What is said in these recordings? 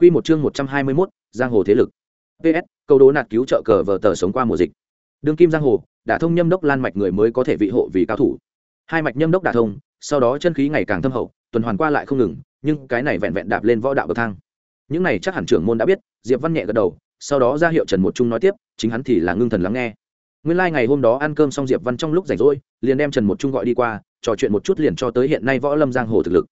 Quy một chương 121, giang hồ thế lực. PS, câu đố nạt cứu trợ cờ vở tờ sống qua mùa dịch. Đường kim giang hồ, đả thông nhâm đốc lan mạch người mới có thể vị hộ vì cao thủ. Hai mạch nhâm đốc đả thông, sau đó chân khí ngày càng thâm hậu, tuần hoàn qua lại không ngừng, nhưng cái này vẹn vẹn đạp lên võ đạo bậc thang. Những này chắc hẳn trưởng môn đã biết, Diệp Văn nhẹ gật đầu, sau đó ra hiệu Trần Một Trung nói tiếp, chính hắn thì là ngưng thần lắng nghe. Nguyên lai like ngày hôm đó ăn cơm xong Diệp Văn trong lúc rảnh rỗi, liền đem Trần Một Trung gọi đi qua, trò chuyện một chút liền cho tới hiện nay võ lâm giang hồ thực lực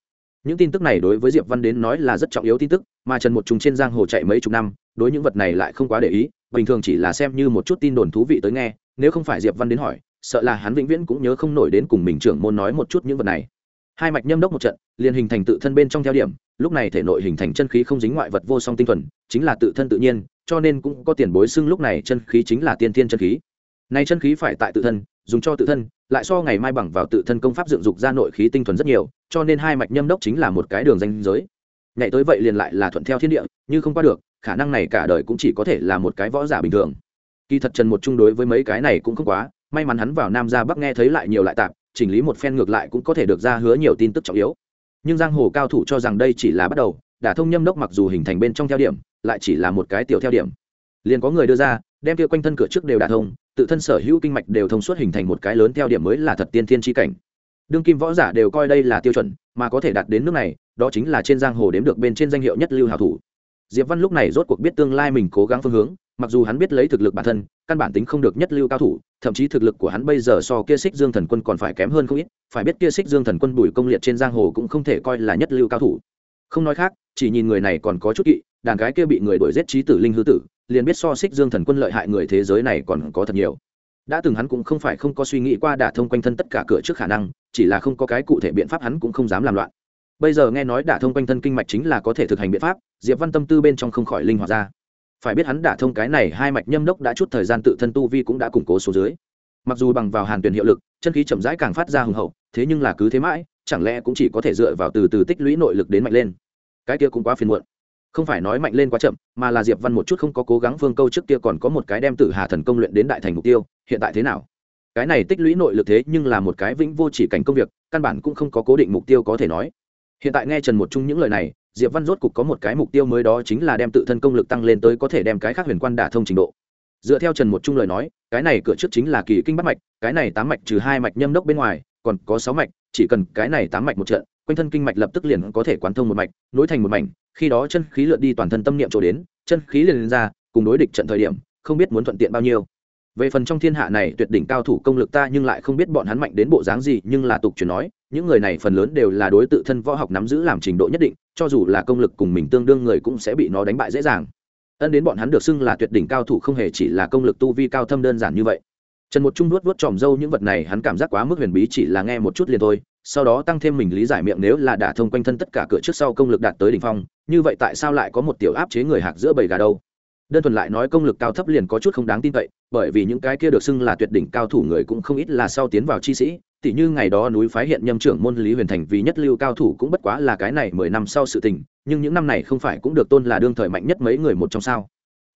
những tin tức này đối với diệp văn đến nói là rất trọng yếu tin tức, mà trần một trùng trên giang hồ chạy mấy chục năm, đối những vật này lại không quá để ý, bình thường chỉ là xem như một chút tin đồn thú vị tới nghe, nếu không phải diệp văn đến hỏi, sợ là hắn vĩnh viễn cũng nhớ không nổi đến cùng mình trưởng môn nói một chút những vật này. Hai mạch nhâm đốc một trận, liền hình thành tự thân bên trong theo điểm, lúc này thể nội hình thành chân khí không dính ngoại vật vô song tinh thuần, chính là tự thân tự nhiên, cho nên cũng có tiền bối xưng lúc này chân khí chính là tiên thiên chân khí. Nay chân khí phải tại tự thân dùng cho tự thân, lại so ngày mai bằng vào tự thân công pháp dựng dục ra nội khí tinh thuần rất nhiều, cho nên hai mạch nhâm đốc chính là một cái đường danh giới. Nhảy tới vậy liền lại là thuận theo thiên địa, như không qua được, khả năng này cả đời cũng chỉ có thể là một cái võ giả bình thường. Kỳ thật trần một chung đối với mấy cái này cũng không quá, may mắn hắn vào nam ra bắc nghe thấy lại nhiều lại tạp, chỉnh lý một phen ngược lại cũng có thể được ra hứa nhiều tin tức trọng yếu. Nhưng giang hồ cao thủ cho rằng đây chỉ là bắt đầu, đả thông nhâm đốc mặc dù hình thành bên trong theo điểm, lại chỉ là một cái tiểu theo điểm. Liền có người đưa ra, đem kia quanh thân cửa trước đều đả thông tự thân sở hữu kinh mạch đều thông suốt hình thành một cái lớn theo điểm mới là thật tiên thiên tri cảnh. Đương kim võ giả đều coi đây là tiêu chuẩn, mà có thể đạt đến nước này, đó chính là trên giang hồ đếm được bên trên danh hiệu nhất lưu hào thủ. Diệp văn lúc này rốt cuộc biết tương lai mình cố gắng phương hướng, mặc dù hắn biết lấy thực lực bản thân, căn bản tính không được nhất lưu cao thủ, thậm chí thực lực của hắn bây giờ so kia xích dương thần quân còn phải kém hơn không ít, phải biết kia xích dương thần quân bùi công liệt trên giang hồ cũng không thể coi là nhất lưu cao thủ. Không nói khác, chỉ nhìn người này còn có chút kỵ, đàn gái kia bị người đuổi giết trí tử linh hư tử liền biết so xích dương thần quân lợi hại người thế giới này còn có thật nhiều. Đã từng hắn cũng không phải không có suy nghĩ qua đả thông quanh thân tất cả cửa trước khả năng, chỉ là không có cái cụ thể biện pháp hắn cũng không dám làm loạn. Bây giờ nghe nói đả thông quanh thân kinh mạch chính là có thể thực hành biện pháp, diệp văn tâm tư bên trong không khỏi linh hoạt ra. Phải biết hắn đả thông cái này hai mạch nhâm đốc đã chút thời gian tự thân tu vi cũng đã củng cố số dưới. Mặc dù bằng vào hàn tuyển hiệu lực, chân khí chậm rãi càng phát ra hùng hậu, thế nhưng là cứ thế mãi, chẳng lẽ cũng chỉ có thể dựa vào từ từ tích lũy nội lực đến mạnh lên. Cái kia cũng quá phiền muộn không phải nói mạnh lên quá chậm, mà là diệp văn một chút không có cố gắng phương câu trước kia còn có một cái đem tử hà thần công luyện đến đại thành mục tiêu, hiện tại thế nào? Cái này tích lũy nội lực thế nhưng là một cái vĩnh vô chỉ cảnh công việc, căn bản cũng không có cố định mục tiêu có thể nói. Hiện tại nghe trần một chung những lời này, diệp văn rốt cục có một cái mục tiêu mới đó chính là đem tự thân công lực tăng lên tới có thể đem cái khác huyền quan đả thông trình độ. Dựa theo trần một chung lời nói, cái này cửa trước chính là kỳ kinh bắt mạch, cái này tám mạch trừ hai mạch nhâm đốc bên ngoài, còn có sáu mạch, chỉ cần cái này tám mạch một trận, quanh thân kinh mạch lập tức liền có thể quán thông một mạch, nối thành một mảnh khi đó chân khí lượn đi toàn thân tâm niệm chỗ đến, chân khí liền lên ra, cùng đối địch trận thời điểm, không biết muốn thuận tiện bao nhiêu. Về phần trong thiên hạ này tuyệt đỉnh cao thủ công lực ta nhưng lại không biết bọn hắn mạnh đến bộ dáng gì, nhưng là tục truyền nói, những người này phần lớn đều là đối tự thân võ học nắm giữ làm trình độ nhất định, cho dù là công lực cùng mình tương đương người cũng sẽ bị nó đánh bại dễ dàng. Ân đến bọn hắn được xưng là tuyệt đỉnh cao thủ không hề chỉ là công lực tu vi cao thâm đơn giản như vậy. Trần một trung nuốt vuốt tròm râu những vật này, hắn cảm giác quá mức huyền bí chỉ là nghe một chút liền thôi sau đó tăng thêm mình lý giải miệng nếu là đả thông quanh thân tất cả cửa trước sau công lực đạt tới đỉnh phong, như vậy tại sao lại có một tiểu áp chế người hạc giữa bầy gà đâu? Đơn thuần lại nói công lực cao thấp liền có chút không đáng tin cậy, bởi vì những cái kia được xưng là tuyệt đỉnh cao thủ người cũng không ít là sau tiến vào chi sĩ, tỉ như ngày đó núi phái hiện nhâm trưởng môn lý huyền thành vì nhất lưu cao thủ cũng bất quá là cái này mười năm sau sự tình, nhưng những năm này không phải cũng được tôn là đương thời mạnh nhất mấy người một trong sao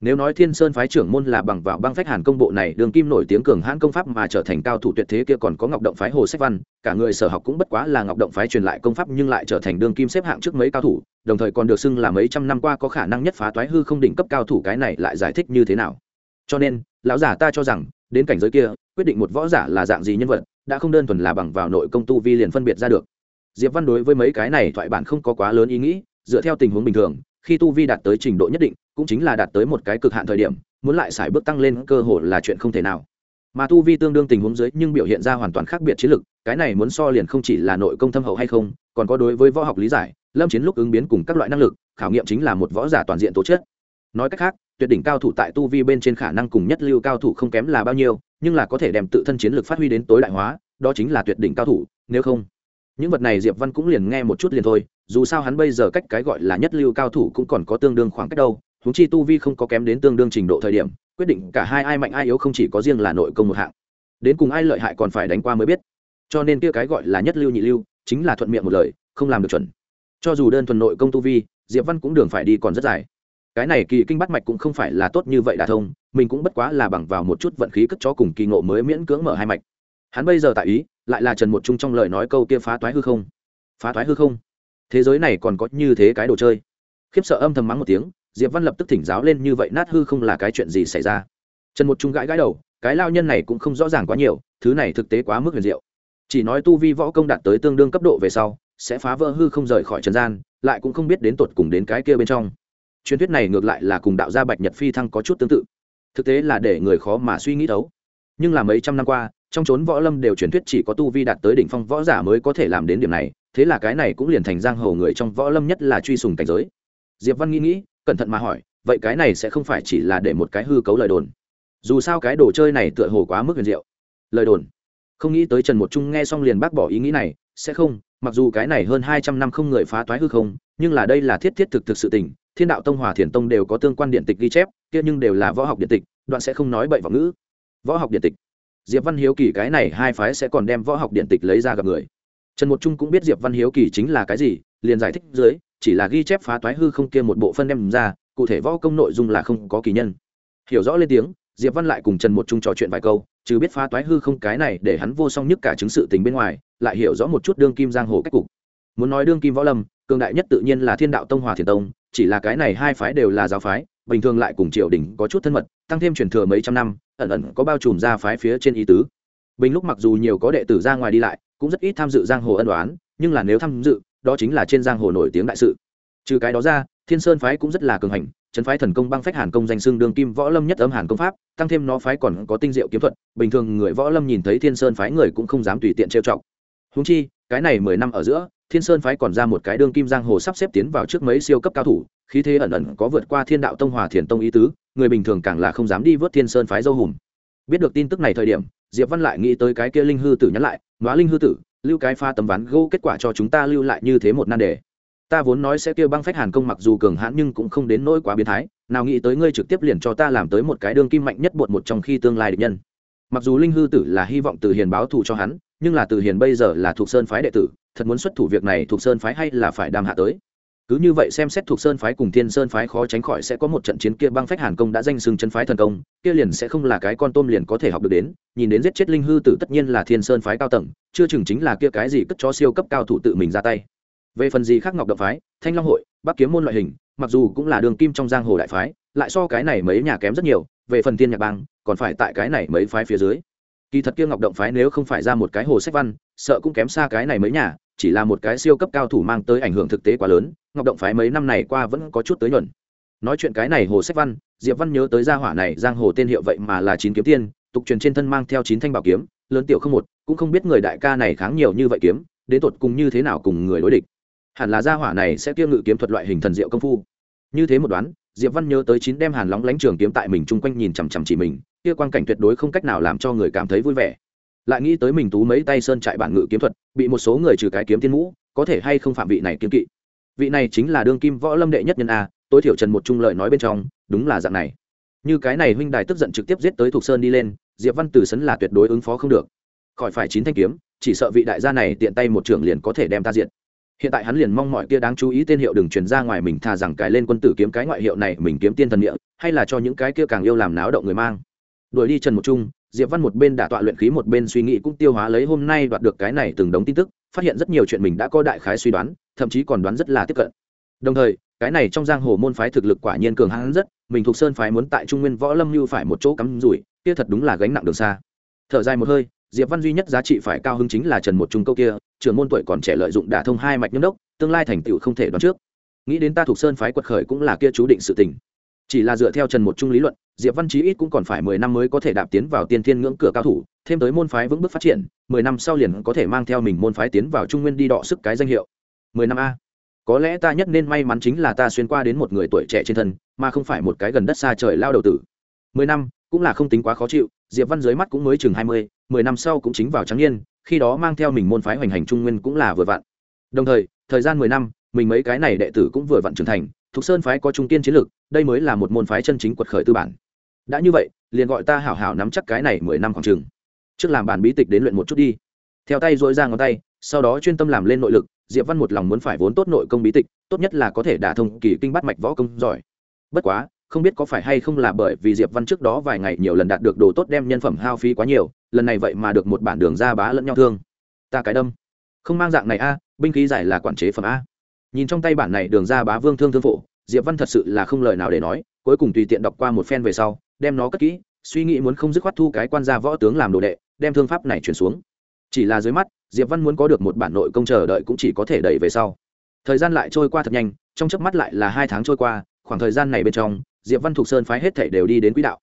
nếu nói thiên sơn phái trưởng môn là bằng vào băng phách hàn công bộ này, đường kim nổi tiếng cường hãn công pháp mà trở thành cao thủ tuyệt thế kia còn có ngọc động phái hồ sách văn, cả người sở học cũng bất quá là ngọc động phái truyền lại công pháp nhưng lại trở thành đường kim xếp hạng trước mấy cao thủ, đồng thời còn được xưng là mấy trăm năm qua có khả năng nhất phá toái hư không đỉnh cấp cao thủ cái này lại giải thích như thế nào. Cho nên, lão giả ta cho rằng, đến cảnh giới kia, quyết định một võ giả là dạng gì nhân vật, đã không đơn thuần là bằng vào nội công tu vi liền phân biệt ra được. Diệp văn đối với mấy cái này thoại bản không có quá lớn ý nghĩ, dựa theo tình huống bình thường khi tu vi đạt tới trình độ nhất định, cũng chính là đạt tới một cái cực hạn thời điểm, muốn lại xài bước tăng lên cơ hội là chuyện không thể nào. Mà tu vi tương đương tình huống dưới nhưng biểu hiện ra hoàn toàn khác biệt chiến lực, cái này muốn so liền không chỉ là nội công thâm hậu hay không, còn có đối với võ học lý giải, lâm chiến lúc ứng biến cùng các loại năng lực, khảo nghiệm chính là một võ giả toàn diện tố chất. Nói cách khác, tuyệt đỉnh cao thủ tại tu vi bên trên khả năng cùng nhất lưu cao thủ không kém là bao nhiêu, nhưng là có thể đem tự thân chiến lực phát huy đến tối đại hóa, đó chính là tuyệt đỉnh cao thủ, nếu không những vật này diệp văn cũng liền nghe một chút liền thôi, dù sao hắn bây giờ cách cái gọi là nhất lưu cao thủ cũng còn có tương đương khoảng cách đâu, huống chi tu vi không có kém đến tương đương trình độ thời điểm, quyết định cả hai ai mạnh ai yếu không chỉ có riêng là nội công một hạng. Đến cùng ai lợi hại còn phải đánh qua mới biết. Cho nên kia cái gọi là nhất lưu nhị lưu, chính là thuận miệng một lời, không làm được chuẩn. Cho dù đơn thuần nội công tu vi, diệp văn cũng đường phải đi còn rất dài. Cái này kỳ kinh bắt mạch cũng không phải là tốt như vậy đả thông, mình cũng bất quá là bằng vào một chút vận khí cất cho cùng kỳ ngộ mới miễn cưỡng mở hai mạch. Hắn bây giờ tại ý lại là trần một trung trong lời nói câu kia phá toái hư không. Phá toái hư không? Thế giới này còn có như thế cái đồ chơi? Khiếp sợ âm thầm mắng một tiếng, diệp văn lập tức thỉnh giáo lên như vậy nát hư không là cái chuyện gì xảy ra? Trần một trung gãi gãi đầu, cái lao nhân này cũng không rõ ràng quá nhiều, thứ này thực tế quá mức huyền diệu. Chỉ nói tu vi võ công đạt tới tương đương cấp độ về sau, sẽ phá vỡ hư không rời khỏi trần gian, lại cũng không biết đến tột cùng đến cái kia bên trong. Truyền thuyết này ngược lại là cùng đạo gia bạch nhật phi thăng có chút tương tự. Thực tế là để người khó mà suy nghĩ thấu. Nhưng là mấy trăm năm qua trong chốn võ lâm đều truyền thuyết chỉ có tu vi đạt tới đỉnh phong võ giả mới có thể làm đến điểm này, thế là cái này cũng liền thành giang hồ người trong võ lâm nhất là truy sùng cảnh giới. Diệp văn nghĩ nghĩ, cẩn thận mà hỏi, vậy cái này sẽ không phải chỉ là để một cái hư cấu lời đồn? Dù sao cái đồ chơi này tựa hồ quá mức huyền diệu. Lời đồn. Không nghĩ tới trần một trung nghe xong liền bác bỏ ý nghĩ này, sẽ không, mặc dù cái này hơn hai trăm năm không người phá toái hư không, nhưng là đây là thiết thiết thực thực sự tình, thiên đạo tông, hòa thiền tông đều có tương quan điện tịch ghi chép, kia nhưng đều là võ học điện tịch, đoạn sẽ không nói bậy vọng ngữ. Võ học điện tịch diệp văn hiếu kỳ cái này hai phái sẽ còn đem võ học điện tịch lấy ra gặp người. Trần một trung cũng biết diệp văn hiếu kỳ chính là cái gì, liền giải thích dưới, chỉ là ghi chép phá toái hư không kia một bộ phân đem ra, cụ thể võ công nội dung là không có kỳ nhân. Hiểu rõ lên tiếng, diệp văn lại cùng trần một trung trò chuyện vài câu, chứ biết phá toái hư không cái này để hắn vô song nhất cả chứng sự tình bên ngoài, lại hiểu rõ một chút đương kim giang hồ cách cục. Muốn nói đương kim võ lâm, cường đại nhất tự nhiên là thiên đạo tông hòa thiền tông, chỉ là cái này hai phái đều là giáo phái bình thường lại cùng triều đình có chút thân mật, tăng thêm truyền thừa mấy trăm năm, ẩn ẩn có bao trùm ra phái phía trên ý tứ. Bình lúc mặc dù nhiều có đệ tử ra ngoài đi lại, cũng rất ít tham dự giang hồ ân đoán nhưng là nếu tham dự, đó chính là trên giang hồ nổi tiếng đại sự. Trừ cái đó ra, thiên sơn phái cũng rất là cường hành, trấn phái thần công băng phách hàn công danh xưng đường kim võ lâm nhất âm hàn công pháp, tăng thêm nó phái còn có tinh diệu kiếm thuật, bình thường người võ lâm nhìn thấy thiên sơn phái người cũng không dám tùy tiện trêu chọc húng chi, cái này mười năm ở giữa, thiên sơn phái còn ra một cái đương kim giang hồ sắp xếp tiến vào trước mấy siêu cấp cao thủ, khí thế ẩn ẩn có vượt qua thiên đạo tông hòa thiền tông ý tứ, người bình thường càng là không dám đi vớt thiên sơn phái dâu hùm. Biết được tin tức này thời điểm, diệp văn lại nghĩ tới cái kia linh hư tử nhắn lại nói linh hư tử, lưu cái pha tấm ván gỗ kết quả cho chúng ta lưu lại như thế một nan đề. Ta vốn nói sẽ kêu băng phách hàn công mặc dù cường hãn nhưng cũng không đến nỗi quá biến thái, nào nghĩ tới ngươi trực tiếp liền cho ta làm tới một cái đương kim mạnh nhất bột một trong khi tương lai địch nhân mặc dù linh hư tử là hy vọng từ hiền báo thù cho hắn, nhưng là từ hiền bây giờ là thuộc sơn phái đệ tử, thật muốn xuất thủ việc này thuộc sơn phái hay là phải đàm hạ tới? Cứ như vậy xem xét thuộc sơn phái cùng thiên sơn phái khó tránh khỏi sẽ có một trận chiến kia băng phách hàn công đã danh xưng chân phái thần công, kia liền sẽ không là cái con tôm liền có thể học được đến, nhìn đến giết chết linh hư tử tất nhiên là thiên sơn phái cao tầng, chưa chừng chính là kia cái gì cất cho siêu cấp cao thủ tự mình ra tay. Về phần gì khác ngọc động phái, thanh long hội, bắc kiếm môn loại hình, mặc dù cũng là đường kim trong giang hồ đại phái, lại so cái này mấy nhà kém rất nhiều về phần tiên nhạc bang, còn phải tại cái này mấy phái phía dưới. Kỳ thật kia ngọc động phái nếu không phải ra một cái hồ sách văn, sợ cũng kém xa cái này mấy nhà, chỉ là một cái siêu cấp cao thủ mang tới ảnh hưởng thực tế quá lớn, ngọc động phái mấy năm này qua vẫn có chút tới nhuận. Nói chuyện cái này hồ sách văn, diệp văn nhớ tới gia hỏa này, giang hồ tên hiệu vậy mà là chín kiếm tiên, tục truyền trên thân mang theo chín thanh bảo kiếm, lớn tiểu không một, cũng không biết người đại ca này kháng nhiều như vậy kiếm, đến tột cùng như thế nào cùng người đối địch. Hẳn là gia hỏa này sẽ tiêu ngự kiếm thuật loại hình thần diệu công phu. Như thế một đoán diệp văn nhớ tới chín đem hàn lóng lánh trường kiếm tại mình chung quanh nhìn chằm chằm chỉ mình, kia quan cảnh tuyệt đối không cách nào làm cho người cảm thấy vui vẻ. Lại nghĩ tới mình tú mấy tay sơn trại bản ngự kiếm thuật, bị một số người trừ cái kiếm tiên mũ, có thể hay không phạm vị này kiếm kỵ? Vị này chính là đương kim võ lâm đệ nhất nhân a, tối thiểu trần một trung lợi nói bên trong, đúng là dạng này. Như cái này huynh đài tức giận trực tiếp giết tới thuộc sơn đi lên, diệp văn tử sấn là tuyệt đối ứng phó không được. Khỏi phải chín thanh kiếm, chỉ sợ vị đại gia này tiện tay một trường liền có thể đem ta diện hiện tại hắn liền mong mọi kia đáng chú ý tên hiệu đừng truyền ra ngoài mình thà rằng cái lên quân tử kiếm cái ngoại hiệu này, mình kiếm tiên thần địa hay là cho những cái kia càng yêu làm náo động người mang. Đuổi đi trần một trung, diệp văn một bên đả tọa luyện khí, một bên suy nghĩ cũng tiêu hóa lấy hôm nay đoạt được cái này từng đống tin tức, phát hiện rất nhiều chuyện mình đã có đại khái suy đoán, thậm chí còn đoán rất là tiếp cận. Đồng thời, cái này trong giang hồ môn phái thực lực quả nhiên cường hãn rất, mình thuộc sơn phái muốn tại trung nguyên võ lâm như phải một chỗ cắm rủi, kia thật đúng là gánh nặng đường xa. Thở dài một hơi diệp văn duy nhất giá trị phải cao hứng chính là trần một trung câu kia, trưởng môn tuổi còn trẻ lợi dụng đả thông hai mạch nhâm đốc, tương lai thành tựu không thể đoán trước. Nghĩ đến ta thuộc sơn phái quật khởi cũng là kia chú định sự tình. Chỉ là dựa theo trần một trung lý luận, diệp văn chí ít cũng còn phải mười năm mới có thể đạp tiến vào tiên thiên ngưỡng cửa cao thủ, thêm tới môn phái vững bước phát triển, mười năm sau liền có thể mang theo mình môn phái tiến vào trung nguyên đi đọ sức cái danh hiệu. Mười năm a. Có lẽ ta nhất nên may mắn chính là ta xuyên qua đến một người tuổi trẻ trên thân, mà không phải một cái gần đất xa trời lao đầu tử. Mười năm, cũng là không tính quá khó chịu diệp văn dưới mắt cũng mới chừng hai mươi, mười năm sau cũng chính vào trắng niên, khi đó mang theo mình môn phái hoành hành trung nguyên cũng là vừa vặn. Đồng thời thời gian mười năm, mình mấy cái này đệ tử cũng vừa vặn trưởng thành thục sơn phái có trung kiên chiến lược đây mới là một môn phái chân chính quật khởi tư bản. Đã như vậy, liền gọi ta hảo hảo nắm chắc cái này mười năm khoảng chừng. Trước làm bản bí tịch đến luyện một chút đi. Theo tay dội ra ngón tay, sau đó chuyên tâm làm lên nội lực, diệp văn một lòng muốn phải vốn tốt nội công bí tịch, tốt nhất là có thể đả thông kỳ kinh bắt mạch võ công giỏi. Bất quá không biết có phải hay không là bởi vì diệp văn trước đó vài ngày nhiều lần đạt được đồ tốt đem nhân phẩm hao phí quá nhiều, lần này vậy mà được một bản đường ra bá lẫn nhau thương. Ta cái đâm. Không mang dạng này a, binh khí giải là quản chế phẩm a. Nhìn trong tay bản này đường ra bá vương thương thương phổ, diệp văn thật sự là không lời nào để nói, cuối cùng tùy tiện đọc qua một phen về sau, đem nó cất kỹ, suy nghĩ muốn không dứt khoát thu cái quan gia võ tướng làm đồ đệ, đem thương pháp này chuyển xuống. Chỉ là dưới mắt, diệp văn muốn có được một bản nội công chờ đợi cũng chỉ có thể đẩy về sau. Thời gian lại trôi qua thật nhanh, trong chớp mắt lại là hai tháng trôi qua, khoảng thời gian này bên trong diệp văn thục sơn phái hết thảy đều đi đến quỹ đạo.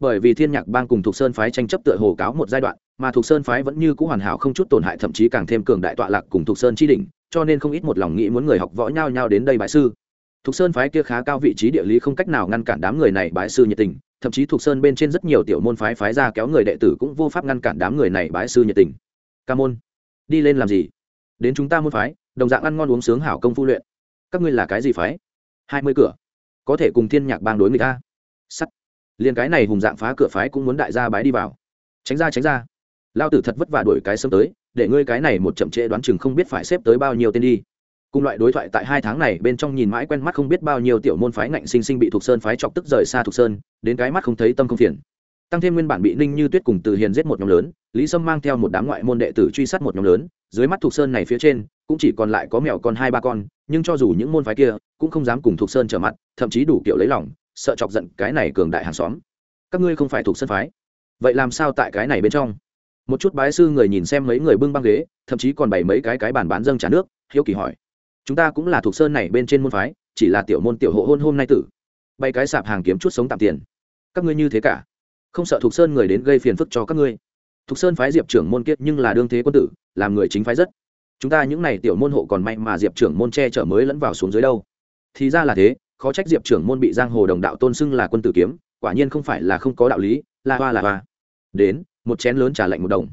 Bởi vì thiên nhạc bang cùng thục sơn phái tranh chấp tựa hồ cáo một giai đoạn, mà thục sơn phái vẫn như cũ hoàn hảo không chút tổn hại, thậm chí càng thêm cường đại tọa lạc cùng thục sơn chi đỉnh, cho nên không ít một lòng nghĩ muốn người học võ nhau nhau đến đây bãi sư. Thục sơn phái kia khá cao vị trí địa lý không cách nào ngăn cản đám người này bãi sư nhiệt tình, thậm chí thục sơn bên trên rất nhiều tiểu môn phái phái ra kéo người đệ tử cũng vô pháp ngăn cản đám người này bãi sư nhiệt tình. Ca môn, đi lên làm gì? Đến chúng ta môn phái, đồng dạng ăn ngon uống sướng hảo công phu luyện. Các ngươi là cái gì phái? Hai mươi cửa có thể cùng thiên nhạc bang đối người ta sắt. Liền cái này hùng dạng phá cửa phái cũng muốn đại gia bái đi vào. Tránh ra tránh ra. Lao tử thật vất vả đuổi cái sớm tới, để ngươi cái này một chậm trễ đoán chừng không biết phải xếp tới bao nhiêu tên đi. Cùng loại đối thoại tại hai tháng này, bên trong nhìn mãi quen mắt không biết bao nhiêu tiểu môn phái ngạnh sinh sinh bị thuộc sơn phái chọc tức rời xa thuộc sơn, đến cái mắt không thấy tâm không phiền. Tăng thêm nguyên bản bị ninh như tuyết cùng từ hiền giết một nhóm lớn, lý sâm mang theo một đám ngoại môn đệ tử truy sát một nhóm lớn, dưới mắt thuộc sơn này phía trên, cũng chỉ còn lại có mèo con hai ba con nhưng cho dù những môn phái kia cũng không dám cùng thuộc sơn trở mặt, thậm chí đủ kiểu lấy lòng, sợ chọc giận cái này cường đại hàng xóm. Các ngươi không phải thuộc sơn phái. Vậy làm sao tại cái này bên trong? Một chút bái sư người nhìn xem mấy người bưng băng ghế, thậm chí còn bày mấy cái cái bàn bán dâng trả nước, hiếu kỳ hỏi. Chúng ta cũng là thuộc sơn này bên trên môn phái, chỉ là tiểu môn tiểu hộ hôn hôm nay tử. Bay cái sạp hàng kiếm chút sống tạm tiền. Các ngươi như thế cả. Không sợ thuộc sơn người đến gây phiền phức cho các ngươi. Thuộc sơn phái diệp trưởng môn kiết nhưng là đương thế quân tử, làm người chính phái rất chúng ta những này tiểu môn hộ còn may mà diệp trưởng môn che chở mới lẫn vào xuống dưới đâu. Thì ra là thế, khó trách diệp trưởng môn bị giang hồ đồng đạo tôn xưng là quân tử kiếm, quả nhiên không phải là không có đạo lý la hoa là hoa. Đến, một chén lớn trả lạnh một đồng.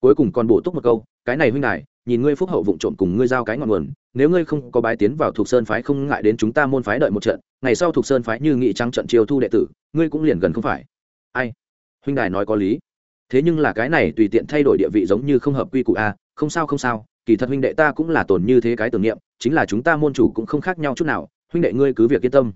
Cuối cùng còn bổ túc một câu, cái này huynh đại nhìn ngươi phúc hậu vụng trộm cùng ngươi giao cái ngọn nguồn, nếu ngươi không có bái tiến vào thuộc sơn phái không ngại đến chúng ta môn phái đợi một trận, ngày sau thuộc sơn phái như nghị trắng trận chiêu thu đệ tử, ngươi cũng liền gần không phải. Ai? Huynh đài nói có lý. Thế nhưng là cái này tùy tiện thay đổi địa vị giống như không hợp quy củ a không sao không sao kỳ thật huynh đệ ta cũng là tồn như thế cái tưởng niệm, chính là chúng ta môn chủ cũng không khác nhau chút nào, huynh đệ ngươi cứ việc yên tâm.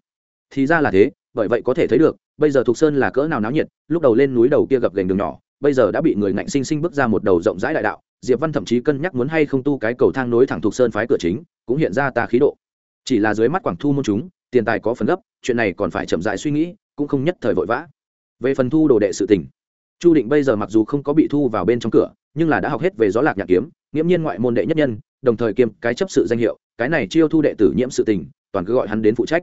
Thì ra là thế, bởi vậy có thể thấy được, bây giờ thục sơn là cỡ nào náo nhiệt, lúc đầu lên núi đầu kia gập gành đường nhỏ, bây giờ đã bị người ngạnh sinh sinh bước ra một đầu rộng rãi đại đạo, diệp văn thậm chí cân nhắc muốn hay không tu cái cầu thang nối thẳng thục sơn phái cửa chính, cũng hiện ra ta khí độ. Chỉ là dưới mắt quảng thu môn chúng, tiền tài có phần gấp, chuyện này còn phải chậm dại suy nghĩ, cũng không nhất thời vội vã. Về phần thu đồ đệ sự tình, chu định bây giờ mặc dù không có bị thu vào bên trong cửa, nhưng là đã học hết về gió lạc nhạc kiếm nghiễm nhiên ngoại môn đệ nhất nhân, đồng thời kiêm cái chấp sự danh hiệu, cái này chiêu thu đệ tử nhiễm sự tình, toàn cứ gọi hắn đến phụ trách.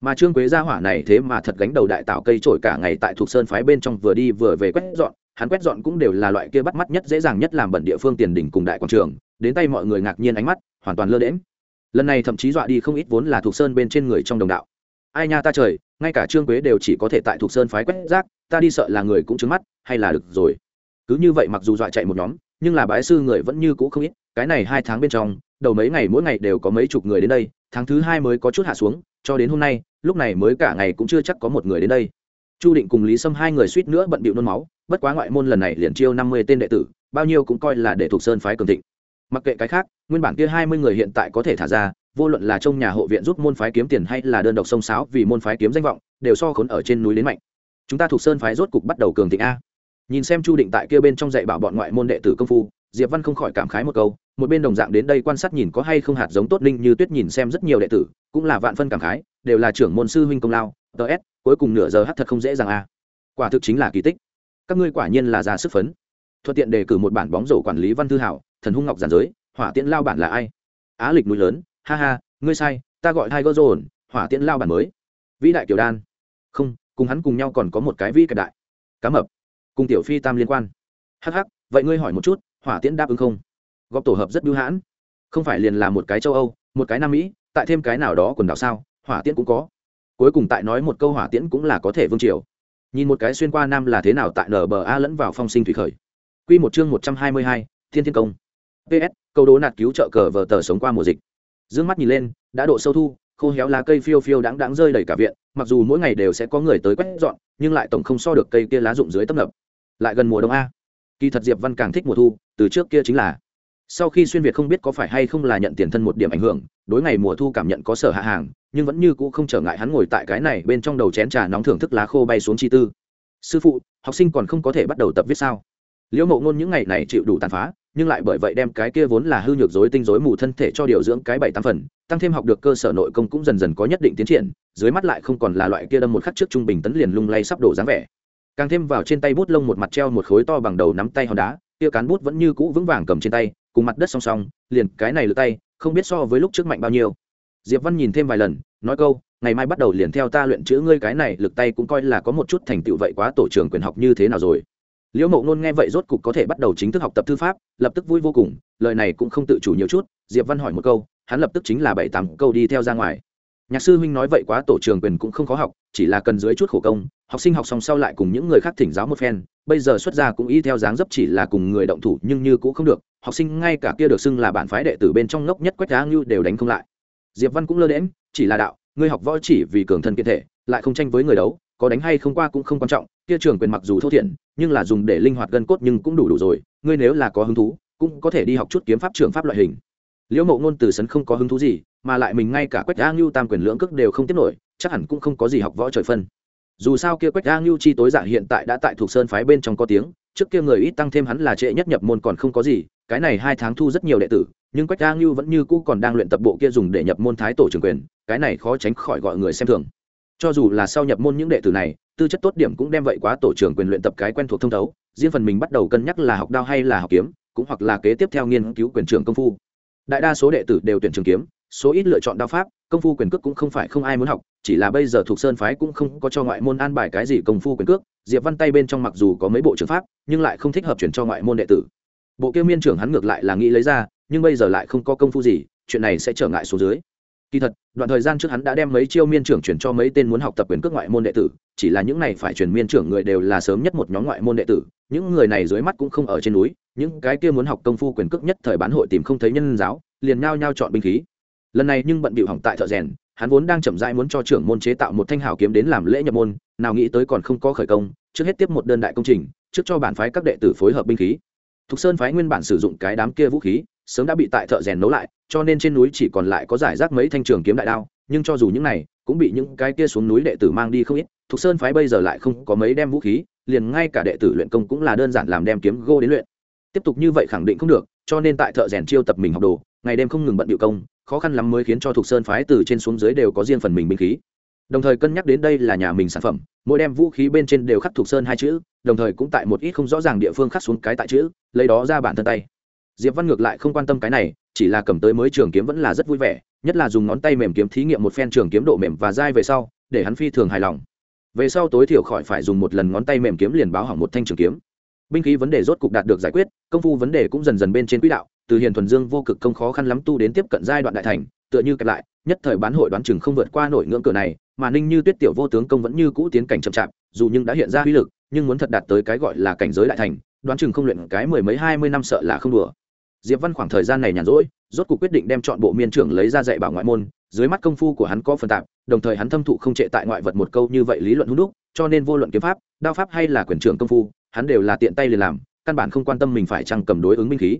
Mà trương quế gia hỏa này thế mà thật gánh đầu đại tạo cây trổi cả ngày tại thuộc sơn phái bên trong vừa đi vừa về quét dọn, hắn quét dọn cũng đều là loại kia bắt mắt nhất dễ dàng nhất làm bẩn địa phương tiền đỉnh cùng đại quảng trường, đến tay mọi người ngạc nhiên ánh mắt, hoàn toàn lơ đễm lần này thậm chí dọa đi không ít vốn là thuộc sơn bên trên người trong đồng đạo. Ai nha ta trời, ngay cả trương quế đều chỉ có thể tại thuộc sơn phái quét rác, ta đi sợ là người cũng trứng mắt, hay là được rồi. Cứ như vậy mặc dù dọa chạy một nhóm nhưng là bái sư người vẫn như cũ không ít, cái này hai tháng bên trong, đầu mấy ngày mỗi ngày đều có mấy chục người đến đây, tháng thứ hai mới có chút hạ xuống, cho đến hôm nay, lúc này mới cả ngày cũng chưa chắc có một người đến đây. Chu định cùng lý sâm hai người suýt nữa bận bịu nôn máu, bất quá ngoại môn lần này liền chiêu năm mươi tên đệ tử, bao nhiêu cũng coi là để thuộc sơn phái cường thịnh. Mặc kệ cái khác, nguyên bản kia hai mươi người hiện tại có thể thả ra, vô luận là trong nhà hộ viện giúp môn phái kiếm tiền hay là đơn độc sông sáo vì môn phái kiếm danh vọng, đều so khốn ở trên núi đến mạnh. Chúng ta thuộc sơn phái rốt cục bắt đầu cường thịnh a nhìn xem chu định tại kia bên trong dạy bảo bọn ngoại môn đệ tử công phu, diệp văn không khỏi cảm khái một câu, một bên đồng dạng đến đây quan sát nhìn có hay không hạt giống tốt linh như tuyết nhìn xem rất nhiều đệ tử, cũng là vạn phân cảm khái, đều là trưởng môn sư huynh công lao ts cuối cùng nửa giờ hát thật không dễ dàng a quả thực chính là kỳ tích. Các ngươi quả nhiên là ra sức phấn. Thuận tiện đề cử một bản bóng rổ quản lý văn thư hảo, thần hung ngọc giản giới, hỏa tiễn lao bản là ai? Á lịch núi lớn, ha ha, ngươi sai, ta gọi hai gỡ rồn hỏa tiễn lao bản mới. Vĩ đại kiều đan. Không, cùng hắn cùng nhau còn có một cái vĩ cạch đại. Cá mập cùng tiểu phi tam liên quan. Hh vậy ngươi hỏi một chút, hỏa tiễn đáp ứng không? Góp tổ hợp rất bưu hãn. Không phải liền là một cái châu âu, một cái nam mỹ, tại thêm cái nào đó quần đảo sao, hỏa tiễn cũng có. Cuối cùng tại nói một câu hỏa tiễn cũng là có thể vương triều. Nhìn một cái xuyên qua nam là thế nào tại nba lẫn vào phong sinh thủy khởi. Quy một chương một trăm hai mươi hai, thiên thiên công. Ps câu đố nạt cứu trợ cờ vờ tờ sống qua mùa dịch. D mắt nhìn lên, đã độ sâu thu khô héo lá cây phiêu phiêu đáng đáng rơi đầy cả viện, mặc dù mỗi ngày đều sẽ có người tới quét dọn, nhưng lại tổng không so được cây kia lá rụng dưới tấp nập. Lại gần mùa đông a. Kỳ thật diệp văn càng thích mùa thu, từ trước kia chính là sau khi xuyên việt không biết có phải hay không là nhận tiền thân một điểm ảnh hưởng, đối ngày mùa thu cảm nhận có sở hạ hàng, nhưng vẫn như cũ không trở ngại hắn ngồi tại cái này bên trong đầu chén trà nóng thưởng thức lá khô bay xuống chi tư. Sư phụ, học sinh còn không có thể bắt đầu tập viết sao? Liễu mộ ngôn những ngày này chịu đủ tàn phá nhưng lại bởi vậy đem cái kia vốn là hư nhược dối tinh dối mù thân thể cho điều dưỡng cái bảy tám phần, tăng thêm học được cơ sở nội công cũng dần dần có nhất định tiến triển, dưới mắt lại không còn là loại kia đâm một khắc trước trung bình tấn liền lung lay sắp đổ dáng vẻ. Càng thêm vào trên tay bút lông một mặt treo một khối to bằng đầu nắm tay hòn đá, kia cán bút vẫn như cũ vững vàng cầm trên tay, cùng mặt đất song song, liền cái này lượt tay, không biết so với lúc trước mạnh bao nhiêu. Diệp văn nhìn thêm vài lần, nói câu, ngày mai bắt đầu liền theo ta luyện chữ ngươi cái này, lực tay cũng coi là có một chút thành tựu vậy quá tổ trưởng quyền học như thế nào rồi? Liễu mộ ngôn nghe vậy rốt cục có thể bắt đầu chính thức học tập thư pháp, lập tức vui vô cùng, lời này cũng không tự chủ nhiều chút, diệp văn hỏi một câu, hắn lập tức chính là bảy tám câu đi theo ra ngoài. Nhạc sư huynh nói vậy quá tổ trường quyền cũng không khó học, chỉ là cần dưới chút khổ công, học sinh học xong sau lại cùng những người khác thỉnh giáo một phen, bây giờ xuất ra cũng y theo dáng dấp chỉ là cùng người động thủ nhưng như cũng không được, học sinh ngay cả kia được xưng là bản phái đệ tử bên trong ngốc nhất quách đá ngưu đều đánh không lại. Diệp văn cũng lơ đễm chỉ là đạo, ngươi học võ chỉ vì cường thân kiện thể, lại không tranh với người đấu có đánh hay không qua cũng không quan trọng, kia trường quyền mặc dù thô thiển, nhưng là dùng để linh hoạt gân cốt nhưng cũng đủ đủ rồi, ngươi nếu là có hứng thú, cũng có thể đi học chút kiếm pháp trường pháp loại hình. Liễu mộ ngôn từ sấn không có hứng thú gì, mà lại mình ngay cả quách a ngưu tam quyền lưỡng cước đều không tiếp nổi, chắc hẳn cũng không có gì học võ trời phân. Dù sao kia quách a ngưu chi tối giả hiện tại đã tại thuộc sơn phái bên trong có tiếng, trước kia người ít tăng thêm hắn là trệ nhất nhập môn còn không có gì, cái này hai tháng thu rất nhiều đệ tử, nhưng quách a ngưu vẫn như cũ còn đang luyện tập bộ kia dùng để nhập môn thái tổ trường quyền, cái này khó tránh khỏi gọi người xem thường cho dù là sau nhập môn những đệ tử này, tư chất tốt điểm cũng đem vậy quá tổ trưởng quyền luyện tập cái quen thuộc thông thấu, riêng phần mình bắt đầu cân nhắc là học đao hay là học kiếm, cũng hoặc là kế tiếp theo nghiên cứu quyền trưởng công phu. Đại đa số đệ tử đều tuyển trường kiếm, số ít lựa chọn đao pháp, công phu quyền cước cũng không phải không ai muốn học, chỉ là bây giờ thuộc sơn phái cũng không có cho ngoại môn an bài cái gì công phu quyền cước, diệp văn tay bên trong mặc dù có mấy bộ trường pháp, nhưng lại không thích hợp chuyển cho ngoại môn đệ tử. Bộ kêu miên trưởng hắn ngược lại là nghĩ lấy ra, nhưng bây giờ lại không có công phu gì, chuyện này sẽ trở ngại số dưới kỳ thật, đoạn thời gian trước hắn đã đem mấy chiêu miên trưởng chuyển cho mấy tên muốn học tập quyền cước ngoại môn đệ tử, chỉ là những này phải chuyển miên trưởng người đều là sớm nhất một nhóm ngoại môn đệ tử, những người này dưới mắt cũng không ở trên núi, những cái kia muốn học công phu quyền cước nhất thời bán hội tìm không thấy nhân giáo, liền nhao nhao chọn binh khí. Lần này nhưng bận bịu hỏng tại thợ rèn, hắn vốn đang chậm rãi muốn cho trưởng môn chế tạo một thanh hào kiếm đến làm lễ nhập môn, nào nghĩ tới còn không có khởi công, trước hết tiếp một đơn đại công trình, trước cho bản phái các đệ tử phối hợp binh khí. Thục sơn phái nguyên bản sử dụng cái đám kia vũ khí sớm đã bị tại thợ rèn nấu lại, cho nên trên núi chỉ còn lại có giải rác mấy thanh trường kiếm đại đao, nhưng cho dù những này, cũng bị những cái kia xuống núi đệ tử mang đi không ít. Thuộc sơn phái bây giờ lại không có mấy đem vũ khí, liền ngay cả đệ tử luyện công cũng là đơn giản làm đem kiếm gô đến luyện. Tiếp tục như vậy khẳng định không được, cho nên tại thợ rèn chiêu tập mình học đồ, ngày đêm không ngừng bận điệu công, khó khăn lắm mới khiến cho thuộc sơn phái từ trên xuống dưới đều có riêng phần mình binh khí. Đồng thời cân nhắc đến đây là nhà mình sản phẩm, mỗi đem vũ khí bên trên đều khắc thuộc sơn hai chữ, đồng thời cũng tại một ít không rõ ràng địa phương khắc xuống cái tại chữ, lấy đó ra bản thân tay diệp văn ngược lại không quan tâm cái này, chỉ là cầm tới mới trường kiếm vẫn là rất vui vẻ, nhất là dùng ngón tay mềm kiếm thí nghiệm một phen trường kiếm độ mềm và dai về sau, để hắn phi thường hài lòng. Về sau tối thiểu khỏi phải dùng một lần ngón tay mềm kiếm liền báo hỏng một thanh trường kiếm. Binh khí vấn đề rốt cục đạt được giải quyết, công phu vấn đề cũng dần dần bên trên quỹ đạo, từ hiền thuần dương vô cực công khó khăn lắm tu đến tiếp cận giai đoạn đại thành, tựa như kẹp lại, nhất thời bán hội đoán chừng không vượt qua nổi ngưỡng cửa này, mà ninh như tuyết tiểu vô tướng công vẫn như cũ tiến cảnh chậm chạp, dù nhưng đã hiện ra uy lực, nhưng muốn thật đạt tới cái gọi là cảnh giới đại thành, đoán chừng không luyện cái mười mấy hai mươi năm sợ là không đùa diệp văn khoảng thời gian này nhàn rỗi, rốt cuộc quyết định đem chọn bộ miên trưởng lấy ra dạy bảo ngoại môn, dưới mắt công phu của hắn có phần tạp, đồng thời hắn thâm thụ không trệ tại ngoại vật một câu như vậy lý luận hung đúc, cho nên vô luận kiếm pháp, đao pháp hay là quyền trưởng công phu, hắn đều là tiện tay liền làm, căn bản không quan tâm mình phải chăng cầm đối ứng binh khí.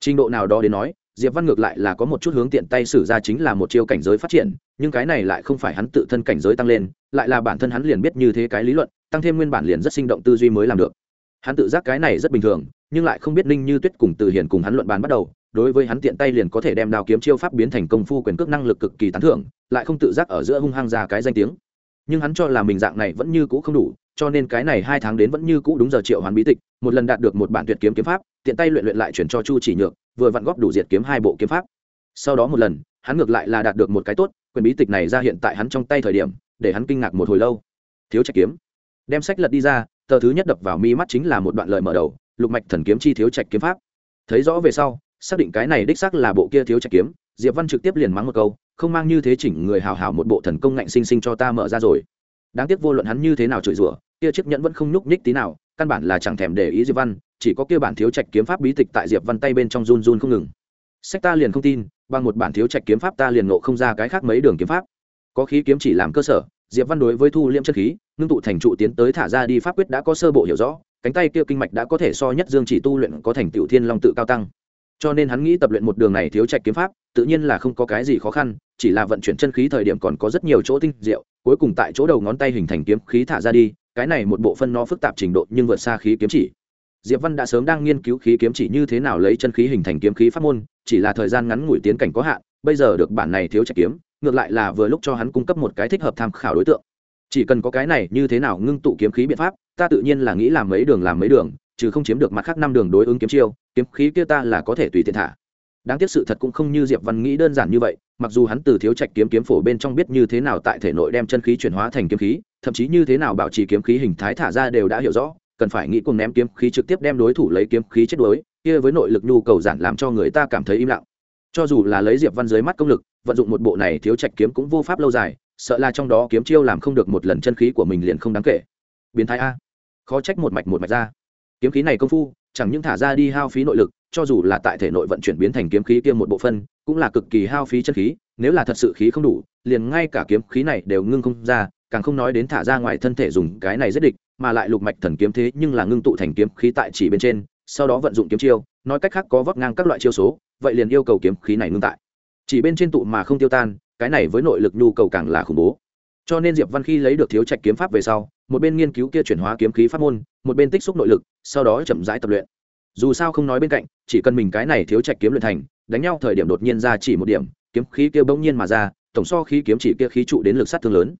Trình độ nào đó đến nói, diệp văn ngược lại là có một chút hướng tiện tay sử ra chính là một chiêu cảnh giới phát triển, nhưng cái này lại không phải hắn tự thân cảnh giới tăng lên, lại là bản thân hắn liền biết như thế cái lý luận, tăng thêm nguyên bản liền rất sinh động tư duy mới làm được. Hắn tự giác cái này rất bình thường nhưng lại không biết ninh như tuyết cùng từ hiền cùng hắn luận bàn bắt đầu, đối với hắn tiện tay liền có thể đem đao kiếm chiêu pháp biến thành công phu quyền cước năng lực cực kỳ tán thưởng, lại không tự giác ở giữa hung hăng ra cái danh tiếng. Nhưng hắn cho là mình dạng này vẫn như cũ không đủ, cho nên cái này hai tháng đến vẫn như cũ đúng giờ triệu hoán bí tịch, một lần đạt được một bản tuyệt kiếm kiếm pháp, tiện tay luyện luyện lại chuyển cho chu chỉ nhược, vừa vặn góp đủ diệt kiếm hai bộ kiếm pháp. Sau đó một lần, hắn ngược lại là đạt được một cái tốt, quyền bí tịch này ra hiện tại hắn trong tay thời điểm, để hắn kinh ngạc một hồi lâu. Thiếu trạch kiếm. Đem sách lật đi ra, tờ thứ nhất đập vào mi mắt chính là một đoạn lời mở đầu lục mạch thần kiếm chi thiếu trạch kiếm pháp. Thấy rõ về sau, xác định cái này đích xác là bộ kia thiếu trạch kiếm, diệp văn trực tiếp liền mắng một câu, không mang như thế chỉnh người hào hào một bộ thần công ngạnh sinh sinh cho ta mở ra rồi. Đáng tiếc vô luận hắn như thế nào chửi rủa, kia chiếc nhẫn vẫn không nhúc nhích tí nào, căn bản là chẳng thèm để ý diệp văn, chỉ có kia bản thiếu trạch kiếm pháp bí tịch tại diệp văn tay bên trong run run không ngừng. Sách ta liền không tin, bằng một bản thiếu trạch kiếm pháp ta liền nộ không ra cái khác mấy đường kiếm pháp. Có khí kiếm chỉ làm cơ sở, diệp văn đối với thu liêm chân khí, ngưng tụ thành trụ tiến tới thả ra đi pháp quyết đã có sơ bộ hiểu rõ cánh tay kia kinh mạch đã có thể so nhất dương chỉ tu luyện có thành tiểu thiên long tự cao tăng. Cho nên hắn nghĩ tập luyện một đường này thiếu trạch kiếm pháp, tự nhiên là không có cái gì khó khăn, chỉ là vận chuyển chân khí thời điểm còn có rất nhiều chỗ tinh diệu, cuối cùng tại chỗ đầu ngón tay hình thành kiếm khí thả ra đi, cái này một bộ phân nó phức tạp trình độ nhưng vượt xa khí kiếm chỉ. Diệp văn đã sớm đang nghiên cứu khí kiếm chỉ như thế nào lấy chân khí hình thành kiếm khí pháp môn, chỉ là thời gian ngắn ngủi tiến cảnh có hạn, bây giờ được bản này thiếu trạch kiếm, ngược lại là vừa lúc cho hắn cung cấp một cái thích hợp tham khảo đối tượng chỉ cần có cái này, như thế nào ngưng tụ kiếm khí biện pháp, ta tự nhiên là nghĩ làm mấy đường làm mấy đường trừ không chiếm được mặt khác năm đường đối ứng kiếm chiêu, kiếm khí kia ta là có thể tùy tiện thả. Đáng tiếc sự thật cũng không như diệp văn nghĩ đơn giản như vậy, mặc dù hắn từ thiếu trạch kiếm kiếm phổ bên trong biết như thế nào tại thể nội đem chân khí chuyển hóa thành kiếm khí, thậm chí như thế nào bảo trì kiếm khí hình thái thả ra đều đã hiểu rõ, cần phải nghĩ cùng ném kiếm khí trực tiếp đem đối thủ lấy kiếm khí chết đuối, kia với nội lực nhu cầu giản làm cho người ta cảm thấy im lặng. Cho dù là lấy diệp văn dưới mắt công lực, vận dụng một bộ này thiếu trạch kiếm cũng vô pháp lâu dài sợ là trong đó kiếm chiêu làm không được một lần chân khí của mình liền không đáng kể. Biến thái a. Khó trách một mạch một mạch ra. Kiếm khí này công phu, chẳng những thả ra đi hao phí nội lực, cho dù là tại thể nội vận chuyển biến thành kiếm khí kia một bộ phân cũng là cực kỳ hao phí chân khí, nếu là thật sự khí không đủ, liền ngay cả kiếm khí này đều ngưng không ra, càng không nói đến thả ra ngoài thân thể dùng cái này giết địch, mà lại lục mạch thần kiếm thế nhưng là ngưng tụ thành kiếm khí tại chỉ bên trên, sau đó vận dụng kiếm chiêu, nói cách khác có vóc ngang các loại chiêu số, vậy liền yêu cầu kiếm khí này ngưng tại. Chỉ bên trên tụ mà không tiêu tan cái này với nội lực nhu cầu càng là khủng bố. Cho nên diệp văn khi lấy được thiếu trạch kiếm pháp về sau, một bên nghiên cứu kia chuyển hóa kiếm khí pháp môn, một bên tích xúc nội lực, sau đó chậm rãi tập luyện. Dù sao không nói bên cạnh, chỉ cần mình cái này thiếu trạch kiếm luyện thành, đánh nhau thời điểm đột nhiên ra chỉ một điểm, kiếm khí kia bỗng nhiên mà ra, tổng so khí kiếm chỉ kia khí trụ đến lực sát thương lớn.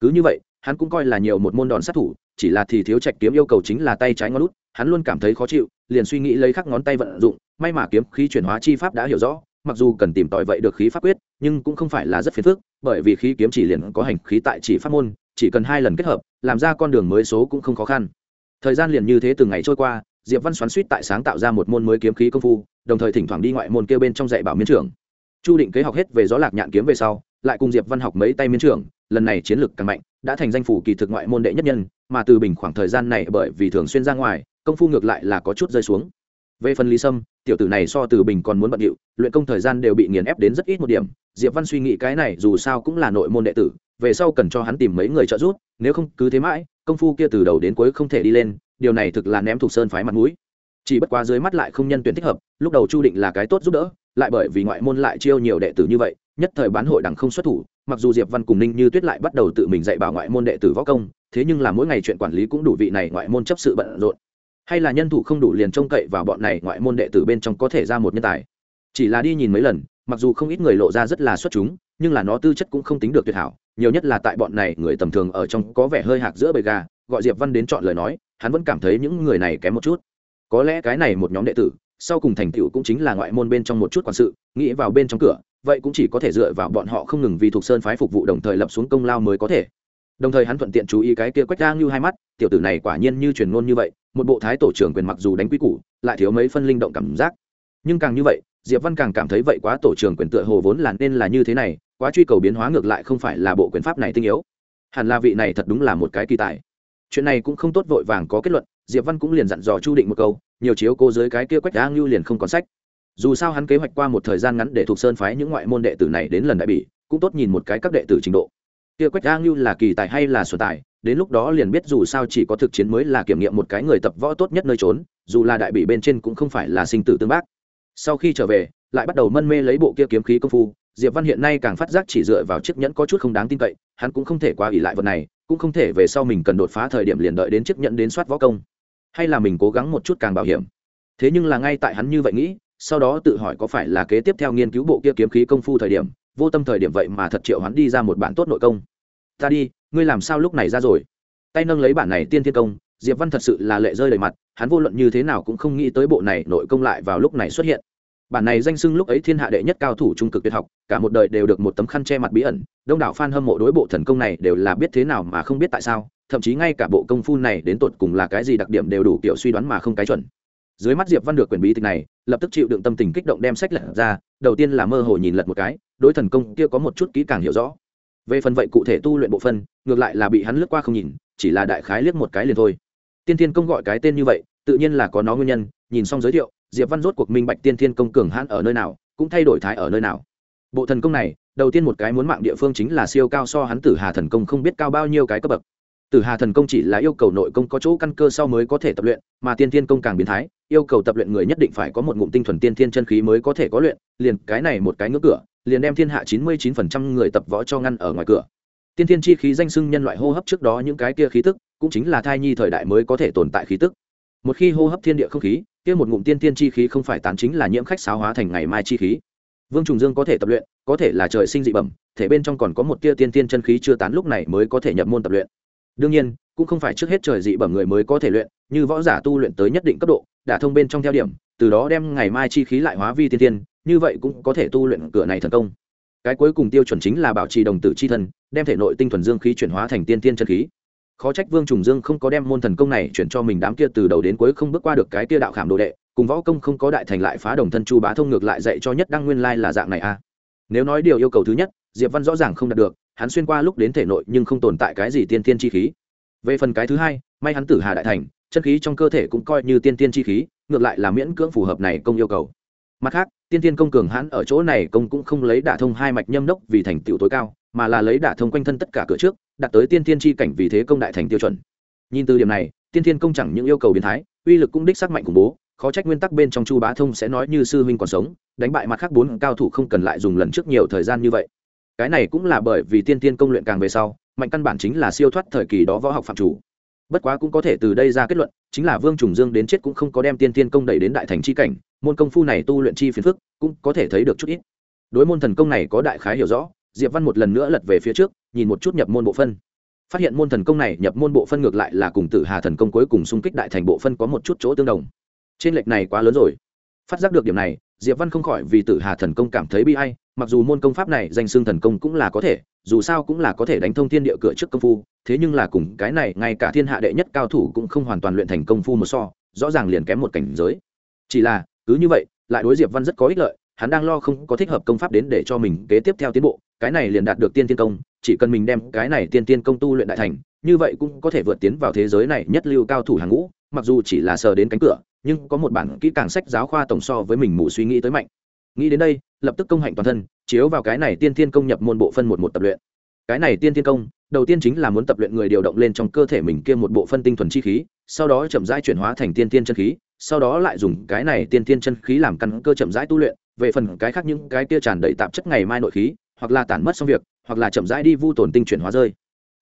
Cứ như vậy, hắn cũng coi là nhiều một môn đòn sát thủ, chỉ là thì thiếu trạch kiếm yêu cầu chính là tay trái ngón út, hắn luôn cảm thấy khó chịu, liền suy nghĩ lấy khắc ngón tay vận dụng, may mà kiếm khí chuyển hóa chi pháp đã hiểu rõ mặc dù cần tìm tòi vậy được khí pháp quyết, nhưng cũng không phải là rất phiền phức, bởi vì khí kiếm chỉ liền có hành khí tại chỉ pháp môn, chỉ cần hai lần kết hợp, làm ra con đường mới số cũng không khó khăn. Thời gian liền như thế từng ngày trôi qua, diệp văn xoắn suýt tại sáng tạo ra một môn mới kiếm khí công phu, đồng thời thỉnh thoảng đi ngoại môn kêu bên trong dạy bảo miến trưởng. Chu định kế học hết về gió lạc nhạn kiếm về sau, lại cùng diệp văn học mấy tay miến trưởng, lần này chiến lược càng mạnh, đã thành danh phủ kỳ thực ngoại môn đệ nhất nhân, mà từ bình khoảng thời gian này bởi vì thường xuyên ra ngoài, công phu ngược lại là có chút rơi xuống về phần lý sâm, tiểu tử này so từ bình còn muốn bận điệu, luyện công thời gian đều bị nghiền ép đến rất ít một điểm. Diệp văn suy nghĩ cái này, dù sao cũng là nội môn đệ tử, về sau cần cho hắn tìm mấy người trợ giúp, nếu không cứ thế mãi, công phu kia từ đầu đến cuối không thể đi lên, điều này thực là ném thuộc sơn phái mặt mũi. Chỉ bất quá dưới mắt lại không nhân tuyển thích hợp, lúc đầu chu định là cái tốt giúp đỡ, lại bởi vì ngoại môn lại chiêu nhiều đệ tử như vậy, nhất thời bán hội đẳng không xuất thủ, mặc dù diệp văn cùng ninh như tuyết lại bắt đầu tự mình dạy bảo ngoại môn đệ tử võ công, thế nhưng là mỗi ngày chuyện quản lý cũng đủ vị này ngoại môn chấp sự bận rộn hay là nhân thủ không đủ liền trông cậy vào bọn này ngoại môn đệ tử bên trong có thể ra một nhân tài? Chỉ là đi nhìn mấy lần, mặc dù không ít người lộ ra rất là xuất chúng, nhưng là nó tư chất cũng không tính được tuyệt hảo, nhiều nhất là tại bọn này người tầm thường ở trong có vẻ hơi hạc giữa bầy gà, gọi diệp văn đến chọn lời nói, hắn vẫn cảm thấy những người này kém một chút. Có lẽ cái này một nhóm đệ tử, sau cùng thành tựu cũng chính là ngoại môn bên trong một chút quản sự, nghĩ vào bên trong cửa, vậy cũng chỉ có thể dựa vào bọn họ không ngừng vì thuộc sơn phái phục vụ đồng thời lập xuống công lao mới có thể. Đồng thời hắn thuận tiện chú ý cái kia quách ra như hai mắt, tiểu tử này quả nhiên như truyền ngôn như vậy một bộ thái tổ trưởng quyền mặc dù đánh quy củ, lại thiếu mấy phân linh động cảm giác. Nhưng càng như vậy, diệp văn càng cảm thấy vậy quá tổ trưởng quyền tựa hồ vốn là nên là như thế này, quá truy cầu biến hóa ngược lại không phải là bộ quyền pháp này tinh yếu. Hẳn là vị này thật đúng là một cái kỳ tài. Chuyện này cũng không tốt vội vàng có kết luận, diệp văn cũng liền dặn dò chu định một câu, nhiều chiếu cô dưới cái kia quách a ngưu liền không còn sách. Dù sao hắn kế hoạch qua một thời gian ngắn để thuộc sơn phái những ngoại môn đệ tử này đến lần đại bỉ, cũng tốt nhìn một cái các đệ tử trình độ. Kia quách a ngưu là kỳ tài hay là sở tài đến lúc đó liền biết dù sao chỉ có thực chiến mới là kiểm nghiệm một cái người tập võ tốt nhất nơi trốn, dù là đại bỉ bên trên cũng không phải là sinh tử tương bác. Sau khi trở về, lại bắt đầu mân mê lấy bộ kia kiếm khí công phu, diệp văn hiện nay càng phát giác chỉ dựa vào chiếc nhẫn có chút không đáng tin cậy, hắn cũng không thể qua ỉ lại vật này, cũng không thể về sau mình cần đột phá thời điểm liền đợi đến chiếc nhẫn đến soát võ công. Hay là mình cố gắng một chút càng bảo hiểm. Thế nhưng là ngay tại hắn như vậy nghĩ, sau đó tự hỏi có phải là kế tiếp theo nghiên cứu bộ kia kiếm khí công phu thời điểm, vô tâm thời điểm vậy mà thật triệu hắn đi ra một bản tốt nội công. Ta đi ngươi làm sao lúc này ra rồi? Tay nâng lấy bản này tiên thiên công, diệp văn thật sự là lệ rơi đầy mặt, hắn vô luận như thế nào cũng không nghĩ tới bộ này nội công lại vào lúc này xuất hiện. Bản này danh sưng lúc ấy thiên hạ đệ nhất cao thủ trung cực tuyệt học, cả một đời đều được một tấm khăn che mặt bí ẩn, đông đảo f a n hâm mộ đối bộ thần công này đều là biết thế nào mà không biết tại sao, thậm chí ngay cả bộ công phu này đến tột cùng là cái gì đặc điểm đều đủ kiểu suy đoán mà không cái chuẩn. Dưới mắt diệp văn được quyền bí tịch này, lập tức chịu đựng tâm tình kích động đem sách lật ra, đầu tiên là mơ hồ nhìn lật một cái, đối thần công kia có một chút kỹ càng hiểu rõ về phần vậy cụ thể tu luyện bộ phân, ngược lại là bị hắn lướt qua không nhìn, chỉ là đại khái liếc một cái liền thôi. Tiên thiên công gọi cái tên như vậy, tự nhiên là có nó nguyên nhân, nhìn xong giới thiệu, diệp văn rốt cuộc minh bạch tiên thiên công cường hãn ở nơi nào, cũng thay đổi thái ở nơi nào. Bộ thần công này, đầu tiên một cái muốn mạng địa phương chính là siêu cao so hắn tử hà thần công không biết cao bao nhiêu cái cấp bậc tử hà thần công chỉ là yêu cầu nội công có chỗ căn cơ sau mới có thể tập luyện, mà tiên thiên công càng biến thái, yêu cầu tập luyện người nhất định phải có một ngụm tinh thuần tiên thiên chân khí mới có thể có luyện, liền cái này một cái ngưỡng cửa, liền đem thiên hạ chín mươi chín phần trăm người tập võ cho ngăn ở ngoài cửa. Tiên thiên chi khí danh sưng nhân loại hô hấp trước đó những cái kia khí tức, cũng chính là thai nhi thời đại mới có thể tồn tại khí tức. Một khi hô hấp thiên địa không khí, kia một ngụm tiên tiên chi khí không phải tán chính là nhiễm khách sáo hóa thành ngày mai chi khí. Vương trùng dương có thể tập luyện, có thể là trời sinh dị bẩm, thể bên trong còn có một tia tiên tiên chân khí chưa tán lúc này mới có thể nhập môn tập luyện đương nhiên, cũng không phải trước hết trời dị bẩm người mới có thể luyện, như võ giả tu luyện tới nhất định cấp độ, đả thông bên trong theo điểm, từ đó đem ngày mai chi khí lại hóa vi tiên tiên, như vậy cũng có thể tu luyện cửa này thần công cái cuối cùng tiêu chuẩn chính là bảo trì đồng tử chi thân, đem thể nội tinh thuần dương khí chuyển hóa thành tiên tiên chân khí khó trách vương trùng dương không có đem môn thần công này chuyển cho mình đám kia từ đầu đến cuối không bước qua được cái kia đạo khảm đồ đệ, cùng võ công không có đại thành lại phá đồng thân chu bá thông ngược lại dạy cho nhất đăng nguyên lai là dạng này a à. nếu nói điều yêu cầu thứ nhất, diệp văn rõ ràng không đạt được hắn xuyên qua lúc đến thể nội nhưng không tồn tại cái gì tiên tiên chi khí. Về phần cái thứ hai, may hắn tử hà đại thành, chân khí trong cơ thể cũng coi như tiên tiên chi khí, ngược lại là miễn cưỡng phù hợp này công yêu cầu. Mặt khác, tiên tiên công cường hãn ở chỗ này công cũng không lấy đả thông hai mạch nhâm đốc vì thành tựu tối cao, mà là lấy đả thông quanh thân tất cả cửa trước, đạt tới tiên tiên chi cảnh vì thế công đại thành tiêu chuẩn. Nhìn từ điểm này, tiên tiên công chẳng những yêu cầu biến thái, uy lực cũng đích sắc mạnh khủng bố, khó trách nguyên tắc bên trong chu bá thông sẽ nói như sư huynh còn sống, đánh bại mặt khác bốn cao thủ không cần lại dùng lần trước nhiều thời gian như vậy cái này cũng là bởi vì tiên tiên công luyện càng về sau, mạnh căn bản chính là siêu thoát thời kỳ đó võ học phạm chủ. Bất quá cũng có thể từ đây ra kết luận, chính là vương trùng dương đến chết cũng không có đem tiên tiên công đẩy đến đại thành c h i cảnh, môn công phu này tu luyện chi phiền phức, cũng có thể thấy được chút ít. Đối môn thần công này có đại khái hiểu rõ, diệp văn một lần nữa lật về phía trước, nhìn một chút nhập môn bộ phân. Phát hiện môn thần công này nhập môn bộ phân ngược lại là cùng tử hà thần công cuối cùng xung kích đại thành bộ phân có một chút chỗ tương đồng. Trên lệch này quá lớn rồi. Phát giác được điểm này, diệp văn không khỏi vì tử hà thần công cảm thấy bi ai mặc dù môn công pháp này danh xưng thần công cũng là có thể, dù sao cũng là có thể đánh thông thiên địa cửa trước công phu, thế nhưng là cùng cái này, ngay cả thiên hạ đệ nhất cao thủ cũng không hoàn toàn luyện thành công phu một so, rõ ràng liền kém một cảnh giới. Chỉ là, cứ như vậy, lại đối diệp văn rất có ích lợi, hắn đang lo không có thích hợp công pháp đến để cho mình kế tiếp theo tiến bộ, cái này liền đạt được tiên tiên công, chỉ cần mình đem cái này tiên tiên công tu luyện đại thành, như vậy cũng có thể vượt tiến vào thế giới này nhất lưu cao thủ hàng ngũ, mặc dù chỉ là sờ đến cánh cửa, nhưng có một bản kỹ càng sách giáo khoa tổng so với mình mù suy nghĩ tới mạnh nghĩ đến đây, lập tức công hạnh toàn thân, chiếu vào cái này tiên thiên công nhập môn bộ phân một một tập luyện. Cái này tiên thiên công, đầu tiên chính là muốn tập luyện người điều động lên trong cơ thể mình kia một bộ phân tinh thuần chi khí, sau đó chậm rãi chuyển hóa thành tiên thiên chân khí, sau đó lại dùng cái này tiên thiên chân khí làm căn cơ chậm rãi tu luyện. Về phần cái khác những cái kia tràn đầy tạp chất ngày mai nội khí, hoặc là tản mất xong việc, hoặc là chậm rãi đi vu tổn tinh chuyển hóa rơi.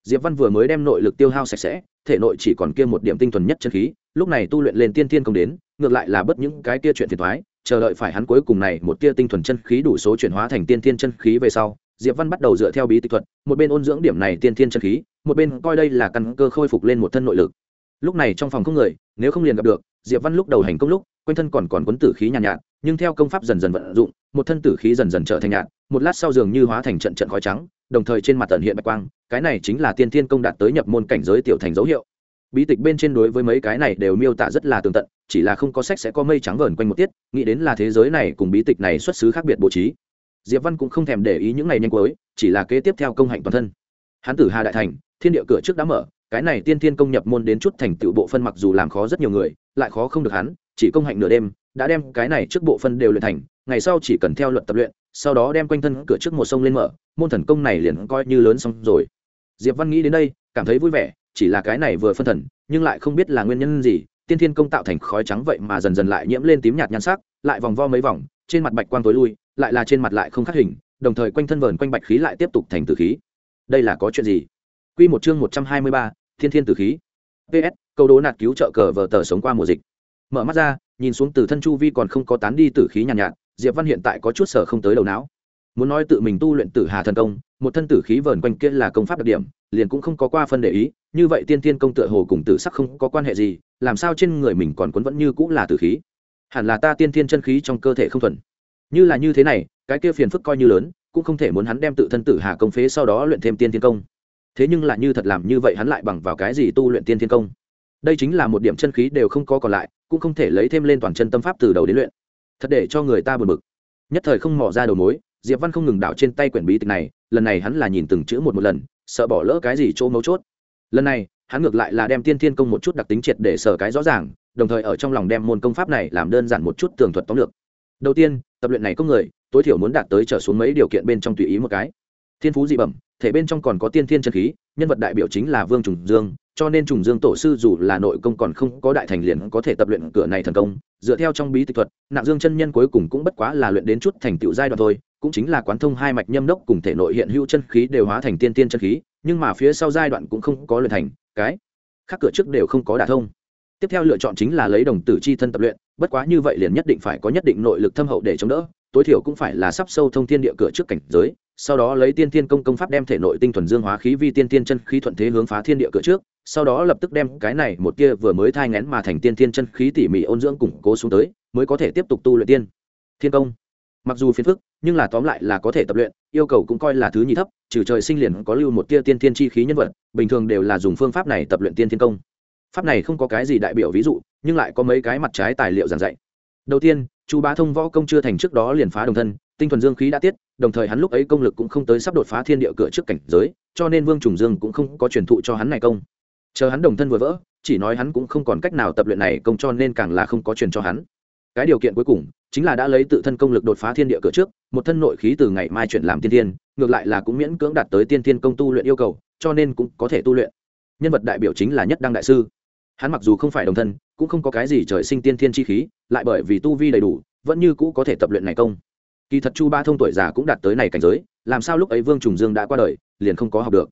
Diệp văn vừa mới đem nội lực tiêu hao sạch sẽ, thể nội chỉ còn kia một điểm tinh thuần nhất chân khí, lúc này tu luyện lên tiên thiên công đến, ngược lại là bất những cái kia chuyện phiền thoái chờ đợi phải hắn cuối cùng này một tia tinh thuần chân khí đủ số chuyển hóa thành tiên thiên chân khí về sau diệp văn bắt đầu dựa theo bí tịch thuật một bên ôn dưỡng điểm này tiên thiên chân khí một bên coi đây là căn cơ khôi phục lên một thân nội lực. Lúc này trong phòng không người nếu không liền gặp được diệp văn lúc đầu hành công lúc quanh thân còn còn cuốn tử khí nhàn nhạt, nhạt nhưng theo công pháp dần dần vận dụng một thân tử khí dần dần trở thành nhạt một lát sau dường như hóa thành trận trận khói trắng đồng thời trên mặt tận hiện bạch quang cái này chính là tiên thiên công đạt tới nhập môn cảnh giới tiểu thành dấu hiệu bí tịch bên trên đối với mấy cái này đều miêu tả rất là tường tận, chỉ là không có sách sẽ có mây trắng vờn quanh một tiết, nghĩ đến là thế giới này cùng bí tịch này xuất xứ khác biệt bố trí. Diệp văn cũng không thèm để ý những ngày nhanh cuối, chỉ là kế tiếp theo công hạnh toàn thân. Hán tử hà đại thành, thiên địa cửa trước đã mở, cái này tiên thiên công nhập môn đến chút thành tựu bộ phân mặc dù làm khó rất nhiều người, lại khó không được hắn, chỉ công hạnh nửa đêm, đã đem cái này trước bộ phân đều luyện thành, ngày sau chỉ cần theo luật tập luyện, sau đó đem quanh thân cửa trước một sông lên mở, môn thần công này liền coi như lớn xong rồi. Diệp văn nghĩ đến đây, cảm thấy vui vẻ chỉ là cái này vừa phân thần nhưng lại không biết là nguyên nhân gì tiên thiên công tạo thành khói trắng vậy mà dần dần lại nhiễm lên tím nhạt nhan sắc lại vòng vo mấy vòng trên mặt bạch quang tối lui lại là trên mặt lại không khắc hình đồng thời quanh thân vờn quanh bạch khí lại tiếp tục thành tử khí đây là có chuyện gì Quy một chương một trăm hai mươi ba, Thiên Thiên Tử khí. PS, câu đố nạt cứu trợ cờ vở tờ sống qua mùa dịch. Mở mắt ra, nhìn xuống từ thân chu vi còn không có tán đi tử khí nhàn nhạt, nhạt, Diệp Văn hiện tại có chút sở không tới đầu não. Muốn nói tự mình tu luyện Tử Hà thần công, một thân tử khí vờn quanh kia là công pháp đặc điểm, liền cũng không có qua phân để ý, như vậy tiên tiên công tựa hồ cùng tử sắc không có quan hệ gì, làm sao trên người mình còn quấn vẫn như cũng là tử khí? Hẳn là ta tiên tiên chân khí trong cơ thể không thuần. Như là như thế này, cái kia phiền phức coi như lớn, cũng không thể muốn hắn đem tự thân tử hà công phế sau đó luyện thêm tiên tiên công thế nhưng lại như thật làm như vậy hắn lại bằng vào cái gì tu luyện tiên thiên công đây chính là một điểm chân khí đều không có còn lại cũng không thể lấy thêm lên toàn chân tâm pháp từ đầu đến luyện thật để cho người ta buồn bực nhất thời không mò ra đầu mối diệp văn không ngừng đảo trên tay quyển bí tịch này, lần này hắn là nhìn từng chữ một một lần, sợ bỏ lỡ cái gì chỗ mấu chốt. Lần này, hắn ngược lại là đem tiên thiên công một chút đặc tính triệt để sở cái rõ ràng, đồng thời ở trong lòng đem môn công pháp này làm đơn giản một chút tường thuật tóm lược. Đầu tiên, tập luyện này có người, tối thiểu muốn đạt tới trở xuống mấy điều kiện bên trong tùy ý một cái. Thiên phú dị bẩm, thể bên trong còn có tiên thiên chân khí, nhân vật đại biểu chính là vương trùng dương, cho nên trùng dương tổ sư dù là nội công còn không có đại thành liền có thể tập luyện cửa này thần công, dựa theo trong bí tịch thuật nặng dương chân nhân cuối cùng cũng bất quá là luyện đến chút thành tựu giai đoạn thôi cũng chính là quán thông hai mạch nhâm đốc cùng thể nội hiện hữu chân khí đều hóa thành tiên tiên chân khí, nhưng mà phía sau giai đoạn cũng không có luyện thành, cái khác cửa trước đều không có đả thông. Tiếp theo lựa chọn chính là lấy đồng tử chi thân tập luyện, bất quá như vậy liền nhất định phải có nhất định nội lực thâm hậu để chống đỡ, tối thiểu cũng phải là sắp sâu thông thiên địa cửa trước cảnh giới, sau đó lấy tiên tiên công công pháp đem thể nội tinh thuần dương hóa khí vi tiên tiên chân khí thuận thế hướng phá thiên địa cửa trước, sau đó lập tức đem cái này một kia vừa mới thai ngén mà thành tiên tiên chân khí tỉ mỉ ôn dưỡng củng cố xuống tới, mới có thể tiếp tục tu luyện tiên thiên công mặc dù phiền phức, nhưng là tóm lại là có thể tập luyện, yêu cầu cũng coi là thứ nhì thấp, trừ trời sinh liền có lưu một tia tiên thiên chi khí nhân vật, bình thường đều là dùng phương pháp này tập luyện tiên thiên công. Pháp này không có cái gì đại biểu ví dụ, nhưng lại có mấy cái mặt trái tài liệu giảng dạy. Đầu tiên, chu bá thông võ công chưa thành trước đó liền phá đồng thân, tinh thuần dương khí đã tiết, đồng thời hắn lúc ấy công lực cũng không tới sắp đột phá thiên địa cửa trước cảnh giới, cho nên vương trùng dương cũng không có truyền thụ cho hắn này công. Chờ hắn đồng thân vừa vỡ, chỉ nói hắn cũng không còn cách nào tập luyện này công cho nên càng là không có truyền cho hắn cái điều kiện cuối cùng chính là đã lấy tự thân công lực đột phá thiên địa cửa trước, một thân nội khí từ ngày mai chuyển làm tiên tiên ngược lại là cũng miễn cưỡng đạt tới tiên tiên công tu luyện yêu cầu, cho nên cũng có thể tu luyện. Nhân vật đại biểu chính là nhất đăng đại sư. Hắn mặc dù không phải đồng thân, cũng không có cái gì trời sinh tiên thiên chi khí, lại bởi vì tu vi đầy đủ, vẫn như cũ có thể tập luyện này công. Kỳ thật chu ba thông tuổi già cũng đạt tới này cảnh giới, làm sao lúc ấy vương trùng dương đã qua đời, liền không có học được.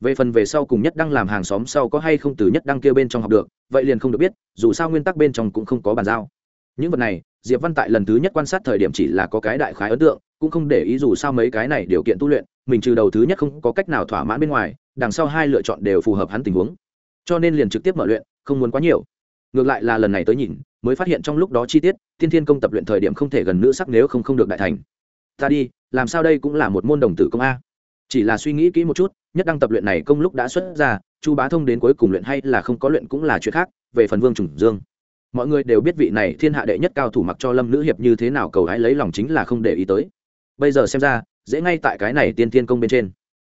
Về phần về sau cùng nhất đăng làm hàng xóm sau có hay không từ nhất đăng kia bên trong học được, vậy liền không được biết, dù sao nguyên tắc bên trong cũng không có bàn giao những vật này, diệp văn tại lần thứ nhất quan sát thời điểm chỉ là có cái đại khái ấn tượng, cũng không để ý dù sao mấy cái này điều kiện tu luyện, mình trừ đầu thứ nhất không có cách nào thỏa mãn bên ngoài, đằng sau hai lựa chọn đều phù hợp hắn tình huống. Cho nên liền trực tiếp mở luyện, không muốn quá nhiều. Ngược lại là lần này tới nhìn, mới phát hiện trong lúc đó chi tiết, Thiên thiên công tập luyện thời điểm không thể gần nữ sắc nếu không không được đại thành. Ta đi, làm sao đây cũng là một môn đồng tử công a. Chỉ là suy nghĩ kỹ một chút, nhất đăng tập luyện này công lúc đã xuất ra, chu bá thông đến cuối cùng luyện hay là không có luyện cũng là chuyện khác, về phần vương trùng dương mọi người đều biết vị này thiên hạ đệ nhất cao thủ mặc cho lâm nữ hiệp như thế nào cầu hãy lấy lòng chính là không để ý tới. Bây giờ xem ra, dễ ngay tại cái này tiên thiên công bên trên.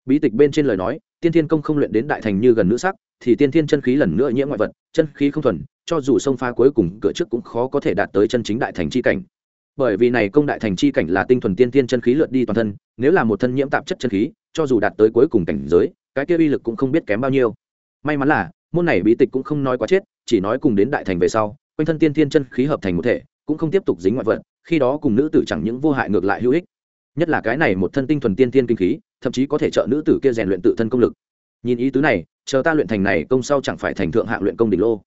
Bí tịch bên trên lời nói, tiên thiên công không luyện đến đại thành như gần nữ sắc, thì tiên thiên chân khí lần nữa nhiễm ngoại vật, chân khí không thuần, cho dù sông pha cuối cùng cửa trước cũng khó có thể đạt tới chân chính đại thành chi cảnh. Bởi vì này công đại thành chi cảnh là tinh thuần tiên thiên chân khí lượt đi toàn thân, nếu là một thân nhiễm tạp chất chân khí, cho dù đạt tới cuối cùng cảnh giới, cái kia uy lực cũng không biết kém bao nhiêu. May mắn là, môn này bí tịch cũng không nói quá chết, chỉ nói cùng đến đại thành về sau quanh thân tiên thiên chân khí hợp thành một thể, cũng không tiếp tục dính ngoại vật, khi đó cùng nữ tử chẳng những vô hại ngược lại hữu ích. Nhất là cái này một thân tinh thuần tiên tiên kinh khí, thậm chí có thể trợ nữ tử kia rèn luyện tự thân công lực. Nhìn ý tứ này, chờ ta luyện thành này công sau chẳng phải thành thượng hạng luyện công đỉnh lô.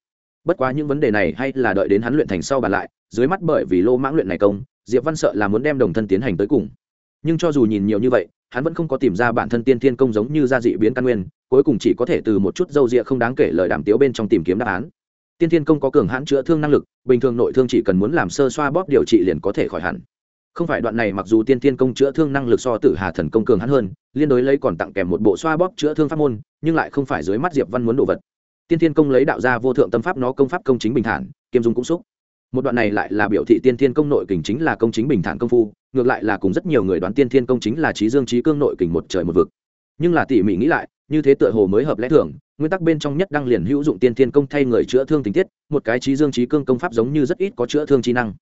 Bất quá những vấn đề này hay là đợi đến hắn luyện thành sau bàn lại, dưới mắt bởi vì lô mãng luyện này công, diệp văn sợ là muốn đem đồng thân tiến hành tới cùng. Nhưng cho dù nhìn nhiều như vậy, hắn vẫn không có tìm ra bản thân tiên thiên công giống như gia dị biến căn nguyên, cuối cùng chỉ có thể từ một chút dâu rịa không đáng kể lời đàm tiếu bên trong tìm kiếm đáp án tiên thiên công có cường hãn chữa thương năng lực, bình thường nội thương chỉ cần muốn làm sơ xoa bóp điều trị liền có thể khỏi hẳn. Không phải đoạn này mặc dù tiên thiên công chữa thương năng lực so tử hà thần công cường hãn hơn, liên đối lấy còn tặng kèm một bộ xoa bóp chữa thương pháp môn, nhưng lại không phải dưới mắt diệp văn muốn đồ vật. Tiên thiên công lấy đạo gia vô thượng tâm pháp nó công pháp công chính bình thản kiêm dung cũng xúc. Một đoạn này lại là biểu thị tiên thiên công nội kình chính là công chính bình thản công phu, ngược lại là cùng rất nhiều người đoán tiên thiên công chính là trí dương trí cương nội kình một trời một vực. Nhưng là tỉ mỉ nghĩ lại như thế tựa hồ mới hợp lẽ thường, nguyên tắc bên trong nhất đăng liền hữu dụng tiên thiên công thay người chữa thương tình tiết, một cái trí dương trí cương công pháp giống như rất ít có chữa thương trí năng.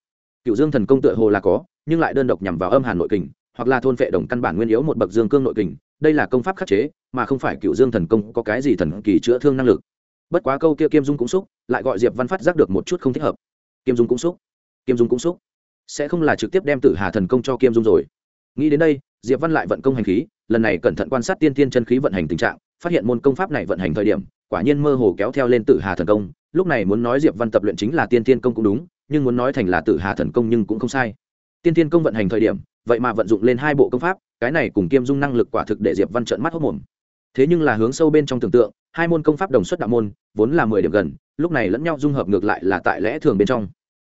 Cựu dương thần công tựa hồ là có, nhưng lại đơn độc nhằm vào âm hàn nội kình, hoặc là thôn vệ đồng căn bản nguyên yếu một bậc dương cương nội kình, đây là công pháp khắc chế, mà không phải cựu dương thần công có cái gì thần kỳ chữa thương năng lực. Bất quá câu kia kiêm dung cũng xúc, lại gọi diệp văn phát giác được một chút không thích hợp. Kiêm dung cũng xúc, kiêm dung cũng xúc. Sẽ không là trực tiếp đem tử hà thần công cho kiêm dung rồi. Nghĩ đến đây, diệp văn lại vận công hành khí lần này cẩn thận quan sát tiên tiên chân khí vận hành tình trạng, phát hiện môn công pháp này vận hành thời điểm, quả nhiên mơ hồ kéo theo lên tử hà thần công, lúc này muốn nói diệp văn tập luyện chính là tiên tiên công cũng đúng, nhưng muốn nói thành là tử hà thần công nhưng cũng không sai. Tiên tiên công vận hành thời điểm, vậy mà vận dụng lên hai bộ công pháp, cái này cùng kiêm dung năng lực quả thực để diệp văn trợn mắt hốc mồm. Thế nhưng là hướng sâu bên trong tưởng tượng, hai môn công pháp đồng xuất đạo môn, vốn là mười điểm gần, lúc này lẫn nhau dung hợp ngược lại là tại lẽ thường bên trong.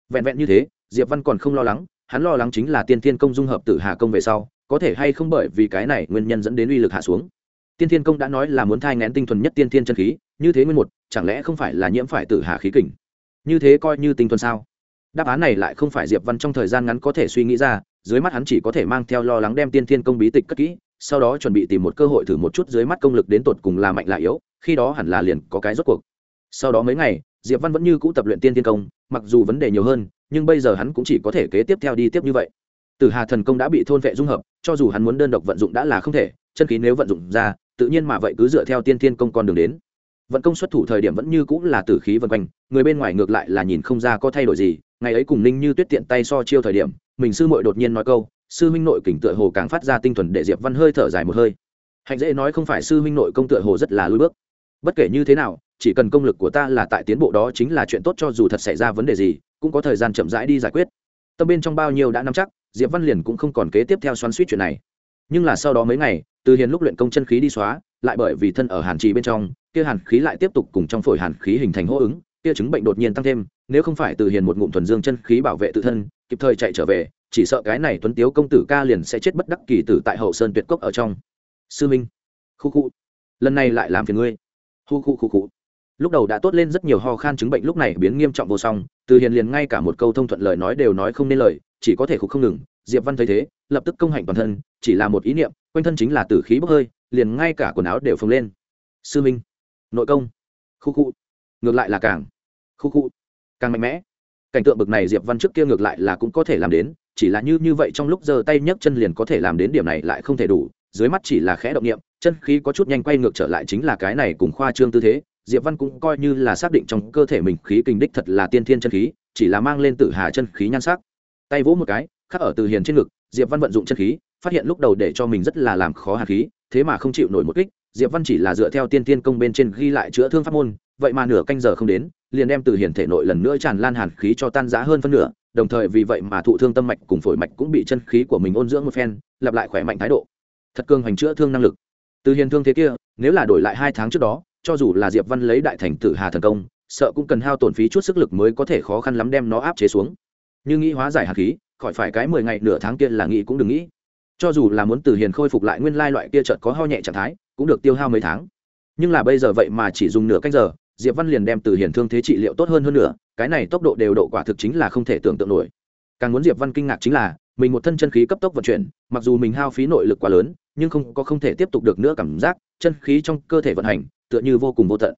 Vẹn vẹn như thế, diệp văn còn không lo lắng, hắn lo lắng chính là tiên tiên công dung hợp tử hà công về sau có thể hay không bởi vì cái này nguyên nhân dẫn đến uy lực hạ xuống. Tiên thiên công đã nói là muốn thai ngén tinh thuần nhất tiên thiên chân khí, như thế nguyên một, chẳng lẽ không phải là nhiễm phải tử hà khí kình? Như thế coi như tinh thuần sao? Đáp án này lại không phải diệp văn trong thời gian ngắn có thể suy nghĩ ra, dưới mắt hắn chỉ có thể mang theo lo lắng đem tiên thiên công bí tịch cất kỹ, sau đó chuẩn bị tìm một cơ hội thử một chút dưới mắt công lực đến tột cùng là mạnh là yếu, khi đó hẳn là liền có cái rốt cuộc. Sau đó mấy ngày, diệp văn vẫn như cũ tập luyện tiên thiên công, mặc dù vấn đề nhiều hơn, nhưng bây giờ hắn cũng chỉ có thể kế tiếp theo đi tiếp như vậy. Tử Hà thần công đã bị thôn vệ dung hợp, cho dù hắn muốn đơn độc vận dụng đã là không thể, chân khí nếu vận dụng ra, tự nhiên mà vậy cứ dựa theo tiên thiên công con đường đến. Vận công xuất thủ thời điểm vẫn như cũng là tử khí vần quanh, người bên ngoài ngược lại là nhìn không ra có thay đổi gì, ngày ấy cùng Ninh Như Tuyết tiện tay so chiêu thời điểm, mình sư muội đột nhiên nói câu, sư huynh nội kình tựa hồ càng phát ra tinh thuần để Diệp Văn hơi thở dài một hơi. Hành dễ nói không phải sư huynh nội công tựa hồ rất là lùi bước. Bất kể như thế nào, chỉ cần công lực của ta là tại tiến bộ đó chính là chuyện tốt cho dù thật xảy ra vấn đề gì cũng có thời gian chậm rãi đi giải quyết tâm bên trong bao nhiêu đã nắm chắc diệp văn liền cũng không còn kế tiếp theo xoắn suýt chuyện này. Nhưng là sau đó mấy ngày, từ hiền lúc luyện công chân khí đi xóa, lại bởi vì thân ở hàn trì bên trong, kia hàn khí lại tiếp tục cùng trong phổi hàn khí hình thành hô ứng, kia chứng bệnh đột nhiên tăng thêm, nếu không phải từ hiền một ngụm thuần dương chân khí bảo vệ tự thân, kịp thời chạy trở về, chỉ sợ cái này tuấn tiếu công tử ca liền sẽ chết bất đắc kỳ tử tại hậu sơn tuyệt cốc ở trong. Sư minh, khu khu, lần này lại làm phiền ngươi. Khu khu khu khu. Lúc đầu đã tốt lên rất nhiều ho khan chứng bệnh lúc này biến nghiêm trọng vô song từ hiền liền ngay cả một câu thông thuận lời nói đều nói không nên lời, chỉ có thể khục không ngừng. Diệp văn thấy thế, lập tức công hạnh toàn thân, chỉ là một ý niệm, quanh thân chính là tử khí bốc hơi, liền ngay cả quần áo đều phồng lên. Sư minh, nội công. Khu khu. Ngược lại là càng. Khu khu. Càng mạnh mẽ. Cảnh tượng bực này diệp văn trước kia ngược lại là cũng có thể làm đến, chỉ là như như vậy trong lúc giơ tay nhấc chân liền có thể làm đến điểm này lại không thể đủ, dưới mắt chỉ là khẽ động niệm, chân khí có chút nhanh quay ngược trở lại chính là cái này cùng khoa trương tư thế diệp văn cũng coi như là xác định trong cơ thể mình khí kinh đích thật là tiên thiên chân khí, chỉ là mang lên tử hà chân khí nhan sắc. Tay vỗ một cái, khắc ở từ hiền trên ngực, diệp văn vận dụng chân khí, phát hiện lúc đầu để cho mình rất là làm khó hà khí, thế mà không chịu nổi một kích, diệp văn chỉ là dựa theo tiên tiên công bên trên ghi lại chữa thương pháp môn, vậy mà nửa canh giờ không đến, liền đem từ hiền thể nội lần nữa tràn lan hàn khí cho tan rã hơn phân nửa, đồng thời vì vậy mà thụ thương tâm mạch cùng phổi mạch cũng bị chân khí của mình ôn dưỡng một phen, lặp lại khỏe mạnh thái độ. Thật cường hành chữa thương năng lực. Từ hiền thương thế kia, nếu là đổi lại hai tháng trước đó cho dù là diệp văn lấy đại thành tử hà thần công, sợ cũng cần hao tổn phí chút sức lực mới có thể khó khăn lắm đem nó áp chế xuống. Nhưng nghĩ hóa giải hạt khí, khỏi phải cái mười ngày nửa tháng kia là nghĩ cũng đừng nghĩ. Cho dù là muốn từ hiền khôi phục lại nguyên lai loại kia chợt có ho nhẹ trạng thái, cũng được tiêu hao mấy tháng. Nhưng là bây giờ vậy mà chỉ dùng nửa canh giờ, diệp văn liền đem từ hiền thương thế trị liệu tốt hơn hơn nữa, cái này tốc độ đều độ quả thực chính là không thể tưởng tượng nổi. Càng muốn diệp văn kinh ngạc chính là, mình một thân chân khí cấp tốc vận chuyển, mặc dù mình hao phí nội lực quá lớn, nhưng không có không thể tiếp tục được nữa cảm giác, chân khí trong cơ thể vận hành tựa như vô cùng vô tận.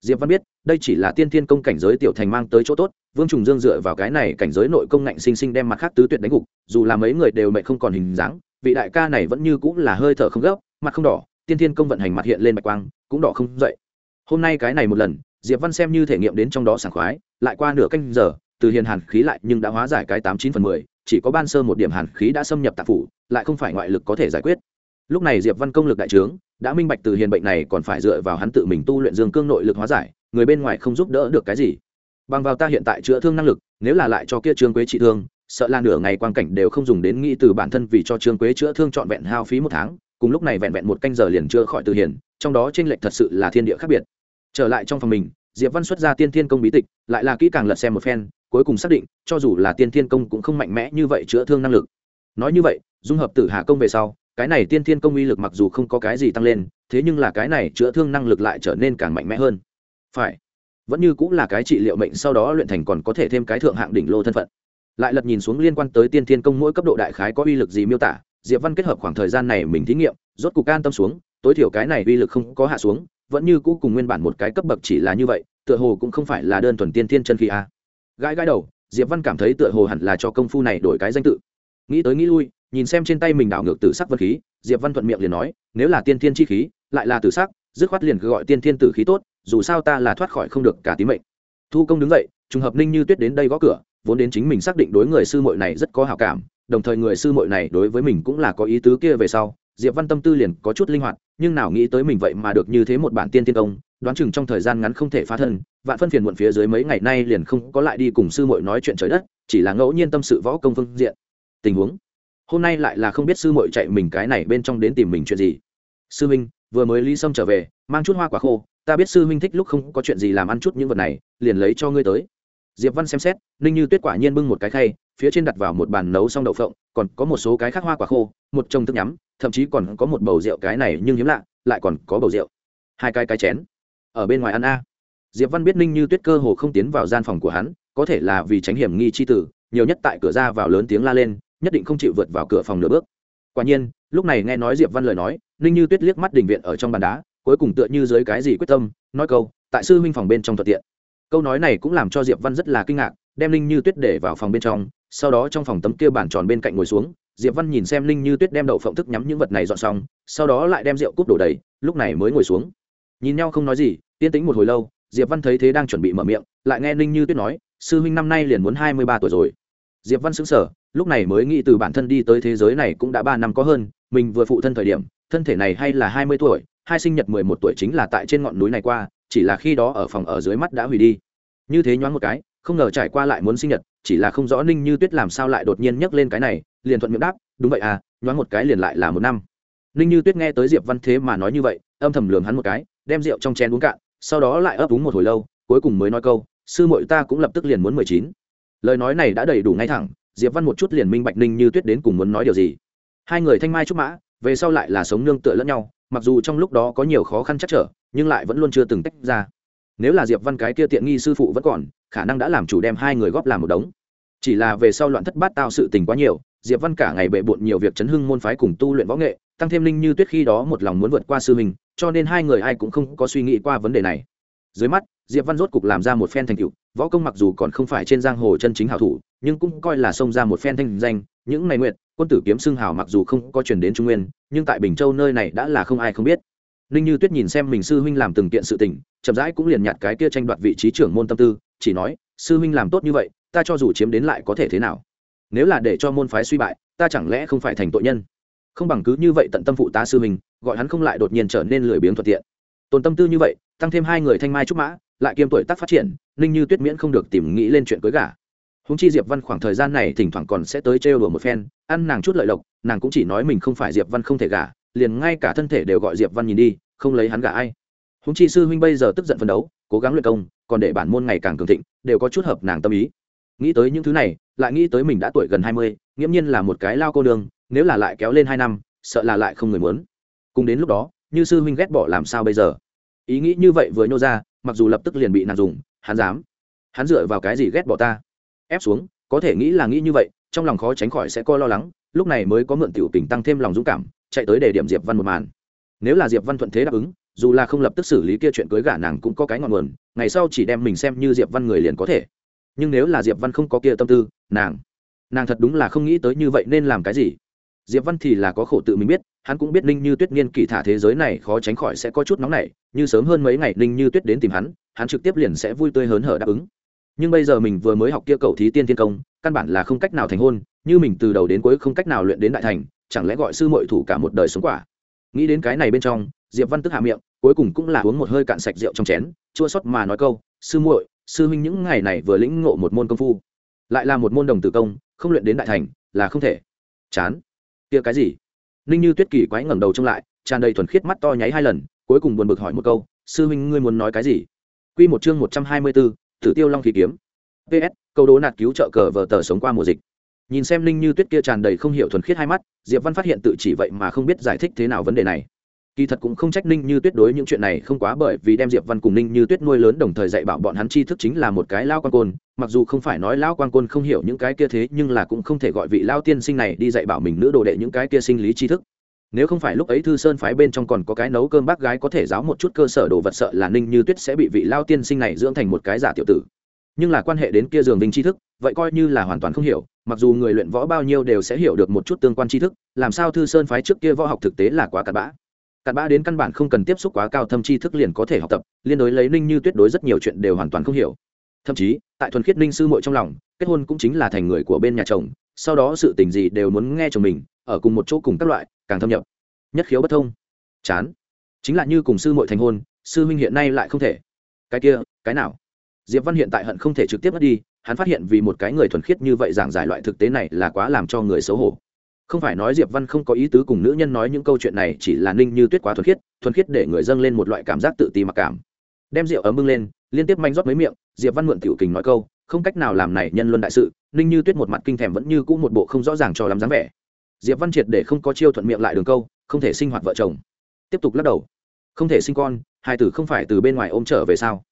Diệp văn biết, đây chỉ là tiên thiên công cảnh giới tiểu thành mang tới chỗ tốt, vương trùng dương dựa vào cái này cảnh giới nội công ngạnh sinh sinh đem mặt khác tứ tuyệt đánh gục, dù là mấy người đều mệnh không còn hình dáng, vị đại ca này vẫn như cũng là hơi thở không gấp, mặt không đỏ, tiên thiên công vận hành mặt hiện lên bạch quang, cũng đỏ không dậy. Hôm nay cái này một lần, diệp văn xem như thể nghiệm đến trong đó sảng khoái, lại qua nửa canh giờ, từ hiền hàn khí lại nhưng đã hóa giải cái tám chín phần mười, chỉ có ban sơ một điểm hàn khí đã xâm nhập tạp phủ, lại không phải ngoại lực có thể giải quyết lúc này diệp văn công lực đại trướng, đã minh bạch từ hiền bệnh này còn phải dựa vào hắn tự mình tu luyện dương cương nội lực hóa giải, người bên ngoài không giúp đỡ được cái gì. Bằng vào ta hiện tại chữa thương năng lực, nếu là lại cho kia trương quế trị thương, sợ là nửa ngày quan cảnh đều không dùng đến nghĩ từ bản thân vì cho trương quế chữa thương trọn vẹn hao phí một tháng, cùng lúc này vẹn vẹn một canh giờ liền chữa khỏi từ hiền, trong đó trên lệch thật sự là thiên địa khác biệt. Trở lại trong phòng mình, diệp văn xuất ra tiên thiên công bí tịch, lại là kỹ càng lật xem một phen, cuối cùng xác định, cho dù là tiên thiên công cũng không mạnh mẽ như vậy chữa thương năng lực. Nói như vậy, dung hợp tử hà công về sau cái này tiên thiên công uy lực mặc dù không có cái gì tăng lên, thế nhưng là cái này chữa thương năng lực lại trở nên càng mạnh mẽ hơn. Phải. Vẫn như cũng là cái trị liệu mệnh sau đó luyện thành còn có thể thêm cái thượng hạng đỉnh lô thân phận. Lại lật nhìn xuống liên quan tới tiên thiên công mỗi cấp độ đại khái có uy lực gì miêu tả, diệp văn kết hợp khoảng thời gian này mình thí nghiệm, rốt cục can tâm xuống, tối thiểu cái này uy lực không có hạ xuống, vẫn như cũ cùng nguyên bản một cái cấp bậc chỉ là như vậy, tựa hồ cũng không phải là đơn thuần tiên thiên chân khí a. Gãi gãi đầu, diệp văn cảm thấy tựa hồ hẳn là cho công phu này đổi cái danh tự. Nghĩ tới nghĩ lui nhìn xem trên tay mình đảo ngược tử sắc vân khí, diệp văn thuận miệng liền nói, nếu là tiên thiên chi khí, lại là tử sắc, dứt khoát liền cứ gọi tiên thiên tử khí tốt, dù sao ta là thoát khỏi không được cả tí mệnh. Thu công đứng dậy, trùng hợp ninh như tuyết đến đây gõ cửa, vốn đến chính mình xác định đối người sư muội này rất có hảo cảm, đồng thời người sư muội này đối với mình cũng là có ý tứ kia về sau, diệp văn tâm tư liền có chút linh hoạt, nhưng nào nghĩ tới mình vậy mà được như thế một bản tiên tiên công, đoán chừng trong thời gian ngắn không thể phá thân, vạn phân phiền muộn phía dưới mấy ngày nay liền không có lại đi cùng sư muội nói chuyện trời đất, chỉ là ngẫu nhiên tâm sự võ công phương diện. Tình huống hôm nay lại là không biết sư muội chạy mình cái này bên trong đến tìm mình chuyện gì. Sư minh, vừa mới lý sâm trở về, mang chút hoa quả khô, ta biết sư minh thích lúc không có chuyện gì làm ăn chút những vật này, liền lấy cho ngươi tới. Diệp văn xem xét, ninh như tuyết quả nhiên bưng một cái khay, phía trên đặt vào một bàn nấu xong đậu phộng, còn có một số cái khác hoa quả khô, một chồng thức nhắm, thậm chí còn có một bầu rượu cái này nhưng hiếm lạ, lại còn có bầu rượu. Hai cái cái chén. Ở bên ngoài ăn a. Diệp văn biết ninh như tuyết cơ hồ không tiến vào gian phòng của hắn, có thể là vì tránh hiểm nghi chi tử, nhiều nhất tại cửa ra vào lớn tiếng la lên nhất định không chịu vượt vào cửa phòng nửa bước. Quả nhiên, lúc này nghe nói diệp văn lời nói, ninh như tuyết liếc mắt đình viện ở trong bàn đá, cuối cùng tựa như dưới cái gì quyết tâm, nói câu, tại sư huynh phòng bên trong thuận tiện. Câu nói này cũng làm cho diệp văn rất là kinh ngạc, đem ninh như tuyết để vào phòng bên trong, sau đó trong phòng tấm kia bàn tròn bên cạnh ngồi xuống, diệp văn nhìn xem ninh như tuyết đem đậu phộng thức nhắm những vật này dọn xong, sau đó lại đem rượu cúp đổ đầy, lúc này mới ngồi xuống. Nhìn nhau không nói gì, yên tĩnh một hồi lâu, diệp văn thấy thế đang chuẩn bị mở miệng, lại nghe ninh như tuyết nói, sư huynh năm nay liền muốn hai mươi ba tuổi rồi. Diệp văn xứng sở lúc này mới nghĩ từ bản thân đi tới thế giới này cũng đã ba năm có hơn, mình vừa phụ thân thời điểm, thân thể này hay là hai mươi tuổi, hai sinh nhật mười một tuổi chính là tại trên ngọn núi này qua, chỉ là khi đó ở phòng ở dưới mắt đã hủy đi. Như thế nhoáng một cái, không ngờ trải qua lại muốn sinh nhật, chỉ là không rõ ninh như tuyết làm sao lại đột nhiên nhắc lên cái này, liền thuận miệng đáp, đúng vậy à nhoáng một cái liền lại là một năm. Ninh như tuyết nghe tới diệp văn thế mà nói như vậy, âm thầm lường hắn một cái, đem rượu trong chén uống cạn, sau đó lại ấp úng một hồi lâu, cuối cùng mới nói câu, sư muội ta cũng lập tức liền muốn mười chín. Lời nói này đã đầy đủ ngay thẳng diệp văn một chút liền minh bạch ninh như tuyết đến cùng muốn nói điều gì. Hai người thanh mai trúc mã, về sau lại là sống nương tựa lẫn nhau, mặc dù trong lúc đó có nhiều khó khăn chắc trở, nhưng lại vẫn luôn chưa từng tách ra. Nếu là diệp văn cái kia tiện nghi sư phụ vẫn còn, khả năng đã làm chủ đem hai người góp làm một đống. Chỉ là về sau loạn thất bát tao sự tình quá nhiều, diệp văn cả ngày bệ bộn nhiều việc chấn hưng môn phái cùng tu luyện võ nghệ, tăng thêm linh như tuyết khi đó một lòng muốn vượt qua sư mình cho nên hai người ai cũng không có suy nghĩ qua vấn đề này dưới mắt, diệp văn rốt cục làm ra một phen thành tựu, võ công mặc dù còn không phải trên giang hồ chân chính hảo thủ, nhưng cũng coi là xông ra một phen thanh danh. Những ngày nguyện quân tử kiếm xưng hào mặc dù không có chuyển đến trung nguyên, nhưng tại bình châu nơi này đã là không ai không biết. Ninh như tuyết nhìn xem mình sư huynh làm từng kiện sự tình, chậm rãi cũng liền nhặt cái kia tranh đoạt vị trí trưởng môn tâm tư, chỉ nói, sư huynh làm tốt như vậy, ta cho dù chiếm đến lại có thể thế nào? Nếu là để cho môn phái suy bại, ta chẳng lẽ không phải thành tội nhân? Không bằng cứ như vậy tận tâm phụ ta sư huynh, gọi hắn không lại đột nhiên trở nên lười biếng thuận tiện. Tồn tâm tư như vậy tăng thêm hai người thanh mai trúc mã, lại kiêm tuổi tác phát triển, ninh như tuyết miễn không được tìm nghĩ lên chuyện cưới gả. Húng chi diệp văn khoảng thời gian này thỉnh thoảng còn sẽ tới trêu đùa một phen, ăn nàng chút lợi lộc, nàng cũng chỉ nói mình không phải diệp văn không thể gả, liền ngay cả thân thể đều gọi diệp văn nhìn đi, không lấy hắn gả ai. Húng chi sư huynh bây giờ tức giận phấn đấu, cố gắng luyện công, còn để bản môn ngày càng cường thịnh, đều có chút hợp nàng tâm ý. Nghĩ tới những thứ này, lại nghĩ tới mình đã tuổi gần hai mươi, nghiễm nhiên là một cái lao cô đường nếu là lại kéo lên hai năm, sợ là lại không người muốn. Cùng đến lúc đó, như sư huynh ghét bỏ làm sao bây giờ? Ý nghĩ như vậy vừa nhô ra, mặc dù lập tức liền bị nàng dùng, hắn dám. Hắn dựa vào cái gì ghét bỏ ta? Ép xuống, có thể nghĩ là nghĩ như vậy, trong lòng khó tránh khỏi sẽ coi lo lắng, lúc này mới có mượn tiểu tình tăng thêm lòng dũng cảm, chạy tới để điểm diệp văn một màn. Nếu là diệp văn thuận thế đáp ứng, dù là không lập tức xử lý kia chuyện cưới gả nàng cũng có cái ngọn nguồn, ngày sau chỉ đem mình xem như diệp văn người liền có thể. Nhưng nếu là diệp văn không có kia tâm tư, nàng nàng thật đúng là không nghĩ tới như vậy nên làm cái gì diệp văn thì là có khổ tự mình biết, hắn cũng biết ninh như tuyết niên kỷ thả thế giới này khó tránh khỏi sẽ có chút nóng nảy, như sớm hơn mấy ngày ninh như tuyết đến tìm hắn hắn trực tiếp liền sẽ vui tươi hớn hở đáp ứng. Nhưng bây giờ mình vừa mới học kia cầu thí tiên thiên công, căn bản là không cách nào thành hôn, như mình từ đầu đến cuối không cách nào luyện đến đại thành, chẳng lẽ gọi sư mội thủ cả một đời sống quả? Nghĩ đến cái này bên trong, diệp văn tức hạ miệng, cuối cùng cũng là uống một hơi cạn sạch rượu trong chén, chua xót mà nói câu, sư muội, sư huynh những ngày này vừa lĩnh ngộ một môn công phu, lại là một môn đồng tử công, không luyện đến đại thành, là không thể. Chán kia cái gì ninh như tuyết kỳ quái ngẩng đầu trông lại tràn đầy thuần khiết mắt to nháy hai lần cuối cùng buồn bực hỏi một câu sư huynh ngươi muốn nói cái gì Quy một chương một trăm hai mươi bốn Tử Tiêu Long khí kiếm. PS, câu đố nạt cứu trợ cờ vờ tờ sống qua mùa dịch. Nhìn xem Ninh Như Tuyết kia tràn đầy không hiểu thuần khiết hai mắt, Diệp Văn phát hiện tự chỉ vậy mà không biết giải thích thế nào vấn đề này kỳ thật cũng không trách ninh như tuyết đối những chuyện này không quá bởi vì đem diệp văn cùng ninh như tuyết nuôi lớn đồng thời dạy bảo bọn hắn tri thức chính là một cái lao quan côn. Mặc dù không phải nói lao quan côn không hiểu những cái kia thế, nhưng là cũng không thể gọi vị lao tiên sinh này đi dạy bảo mình nữ đồ đệ những cái kia sinh lý tri thức. Nếu không phải lúc ấy thư sơn phái bên trong còn có cái nấu cơm bác gái có thể giáo một chút cơ sở đồ vật sợ là ninh như tuyết sẽ bị vị lao tiên sinh này dưỡng thành một cái giả tiểu tử. Nhưng là quan hệ đến kia giường vinh tri thức, vậy coi như là hoàn toàn không hiểu, mặc dù người luyện võ bao nhiêu đều sẽ hiểu được một chút tương quan tri thức, làm sao thư sơn phái trước kia võ học thực tế là quá cặn bã cặn bã đến căn bản không cần tiếp xúc quá cao thâm tri thức liền có thể học tập, liên đối lấy ninh như tuyệt đối rất nhiều chuyện đều hoàn toàn không hiểu. Thậm chí, tại thuần khiết ninh sư muội trong lòng, kết hôn cũng chính là thành người của bên nhà chồng, sau đó sự tình gì đều muốn nghe chồng mình, ở cùng một chỗ cùng các loại, càng thâm nhập. Nhất khiếu bất thông. Chán. Chính là như cùng sư muội thành hôn, sư huynh hiện nay lại không thể. Cái kia, cái nào? Diệp văn hiện tại hận không thể trực tiếp mất đi, hắn phát hiện vì một cái người thuần khiết như vậy giảng giải loại thực tế này là quá làm cho người xấu hổ không phải nói diệp văn không có ý tứ cùng nữ nhân nói những câu chuyện này, chỉ là ninh như tuyết quá thuần khiết thuần khiết để người dâng lên một loại cảm giác tự ti mặc cảm. Đem rượu ấm bưng lên, liên tiếp manh rót mấy miệng, diệp văn mượn tiểu kình nói câu, không cách nào làm này nhân luân đại sự, ninh như tuyết một mặt kinh thèm vẫn như cũ một bộ không rõ ràng cho lắm dáng vẻ. Diệp văn triệt để không có chiêu thuận miệng lại đường câu, không thể sinh hoạt vợ chồng. Tiếp tục lắc đầu. Không thể sinh con, hai tử không phải từ bên ngoài ôm trở về sao?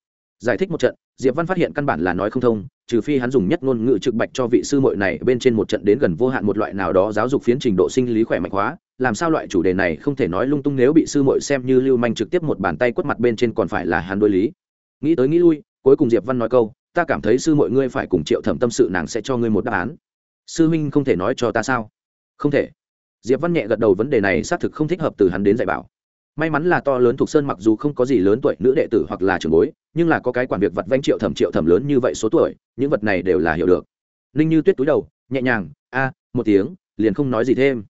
Giải thích một trận, diệp văn phát hiện căn bản là nói không thông, trừ phi hắn dùng nhất ngôn ngữ trực bạch cho vị sư muội này bên trên một trận đến gần vô hạn một loại nào đó giáo dục phiến trình độ sinh lý khỏe mạnh hóa, làm sao loại chủ đề này không thể nói lung tung nếu bị sư muội xem như lưu manh trực tiếp một bàn tay quất mặt bên trên còn phải là hắn đối lý. Nghĩ tới nghĩ lui, cuối cùng diệp văn nói câu, ta cảm thấy sư muội ngươi phải cùng triệu thẩm tâm sự nàng sẽ cho ngươi một đáp án. Sư minh không thể nói cho ta sao? Không thể. Diệp văn nhẹ gật đầu, vấn đề này xác thực không thích hợp từ hắn đến dạy bảo may mắn là to lớn thuộc sơn mặc dù không có gì lớn tuổi nữ đệ tử hoặc là trưởng bối, nhưng là có cái quản việc vật vanh triệu thẩm triệu thẩm lớn như vậy số tuổi, những vật này đều là hiểu được. Ninh như tuyết túi đầu, nhẹ nhàng, a, một tiếng, liền không nói gì thêm.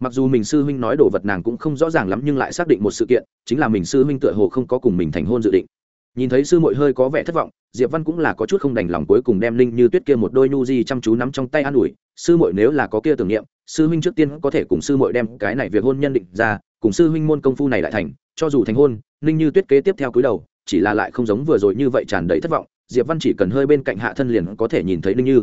Mặc dù mình sư huynh nói đồ vật nàng cũng không rõ ràng lắm nhưng lại xác định một sự kiện, chính là mình sư huynh tựa hồ không có cùng mình thành hôn dự định nhìn thấy sư muội hơi có vẻ thất vọng, diệp văn cũng là có chút không đành lòng cuối cùng đem linh như tuyết kia một đôi nhu di chăm chú nắm trong tay an ủi, sư muội nếu là có kia tưởng niệm, sư huynh trước tiên có thể cùng sư muội đem cái này việc hôn nhân định ra, cùng sư huynh môn công phu này lại thành, cho dù thành hôn Linh như tuyết kế tiếp theo cúi đầu, chỉ là lại không giống vừa rồi như vậy tràn đầy thất vọng, diệp văn chỉ cần hơi bên cạnh hạ thân liền có thể nhìn thấy Linh như.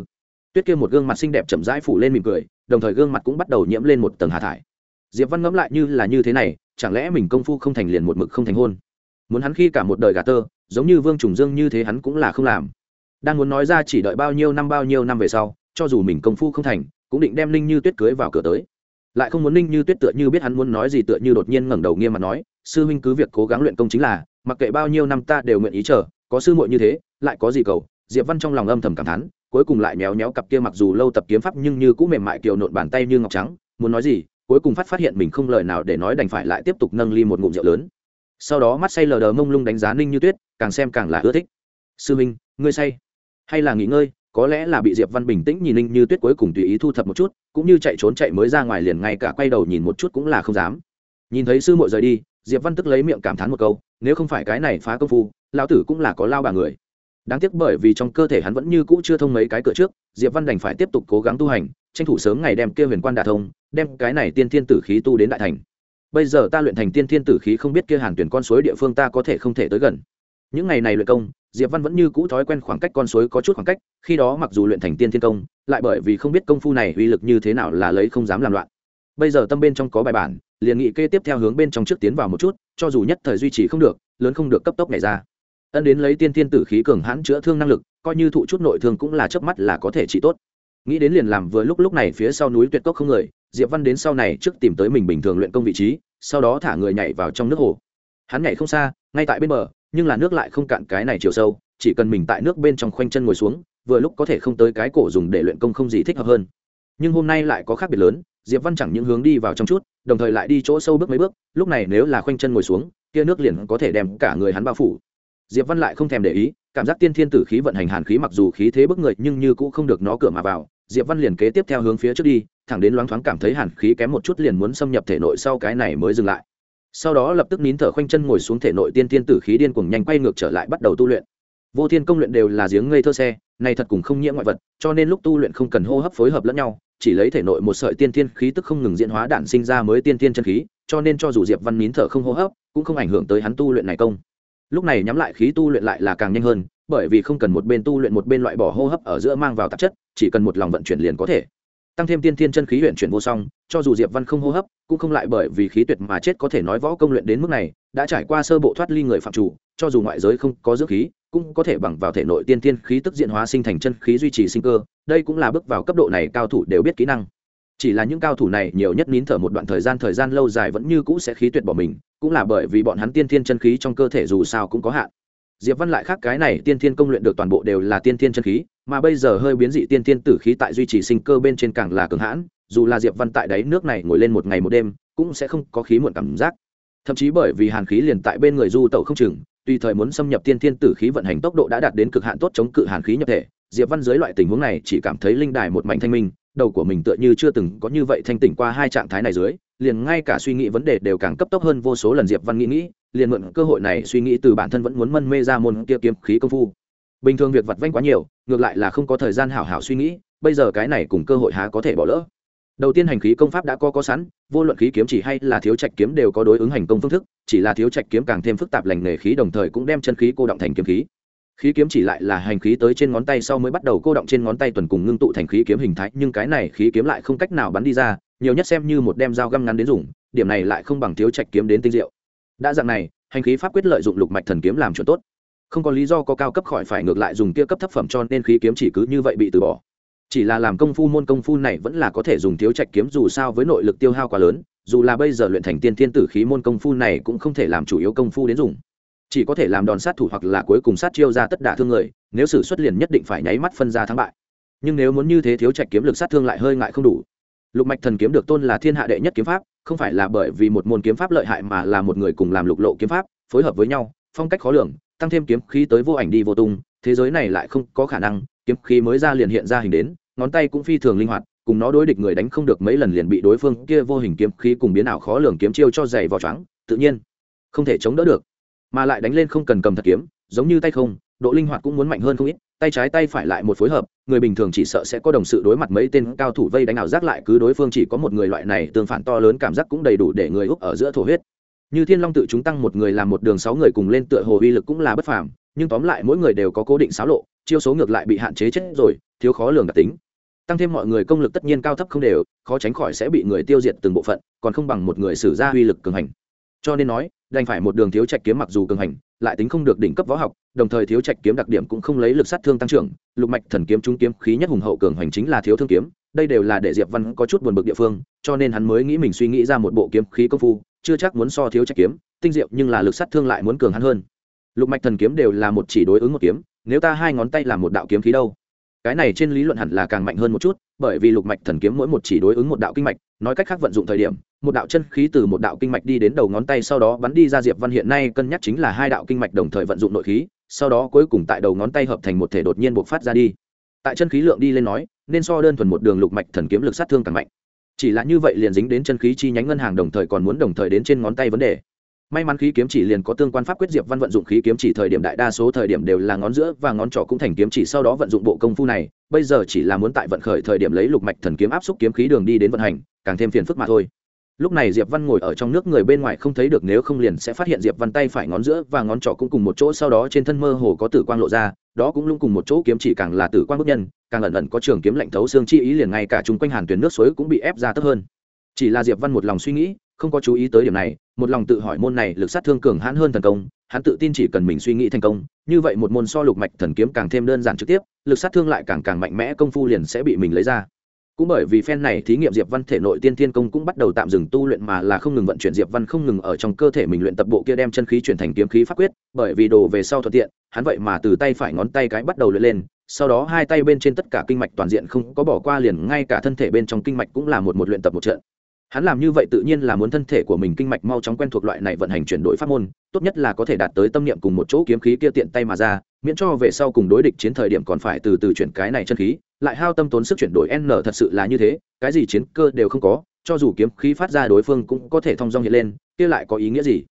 Tuyết kia một gương mặt xinh đẹp chậm rãi phủ lên mỉm cười, đồng thời gương mặt cũng bắt đầu nhiễm lên một tầng hạ thải. Diệp văn ngẫm lại như là như thế này, chẳng lẽ mình công phu không thành liền một mực không thành hôn? Muốn hắn khi cả một đời gà tơ giống như vương trùng dương như thế hắn cũng là không làm. Đang muốn nói ra chỉ đợi bao nhiêu năm bao nhiêu năm về sau, cho dù mình công phu không thành, cũng định đem ninh như tuyết cưới vào cửa tới. Lại không muốn ninh như tuyết tựa như biết hắn muốn nói gì tựa như đột nhiên ngẩng đầu nghiêm mặt nói, sư huynh cứ việc cố gắng luyện công chính là, mặc kệ bao nhiêu năm ta đều nguyện ý chờ, có sư muội như thế, lại có gì cầu? Diệp văn trong lòng âm thầm cảm thán, cuối cùng lại méo méo cặp kia mặc dù lâu tập kiếm pháp nhưng như cũng mềm mại kiều nộn bàn tay như ngọc trắng, muốn nói gì, cuối cùng phát phát hiện mình không lời nào để nói đành phải lại tiếp tục nâng ly một ngụm rượu lớn. Sau đó mắt say lờ đờ mông lung đánh giá ninh như tuyết càng xem càng là ưa thích. Sư minh, ngươi say. Hay là nghỉ ngơi, có lẽ là bị diệp văn bình tĩnh nhìn ninh như tuyết cuối cùng tùy ý thu thập một chút, cũng như chạy trốn chạy mới ra ngoài liền ngay cả quay đầu nhìn một chút cũng là không dám. Nhìn thấy sư muội rời đi, diệp văn tức lấy miệng cảm thán một câu, nếu không phải cái này phá công phu, lão tử cũng là có lao bà người. Đáng tiếc bởi vì trong cơ thể hắn vẫn như cũ chưa thông mấy cái cửa trước, diệp văn đành phải tiếp tục cố gắng tu hành, tranh thủ sớm ngày đem kia huyền quan đả thông, đem cái này tiên thiên tử khí tu đến đại thành. Bây giờ ta luyện thành tiên thiên tử khí không biết kia hàn tuyển con suối địa phương ta có thể không thể tới gần những ngày này luyện công, diệp văn vẫn như cũ thói quen khoảng cách con suối có chút khoảng cách, khi đó mặc dù luyện thành tiên thiên công, lại bởi vì không biết công phu này uy lực như thế nào là lấy không dám làm loạn. Bây giờ tâm bên trong có bài bản, liền nghị kê tiếp theo hướng bên trong trước tiến vào một chút, cho dù nhất thời duy trì không được, lớn không được cấp tốc này ra. Ân đến lấy tiên thiên tử khí cường hãn chữa thương năng lực, coi như thụ chút nội thương cũng là chớp mắt là có thể trị tốt. Nghĩ đến liền làm vừa lúc lúc này phía sau núi tuyệt cốc không người, diệp văn đến sau này trước tìm tới mình bình thường luyện công vị trí, sau đó thả người nhảy vào trong nước hồ. Hắn nhảy không xa, ngay tại bên bờ nhưng là nước lại không cạn cái này chiều sâu, chỉ cần mình tại nước bên trong khoanh chân ngồi xuống, vừa lúc có thể không tới cái cổ dùng để luyện công không gì thích hợp hơn. Nhưng hôm nay lại có khác biệt lớn, diệp văn chẳng những hướng đi vào trong chút, đồng thời lại đi chỗ sâu bước mấy bước, lúc này nếu là khoanh chân ngồi xuống, kia nước liền có thể đem cả người hắn bao phủ. Diệp văn lại không thèm để ý, cảm giác tiên thiên tử khí vận hành hàn khí mặc dù khí thế bức người, nhưng như cũng không được nó cửa mà vào. Diệp văn liền kế tiếp theo hướng phía trước đi, thẳng đến loáng thoáng cảm thấy hàn khí kém một chút liền muốn xâm nhập thể nội sau cái này mới dừng lại sau đó lập tức nín thở khoanh chân ngồi xuống thể nội tiên tiên tử khí điên cuồng nhanh quay ngược trở lại bắt đầu tu luyện. Vô thiên công luyện đều là giếng ngây thơ xe, này thật cùng không nhiễm ngoại vật, cho nên lúc tu luyện không cần hô hấp phối hợp lẫn nhau, chỉ lấy thể nội một sợi tiên tiên khí tức không ngừng diễn hóa đản sinh ra mới tiên tiên chân khí, cho nên cho dù diệp văn nín thở không hô hấp, cũng không ảnh hưởng tới hắn tu luyện này công. Lúc này nhắm lại khí tu luyện lại là càng nhanh hơn, bởi vì không cần một bên tu luyện một bên loại bỏ hô hấp ở giữa mang vào tạp chất, chỉ cần một lòng vận chuyển liền có thể tăng thêm tiên thiên chân khí huyện chuyển vô song, cho dù diệp văn không hô hấp, cũng không lại bởi vì khí tuyệt mà chết có thể nói võ công luyện đến mức này, đã trải qua sơ bộ thoát ly người phạm chủ, cho dù ngoại giới không có dưỡng khí, cũng có thể bằng vào thể nội tiên thiên khí tức diện hóa sinh thành chân khí duy trì sinh cơ, đây cũng là bước vào cấp độ này cao thủ đều biết kỹ năng. Chỉ là những cao thủ này nhiều nhất nín thở một đoạn thời gian thời gian lâu dài vẫn như cũ sẽ khí tuyệt bỏ mình, cũng là bởi vì bọn hắn tiên thiên chân khí trong cơ thể dù sao cũng có hạn. Diệp văn lại khác cái này tiên thiên công luyện được toàn bộ đều là tiên thiên chân khí mà bây giờ hơi biến dị tiên tiên tử khí tại duy trì sinh cơ bên trên càng là cường hãn, dù là diệp văn tại đáy nước này ngồi lên một ngày một đêm, cũng sẽ không có khí muộn cảm giác. Thậm chí bởi vì hàn khí liền tại bên người du tẩu không chừng tùy thời muốn xâm nhập tiên thiên tử khí vận hành tốc độ đã đạt đến cực hạn tốt chống cự hàn khí nhập thể, diệp văn dưới loại tình huống này chỉ cảm thấy linh đài một mảnh thanh minh, đầu của mình tựa như chưa từng có như vậy thanh tỉnh qua hai trạng thái này dưới, liền ngay cả suy nghĩ vấn đề đều càng cấp tốc hơn vô số lần diệp văn nghĩ nghĩ, liền mượn cơ hội này suy nghĩ từ bản thân vẫn muốn mân mê ra môn kia kiếm khí công phu bình thường việc vặt vanh quá nhiều, ngược lại là không có thời gian hảo hảo suy nghĩ, bây giờ cái này cùng cơ hội há có thể bỏ lỡ. Đầu tiên hành khí công pháp đã có có sẵn, vô luận khí kiếm chỉ hay là thiếu trạch kiếm đều có đối ứng hành công phương thức, chỉ là thiếu trạch kiếm càng thêm phức tạp lành nghề khí đồng thời cũng đem chân khí cô động thành kiếm khí. Khí kiếm chỉ lại là hành khí tới trên ngón tay sau mới bắt đầu cô động trên ngón tay tuần cùng ngưng tụ thành khí kiếm hình thái, nhưng cái này khí kiếm lại không cách nào bắn đi ra, nhiều nhất xem như một đem dao găm ngắn đến dùng, điểm này lại không bằng thiếu trạch kiếm đến tinh diệu. Đã dạng này, hành khí pháp quyết lợi dụng lục mạch thần kiếm làm chuẩn tốt không có lý do có cao cấp khỏi phải ngược lại dùng kia cấp thấp phẩm cho nên khí kiếm chỉ cứ như vậy bị từ bỏ. Chỉ là làm công phu môn công phu này vẫn là có thể dùng thiếu trạch kiếm dù sao với nội lực tiêu hao quá lớn, dù là bây giờ luyện thành tiên thiên tử khí môn công phu này cũng không thể làm chủ yếu công phu đến dùng. Chỉ có thể làm đòn sát thủ hoặc là cuối cùng sát chiêu ra tất đả thương người, nếu sử xuất liền nhất định phải nháy mắt phân ra thắng bại. Nhưng nếu muốn như thế thiếu trạch kiếm lực sát thương lại hơi ngại không đủ. Lục mạch thần kiếm được tôn là thiên hạ đệ nhất kiếm pháp, không phải là bởi vì một môn kiếm pháp lợi hại mà là một người cùng làm lục lộ kiếm pháp, phối hợp với nhau, phong cách khó lường tăng thêm kiếm khí tới vô ảnh đi vô tung, thế giới này lại không có khả năng, kiếm khí mới ra liền hiện ra hình đến, ngón tay cũng phi thường linh hoạt, cùng nó đối địch người đánh không được mấy lần liền bị đối phương kia vô hình kiếm khí cùng biến ảo khó lường kiếm chiêu cho dày vào choáng, tự nhiên, không thể chống đỡ được. Mà lại đánh lên không cần cầm thật kiếm, giống như tay không, độ linh hoạt cũng muốn mạnh hơn không ít, tay trái tay phải lại một phối hợp, người bình thường chỉ sợ sẽ có đồng sự đối mặt mấy tên cao thủ vây đánh ảo giác lại cứ đối phương chỉ có một người loại này, tương phản to lớn cảm giác cũng đầy đủ để người úc ở giữa thổ huyết như thiên long tự chúng tăng một người làm một đường sáu người cùng lên tựa hồ uy lực cũng là bất phàm, nhưng tóm lại mỗi người đều có cố định xáo lộ, chiêu số ngược lại bị hạn chế chết rồi, thiếu khó lường đặc tính. Tăng thêm mọi người công lực tất nhiên cao thấp không đều, khó tránh khỏi sẽ bị người tiêu diệt từng bộ phận, còn không bằng một người sử ra uy lực cường hành. Cho nên nói, đành phải một đường thiếu trạch kiếm mặc dù cường hành, lại tính không được đỉnh cấp võ học, đồng thời thiếu trạch kiếm đặc điểm cũng không lấy lực sát thương tăng trưởng, lục mạch thần kiếm trung kiếm khí nhất hùng hậu cường hành chính là thiếu thương kiếm đây đều là để diệp văn có chút buồn bực địa phương, cho nên hắn mới nghĩ mình suy nghĩ ra một bộ kiếm khí công phu, chưa chắc muốn so thiếu trách kiếm, tinh diệu nhưng là lực sát thương lại muốn cường hắn hơn. Lục mạch thần kiếm đều là một chỉ đối ứng một kiếm, nếu ta hai ngón tay làm một đạo kiếm khí đâu? Cái này trên lý luận hẳn là càng mạnh hơn một chút, bởi vì lục mạch thần kiếm mỗi một chỉ đối ứng một đạo kinh mạch, nói cách khác vận dụng thời điểm, một đạo chân khí từ một đạo kinh mạch đi đến đầu ngón tay sau đó bắn đi ra diệp văn hiện nay cân nhắc chính là hai đạo kinh mạch đồng thời vận dụng nội khí, sau đó cuối cùng tại đầu ngón tay hợp thành một thể đột nhiên bộc phát ra đi. Tại chân khí lượng đi lên nói nên so đơn thuần một đường lục mạch thần kiếm lực sát thương càng mạnh. Chỉ là như vậy liền dính đến chân khí chi nhánh ngân hàng đồng thời còn muốn đồng thời đến trên ngón tay vấn đề. May mắn khí kiếm chỉ liền có tương quan pháp quyết diệp văn vận dụng khí kiếm chỉ thời điểm đại đa số thời điểm đều là ngón giữa và ngón trỏ cũng thành kiếm chỉ sau đó vận dụng bộ công phu này, bây giờ chỉ là muốn tại vận khởi thời điểm lấy lục mạch thần kiếm áp xúc kiếm khí đường đi đến vận hành, càng thêm phiền phức mà thôi. Lúc này diệp văn ngồi ở trong nước người bên ngoài không thấy được, nếu không liền sẽ phát hiện diệp văn tay phải ngón giữa và ngón trỏ cũng cùng một chỗ, sau đó trên thân mơ hồ có tử quang lộ ra đó cũng lung cùng một chỗ kiếm chỉ càng là tử quang bức nhân, càng ẩn ẩn có trường kiếm lạnh thấu xương chi ý liền ngay cả chung quanh hàn tuyến nước suối cũng bị ép ra thấp hơn. Chỉ là diệp văn một lòng suy nghĩ, không có chú ý tới điểm này, một lòng tự hỏi môn này lực sát thương cường hãn hơn thần công, hắn tự tin chỉ cần mình suy nghĩ thành công, như vậy một môn so lục mạch thần kiếm càng thêm đơn giản trực tiếp, lực sát thương lại càng càng mạnh mẽ, công phu liền sẽ bị mình lấy ra. Cũng bởi vì phen này thí nghiệm diệp văn thể nội tiên thiên công cũng bắt đầu tạm dừng tu luyện mà là không ngừng vận chuyển, diệp văn không ngừng ở trong cơ thể mình luyện tập bộ kia đem chân khí chuyển thành kiếm khí pháp quyết, bởi vì đồ về sau thuận tiện hắn vậy mà từ tay phải ngón tay cái bắt đầu luyện lên, sau đó hai tay bên trên tất cả kinh mạch toàn diện không có bỏ qua liền ngay cả thân thể bên trong kinh mạch cũng là một một luyện tập một trận. Hắn làm như vậy tự nhiên là muốn thân thể của mình kinh mạch mau chóng quen thuộc loại này vận hành chuyển đổi pháp môn, tốt nhất là có thể đạt tới tâm niệm cùng một chỗ kiếm khí kia tiện tay mà ra, miễn cho về sau cùng đối địch chiến thời điểm còn phải từ từ chuyển cái này chân khí, lại hao tâm tốn sức chuyển đổi n thật sự là như thế, cái gì chiến cơ đều không có, cho dù kiếm khí phát ra đối phương cũng có thể thong dong hiện lên, kia lại có ý nghĩa gì?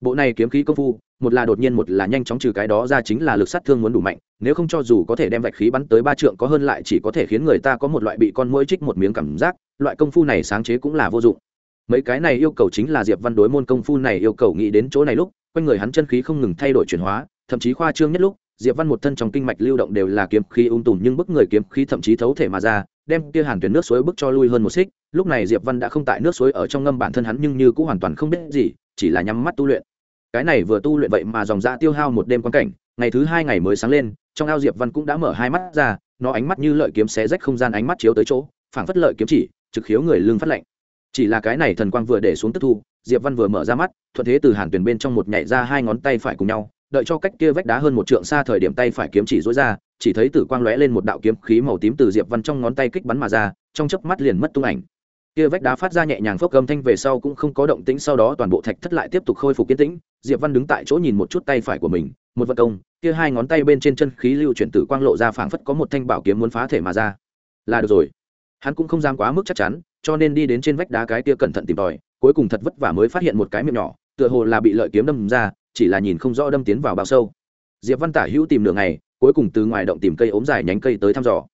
Bộ này kiếm khí công phu, một là đột nhiên một là nhanh chóng trừ cái đó ra chính là lực sát thương muốn đủ mạnh, nếu không cho dù có thể đem vạch khí bắn tới ba trượng có hơn lại chỉ có thể khiến người ta có một loại bị con mũi trích một miếng cảm giác, loại công phu này sáng chế cũng là vô dụng. Mấy cái này yêu cầu chính là diệp văn đối môn công phu này yêu cầu nghĩ đến chỗ này lúc, quanh người hắn chân khí không ngừng thay đổi chuyển hóa, thậm chí khoa trương nhất lúc, diệp văn một thân trong kinh mạch lưu động đều là kiếm khí ung tùm nhưng bức người kiếm khí thậm chí thấu thể mà ra, đem kia hàn tuyển nước suối bức cho lui hơn một xích, lúc này diệp văn đã không tại nước suối ở trong ngâm bản thân hắn nhưng như cũng hoàn toàn không biết gì chỉ là nhắm mắt tu luyện. Cái này vừa tu luyện vậy mà dòng ra tiêu hao một đêm quan cảnh, ngày thứ hai ngày mới sáng lên, trong ao diệp văn cũng đã mở hai mắt ra, nó ánh mắt như lợi kiếm xé rách không gian ánh mắt chiếu tới chỗ, phảng phất lợi kiếm chỉ, trực khiếu người lưng phát lạnh. Chỉ là cái này thần quang vừa để xuống tức thu, diệp văn vừa mở ra mắt, thuận thế từ hàn tuyển bên trong một nhảy ra hai ngón tay phải cùng nhau, đợi cho cách kia vách đá hơn một trượng xa thời điểm tay phải kiếm chỉ rối ra, chỉ thấy tử quang lóe lên một đạo kiếm khí màu tím từ diệp văn trong ngón tay kích bắn mà ra, trong chớp mắt liền mất tung ảnh kia vách đá phát ra nhẹ nhàng phốc âm thanh về sau cũng không có động tĩnh, sau đó toàn bộ thạch thất lại tiếp tục khôi phục kiến tĩnh. Diệp văn đứng tại chỗ nhìn một chút tay phải của mình, một vật công, kia hai ngón tay bên trên chân khí lưu chuyển tử quang lộ ra phảng phất có một thanh bảo kiếm muốn phá thể mà ra. Là được rồi. Hắn cũng không dám quá mức chắc chắn, cho nên đi đến trên vách đá cái kia cẩn thận tìm tòi, cuối cùng thật vất vả mới phát hiện một cái miệng nhỏ, tựa hồ là bị lợi kiếm đâm ra, chỉ là nhìn không rõ đâm tiến vào bao sâu. Diệp văn tả hữu tìm đường này cuối cùng từ ngoài động tìm cây ốm dài nhánh cây tới thăm dò.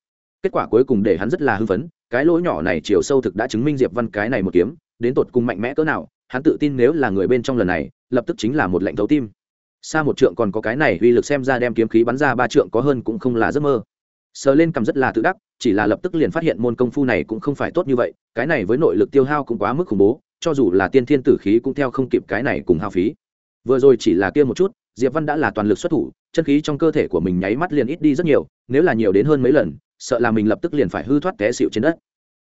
Kết quả cuối cùng để hắn rất là hưng phấn cái lỗ nhỏ này chiều sâu thực đã chứng minh diệp văn cái này một kiếm, đến tột cùng mạnh mẽ cỡ nào, hắn tự tin nếu là người bên trong lần này, lập tức chính là một lệnh thấu tim. Xa một trượng còn có cái này uy lực xem ra đem kiếm khí bắn ra ba trượng có hơn cũng không là giấc mơ. Sờ lên cầm rất là tự đắc, chỉ là lập tức liền phát hiện môn công phu này cũng không phải tốt như vậy, cái này với nội lực tiêu hao cũng quá mức khủng bố, cho dù là tiên thiên tử khí cũng theo không kịp cái này cùng hao phí. Vừa rồi chỉ là kia một chút, diệp văn đã là toàn lực xuất thủ, chân khí trong cơ thể của mình nháy mắt liền ít đi rất nhiều, nếu là nhiều đến hơn mấy lần sợ là mình lập tức liền phải hư thoát té xịu trên đất.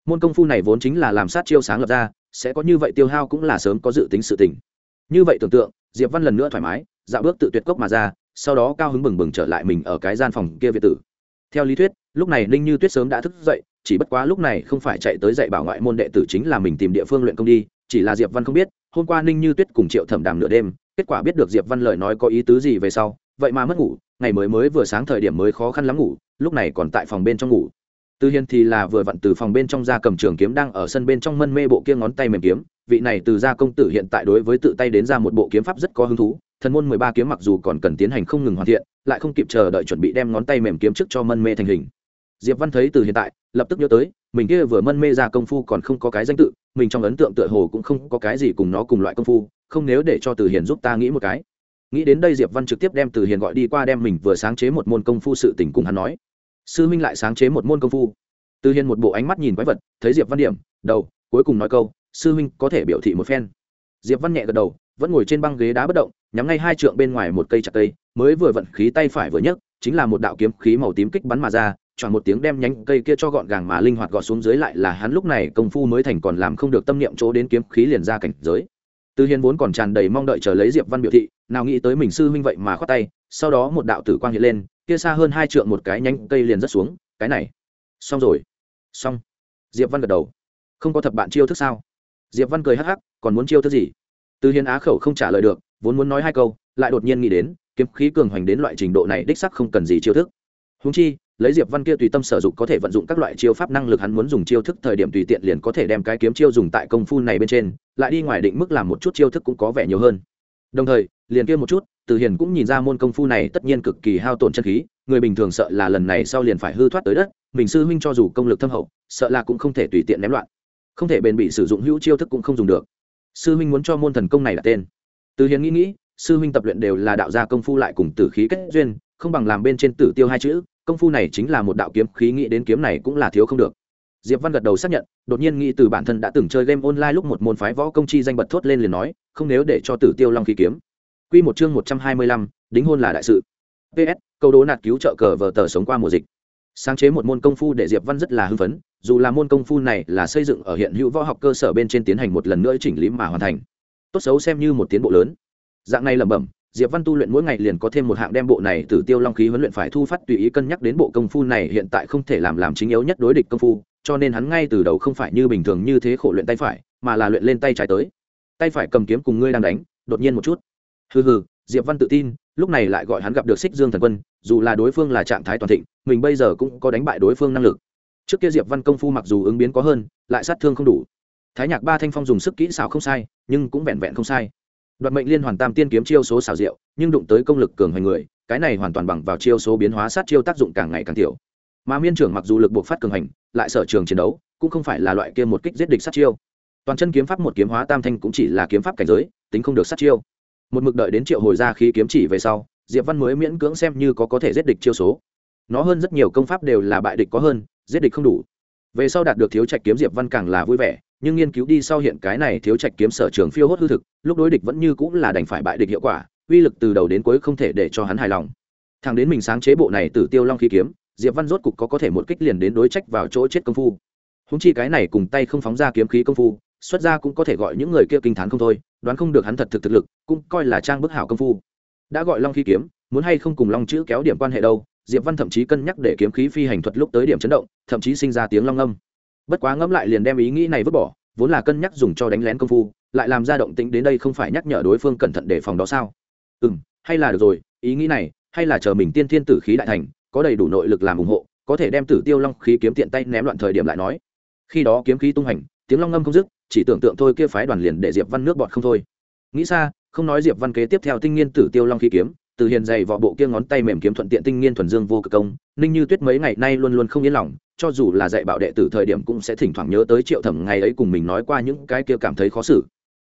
Môn công phu này vốn chính là làm sát chiêu sáng lập ra, sẽ có như vậy tiêu hao cũng là sớm có dự tính sự tình. Như vậy tưởng tượng, diệp văn lần nữa thoải mái dạo bước tự tuyệt cốc mà ra, sau đó cao hứng bừng bừng trở lại mình ở cái gian phòng kia việt tử. Theo lý thuyết, lúc này ninh như tuyết sớm đã thức dậy, chỉ bất quá lúc này không phải chạy tới dạy bảo ngoại môn đệ tử chính là mình tìm địa phương luyện công đi, chỉ là diệp văn không biết, hôm qua ninh như tuyết cùng triệu thẩm đàm nửa đêm, kết quả biết được diệp văn lời nói có ý tứ gì về sau, vậy mà mất ngủ, ngày mới mới vừa sáng thời điểm mới khó khăn lắm ngủ lúc này còn tại phòng bên trong ngủ. Tư Hiền thì là vừa vặn từ phòng bên trong ra cầm trường kiếm đang ở sân bên trong mân mê bộ kia ngón tay mềm kiếm. Vị này từ gia công tử hiện tại đối với tự tay đến ra một bộ kiếm pháp rất có hứng thú. Thần môn mười ba kiếm mặc dù còn cần tiến hành không ngừng hoàn thiện, lại không kịp chờ đợi chuẩn bị đem ngón tay mềm kiếm trước cho mân mê thành hình. Diệp văn thấy từ hiện tại, lập tức nhớ tới, mình kia vừa mân mê ra công phu còn không có cái danh tự, mình trong ấn tượng tựa hồ cũng không có cái gì cùng nó cùng loại công phu, không nếu để cho từ hiền giúp ta nghĩ một cái. Nghĩ đến đây diệp văn trực tiếp đem từ hiền gọi đi qua đem mình vừa sáng chế một môn công phu sự tình cùng hắn nói sư minh lại sáng chế một môn công phu. Từ Hiên một bộ ánh mắt nhìn quái vật, thấy diệp văn điểm, đầu, cuối cùng nói câu, sư minh có thể biểu thị một phen. Diệp văn nhẹ gật đầu, vẫn ngồi trên băng ghế đá bất động, nhắm ngay hai trượng bên ngoài một cây chặt cây, mới vừa vận khí tay phải vừa nhấc, chính là một đạo kiếm khí màu tím kích bắn mà ra chọn một tiếng đem nhánh cây kia cho gọn gàng mà linh hoạt gọt xuống dưới lại là hắn lúc này công phu mới thành còn làm không được tâm niệm chỗ đến kiếm khí liền ra cảnh giới. Từ Hiên vốn còn tràn đầy mong đợi chờ lấy diệp văn biểu thị, nào nghĩ tới mình sư huynh vậy mà khoát tay, sau đó một đạo tử quang hiện lên kia xa hơn hai trượng một cái nhánh cây liền rất xuống, cái này. Xong rồi. Xong. Diệp văn gật đầu. Không có thập bạn chiêu thức sao? Diệp văn cười hắc hắc, còn muốn chiêu thức gì? Từ hiền á khẩu không trả lời được, vốn muốn nói hai câu, lại đột nhiên nghĩ đến, kiếm khí cường hoành đến loại trình độ này đích sắc không cần gì chiêu thức. Húng chi, lấy diệp văn kia tùy tâm sử dụng có thể vận dụng các loại chiêu pháp năng lực hắn muốn dùng chiêu thức thời điểm tùy tiện liền có thể đem cái kiếm chiêu dùng tại công phu này bên trên, lại đi ngoài định mức làm một chút chiêu thức cũng có vẻ nhiều hơn. Đồng thời liền kia một chút, từ hiền cũng nhìn ra môn công phu này tất nhiên cực kỳ hao tổn chân khí, người bình thường sợ là lần này sau liền phải hư thoát tới đất, mình sư huynh cho dù công lực thâm hậu, sợ là cũng không thể tùy tiện ném loạn. Không thể bền bị sử dụng hữu chiêu thức cũng không dùng được. Sư huynh muốn cho môn thần công này là tên. Từ hiền nghĩ nghĩ, sư huynh tập luyện đều là đạo gia công phu lại cùng tử khí kết duyên, không bằng làm bên trên tử tiêu hai chữ, công phu này chính là một đạo kiếm, khí nghĩ đến kiếm này cũng là thiếu không được. Diệp văn gật đầu xác nhận, đột nhiên nghĩ từ bản thân đã từng chơi game online lúc một môn phái võ công chi danh bật thốt lên liền nói, không nếu để cho tử tiêu long khí kiếm quy một chương một trăm hai mươi lăm, đính hôn là đại sự. Ps câu đố nạt cứu trợ cờ vở tờ sống qua mùa dịch. Sáng chế một môn công phu để diệp văn rất là hưng phấn dù là môn công phu này là xây dựng ở hiện hữu võ học cơ sở bên trên tiến hành một lần nữa chỉnh lý mà hoàn thành. Tốt xấu xem như một tiến bộ lớn. Dạng này lẩm bẩm diệp văn tu luyện mỗi ngày liền có thêm một hạng đem bộ này từ tiêu long khí huấn luyện phải thu phát tùy ý cân nhắc đến bộ công phu này hiện tại không thể làm làm chính yếu nhất đối địch công phu cho nên hắn ngay từ đầu không phải như bình thường như thế khổ luyện tay phải mà là luyện lên tay trái tới. Tay phải cầm kiếm cùng ngươi đang đánh đột nhiên một chút hừ hừ, diệp văn tự tin, lúc này lại gọi hắn gặp được xích dương thần quân, dù là đối phương là trạng thái toàn thịnh, mình bây giờ cũng có đánh bại đối phương năng lực. Trước kia diệp văn công phu mặc dù ứng biến có hơn, lại sát thương không đủ. Thái nhạc ba thanh phong dùng sức kỹ xảo không sai, nhưng cũng vẹn vẹn không sai. Đoạt mệnh liên hoàn tam tiên kiếm chiêu số xảo diệu, nhưng đụng tới công lực cường hoành người, cái này hoàn toàn bằng vào chiêu số biến hóa sát chiêu tác dụng càng ngày càng tiểu. Mà miên trưởng mặc dù lực buộc phát cường hành lại sở trường chiến đấu, cũng không phải là loại kia một kích giết địch sát chiêu. Toàn chân kiếm pháp một kiếm hóa tam thanh cũng chỉ là kiếm pháp cảnh giới, tính không được sát chiêu một mực đợi đến triệu hồi ra khí kiếm chỉ về sau, diệp văn mới miễn cưỡng xem như có có thể giết địch chiêu số. Nó hơn rất nhiều công pháp đều là bại địch có hơn, giết địch không đủ. Về sau đạt được thiếu trạch kiếm, diệp văn càng là vui vẻ, nhưng nghiên cứu đi sau hiện cái này thiếu trạch kiếm sở trường phiêu hốt hư thực, lúc đối địch vẫn như cũng là đành phải bại địch hiệu quả, uy lực từ đầu đến cuối không thể để cho hắn hài lòng. Thằng đến mình sáng chế bộ này từ tiêu long khí kiếm, diệp văn rốt cục có có thể một kích liền đến đối trách vào chỗ chết công phu. Húng chi cái này cùng tay không phóng ra kiếm khí công phu, xuất ra cũng có thể gọi những người kia kinh t h á n không thôi đoán không được hắn thật thực thực lực, cũng coi là trang bức hảo công phu. Đã gọi long khí kiếm, muốn hay không cùng long chữ kéo điểm quan hệ đâu, diệp văn thậm chí cân nhắc để kiếm khí phi hành thuật lúc tới điểm chấn động, thậm chí sinh ra tiếng long âm. Bất quá ngẫm lại liền đem ý nghĩ này vứt bỏ, vốn là cân nhắc dùng cho đánh lén công phu, lại làm ra động tĩnh đến đây không phải nhắc nhở đối phương cẩn thận đề phòng đó sao? Ừ m hay là được rồi, ý nghĩ này, hay là chờ mình tiên thiên tử khí đại thành, có đầy đủ nội lực làm ủng hộ, có thể đem tử tiêu long khí kiếm tiện tay ném loạn thời điểm lại nói. Khi đó kiếm khí tung hành, tiếng long ngâm không dứt chỉ tưởng tượng thôi kia phái đoàn liền để diệp văn nước bọt không thôi. Nghĩ xa, không nói diệp văn kế tiếp theo tinh nghiên tử tiêu long khí kiếm, từ hiền dày vỏ bộ kia ngón tay mềm kiếm thuận tiện tinh nghiên thuần dương vô cực công, ninh như tuyết mấy ngày nay luôn luôn không yên lòng, cho dù là dạy bảo đệ tử thời điểm cũng sẽ thỉnh thoảng nhớ tới triệu thẩm ngày ấy cùng mình nói qua những cái kia cảm thấy khó xử.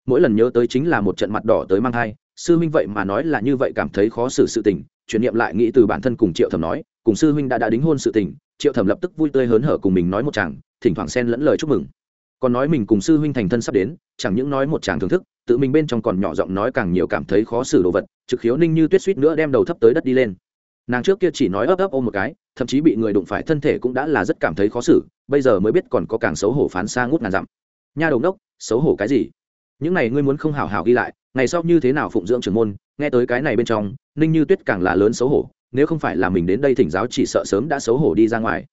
Mỗi lần nhớ tới chính là một trận mặt đỏ tới mang thai, sư minh vậy mà nói là như vậy cảm thấy khó xử sự tình, chuyển niệm lại nghĩ từ bản thân cùng triệu thẩm nói, cùng sư huynh đã đã đính hôn sự tình, triệu thẩm lập tức vui tươi hớn hở cùng mình nói một chàng, thỉnh thoảng xen lẫn lời chúc mừng còn nói mình cùng sư huynh thành thân sắp đến, chẳng những nói một chàng thưởng thức, tự mình bên trong còn nhỏ giọng nói càng nhiều cảm thấy khó xử đồ vật, trực khiếu ninh như tuyết suýt nữa đem đầu thấp tới đất đi lên. Nàng trước kia chỉ nói ấp ấp ôm một cái, thậm chí bị người đụng phải thân thể cũng đã là rất cảm thấy khó xử, bây giờ mới biết còn có càng xấu hổ phán xa ngút ngàn dặm. Nha đầu đốc xấu hổ cái gì? Những này ngươi muốn không hào hào ghi lại, ngày sau như thế nào phụng dưỡng trưởng môn, nghe tới cái này bên trong, ninh như tuyết càng là lớn xấu hổ, nếu không phải là mình đến đây thỉnh giáo chỉ sợ sớm đã xấu hổ đi ra ngoài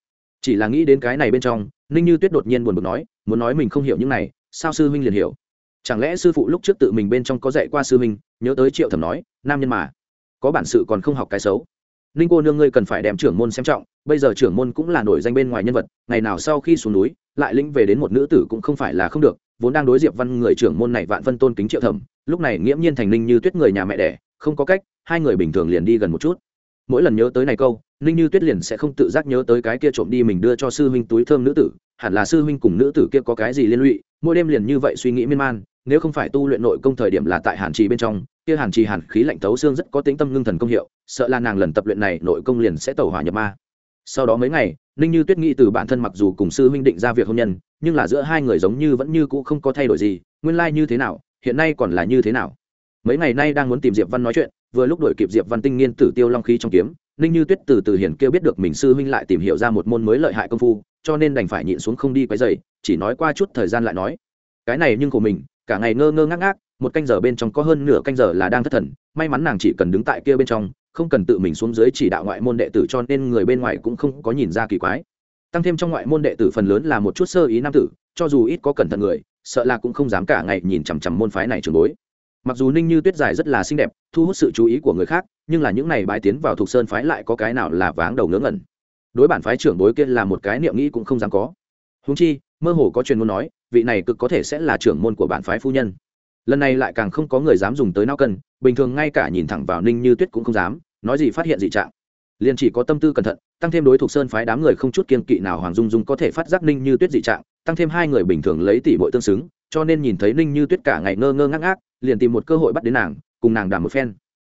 chỉ là nghĩ đến cái này bên trong, ninh như tuyết đột nhiên buồn bực nói, muốn nói mình không hiểu những này, sao sư huynh liền hiểu? Chẳng lẽ sư phụ lúc trước tự mình bên trong có dạy qua sư huynh, nhớ tới triệu thẩm nói, nam nhân mà, có bản sự còn không học cái xấu. Ninh cô nương ngươi cần phải đem trưởng môn xem trọng, bây giờ trưởng môn cũng là nổi danh bên ngoài nhân vật, ngày nào sau khi xuống núi, lại lĩnh về đến một nữ tử cũng không phải là không được, vốn đang đối diệp văn người trưởng môn này vạn phân tôn kính triệu thẩm, lúc này nghiễm nhiên thành ninh như tuyết người nhà mẹ đẻ, không có cách, hai người bình thường liền đi gần một chút mỗi lần nhớ tới này câu, ninh như tuyết liền sẽ không tự giác nhớ tới cái kia trộm đi mình đưa cho sư huynh túi thơm nữ tử, hẳn là sư huynh cùng nữ tử kia có cái gì liên lụy, mỗi đêm liền như vậy suy nghĩ miên man, nếu không phải tu luyện nội công thời điểm là tại hàn trì bên trong, kia hàn trì hàn khí lạnh tấu xương rất có tính tâm ngưng thần công hiệu, sợ là nàng lần tập luyện này nội công liền sẽ tẩu hỏa nhập ma. Sau đó mấy ngày, ninh như tuyết nghĩ từ bản thân mặc dù cùng sư huynh định ra việc hôn nhân, nhưng là giữa hai người giống như vẫn như cũ không có thay đổi gì, nguyên lai、like、như thế nào, hiện nay còn là như thế nào. Mấy ngày nay đang muốn tìm diệp văn nói chuyện vừa lúc đổi kịp diệp văn tinh nghiên tử tiêu long khí trong kiếm, ninh như tuyết từ từ hiển kêu biết được mình sư huynh lại tìm hiểu ra một môn mới lợi hại công phu, cho nên đành phải nhịn xuống không đi quấy dày chỉ nói qua chút thời gian lại nói. Cái này nhưng của mình, cả ngày ngơ ngơ ngác ngác, một canh giờ bên trong có hơn nửa canh giờ là đang thất thần, may mắn nàng chỉ cần đứng tại kia bên trong, không cần tự mình xuống dưới chỉ đạo ngoại môn đệ tử cho nên người bên ngoài cũng không có nhìn ra kỳ quái. Tăng thêm trong ngoại môn đệ tử phần lớn là một chút sơ ý nam tử, cho dù ít có cẩn thận người, sợ là cũng không dám cả ngày nhìn chằm chằm môn phái này trường bối mặc dù ninh như tuyết dài rất là xinh đẹp, thu hút sự chú ý của người khác, nhưng là những này bãi tiến vào thuộc sơn phái lại có cái nào là váng đầu ngớ ngẩn. Đối bản phái trưởng bối kia là một cái niệm nghĩ cũng không dám có. Húng chi, mơ hồ có truyền ngôn nói, vị này cực có thể sẽ là trưởng môn của bản phái phu nhân. Lần này lại càng không có người dám dùng tới nao cân, bình thường ngay cả nhìn thẳng vào ninh như tuyết cũng không dám, nói gì phát hiện dị trạng. Liền chỉ có tâm tư cẩn thận, tăng thêm đối thuộc sơn phái đám người không chút kiên kỵ nào hoàng dung dung có thể phát giác ninh như tuyết dị trạng, tăng thêm hai người bình thường lấy tỷ bội tương xứng, cho nên nhìn thấy ninh như tuyết cả ngày ngơ ngơ ngác ngác liền tìm một cơ hội bắt đến nàng, cùng nàng đàm một phen.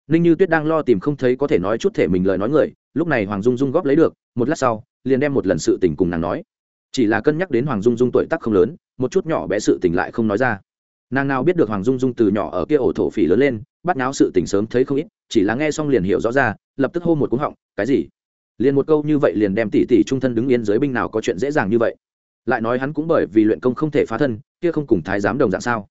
Ninh như tuyết đang lo tìm không thấy có thể nói chút thể mình lời nói người, lúc này hoàng dung dung góp lấy được, một lát sau, liền đem một lần sự tình cùng nàng nói. Chỉ là cân nhắc đến hoàng dung dung tuổi tác không lớn, một chút nhỏ bé sự tình lại không nói ra. Nàng nào biết được hoàng dung dung từ nhỏ ở kia ổ thổ phỉ lớn lên, bắt náo sự tình sớm thấy không ít, chỉ là nghe xong liền hiểu rõ ra, lập tức hô một cúng họng, cái gì? Liền một câu như vậy liền đem tỷ tỷ trung thân đứng yên dưới binh nào có chuyện dễ dàng như vậy. Lại nói hắn cũng bởi vì luyện công không thể phá thân, kia không cùng thái giám đồng dạng sao?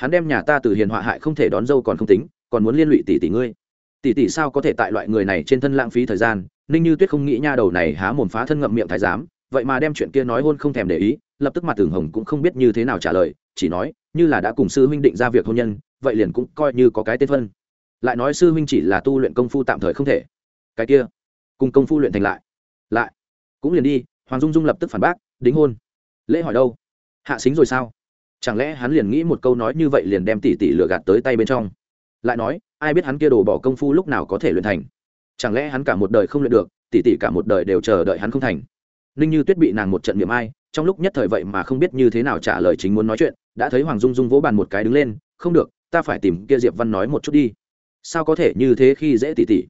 Hắn đem nhà ta từ hiền họa hại không thể đón dâu còn không tính, còn muốn liên lụy tỷ tỷ ngươi. Tỷ tỷ sao có thể tại loại người này trên thân lãng phí thời gian? Ninh như tuyết không nghĩ nha đầu này há mồm phá thân ngậm miệng thái giám, vậy mà đem chuyện kia nói hôn không thèm để ý, lập tức mặt tường hồng cũng không biết như thế nào trả lời, chỉ nói, như là đã cùng sư huynh định ra việc hôn nhân, vậy liền cũng coi như có cái tên phân. Lại nói sư huynh chỉ là tu luyện công phu tạm thời không thể. Cái kia, cùng công phu luyện thành lại. Lại, cũng liền đi, hoàng dung dung lập tức phản bác, đính hôn. Lễ hỏi đâu? Hạ xính rồi sao? Chẳng lẽ hắn liền nghĩ một câu nói như vậy liền đem tỷ tỷ lừa gạt tới tay bên trong? Lại nói, ai biết hắn kia đồ bỏ công phu lúc nào có thể luyện thành? Chẳng lẽ hắn cả một đời không luyện được, tỷ tỷ cả một đời đều chờ đợi hắn không thành? Ninh như tuyết bị nàng một trận miệng ai, trong lúc nhất thời vậy mà không biết như thế nào trả lời chính muốn nói chuyện, đã thấy hoàng dung dung vỗ bàn một cái đứng lên, không được, ta phải tìm kia diệp văn nói một chút đi. Sao có thể như thế khi dễ tỉ tỉ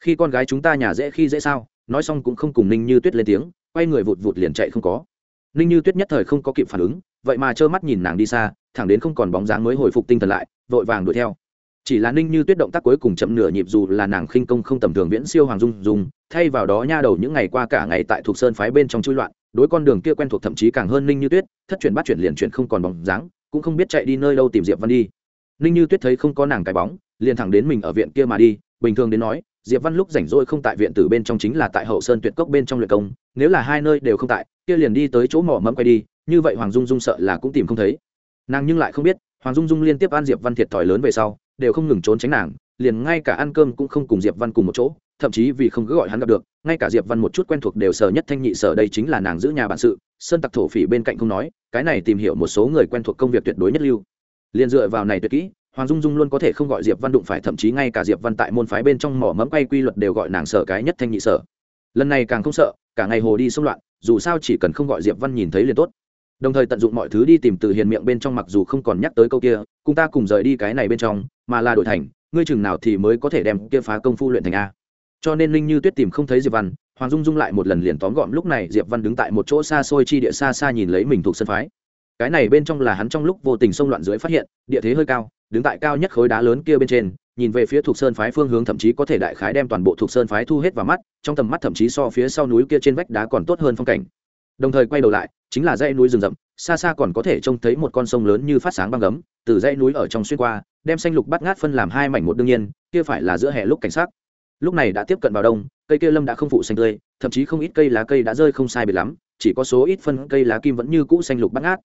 khi con gái chúng ta nhà dễ khi dễ sao? Nói xong cũng không cùng ninh như tuyết lên tiếng, quay người vụt vụt liền chạy không có. Ninh như tuyết nhất thời không có kịp phản ứng vậy mà trơ mắt nhìn nàng đi xa, thẳng đến không còn bóng dáng mới hồi phục tinh thần lại, vội vàng đuổi theo. Chỉ là ninh như tuyết động tác cuối cùng chậm nửa nhịp dù là nàng khinh công không tầm thường viễn siêu hoàng dung dùng thay vào đó nha đầu những ngày qua cả ngày tại thuộc sơn phái bên trong chui loạn, đối con đường kia quen thuộc thậm chí càng hơn ninh như tuyết, thất chuyển bắt chuyển liền chuyển không còn bóng dáng, cũng không biết chạy đi nơi đâu tìm diệp văn đi. Ninh như tuyết thấy không có nàng cái bóng, liền thẳng đến mình ở viện kia mà đi, bình thường đến nói, diệp văn lúc rảnh rỗi không tại viện tử bên trong chính là tại hậu sơn tuyệt cốc bên trong luyện công, nếu là hai nơi đều không tại, kia liền đi tới chỗ mỏ mẫm quay đi như vậy hoàng dung dung sợ là cũng tìm không thấy. Nàng nhưng lại không biết, hoàng dung dung liên tiếp ăn diệp văn thiệt thòi lớn về sau, đều không ngừng trốn tránh nàng, liền ngay cả ăn cơm cũng không cùng diệp văn cùng một chỗ, thậm chí vì không cứ gọi hắn gặp được, ngay cả diệp văn một chút quen thuộc đều sở nhất thanh nhị sở đây chính là nàng giữ nhà bản sự, sơn tặc thổ phỉ bên cạnh không nói, cái này tìm hiểu một số người quen thuộc công việc tuyệt đối nhất lưu. Liền dựa vào này tuyệt kỹ, hoàng dung dung luôn có thể không gọi diệp văn đụng phải, thậm chí ngay cả diệp văn tại môn phái bên trong mỏ mẫm quay quy luật đều gọi nàng sở cái nhất thanh nhị sở lần này càng không sợ, cả ngày hồ đi xung loạn, dù sao chỉ cần không gọi diệp văn nhìn thấy liền tốt đồng thời tận dụng mọi thứ đi tìm từ hiền miệng bên trong mặc dù không còn nhắc tới câu kia, cùng ta cùng rời đi cái này bên trong, mà là đổi thành, ngươi chừng nào thì mới có thể đem kia phá công phu luyện thành a. Cho nên linh như tuyết tìm không thấy diệp văn, hoàng dung dung lại một lần liền tóm gọn lúc này diệp văn đứng tại một chỗ xa xôi chi địa xa xa nhìn lấy mình thuộc sân phái. Cái này bên trong là hắn trong lúc vô tình xông loạn dưới phát hiện, địa thế hơi cao, đứng tại cao nhất khối đá lớn kia bên trên, nhìn về phía thuộc sơn phái phương hướng thậm chí có thể đại khái đem toàn bộ thuộc sơn phái thu hết vào mắt, trong tầm mắt thậm chí so phía sau núi kia trên vách đá còn tốt hơn phong cảnh. Đồng thời quay đầu lại chính là dãy núi rừng rậm, xa xa còn có thể trông thấy một con sông lớn như phát sáng băng gấm, từ dãy núi ở trong xuyên qua, đem xanh lục bắt ngát phân làm hai mảnh một đương nhiên, kia phải là giữa hè lúc cảnh sát lúc này đã tiếp cận vào đông, cây kia lâm đã không phụ xanh tươi, thậm chí không ít cây lá cây đã rơi không sai biệt lắm, chỉ có số ít phân cây lá kim vẫn như cũ xanh lục bắt ngát.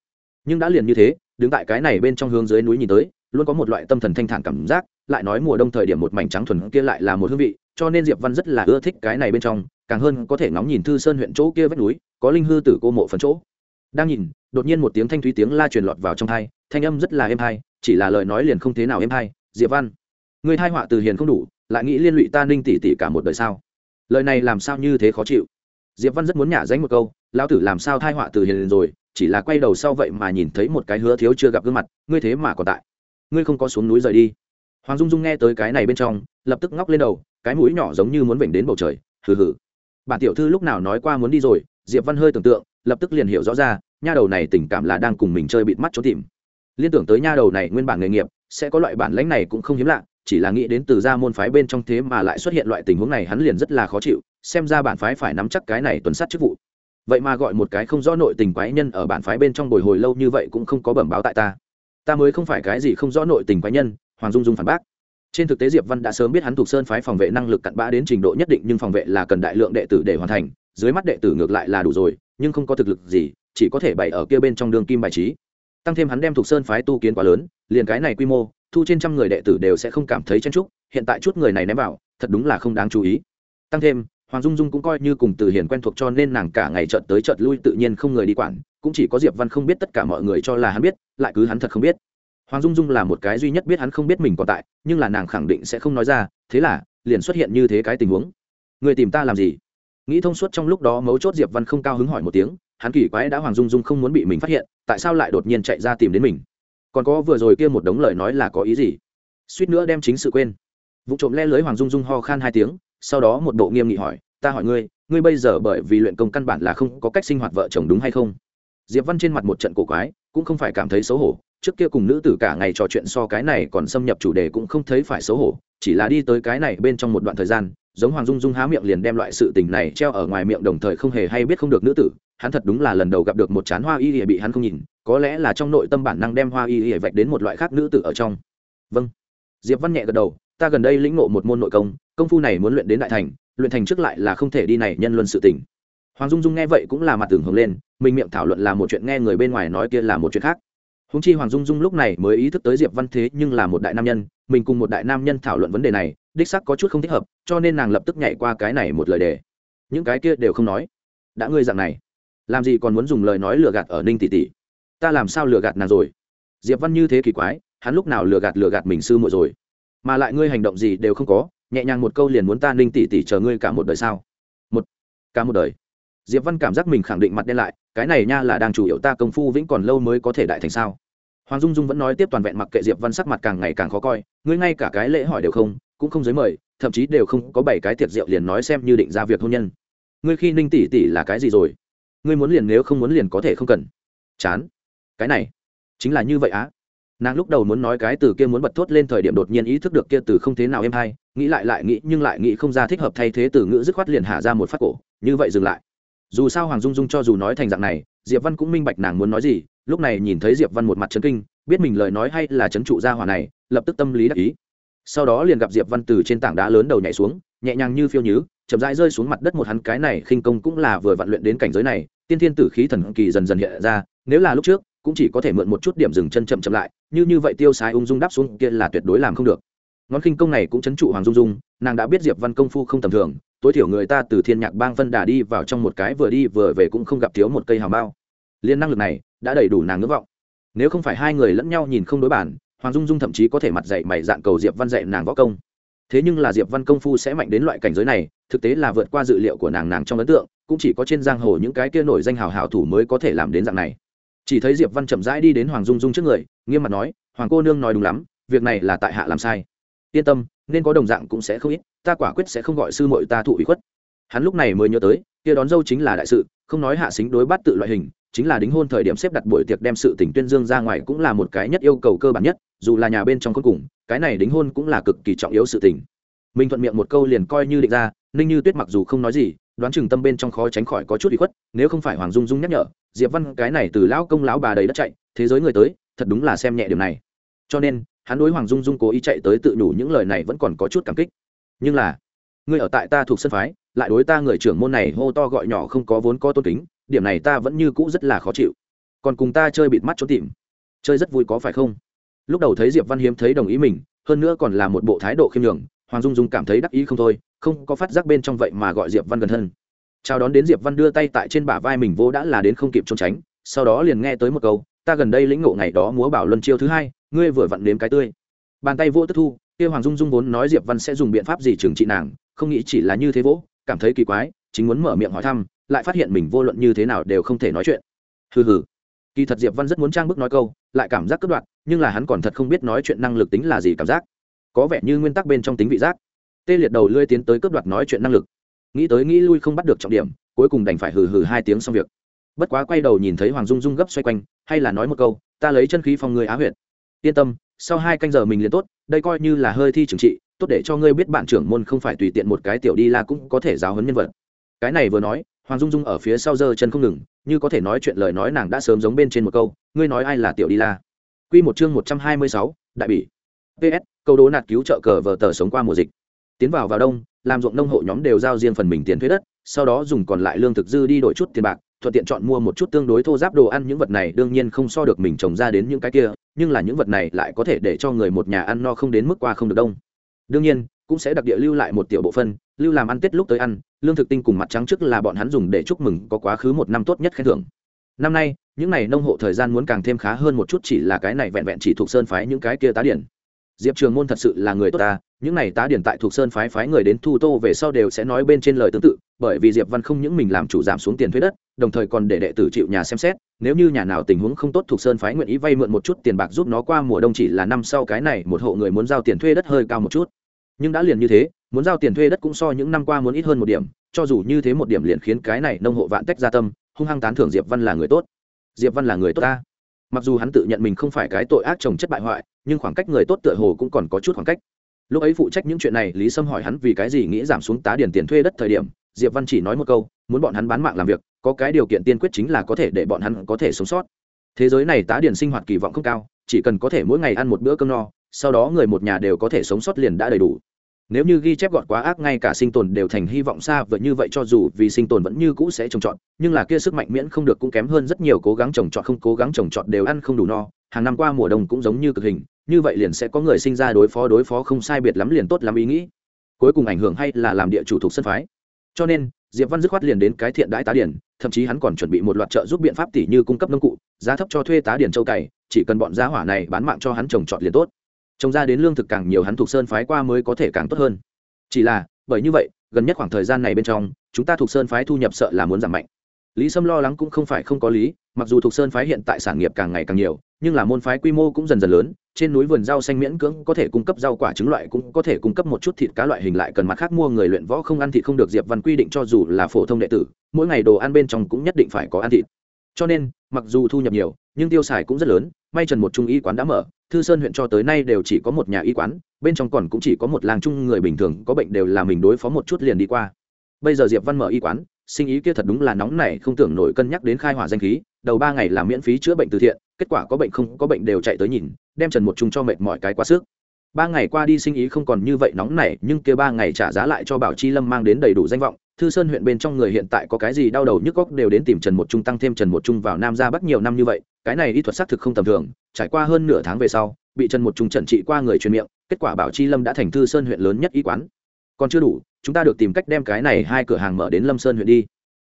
Nhưng đã liền như thế, đứng tại cái này bên trong hướng dưới núi nhìn tới, luôn có một loại tâm thần thanh thản cảm giác, lại nói mùa đông thời điểm một mảnh trắng thuần kia lại là một hương vị, cho nên diệp văn rất là ưa thích cái này bên trong, càng hơn có thể ngóng nhìn thư sơn huyện chỗ kia vách núi, có linh hư tử cô mộ phần chỗ đang nhìn, đột nhiên một tiếng thanh thúy tiếng la truyền lọt vào trong thai, thanh âm rất là êm hay, chỉ là lời nói liền không thế nào êm hay. Diệp văn ngươi thai họa từ hiền không đủ, lại nghĩ liên lụy ta ninh tỷ tỷ cả một đời sao? Lời này làm sao như thế khó chịu? Diệp văn rất muốn nhả danh một câu, lão tử làm sao thai họa từ hiền rồi, chỉ là quay đầu sau vậy mà nhìn thấy một cái hứa thiếu chưa gặp gương mặt, ngươi thế mà còn tại. Ngươi không có xuống núi rời đi. Hoàng dung dung nghe tới cái này bên trong, lập tức ngóc lên đầu, cái mũi nhỏ giống như muốn vểnh đến bầu trời, hừ hừ. Bản tiểu thư lúc nào nói qua muốn đi rồi, diệp văn hơi tưởng tượng, lập tức liền hiểu rõ ra nha đầu này tình cảm là đang cùng mình chơi bịt mắt trốn tìm. Liên tưởng tới nha đầu này nguyên bản nghề nghiệp, sẽ có loại bản lãnh này cũng không hiếm lạ, chỉ là nghĩ đến từ gia môn phái bên trong thế mà lại xuất hiện loại tình huống này hắn liền rất là khó chịu, xem ra bản phái phải nắm chắc cái này tuần sát chức vụ. Vậy mà gọi một cái không rõ nội tình quái nhân ở bản phái bên trong bồi hồi lâu như vậy cũng không có bẩm báo tại ta. Ta mới không phải cái gì không rõ nội tình quái nhân, hoàng dung dung phản bác. Trên thực tế diệp văn đã sớm biết hắn thuộc sơn phái phòng vệ năng lực cặn bã đến trình độ nhất định nhưng phòng vệ là cần đại lượng đệ tử để hoàn thành, dưới mắt đệ tử ngược lại là đủ rồi, nhưng không có thực lực gì chỉ có thể bày ở kia bên trong đường kim bài trí. Tăng thêm hắn đem thuộc sơn phái tu kiến quá lớn, liền cái này quy mô, thu trên trăm người đệ tử đều sẽ không cảm thấy chen trúc hiện tại chút người này ném vào, thật đúng là không đáng chú ý. Tăng thêm, hoàng dung dung cũng coi như cùng từ hiền quen thuộc cho nên nàng cả ngày trợt tới trợt lui tự nhiên không người đi quản, cũng chỉ có diệp văn không biết tất cả mọi người cho là hắn biết, lại cứ hắn thật không biết. Hoàng dung dung là một cái duy nhất biết hắn không biết mình còn tại, nhưng là nàng khẳng định sẽ không nói ra, thế là, liền xuất hiện như thế cái tình huống. Người tìm ta làm gì? Nghĩ thông suốt trong lúc đó mấu chốt diệp văn không cao hứng hỏi một tiếng hắn kỳ quái đã hoàng dung dung không muốn bị mình phát hiện, tại sao lại đột nhiên chạy ra tìm đến mình? Còn có vừa rồi kia một đống lời nói là có ý gì? Suýt nữa đem chính sự quên. Vụ trộm le lưới hoàng dung dung ho khan hai tiếng, sau đó một bộ nghiêm nghị hỏi, ta hỏi ngươi ngươi bây giờ bởi vì luyện công căn bản là không có cách sinh hoạt vợ chồng đúng hay không? Diệp văn trên mặt một trận cổ quái, cũng không phải cảm thấy xấu hổ, trước kia cùng nữ tử cả ngày trò chuyện so cái này còn xâm nhập chủ đề cũng không thấy phải xấu hổ, chỉ là đi tới cái này bên trong một đoạn thời gian, giống hoàng dung dung há miệng liền đem loại sự tình này treo ở ngoài miệng đồng thời không hề hay biết không được nữ tử hắn thật đúng là lần đầu gặp được một chán hoa y ỉa bị hắn không nhìn, có lẽ là trong nội tâm bản năng đem hoa y ỉa vạch đến một loại khác nữ tử ở trong. Vâng. Diệp văn nhẹ gật đầu, ta gần đây lĩnh ngộ một môn nội công công phu này muốn luyện đến đại thành, luyện thành trước lại là không thể đi này nhân luân sự tình. Hoàng dung dung nghe vậy cũng là mặt tường hưởng lên, mình miệng thảo luận là một chuyện nghe người bên ngoài nói kia là một chuyện khác. Húng chi hoàng dung dung lúc này mới ý thức tới diệp văn thế nhưng là một đại nam nhân, mình cùng một đại nam nhân thảo luận vấn đề này, đích sắc có chút không thích hợp, cho nên nàng lập tức nhảy qua cái này một lời đề. Những cái kia đều không nói. Đã ngươi dạng này làm gì còn muốn dùng lời nói lừa gạt ở ninh tỷ tỷ? Ta làm sao lừa gạt nàng rồi? Diệp văn như thế kỳ quái, hắn lúc nào lừa gạt lừa gạt mình sư muội rồi? Mà lại ngươi hành động gì đều không có, nhẹ nhàng một câu liền muốn ta ninh tỷ tỷ chờ ngươi cả một đời sao? Một, cả một đời. Diệp văn cảm giác mình khẳng định mặt đen lại, cái này nha là đang chủ yếu ta công phu vĩnh còn lâu mới có thể đại thành sao? Hoàng dung dung vẫn nói tiếp toàn vẹn mặc kệ diệp văn sắc mặt càng ngày càng khó coi, ngươi ngay cả cái lễ hỏi đều không, cũng không giới mời, thậm chí đều không có bảy cái tiệc rượu liền nói xem như định ra việc hôn nhân. Ngươi khi ninh tỷ tỷ là cái gì rồi? Ngươi muốn liền nếu không muốn liền có thể không cần. Chán. Cái này, chính là như vậy á. Nàng lúc đầu muốn nói cái từ kia muốn bật thốt lên thời điểm đột nhiên ý thức được kia từ không thế nào êm hay, nghĩ lại lại nghĩ, nhưng lại nghĩ không ra thích hợp thay thế từ ngữ dứt khoát liền hạ ra một phát cổ, như vậy dừng lại. Dù sao hoàng dung dung cho dù nói thành dạng này, diệp văn cũng minh bạch nàng muốn nói gì, lúc này nhìn thấy diệp văn một mặt chấn kinh, biết mình lời nói hay là chấn trụ gia hỏa này, lập tức tâm lý đắc ý. Sau đó liền gặp diệp văn từ trên tảng đá lớn đầu nhảy xuống, nhẹ nhàng như phiêu nhứ, chậm rãi rơi xuống mặt đất một hắn, cái này khinh công cũng là vừa vặn luyện đến cảnh giới này tiên thiên tử khí thần kỳ dần dần hiện ra, nếu là lúc trước, cũng chỉ có thể mượn một chút điểm dừng chân chậm chậm lại, như như vậy tiêu sái ung dung đáp xuống kia là tuyệt đối làm không được. Ngón khinh công này cũng chấn trụ hoàng dung dung, nàng đã biết diệp văn công phu không tầm thường, tối thiểu người ta từ thiên nhạc bang phân đà đi vào trong một cái vừa đi vừa về cũng không gặp thiếu một cây hào bao liên năng lực này đã đầy đủ nàng ngưỡng vọng. Nếu không phải hai người lẫn nhau nhìn không đối bản, hoàng dung dung thậm chí có thể mặt dạy mày dạn cầu diệp văn dạy nàng võ công. Thế nhưng là diệp văn công phu sẽ mạnh đến loại cảnh giới này, thực tế là vượt qua dự liệu của nàng nàng trong ấn tượng cũng chỉ có trên giang hồ những cái kia nổi danh hào hảo thủ mới có thể làm đến dạng này. Chỉ thấy diệp văn chậm rãi đi đến hoàng dung dung trước người, nghiêm mặt nói, hoàng cô nương nói đúng lắm, việc này là tại hạ làm sai. Yên tâm, nên có đồng dạng cũng sẽ không ít, ta quả quyết sẽ không gọi sư muội ta thụ ủy khuất. Hắn lúc này mới nhớ tới, kia đón dâu chính là đại sự, không nói hạ xính đối bắt tự loại hình, chính là đính hôn thời điểm xếp đặt buổi tiệc đem sự tình tuyên dương ra ngoài cũng là một cái nhất yêu cầu cơ bản nhất, dù là nhà bên trong cuối cùng, cái này đính hôn cũng là cực kỳ trọng yếu sự tình. Minh thuận miệng một câu liền coi như định ra, ninh như tuyết mặc dù không nói gì đoán chừng tâm bên trong khó tránh khỏi có chút bị khuất, nếu không phải hoàng dung dung nhắc nhở, diệp văn cái này từ lão công lão bà đầy đất chạy, thế giới người tới, thật đúng là xem nhẹ điều này. Cho nên, hắn đối hoàng dung dung cố ý chạy tới tự nhủ những lời này vẫn còn có chút cảm kích. Nhưng là, ngươi ở tại ta thuộc sân phái, lại đối ta người trưởng môn này hô to gọi nhỏ không có vốn có tôn kính, điểm này ta vẫn như cũ rất là khó chịu. Còn cùng ta chơi bịt mắt trốn tìm, chơi rất vui có phải không? Lúc đầu thấy diệp văn hiếm thấy đồng ý mình, hơn nữa còn là một bộ thái độ khiêm nhường hoàng dung dung cảm thấy đắc ý không thôi, không có phát giác bên trong vậy mà gọi diệp văn gần thân. Chào đón đến diệp văn đưa tay tại trên bả vai mình vô đã là đến không kịp trốn tránh, sau đó liền nghe tới một câu, ta gần đây lĩnh ngộ ngày đó múa bảo luân chiêu thứ hai, ngươi vừa vặn nếm cái tươi. Bàn tay vô tức thu, kia hoàng dung dung vốn nói diệp văn sẽ dùng biện pháp gì trừng trị nàng, không nghĩ chỉ là như thế vỗ, cảm thấy kỳ quái, chính muốn mở miệng hỏi thăm, lại phát hiện mình vô luận như thế nào đều không thể nói chuyện. Hừ hừ. Kỳ thật diệp văn rất muốn trang bức nói câu, lại cảm giác cất đoạn, nhưng là hắn còn thật không biết nói chuyện năng lực tính là gì cảm giác có vẻ như nguyên tắc bên trong tính vị giác. Tê liệt đầu lươi tiến tới cướp đoạt nói chuyện năng lực. Nghĩ tới nghĩ lui không bắt được trọng điểm, cuối cùng đành phải hừ hừ hai tiếng xong việc. Bất quá quay đầu nhìn thấy hoàng dung dung gấp xoay quanh, hay là nói một câu, ta lấy chân khí phòng người á huyệt. Yên tâm, sau hai canh giờ mình liền tốt, đây coi như là hơi thi trừng trị, tốt để cho ngươi biết bạn trưởng môn không phải tùy tiện một cái tiểu đi là cũng có thể giáo huấn nhân vật. Cái này vừa nói, hoàng dung dung ở phía sau giơ chân không ngừng, như có thể nói chuyện lời nói nàng đã sớm giống bên trên một câu, ngươi nói ai là tiểu đi la? Q một chương một trăm hai mươi sáu, đại bỉ ps câu đố nạt cứu trợ cờ vờ tờ sống qua mùa dịch. Tiến vào vào đông, làm ruộng nông hộ nhóm đều giao riêng phần mình tiền thuế đất, sau đó dùng còn lại lương thực dư đi đổi chút tiền bạc, thuận tiện chọn mua một chút tương đối thô giáp đồ ăn, những vật này đương nhiên không so được mình trồng ra đến những cái kia, nhưng là những vật này lại có thể để cho người một nhà ăn no không đến mức qua không được đông. Đương nhiên, cũng sẽ đặc địa lưu lại một tiểu bộ phân, lưu làm ăn tết lúc tới ăn, lương thực tinh cùng mặt trắng trước là bọn hắn dùng để chúc mừng, có quá khứ một năm tốt nhất khen thưởng. Năm nay, những n à y nông hộ thời gian muốn càng thêm khá hơn một chút chỉ là cái này vẹn vẹn chỉ thuộc sơn phái những cái kia tá điển diệp trường môn thật sự là người tốt ta, những n à y tá điển tại thuộc sơn phái phái người đến thu tô về sau đều sẽ nói bên trên lời tương tự, bởi vì diệp văn không những mình làm chủ giảm xuống tiền thuế đất, đồng thời còn để đệ tử chịu nhà xem xét, nếu như nhà nào tình huống không tốt thuộc sơn phái nguyện ý vay mượn một chút tiền bạc giúp nó qua mùa đông chỉ là năm sau cái này một hộ người muốn giao tiền thuê đất hơi cao một chút. Nhưng đã liền như thế, muốn giao tiền thuê đất cũng so những năm qua muốn ít hơn một điểm, cho dù như thế một điểm liền khiến cái này nông hộ vạn tách ra tâm, hung hăng tán thưởng diệp văn là người tốt. Diệp văn là người tốt ta mặc dù hắn tự nhận mình không phải cái tội ác trồng chất bại hoại, nhưng khoảng cách người tốt tựa hồ cũng còn có chút khoảng cách. Lúc ấy phụ trách những chuyện này, lý sâm hỏi hắn vì cái gì nghĩ giảm xuống tá điền tiền thuê đất thời điểm, diệp văn chỉ nói một câu, muốn bọn hắn bán mạng làm việc, có cái điều kiện tiên quyết chính là có thể để bọn hắn có thể sống sót. Thế giới này tá điền sinh hoạt kỳ vọng không cao, chỉ cần có thể mỗi ngày ăn một bữa cơm no, sau đó người một nhà đều có thể sống sót liền đã đầy đủ nếu như ghi chép gọn quá ác ngay cả sinh tồn đều thành hy vọng xa vời như vậy cho dù vì sinh tồn vẫn như cũ sẽ trồng trọt, nhưng là kia sức mạnh miễn không được cũng kém hơn rất nhiều cố gắng trồng trọt không cố gắng trồng trọt đều ăn không đủ no. Hàng năm qua mùa đông cũng giống như cực hình, như vậy liền sẽ có người sinh ra đối phó đối phó không sai biệt lắm liền tốt lắm ý nghĩ. Cuối cùng ảnh hưởng hay là làm địa chủ thuộc sân phái. Cho nên, diệp văn dứt khoát liền đến cái thiện đãi tá điển, thậm chí hắn còn chuẩn bị một loạt trợ giúp biện pháp tỷ như cung cấp nông cụ, giá thấp cho thuê tá điển châu cày, chỉ cần bọn giá hỏa này bán mạng cho hắn trồng trọt liền tốt trồng ra đến lương thực càng nhiều hắn thuộc sơn phái qua mới có thể càng tốt hơn. Chỉ là, bởi như vậy, gần nhất khoảng thời gian này bên trong, chúng ta thuộc sơn phái thu nhập sợ là muốn giảm mạnh. Lý sâm lo lắng cũng không phải không có lý, mặc dù thuộc sơn phái hiện tại sản nghiệp càng ngày càng nhiều, nhưng là môn phái quy mô cũng dần dần lớn, trên núi vườn rau xanh miễn cưỡng có thể cung cấp rau quả trứng loại cũng có thể cung cấp một chút thịt cá loại hình lại cần mặt khác mua người luyện võ không ăn thịt không được diệp văn quy định cho dù là phổ thông đệ tử, mỗi ngày đồ ăn bên trong cũng nhất định phải có ăn thịt. Cho nên, mặc dù thu nhập nhiều, nhưng tiêu xài cũng rất lớn, may trần một trung y quán đã mở thư sơn huyện cho tới nay đều chỉ có một nhà y quán, bên trong còn cũng chỉ có một làng chung người bình thường, có bệnh đều là mình đối phó một chút liền đi qua. Bây giờ diệp văn mở y quán, sinh ý kia thật đúng là nóng này không tưởng nổi cân nhắc đến khai hỏa danh khí, đầu ba ngày làm miễn phí chữa bệnh từ thiện, kết quả có bệnh không có bệnh đều chạy tới nhìn, đem trần một chung cho mệt mỏi cái quá sức ba ngày qua đi sinh ý không còn như vậy nóng nảy, nhưng kia ba ngày trả giá lại cho bảo chi lâm mang đến đầy đủ danh vọng. Thư sơn huyện bên trong người hiện tại có cái gì đau đầu nhức góc đều đến tìm trần một trung tăng thêm trần một trung vào nam ra bắc nhiều năm như vậy, cái này y thuật xác thực không tầm thường, trải qua hơn nửa tháng về sau, bị trần một trung trần trị qua người truyền miệng, kết quả bảo chi lâm đã thành thư sơn huyện lớn nhất y quán. Còn chưa đủ, chúng ta được tìm cách đem cái này hai cửa hàng mở đến lâm sơn huyện đi.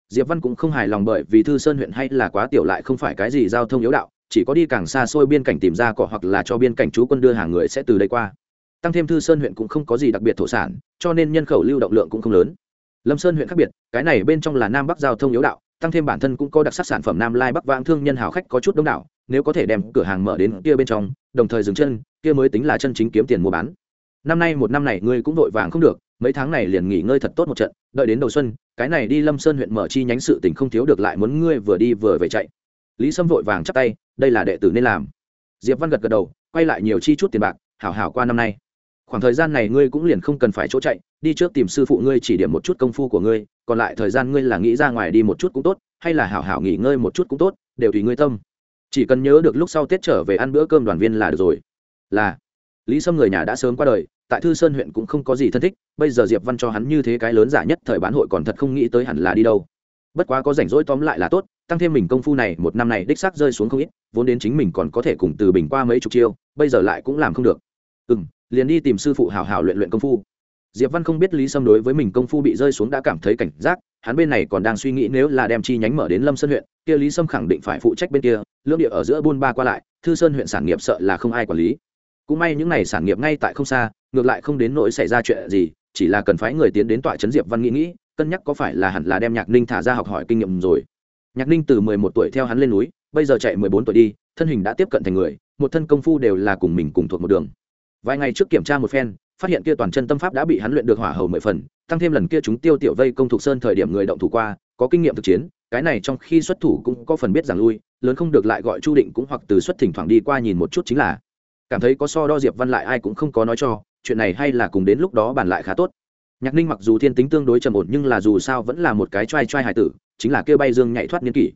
Diệp văn cũng không hài lòng bởi vì thư sơn huyện hay là quá tiểu lại không phải cái gì giao thông yếu đạo chỉ có đi càng xa xôi biên cảnh tìm ra cỏ hoặc là cho biên cảnh chú quân đưa hàng người sẽ từ đây qua. Tăng thêm thư sơn huyện cũng không có gì đặc biệt thổ sản, cho nên nhân khẩu lưu động lượng cũng không lớn. Lâm sơn huyện khác biệt, cái này bên trong là nam bắc giao thông yếu đạo, tăng thêm bản thân cũng có đặc sắc sản phẩm nam lai bắc vãng thương nhân hào khách có chút đông đảo, nếu có thể đem cửa hàng mở đến kia bên trong, đồng thời dừng chân, kia mới tính là chân chính kiếm tiền mua bán. Năm nay một năm này ngươi cũng vội vàng không được, mấy tháng này liền nghỉ ngơi thật tốt một trận, đợi đến đầu xuân, cái này đi lâm sơn huyện mở chi nhánh sự tình không thiếu được lại muốn ngươi vừa đi vừa về chạy lý sâm vội vàng chắp tay, đây là đệ tử nên làm. Diệp văn gật gật đầu, quay lại nhiều chi chút tiền bạc, hảo hảo qua năm nay. Khoảng thời gian này ngươi cũng liền không cần phải chỗ chạy, đi trước tìm sư phụ ngươi chỉ điểm một chút công phu của ngươi, còn lại thời gian ngươi là nghĩ ra ngoài đi một chút cũng tốt, hay là hảo hảo nghỉ ngơi một chút cũng tốt, đều tùy ngươi tâm. Chỉ cần nhớ được lúc sau tết trở về ăn bữa cơm đoàn viên là được rồi. Là. Lý sâm người nhà đã sớm qua đời, tại thư sơn huyện cũng không có gì thân thích, bây giờ diệp văn cho hắn như thế cái lớn giả nhất thời bán hội còn thật không nghĩ tới hẳn là đi đâu. Bất quá có rảnh rỗi tóm lại là tốt tăng thêm mình công phu này, một năm này đích xác rơi xuống không ít, vốn đến chính mình còn có thể cùng từ bình qua mấy chục chiêu, bây giờ lại cũng làm không được. Ừ m liền đi tìm sư phụ hào hào luyện luyện công phu. Diệp văn không biết lý sâm đối với mình công phu bị rơi xuống đã cảm thấy cảnh giác, hắn bên này còn đang suy nghĩ nếu là đem chi nhánh mở đến lâm sơn huyện, kia lý sâm khẳng định phải phụ trách bên kia, lưỡng địa ở giữa buôn ba qua lại, thư sơn huyện sản nghiệp sợ là không ai quản lý. Cũng may những n à y sản nghiệp ngay tại không xa, ngược lại không đến nỗi xảy ra chuyện gì, chỉ là cần phái người tiến đến tọa trấn diệp văn nghĩ nghĩ, cân nhắc có phải là hẳn là đem nhạc ninh thả ra học hỏi kinh nghiệm rồi nhạc ninh từ mười một tuổi theo hắn lên núi, bây giờ chạy mười bốn tuổi đi, thân hình đã tiếp cận thành người, một thân công phu đều là cùng mình cùng thuộc một đường. Vài ngày trước kiểm tra một phen, phát hiện kia toàn chân tâm pháp đã bị hắn luyện được hỏa hầu mười phần, tăng thêm lần kia chúng tiêu tiểu vây công thục sơn thời điểm người động thủ qua, có kinh nghiệm thực chiến, cái này trong khi xuất thủ cũng có phần biết giảng lui, lớn không được lại gọi chu định cũng hoặc từ xuất thỉnh thoảng đi qua nhìn một chút chính là. Cảm thấy có so đo diệp văn lại ai cũng không có nói cho, chuyện này hay là cùng đến lúc đó bàn lại khá tốt. Nhạc ninh mặc dù thiên tính tương đối trầm ổn nhưng là dù sao vẫn là một cái t r a i t r a i tử chính là kêu bay dương nhảy thoát niên kỷ.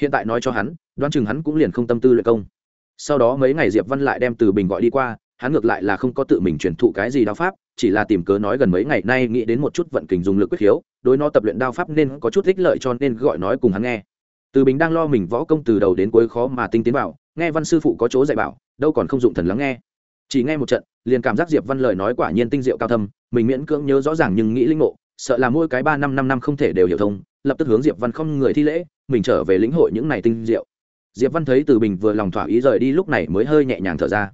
Hiện tại nói cho hắn, đoán chừng hắn cũng liền không tâm tư luyện công. Sau đó mấy ngày diệp văn lại đem từ bình gọi đi qua, hắn ngược lại là không có tự mình truyền thụ cái gì đao pháp, chỉ là tìm cớ nói gần mấy ngày nay nghĩ đến một chút vận kình dùng lực quyết khiếu, đối nó tập luyện đao pháp nên có chút ích lợi cho nên gọi nói cùng hắn nghe. Từ bình đang lo mình võ công từ đầu đến cuối khó mà tinh tiến bảo, nghe văn sư phụ có chỗ dạy bảo, đâu còn không dụng thần lắng nghe. Chỉ nghe một trận, liền cảm giác diệp văn lời nói quả nhiên tinh diệu cao thâm, mình miễn cưỡng nhớ rõ ràng nhưng nghĩ linh ngộ, sợ là mỗi cái ba năm năm năm không thể đều hiểu thông lập tức hướng diệp văn không người thi lễ, mình trở về lĩnh hội những này tinh diệu. Diệp văn thấy từ bình vừa lòng thỏa ý rời đi lúc này mới hơi nhẹ nhàng thở ra.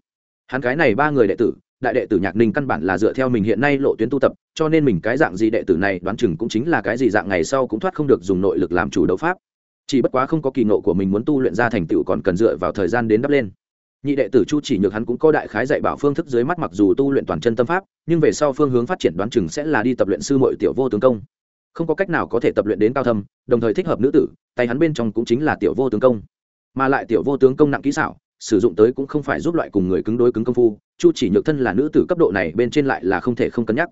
Hắn cái này ba người đệ tử, đại đệ tử nhạc ninh căn bản là dựa theo mình hiện nay lộ tuyến tu tập, cho nên mình cái dạng gì đệ tử này đoán chừng cũng chính là cái gì dạng ngày sau cũng thoát không được dùng nội lực làm chủ đấu pháp. Chỉ bất quá không có kỳ nộ của mình muốn tu luyện ra thành tựu còn cần dựa vào thời gian đến đắp lên. Nhị đệ tử chu chỉ nhược hắn cũng có đại khái dạy bảo phương thức dưới mắt mặc dù tu luyện toàn chân tâm pháp, nhưng về sau phương hướng phát triển đoán chừng sẽ là đi tập luyện sư mội tiểu vô tướng công không có cách nào có thể tập luyện đến cao thâm, đồng thời thích hợp nữ tử, tay hắn bên trong cũng chính là tiểu vô tướng công. Mà lại tiểu vô tướng công nặng kỹ xảo, sử dụng tới cũng không phải giúp loại cùng người cứng đối cứng công phu, chu chỉ nhược thân là nữ tử cấp độ này bên trên lại là không thể không cân nhắc.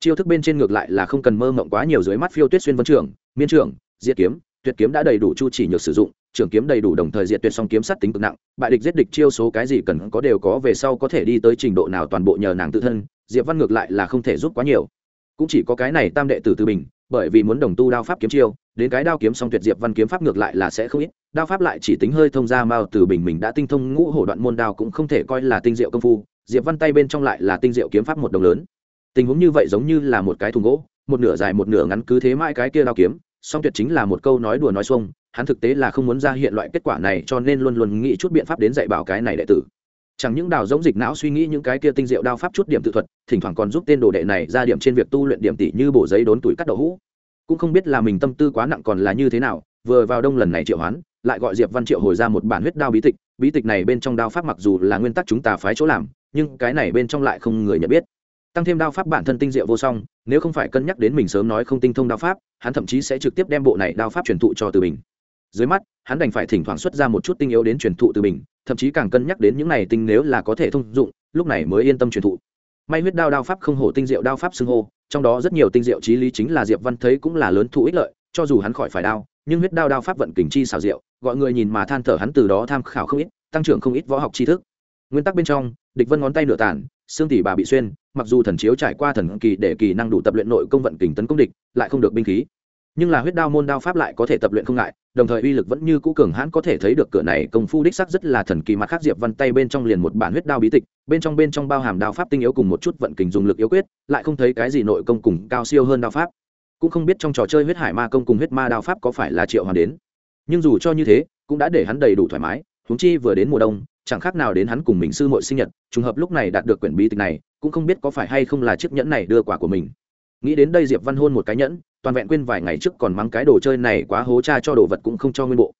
Chiêu thức bên trên ngược lại là không cần mơ mộng quá nhiều dưới mắt phiêu tuyết xuyên vân trưởng miên trưởng diệt kiếm, tuyệt kiếm đã đầy đủ chu chỉ nhược sử dụng trưởng kiếm đầy đủ đồng thời diệt tuyệt song kiếm sát tính cực nặng, bại địch giết địch chiêu số cái gì cần có đều có về sau có thể đi tới trình độ nào toàn bộ nhờ nàng tự thân, diệp văn ngược lại là không thể giúp quá nhiều. Cũng chỉ có cái này tam đệ tử từ bình bởi vì muốn đồng tu đao pháp kiếm chiêu, đến cái đao kiếm song tuyệt diệp văn kiếm pháp ngược lại là sẽ không ít, đao pháp lại chỉ tính hơi thông ra mao từ bình mình đã tinh thông ngũ hổ đoạn môn đao cũng không thể coi là tinh diệu công phu, diệp văn tay bên trong lại là tinh diệu kiếm pháp một đồng lớn. Tình huống như vậy giống như là một cái thùng gỗ, một nửa dài một nửa ngắn cứ thế mãi cái kia đao kiếm, song tuyệt chính là một câu nói đùa nói xuông, hắn thực tế là không muốn ra hiện loại kết quả này cho nên luôn luôn nghĩ chút biện pháp đến dạy bảo cái này đệ tử chẳng những đào giống dịch não suy nghĩ những cái kia tinh diệu đao pháp chút điểm tự thuật, thỉnh thoảng còn giúp tên đồ đệ này ra điểm trên việc tu luyện điểm tỷ như bổ giấy đốn tuổi cắt đậu hũ. Cũng không biết là mình tâm tư quá nặng còn là như thế nào, vừa vào đông lần này triệu hoán, lại gọi diệp văn triệu hồi ra một bản huyết đao bí tịch bí tịch này bên trong đao pháp mặc dù là nguyên tắc chúng ta phái chỗ làm, nhưng cái này bên trong lại không người nhận biết. Tăng thêm đao pháp bản thân tinh diệu vô song, nếu không phải cân nhắc đến mình sớm nói không tinh thông đao pháp, hắn thậm chí sẽ trực tiếp đem bộ này đao pháp truyền thụ cho từ mình dưới mắt, hắn đành phải thỉnh thoảng xuất ra một chút tinh yếu đến truyền thụ từ mình, thậm chí càng cân nhắc đến những này tinh nếu là có thể thông dụng, lúc này mới yên tâm truyền thụ. May huyết đao đao pháp không hổ tinh diệu đao pháp xưng hô, trong đó rất nhiều tinh diệu trí lý chính là diệp văn thấy cũng là lớn thụ ích lợi, cho dù hắn khỏi phải đao, nhưng huyết đao đao pháp vận kình chi xảo diệu, gọi người nhìn mà than thở hắn từ đó tham khảo không ít, tăng trưởng không ít võ học tri thức. Nguyên tắc bên trong, địch vân ngón tay nửa tàn xương tỷ bà bị xuyên, mặc dù thần chiếu trải qua thần kỳ để kỳ năng đủ tập luyện nội công vận kình tấn công địch, lại không được binh khí nhưng là huyết đao môn đao pháp lại có thể tập luyện không ngại, đồng thời uy lực vẫn như cũ cường hãn có thể thấy được cửa này công phu đích sắc rất là thần kỳ mặt khác diệp văn tay bên trong liền một bản huyết đao bí tịch, bên trong bên trong bao hàm đao pháp tinh yếu cùng một chút vận kình dùng lực yếu quyết, lại không thấy cái gì nội công cùng cao siêu hơn đao pháp. Cũng không biết trong trò chơi huyết hải ma công cùng huyết ma đao pháp có phải là triệu hoàn đến. Nhưng dù cho như thế, cũng đã để hắn đầy đủ thoải mái, huống chi vừa đến mùa đông, chẳng khác nào đến hắn cùng mình sư muội sinh nhật, trùng hợp lúc này đạt được quyển bí tịch này, cũng không biết có phải hay không là chiếc nhẫn này đưa quả của mình nghĩ đến đây diệp văn hôn một cái nhẫn, toàn vẹn quên vài ngày trước còn mắng cái đồ chơi này quá hố cha cho đồ vật cũng không cho nguyên bộ.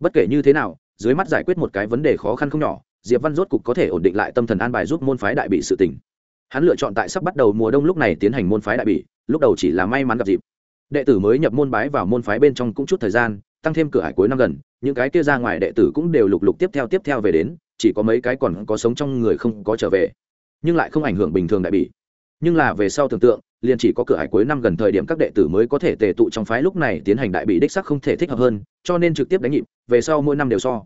Bất kể như thế nào, dưới mắt giải quyết một cái vấn đề khó khăn không nhỏ, diệp văn rốt cục có thể ổn định lại tâm thần an bài giúp môn phái đại bị sự tình. hắn lựa chọn tại sắp bắt đầu mùa đông lúc này tiến hành môn phái đại bị, lúc đầu chỉ là may mắn gặp dịp. Đệ tử mới nhập môn bái vào môn phái bên trong cũng chút thời gian, tăng thêm cửa hải cuối năm gần, những cái kia ra ngoài đệ tử cũng đều lục lục tiếp theo tiếp theo về đến, chỉ có mấy cái còn có sống trong người không có trở về. Nhưng lại không ảnh hưởng bình thường đại bị nhưng là về sau tưởng tượng, liền chỉ có cửa hải cuối năm gần thời điểm các đệ tử mới có thể tề tụ trong phái lúc này tiến hành đại bị đích sắc không thể thích hợp hơn, cho nên trực tiếp đánh nhịp, về sau mỗi năm đều so.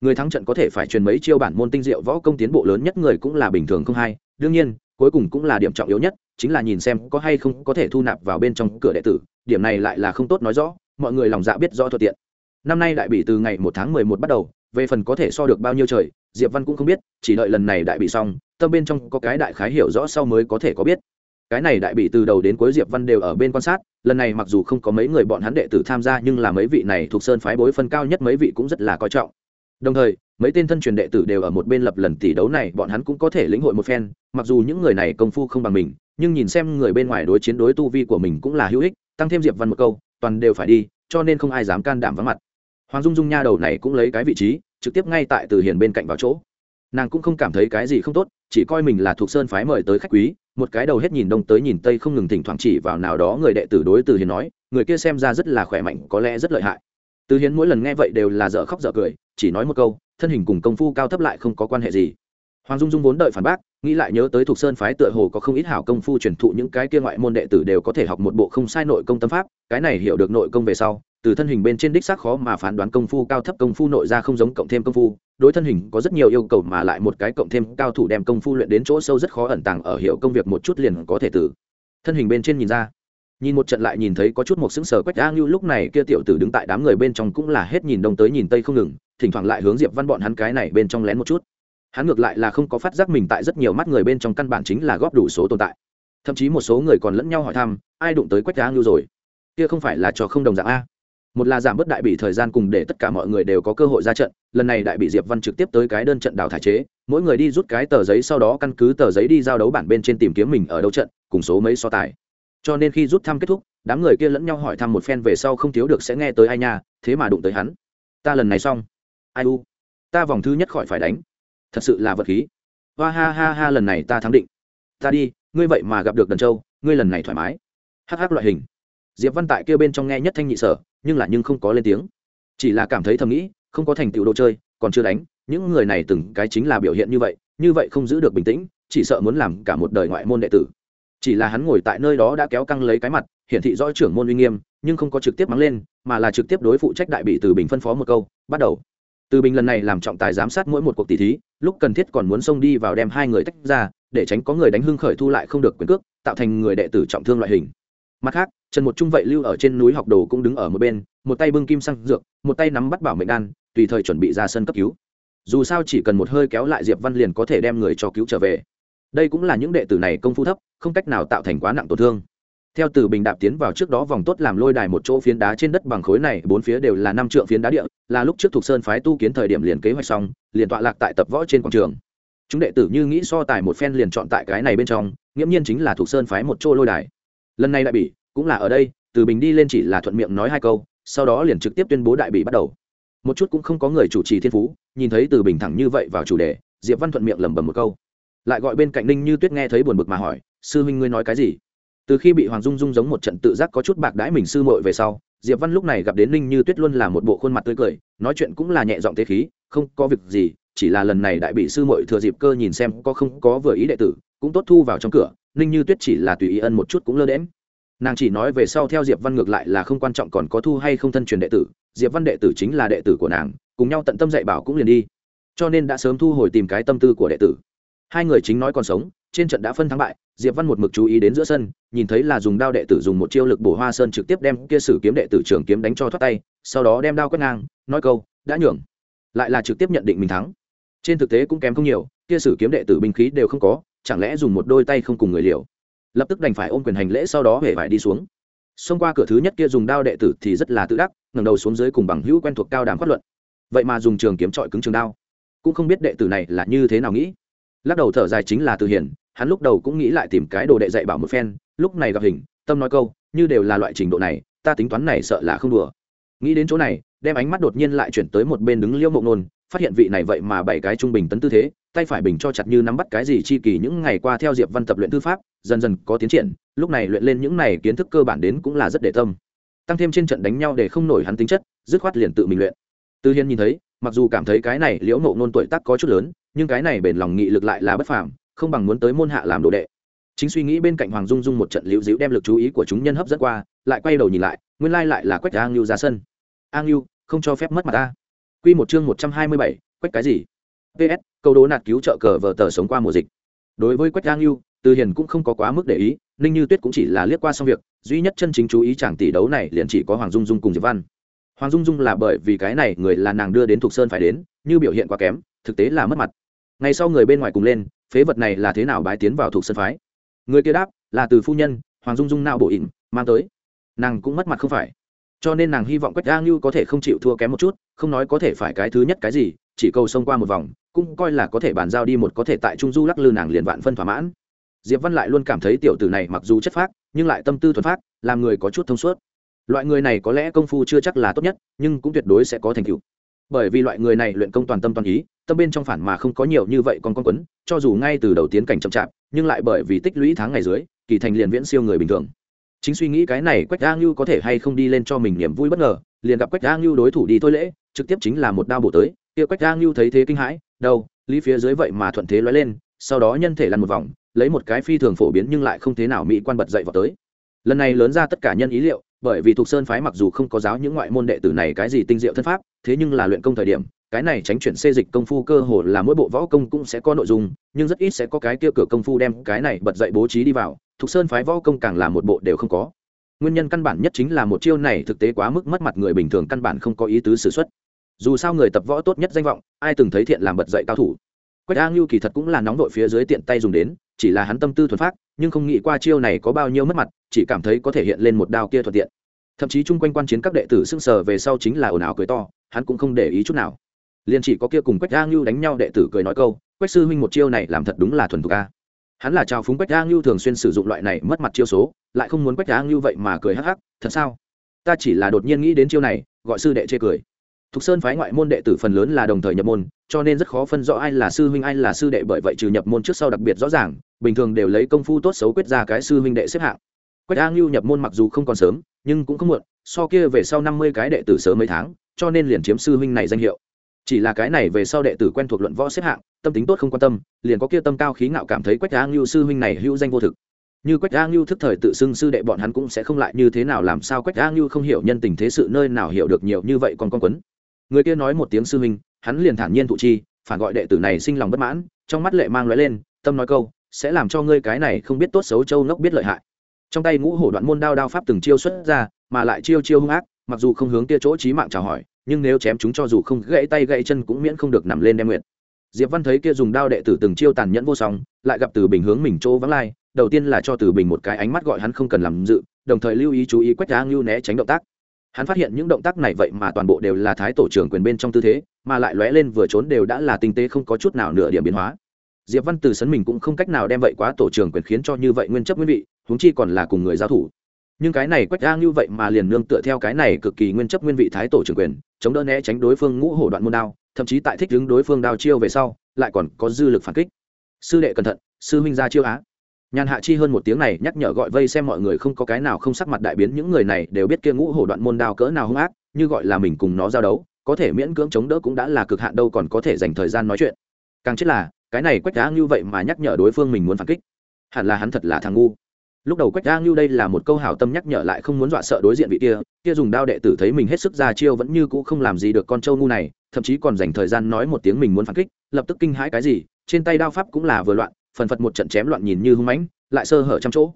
Người thắng trận có thể phải truyền mấy chiêu bản môn tinh diệu võ công tiến bộ lớn nhất người cũng là bình thường không hay. Đương nhiên, cuối cùng cũng là điểm trọng yếu nhất, chính là nhìn xem có hay không có thể thu nạp vào bên trong cửa đệ tử, điểm này lại là không tốt nói rõ, mọi người lòng dạ biết rõ thuận tiện. Năm nay đại bị từ ngày một tháng mười một bắt đầu, về phần có thể so được bao nhiêu trời, diệp văn cũng không biết, chỉ đợi lần này đại bị xong tâm bên trong có cái đại khái hiểu rõ sau mới có thể có biết. Cái này đại bị từ đầu đến cuối diệp văn đều ở bên quan sát, lần này mặc dù không có mấy người bọn hắn đệ tử tham gia, nhưng là mấy vị này thuộc sơn phái bối phân cao nhất mấy vị cũng rất là coi trọng. Đồng thời, mấy tên thân truyền đệ tử đều ở một bên lập lần tỷ đấu này, bọn hắn cũng có thể lĩnh hội một phen, mặc dù những người này công phu không bằng mình, nhưng nhìn xem người bên ngoài đối chiến đối tu vi của mình cũng là hữu ích, tăng thêm diệp văn một câu, toàn đều phải đi, cho nên không ai dám can đảm vắng mặt. Hoàng dung dung nha đầu này cũng lấy cái vị trí, trực tiếp ngay tại từ hiền bên cạnh vào chỗ. Nàng cũng không cảm thấy cái gì không tốt chỉ coi mình là thuộc sơn phái mời tới khách quý, một cái đầu hết nhìn đông tới nhìn tây không ngừng thỉnh thoảng chỉ vào nào đó người đệ tử đối từ hiền nói, người kia xem ra rất là khỏe mạnh, có lẽ rất lợi hại. Từ hiến mỗi lần nghe vậy đều là dở khóc dở cười, chỉ nói một câu, thân hình cùng công phu cao thấp lại không có quan hệ gì. Hoàng dung dung vốn đợi phản bác, nghĩ lại nhớ tới thuộc sơn phái tựa hồ có không ít hảo công phu truyền thụ những cái kia ngoại môn đệ tử đều có thể học một bộ không sai nội công tâm pháp, cái này hiểu được nội công về sau, từ thân hình bên trên đích xác khó mà phán đoán công phu cao thấp công phu nội ra không giống cộng thêm công phu đối thân hình có rất nhiều yêu cầu mà lại một cái cộng thêm cao thủ đem công phu luyện đến chỗ sâu rất khó ẩn tàng ở hiệu công việc một chút liền có thể từ thân hình bên trên nhìn ra, nhìn một trận lại nhìn thấy có chút một xứng sở quách a ngưu, lúc này kia tiểu tử đứng tại đám người bên trong cũng là hết nhìn đông tới nhìn tây không ngừng, thỉnh thoảng lại hướng diệp văn bọn hắn cái này bên trong lén một chút. Hắn ngược lại là không có phát giác mình tại rất nhiều mắt người bên trong căn bản chính là góp đủ số tồn tại. Thậm chí một số người còn lẫn nhau hỏi thăm, ai đụng tới quách a ngưu rồi? Kia không phải là trò không đồng dạng a? Một là giảm bớt đại bị thời gian cùng để tất cả mọi người đều có cơ hội ra trận, lần này đại bị diệp văn trực tiếp tới cái đơn trận đào thải chế, mỗi người đi rút cái tờ giấy sau đó căn cứ tờ giấy đi giao đấu bản bên trên tìm kiếm mình ở đâu trận, cùng số mấy so tài. Cho nên khi rút thăm kết thúc, đám người kia lẫn nhau hỏi thăm một phen về sau không thiếu được sẽ nghe tới ai nha, thế mà đụng tới hắn. Ta lần này xong. Ai u? Ta vòng thứ nhất khỏi phải đánh. Thật sự là vật khí. Hoa ha ha ha, lần này ta thắng định. Ta đi, ngươi vậy mà gặp được đần châu, ngươi lần này thoải mái. Hắc hắc loại hình. Diệp văn tại kia bên trong nghe nhất thanh nhị sở nhưng là nhưng không có lên tiếng. Chỉ là cảm thấy thầm nghĩ, không có thành tựu đồ chơi, còn chưa đánh, những người này từng cái chính là biểu hiện như vậy như vậy không giữ được bình tĩnh, chỉ sợ muốn làm cả một đời ngoại môn đệ tử. Chỉ là hắn ngồi tại nơi đó đã kéo căng lấy cái mặt, hiển thị rõ trưởng môn uy nghiêm, nhưng không có trực tiếp mắng lên, mà là trực tiếp đối phụ trách đại bị từ bình phân phó một câu, bắt đầu. Từ bình lần này làm trọng tài giám sát mỗi một cuộc tỷ thí, lúc cần thiết còn muốn xông đi vào đem hai người tách ra, để tránh có người đánh hưng khởi thu lại không được quyền cước, tạo thành người đệ tử trọng thương loại hình mặt khác, trần một trung vậy lưu ở trên núi học đồ cũng đứng ở một bên, một tay bưng kim xăng dược, một tay nắm bắt bảo mệnh đan, tùy thời chuẩn bị ra sân cấp cứu. Dù sao chỉ cần một hơi kéo lại diệp văn liền có thể đem người cho cứu trở về. Đây cũng là những đệ tử này công phu thấp, không cách nào tạo thành quá nặng tổn thương. Theo từ bình đạp tiến vào trước đó vòng tốt làm lôi đài một chỗ phiến đá trên đất bằng khối này, bốn phía đều là năm trượng phiến đá địa, là lúc trước thuộc sơn phái tu kiến thời điểm liền kế hoạch xong, liền tọa lạc tại tập võ trên quảng trường. Chúng đệ tử như nghĩ so tài một phen liền chọn tại cái này bên trong, nghiễm nhiên chính là thuộc sơn phái một chỗ lôi đài lần này đại bỉ cũng là ở đây, từ bình đi lên chỉ là thuận miệng nói hai câu, sau đó liền trực tiếp tuyên bố đại bị bắt đầu. Một chút cũng không có người chủ trì thiên phú, nhìn thấy từ bình thẳng như vậy vào chủ đề, diệp văn thuận miệng lẩm bẩm một câu. Lại gọi bên cạnh ninh như tuyết nghe thấy buồn bực mà hỏi, sư huynh ngươi nói cái gì? Từ khi bị hoàng dung dung giống một trận tự giác có chút bạc đãi mình sư muội về sau, diệp văn lúc này gặp đến ninh như tuyết luôn là một bộ khuôn mặt tươi cười, nói chuyện cũng là nhẹ giọng thế khí, không có việc gì, chỉ là lần này đại bị sư muội thừa dịp cơ nhìn xem có không có vừa ý đệ tử, cũng tốt thu vào trong cửa ninh như tuyết chỉ là tùy ý ân một chút cũng lơ đễm nàng chỉ nói về sau theo diệp văn ngược lại là không quan trọng còn có thu hay không thân truyền đệ tử, diệp văn đệ tử chính là đệ tử của nàng, cùng nhau tận tâm dạy bảo cũng liền đi. Cho nên đã sớm thu hồi tìm cái tâm tư của đệ tử. Hai người chính nói còn sống, trên trận đã phân thắng bại, diệp văn một mực chú ý đến giữa sân, nhìn thấy là dùng đao đệ tử dùng một chiêu lực bổ hoa sơn trực tiếp đem kia sử kiếm đệ tử trưởng kiếm đánh cho thoát tay, sau đó đem đao quét ngang, nói câu, đã nhường. Lại là trực tiếp nhận định mình thắng. Trên thực tế cũng kém không nhiều, kia sử kiếm đệ tử binh khí đều không có chẳng lẽ dùng một đôi tay không cùng người liều? Lập tức đành phải ôm quyền hành lễ sau đó hề phải đi xuống. Xông qua cửa thứ nhất kia dùng đao đệ tử thì rất là tự đắc, ngẩng đầu xuống dưới cùng bằng hữu quen thuộc cao đàm phát luận. Vậy mà dùng trường kiếm trọi cứng trường đao. Cũng không biết đệ tử này là như thế nào nghĩ. Lắc đầu thở dài chính là từ hiển, hắn lúc đầu cũng nghĩ lại tìm cái đồ đệ dạy bảo một phen, lúc này gặp hình, tâm nói câu, như đều là loại trình độ này, ta tính toán này sợ là không đùa. Nghĩ đến chỗ này, đem ánh mắt đột nhiên lại chuyển tới một bên đứng liêu mộng nôn, phát hiện vị này vậy mà bảy cái trung bình tấn tư thế tay phải bình cho chặt như nắm bắt cái gì chi kỳ những ngày qua theo diệp văn tập luyện thư pháp, dần dần có tiến triển, lúc này luyện lên những này kiến thức cơ bản đến cũng là rất để tâm. Tăng thêm trên trận đánh nhau để không nổi hắn tính chất, dứt khoát liền tự mình luyện. Tư hiên nhìn thấy, mặc dù cảm thấy cái này liễu nộ nôn tuổi tác có chút lớn, nhưng cái này bền lòng nghị lực lại là bất phàm, không bằng muốn tới môn hạ làm đồ đệ. Chính suy nghĩ bên cạnh hoàng dung dung một trận liễu dĩu đem lực chú ý của chúng nhân hấp dẫn qua, lại quay đầu nhìn lại, nguyên lai lại là quách a ngưu ra sân. A ngưu, không cho phép mất mặt ta. Quy một chương một trăm hai mươi bảy, quách cái gì? Ps câu đố nạt cứu trợ cờ vờ tờ sống qua mùa dịch. Đối với quách giang yêu từ hiền cũng không có quá mức để ý, ninh như tuyết cũng chỉ là liếc qua xong việc, duy nhất chân chính chú ý chàng tỷ đấu này liền chỉ có hoàng dung dung cùng diệp văn. Hoàng dung dung là bởi vì cái này người là nàng đưa đến thục sơn phải đến, như biểu hiện quá kém, thực tế là mất mặt. Ngay sau người bên ngoài cùng lên, phế vật này là thế nào bái tiến vào thuộc sơn phái? Người kia đáp, là từ phu nhân, hoàng dung dung nào bổ ỉn, mang tới. Nàng cũng mất mặt không phải. Cho nên nàng hy vọng quách a ngưu có thể không chịu thua kém một chút, không nói có thể phải cái thứ nhất cái gì chỉ cầu xông qua một vòng, cũng coi là có thể bàn giao đi một có thể tại trung du lắc lư nàng liền vạn phân thỏa mãn. Diệp văn lại luôn cảm thấy tiểu tử này mặc dù chất phác, nhưng lại tâm tư thuần phác, làm người có chút thông suốt. Loại người này có lẽ công phu chưa chắc là tốt nhất, nhưng cũng tuyệt đối sẽ có thành tựu. Bởi vì loại người này luyện công toàn tâm toàn ý, tâm bên trong phản mà không có nhiều như vậy còn con quấn, cho dù ngay từ đầu tiến cảnh chậm chạp, nhưng lại bởi vì tích lũy tháng ngày dưới, kỳ thành liền viễn siêu người bình thường. Chính suy nghĩ cái này quách a ngưu có thể hay không đi lên cho mình niềm vui bất ngờ, liền gặp quách a ngưu đối thủ đi thôi lễ, trực tiếp chính là một đao bổ tới kia quách a ngưu thấy thế kinh hãi đâu lý phía dưới vậy mà thuận thế lói lên, sau đó nhân thể lăn một vòng, lấy một cái phi thường phổ biến nhưng lại không thế nào mỹ quan bật dậy vào tới. Lần này lớn ra tất cả nhân ý liệu, bởi vì thuộc sơn phái mặc dù không có giáo những ngoại môn đệ tử này cái gì tinh diệu thân pháp, thế nhưng là luyện công thời điểm, cái này tránh chuyển xê dịch công phu cơ hồ là mỗi bộ võ công cũng sẽ có nội dung, nhưng rất ít sẽ có cái kia cửa công phu đem cái này bật dậy bố trí đi vào thuộc sơn phái võ công càng là một bộ đều không có. Nguyên nhân căn bản nhất chính là một chiêu này thực tế quá mức mất mặt người bình thường căn bản không có ý tứ xử xuất dù sao người tập võ tốt nhất danh vọng, ai từng thấy thiện làm bật dậy cao thủ. Quách a ngưu kỳ thật cũng là nóng đội phía dưới tiện tay dùng đến, chỉ là hắn tâm tư thuần phát nhưng không nghĩ qua chiêu này có bao nhiêu mất mặt, chỉ cảm thấy có thể hiện lên một đao kia thuận tiện. Thậm chí chung quanh quan chiến các đệ tử sưng sờ về sau chính là ồn ào cười to, hắn cũng không để ý chút nào. Liền chỉ có kia cùng quách a ngưu đánh nhau đệ tử cười nói câu, quách sư huynh một chiêu này làm thật đúng là thuần thục a. Hắn là chào phúng quách a ngưu thường xuyên sử dụng loại này mất mặt chiêu số, lại không muốn quách a ngưu vậy mà cười hắc hắc, thật sao? Ta chỉ là đột nhiên nghĩ đến chiêu này, gọi sư đệ chê cười. Thục Sơn phái ngoại môn đệ tử phần lớn là đồng thời nhập môn, cho nên rất khó phân rõ ai là sư huynh ai là sư đệ bởi vậy trừ nhập môn trước sau đặc biệt rõ ràng, bình thường đều lấy công phu tốt xấu quyết ra cái sư huynh đệ xếp hạng. Quách A Ngưu nhập môn mặc dù không còn sớm, nhưng cũng không muộn, so kia về sau năm mươi cái đệ tử sớm mấy tháng, cho nên liền chiếm sư huynh này danh hiệu. Chỉ là cái này về sau đệ tử quen thuộc luận võ xếp hạng, tâm tính tốt không quan tâm, liền có kia tâm cao khí ngạo cảm thấy Quách A Ngưu sư huynh này hữu danh vô thực như quách a ngưu thức thời tự xưng sư đệ bọn hắn cũng sẽ không lại như thế nào làm sao quách a ngưu không hiểu nhân tình thế sự nơi nào hiểu được nhiều như vậy còn con quấn người kia nói một tiếng sư huynh, hắn liền thản nhiên thụ chi, phản gọi đệ tử này sinh lòng bất mãn, trong mắt lệ mang lóe lên, tâm nói câu, sẽ làm cho ngươi cái này không biết tốt xấu châu ngốc biết lợi hại. Trong tay ngũ hổ đoạn môn đao đao pháp từng chiêu xuất ra, mà lại chiêu chiêu hung ác, mặc dù không hướng tia chỗ trí mạng chào hỏi, nhưng nếu chém chúng cho dù không gãy tay gãy chân cũng miễn không được nằm lên đem nguyện diệp văn thấy kia dùng đao đệ tử từng chiêu tàn nhẫn vô song, lại gặp từ bình hướng mình chỗ vắng lai, đầu tiên là cho từ bình một cái ánh mắt gọi hắn không cần làm dự, đồng thời lưu ý chú ý quách đá ngưu né tránh động tác hắn phát hiện những động tác này vậy mà toàn bộ đều là thái tổ trưởng quyền bên trong tư thế, mà lại lóe lên vừa trốn đều đã là tinh tế không có chút nào nửa điểm biến hóa. Diệp văn từ sấn mình cũng không cách nào đem vậy quá tổ trưởng quyền khiến cho như vậy nguyên chấp nguyên vị, huống chi còn là cùng người giao thủ. Nhưng cái này quách a như vậy mà liền nương tựa theo cái này cực kỳ nguyên chấp nguyên vị thái tổ trưởng quyền, chống đỡ né tránh đối phương ngũ hổ đoạn môn đao, thậm chí tại thích đứng đối phương đao chiêu về sau, lại còn có dư lực phản kích. Sư đệ cẩn thận, sư huynh ra chiêu á nhàn hạ chi hơn một tiếng này nhắc nhở gọi vây xem mọi người không có cái nào không sắc mặt đại biến, những người này đều biết kia ngũ hổ đoạn môn đao cỡ nào hung ác, như gọi là mình cùng nó giao đấu, có thể miễn cưỡng chống đỡ cũng đã là cực hạn đâu còn có thể dành thời gian nói chuyện. Càng chết là, cái này quách đá như vậy mà nhắc nhở đối phương mình muốn phản kích. Hẳn là hắn thật là thằng ngu. Lúc đầu quách đa như đây là một câu hảo tâm nhắc nhở lại không muốn dọa sợ đối diện vị kia kia dùng đao đệ tử thấy mình hết sức ra chiêu vẫn như cũ không làm gì được con trâu ngu này, thậm chí còn dành thời gian nói một tiếng mình muốn phản kích, lập tức kinh hãi cái gì, trên tay đao pháp cũng là vừa loạn phần phật một trận chém loạn nhìn như hung mãnh, lại sơ hở trăm chỗ.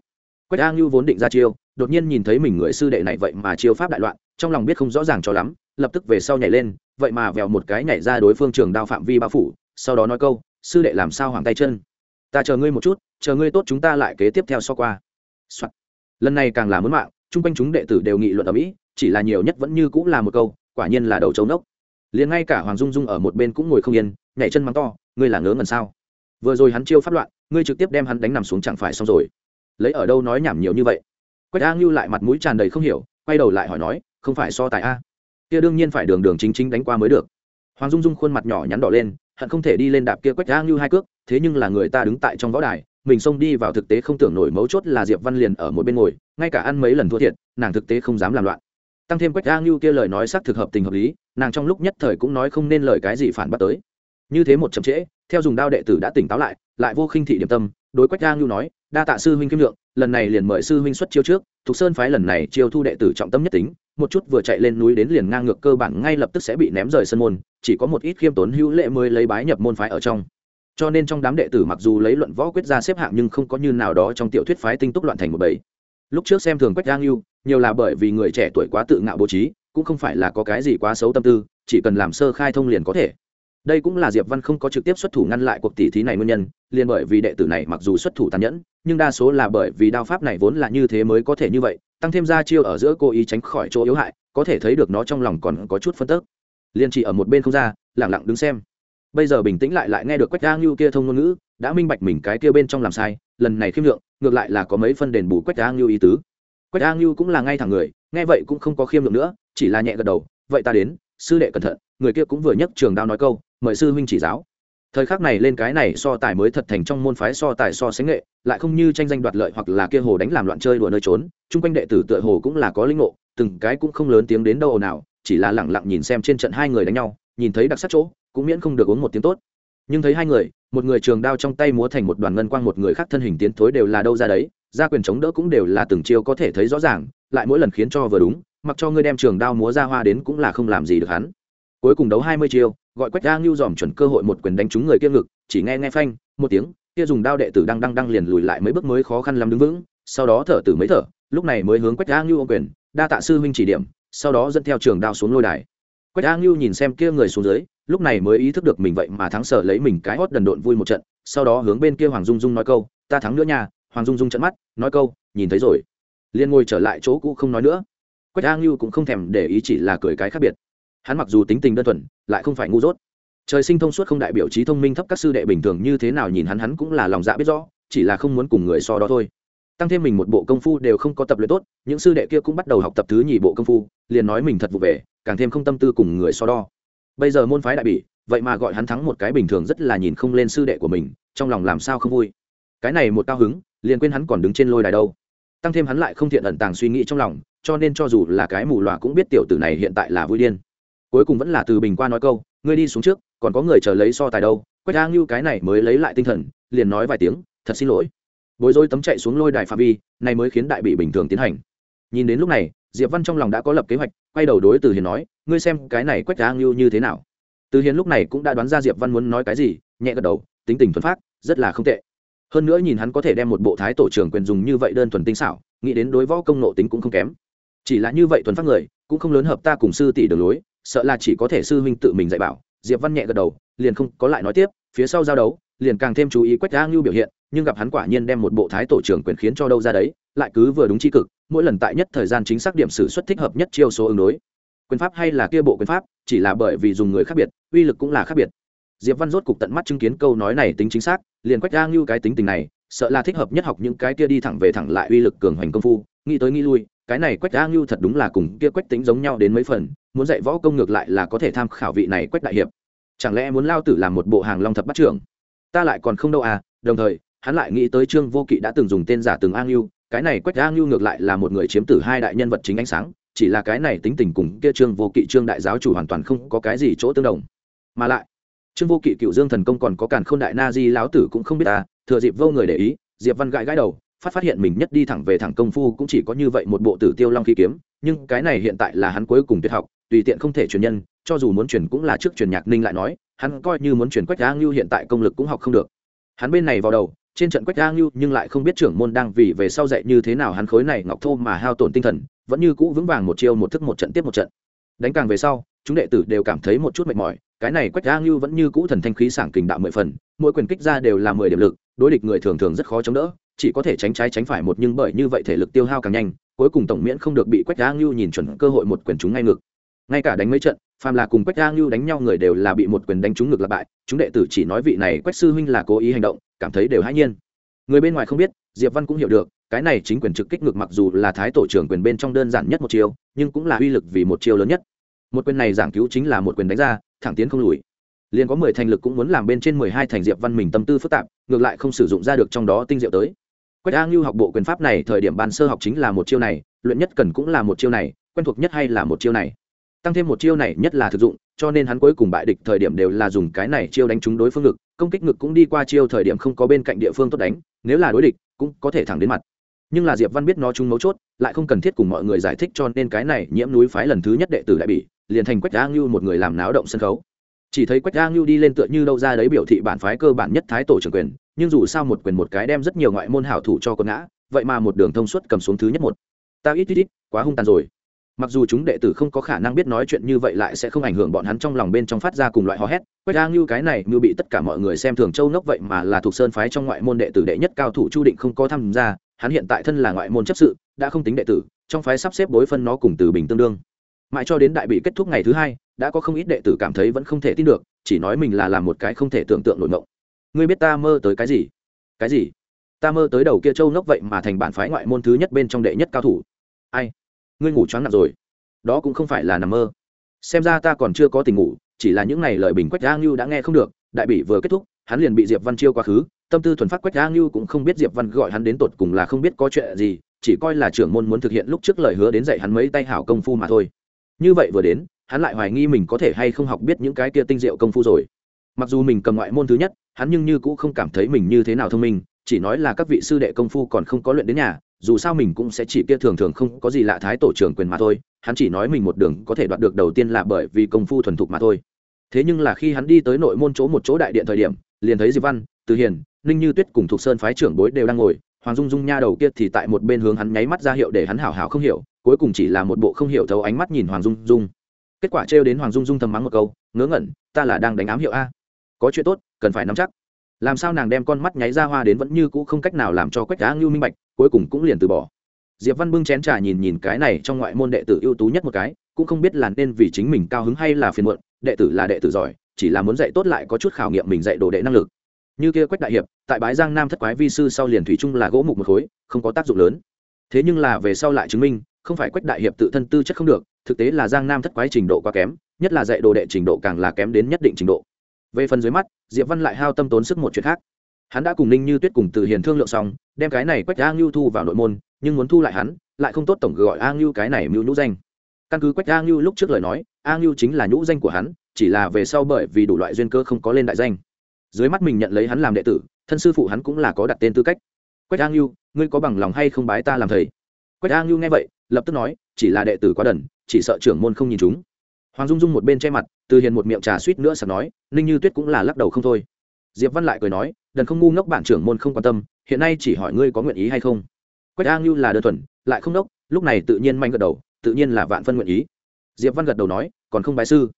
Quách a ngưu vốn định ra chiêu, đột nhiên nhìn thấy mình người sư đệ này vậy mà chiêu pháp đại loạn, trong lòng biết không rõ ràng cho lắm, lập tức về sau nhảy lên, vậy mà vèo một cái nhảy ra đối phương trường đao phạm vi bao phủ, sau đó nói câu, sư đệ làm sao hoàng tay chân? Ta chờ ngươi một chút, chờ ngươi tốt chúng ta lại kế tiếp theo so qua、Soạn. lần này càng là muốn mạng, chung quanh chúng đệ tử đều nghị luận ở mỹ, chỉ là nhiều nhất vẫn như cũng là một câu, quả nhiên là đầu châu nốc. Liền ngay cả hoàng dung dung ở một bên cũng ngồi không yên, nhảy chân mắng to, ngươi là ngớ ngần sao? Vừa rồi hắn chiêu pháp loạn, ngươi trực tiếp đem hắn đánh nằm xuống chẳng phải xong rồi. Lấy ở đâu nói nhảm nhiều như vậy? Quách a ngưu lại mặt mũi tràn đầy không hiểu, quay đầu lại hỏi nói, không phải so tài a. Kia đương nhiên phải đường đường chính chính đánh qua mới được. Hoàng dung dung khuôn mặt nhỏ nhắn đỏ lên, hận không thể đi lên đạp kia quách a ngưu hai cước, thế nhưng là người ta đứng tại trong võ đài, mình xông đi vào thực tế không tưởng nổi mấu chốt là diệp văn liền ở một bên ngồi, ngay cả ăn mấy lần thua thiệt, nàng thực tế không dám làm loạn. Tăng thêm quách a ngưu kia lời nói xác thực hợp tình hợp lý, nàng trong lúc nhất thời cũng nói không nên lời cái gì phản bắt tới như thế một chậm trễ, theo dùng đao đệ tử đã tỉnh táo lại lại vô khinh thị điểm tâm, đối quách giang nhu nói, đa tạ sư huynh kim lượng, lần này liền mời sư huynh xuất chiêu trước, thục sơn phái lần này chiêu thu đệ tử trọng tâm nhất tính, một chút vừa chạy lên núi đến liền ngang ngược cơ bản ngay lập tức sẽ bị ném rời sân môn, chỉ có một ít khiêm tốn hữu lệ mới lấy bái nhập môn phái ở trong. Cho nên trong đám đệ tử mặc dù lấy luận võ quyết ra xếp hạng nhưng không có như nào đó trong tiểu thuyết phái tinh túc loạn thành một bầy. Lúc trước xem thường quách giang lưu nhiều là bởi vì người trẻ tuổi quá tự ngạo bố trí, cũng không phải là có cái gì quá xấu tâm tư, chỉ cần làm sơ khai thông liền có thể đây cũng là diệp văn không có trực tiếp xuất thủ ngăn lại cuộc tỷ thí này nguyên nhân, liền bởi vì đệ tử này mặc dù xuất thủ tàn nhẫn, nhưng đa số là bởi vì đao pháp này vốn là như thế mới có thể như vậy, tăng thêm ra chiêu ở giữa cô ý tránh khỏi chỗ yếu hại, có thể thấy được nó trong lòng còn có chút phân tức. Liền chỉ ở một bên không ra lẳng lặng đứng xem. Bây giờ bình tĩnh lại lại nghe được quách đa ngưu kia thông ngôn ngữ, đã minh bạch mình cái kia bên trong làm sai, lần này khiêm lượng, ngược lại là có mấy phân đền bù quách đa ngưu ý tứ. Quách đa ngưu cũng là ngay thẳng người, nghe vậy cũng không có khiêm lượng nữa, chỉ là nhẹ gật đầu, vậy ta đến, sư đệ cẩn thận, người kia cũng vừa nhấc trường đao nói câu mời sư huynh chỉ giáo. Thời khắc này lên cái này so tài mới thật thành trong môn phái so tài so sánh nghệ, lại không như tranh danh đoạt lợi hoặc là kia hồ đánh làm loạn chơi đùa nơi trốn, chung quanh đệ tử tựa hồ cũng là có linh ngộ, từng cái cũng không lớn tiếng đến đâu nào chỉ là lẳng lặng nhìn xem trên trận hai người đánh nhau, nhìn thấy đặc sắc chỗ, cũng miễn không được uống một tiếng tốt. Nhưng thấy hai người, một người trường đao trong tay múa thành một đoàn ngân quang, một người khác thân hình tiến thối đều là đâu ra đấy ra quyền chống đỡ cũng đều là từng chiêu có thể thấy rõ ràng, lại mỗi lần khiến cho vừa đúng, mặc cho ngươi đem trường đao múa ra hoa đến cũng là không làm gì được hắn. Cuối cùng đấu hai mươi chiêu gọi quách a ngưu dòm chuẩn cơ hội một quyền đánh trúng người kia ngực, chỉ nghe nghe phanh, một tiếng, kia dùng đao đệ tử đang đang đang liền lùi lại mấy bước mới khó khăn lắm đứng vững, sau đó thở từ mấy thở, lúc này mới hướng quách a ngưu ô quyền, đa tạ sư huynh chỉ điểm, sau đó dẫn theo trường đao xuống lôi đài. Quách a ngưu nhìn xem kia người xuống dưới, lúc này mới ý thức được mình vậy mà thắng sở lấy mình cái hót đần độn vui một trận, sau đó hướng bên kia hoàng dung dung nói câu, ta thắng nữa nha. Hoàng dung dung trận mắt, nói câu, nhìn thấy rồi. Liền ngồi trở lại chỗ cũ không nói nữa. Quách a ngưu cũng không thèm để ý chỉ là cười cái khác biệt hắn mặc dù tính tình đơn thuần, lại không phải ngu dốt. Trời sinh thông suốt không đại biểu trí thông minh thấp các sư đệ bình thường như thế nào nhìn hắn hắn cũng là lòng dạ biết rõ, chỉ là không muốn cùng người so đó thôi. Tăng thêm mình một bộ công phu đều không có tập luyện tốt, những sư đệ kia cũng bắt đầu học tập thứ nhì bộ công phu, liền nói mình thật vụ về, càng thêm không tâm tư cùng người so đo. Bây giờ môn phái đại bỉ, vậy mà gọi hắn thắng một cái bình thường rất là nhìn không lên sư đệ của mình, trong lòng làm sao không vui. Cái này một cao hứng, liền quên hắn còn đứng trên lôi đài đâu. Tăng thêm hắn lại không thiện ẩn tàng suy nghĩ trong lòng, cho nên cho dù là cái mù loà cũng biết tiểu tử này hiện tại là vui điên cuối cùng vẫn là từ bình qua nói câu, ngươi đi xuống trước, còn có người chờ lấy so tài đâu. Quách a ngưu cái này mới lấy lại tinh thần, liền nói vài tiếng, thật xin lỗi. Bối rối tấm chạy xuống lôi đài phạm vi, này mới khiến đại bị bình thường tiến hành. Nhìn đến lúc này, diệp văn trong lòng đã có lập kế hoạch, quay đầu đối từ hiền nói, ngươi xem cái này quách a ngưu như thế nào? Từ hiền lúc này cũng đã đoán ra diệp văn muốn nói cái gì, nhẹ gật đầu, tính tình thuần phát rất là không tệ. Hơn nữa nhìn hắn có thể đem một bộ thái tổ trưởng quyền dùng như vậy đơn thuần tinh xảo, nghĩ đến đối võ công nộ tính cũng không kém. Chỉ là như vậy thuần phát người, cũng không lớn hợp ta cùng sư tỷ đường lối sợ là chỉ có thể sư huynh tự mình dạy bảo. Diệp văn nhẹ gật đầu, liền không có lại nói tiếp, phía sau giao đấu, liền càng thêm chú ý quách a ngưu biểu hiện, nhưng gặp hắn quả nhiên đem một bộ thái tổ trưởng quyền khiến cho đâu ra đấy, lại cứ vừa đúng chi cực, mỗi lần tại nhất thời gian chính xác điểm sử xuất thích hợp nhất chiêu số ứng đối. Quyền pháp hay là kia bộ quyền pháp, chỉ là bởi vì dùng người khác biệt, uy lực cũng là khác biệt. Diệp văn rốt cục tận mắt chứng kiến câu nói này tính chính xác, liền quách a ngưu cái tính tình này, sợ là thích hợp nhất học những cái kia đi thẳng về thẳng lại uy lực cường hoành công phu, nghĩ tới nghĩ lui, cái này quách a ngưu thật đúng là cùng kia quách tính giống nhau đến mấy phần muốn dạy võ công ngược lại là có thể tham khảo vị này quách đại hiệp. Chẳng lẽ muốn lao tử làm một bộ hàng long thập bắt trưởng? Ta lại còn không đâu à đồng thời, hắn lại nghĩ tới trương vô kỵ đã từng dùng tên giả từng an ngưu cái này quách an ngưu ngược lại là một người chiếm tử hai đại nhân vật chính ánh sáng, chỉ là cái này tính tình cùng kia trương vô kỵ trương đại giáo chủ hoàn toàn không có cái gì chỗ tương đồng. Mà lại, trương vô kỵ cựu dương thần công còn có càn k h ô n đại na di láo tử cũng không biết ta thừa dịp vô người để ý, diệp văn gãi gãi đầu, phát phát hiện mình nhất đi thẳng về thẳng công phu cũng chỉ có như vậy một bộ tử tiêu long khí kiếm, nhưng cái này hiện tại là hắn cuối cùng tuyệt học tùy tiện không thể truyền nhân, cho dù muốn truyền cũng là trước truyền nhạc ninh lại nói, hắn coi như muốn truyền quách a ngưu hiện tại công lực cũng học không được. Hắn bên này vào đầu, trên trận quách a ngưu nhưng lại không biết trưởng môn đang vì về sau dạy như thế nào hắn khối này ngọc thô mà hao tổn tinh thần, vẫn như cũ vững vàng một chiêu một thức một trận tiếp một trận. Đánh càng về sau, chúng đệ tử đều cảm thấy một chút mệt mỏi, cái này quách a ngưu vẫn như cũ thần thanh khí sảng kình đạo mười phần, mỗi quyền kích ra đều là mười điểm lực, đối địch người thường thường rất khó chống đỡ, chỉ có thể tránh trái tránh phải một nhưng bởi như vậy thể lực tiêu hao càng nhanh, cuối cùng tổng miễn không được bị quách a ngưu nhìn chuẩn cơ hội một quyền chúng ngay ngực ngay cả đánh mấy trận, phàm là cùng quách a ngưu đánh nhau người đều là bị một quyền đánh trúng ngược lặp bại, chúng đệ tử chỉ nói vị này quách sư huynh là cố ý hành động, cảm thấy đều hãi nhiên. Người bên ngoài không biết, diệp văn cũng hiểu được, cái này chính quyền trực kích ngược mặc dù là thái tổ trưởng quyền bên trong đơn giản nhất một chiêu, nhưng cũng là uy lực vì một chiêu lớn nhất. Một quyền này giảng cứu chính là một quyền đánh ra, thẳng tiến không lùi. Liền có mười thành lực cũng muốn làm bên trên mười hai thành diệp văn mình tâm tư phức tạp, ngược lại không sử dụng ra được trong đó tinh diệu tới. Quách a ngưu học bộ quyền pháp này thời điểm ban sơ học chính là một chiêu này, luyện nhất cần cũng là một chiêu này, quen thuộc nhất hay là một chiêu này? Tăng thêm một chiêu này nhất là thực dụng, cho nên hắn cuối cùng bại địch thời điểm đều là dùng cái này chiêu đánh trúng đối phương ngực, công kích ngực cũng đi qua chiêu thời điểm không có bên cạnh địa phương tốt đánh, nếu là đối địch, cũng có thể thẳng đến mặt. Nhưng là diệp văn biết nó chung mấu chốt, lại không cần thiết cùng mọi người giải thích cho nên cái này nhiễm núi phái lần thứ nhất đệ tử đại bỉ liền thành quách a ngưu một người làm náo động sân khấu. Chỉ thấy quách a ngưu đi lên tựa như đâu ra đấy biểu thị bản phái cơ bản nhất thái tổ trưởng quyền, nhưng dù sao một quyền một cái đem rất nhiều ngoại môn hảo thủ cho con ngã, vậy mà một đường thông suốt cầm xuống thứ nhất một. Ta ít ít ít, quá hung tàn rồi mặc dù chúng đệ tử không có khả năng biết nói chuyện như vậy lại sẽ không ảnh hưởng bọn hắn trong lòng bên trong phát ra cùng loại hò hét quách a ngưu cái này như bị tất cả mọi người xem thường châu ngốc vậy mà là thuộc sơn phái trong ngoại môn đệ tử đệ nhất cao thủ chu định không có tham gia, hắn hiện tại thân là ngoại môn chấp sự, đã không tính đệ tử, trong phái sắp xếp đối phân nó cùng từ bình tương đương. Mãi cho đến đại bị kết thúc ngày thứ hai, đã có không ít đệ tử cảm thấy vẫn không thể tin được, chỉ nói mình là làm một cái không thể tưởng tượng nổi mộng. Ngươi biết ta mơ tới cái gì? Cái gì? Ta mơ tới đầu kia châu nốc vậy mà thành bản phái ngoại môn thứ nhất bên trong đệ nhất cao thủ. Ai? Ngươi ngủ choáng nặng rồi. Đó cũng không phải là nằm mơ. Xem ra ta còn chưa có tình ngủ, chỉ là những ngày lời bình quách a ngưu đã nghe không được, đại bị vừa kết thúc, hắn liền bị diệp văn chiêu quá khứ, tâm tư thuần phát quách a ngưu cũng không biết diệp văn gọi hắn đến tột cùng là không biết có chuyện gì, chỉ coi là trưởng môn muốn thực hiện lúc trước lời hứa đến dạy hắn mấy tay hảo công phu mà thôi. Như vậy vừa đến, hắn lại hoài nghi mình có thể hay không học biết những cái kia tinh diệu công phu rồi. Mặc dù mình cầm ngoại môn thứ nhất, hắn nhưng như cũng không cảm thấy mình như thế nào thông minh, chỉ nói là các vị sư đệ công phu còn không có luyện đến nhà dù sao mình cũng sẽ chỉ kia thường thường không có gì lạ thái tổ trưởng quyền mà thôi, hắn chỉ nói mình một đường có thể đoạt được đầu tiên là bởi vì công phu thuần thục mà thôi. Thế nhưng là khi hắn đi tới nội môn chỗ một chỗ đại điện thời điểm, liền thấy diệp văn, từ hiền, ninh như tuyết cùng thuộc sơn phái trưởng bối đều đang ngồi, hoàng dung dung nha đầu kia thì tại một bên hướng hắn nháy mắt ra hiệu để hắn hảo hảo không hiểu, cuối cùng chỉ là một bộ không hiểu thấu ánh mắt nhìn hoàng dung dung. Kết quả trêu đến hoàng dung dung thầm mắng một câu, ngớ ngẩn, ta là đang đánh ám hiệu a. Có chuyện tốt, cần phải nắm chắc làm sao nàng đem con mắt nháy ra hoa đến vẫn như cũ không cách nào làm cho quách đá ngưu minh bạch, cuối cùng cũng liền từ bỏ. Diệp văn bưng chén trà nhìn nhìn cái này trong ngoại môn đệ tử ưu tú nhất một cái, cũng không biết là nên vì chính mình cao hứng hay là phiền muộn, đệ tử là đệ tử giỏi, chỉ là muốn dạy tốt lại có chút khảo nghiệm mình dạy đồ đệ năng lực. Như kia quách đại hiệp, tại bái giang nam thất quái vi sư sau liền thủy chung là gỗ mục một khối, không có tác dụng lớn. Thế nhưng là về sau lại chứng minh, không phải quách đại hiệp tự thân tư chất không được, thực tế là giang nam thất quái trình độ quá kém, nhất là dạy đồ đệ trình độ càng là kém đến nhất định trình độ về phần dưới mắt, diệp văn lại hao tâm tốn sức một chuyện khác. Hắn đã cùng ninh như tuyết cùng từ hiền thương lượng xong, đem cái này quách a ngưu thu vào nội môn, nhưng muốn thu lại hắn, lại không tốt tổng gọi a ngưu cái này mưu nhũ danh. Căn cứ quách a ngưu lúc trước lời nói, a ngưu chính là nhũ danh của hắn, chỉ là về sau bởi vì đủ loại duyên cơ không có lên đại danh. Dưới mắt mình nhận lấy hắn làm đệ tử, thân sư phụ hắn cũng là có đặt tên tư cách. Quách a ngưu, ngươi có bằng lòng hay không bái ta làm thầy? Quách a ngưu nghe vậy, lập tức nói, chỉ là đệ tử quá đần, chỉ sợ trưởng môn không nhìn chúng hoàng dung dung một bên che mặt, từ hiền một miệng trà suýt nữa sặc nói, ninh như tuyết cũng là lắc đầu không thôi. Diệp văn lại cười nói, đần không ngu ngốc bản trưởng môn không quan tâm, hiện nay chỉ hỏi ngươi có nguyện ý hay không. Quách a ngưu là đơn thuần, lại không đốc, lúc này tự nhiên manh gật đầu, tự nhiên là vạn phân nguyện ý. Diệp văn gật đầu nói, còn không bài sư.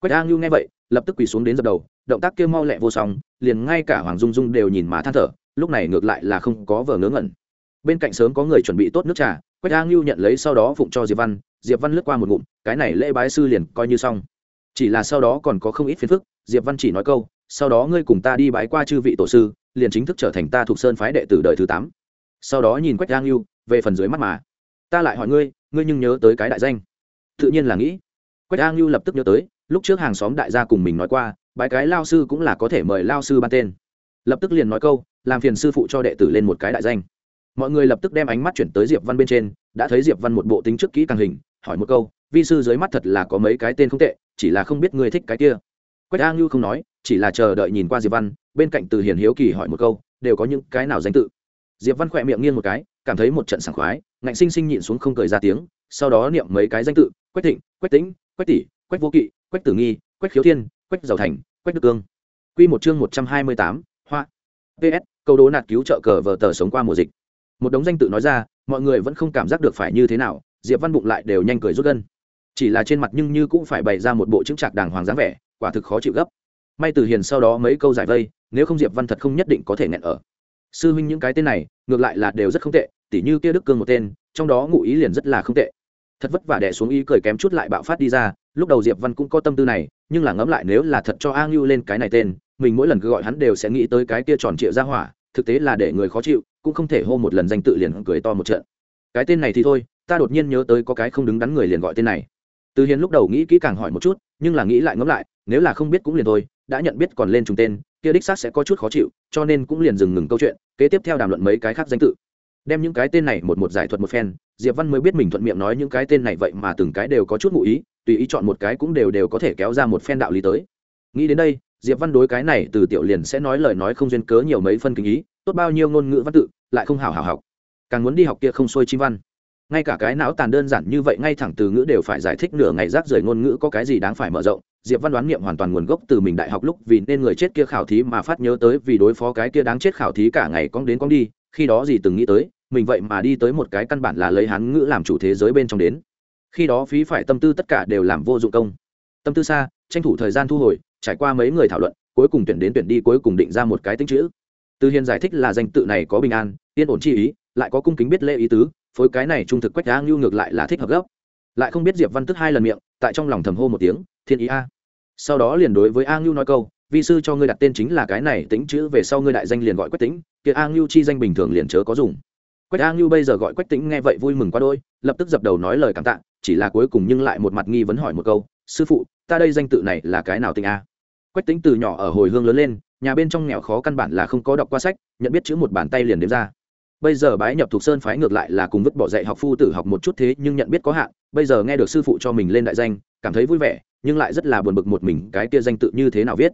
Quách a ngưu nghe vậy, lập tức quỳ xuống đến dập đầu, động tác kia mau lẹ vô song, liền ngay cả hoàng dung dung đều nhìn mà than thở, lúc này ngược lại là không có vờ ngớ ngẩn. Bên cạnh sớm có người chuẩn bị tốt nước trà, quách a ngưu nhận lấy sau đó phụng cho diệp văn diệp văn lướt qua một ngụm, cái này lễ bái sư liền coi như xong. Chỉ là sau đó còn có không ít phiền phức, diệp văn chỉ nói câu, sau đó ngươi cùng ta đi bái qua chư vị tổ sư, liền chính thức trở thành ta thuộc sơn phái đệ tử đời thứ tám. Sau đó nhìn quách giang lưu về phần dưới mắt mà. Ta lại hỏi ngươi ngươi nhưng nhớ tới cái đại danh? Tự nhiên là nghĩ. Quách giang lưu lập tức nhớ tới, lúc trước hàng xóm đại gia cùng mình nói qua, bái cái lao sư cũng là có thể mời lao sư ban tên. Lập tức liền nói câu, làm phiền sư phụ cho đệ tử lên một cái đại danh. Mọi người lập tức đem ánh mắt chuyển tới diệp văn bên trên, đã thấy diệp văn một bộ tính trước kỹ càng hình hỏi một câu, vi sư dưới mắt thật là có mấy cái tên không tệ, chỉ là không biết ngươi thích cái kia. Quách a ngưu không nói, chỉ là chờ đợi nhìn qua diệp văn, bên cạnh từ hiền hiếu kỳ hỏi một câu, đều có những cái nào danh tự? Diệp văn khỏe miệng nghiêng một cái, cảm thấy một trận sảng khoái, ngạnh sinh sinh nhịn xuống không cười ra tiếng, sau đó niệm mấy cái danh tự, quách thịnh, quách tĩnh, quách tỷ, quách vô kỵ, quách tử nghi, quách khiếu thiên, quách giàu thành, quách đức cương. Quy một chương một trăm hai mươi tám, hoa. Ps câu đố nạt cứu trợ cờ vờ tờ sống qua mùa dịch. Một đống danh tự nói ra, mọi người vẫn không cảm giác được phải như thế nào diệp văn bụng lại đều nhanh cười rút gân. Chỉ là trên mặt nhưng như cũng phải bày ra một bộ chứng trạc đàng hoàng dáng vẻ, quả thực khó chịu gấp. May từ hiền sau đó mấy câu giải vây, nếu không diệp văn thật không nhất định có thể nghẹn ở. Sư huynh những cái tên này, ngược lại là đều rất không tệ, tỉ như kia đức cương một tên, trong đó ngụ ý liền rất là không tệ. Thật vất vả đẻ xuống ý cười kém chút lại bạo phát đi ra, lúc đầu diệp văn cũng có tâm tư này, nhưng là ngẫm lại nếu là thật cho a ngưu lên cái này tên, mình mỗi lần cứ gọi hắn đều sẽ nghĩ tới cái kia tròn trịa ra hỏa, thực tế là để người khó chịu, cũng không thể hô một lần danh tự liền cười to một trận. Cái tên này thì thôi ta đột nhiên nhớ tới có cái không đứng đắn người liền gọi tên này. Từ hiền lúc đầu nghĩ kỹ càng hỏi một chút, nhưng là nghĩ lại ngẫm lại, nếu là không biết cũng liền thôi, đã nhận biết còn lên trùng tên, kia đích xác sẽ có chút khó chịu, cho nên cũng liền dừng ngừng câu chuyện, kế tiếp theo đàm luận mấy cái khác danh tự. Đem những cái tên này một một giải thuật một phen, diệp văn mới biết mình thuận miệng nói những cái tên này vậy mà từng cái đều có chút ngụ ý, tùy ý chọn một cái cũng đều đều có thể kéo ra một phen đạo lý tới. Nghĩ đến đây, diệp văn đối cái này từ tiểu liền sẽ nói lời nói không duyên cớ nhiều mấy phân kinh ý, tốt bao nhiêu ngôn ngữ văn tự, lại không hào hào học. Càng muốn đi học kia không xuôi chim văn ngay cả cái não tàn đơn giản như vậy ngay thẳng từ ngữ đều phải giải thích nửa ngày rác rời ngôn ngữ có cái gì đáng phải mở rộng. Diệp văn đoán niệm hoàn toàn nguồn gốc từ mình đại học lúc vì nên người chết kia khảo thí mà phát nhớ tới vì đối phó cái kia đáng chết khảo thí cả ngày cong đến cong đi, khi đó gì từng nghĩ tới, mình vậy mà đi tới một cái căn bản là lấy hán ngữ làm chủ thế giới bên trong đến. Khi đó phí phải tâm tư tất cả đều làm vô dụng công. Tâm tư xa, tranh thủ thời gian thu hồi, trải qua mấy người thảo luận, cuối cùng tuyển đến tuyển đi cuối cùng định ra một cái tính chữ. Từ hiền giải thích là danh tự này có bình an, yên ổn chi ý, lại có cung kính biết lễ ý tứ phối cái này trung thực quách đá ngưu ngược lại là thích hợp gốc lại không biết diệp văn tức hai lần miệng, tại trong lòng thầm hô một tiếng, thiên ý a. Sau đó liền đối với a ngưu nói câu, vi sư cho ngươi đặt tên chính là cái này, tính chữ về sau ngươi đại danh liền gọi quách tính kia a ngưu chi danh bình thường liền chớ có dùng. Quách a ngưu bây giờ gọi quách tính nghe vậy vui mừng quá đôi lập tức dập đầu nói lời cảm tạ, chỉ là cuối cùng nhưng lại một mặt nghi vấn hỏi một câu, sư phụ, ta đây danh tự này là cái nào tính a? Quách tính từ nhỏ ở hồi hương lớn lên, nhà bên trong nghèo khó căn bản là không có đọc qua sách, nhận biết chữ một bàn tay liền đếm ra bây giờ bái nhập thuộc sơn phái ngược lại là cùng vứt bỏ dạy học phu tử học một chút thế nhưng nhận biết có hạn, bây giờ nghe được sư phụ cho mình lên đại danh, cảm thấy vui vẻ, nhưng lại rất là buồn bực một mình cái kia danh tự như thế nào viết.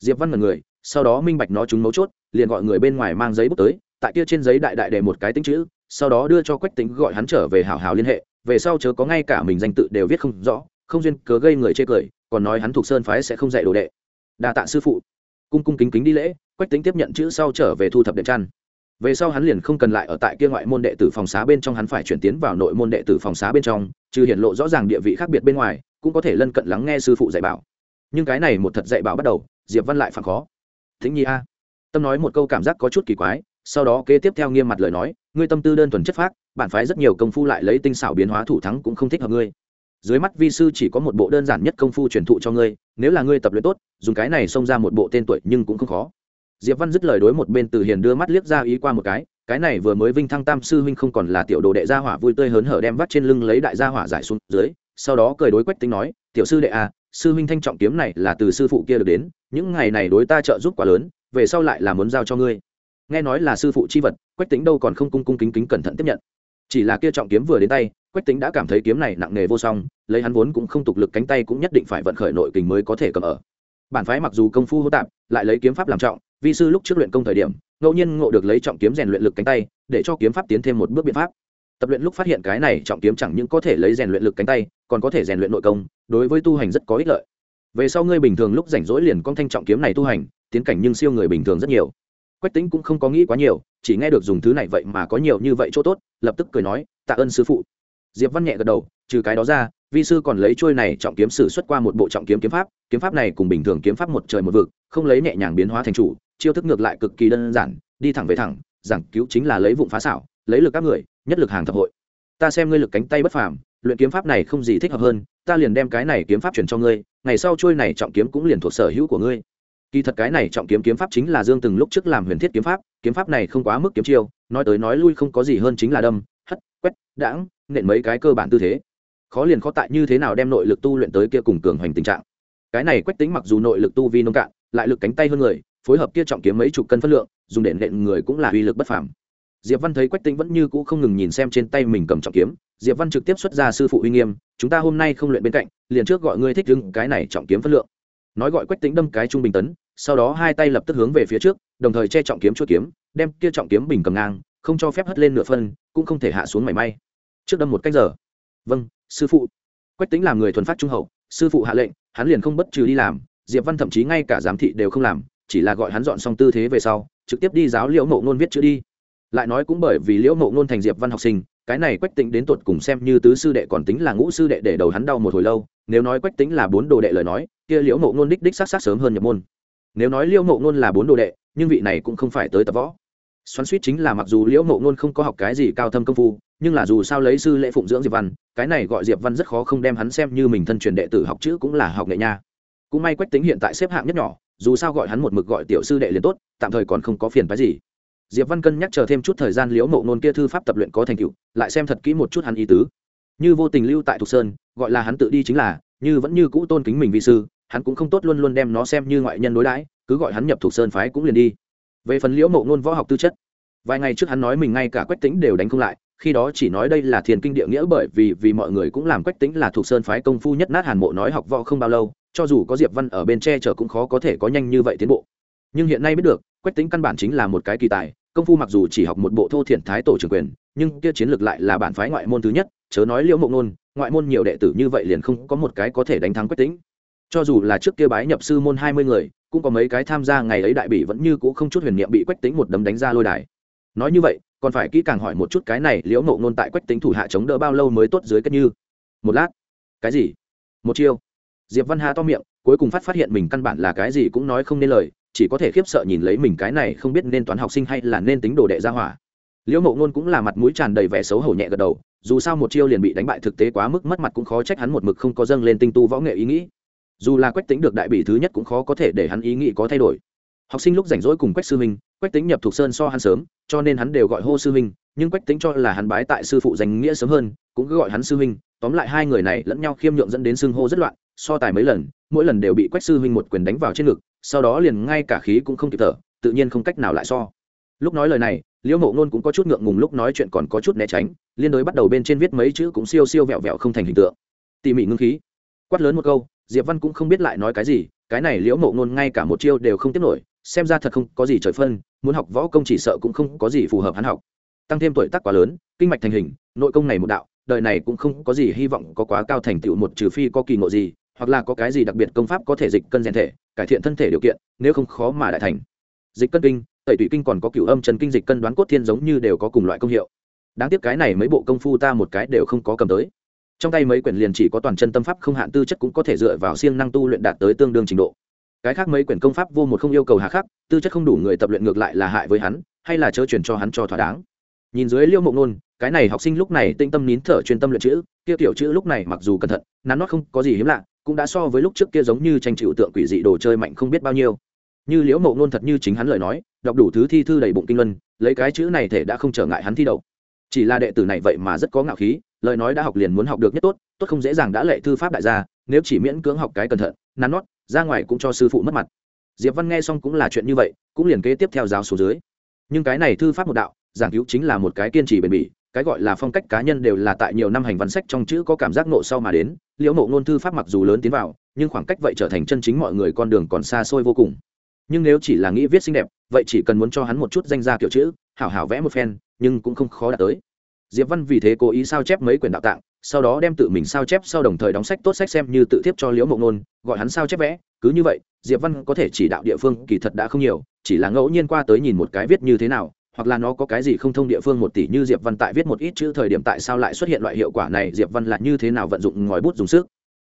Diệp văn mật người, sau đó minh bạch nó chúng mấu chốt, liền gọi người bên ngoài mang giấy bút tới, tại kia trên giấy đại đại để một cái tính chữ, sau đó đưa cho quách tính gọi hắn trở về hảo hảo liên hệ, về sau chớ có ngay cả mình danh tự đều viết không rõ, không duyên cớ gây người chê cười, còn nói hắn thuộc sơn phái sẽ không dạy đồ đệ. Đa tạ sư phụ. Cung cung kính kính đi lễ, quách tính tiếp nhận chữ sau trở về thu thập đệm chăn về sau hắn liền không cần lại ở tại kia ngoại môn đệ tử phòng xá bên trong, hắn phải chuyển tiến vào nội môn đệ tử phòng xá bên trong, trừ hiện lộ rõ ràng địa vị khác biệt bên ngoài, cũng có thể lân cận lắng nghe sư phụ dạy bảo. Nhưng cái này một thật dạy bảo bắt đầu, diệp văn lại phản khó. Thính nhi a, tâm nói một câu cảm giác có chút kỳ quái, sau đó kế tiếp theo nghiêm mặt lời nói, ngươi tâm tư đơn thuần chất phác bản phái rất nhiều công phu lại lấy tinh xảo biến hóa thủ thắng cũng không thích hợp ngươi. Dưới mắt vi sư chỉ có một bộ đơn giản nhất công phu truyền thụ cho ngươi, nếu là ngươi tập luyện tốt, dùng cái này xông ra một bộ tên tuổi nhưng cũng không khó diệp văn dứt lời đối một bên từ hiền đưa mắt liếc ra ý qua một cái cái này vừa mới vinh thăng tam sư huynh không còn là tiểu đồ đệ gia hỏa vui tươi hớn hở đem vắt trên lưng lấy đại gia hỏa giải xuống dưới, sau đó cười đối quách tính nói, tiểu sư đệ à sư huynh thanh trọng kiếm này là từ sư phụ kia được đến, những ngày này đối ta trợ giúp quá lớn, về sau lại là muốn giao cho ngươi. Nghe nói là sư phụ chi vật, quách tính đâu còn không cung cung kính kính cẩn thận tiếp nhận. Chỉ là kia trọng kiếm vừa đến tay, quách tính đã cảm thấy kiếm này nặng nề vô song, lấy hắn vốn cũng không tục lực cánh tay cũng nhất định phải vận khởi nội kình mới có thể cầm ở. Bản phái mặc dù công phu hô tạp, lại lấy kiếm pháp làm trọng vi sư lúc trước luyện công thời điểm, ngẫu nhiên ngộ được lấy trọng kiếm rèn luyện lực cánh tay, để cho kiếm pháp tiến thêm một bước biện pháp. Tập luyện lúc phát hiện cái này trọng kiếm chẳng những có thể lấy rèn luyện lực cánh tay, còn có thể rèn luyện nội công, đối với tu hành rất có ích lợi. Về sau ngươi bình thường lúc rảnh rỗi liền con thanh trọng kiếm này tu hành, tiến cảnh nhưng siêu người bình thường rất nhiều. Quách tính cũng không có nghĩ quá nhiều, chỉ nghe được dùng thứ này vậy mà có nhiều như vậy chỗ tốt, lập tức cười nói, tạ ơn sư phụ. Diệp văn nhẹ gật đầu, trừ cái đó ra, vi sư còn lấy trôi này trọng kiếm sử xuất qua một bộ trọng kiếm kiếm pháp kiếm pháp này cùng bình thường kiếm pháp một trời một vực, không lấy nhẹ nhàng biến hóa thành chủ chiêu thức ngược lại cực kỳ đơn giản, đi thẳng về thẳng, giảng cứu chính là lấy vụng phá xảo, lấy lực các người, nhất lực hàng thập hội. Ta xem ngươi lực cánh tay bất phàm, luyện kiếm pháp này không gì thích hợp hơn, ta liền đem cái này kiếm pháp truyền cho ngươi, ngày sau trôi này trọng kiếm cũng liền thuộc sở hữu của ngươi. Kỳ thật cái này trọng kiếm kiếm pháp chính là dương từng lúc trước làm huyền thiết kiếm pháp kiếm pháp này không quá mức kiếm chiêu, nói tới nói lui không có gì hơn chính là đâm, hất, quét, đãng, nện mấy cái cơ bản tư thế. Khó liền khó tại như thế nào đem nội lực tu luyện tới kia cùng cường hoành tình trạng. Cái này quách tính mặc dù nội lực tu vi nông cạn, lại lực cánh tay hơn người phối hợp kia trọng kiếm mấy chục cân phân lượng, dùng để nện người cũng là uy lực bất phàm. Diệp văn thấy quách Tĩnh vẫn như cũ không ngừng nhìn xem trên tay mình cầm trọng kiếm, diệp văn trực tiếp xuất ra sư phụ uy nghiêm, chúng ta hôm nay không luyện bên cạnh, liền trước gọi ngươi thích đứng cái này trọng kiếm phân lượng. Nói gọi quách Tĩnh đâm cái trung bình tấn, sau đó hai tay lập tức hướng về phía trước, đồng thời che trọng kiếm chuốt kiếm, đem kia trọng kiếm bình cầm ngang, không cho phép hất lên nửa phân, cũng không thể hạ xuống mảy may. Trước đâm một cách giờ. Vâng sư phụ. Quách tính làm người thuần phát trung hậu, sư phụ hạ lệnh, hắn liền không bất trừ đi làm. Diệp văn thậm chí ngay cả giám thị đều không làm chỉ là gọi hắn dọn xong tư thế về sau, trực tiếp đi giáo liễu mộ ngôn viết chữ đi. Lại nói cũng bởi vì liễu mộ ngôn thành diệp văn học sinh, cái này quách tĩnh đến tột cùng xem như tứ sư đệ còn tính là ngũ sư đệ để đầu hắn đau một hồi lâu, nếu nói quách tĩnh là bốn đồ đệ lời nói, kia liễu mộ ngôn đích đích sát sát sớm hơn nhập môn. Nếu nói liễu mộ ngôn là bốn đồ đệ, nhưng vị này cũng không phải tới tập võ. Xoắn suýt chính là mặc dù liễu mộ ngôn không có học cái gì cao thâm công phu, nhưng là dù sao lấy sư lễ phụng dưỡng diệp văn, cái này gọi diệp văn rất khó không đem hắn xem như mình thân truyền đệ tử học chữ cũng là học nghệ nha. Cũng may quách tính hiện tại xếp hạng nhất nhỏ dù sao gọi hắn một mực gọi tiểu sư đệ liền tốt, tạm thời còn không có phiền phái gì. Diệp văn cân nhắc chờ thêm chút thời gian liễu mộ nôn kia thư pháp tập luyện có thành tựu, lại xem thật kỹ một chút hắn ý tứ. Như vô tình lưu tại thục sơn, gọi là hắn tự đi chính là, như vẫn như cũ tôn kính mình vị sư, hắn cũng không tốt luôn luôn đem nó xem như ngoại nhân đối đãi, cứ gọi hắn nhập thục sơn phái cũng liền đi. Về phần liễu mộ nôn võ học tư chất, vài ngày trước hắn nói mình ngay cả quách tính đều đánh không lại khi đó chỉ nói đây là thiền kinh địa nghĩa bởi vì vì mọi người cũng làm quách tính là thuộc sơn phái công phu nhất nát hàn mộ nói học võ không bao lâu, cho dù có diệp văn ở bên tre chở cũng khó có thể có nhanh như vậy tiến bộ. Nhưng hiện nay biết được, quách tính căn bản chính là một cái kỳ tài, công phu mặc dù chỉ học một bộ thô thiện thái tổ trưởng quyền, nhưng kia chiến lược lại là bản phái ngoại môn thứ nhất, chớ nói liễu mộng nôn, ngoại môn nhiều đệ tử như vậy liền không có một cái có thể đánh thắng quách tính. Cho dù là trước kia bái nhập sư môn hai mươi người, cũng có mấy cái tham gia ngày ấy đại bỉ vẫn như cũ không chút huyền niệm bị quách tính một đấm đánh ra lôi đài. Nói như vậy còn phải kỹ càng hỏi một chút cái này liễu mộ nôn tại quách tính thủ hạ chống đỡ bao lâu mới tốt dưới kết như? Một lát. Cái gì? Một chiêu. Diệp văn hà to miệng, cuối cùng phát phát hiện mình căn bản là cái gì cũng nói không nên lời, chỉ có thể khiếp sợ nhìn lấy mình cái này không biết nên toán học sinh hay là nên tính đồ đệ ra hỏa. Liễu mộ nôn cũng là mặt mũi tràn đầy vẻ xấu hổ nhẹ gật đầu, dù sao một chiêu liền bị đánh bại thực tế quá mức mất mặt cũng khó trách hắn một mực không có dâng lên tinh tu võ nghệ ý nghĩ. Dù là quách tính được đại bị thứ nhất cũng khó có thể để hắn ý nghĩ có thay đổi. Học sinh lúc rảnh rỗi cùng quách sư minh quách tính nhập thuộc sơn so hắn sớm, cho nên hắn đều gọi hô sư huynh, nhưng quách tính cho là hắn bái tại sư phụ danh nghĩa sớm hơn, cũng cứ gọi hắn sư huynh. Tóm lại hai người này lẫn nhau khiêm nhượng dẫn đến xưng hô rất loạn, so tài mấy lần, mỗi lần đều bị quách sư huynh một quyền đánh vào trên ngực, sau đó liền ngay cả khí cũng không kịp thở, tự nhiên không cách nào lại so. Lúc nói lời này, liễu mộ ngôn cũng có chút ngượng ngùng lúc nói chuyện còn có chút né tránh, liên đối bắt đầu bên trên viết mấy chữ cũng siêu siêu vẹo vẹo không thành hình tượng. Tỉ mỉ ngưng khí. Quát lớn một câu, diệp văn cũng không biết lại nói cái gì, cái này liễu mộ ngôn ngay cả một chiêu đều không tiếp nổi, xem ra thật không có gì trời phân muốn học võ công chỉ sợ cũng không có gì phù hợp hắn học. Tăng thêm tuổi tác quá lớn, kinh mạch thành hình, nội công này một đạo, đời này cũng không có gì hy vọng có quá cao thành tựu một trừ phi có kỳ ngộ gì, hoặc là có cái gì đặc biệt công pháp có thể dịch cân rèn thể, cải thiện thân thể điều kiện, nếu không khó mà đại thành. Dịch cân kinh, tẩy tủy kinh còn có cửu âm chân kinh dịch cân đoán cốt thiên giống như đều có cùng loại công hiệu. Đáng tiếc cái này mấy bộ công phu ta một cái đều không có cầm tới. Trong tay mấy quyển liền chỉ có toàn chân tâm pháp không hạn tư chất cũng có thể dựa vào siêng năng tu luyện đạt tới tương đương trình độ cái khác mấy quyển công pháp vô một không yêu cầu hà khắc, tư chất không đủ người tập luyện ngược lại là hại với hắn, hay là chớ chuyển cho hắn cho thỏa đáng. Nhìn dưới liêu mộng nôn, cái này học sinh lúc này tinh tâm nín thở chuyên tâm luyện chữ, kia tiểu chữ lúc này mặc dù cẩn thận, nắn nót không có gì hiếm lạ, cũng đã so với lúc trước kia giống như tranh chịu tượng quỷ dị đồ chơi mạnh không biết bao nhiêu. Như liễu mộng nôn thật như chính hắn lời nói, đọc đủ thứ thi thư đầy bụng kinh luân, lấy cái chữ này thể đã không trở ngại hắn thi đậu. Chỉ là đệ tử này vậy mà rất có ngạo khí, lời nói đã học liền muốn học được nhất tốt tốt không dễ dàng đã lệ thư pháp đại gia, nếu chỉ miễn cưỡng học cái cẩn thận, nắn nót ra ngoài cũng cho sư phụ mất mặt. Diệp văn nghe xong cũng là chuyện như vậy, cũng liền kế tiếp theo giáo số dưới. Nhưng cái này thư pháp một đạo, giảng cứu chính là một cái kiên trì bền bỉ, cái gọi là phong cách cá nhân đều là tại nhiều năm hành văn sách trong chữ có cảm giác nộ sau mà đến, liễu mộ ngôn thư pháp mặc dù lớn tiến vào, nhưng khoảng cách vậy trở thành chân chính mọi người con đường còn xa xôi vô cùng. Nhưng nếu chỉ là nghĩ viết xinh đẹp, vậy chỉ cần muốn cho hắn một chút danh gia kiểu chữ, hảo hảo vẽ một phen, nhưng cũng không khó đạt tới. Diệp văn vì thế cố ý sao chép mấy quyển đạo tạng sau đó đem tự mình sao chép sau đồng thời đóng sách tốt sách xem như tự tiếp cho liễu mộng nôn, gọi hắn sao chép vẽ. Cứ như vậy, diệp văn có thể chỉ đạo địa phương kỳ thật đã không nhiều, chỉ là ngẫu nhiên qua tới nhìn một cái viết như thế nào, hoặc là nó có cái gì không thông địa phương một tỷ như diệp văn tại viết một ít chữ thời điểm tại sao lại xuất hiện loại hiệu quả này, diệp văn là như thế nào vận dụng ngòi bút dùng sức.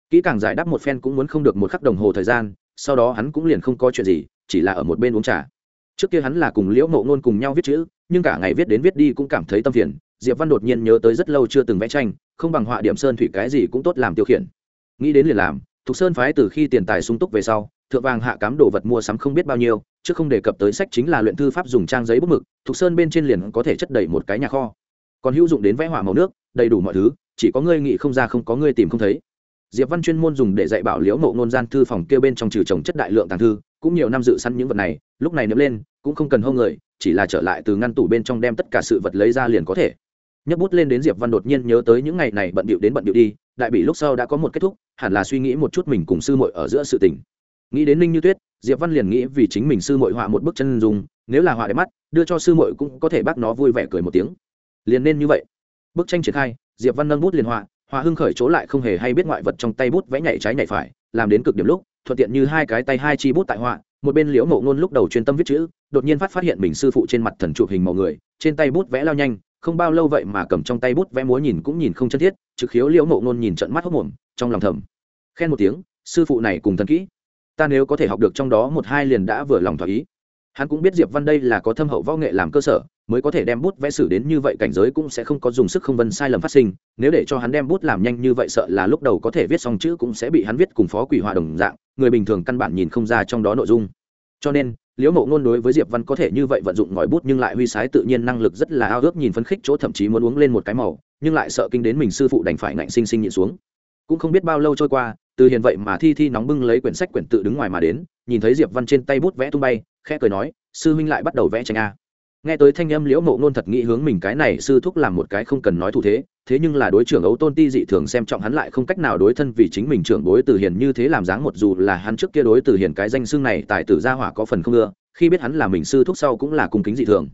Kỹ càng giải đáp một phen cũng muốn không được một khắc đồng hồ thời gian, sau đó hắn cũng liền không có chuyện gì, chỉ là ở một bên uống trà. Trước kia hắn là cùng liễu mộ ngôn cùng nhau viết chữ, nhưng cả ngày viết đến viết đi cũng cảm thấy tâm phiền, diệp văn đột nhiên nhớ tới rất lâu chưa từng vẽ tranh không bằng họa điểm sơn thủy cái gì cũng tốt làm tiêu khiển. Nghĩ đến liền làm, thục sơn phái từ khi tiền tài sung túc về sau, thượng vàng hạ cám đồ vật mua sắm không biết bao nhiêu, chứ không đề cập tới sách chính là luyện thư pháp dùng trang giấy bút mực, thục sơn bên trên liền có thể chất đầy một cái nhà kho. Còn hữu dụng đến vẽ họa màu nước, đầy đủ mọi thứ, chỉ có ngươi nghĩ không ra không có ngươi tìm không thấy. Diệp văn chuyên môn dùng để dạy bảo liễu mộ ngôn gian thư phòng kêu bên trong trừ trồng chất đại lượng tàng thư, cũng nhiều năm dự săn những vật này, lúc này nếm lên, cũng không cần hô người, chỉ là trở lại từ ngăn tủ bên trong đem tất cả sự vật lấy ra liền có thể nhấc bút lên đến diệp văn đột nhiên nhớ tới những ngày này bận bịu đến bận bịu đi, đại bị lúc sau đã có một kết thúc, hẳn là suy nghĩ một chút mình cùng sư muội ở giữa sự tình. Nghĩ đến ninh như tuyết, diệp văn liền nghĩ vì chính mình sư muội họa một bức chân dùng nếu là họa đẹp mắt, đưa cho sư muội cũng có thể bác nó vui vẻ cười một tiếng. Liền nên như vậy. Bức tranh triển khai, diệp văn nâng bút liền họa họa hưng khởi chỗ lại không hề hay biết ngoại vật trong tay bút vẽ nhảy trái nhảy phải, làm đến cực điểm lúc, thuận tiện như hai cái tay hai chi bút tại họa, một bên liễu mộ ngôn lúc đầu chuyên tâm viết chữ, đột nhiên phát phát hiện mình sư phụ trên mặt thần chụp hình màu người, trên tay bút vẽ lao nhanh không bao lâu vậy mà cầm trong tay bút vẽ múa nhìn cũng nhìn không chân thiết, trực khiếu liễu mộ ngôn nhìn trận mắt hốc mồm, trong lòng thầm. Khen một tiếng, sư phụ này cùng thần kỹ. Ta nếu có thể học được trong đó một hai liền đã vừa lòng thỏa ý. Hắn cũng biết diệp văn đây là có thâm hậu võ nghệ làm cơ sở, mới có thể đem bút vẽ xử đến như vậy cảnh giới cũng sẽ không có dùng sức không vân sai lầm phát sinh. Nếu để cho hắn đem bút làm nhanh như vậy sợ là lúc đầu có thể viết xong chữ cũng sẽ bị hắn viết cùng phó quỷ hòa đồng dạng, người bình thường căn bản nhìn không ra trong đó nội dung. Cho nên liễu mộ ngôn đối với diệp văn có thể như vậy vận dụng ngòi bút nhưng lại huy sái tự nhiên năng lực rất là ao ước nhìn phấn khích chỗ thậm chí muốn uống lên một cái màu, nhưng lại sợ kinh đến mình sư phụ đành phải ngạnh sinh sinh nhịn xuống. Cũng không biết bao lâu trôi qua, từ hiền vậy mà thi thi nóng bưng lấy quyển sách quyển tự đứng ngoài mà đến, nhìn thấy diệp văn trên tay bút vẽ tung bay, khẽ cười nói, sư huynh lại bắt đầu vẽ tranh a nghe tới thanh âm liễu mộ ngôn thật nghĩ hướng mình cái này sư thúc làm một cái không cần nói thủ thế thế nhưng là đối trưởng ấu tôn ti dị thường xem trọng hắn lại không cách nào đối thân vì chính mình trưởng đối từ hiền như thế làm dáng một dù là hắn trước kia đối từ hiền cái danh xưng này tại tử gia hỏa có phần không ưa, khi biết hắn là mình sư thúc sau cũng là cung kính dị thường.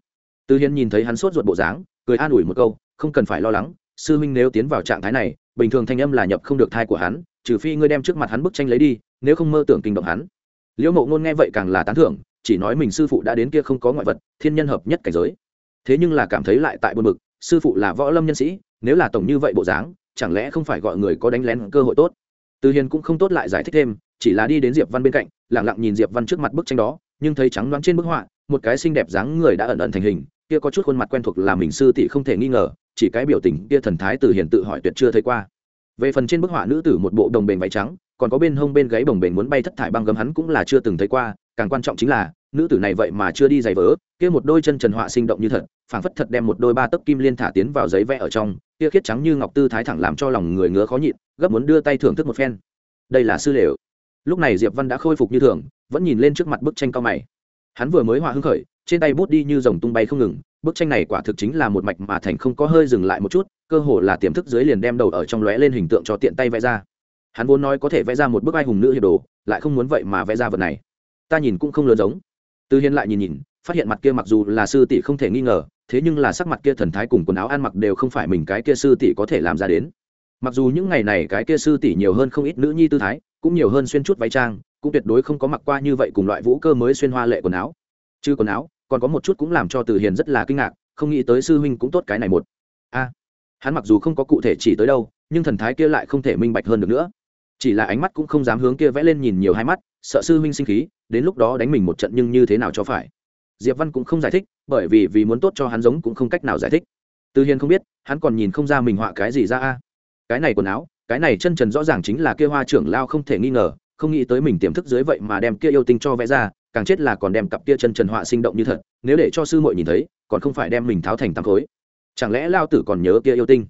Từ hiền nhìn thấy hắn sốt ruột bộ dáng, cười an ủi một câu, không cần phải lo lắng, sư huynh nếu tiến vào trạng thái này, bình thường thanh âm là nhập không được thai của hắn, trừ phi ngươi đem trước mặt hắn bức tranh lấy đi, nếu không mơ tưởng kinh động hắn. Liễu mộ ngôn nghe vậy càng là tán thưởng chỉ nói mình sư phụ đã đến kia không có ngoại vật, thiên nhân hợp nhất cảnh giới. Thế nhưng là cảm thấy lại tại buồn bực, sư phụ là võ lâm nhân sĩ, nếu là tổng như vậy bộ dáng, chẳng lẽ không phải gọi người có đánh lén cơ hội tốt? Từ hiền cũng không tốt lại giải thích thêm, chỉ là đi đến diệp văn bên cạnh lẳng lặng nhìn diệp văn trước mặt bức tranh đó, nhưng thấy trắng đoán trên bức họa, một cái xinh đẹp dáng người đã ẩn ẩn thành hình, kia có chút khuôn mặt quen thuộc là mình sư tỷ không thể nghi ngờ, chỉ cái biểu tình kia thần thái từ hiền tự hỏi tuyệt chưa thấy qua. Về phần trên bức họa nữ tử một bộ đồng bền váy trắng còn có bên hông bên gáy bồng bềnh muốn bay thất thải băng gấm hắn cũng là chưa từng thấy qua, càng quan trọng chính là, nữ tử này vậy mà chưa đi giày vỡ, kia một đôi chân trần họa sinh động như thật, phảng phất thật đem một đôi ba tấc kim liên thả tiến vào giấy vẽ ở trong, kia khiết trắng như ngọc tư thái thẳng làm cho lòng người ngứa khó nhịn, gấp muốn đưa tay thưởng thức một phen. Đây là sư lều. Lúc này diệp văn đã khôi phục như thường, vẫn nhìn lên trước mặt bức tranh cao mày. Hắn vừa mới họa hưng khởi, trên tay bút đi như dòng tung bay không ngừng, bức tranh này quả thực chính là một mạch mà thành không có hơi dừng lại một chút, cơ hồ là tiềm thức dưới liền đem đầu ở trong lóe lên hình tượng cho tiện tay vẽ ra hắn vốn nói có thể vẽ ra một bức ai hùng nữ hiệp đồ, lại không muốn vậy mà vẽ ra vật này. Ta nhìn cũng không lớn giống. Tư hiên lại nhìn nhìn, phát hiện mặt kia mặc dù là sư tỷ không thể nghi ngờ, thế nhưng là sắc mặt kia thần thái cùng quần áo ăn mặc đều không phải mình cái kia sư tỷ có thể làm ra đến. Mặc dù những ngày này cái kia sư tỷ nhiều hơn không ít nữ nhi tư thái, cũng nhiều hơn xuyên chút váy trang, cũng tuyệt đối không có mặc qua như vậy cùng loại vũ cơ mới xuyên hoa lệ quần áo. Chứ quần áo, còn có một chút cũng làm cho từ hiền rất là kinh ngạc, không nghĩ tới sư huynh cũng tốt cái này một. A, hắn mặc dù không có cụ thể chỉ tới đâu, nhưng thần thái kia lại không thể minh bạch hơn được nữa chỉ là ánh mắt cũng không dám hướng kia vẽ lên nhìn nhiều hai mắt, sợ sư huynh sinh khí, đến lúc đó đánh mình một trận nhưng như thế nào cho phải. Diệp văn cũng không giải thích, bởi vì vì muốn tốt cho hắn giống cũng không cách nào giải thích. Từ hiền không biết, hắn còn nhìn không ra mình họa cái gì ra a. Cái này quần áo, cái này chân trần rõ ràng chính là kia hoa trưởng lao không thể nghi ngờ, không nghĩ tới mình tiềm thức dưới vậy mà đem kia yêu tinh cho vẽ ra, càng chết là còn đem cặp kia chân trần họa sinh động như thật, nếu để cho sư muội nhìn thấy, còn không phải đem mình tháo thành tám khối. Chẳng lẽ lao tử còn nhớ kia yêu tinh?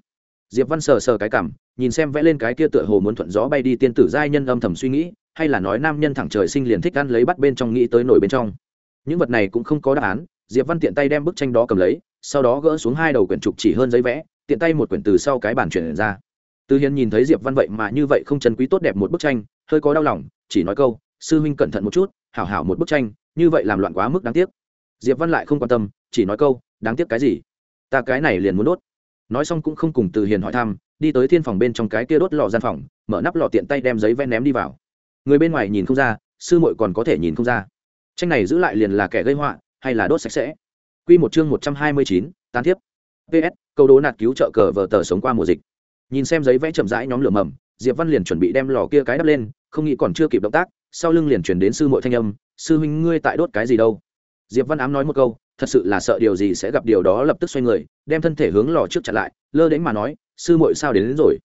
Diệp văn sờ sờ cái cảm nhìn xem vẽ lên cái kia tựa hồ muốn thuận gió bay đi tiên tử giai nhân âm thầm suy nghĩ, hay là nói nam nhân thẳng trời sinh liền thích ăn lấy bắt bên trong nghĩ tới nổi bên trong. Những vật này cũng không có đáp án, diệp văn tiện tay đem bức tranh đó cầm lấy, sau đó gỡ xuống hai đầu quyển trục chỉ hơn giấy vẽ, tiện tay một quyển từ sau cái bàn chuyển ra. Từ hiền nhìn thấy diệp văn vậy mà như vậy không chân quý tốt đẹp một bức tranh, hơi có đau lòng, chỉ nói câu, sư huynh cẩn thận một chút, hảo hảo một bức tranh, như vậy làm loạn quá mức đáng tiếc. Diệp văn lại không quan tâm, chỉ nói câu, đáng tiếc cái gì? Ta cái này liền muốn đốt. Nói xong cũng không cùng từ hiền hỏi thăm đi tới thiên phòng bên trong cái kia đốt lò gian phòng mở nắp lò tiện tay đem giấy ven ném đi vào người bên ngoài nhìn không ra sư muội còn có thể nhìn không ra tranh này giữ lại liền là kẻ gây họa hay là đốt sạch sẽ Quy một chương một trăm hai mươi chín, tán thiếp PS, câu đố nạt cứu trợ cờ vờ tờ sống qua mùa dịch. Nhìn xem giấy vẽ chậm rãi nhóm lửa mầm, Diệp Văn liền chuẩn bị đem lò kia cái đắp lên, không nghĩ còn chưa kịp động tác, sau lưng liền truyền đến sư muội thanh âm, "Sư huynh ngươi tại đốt cái gì đâu?" Diệp Văn ám nói một câu, thật sự là sợ điều gì sẽ gặp điều đó lập tức xoay người, đem thân thể hướng lò trước chặn lại, lơ đến mà nói, "Sư muội sao đến, đến rồi?"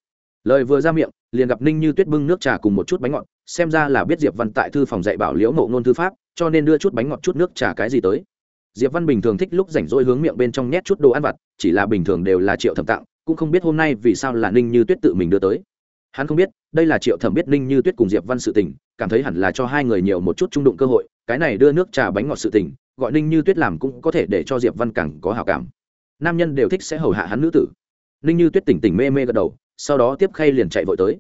Lời vừa ra miệng, liền gặp Ninh Như Tuyết bưng nước trà cùng một chút bánh ngọt, xem ra là biết Diệp Văn tại thư phòng dạy bảo Liễu Mộ Nôn thư pháp, cho nên đưa chút bánh ngọt chút nước trà cái gì tới. Diệp văn bình thường thích lúc rảnh rỗi hướng miệng bên trong nhét chút đồ ăn vặt chỉ là bình thường đều là triệu thẩm tặng cũng không biết hôm nay vì sao là ninh như tuyết tự mình đưa tới. Hắn không biết đây là triệu thẩm biết ninh như tuyết cùng diệp văn sự tình cảm thấy hẳn là cho hai người nhiều một chút trung đụng cơ hội cái này đưa nước trà bánh ngọt sự tình gọi ninh như tuyết làm cũng có thể để cho diệp văn càng có hảo cảm. Nam nhân đều thích sẽ hầu hạ hắn nữ tử ninh như tuyết tỉnh tỉnh mê mê gật đầu, sau đó tiếp khay liền chạy vội tới.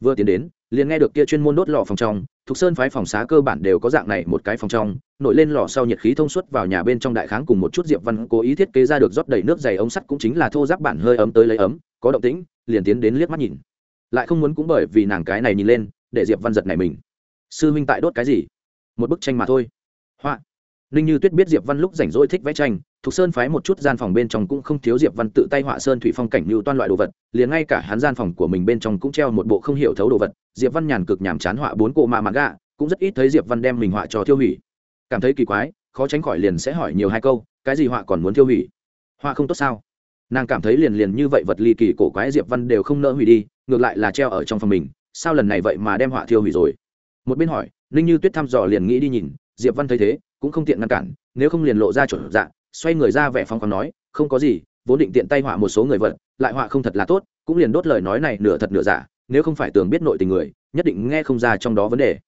Vừa tiến đến, liền nghe được kia chuyên môn đốt lò phòng trong, thục sơn phái phòng xá cơ bản đều có dạng này một cái phòng trong, nổi lên lò sau nhiệt khí thông suốt vào nhà bên trong đại kháng cùng một chút diệp văn cố ý thiết kế ra được rót đầy nước dày ống sắt cũng chính là thô giáp bản hơi ấm tới lấy ấm, có động tĩnh, liền tiến đến liếc mắt nhìn. Lại không muốn cũng bởi vì nàng cái này nhìn lên, để diệp văn giật này mình. Sư huynh tại đốt cái gì? Một bức tranh mà thôi. Họa. Ninh như tuyết biết diệp văn lúc rảnh rỗi thích vẽ tranh thục sơn phái một chút gian phòng bên trong cũng không thiếu diệp văn tự tay họa sơn thủy phong cảnh lưu toan loại đồ vật, liền ngay cả hắn gian phòng của mình bên trong cũng treo một bộ không hiểu thấu đồ vật. Diệp văn nhàn cực nhàm chán họa bốn cộ mà mặt gạ, cũng rất ít thấy diệp văn đem mình họa cho tiêu hủy. Cảm thấy kỳ quái, khó tránh khỏi liền sẽ hỏi nhiều hai câu, cái gì họa còn muốn tiêu hủy? Họa không tốt sao? Nàng cảm thấy liền liền như vậy vật ly kỳ cổ quái diệp văn đều không nỡ hủy đi, ngược lại là treo ở trong phòng mình, sao lần này vậy mà đem họa tiêu hủy rồi? Một bên hỏi, ninh như tuyết thăm dò liền nghĩ đi nhìn, diệp văn thấy thế, cũng không tiện ngăn cản, nếu không liền lộ ra chuẩn dạ xoay người ra vẻ phong khoáng nói, không có gì, vốn định tiện tay họa một số người vật, lại họa không thật là tốt, cũng liền đốt lời nói này nửa thật nửa giả, nếu không phải tường biết nội tình người, nhất định nghe không ra trong đó vấn đề.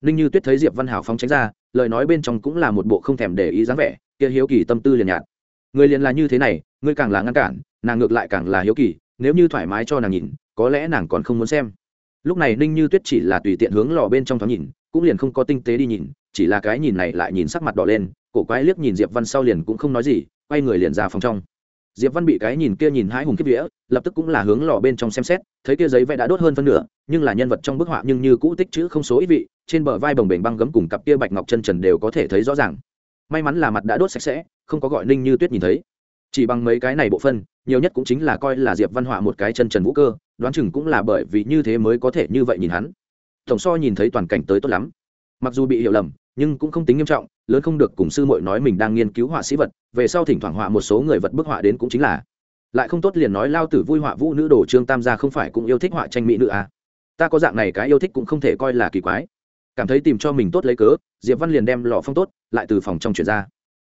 Ninh như tuyết thấy diệp văn hảo phóng tránh ra, lời nói bên trong cũng là một bộ không thèm để ý dáng vẻ, kia hiếu kỳ tâm tư liền nhạt. Người liền là như thế này, ngươi càng là ngăn cản, nàng ngược lại càng là hiếu kỳ, nếu như thoải mái cho nàng nhìn, có lẽ nàng còn không muốn xem. Lúc này ninh như tuyết chỉ là tùy tiện hướng lò bên trong thoáng nhìn, cũng liền không có tinh tế đi nhìn, chỉ là cái nhìn này lại nhìn sắc mặt đỏ lên cổ quái liếc nhìn diệp văn sau liền cũng không nói gì, quay người liền ra phòng trong. Diệp văn bị cái nhìn kia nhìn hãi hùng kiếp vía, lập tức cũng là hướng lò bên trong xem xét, thấy kia giấy vẽ đã đốt hơn phân nửa, nhưng là nhân vật trong bức họa nhưng như cũ tích chữ không số ít vị, trên bờ vai bồng bềnh băng gấm cùng cặp kia bạch ngọc chân trần đều có thể thấy rõ ràng. May mắn là mặt đã đốt sạch sẽ, không có gọi ninh như tuyết nhìn thấy. Chỉ bằng mấy cái này bộ phân, nhiều nhất cũng chính là coi là diệp văn họa một cái chân trần vũ cơ, đoán chừng cũng là bởi vì như thế mới có thể như vậy nhìn hắn. Tổng so nhìn thấy toàn cảnh tới tốt lắm. Mặc dù bị hiểu lầm nhưng cũng không tính nghiêm trọng, lớn không được cùng sư muội nói mình đang nghiên cứu họa sĩ vật, về sau thỉnh thoảng họa một số người vật bức họa đến cũng chính là. Lại không tốt liền nói lao tử vui họa vũ nữ đồ trương tam gia không phải cũng yêu thích họa tranh mỹ nữ à. ta có dạng này cái yêu thích cũng không thể coi là kỳ quái. Cảm thấy tìm cho mình tốt lấy cớ, diệp văn liền đem lọ phong tốt lại từ phòng trong chuyển ra.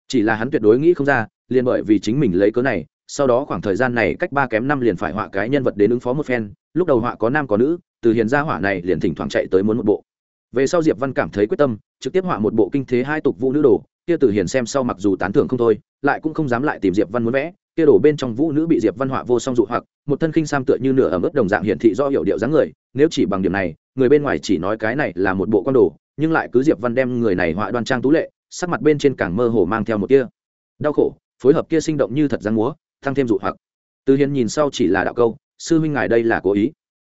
Chỉ là hắn tuyệt đối nghĩ không ra, liền bởi vì chính mình lấy cớ này, sau đó khoảng thời gian này cách ba kém năm liền phải họa cái nhân vật đến ứng phó một phen, lúc đầu họa có nam có nữ, từ hiền gia họa này liền thỉnh thoảng chạy tới muốn một bộ. Về sau diệp văn cảm thấy quyết tâm trực tiếp họa một bộ kinh thế hai tục vũ nữ đồ, kia Tử hiền xem sau mặc dù tán thưởng không thôi, lại cũng không dám lại tìm diệp văn muốn vẽ, kia đổ bên trong vũ nữ bị diệp văn họa vô song dụ hoặc, một thân khinh sam tựa như nửa ẩm ướt đồng dạng hiển thị do hiệu điệu dáng người, nếu chỉ bằng điểm này, người bên ngoài chỉ nói cái này là một bộ con đồ, nhưng lại cứ diệp văn đem người này họa đoan trang tú lệ, sắc mặt bên trên càng mơ hồ mang theo một kia đau khổ, phối hợp kia sinh động như thật dáng múa tăng thêm dụ hoặc. Từ hiền nhìn sau chỉ là đạo câu, sư huynh ngài đây là cố ý.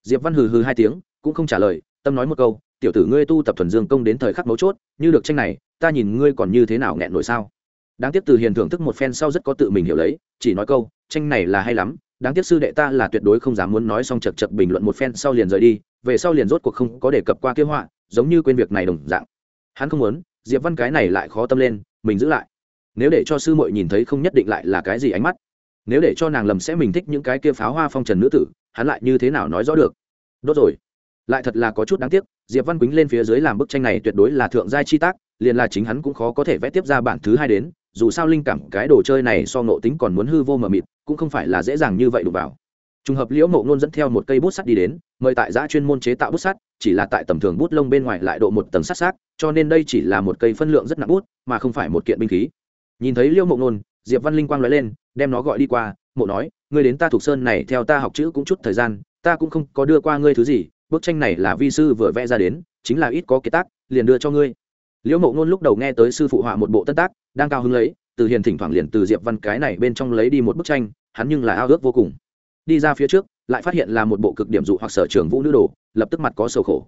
Diệp văn hừ hừ hai tiếng, cũng không trả lời, tâm nói một câu tiểu tử ngươi tu tập thuần dương công đến thời khắc mấu chốt, như được tranh này, ta nhìn ngươi còn như thế nào nghẹn nổi sao? Đáng tiếc từ hiền thưởng thức một phen sau rất có tự mình hiểu lấy, chỉ nói câu, tranh này là hay lắm, đáng tiếc sư đệ ta là tuyệt đối không dám muốn nói xong chật chật bình luận một phen sau liền rời đi, về sau liền rốt cuộc không có đề cập qua kế họa, giống như quên việc này đồng dạng. Hắn không muốn, diệp văn cái này lại khó tâm lên, mình giữ lại. Nếu để cho sư muội nhìn thấy không nhất định lại là cái gì ánh mắt. Nếu để cho nàng lầm sẽ mình thích những cái kia pháo hoa phong trần nữ tử, hắn lại như thế nào nói rõ được? Đốt rồi. Lại thật là có chút đáng tiếc diệp văn quýnh lên phía dưới làm bức tranh này tuyệt đối là thượng giai chi tác, liền là chính hắn cũng khó có thể vẽ tiếp ra bản thứ hai đến, dù sao linh cảm cái đồ chơi này so nộ tính còn muốn hư vô mờ mịt, cũng không phải là dễ dàng như vậy đụng vào. Trùng hợp liễu mộ ngôn dẫn theo một cây bút sắt đi đến, mời tại giã chuyên môn chế tạo bút sắt, chỉ là tại tầm thường bút lông bên ngoài lại độ một tầng sắt sát cho nên đây chỉ là một cây phân lượng rất nặng bút, mà không phải một kiện binh khí. Nhìn thấy liễu mộ ngôn diệp văn linh quang nói lên, đem nó gọi đi qua, mộ nói, ngươi đến ta thuộc sơn này theo ta học chữ cũng chút thời gian, ta cũng không có đưa qua ngươi thứ gì bức tranh này là vi sư vừa vẽ ra đến, chính là ít có kiệt tác, liền đưa cho ngươi. Liễu mộ ngôn lúc đầu nghe tới sư phụ họa một bộ tân tác, đang cao hứng lấy, từ hiền thỉnh thoảng liền từ diệp văn cái này bên trong lấy đi một bức tranh, hắn nhưng là ao ước vô cùng. Đi ra phía trước, lại phát hiện là một bộ cực điểm dụ hoặc sở trường vũ nữ đồ, lập tức mặt có sầu khổ.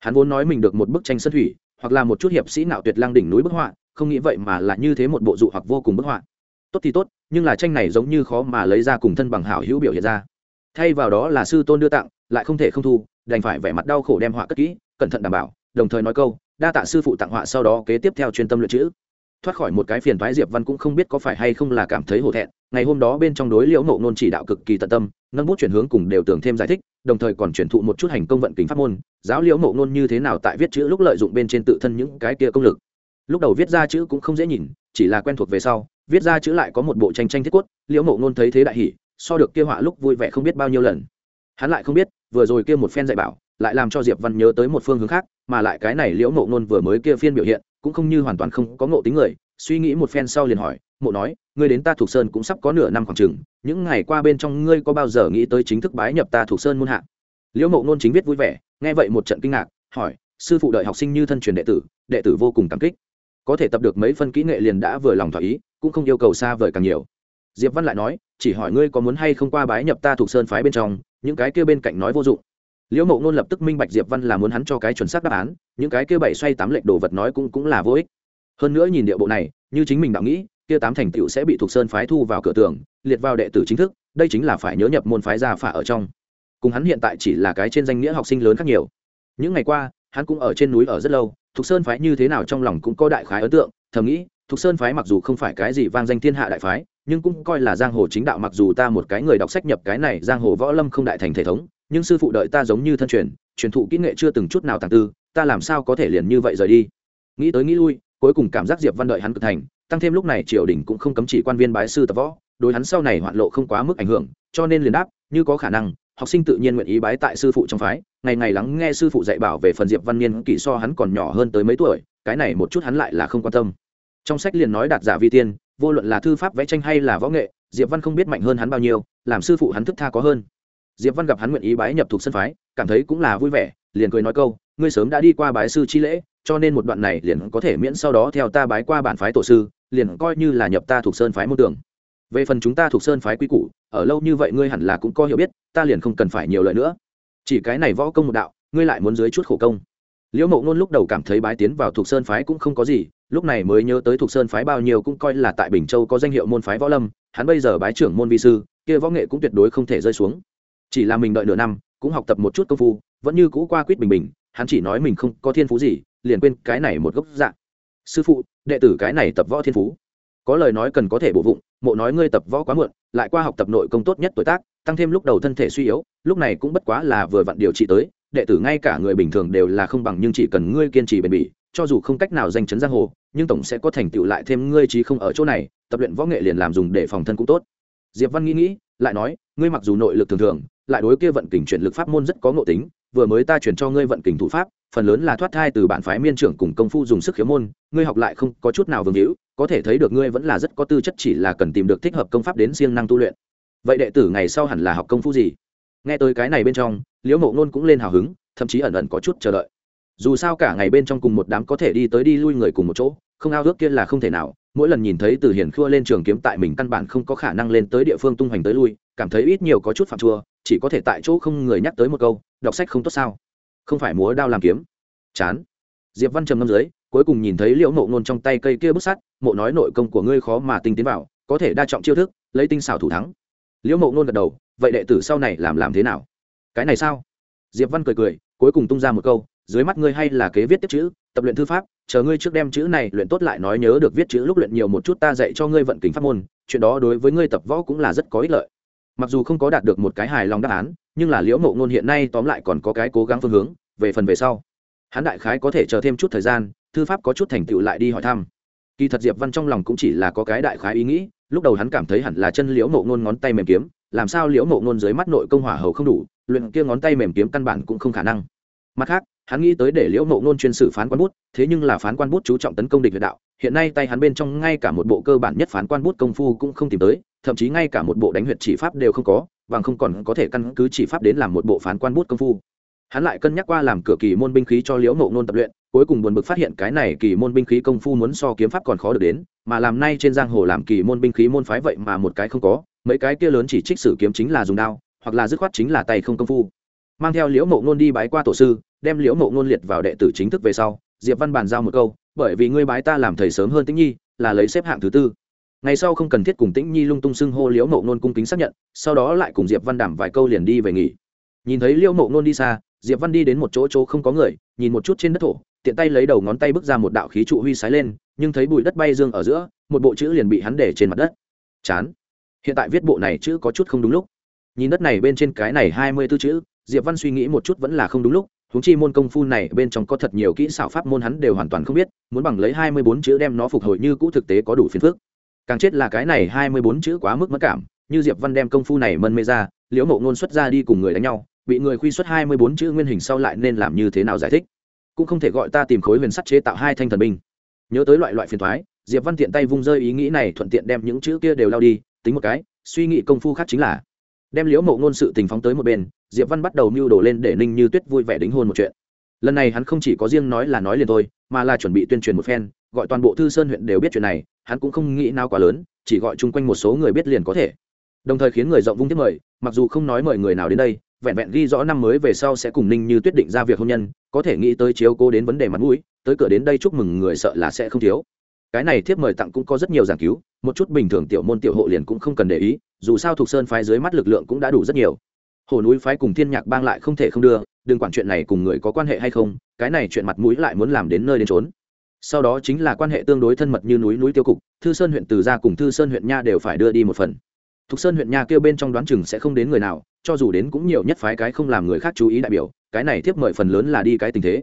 Hắn vốn nói mình được một bức tranh sân thủy, hoặc là một chút hiệp sĩ nạo tuyệt lang đỉnh núi bức họa, không nghĩ vậy mà là như thế một bộ dụ hoặc vô cùng bức họa. Tốt thì tốt, nhưng là tranh này giống như khó mà lấy ra cùng thân bằng hảo hữu biểu hiện ra. Thay vào đó là sư tôn đưa tặng, lại không thể không thu đành phải vẻ mặt đau khổ đem họa cất kỹ, cẩn thận đảm bảo, đồng thời nói câu, đa tạ sư phụ tặng họa sau đó kế tiếp theo chuyên tâm luyện chữ. Thoát khỏi một cái phiền thoái diệp văn cũng không biết có phải hay không là cảm thấy hổ thẹn, ngày hôm đó bên trong đối liễu nộ nôn chỉ đạo cực kỳ tận tâm, nâng bút chuyển hướng cùng đều tưởng thêm giải thích, đồng thời còn chuyển thụ một chút hành công vận kính pháp môn, giáo liễu nộ nôn như thế nào tại viết chữ lúc lợi dụng bên trên tự thân những cái kia công lực. Lúc đầu viết ra chữ cũng không dễ nhìn, chỉ là quen thuộc về sau, viết ra chữ lại có một bộ tranh tranh thiết quất liễu nộ nôn thấy thế đại hỉ, so được kia họa lúc vui vẻ không biết bao nhiêu lần. Hắn lại không biết vừa rồi kia một phen dạy bảo, lại làm cho diệp văn nhớ tới một phương hướng khác, mà lại cái này liễu Mộ nôn vừa mới kia phiên biểu hiện, cũng không như hoàn toàn không có ngộ tính người. Suy nghĩ một phen sau liền hỏi, mộ nói, ngươi đến ta thuộc sơn cũng sắp có nửa năm khoảng chừng, những ngày qua bên trong ngươi có bao giờ nghĩ tới chính thức bái nhập ta thuộc sơn môn hạ? Liễu mộ nôn chính viết vui vẻ, nghe vậy một trận kinh ngạc, hỏi, sư phụ đợi học sinh như thân truyền đệ tử đệ tử vô cùng cảm kích. Có thể tập được mấy phân kỹ nghệ liền đã vừa lòng thỏa ý, cũng không yêu cầu xa vời càng nhiều. Diệp văn lại nói chỉ hỏi ngươi có muốn hay không qua bái nhập ta thuộc sơn phái bên trong, những cái kia bên cạnh nói vô dụng. Liễu mộ nôn lập tức minh bạch diệp văn là muốn hắn cho cái chuẩn xác đáp án, những cái kia bảy xoay tám lệnh đồ vật nói cũng cũng là vô ích. Hơn nữa nhìn điệu bộ này, như chính mình đạo nghĩ, kia tám thành tựu sẽ bị thuộc sơn phái thu vào cửa tường, liệt vào đệ tử chính thức, đây chính là phải nhớ nhập môn phái gia phả ở trong. Cùng hắn hiện tại chỉ là cái trên danh nghĩa học sinh lớn khác nhiều. Những ngày qua, hắn cũng ở trên núi ở rất lâu, thuộc sơn phái như thế nào trong lòng cũng có đại khái ấn tượng, thầm nghĩ thục sơn phái mặc dù không phải cái gì vang danh thiên hạ đại phái, nhưng cũng coi là giang hồ chính đạo mặc dù ta một cái người đọc sách nhập cái này giang hồ võ lâm không đại thành thể thống, nhưng sư phụ đợi ta giống như thân truyền truyền thụ kỹ nghệ chưa từng chút nào tàng tư, ta làm sao có thể liền như vậy rời đi? Nghĩ tới nghĩ lui, cuối cùng cảm giác diệp văn đợi hắn cực thành, tăng thêm lúc này triều đình cũng không cấm chỉ quan viên bái sư tập võ, đối hắn sau này hoạn lộ không quá mức ảnh hưởng, cho nên liền đáp, như có khả năng, học sinh tự nhiên nguyện ý bái tại sư phụ trong phái, ngày ngày lắng nghe sư phụ dạy bảo về phần diệp văn niên, kỷ so hắn còn nhỏ hơn tới mấy tuổi, cái này một chút hắn lại là không quan tâm trong sách liền nói đạt giả vi tiên, vô luận là thư pháp vẽ tranh hay là võ nghệ, diệp văn không biết mạnh hơn hắn bao nhiêu, làm sư phụ hắn thức tha có hơn. Diệp văn gặp hắn nguyện ý bái nhập thuộc sân phái, cảm thấy cũng là vui vẻ, liền cười nói câu, ngươi sớm đã đi qua bái sư chi lễ, cho nên một đoạn này liền có thể miễn sau đó theo ta bái qua bản phái tổ sư, liền coi như là nhập ta thuộc sơn phái môn tưởng về phần chúng ta thuộc sơn phái quy củ, ở lâu như vậy ngươi hẳn là cũng có hiểu biết, ta liền không cần phải nhiều lời nữa. Chỉ cái này võ công một đạo, ngươi lại muốn dưới chút khổ công. Liễu mộ ngôn lúc đầu cảm thấy bái tiến vào thuộc sơn phái cũng không có gì lúc này mới nhớ tới thuộc sơn phái bao nhiêu cũng coi là tại bình châu có danh hiệu môn phái võ lâm, hắn bây giờ bái trưởng môn vi sư, kia võ nghệ cũng tuyệt đối không thể rơi xuống. Chỉ là mình đợi nửa năm, cũng học tập một chút công phu, vẫn như cũ qua quýt bình bình, hắn chỉ nói mình không có thiên phú gì, liền quên cái này một gốc dạng. Sư phụ, đệ tử cái này tập võ thiên phú. Có lời nói cần có thể bổ vụng, mộ nói ngươi tập võ quá muộn, lại qua học tập nội công tốt nhất tuổi tác, tăng thêm lúc đầu thân thể suy yếu, lúc này cũng bất quá là vừa vặn điều trị tới, đệ tử ngay cả người bình thường đều là không bằng nhưng chỉ cần ngươi kiên trì bền bỉ cho dù không cách nào danh chấn giang hồ, nhưng tổng sẽ có thành tựu lại thêm ngươi trí không ở chỗ này, tập luyện võ nghệ liền làm dùng để phòng thân cũng tốt. Diệp văn nghĩ nghĩ, lại nói, ngươi mặc dù nội lực thường thường, lại đối kia vận kình chuyển lực pháp môn rất có ngộ tính, vừa mới ta chuyển cho ngươi vận kình thủ pháp, phần lớn là thoát thai từ bản phái miên trưởng cùng công phu dùng sức khiếu môn, ngươi học lại không có chút nào vương hữu, có thể thấy được ngươi vẫn là rất có tư chất chỉ là cần tìm được thích hợp công pháp đến siêng năng tu luyện. Vậy đệ tử ngày sau hẳn là học công phu gì? Nghe tới cái này bên trong, liễu mộ nôn cũng lên hào hứng, thậm chí ẩn ẩn có chút chờ đợi dù sao cả ngày bên trong cùng một đám có thể đi tới đi lui người cùng một chỗ, không ao ước kia là không thể nào. Mỗi lần nhìn thấy từ hiền khua lên trường kiếm tại mình căn bản không có khả năng lên tới địa phương tung hoành tới lui, cảm thấy ít nhiều có chút phạm chua, chỉ có thể tại chỗ không người nhắc tới một câu, đọc sách không tốt sao? Không phải múa đao làm kiếm. Chán. Diệp văn trầm ngâm dưới, cuối cùng nhìn thấy liễu mộ Nôn trong tay cây kia bức sắt, mộ nói nội công của ngươi khó mà tinh tiến vào, có thể đa trọng chiêu thức, lấy tinh xảo thủ thắng. Liễu mộ Nôn gật đầu, vậy đệ tử sau này làm làm thế nào? Cái này sao? Diệp văn cười cười, cuối cùng tung ra một câu dưới mắt ngươi hay là kế viết tiếp chữ, tập luyện thư pháp, chờ ngươi trước đem chữ này luyện tốt lại nói nhớ được viết chữ lúc luyện nhiều một chút ta dạy cho ngươi vận kính pháp môn, chuyện đó đối với ngươi tập võ cũng là rất có ích lợi. Mặc dù không có đạt được một cái hài lòng đáp án, nhưng là liễu mộ ngôn hiện nay tóm lại còn có cái cố gắng phương hướng, về phần về sau, hắn đại khái có thể chờ thêm chút thời gian, thư pháp có chút thành tựu lại đi hỏi thăm. Kỳ thật diệp văn trong lòng cũng chỉ là có cái đại khái ý nghĩ, lúc đầu hắn cảm thấy hẳn là chân liễu mộ ngôn ngón tay mềm kiếm, làm sao liễu mộ ngôn dưới mắt nội công hỏa hầu không đủ, luyện kia ngón tay mềm kiếm căn bản cũng không khả năng mặt khác, hắn nghĩ tới để liễu mộ ngôn chuyên sử phán quan bút, thế nhưng là phán quan bút chú trọng tấn công địch huyện đạo, hiện nay tay hắn bên trong ngay cả một bộ cơ bản nhất phán quan bút công phu cũng không tìm tới, thậm chí ngay cả một bộ đánh huyệt chỉ pháp đều không có và không còn có thể căn cứ chỉ pháp đến làm một bộ phán quan bút công phu. Hắn lại cân nhắc qua làm cửa kỳ môn binh khí cho liễu mộ ngôn tập luyện, cuối cùng buồn bực phát hiện cái này kỳ môn binh khí công phu muốn so kiếm pháp còn khó được đến, mà làm nay trên giang hồ làm kỳ môn binh khí môn phái vậy mà một cái không có, mấy cái kia lớn chỉ trích sử kiếm chính là dùng đao, hoặc là dứt khoát chính là tay không công phu. Mang theo liễu mộ ngôn đi bái qua tổ sư đem liễu mộ ngôn liệt vào đệ tử chính thức về sau, diệp văn bàn giao một câu, bởi vì ngươi bái ta làm thầy sớm hơn tĩnh nhi, là lấy xếp hạng thứ tư. Ngày sau không cần thiết cùng tĩnh nhi lung tung xưng hô liễu mộ ngôn cung kính xác nhận, sau đó lại cùng diệp văn đảm vài câu liền đi về nghỉ. Nhìn thấy liễu mộ ngôn đi xa, diệp văn đi đến một chỗ chỗ không có người, nhìn một chút trên đất thổ, tiện tay lấy đầu ngón tay bước ra một đạo khí trụ huy sái lên, nhưng thấy bụi đất bay dương ở giữa, một bộ chữ liền bị hắn để trên mặt đất. Chán. Hiện tại viết bộ này chữ có chút không đúng lúc. Nhìn đất này bên trên cái này hai mươi b ố chữ, diệp văn suy nghĩ một chút vẫn là không đúng lúc huống chi môn công phu này bên trong có thật nhiều kỹ xảo pháp môn hắn đều hoàn toàn không biết, muốn bằng lấy hai mươi bốn chữ đem nó phục hồi như cũ thực tế có đủ phiền phức. Càng chết là cái này hai mươi bốn chữ quá mức mất cảm, như diệp văn đem công phu này mân mê ra, liễu mộ ngôn xuất ra đi cùng người đánh nhau, bị người khuy xuất hai mươi bốn chữ nguyên hình sau lại nên làm như thế nào giải thích? Cũng không thể gọi ta tìm khối huyền sắt chế tạo hai thanh thần binh. Nhớ tới loại loại phiền thoái diệp văn tiện tay vung rơi ý nghĩ này thuận tiện đem những chữ kia đều lao đi, tính một cái, suy nghĩ công phu khác chính là, đem liễu mộ ngôn sự tình phóng tới một bên diệp văn bắt đầu mưu đồ lên để ninh như tuyết vui vẻ đính hôn một chuyện. Lần này hắn không chỉ có riêng nói là nói liền thôi, mà là chuẩn bị tuyên truyền một phen, gọi toàn bộ thư sơn huyện đều biết chuyện này, hắn cũng không nghĩ nào quá lớn, chỉ gọi chung quanh một số người biết liền có thể. Đồng thời khiến người rộng vung tiếp mời, mặc dù không nói mời người nào đến đây, vẹn vẹn ghi rõ năm mới về sau sẽ cùng ninh như tuyết định ra việc hôn nhân, có thể nghĩ tới chiếu cố đến vấn đề mặt mũi, tới cửa đến đây chúc mừng người sợ là sẽ không thiếu. Cái này thiếp mời tặng cũng có rất nhiều giảng cứu, một chút bình thường tiểu môn tiểu hộ liền cũng không cần để ý, dù sao thuộc sơn phái dưới mắt lực lượng cũng đã đủ rất nhiều hồ núi phái cùng thiên nhạc bang lại không thể không đưa, đừng quản chuyện này cùng người có quan hệ hay không, cái này chuyện mặt mũi lại muốn làm đến nơi đến trốn sau đó chính là quan hệ tương đối thân mật như núi núi tiêu cục, thư sơn huyện từ gia cùng thư sơn huyện nha đều phải đưa đi một phần. Thục sơn huyện nha kêu bên trong đoán chừng sẽ không đến người nào, cho dù đến cũng nhiều nhất phái cái không làm người khác chú ý đại biểu, cái này tiếp mời phần lớn là đi cái tình thế.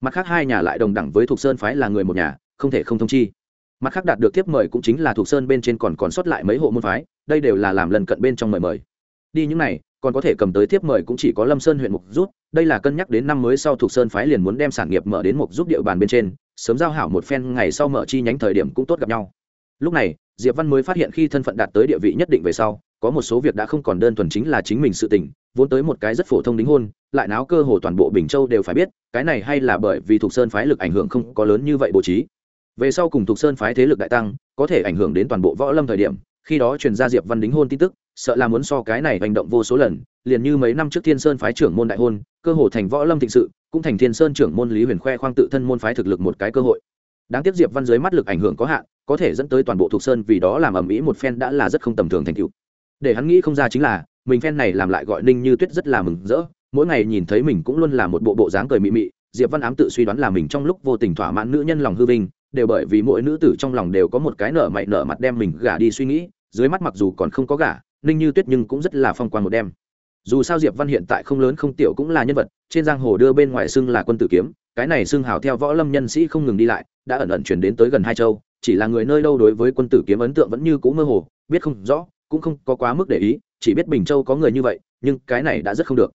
Mặt khác hai nhà lại đồng đẳng với thục sơn phái là người một nhà, không thể không thông chi. Mặt khác đạt được tiếp mời cũng chính là thục sơn bên trên còn còn sót lại mấy hộ môn phái, đây đều là làm lần cận bên trong mời mời đi những này, còn có thể cầm tới tiếp mời cũng chỉ có lâm sơn huyện mục rút, đây là cân nhắc đến năm mới sau thuộc sơn phái liền muốn đem sản nghiệp mở đến mục giúp địa bàn bên trên, sớm giao hảo một phen, ngày sau mở chi nhánh thời điểm cũng tốt gặp nhau. Lúc này, diệp văn mới phát hiện khi thân phận đạt tới địa vị nhất định về sau, có một số việc đã không còn đơn thuần chính là chính mình sự tình, vốn tới một cái rất phổ thông đính hôn, lại náo cơ hồ toàn bộ bình châu đều phải biết, cái này hay là bởi vì thuộc sơn phái lực ảnh hưởng không có lớn như vậy bố trí. Về sau cùng thuộc sơn phái thế lực đại tăng, có thể ảnh hưởng đến toàn bộ võ lâm thời điểm, khi đó truyền ra diệp văn đính hôn tin tức sợ là muốn so cái này hành động vô số lần, liền như mấy năm trước thiên sơn phái trưởng môn đại hôn, cơ hồ thành võ lâm thịnh sự, cũng thành thiên sơn trưởng môn lý huyền khoe khoang tự thân môn phái thực lực một cái cơ hội. Đáng tiếc diệp văn dưới mắt lực ảnh hưởng có hạn, có thể dẫn tới toàn bộ thuộc sơn vì đó làm ầm ĩ một phen đã là rất không tầm thường thành tựu. Để hắn nghĩ không ra chính là, mình phen này làm lại gọi ninh như tuyết rất là mừng rỡ, mỗi ngày nhìn thấy mình cũng luôn là một bộ bộ dáng cười mị mị, diệp văn ám tự suy đoán là mình trong lúc vô tình thỏa mãn nữ nhân lòng hư vinh, đều bởi vì mỗi nữ tử trong lòng đều có một cái nở mày nở mặt đem mình gả đi suy nghĩ, dưới mắt mặc dù còn không có gả ninh như tuyết nhưng cũng rất là phong quan một đêm. Dù sao diệp văn hiện tại không lớn không tiểu cũng là nhân vật, trên giang hồ đưa bên ngoài xưng là quân tử kiếm, cái này xưng hào theo võ lâm nhân sĩ không ngừng đi lại, đã ẩn ẩn chuyển đến tới gần hai châu, chỉ là người nơi đâu đối với quân tử kiếm ấn tượng vẫn như cũ mơ hồ, biết không rõ, cũng không có quá mức để ý, chỉ biết bình châu có người như vậy, nhưng cái này đã rất không được.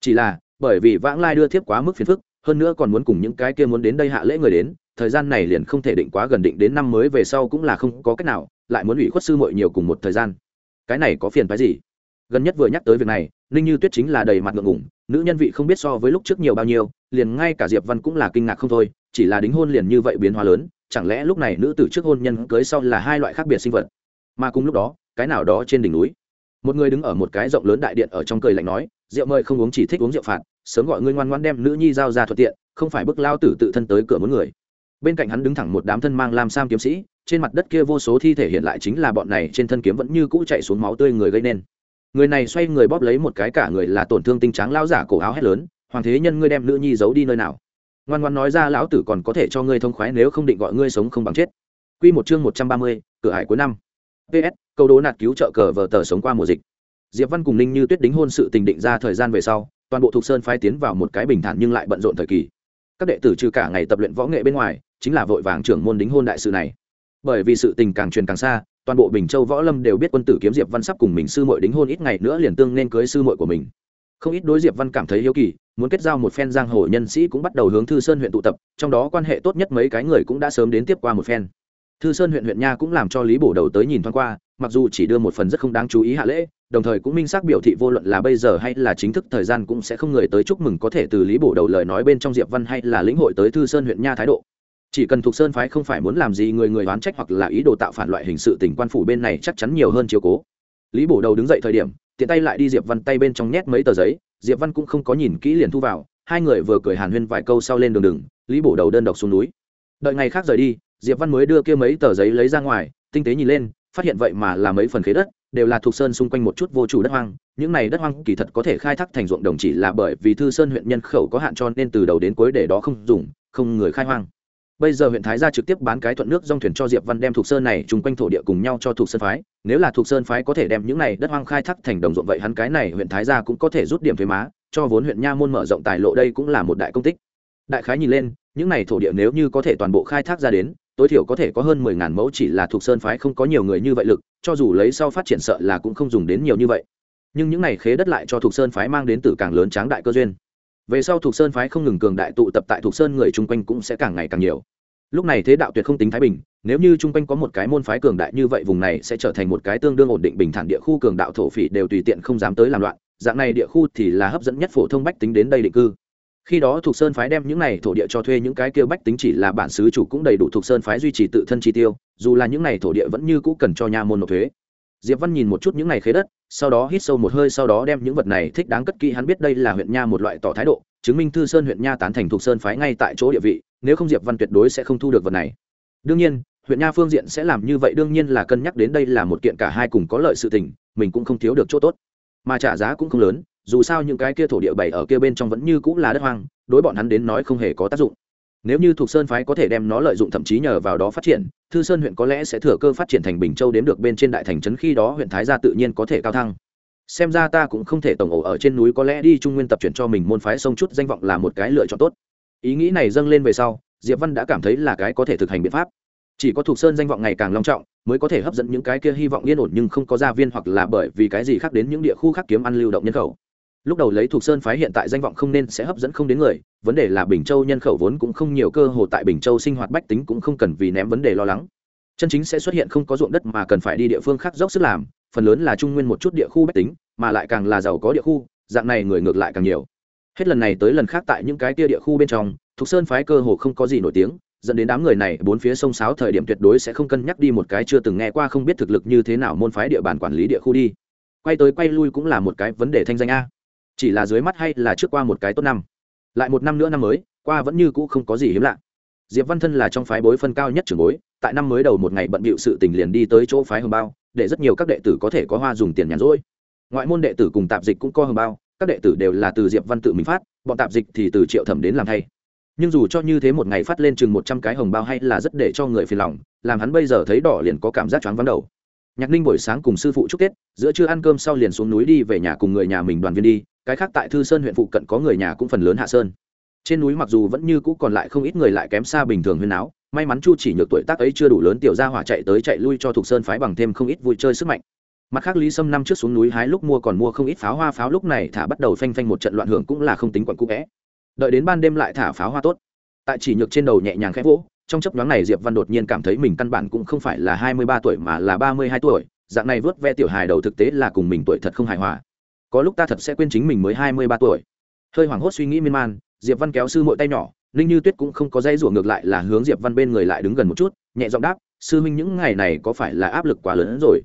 Chỉ là, bởi vì vãng lai đưa thiếp quá mức phiền phức, hơn nữa còn muốn cùng những cái kia muốn đến đây hạ lễ người đến, thời gian này liền không thể định quá gần định đến năm mới về sau cũng là không có cách nào, lại muốn ủy khuất sư muội nhiều cùng một thời gian cái này có phiền phái gì? Gần nhất vừa nhắc tới việc này, ninh như tuyết chính là đầy mặt ngượng ngủng nữ nhân vị không biết so với lúc trước nhiều bao nhiêu, liền ngay cả diệp văn cũng là kinh ngạc không thôi, chỉ là đính hôn liền như vậy biến hóa lớn, chẳng lẽ lúc này nữ tử trước hôn nhân cưới sau là hai loại khác biệt sinh vật? Mà cùng lúc đó, cái nào đó trên đỉnh núi, một người đứng ở một cái rộng lớn đại điện ở trong cười lạnh nói, rượu mời không uống chỉ thích uống rượu phạt, sớm gọi ngươi ngoan ngoan đem nữ nhi giao ra thuận tiện, không phải bức lao tử tự thân tới cửa muốn người. Bên cạnh hắn đứng thẳng một đám thân mang lam sam kiếm sĩ trên mặt đất kia vô số thi thể hiện lại chính là bọn này trên thân kiếm vẫn như cũ chạy xuống máu tươi người gây nên người này xoay người bóp lấy một cái cả người là tổn thương tinh trắng lao giả cổ áo hét lớn hoàng thế nhân ngươi đem nữ nhi giấu đi nơi nào ngoan ngoan nói ra lão tử còn có thể cho ngươi thông khoái nếu không định gọi ngươi sống không bằng chết Quy một chương một trăm ba mươi, cửa hải cuối năm. PS, câu đố nạt cứu trợ cờ vờ tờ sống qua mùa dịch. Diệp Văn cùng Ninh Như Tuyết đính hôn sự tình định ra thời gian về sau, toàn bộ thuộc sơn phái tiến vào một cái bình thản nhưng lại bận rộn thời kỳ. Các đệ tử trừ cả ngày tập luyện võ nghệ bên ngoài, chính là vội vàng trưởng môn đính hôn đại sự này. Bởi vì sự tình càng truyền càng xa, toàn bộ Bình Châu võ lâm đều biết quân tử kiếm Diệp Văn sắp cùng mình sư muội đính hôn ít ngày nữa liền tương nên cưới sư muội của mình. Không ít đối diệp văn cảm thấy hiếu kỳ muốn kết giao một phen giang hồ nhân sĩ cũng bắt đầu hướng thư sơn huyện tụ tập trong đó quan hệ tốt nhất mấy cái người cũng đã sớm đến tiếp qua một phen. Thư sơn huyện huyện nha cũng làm cho lý bổ đầu tới nhìn thoáng qua mặc dù chỉ đưa một phần rất không đáng chú ý hạ lễ đồng thời cũng minh xác biểu thị vô luận là bây giờ hay là chính thức thời gian cũng sẽ không người tới chúc mừng có thể từ lý bổ đầu lời nói bên trong diệp văn hay là lĩnh hội tới thư sơn huyện nha thái độ chỉ cần thuộc sơn phái không phải muốn làm gì người người oán trách hoặc là ý đồ tạo phản loại hình sự tình quan phủ bên này chắc chắn nhiều hơn chiếu cố. Lý bổ đầu đứng dậy thời điểm, tiện tay lại đi diệp văn tay bên trong nhét mấy tờ giấy, diệp văn cũng không có nhìn kỹ liền thu vào, hai người vừa cười hàn huyên vài câu sau lên đường đường, lý bổ đầu đơn độc xuống núi. Đợi ngày khác rời đi, diệp văn mới đưa kia mấy tờ giấy lấy ra ngoài, tinh tế nhìn lên, phát hiện vậy mà là mấy phần khế đất, đều là thuộc sơn xung quanh một chút vô chủ đất hoang, những này đất hoang kỳ thật có thể khai thác thành ruộng đồng chỉ là bởi vì thư sơn huyện nhân khẩu có hạn cho nên từ đầu đến cuối để đó không dùng, không người khai hoang bây giờ huyện thái gia trực tiếp bán cái thuận nước dòng thuyền cho diệp văn đem thuộc sơn này chung quanh thổ địa cùng nhau cho thuộc sơn phái. Nếu là thuộc sơn phái có thể đem những này đất hoang khai thác thành đồng ruộng vậy hắn cái này huyện thái gia cũng có thể rút điểm thuế má, cho vốn huyện nha môn mở rộng tài lộ đây cũng là một đại công tích. Đại khái nhìn lên, những này thổ địa nếu như có thể toàn bộ khai thác ra đến, tối thiểu có thể có hơn mười ngàn mẫu chỉ là thuộc sơn phái không có nhiều người như vậy lực, cho dù lấy sau phát triển sợ là cũng không dùng đến nhiều như vậy. Nhưng những này khế đất lại cho thuộc sơn phái mang đến từ càng lớn tráng đại cơ duyên về sau thuộc sơn phái không ngừng cường đại tụ tập tại thuộc sơn người chung quanh cũng sẽ càng ngày càng nhiều. Lúc này thế đạo tuyệt không tính thái bình, nếu như chung quanh có một cái môn phái cường đại như vậy vùng này sẽ trở thành một cái tương đương ổn định bình thản địa khu cường đạo thổ phỉ đều tùy tiện không dám tới làm loạn, dạng này địa khu thì là hấp dẫn nhất phổ thông bách tính đến đây định cư. Khi đó thuộc sơn phái đem những này thổ địa cho thuê, những cái kêu bách tính chỉ là bản xứ chủ cũng đầy đủ thuộc sơn phái duy trì tự thân chi tiêu, dù là những này thổ địa vẫn như cũ cần cho nha môn nộp thuế diệp văn nhìn một chút những này khế đất, sau đó hít sâu một hơi, sau đó đem những vật này thích đáng cất kỹ. Hắn biết đây là huyện nha một loại tỏ thái độ, chứng minh thư sơn huyện nha tán thành thuộc sơn phái ngay tại chỗ địa vị, nếu không diệp văn tuyệt đối sẽ không thu được vật này. Đương nhiên, huyện nha phương diện sẽ làm như vậy, đương nhiên là cân nhắc đến đây là một kiện cả hai cùng có lợi sự tình, mình cũng không thiếu được chỗ tốt. Mà trả giá cũng không lớn, dù sao những cái kia thổ địa bày ở kia bên trong vẫn như cũng là đất hoang, đối bọn hắn đến nói không hề có tác dụng nếu như thuộc sơn phái có thể đem nó lợi dụng thậm chí nhờ vào đó phát triển, thư sơn huyện có lẽ sẽ thừa cơ phát triển thành bình châu đến được bên trên đại thành trấn khi đó huyện thái gia tự nhiên có thể cao thăng. Xem ra ta cũng không thể tổng ổ ở trên núi, có lẽ đi trung nguyên tập chuyển cho mình môn phái sông chút danh vọng là một cái lựa chọn tốt. Ý nghĩ này dâng lên về sau, diệp văn đã cảm thấy là cái có thể thực hành biện pháp. Chỉ có thuộc sơn danh vọng ngày càng long trọng, mới có thể hấp dẫn những cái kia hy vọng yên ổn nhưng không có gia viên hoặc là bởi vì cái gì khác đến những địa khu khác kiếm ăn lưu động nhân khẩu. Lúc đầu lấy thuộc sơn phái hiện tại danh vọng không nên sẽ hấp dẫn không đến người vấn đề là bình châu nhân khẩu vốn cũng không nhiều cơ hồ tại bình châu sinh hoạt bách tính cũng không cần vì ném vấn đề lo lắng. Chân chính sẽ xuất hiện không có ruộng đất mà cần phải đi địa phương khác dốc sức làm, phần lớn là trung nguyên một chút địa khu bách tính, mà lại càng là giàu có địa khu, dạng này người ngược lại càng nhiều. Hết lần này tới lần khác tại những cái tia địa khu bên trong, thục sơn phái cơ hồ không có gì nổi tiếng, dẫn đến đám người này bốn phía sông sáo thời điểm tuyệt đối sẽ không cân nhắc đi một cái chưa từng nghe qua không biết thực lực như thế nào môn phái địa bàn quản lý địa khu đi. Quay tới quay lui cũng là một cái vấn đề thanh danh a. Chỉ là dưới mắt hay là trước qua một cái tốt năm lại một năm nữa năm mới, qua vẫn như cũ không có gì hiếm lạ. Diệp văn thân là trong phái bối phân cao nhất trưởng bối, tại năm mới đầu một ngày bận bịu sự tình liền đi tới chỗ phái hồng bao, để rất nhiều các đệ tử có thể có hoa dùng tiền nhàn rỗi. Ngoại môn đệ tử cùng tạp dịch cũng có hồng bao, các đệ tử đều là từ diệp văn tự mình phát, bọn tạp dịch thì từ triệu thẩm đến làm thay. Nhưng dù cho như thế một ngày phát lên chừng một trăm cái hồng bao hay là rất để cho người phiền lòng, làm hắn bây giờ thấy đỏ liền có cảm giác choáng vắng đầu. Nhạc ninh buổi sáng cùng sư phụ chúc tết, giữa trưa ăn cơm sau liền xuống núi đi về nhà cùng người nhà mình đoàn viên đi cái khác tại thư sơn huyện phụ cận có người nhà cũng phần lớn hạ sơn. Trên núi mặc dù vẫn như cũ còn lại không ít người lại kém xa bình thường huyên áo may mắn chu chỉ nhược tuổi tác ấy chưa đủ lớn tiểu gia hỏa chạy tới chạy lui cho thục sơn phái bằng thêm không ít vui chơi sức mạnh. Mặt khác lý sâm năm trước xuống núi hái lúc mua còn mua không ít pháo hoa, pháo lúc này thả bắt đầu phanh phanh một trận loạn hưởng cũng là không tính quận cũ vẽ. Đợi đến ban đêm lại thả pháo hoa tốt. Tại chỉ nhược trên đầu nhẹ nhàng khẽ vỗ, trong chấp nhoáng này diệp văn đột nhiên cảm thấy mình căn bản cũng không phải là hai mươi ba tuổi mà là ba mươi hai tuổi, dạng này vớt ve tiểu hài đầu thực tế là cùng mình tuổi thật không hài hòa có lúc ta thật sẽ quên chính mình mới hai mươi ba tuổi. Hơi hoảng hốt suy nghĩ miên man, diệp văn kéo sư mội tay nhỏ, ninh như tuyết cũng không có dây rủa ngược lại là hướng diệp văn bên người lại đứng gần một chút, nhẹ giọng đáp, sư huynh những ngày này có phải là áp lực quá lớn rồi?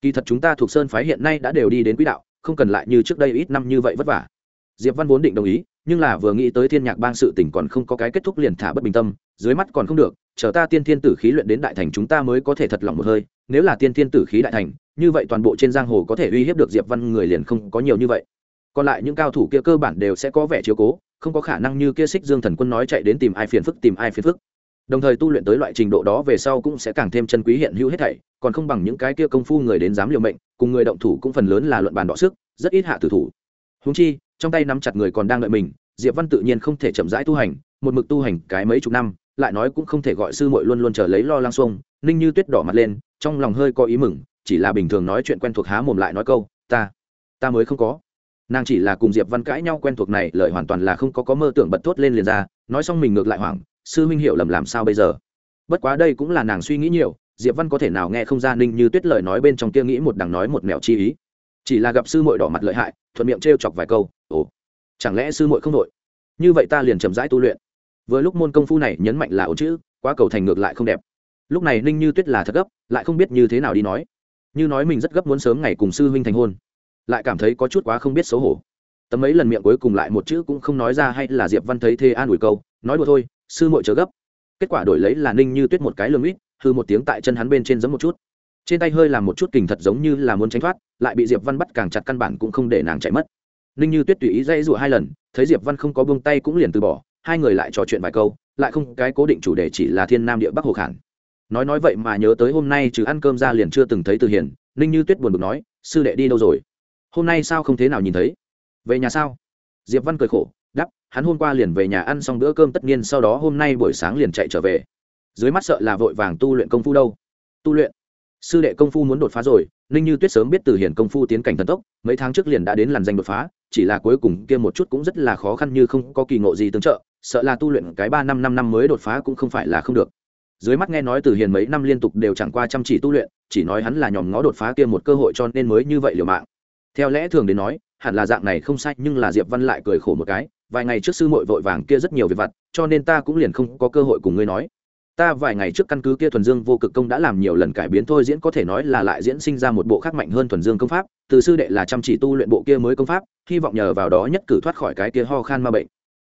Kỳ thật chúng ta thuộc sơn phái hiện nay đã đều đi đến quỹ đạo, không cần lại như trước đây ít năm như vậy vất vả. Diệp văn vốn định đồng ý, nhưng là vừa nghĩ tới thiên nhạc bang sự tình còn không có cái kết thúc liền thả bất bình tâm, dưới mắt còn không được, chờ ta tiên thiên tử khí luyện đến đại thành chúng ta mới có thể thật lòng một hơi, nếu là tiên thiên tử khí đại thành như vậy toàn bộ trên giang hồ có thể uy hiếp được diệp văn người liền không có nhiều như vậy. Còn lại những cao thủ kia cơ bản đều sẽ có vẻ chiếu cố, không có khả năng như kia xích dương thần quân nói chạy đến tìm ai phiền phức, tìm ai phiền phức. Đồng thời tu luyện tới loại trình độ đó về sau cũng sẽ càng thêm chân quý hiện hữu hết thảy, còn không bằng những cái kia công phu người đến dám liều mệnh, cùng người động thủ cũng phần lớn là luận bàn đọ sức, rất ít hạ tử thủ. Húng chi, trong tay nắm chặt người còn đang đợi mình, diệp văn tự nhiên không thể chậm rãi tu hành, một mực tu hành cái mấy chục năm, lại nói cũng không thể gọi sư muội luôn luôn chờ lấy lo lang xuông, ninh như tuyết đỏ mặt lên, trong lòng hơi có ý mừng chỉ là bình thường nói chuyện quen thuộc há mồm lại nói câu, ta ta mới không có. Nàng chỉ là cùng diệp văn cãi nhau quen thuộc này, lời hoàn toàn là không có có mơ tưởng bật thốt lên liền ra, nói xong mình ngược lại hoảng, sư huynh hiểu lầm làm sao bây giờ? Bất quá đây cũng là nàng suy nghĩ nhiều, diệp văn có thể nào nghe không ra ninh như tuyết lời nói bên trong kia nghĩ một đằng nói một mẹo chi ý. Chỉ là gặp sư muội đỏ mặt lợi hại, thuận miệng trêu chọc vài câu, ồ, chẳng lẽ sư muội không đội như vậy ta liền chậm rãi tu luyện. Vừa lúc môn công phu này nhấn mạnh là ổn chữ, quá cầu thành ngược lại không đẹp. Lúc này ninh như tuyết là thật gấp, lại không biết như thế nào đi nói như nói mình rất gấp muốn sớm ngày cùng sư huynh thành hôn. Lại cảm thấy có chút quá không biết xấu hổ. Tấm ấy lần miệng cuối cùng lại một chữ cũng không nói ra hay là diệp văn thấy thê an ủi câu, nói đùa thôi, sư muội chớ gấp. Kết quả đổi lấy là ninh như tuyết một cái lương ít, hư một tiếng tại chân hắn bên trên giấm một chút. Trên tay hơi làm một chút kình thật giống như là muốn tránh thoát, lại bị diệp văn bắt càng chặt căn bản cũng không để nàng chạy mất. Ninh như tuyết tùy ý dây dụa hai lần, thấy diệp văn không có buông tay cũng liền từ bỏ, hai người lại trò chuyện vài câu, lại không cái cố định chủ đề chỉ là thiên nam địa bắc hồ khản nói nói vậy mà nhớ tới hôm nay trừ ăn cơm ra liền chưa từng thấy từ hiền, ninh như tuyết buồn bực nói, sư đệ đi đâu rồi? Hôm nay sao không thế nào nhìn thấy? Về nhà sao? Diệp văn cười khổ đắp hắn hôm qua liền về nhà ăn xong bữa cơm tất nhiên sau đó hôm nay buổi sáng liền chạy trở về. Dưới mắt sợ là vội vàng tu luyện công phu đâu. Tu luyện? Sư đệ công phu muốn đột phá rồi, ninh như tuyết sớm biết từ hiển công phu tiến cảnh thần tốc, mấy tháng trước liền đã đến làn danh đột phá, chỉ là cuối cùng kia một chút cũng rất là khó khăn như không có kỳ ngộ gì tương trợ, sợ là tu luyện cái ba năm năm năm mới đột phá cũng không phải là không được dưới mắt nghe nói từ hiền mấy năm liên tục đều chẳng qua chăm chỉ tu luyện, chỉ nói hắn là nhòm ngó đột phá kia một cơ hội cho nên mới như vậy liều mạng. Theo lẽ thường đến nói, hẳn là dạng này không sai, nhưng là diệp văn lại cười khổ một cái, vài ngày trước sư muội vội vàng kia rất nhiều việc vặt, cho nên ta cũng liền không có cơ hội cùng ngươi nói. Ta vài ngày trước căn cứ kia thuần dương vô cực công đã làm nhiều lần cải biến thôi, diễn có thể nói là lại diễn sinh ra một bộ khác mạnh hơn thuần dương công pháp, từ sư đệ là chăm chỉ tu luyện bộ kia mới công pháp, hy vọng nhờ vào đó nhất cử thoát khỏi cái kia ho khan ma bệnh.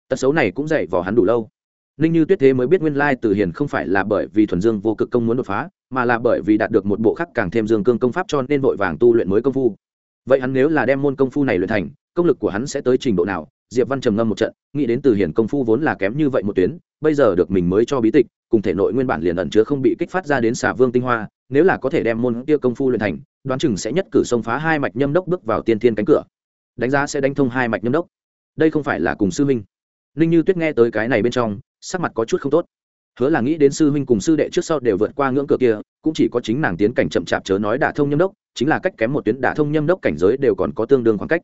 Tật xấu này cũng dạy vò hắn đủ lâu ninh như tuyết thế mới biết nguyên lai từ hiền không phải là bởi vì thuần dương vô cực công muốn đột phá, mà là bởi vì đạt được một bộ khắc càng thêm dương cương công pháp cho nên vội vàng tu luyện mới công phu. Vậy hắn nếu là đem môn công phu này luyện thành, công lực của hắn sẽ tới trình độ nào? Diệp văn trầm ngâm một trận, nghĩ đến từ hiền công phu vốn là kém như vậy một tuyến, bây giờ được mình mới cho bí tịch, cùng thể nội nguyên bản liền ẩn chứa không bị kích phát ra đến xả vương tinh hoa, nếu là có thể đem môn kia công phu luyện thành, đoán chừng sẽ nhất cử xông phá hai mạch nhâm đốc bước vào tiên thiên cánh cửa. Đánh giá sẽ đánh thông hai mạch nhâm đốc. Đây không phải là cùng sư minh. ninh như tuyết nghe tới cái này bên trong sắc mặt có chút không tốt. Hứa là nghĩ đến sư huynh cùng sư đệ trước sau đều vượt qua ngưỡng cửa kia, cũng chỉ có chính nàng tiến cảnh chậm chạp chớ nói đả thông nhâm đốc, chính là cách kém một tuyến đả thông nhâm đốc cảnh giới đều còn có tương đương khoảng cách.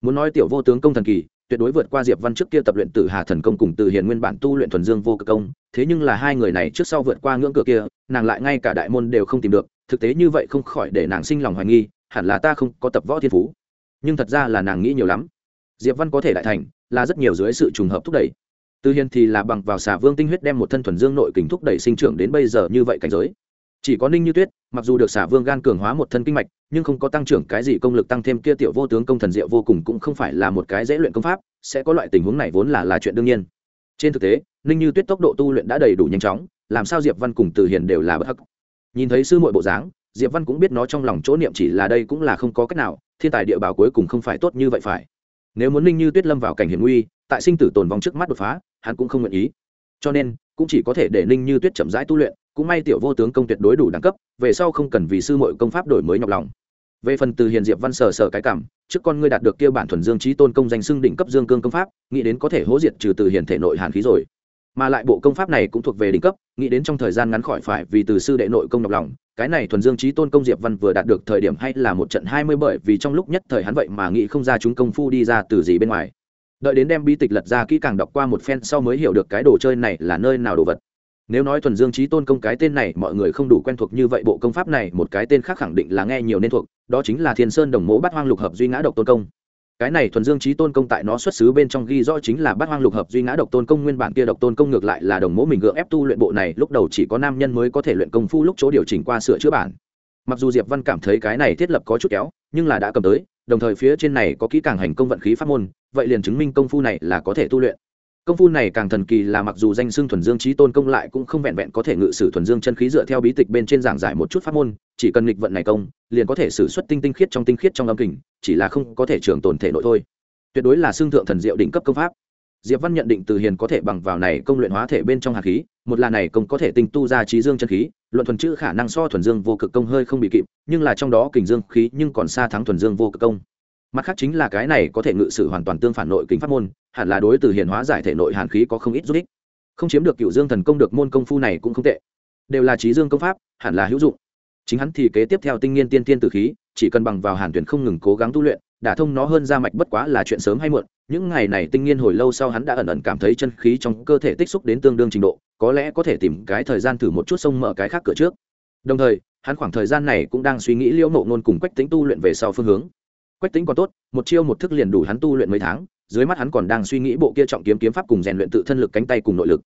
Muốn nói tiểu vô tướng công thần kỳ, tuyệt đối vượt qua diệp văn trước kia tập luyện tử hà thần công cùng từ hiền nguyên bản tu luyện thuần dương vô cực công, thế nhưng là hai người này trước sau vượt qua ngưỡng cửa kia, nàng lại ngay cả đại môn đều không tìm được, thực tế như vậy không khỏi để nàng sinh lòng hoài nghi, hẳn là ta không có tập võ thiên phú. Nhưng thật ra là nàng nghĩ nhiều lắm. Diệp văn có thể đại thành, là rất nhiều dưới sự trùng hợp thúc đẩy từ hiền thì là bằng vào xà vương tinh huyết đem một thân thuần dương nội kình thúc đẩy sinh trưởng đến bây giờ như vậy cảnh giới. Chỉ có ninh như tuyết, mặc dù được xả vương gan cường hóa một thân kinh mạch, nhưng không có tăng trưởng cái gì công lực tăng thêm kia tiểu vô tướng công thần diệu vô cùng cũng không phải là một cái dễ luyện công pháp, sẽ có loại tình huống này vốn là là chuyện đương nhiên. Trên thực tế, ninh như tuyết tốc độ tu luyện đã đầy đủ nhanh chóng, làm sao diệp văn cùng từ hiền đều là bất hắc. Nhìn thấy sư muội bộ dáng, diệp văn cũng biết nó trong lòng chỗ niệm chỉ là đây cũng là không có cách nào, thiên tài địa bảo cuối cùng không phải tốt như vậy phải. Nếu muốn ninh như tuyết lâm vào cảnh hiểm nguy tại sinh tử tồn vong trước mắt đột phá, hắn cũng không nguyện ý. Cho nên, cũng chỉ có thể để ninh như tuyết chậm rãi tu luyện, cũng may tiểu vô tướng công tuyệt đối đủ đẳng cấp, về sau không cần vì sư mội công pháp đổi mới nhọc lòng. Về phần từ hiền diệp văn sở sở cái cảm, trước con ngươi đạt được kia bản thuần dương trí tôn công danh xưng đỉnh cấp dương cương công pháp, nghĩ đến có thể hỗ diệt trừ từ hiền thể nội hàn khí rồi. Mà lại bộ công pháp này cũng thuộc về đỉnh cấp, nghĩ đến trong thời gian ngắn khỏi phải vì từ sư đệ nội công nhọc lòng, cái này thuần dương trí tôn công diệp văn vừa đạt được thời điểm hay là một trận hai mươi bởi vì trong lúc nhất thời hắn vậy mà nghĩ không ra chúng công phu đi ra từ gì bên ngoài đợi đến đem bi tịch lật ra kỹ càng đọc qua một phen sau mới hiểu được cái đồ chơi này là nơi nào đồ vật. Nếu nói thuần dương trí tôn công cái tên này, mọi người không đủ quen thuộc như vậy, bộ công pháp này một cái tên khác khẳng định là nghe nhiều nên thuộc, đó chính là thiên sơn đồng mỗ bát hoang lục hợp duy ngã độc tôn công. Cái này thuần dương trí tôn công tại nó xuất xứ bên trong ghi rõ chính là bát hoang lục hợp duy ngã độc tôn công, nguyên bản kia độc tôn công ngược lại là đồng mỗ mình gượng ép tu luyện bộ này, lúc đầu chỉ có nam nhân mới có thể luyện công phu lúc chỗ điều chỉnh qua sửa chữa bản mặc dù diệp văn cảm thấy cái này thiết lập có chút kéo, nhưng là đã cầm tới, đồng thời phía trên này có kỹ càng hành công vận khí pháp môn, vậy liền chứng minh công phu này là có thể tu luyện. Công phu này càng thần kỳ là mặc dù danh xưng thuần dương trí tôn công lại cũng không vẹn vẹn có thể ngự sử thuần dương chân khí dựa theo bí tịch bên trên giảng giải một chút pháp môn, chỉ cần nghịch vận này công, liền có thể sử xuất tinh tinh khiết trong tinh khiết trong âm kình, chỉ là không có thể trường tồn thể nội thôi. Tuyệt đối là xương thượng thần diệu đỉnh cấp công pháp diệp văn nhận định từ hiền có thể bằng vào này công luyện hóa thể bên trong hạt khí, một là này công có thể tinh tu ra trí dương chân khí, luận thuần chữ khả năng so thuần dương vô cực công hơi không bị kịp, nhưng là trong đó kình dương khí nhưng còn xa thắng thuần dương vô cực công. Mặt khác chính là cái này có thể ngự sử hoàn toàn tương phản nội kình pháp môn, hẳn là đối từ hiền hóa giải thể nội hàn khí có không ít giúp ích. Không chiếm được cựu dương thần công được môn công phu này cũng không tệ. Đều là trí dương công pháp, hẳn là hữu dụng. Chính hắn thì kế tiếp theo tinh nghiên tiên tiên tử khí, chỉ cần bằng vào hàn tuyển không ngừng cố gắng tu luyện đả thông nó hơn ra mạch bất quá là chuyện sớm hay muộn, những ngày này tinh nghiên hồi lâu sau hắn đã ẩn ẩn cảm thấy chân khí trong cơ thể tích xúc đến tương đương trình độ, có lẽ có thể tìm cái thời gian thử một chút sông mở cái khác cửa trước. Đồng thời, hắn khoảng thời gian này cũng đang suy nghĩ liễu nộ nôn cùng quách tính tu luyện về sau phương hướng. Quách tính còn tốt, một chiêu một thức liền đủ hắn tu luyện mấy tháng, dưới mắt hắn còn đang suy nghĩ bộ kia trọng kiếm kiếm pháp cùng rèn luyện tự thân lực cánh tay cùng nội lực.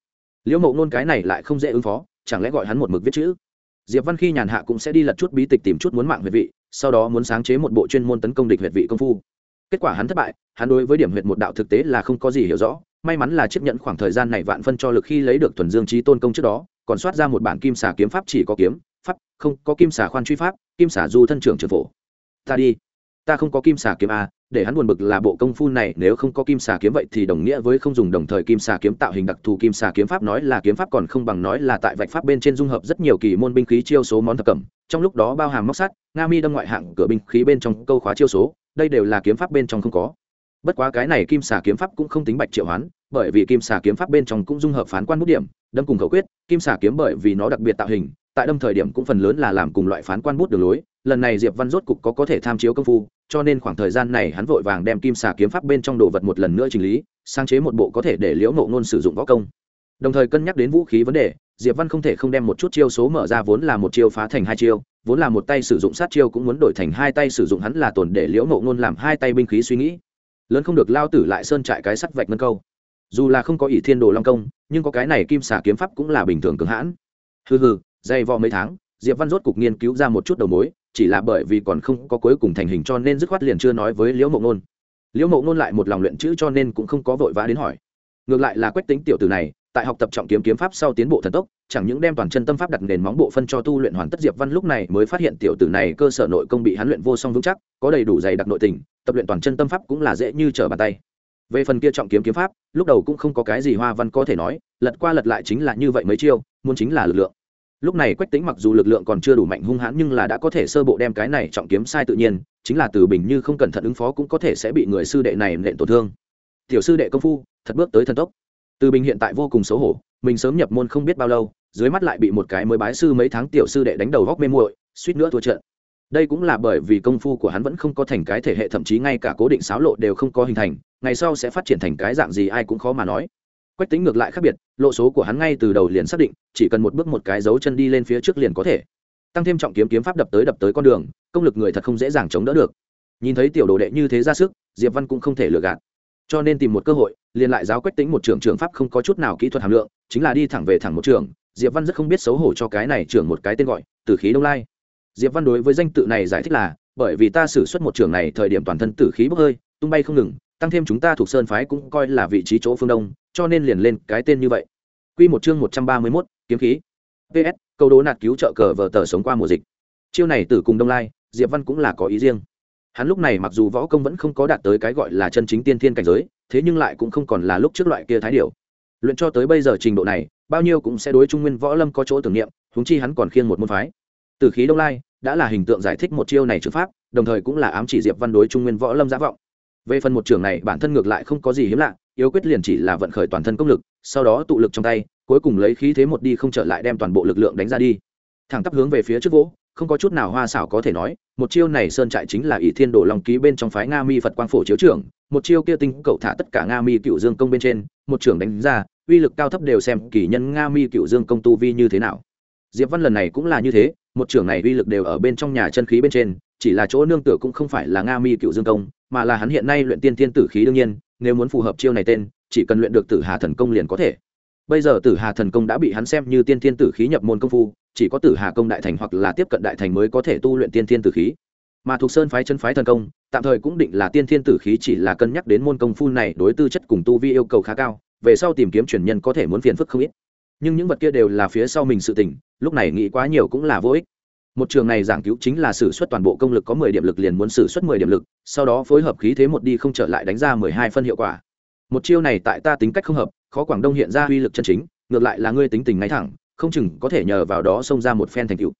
Liễu mộ nôn cái này lại không dễ ứng phó, chẳng lẽ gọi hắn một mực viết chữ? Diệp văn khi nhàn hạ cũng sẽ đi lật chút bí tịch tìm chút muốn mạng về vị sau đó muốn sáng chế một bộ chuyên môn tấn công địch huyệt vị công phu. Kết quả hắn thất bại, hắn đối với điểm huyệt một đạo thực tế là không có gì hiểu rõ, may mắn là chấp nhận khoảng thời gian này vạn phân cho lực khi lấy được thuần dương trí tôn công trước đó, còn soát ra một bản kim xà kiếm pháp chỉ có kiếm, pháp, không, có kim xà khoan truy pháp, kim xà du thân trưởng trường phổ. Ta đi. Ta không có kim xà kiếm a để hắn buồn bực là bộ công phu này nếu không có kim xà kiếm vậy thì đồng nghĩa với không dùng đồng thời kim xà kiếm tạo hình đặc thù kim xà kiếm pháp nói là kiếm pháp còn không bằng nói là tại vạch pháp bên trên dung hợp rất nhiều kỳ môn binh khí chiêu số món thập cẩm, trong lúc đó bao hàm móc sắt, nga mi đâm ngoại hạng cửa binh khí bên trong câu khóa chiêu số, đây đều là kiếm pháp bên trong không có. Bất quá cái này kim xà kiếm pháp cũng không tính bạch triệu hoán, bởi vì kim xà kiếm pháp bên trong cũng dung hợp phán quan bút điểm, đâm cùng khẩu quyết, kim xà kiếm bởi vì nó đặc biệt tạo hình, tại đâm thời điểm cũng phần lớn là làm cùng loại phán quan bút đường lối lần này diệp văn rốt cục có có thể tham chiếu công phu, cho nên khoảng thời gian này hắn vội vàng đem kim xà kiếm pháp bên trong đồ vật một lần nữa chỉnh lý, sáng chế một bộ có thể để liễu mộ ngôn sử dụng võ công. Đồng thời cân nhắc đến vũ khí vấn đề, diệp văn không thể không đem một chút chiêu số mở ra vốn là một chiêu phá thành hai chiêu, vốn là một tay sử dụng sát chiêu cũng muốn đổi thành hai tay sử dụng hắn là tổn để liễu mộ ngôn làm hai tay binh khí suy nghĩ. Lớn không được lao tử lại sơn trại cái sắt vạch ngân câu. Dù là không có ỷ thiên đồ long công, nhưng có cái này kim xà kiếm pháp cũng là bình thường cường hãn. Hừ hừ, dày vò mấy tháng, diệp văn rốt cục nghiên cứu ra một chút đầu mối chỉ là bởi vì còn không có cuối cùng thành hình cho nên dứt khoát liền chưa nói với liễu mộ ngôn liễu mộ ngôn lại một lòng luyện chữ cho nên cũng không có vội vã đến hỏi. Ngược lại là quách tính tiểu từ này, tại học tập trọng kiếm kiếm pháp sau tiến bộ thần tốc, chẳng những đem toàn chân tâm pháp đặt nền móng bộ phân cho tu luyện hoàn tất diệp văn lúc này mới phát hiện tiểu tử này cơ sở nội công bị hắn luyện vô song vững chắc, có đầy đủ dày đặc nội tình, tập luyện toàn chân tâm pháp cũng là dễ như trở bàn tay. Về phần kia trọng kiếm kiếm pháp, lúc đầu cũng không có cái gì hoa văn có thể nói, lật qua lật lại chính là như vậy mấy chiêu, muốn chính là lực lượng lúc này quách tính mặc dù lực lượng còn chưa đủ mạnh hung hãn nhưng là đã có thể sơ bộ đem cái này trọng kiếm sai tự nhiên, chính là từ bình như không cẩn thận ứng phó cũng có thể sẽ bị người sư đệ này nện tổn thương. Tiểu sư đệ công phu, thật bước tới thần tốc. Từ bình hiện tại vô cùng xấu hổ, mình sớm nhập môn không biết bao lâu, dưới mắt lại bị một cái mới bái sư mấy tháng tiểu sư đệ đánh đầu góc mê muội, suýt nữa thua trận. Đây cũng là bởi vì công phu của hắn vẫn không có thành cái thể hệ, thậm chí ngay cả cố định xáo lộ đều không có hình thành, ngày sau sẽ phát triển thành cái dạng gì ai cũng khó mà nói quách tính ngược lại khác biệt, lộ số của hắn ngay từ đầu liền xác định, chỉ cần một bước một cái dấu chân đi lên phía trước liền có thể. Tăng thêm trọng kiếm kiếm pháp đập tới đập tới con đường, công lực người thật không dễ dàng chống đỡ được. Nhìn thấy tiểu đồ đệ như thế ra sức, diệp văn cũng không thể lừa gạt. Cho nên tìm một cơ hội, liền lại giáo quách tính một trường trường pháp không có chút nào kỹ thuật hàm lượng, chính là đi thẳng về thẳng một trường diệp văn rất không biết xấu hổ cho cái này trưởng một cái tên gọi, tử khí đông lai. Diệp văn đối với danh tự này giải thích là, bởi vì ta xử suất một trường này thời điểm toàn thân tử khí bốc hơi, tung bay không ngừng, tăng thêm chúng ta thuộc sơn phái cũng coi là vị trí chỗ phương đông cho nên liền lên cái tên như vậy Quy một chương một trăm ba mươi 131, kiếm khí. PS, câu đố nạt cứu trợ cờ vở tờ sống qua mùa dịch. Chiêu này tử cùng Đông Lai, Diệp Văn cũng là có ý riêng. Hắn lúc này mặc dù võ công vẫn không có đạt tới cái gọi là chân chính tiên thiên cảnh giới, thế nhưng lại cũng không còn là lúc trước loại kia thái điểu. luyện cho tới bây giờ trình độ này bao nhiêu cũng sẽ đối trung nguyên võ lâm có chỗ tưởng niệm huống chi hắn còn khiêng một môn phái từ khí đông lai đã là hình tượng giải thích một chiêu này chữ pháp đồng thời cũng là ám chỉ diệp văn đối trung nguyên võ lâm giả vọng về phần một trường này bản thân ngược lại không có gì hiếm lạ yếu quyết liền chỉ là vận khởi toàn thân công lực, sau đó tụ lực trong tay, cuối cùng lấy khí thế một đi không trở lại đem toàn bộ lực lượng đánh ra đi. Thẳng tắp hướng về phía trước vỗ, không có chút nào hoa xảo có thể nói, một chiêu này sơn trại chính là ỷ thiên đổ lòng ký bên trong phái nga mi phật quang phổ chiếu trưởng, một chiêu kia tinh cậu thả tất cả nga mi cựu dương công bên trên, một trưởng đánh ra, uy lực cao thấp đều xem kỳ nhân nga mi cựu dương công tu vi như thế nào. Diệp văn lần này cũng là như thế, một trưởng này uy lực đều ở bên trong nhà chân khí bên trên, chỉ là chỗ nương tựa cũng không phải là nga mi cựu dương công, mà là hắn hiện nay luyện tiên tiên tử khí đương nhiên nếu muốn phù hợp chiêu này tên, chỉ cần luyện được tử hà thần công liền có thể. Bây giờ tử hà thần công đã bị hắn xem như tiên tiên tử khí nhập môn công phu, chỉ có tử hà công đại thành hoặc là tiếp cận đại thành mới có thể tu luyện tiên tiên tử khí. Mà thuộc sơn phái chân phái thần công, tạm thời cũng định là tiên thiên tử khí chỉ là cân nhắc đến môn công phu này đối tư chất cùng tu vi yêu cầu khá cao, về sau tìm kiếm truyền nhân có thể muốn phiền phức không ít. Nhưng những vật kia đều là phía sau mình sự tỉnh lúc này nghĩ quá nhiều cũng là vô ích một trường này giảng cứu chính là sử xuất toàn bộ công lực có mười điểm lực liền muốn sử xuất mười điểm lực, sau đó phối hợp khí thế một đi không trở lại đánh ra mười hai phân hiệu quả. Một chiêu này tại ta tính cách không hợp, khó quảng đông hiện ra uy lực chân chính, ngược lại là ngươi tính tình ngay thẳng, không chừng có thể nhờ vào đó xông ra một phen thành cứu.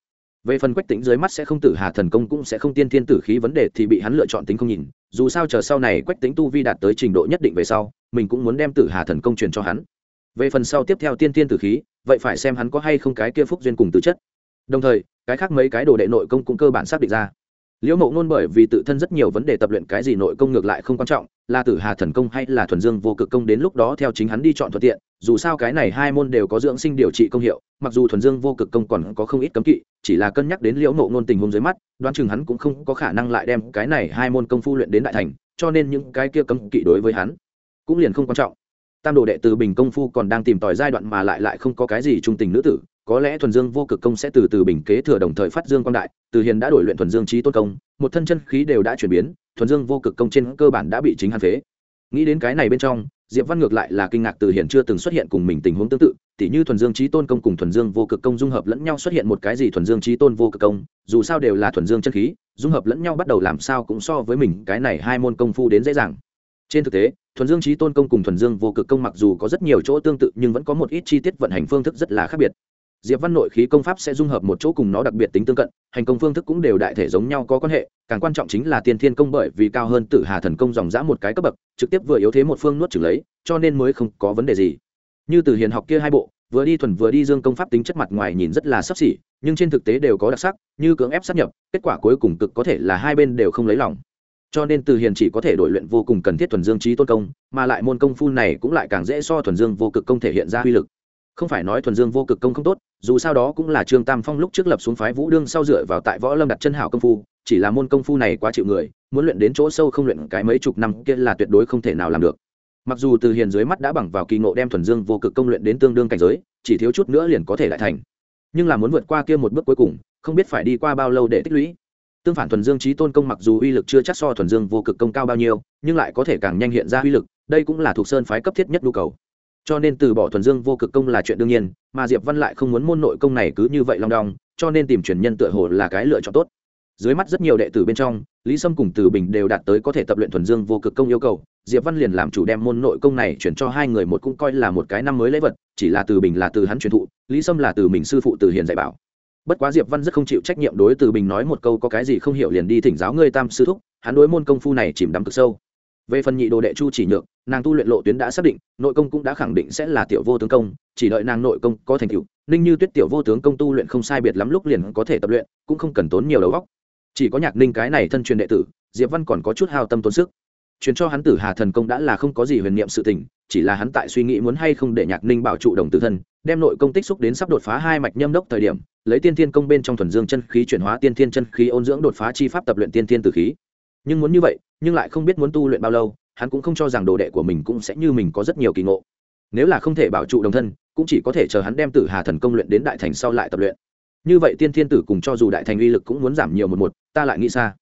về phần quách tính dưới mắt sẽ không tử hà thần công cũng sẽ không tiên thiên tử khí vấn đề thì bị hắn lựa chọn tính không nhìn, dù sao chờ sau này quách tính tu vi đạt tới trình độ nhất định về sau, mình cũng muốn đem tử hà thần công truyền cho hắn. Về phần sau tiếp theo tiên thiên tử khí, vậy phải xem hắn có hay không cái kia phúc duyên cùng tư chất. Đồng thời cái khác mấy cái đồ đệ nội công cũng cơ bản xác định ra. Liễu mộ ngôn bởi vì tự thân rất nhiều vấn đề tập luyện cái gì nội công ngược lại không quan trọng, là tử hà thần công hay là thuần dương vô cực công đến lúc đó theo chính hắn đi chọn thuận tiện, dù sao cái này hai môn đều có dưỡng sinh điều trị công hiệu, mặc dù thuần dương vô cực công còn có không ít cấm kỵ, chỉ là cân nhắc đến liễu mộ ngôn tình huống dưới mắt, đoán chừng hắn cũng không có khả năng lại đem cái này hai môn công phu luyện đến đại thành, cho nên những cái kia cấm kỵ đối với hắn cũng liền không quan trọng. Tam đồ đệ từ bình công phu còn đang tìm tòi giai đoạn mà lại lại không có cái gì trung tình nữ tử có lẽ thuần dương vô cực công sẽ từ từ bình kế thừa đồng thời phát dương quang đại, từ hiền đã đổi luyện thuần dương trí tôn công, một thân chân khí đều đã chuyển biến, thuần dương vô cực công trên cơ bản đã bị chính hắn phế. Nghĩ đến cái này bên trong, diệp văn ngược lại là kinh ngạc từ hiền chưa từng xuất hiện cùng mình tình huống tương tự, tỉ như thuần dương trí tôn công cùng thuần dương vô cực công dung hợp lẫn nhau xuất hiện một cái gì thuần dương trí tôn vô cực công, dù sao đều là thuần dương chân khí, dung hợp lẫn nhau bắt đầu làm sao cũng so với mình, cái này hai môn công phu đến dễ dàng. Trên thực tế, thuần dương trí tôn công cùng thuần dương vô cực công mặc dù có rất nhiều chỗ tương tự nhưng vẫn có một ít chi tiết vận hành phương thức rất là khác biệt diệp văn nội khí công pháp sẽ dung hợp một chỗ cùng nó đặc biệt tính tương cận, hành công phương thức cũng đều đại thể giống nhau có quan hệ, càng quan trọng chính là tiên thiên công bởi vì cao hơn tử hà thần công dòng dã một cái cấp bậc, trực tiếp vừa yếu thế một phương nuốt trừng lấy, cho nên mới không có vấn đề gì. Như từ hiền học kia hai bộ, vừa đi thuần vừa đi dương công pháp tính chất mặt ngoài nhìn rất là sắp xỉ, nhưng trên thực tế đều có đặc sắc, như cưỡng ép sát nhập, kết quả cuối cùng cực có thể là hai bên đều không lấy lòng. Cho nên từ hiền chỉ có thể đổi luyện vô cùng cần thiết thuần dương trí tôn công, mà lại môn công phu này cũng lại càng dễ so thuần dương vô cực công thể hiện ra uy lực. Không phải nói thuần dương vô cực công không tốt dù sao đó cũng là trương tam phong lúc trước lập xuống phái vũ đương sau dựa vào tại võ lâm đặt chân hảo công phu, chỉ là môn công phu này quá chịu người, muốn luyện đến chỗ sâu không luyện cái mấy chục năm kia là tuyệt đối không thể nào làm được. Mặc dù từ hiền dưới mắt đã bằng vào kỳ ngộ đem thuần dương vô cực công luyện đến tương đương cảnh giới, chỉ thiếu chút nữa liền có thể lại thành. Nhưng là muốn vượt qua kia một bước cuối cùng, không biết phải đi qua bao lâu để tích lũy. Tương phản thuần dương trí tôn công mặc dù uy lực chưa chắc so thuần dương vô cực công cao bao nhiêu, nhưng lại có thể càng nhanh hiện ra uy lực, đây cũng là thuộc sơn phái cấp thiết nhất nhu cầu cho nên từ bỏ thuần dương vô cực công là chuyện đương nhiên, mà diệp văn lại không muốn môn nội công này cứ như vậy long đong, cho nên tìm truyền nhân tựa hồ là cái lựa chọn tốt. Dưới mắt rất nhiều đệ tử bên trong, lý sâm cùng từ bình đều đạt tới có thể tập luyện thuần dương vô cực công yêu cầu, diệp văn liền làm chủ đem môn nội công này chuyển cho hai người một cũng coi là một cái năm mới lễ vật, chỉ là từ bình là từ hắn truyền thụ, lý sâm là từ mình sư phụ từ hiền dạy bảo. Bất quá diệp văn rất không chịu trách nhiệm đối từ bình nói một câu có cái gì không hiểu liền đi thỉnh giáo ngươi tam sư thúc, hắn đối môn công phu này chìm đắm cực sâu về phần nhị đồ đệ chu chỉ nhược, nàng tu luyện lộ tuyến đã xác định, nội công cũng đã khẳng định sẽ là tiểu vô tướng công, chỉ đợi nàng nội công có thành tựu, ninh như tuyết tiểu vô tướng công tu luyện không sai biệt lắm lúc liền có thể tập luyện, cũng không cần tốn nhiều đầu óc. Chỉ có nhạc ninh cái này thân truyền đệ tử, diệp văn còn có chút hao tâm tốn sức. Truyền cho hắn tử hà thần công đã là không có gì huyền niệm sự tình, chỉ là hắn tại suy nghĩ muốn hay không để nhạc ninh bảo trụ đồng tử thân, đem nội công tích xúc đến sắp đột phá hai mạch nhâm đốc thời điểm, lấy tiên thiên công bên trong thuần dương chân khí chuyển hóa tiên thiên chân khí ôn dưỡng đột phá chi pháp tập luyện tiên thiên tử khí. Nhưng muốn như vậy nhưng lại không biết muốn tu luyện bao lâu, hắn cũng không cho rằng đồ đệ của mình cũng sẽ như mình có rất nhiều kỳ ngộ. Nếu là không thể bảo trụ đồng thân, cũng chỉ có thể chờ hắn đem tử hà thần công luyện đến đại thành sau lại tập luyện. Như vậy tiên thiên tử cùng cho dù đại thành uy lực cũng muốn giảm nhiều một một, ta lại nghĩ xa.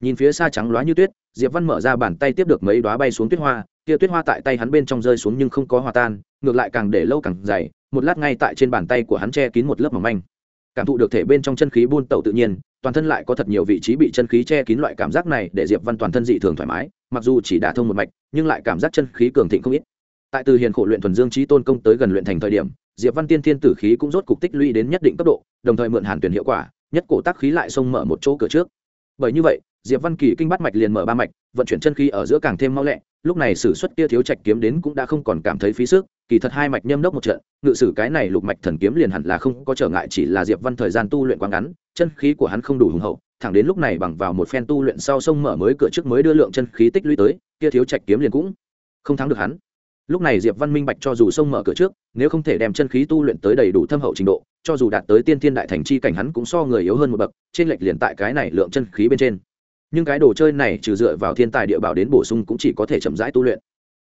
Nhìn phía xa trắng loá như tuyết, diệp văn mở ra bàn tay tiếp được mấy đoá bay xuống tuyết hoa, kia tuyết hoa tại tay hắn bên trong rơi xuống nhưng không có hòa tan, ngược lại càng để lâu càng dày, một lát ngay tại trên bàn tay của hắn che kín một lớp mỏng manh cảm thụ được thể bên trong chân khí buôn tẩu tự nhiên, toàn thân lại có thật nhiều vị trí bị chân khí che kín loại cảm giác này để diệp văn toàn thân dị thường thoải mái, mặc dù chỉ đả thông một mạch, nhưng lại cảm giác chân khí cường thịnh không ít. Tại từ hiền khổ luyện thuần dương trí tôn công tới gần luyện thành thời điểm, diệp văn tiên thiên tử khí cũng rốt cục tích lũy đến nhất định cấp độ, đồng thời mượn hàn tuyển hiệu quả, nhất cổ tác khí lại xông mở một chỗ cửa trước. Bởi như vậy, diệp văn kỳ kinh bắt mạch liền mở ba mạch, vận chuyển chân khí ở giữa càng thêm mau lẹ lúc này sử xuất kia thiếu trạch kiếm đến cũng đã không còn cảm thấy phí sức, kỳ thật hai mạch nhâm đốc một trận, ngự sử cái này lục mạch thần kiếm liền hẳn là không có trở ngại chỉ là diệp văn thời gian tu luyện quá ngắn, chân khí của hắn không đủ hùng hậu, thẳng đến lúc này bằng vào một phen tu luyện sau sông mở mới cửa trước mới đưa lượng chân khí tích lũy tới, kia thiếu trạch kiếm liền cũng không thắng được hắn. Lúc này diệp văn minh bạch cho dù sông mở cửa trước, nếu không thể đem chân khí tu luyện tới đầy đủ thâm hậu trình độ, cho dù đạt tới tiên thiên đại thành chi cảnh hắn cũng so người yếu hơn một bậc, trên lệch liền tại cái này lượng chân khí bên trên nhưng cái đồ chơi này trừ dựa vào thiên tài địa bảo đến bổ sung cũng chỉ có thể chậm rãi tu luyện.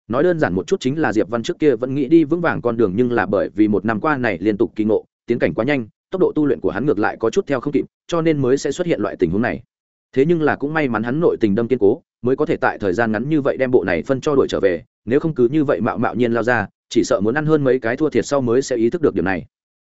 Nói đơn giản một chút chính là diệp văn trước kia vẫn nghĩ đi vững vàng con đường nhưng là bởi vì một năm qua này liên tục kỳ ngộ, tiến cảnh quá nhanh, tốc độ tu luyện của hắn ngược lại có chút theo không kịp, cho nên mới sẽ xuất hiện loại tình huống này. Thế nhưng là cũng may mắn hắn nội tình đâm kiên cố, mới có thể tại thời gian ngắn như vậy đem bộ này phân cho đổi trở về, nếu không cứ như vậy mạo mạo nhiên lao ra, chỉ sợ muốn ăn hơn mấy cái thua thiệt sau mới sẽ ý thức được điều này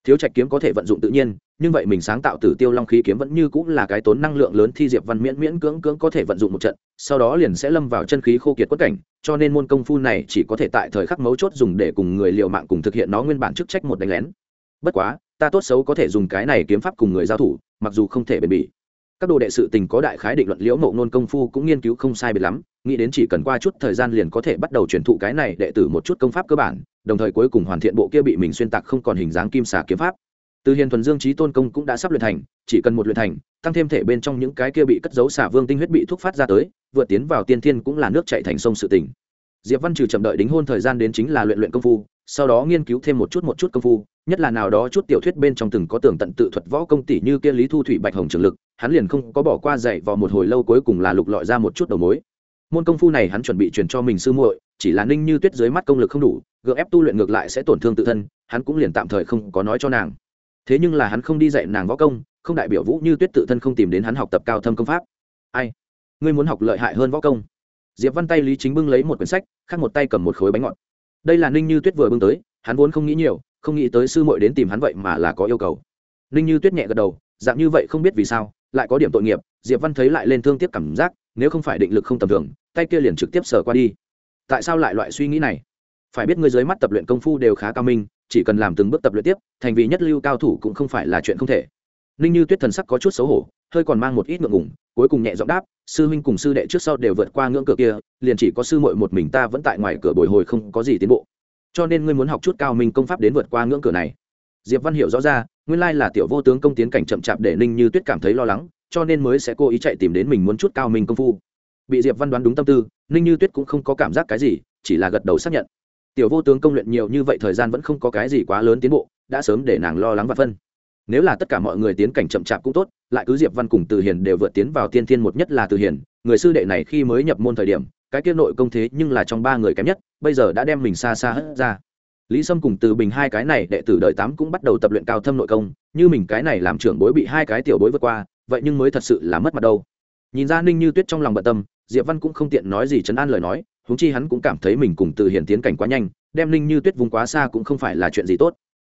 thiếu trạch kiếm có thể vận dụng tự nhiên, nhưng vậy mình sáng tạo tử tiêu long khí kiếm vẫn như cũng là cái tốn năng lượng lớn thi diệp văn miễn miễn cưỡng cưỡng có thể vận dụng một trận, sau đó liền sẽ lâm vào chân khí khô kiệt quất cảnh, cho nên môn công phu này chỉ có thể tại thời khắc mấu chốt dùng để cùng người liều mạng cùng thực hiện nó nguyên bản chức trách một đánh lén. Bất quá, ta tốt xấu có thể dùng cái này kiếm pháp cùng người giao thủ, mặc dù không thể bền bỉ. Các đồ đệ sự tình có đại khái định luận liễu mộ nôn công phu cũng nghiên cứu không sai biệt lắm, nghĩ đến chỉ cần qua chút thời gian liền có thể bắt đầu truyền thụ cái này đệ tử một chút công pháp cơ bản đồng thời cuối cùng hoàn thiện bộ kia bị mình xuyên tạc không còn hình dáng kim xà kiếm pháp. Từ hiền thuần dương trí tôn công cũng đã sắp luyện thành, chỉ cần một luyện thành, tăng thêm thể bên trong những cái kia bị cất giấu xả vương tinh huyết bị thúc phát ra tới vượt tiến vào tiên thiên cũng là nước chạy thành sông sự tỉnh diệp văn trừ chậm đợi đính hôn thời gian đến chính là luyện luyện công phu, sau đó nghiên cứu thêm một chút một chút công phu, nhất là nào đó chút tiểu thuyết bên trong từng có tưởng tận tự thuật võ công tỷ như kia lý thu thủy bạch hồng trường lực, hắn liền không có bỏ qua dạy vào một hồi lâu cuối cùng là lục lọi ra một chút đầu mối môn công phu này hắn chuẩn bị truyền cho mình sư muội, chỉ là ninh như tuyết dưới mắt công lực không đủ, gượng ép tu luyện ngược lại sẽ tổn thương tự thân, hắn cũng liền tạm thời không có nói cho nàng. Thế nhưng là hắn không đi dạy nàng võ công, không đại biểu vũ như tuyết tự thân không tìm đến hắn học tập cao thâm công pháp. Ai? Ngươi muốn học lợi hại hơn võ công? Diệp văn tay lý chính bưng lấy một quyển sách, khác một tay cầm một khối bánh ngọt. Đây là ninh như tuyết vừa bưng tới, hắn vốn không nghĩ nhiều, không nghĩ tới sư muội đến tìm hắn vậy mà là có yêu cầu. Ninh như tuyết nhẹ gật đầu, dạng như vậy không biết vì sao, lại có điểm tội nghiệp, diệp văn thấy lại lên thương tiếc cảm giác nếu không phải định lực không tầm thường, tay kia liền trực tiếp sờ qua đi. Tại sao lại loại suy nghĩ này? Phải biết ngươi dưới mắt tập luyện công phu đều khá cao minh, chỉ cần làm từng bước tập luyện tiếp, thành vì nhất lưu cao thủ cũng không phải là chuyện không thể. Ninh như tuyết thần sắc có chút xấu hổ, hơi còn mang một ít ngượng ngùng, cuối cùng nhẹ giọng đáp, sư huynh cùng sư đệ trước sau đều vượt qua ngưỡng cửa kia, liền chỉ có sư muội một mình ta vẫn tại ngoài cửa bồi hồi không có gì tiến bộ. Cho nên ngươi muốn học chút cao minh công pháp đến vượt qua ngưỡng cửa này. Diệp văn hiểu rõ ra, nguyên lai là tiểu vô tướng công tiến cảnh chậm chạp để ninh như tuyết cảm thấy lo lắng cho nên mới sẽ cố ý chạy tìm đến mình muốn chút cao minh công phu. Bị diệp văn đoán đúng tâm tư, ninh như tuyết cũng không có cảm giác cái gì, chỉ là gật đầu xác nhận. Tiểu vô tướng công luyện nhiều như vậy thời gian vẫn không có cái gì quá lớn tiến bộ, đã sớm để nàng lo lắng và phân. Nếu là tất cả mọi người tiến cảnh chậm chạp cũng tốt, lại cứ diệp văn cùng từ hiền đều vượt tiến vào tiên thiên một nhất là từ hiền, người sư đệ này khi mới nhập môn thời điểm, cái kia nội công thế nhưng là trong ba người kém nhất, bây giờ đã đem mình xa xa hất ra. Lý sâm cùng từ bình hai cái này đệ tử đời tám cũng bắt đầu tập luyện cao thâm nội công, như mình cái này làm trưởng bối bị hai cái tiểu bối vượt qua vậy nhưng mới thật sự là mất mặt đâu. Nhìn ra ninh như tuyết trong lòng bận tâm, diệp văn cũng không tiện nói gì chấn an lời nói, huống chi hắn cũng cảm thấy mình cùng từ hiền tiến cảnh quá nhanh, đem ninh như tuyết vùng quá xa cũng không phải là chuyện gì tốt.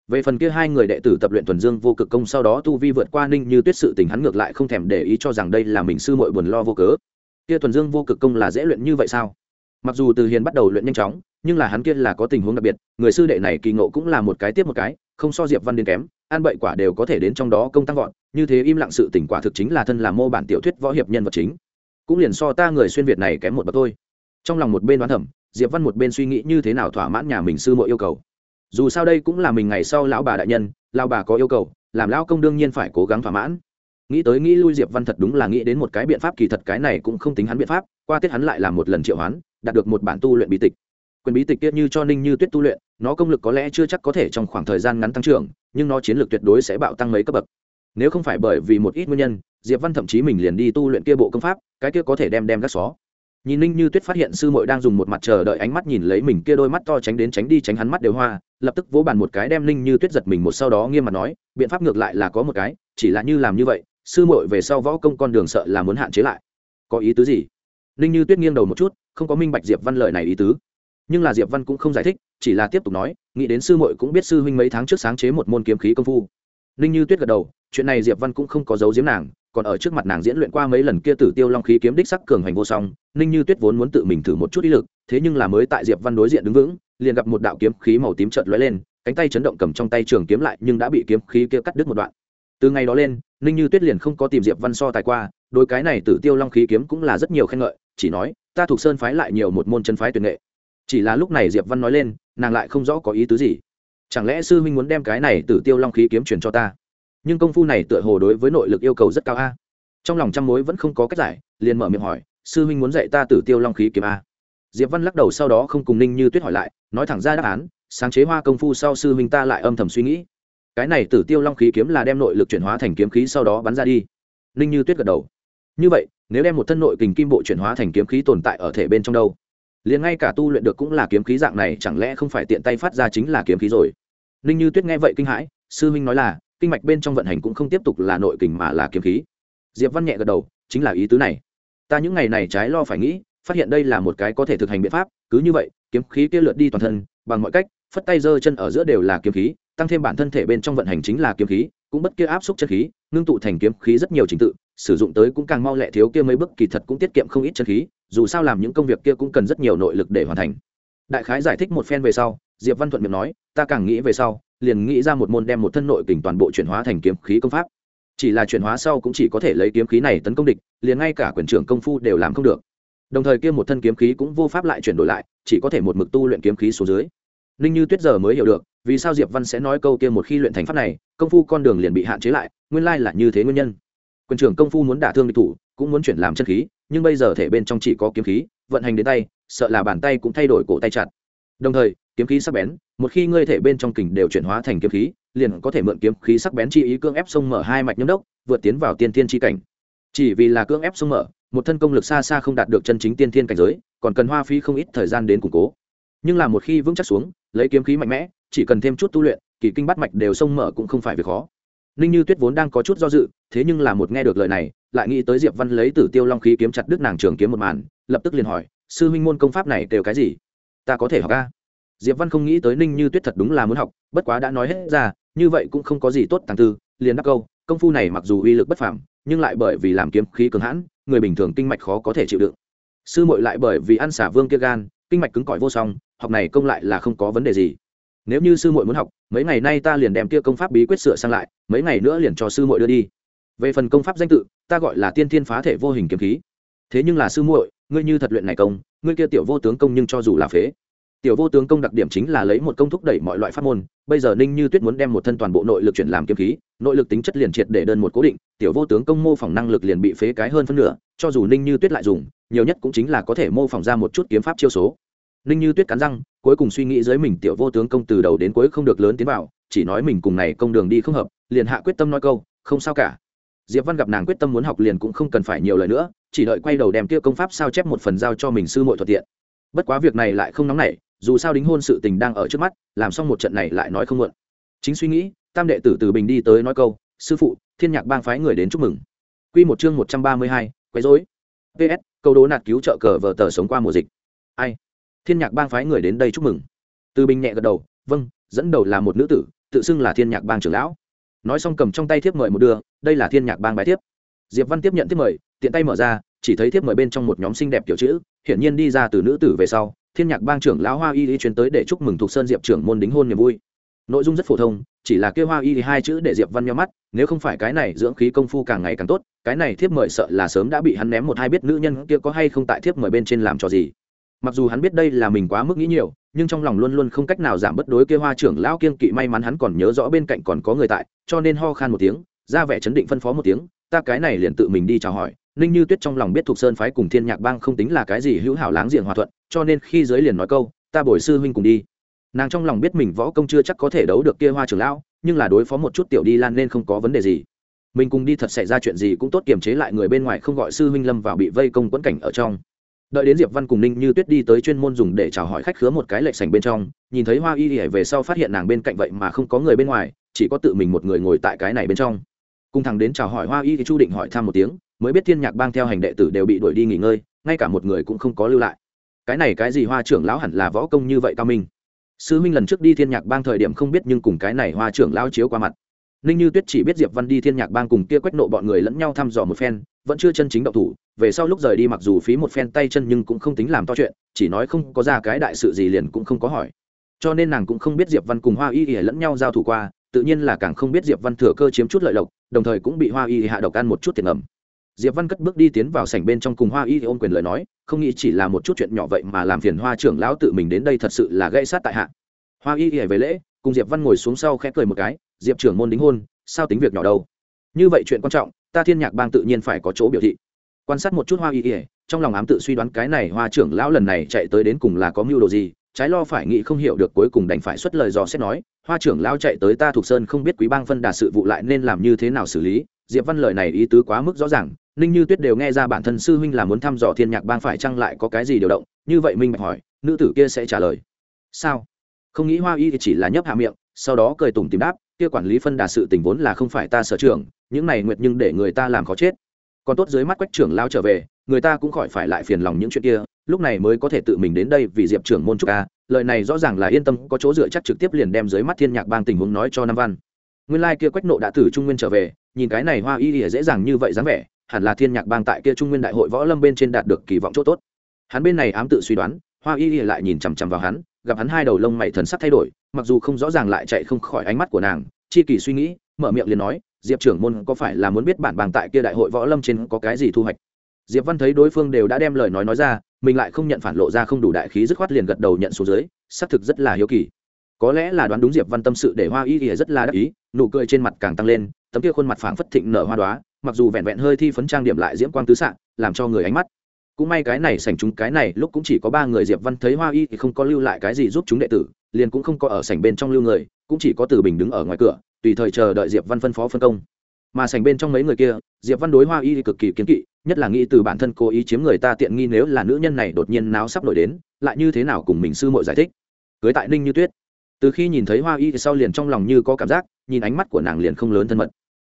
Về phần kia hai người đệ tử tập luyện thuần dương vô cực công sau đó tu vi vượt qua ninh như tuyết sự tình hắn ngược lại không thèm để ý cho rằng đây là mình sư mội buồn lo vô cớ. Kia thuần dương vô cực công là dễ luyện như vậy sao? Mặc dù từ hiền bắt đầu luyện nhanh chóng, nhưng là hắn kia là có tình huống đặc biệt, người sư đệ này kỳ ngộ cũng là một cái tiếp một cái, không so diệp văn đến kém an bậy quả đều có thể đến trong đó công tăng vọt, như thế im lặng sự tỉnh quả thực chính là thân là mô bản tiểu thuyết võ hiệp nhân vật chính. Cũng liền so ta người xuyên việt này kém một bậc thôi. Trong lòng một bên đoán thẩm diệp văn một bên suy nghĩ như thế nào thỏa mãn nhà mình sư mọi yêu cầu. Dù sao đây cũng là mình ngày sau lão bà đại nhân, lão bà có yêu cầu, làm lão công đương nhiên phải cố gắng thỏa mãn. Nghĩ tới nghĩ lui diệp văn thật đúng là nghĩ đến một cái biện pháp kỳ thật cái này cũng không tính hắn biện pháp, qua tiết hắn lại làm một lần triệu hoán, đạt được một bản tu luyện bí tịch. Quyền bí tịch tiết như cho ninh như tuyết tu luyện, nó công lực có lẽ chưa chắc có thể trong khoảng thời gian ngắn tăng trưởng nhưng nó chiến lược tuyệt đối sẽ bạo tăng mấy cấp bậc. Nếu không phải bởi vì một ít nguyên nhân, diệp văn thậm chí mình liền đi tu luyện kia bộ công pháp, cái kia có thể đem đem gác xó. Nhìn ninh như tuyết phát hiện sư muội đang dùng một mặt chờ đợi ánh mắt nhìn lấy mình kia đôi mắt to tránh đến tránh đi tránh hắn mắt đều hoa, lập tức vỗ bàn một cái đem ninh như tuyết giật mình một sau đó nghiêm mặt nói, biện pháp ngược lại là có một cái, chỉ là như làm như vậy, sư muội về sau võ công con đường sợ là muốn hạn chế lại. Có ý tứ gì? Ninh như tuyết nghiêng đầu một chút, không có minh bạch diệp văn lời này ý tứ nhưng là diệp văn cũng không giải thích chỉ là tiếp tục nói nghĩ đến sư muội cũng biết sư huynh mấy tháng trước sáng chế một môn kiếm khí công phu ninh như tuyết gật đầu chuyện này diệp văn cũng không có giấu giếm nàng còn ở trước mặt nàng diễn luyện qua mấy lần kia tử tiêu long khí kiếm đích sắc cường hành vô song ninh như tuyết vốn muốn tự mình thử một chút ý lực thế nhưng là mới tại diệp văn đối diện đứng vững liền gặp một đạo kiếm khí màu tím chợt lóe lên cánh tay chấn động cầm trong tay trường kiếm lại nhưng đã bị kiếm khí kia cắt đứt một đoạn từ ngày đó lên ninh như tuyết liền không có tìm diệp văn so tài qua đôi cái này tử tiêu long khí kiếm cũng là rất nhiều khen ngợi chỉ nói ta thuộc sơn phái lại nhiều một môn chân phái tuyệt nghệ chỉ là lúc này diệp văn nói lên, nàng lại không rõ có ý tứ gì. Chẳng lẽ sư huynh muốn đem cái này tử tiêu long khí kiếm truyền cho ta? Nhưng công phu này tựa hồ đối với nội lực yêu cầu rất cao a. Trong lòng trăm mối vẫn không có cách giải, liền mở miệng hỏi, sư huynh muốn dạy ta tử tiêu long khí kiếm a? Diệp văn lắc đầu sau đó không cùng ninh như tuyết hỏi lại, nói thẳng ra đáp án, sáng chế hoa công phu sau sư huynh ta lại âm thầm suy nghĩ. Cái này tử tiêu long khí kiếm là đem nội lực chuyển hóa thành kiếm khí sau đó bắn ra đi. Ninh như tuyết gật đầu. Như vậy, nếu đem một thân nội kình kim bộ chuyển hóa thành kiếm khí tồn tại ở thể bên trong đâu? Liền ngay cả tu luyện được cũng là kiếm khí dạng này, chẳng lẽ không phải tiện tay phát ra chính là kiếm khí rồi? Ninh như tuyết nghe vậy kinh hãi, sư huynh nói là, kinh mạch bên trong vận hành cũng không tiếp tục là nội kình mà là kiếm khí. Diệp văn nhẹ gật đầu, chính là ý tứ này. Ta những ngày này trái lo phải nghĩ, phát hiện đây là một cái có thể thực hành biện pháp, cứ như vậy, kiếm khí kia lượt đi toàn thân, bằng mọi cách, phất tay giơ chân ở giữa đều là kiếm khí, tăng thêm bản thân thể bên trong vận hành chính là kiếm khí cũng bất kia áp xúc chân khí, ngưng tụ thành kiếm khí rất nhiều trình tự, sử dụng tới cũng càng mau lẹ thiếu kia mấy bước, kỳ thật cũng tiết kiệm không ít chân khí, dù sao làm những công việc kia cũng cần rất nhiều nội lực để hoàn thành. Đại khái giải thích một phen về sau, diệp văn thuận miệng nói, ta càng nghĩ về sau, liền nghĩ ra một môn đem một thân nội kình toàn bộ chuyển hóa thành kiếm khí công pháp. Chỉ là chuyển hóa sau cũng chỉ có thể lấy kiếm khí này tấn công địch, liền ngay cả quyền trưởng công phu đều làm không được. Đồng thời kia một thân kiếm khí cũng vô pháp lại chuyển đổi lại, chỉ có thể một mực tu luyện kiếm khí xuống dưới ninh như tuyết giờ mới hiểu được, vì sao diệp văn sẽ nói câu kia một khi luyện thành pháp này, công phu con đường liền bị hạn chế lại, nguyên lai là như thế nguyên nhân. Quyền trưởng công phu muốn đả thương địch thủ, cũng muốn chuyển làm chân khí, nhưng bây giờ thể bên trong chỉ có kiếm khí, vận hành đến tay, sợ là bàn tay cũng thay đổi cổ tay chặt. Đồng thời, kiếm khí sắc bén, một khi ngươi thể bên trong kình đều chuyển hóa thành kiếm khí, liền có thể mượn kiếm khí sắc bén chi ý cương ép sông mở hai mạch nhâm đốc, vượt tiến vào tiên thiên chi cảnh. Chỉ vì là cương ép sông mở, một thân công lực xa xa không đạt được chân chính tiên thiên cảnh giới, còn cần hoa phí không ít thời gian đến củng cố. Nhưng là một khi vững chắc xuống lấy kiếm khí mạnh mẽ chỉ cần thêm chút tu luyện kỳ kinh bắt mạch đều sông mở cũng không phải việc khó. Ninh như tuyết vốn đang có chút do dự thế nhưng là một nghe được lời này lại nghĩ tới diệp văn lấy tử tiêu long khí kiếm chặt đứt nàng trường kiếm một màn lập tức liền hỏi sư huynh môn công pháp này đều cái gì? Ta có thể học ca diệp văn không nghĩ tới ninh như tuyết thật đúng là muốn học bất quá đã nói hết ra như vậy cũng không có gì tốt tàng tư liền đắc câu công phu này mặc dù uy lực bất phẳng, nhưng lại bởi vì làm kiếm khí cường hãn người bình thường kinh mạch khó có thể chịu đựng. Sư muội lại bởi vì ăn xả vương kia gan kinh mạch cứng cỏi vô song học này công lại là không có vấn đề gì. Nếu như sư muội muốn học, mấy ngày nay ta liền đem kia công pháp bí quyết sửa sang lại, mấy ngày nữa liền cho sư muội đưa đi. Về phần công pháp danh tự, ta gọi là tiên thiên phá thể vô hình kiếm khí. Thế nhưng là sư muội, ngươi như thật luyện này công, ngươi kia tiểu vô tướng công nhưng cho dù là phế. Tiểu vô tướng công đặc điểm chính là lấy một công thúc đẩy mọi loại pháp môn, bây giờ ninh như tuyết muốn đem một thân toàn bộ nội lực chuyển làm kiếm khí, nội lực tính chất liền triệt để đơn một cố định, tiểu vô tướng công mô phỏng năng lực liền bị phế cái hơn phân nửa, cho dù ninh như tuyết lại dùng, nhiều nhất cũng chính là có thể mô phỏng ra một chút kiếm pháp chiêu số ninh như tuyết cắn răng cuối cùng suy nghĩ dưới mình tiểu vô tướng công từ đầu đến cuối không được lớn tiến vào chỉ nói mình cùng này công đường đi không hợp liền hạ quyết tâm nói câu không sao cả. Diệp văn gặp nàng quyết tâm muốn học liền cũng không cần phải nhiều lời nữa chỉ đợi quay đầu đem kia công pháp sao chép một phần giao cho mình sư muội thuận tiện. Bất quá việc này lại không nóng nảy dù sao đính hôn sự tình đang ở trước mắt làm xong một trận này lại nói không muộn. Chính suy nghĩ tam đệ tử từ bình đi tới nói câu sư phụ thiên nhạc bang phái người đến chúc mừng. Quy một chương một trăm ba mươi hai, quấy rối. Ps câu đố nạt cứu trợ cờ vờ tờ sống qua mùa dịch. Ai? Thiên nhạc bang phái người đến đây chúc mừng. Từ bình nhẹ gật đầu vâng dẫn đầu là một nữ tử, tự xưng là thiên nhạc bang trưởng lão. Nói xong cầm trong tay thiếp mời một đưa, đây là thiên nhạc bang bài thiếp. Diệp văn tiếp nhận thiếp mời, tiện tay mở ra, chỉ thấy thiếp mời bên trong một nhóm xinh đẹp kiểu chữ, hiển nhiên đi ra từ nữ tử về sau, thiên nhạc bang trưởng lão hoa y y chuyến tới để chúc mừng thuộc sơn diệp trưởng môn đính hôn niềm vui. Nội dung rất phổ thông, chỉ là kêu hoa y hai chữ để diệp văn nhau mắt, nếu không phải cái này dưỡng khí công phu càng ngày càng tốt, cái này thiếp mời sợ là sớm đã bị hắn ném một hai biết nữ nhân kia có hay không tại thiếp mời bên trên làm trò gì mặc dù hắn biết đây là mình quá mức nghĩ nhiều, nhưng trong lòng luôn luôn không cách nào giảm bất đối kia hoa trưởng lão kiên kỵ may mắn hắn còn nhớ rõ bên cạnh còn có người tại, cho nên ho khan một tiếng, ra vẻ chấn định phân phó một tiếng, ta cái này liền tự mình đi chào hỏi. Ninh như tuyết trong lòng biết thuộc sơn phái cùng thiên nhạc bang không tính là cái gì hữu hảo láng giềng hòa thuận, cho nên khi giới liền nói câu, ta bồi sư huynh cùng đi. Nàng trong lòng biết mình võ công chưa chắc có thể đấu được kia hoa trưởng lão, nhưng là đối phó một chút tiểu đi lan nên không có vấn đề gì. Mình cùng đi thật xảy ra chuyện gì cũng tốt kiềm chế lại người bên ngoài không gọi sư huynh lâm vào bị vây công quẫn cảnh ở trong đợi đến diệp văn cùng ninh như tuyết đi tới chuyên môn dùng để chào hỏi khách khứa một cái lệch sành bên trong, nhìn thấy hoa y ỉa về sau phát hiện nàng bên cạnh vậy mà không có người bên ngoài, chỉ có tự mình một người ngồi tại cái này bên trong. Cùng thằng đến chào hỏi hoa y thì chu định hỏi thăm một tiếng, mới biết thiên nhạc bang theo hành đệ tử đều bị đuổi đi nghỉ ngơi, ngay cả một người cũng không có lưu lại. Cái này cái gì hoa trưởng lão hẳn là võ công như vậy cao minh. Sư huynh lần trước đi thiên nhạc bang thời điểm không biết nhưng cùng cái này hoa trưởng lão chiếu qua mặt ninh như tuyết chỉ biết diệp văn đi thiên nhạc bang cùng kia quách nộ bọn người lẫn nhau thăm dò một phen, vẫn chưa chân chính động thủ. Về sau lúc rời đi mặc dù phí một phen tay chân nhưng cũng không tính làm to chuyện, chỉ nói không có ra cái đại sự gì liền cũng không có hỏi. Cho nên nàng cũng không biết diệp văn cùng hoa y y lẫn nhau giao thủ qua, tự nhiên là càng không biết diệp văn thừa cơ chiếm chút lợi lộc, đồng thời cũng bị hoa y hạ độc ăn một chút tiền ẩm. Diệp văn cất bước đi tiến vào sảnh bên trong cùng hoa y ôm quyền lời nói, không nghĩ chỉ là một chút chuyện nhỏ vậy mà làm phiền hoa trưởng lão tự mình đến đây thật sự là gây sát tại hạ. Hoa y ỉa về lễ cùng diệp văn ngồi xuống sau khẽ cười một cái, diệp trưởng môn đính hôn, sao tính việc nhỏ đâu? Như vậy chuyện quan trọng, ta thiên nhạc bang tự nhiên phải có chỗ biểu thị. Quan sát một chút hoa y ỉa trong lòng ám tự suy đoán cái này hoa trưởng lão lần này chạy tới đến cùng là có mưu đồ gì, trái lo phải nghĩ không hiểu được cuối cùng đành phải xuất lời dò xét nói, hoa trưởng lão chạy tới ta thuộc sơn không biết quý bang phân đà sự vụ lại nên làm như thế nào xử lý? Diệp văn lời này ý tứ quá mức rõ ràng, ninh như tuyết đều nghe ra bản thân sư huynh là muốn thăm dò thiên nhạc bang phải chăng lại có cái gì điều động, như vậy minh bạch hỏi, nữ tử kia sẽ trả lời. Sao? Không nghĩ hoa y thì chỉ là nhấp hạ miệng, sau đó cười tủm tìm đáp, kia quản lý phân đà sự tình vốn là không phải ta sở trường, những này nguyệt nhưng để người ta làm khó chết. Còn tốt dưới mắt quách trưởng lao trở về, người ta cũng khỏi phải lại phiền lòng những chuyện kia, lúc này mới có thể tự mình đến đây vì diệp trưởng môn trúc a. Lời này rõ ràng là yên tâm, có chỗ dựa chắc trực tiếp liền đem dưới mắt thiên nhạc bang tình huống nói cho nam văn. Nguyên lai kia quách nộ đã từ trung nguyên trở về, nhìn cái này hoa y ỉa dễ dàng như vậy dáng vẻ, hẳn là thiên nhạc bang tại kia trung nguyên đại hội võ lâm bên trên đạt được kỳ vọng chỗ tốt. Hắn bên này ám tự suy đoán, hoa y ỉa lại nhìn chằm chằm vào hắn gặp hắn hai đầu lông mày thần sắc thay đổi, mặc dù không rõ ràng lại chạy không khỏi ánh mắt của nàng, chi kỳ suy nghĩ, mở miệng liền nói, diệp trưởng môn có phải là muốn biết bản bàng tại kia đại hội võ lâm trên có cái gì thu hoạch? Diệp văn thấy đối phương đều đã đem lời nói nói ra, mình lại không nhận phản lộ ra không đủ đại khí dứt khoát liền gật đầu nhận xuống dưới, xác thực rất là hiếu kỳ. Có lẽ là đoán đúng diệp văn tâm sự để hoa y ỉa rất là đắc ý, nụ cười trên mặt càng tăng lên, tấm kia khuôn mặt phảng phất thịnh nở hoa đoá mặc dù vẹn vẹn hơi thi phấn trang điểm lại diễm quang tứ xạ, làm cho người ánh mắt cũng may cái này sảnh chúng cái này, lúc cũng chỉ có ba người diệp văn thấy hoa y thì không có lưu lại cái gì giúp chúng đệ tử, liền cũng không có ở sảnh bên trong lưu người, cũng chỉ có từ bình đứng ở ngoài cửa, tùy thời chờ đợi diệp văn phân phó phân công. Mà sảnh bên trong mấy người kia, diệp văn đối hoa y thì cực kỳ kiến kỵ, nhất là nghĩ từ bản thân cố ý chiếm người ta tiện nghi nếu là nữ nhân này đột nhiên náo sắp nổi đến, lại như thế nào cùng mình sư muội giải thích. Cưới tại ninh như tuyết. Từ khi nhìn thấy hoa y thì sau liền trong lòng như có cảm giác, nhìn ánh mắt của nàng liền không lớn thân mật.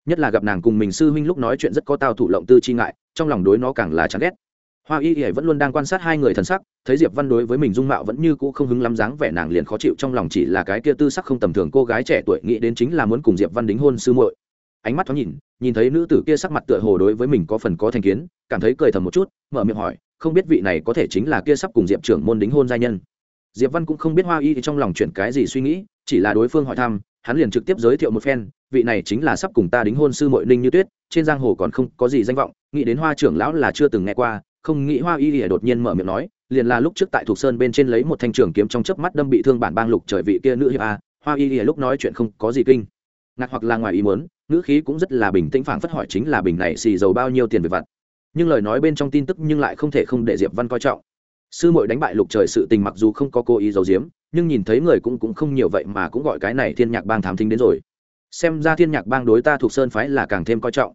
Nhất là gặp nàng cùng mình sư huynh lúc nói chuyện rất có tao thủ lộng tư chi ngại, trong lòng đối nó càng là chán ghét hoa y y vẫn luôn đang quan sát hai người thần sắc thấy diệp văn đối với mình dung mạo vẫn như cũ không hứng lắm dáng vẻ nàng liền khó chịu trong lòng chỉ là cái kia tư sắc không tầm thường cô gái trẻ tuổi nghĩ đến chính là muốn cùng diệp văn đính hôn sư muội ánh mắt thoáng nhìn nhìn thấy nữ tử kia sắc mặt tựa hồ đối với mình có phần có thành kiến cảm thấy cười thầm một chút mở miệng hỏi không biết vị này có thể chính là kia sắp cùng diệp trưởng môn đính hôn gia nhân diệp văn cũng không biết hoa y trong lòng chuyển cái gì suy nghĩ chỉ là đối phương hỏi thăm hắn liền trực tiếp giới thiệu một phen vị này chính là sắp cùng ta đính hôn sư muội ninh như tuyết trên giang hồ còn không có gì danh vọng nghĩ đến hoa trưởng lão là chưa từng nghe qua không nghĩ hoa y ỉa đột nhiên mở miệng nói, liền là lúc trước tại thuộc sơn bên trên lấy một thanh trường kiếm trong chớp mắt đâm bị thương bản bang lục trời vị kia nữ hiệp a, hoa y ỉa lúc nói chuyện không có gì kinh. Ngạc hoặc là ngoài ý muốn nữ khí cũng rất là bình tĩnh phảng phất hỏi chính là bình này xì dầu bao nhiêu tiền về vặt. Nhưng lời nói bên trong tin tức nhưng lại không thể không để diệp văn coi trọng. Sư muội đánh bại lục trời sự tình mặc dù không có cố ý giấu giếm, nhưng nhìn thấy người cũng cũng không nhiều vậy mà cũng gọi cái này thiên nhạc bang thám thính đến rồi. Xem ra thiên nhạc bang đối ta thuộc sơn phái là càng thêm coi trọng.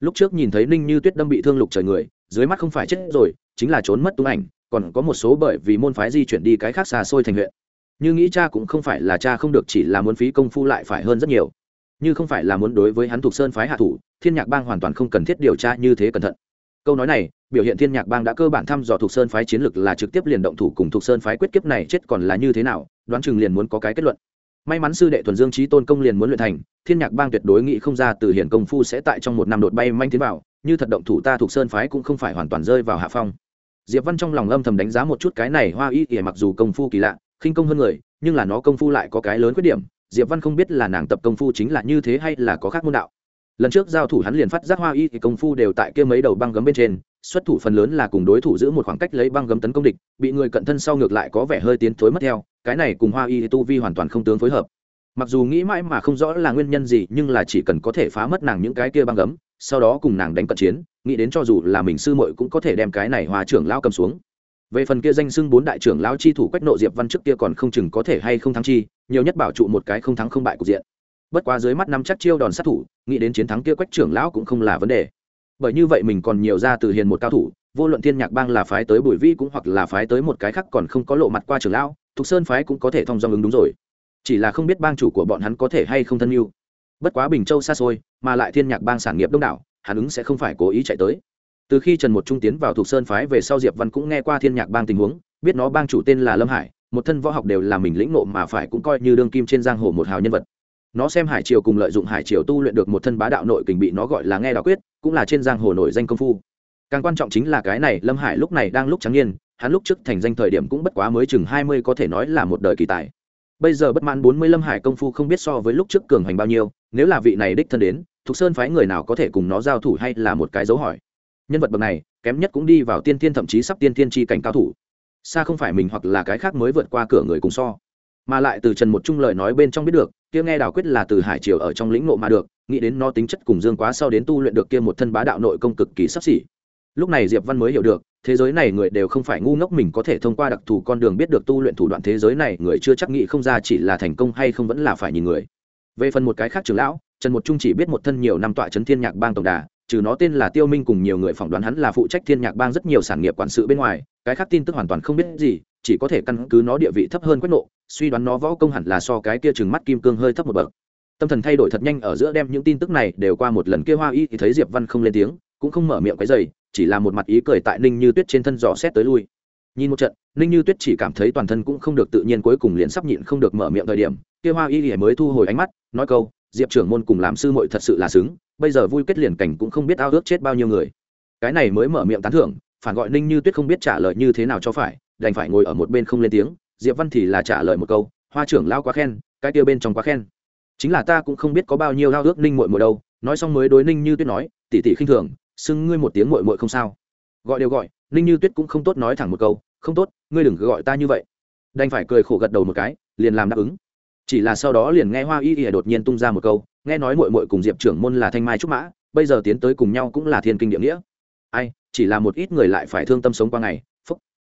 Lúc trước nhìn thấy ninh như tuyết đâm bị thương lục trời người dưới mắt không phải chết rồi, chính là trốn mất tung ảnh, còn có một số bởi vì môn phái di chuyển đi cái khác xa xôi thành huyện. Như nghĩ cha cũng không phải là cha không được, chỉ là muốn phí công phu lại phải hơn rất nhiều. Như không phải là muốn đối với hắn thuộc sơn phái hạ thủ, thiên nhạc bang hoàn toàn không cần thiết điều tra như thế cẩn thận. Câu nói này, biểu hiện thiên nhạc bang đã cơ bản thăm dò thuộc sơn phái chiến lược là trực tiếp liền động thủ cùng thuộc sơn phái quyết kiếp này chết còn là như thế nào, đoán chừng liền muốn có cái kết luận. May mắn sư đệ thuần dương trí tôn công liền muốn luyện thành, thiên nhạc bang tuyệt đối nghĩ không ra từ hiển công phu sẽ tại trong một năm đột bay manh tiến vào như thật động thủ ta thuộc sơn phái cũng không phải hoàn toàn rơi vào hạ phong. Diệp văn trong lòng âm thầm đánh giá một chút cái này hoa y ỉa mặc dù công phu kỳ lạ, khinh công hơn người, nhưng là nó công phu lại có cái lớn khuyết điểm, diệp văn không biết là nàng tập công phu chính là như thế hay là có khác môn đạo. Lần trước giao thủ hắn liền phát giác hoa y thì công phu đều tại kia mấy đầu băng gấm bên trên, xuất thủ phần lớn là cùng đối thủ giữ một khoảng cách lấy băng gấm tấn công địch, bị người cận thân sau ngược lại có vẻ hơi tiến thối mất theo, cái này cùng hoa y tu vi hoàn toàn không tướng phối hợp. Mặc dù nghĩ mãi mà không rõ là nguyên nhân gì, nhưng là chỉ cần có thể phá mất nàng những cái kia băng gấm sau đó cùng nàng đánh cận chiến, nghĩ đến cho dù là mình sư muội cũng có thể đem cái này hòa trưởng lao cầm xuống. Về phần kia danh xưng bốn đại trưởng lao chi thủ quách nộ diệp văn trước kia còn không chừng có thể hay không thắng chi, nhiều nhất bảo trụ một cái không thắng không bại cục diện. Bất quá dưới mắt năm chắc chiêu đòn sát thủ, nghĩ đến chiến thắng kia quách trưởng lão cũng không là vấn đề. Bởi như vậy mình còn nhiều ra từ hiền một cao thủ, vô luận thiên nhạc bang là phái tới bùi vi cũng hoặc là phái tới một cái khác còn không có lộ mặt qua trưởng lão, thục sơn phái cũng có thể thông dong ứng đúng rồi. Chỉ là không biết bang chủ của bọn hắn có thể hay không thân yêu bất quá bình châu xa xôi, mà lại thiên nhạc bang sản nghiệp đông đảo, hắn ứng sẽ không phải cố ý chạy tới. Từ khi trần một trung tiến vào thuộc sơn phái về sau diệp văn cũng nghe qua thiên nhạc bang tình huống, biết nó bang chủ tên là lâm hải, một thân võ học đều là mình lĩnh nộ mà phải cũng coi như đương kim trên giang hồ một hào nhân vật. Nó xem hải triều cùng lợi dụng hải triều tu luyện được một thân bá đạo nội kình bị nó gọi là nghe đạo quyết, cũng là trên giang hồ nổi danh công phu. Càng quan trọng chính là cái này, lâm hải lúc này đang lúc trắng niên, hắn lúc trước thành danh thời điểm cũng bất quá mới chừng hai mươi có thể nói là một đời kỳ tài bây giờ bất mãn bốn mươi lâm hải công phu không biết so với lúc trước cường hành bao nhiêu, nếu là vị này đích thân đến, thục sơn phái người nào có thể cùng nó giao thủ hay là một cái dấu hỏi. Nhân vật bậc này, kém nhất cũng đi vào tiên tiên thậm chí sắp tiên tiên tri cảnh cao thủ. Xa không phải mình hoặc là cái khác mới vượt qua cửa người cùng so. Mà lại từ trần một trung lời nói bên trong biết được, kia nghe đào quyết là từ hải triều ở trong lĩnh nộ mà được, nghĩ đến nó tính chất cùng dương quá sau đến tu luyện được kia một thân bá đạo nội công cực kỳ sắp xỉ. Lúc này diệp văn mới hiểu được thế giới này người đều không phải ngu ngốc mình có thể thông qua đặc thù con đường biết được tu luyện thủ đoạn thế giới này, người chưa chắc nghĩ không ra chỉ là thành công hay không vẫn là phải nhìn người. Về phần một cái khác trưởng lão, trần một trung chỉ biết một thân nhiều năm tọa chấn thiên nhạc bang tổng đà, trừ nó tên là tiêu minh cùng nhiều người phỏng đoán hắn là phụ trách thiên nhạc bang rất nhiều sản nghiệp quản sự bên ngoài, cái khác tin tức hoàn toàn không biết gì, chỉ có thể căn cứ nó địa vị thấp hơn quách nộ, suy đoán nó võ công hẳn là so cái kia chừng mắt kim cương hơi thấp một bậc. Tâm thần thay đổi thật nhanh ở giữa đem những tin tức này đều qua một lần kia hoa y thì thấy diệp văn không lên tiếng, cũng không mở miệng cái dày chỉ là một mặt ý cười tại ninh như tuyết trên thân dò xét tới lui. Nhìn một trận, ninh như tuyết chỉ cảm thấy toàn thân cũng không được tự nhiên, cuối cùng liền sắp nhịn không được mở miệng thời điểm, kia hoa y thì mới thu hồi ánh mắt, nói câu, diệp trưởng môn cùng làm sư muội thật sự là xứng, bây giờ vui kết liền cảnh cũng không biết ao ước chết bao nhiêu người. Cái này mới mở miệng tán thưởng, phản gọi ninh như tuyết không biết trả lời như thế nào cho phải, đành phải ngồi ở một bên không lên tiếng, diệp văn thì là trả lời một câu, hoa trưởng lao quá khen, cái kia bên trong quá khen. Chính là ta cũng không biết có bao nhiêu ao ước ninh muội muội đâu. Nói xong mới đối ninh như tuyết nói tỉ tỉ khinh thường xưng ngươi một tiếng muội muội không sao. Gọi đều gọi, ninh như tuyết cũng không tốt nói thẳng một câu, không tốt, ngươi đừng cứ gọi ta như vậy. Đành phải cười khổ gật đầu một cái, liền làm đáp ứng. Chỉ là sau đó liền nghe hoa y y đột nhiên tung ra một câu, nghe nói muội muội cùng diệp trưởng môn là thanh mai trúc mã, bây giờ tiến tới cùng nhau cũng là thiên kinh địa nghĩa. Ai, chỉ là một ít người lại phải thương tâm sống qua ngày, phúc.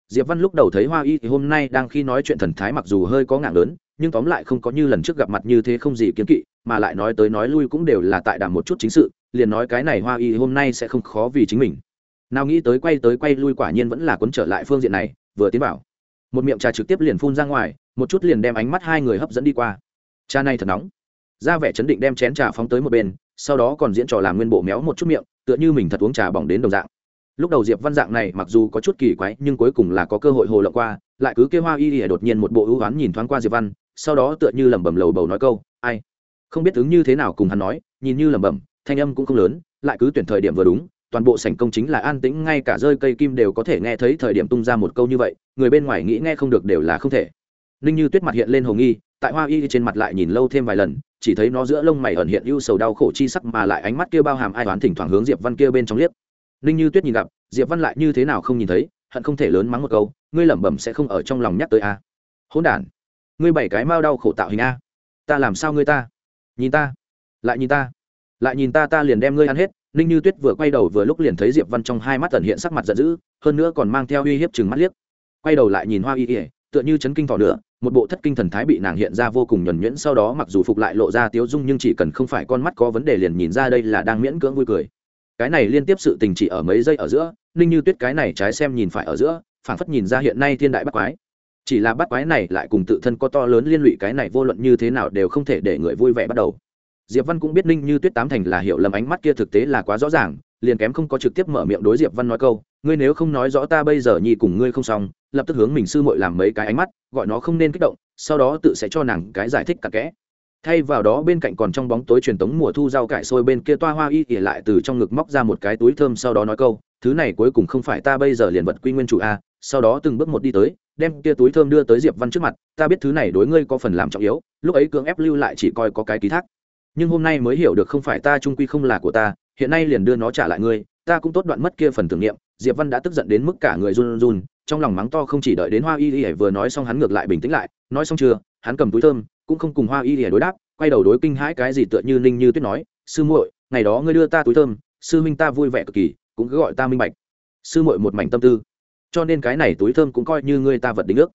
Diệp văn lúc đầu thấy hoa y thì hôm nay đang khi nói chuyện thần thái mặc dù hơi có ngạng lớn nhưng tóm lại không có như lần trước gặp mặt như thế không gì kiến kỵ, mà lại nói tới nói lui cũng đều là tại đàm một chút chính sự, liền nói cái này hoa y hôm nay sẽ không khó vì chính mình. Nào nghĩ tới quay tới quay lui quả nhiên vẫn là cuốn trở lại phương diện này, vừa tiến bảo một miệng trà trực tiếp liền phun ra ngoài, một chút liền đem ánh mắt hai người hấp dẫn đi qua. Cha này thật nóng. Ra vẻ chấn định đem chén trà phóng tới một bên, sau đó còn diễn trò làm nguyên bộ méo một chút miệng, tựa như mình thật uống trà bỏng đến đồng dạng. Lúc đầu diệp văn dạng này mặc dù có chút kỳ quái, nhưng cuối cùng là có cơ hội hồ lộng qua, lại cứ kêu hoa y thì đột nhiên một bộ ưu oán nhìn thoáng qua diệp văn sau đó tựa như lẩm bẩm lầu bầu nói câu, ai? Không biết ứng như thế nào cùng hắn nói, nhìn như lẩm bẩm, thanh âm cũng không lớn, lại cứ tuyển thời điểm vừa đúng, toàn bộ sảnh công chính là an tĩnh, ngay cả rơi cây kim đều có thể nghe thấy thời điểm tung ra một câu như vậy, người bên ngoài nghĩ nghe không được đều là không thể. Ninh như tuyết mặt hiện lên hồ nghi, tại hoa y trên mặt lại nhìn lâu thêm vài lần, chỉ thấy nó giữa lông mày ẩn hiện ưu sầu đau khổ chi sắc mà lại ánh mắt kia bao hàm ai toán thỉnh thoảng hướng diệp văn kia bên trong liếc. Ninh như tuyết nhìn gặp, diệp văn lại như thế nào không nhìn thấy, hận không thể lớn mắng một câu, ngươi lẩm bẩm sẽ không ở trong lòng nhắc tới a. Hỗn đản ngươi bảy cái mao đau khổ tạo hình a. Ta làm sao ngươi ta? Nhìn ta. Lại nhìn ta. Lại nhìn ta ta liền đem ngươi ăn hết. Ninh như tuyết vừa quay đầu vừa lúc liền thấy diệp văn trong hai mắt tẩn hiện sắc mặt giận dữ, hơn nữa còn mang theo uy hiếp chừng mắt liếc. Quay đầu lại nhìn hoa y ỉa tựa như chấn kinh thỏ nữa một bộ thất kinh thần thái bị nàng hiện ra vô cùng nhuẩn nhuyễn sau đó mặc dù phục lại lộ ra tiếu dung nhưng chỉ cần không phải con mắt có vấn đề liền nhìn ra đây là đang miễn cưỡng vui cười. Cái này liên tiếp sự tình chỉ ở mấy giây ở giữa, ninh như tuyết cái này trái xem nhìn phải ở giữa, phảng phất nhìn ra hiện nay thiên đại bắt quái chỉ là bắt quái này lại cùng tự thân có to lớn liên lụy, cái này vô luận như thế nào đều không thể để người vui vẻ bắt đầu. Diệp văn cũng biết ninh như tuyết tám thành là hiểu lầm ánh mắt kia thực tế là quá rõ ràng, liền kém không có trực tiếp mở miệng đối diệp văn nói câu, ngươi nếu không nói rõ ta bây giờ nhi cùng ngươi không xong, lập tức hướng mình sư muội làm mấy cái ánh mắt, gọi nó không nên kích động, sau đó tự sẽ cho nàng cái giải thích cặn kẽ. Thay vào đó bên cạnh còn trong bóng tối truyền tống mùa thu rau cải sôi bên kia toa hoa y ỉ lại từ trong ngực móc ra một cái túi thơm sau đó nói câu, thứ này cuối cùng không phải ta bây giờ liền vật quy nguyên chủ a, sau đó từng bước một đi tới đem kia túi thơm đưa tới diệp văn trước mặt, ta biết thứ này đối ngươi có phần làm trọng yếu, lúc ấy cưỡng ép lưu lại chỉ coi có cái ký thác. Nhưng hôm nay mới hiểu được không phải ta trung quy không là của ta, hiện nay liền đưa nó trả lại ngươi, ta cũng tốt đoạn mất kia phần tưởng niệm. Diệp văn đã tức giận đến mức cả người run run, trong lòng mắng to không chỉ đợi đến hoa y y vừa nói xong hắn ngược lại bình tĩnh lại, nói xong chưa, hắn cầm túi thơm, cũng không cùng hoa y y đối đáp, quay đầu đối kinh hãi cái gì tựa như ninh như tuyết nói, sư muội, ngày đó ngươi đưa ta túi thơm, sư minh ta vui vẻ cực kỳ, cũng cứ gọi ta minh bạch. Sư muội một mảnh tâm tư cho nên cái này túi thơm cũng coi như ngươi ta vật đính ước.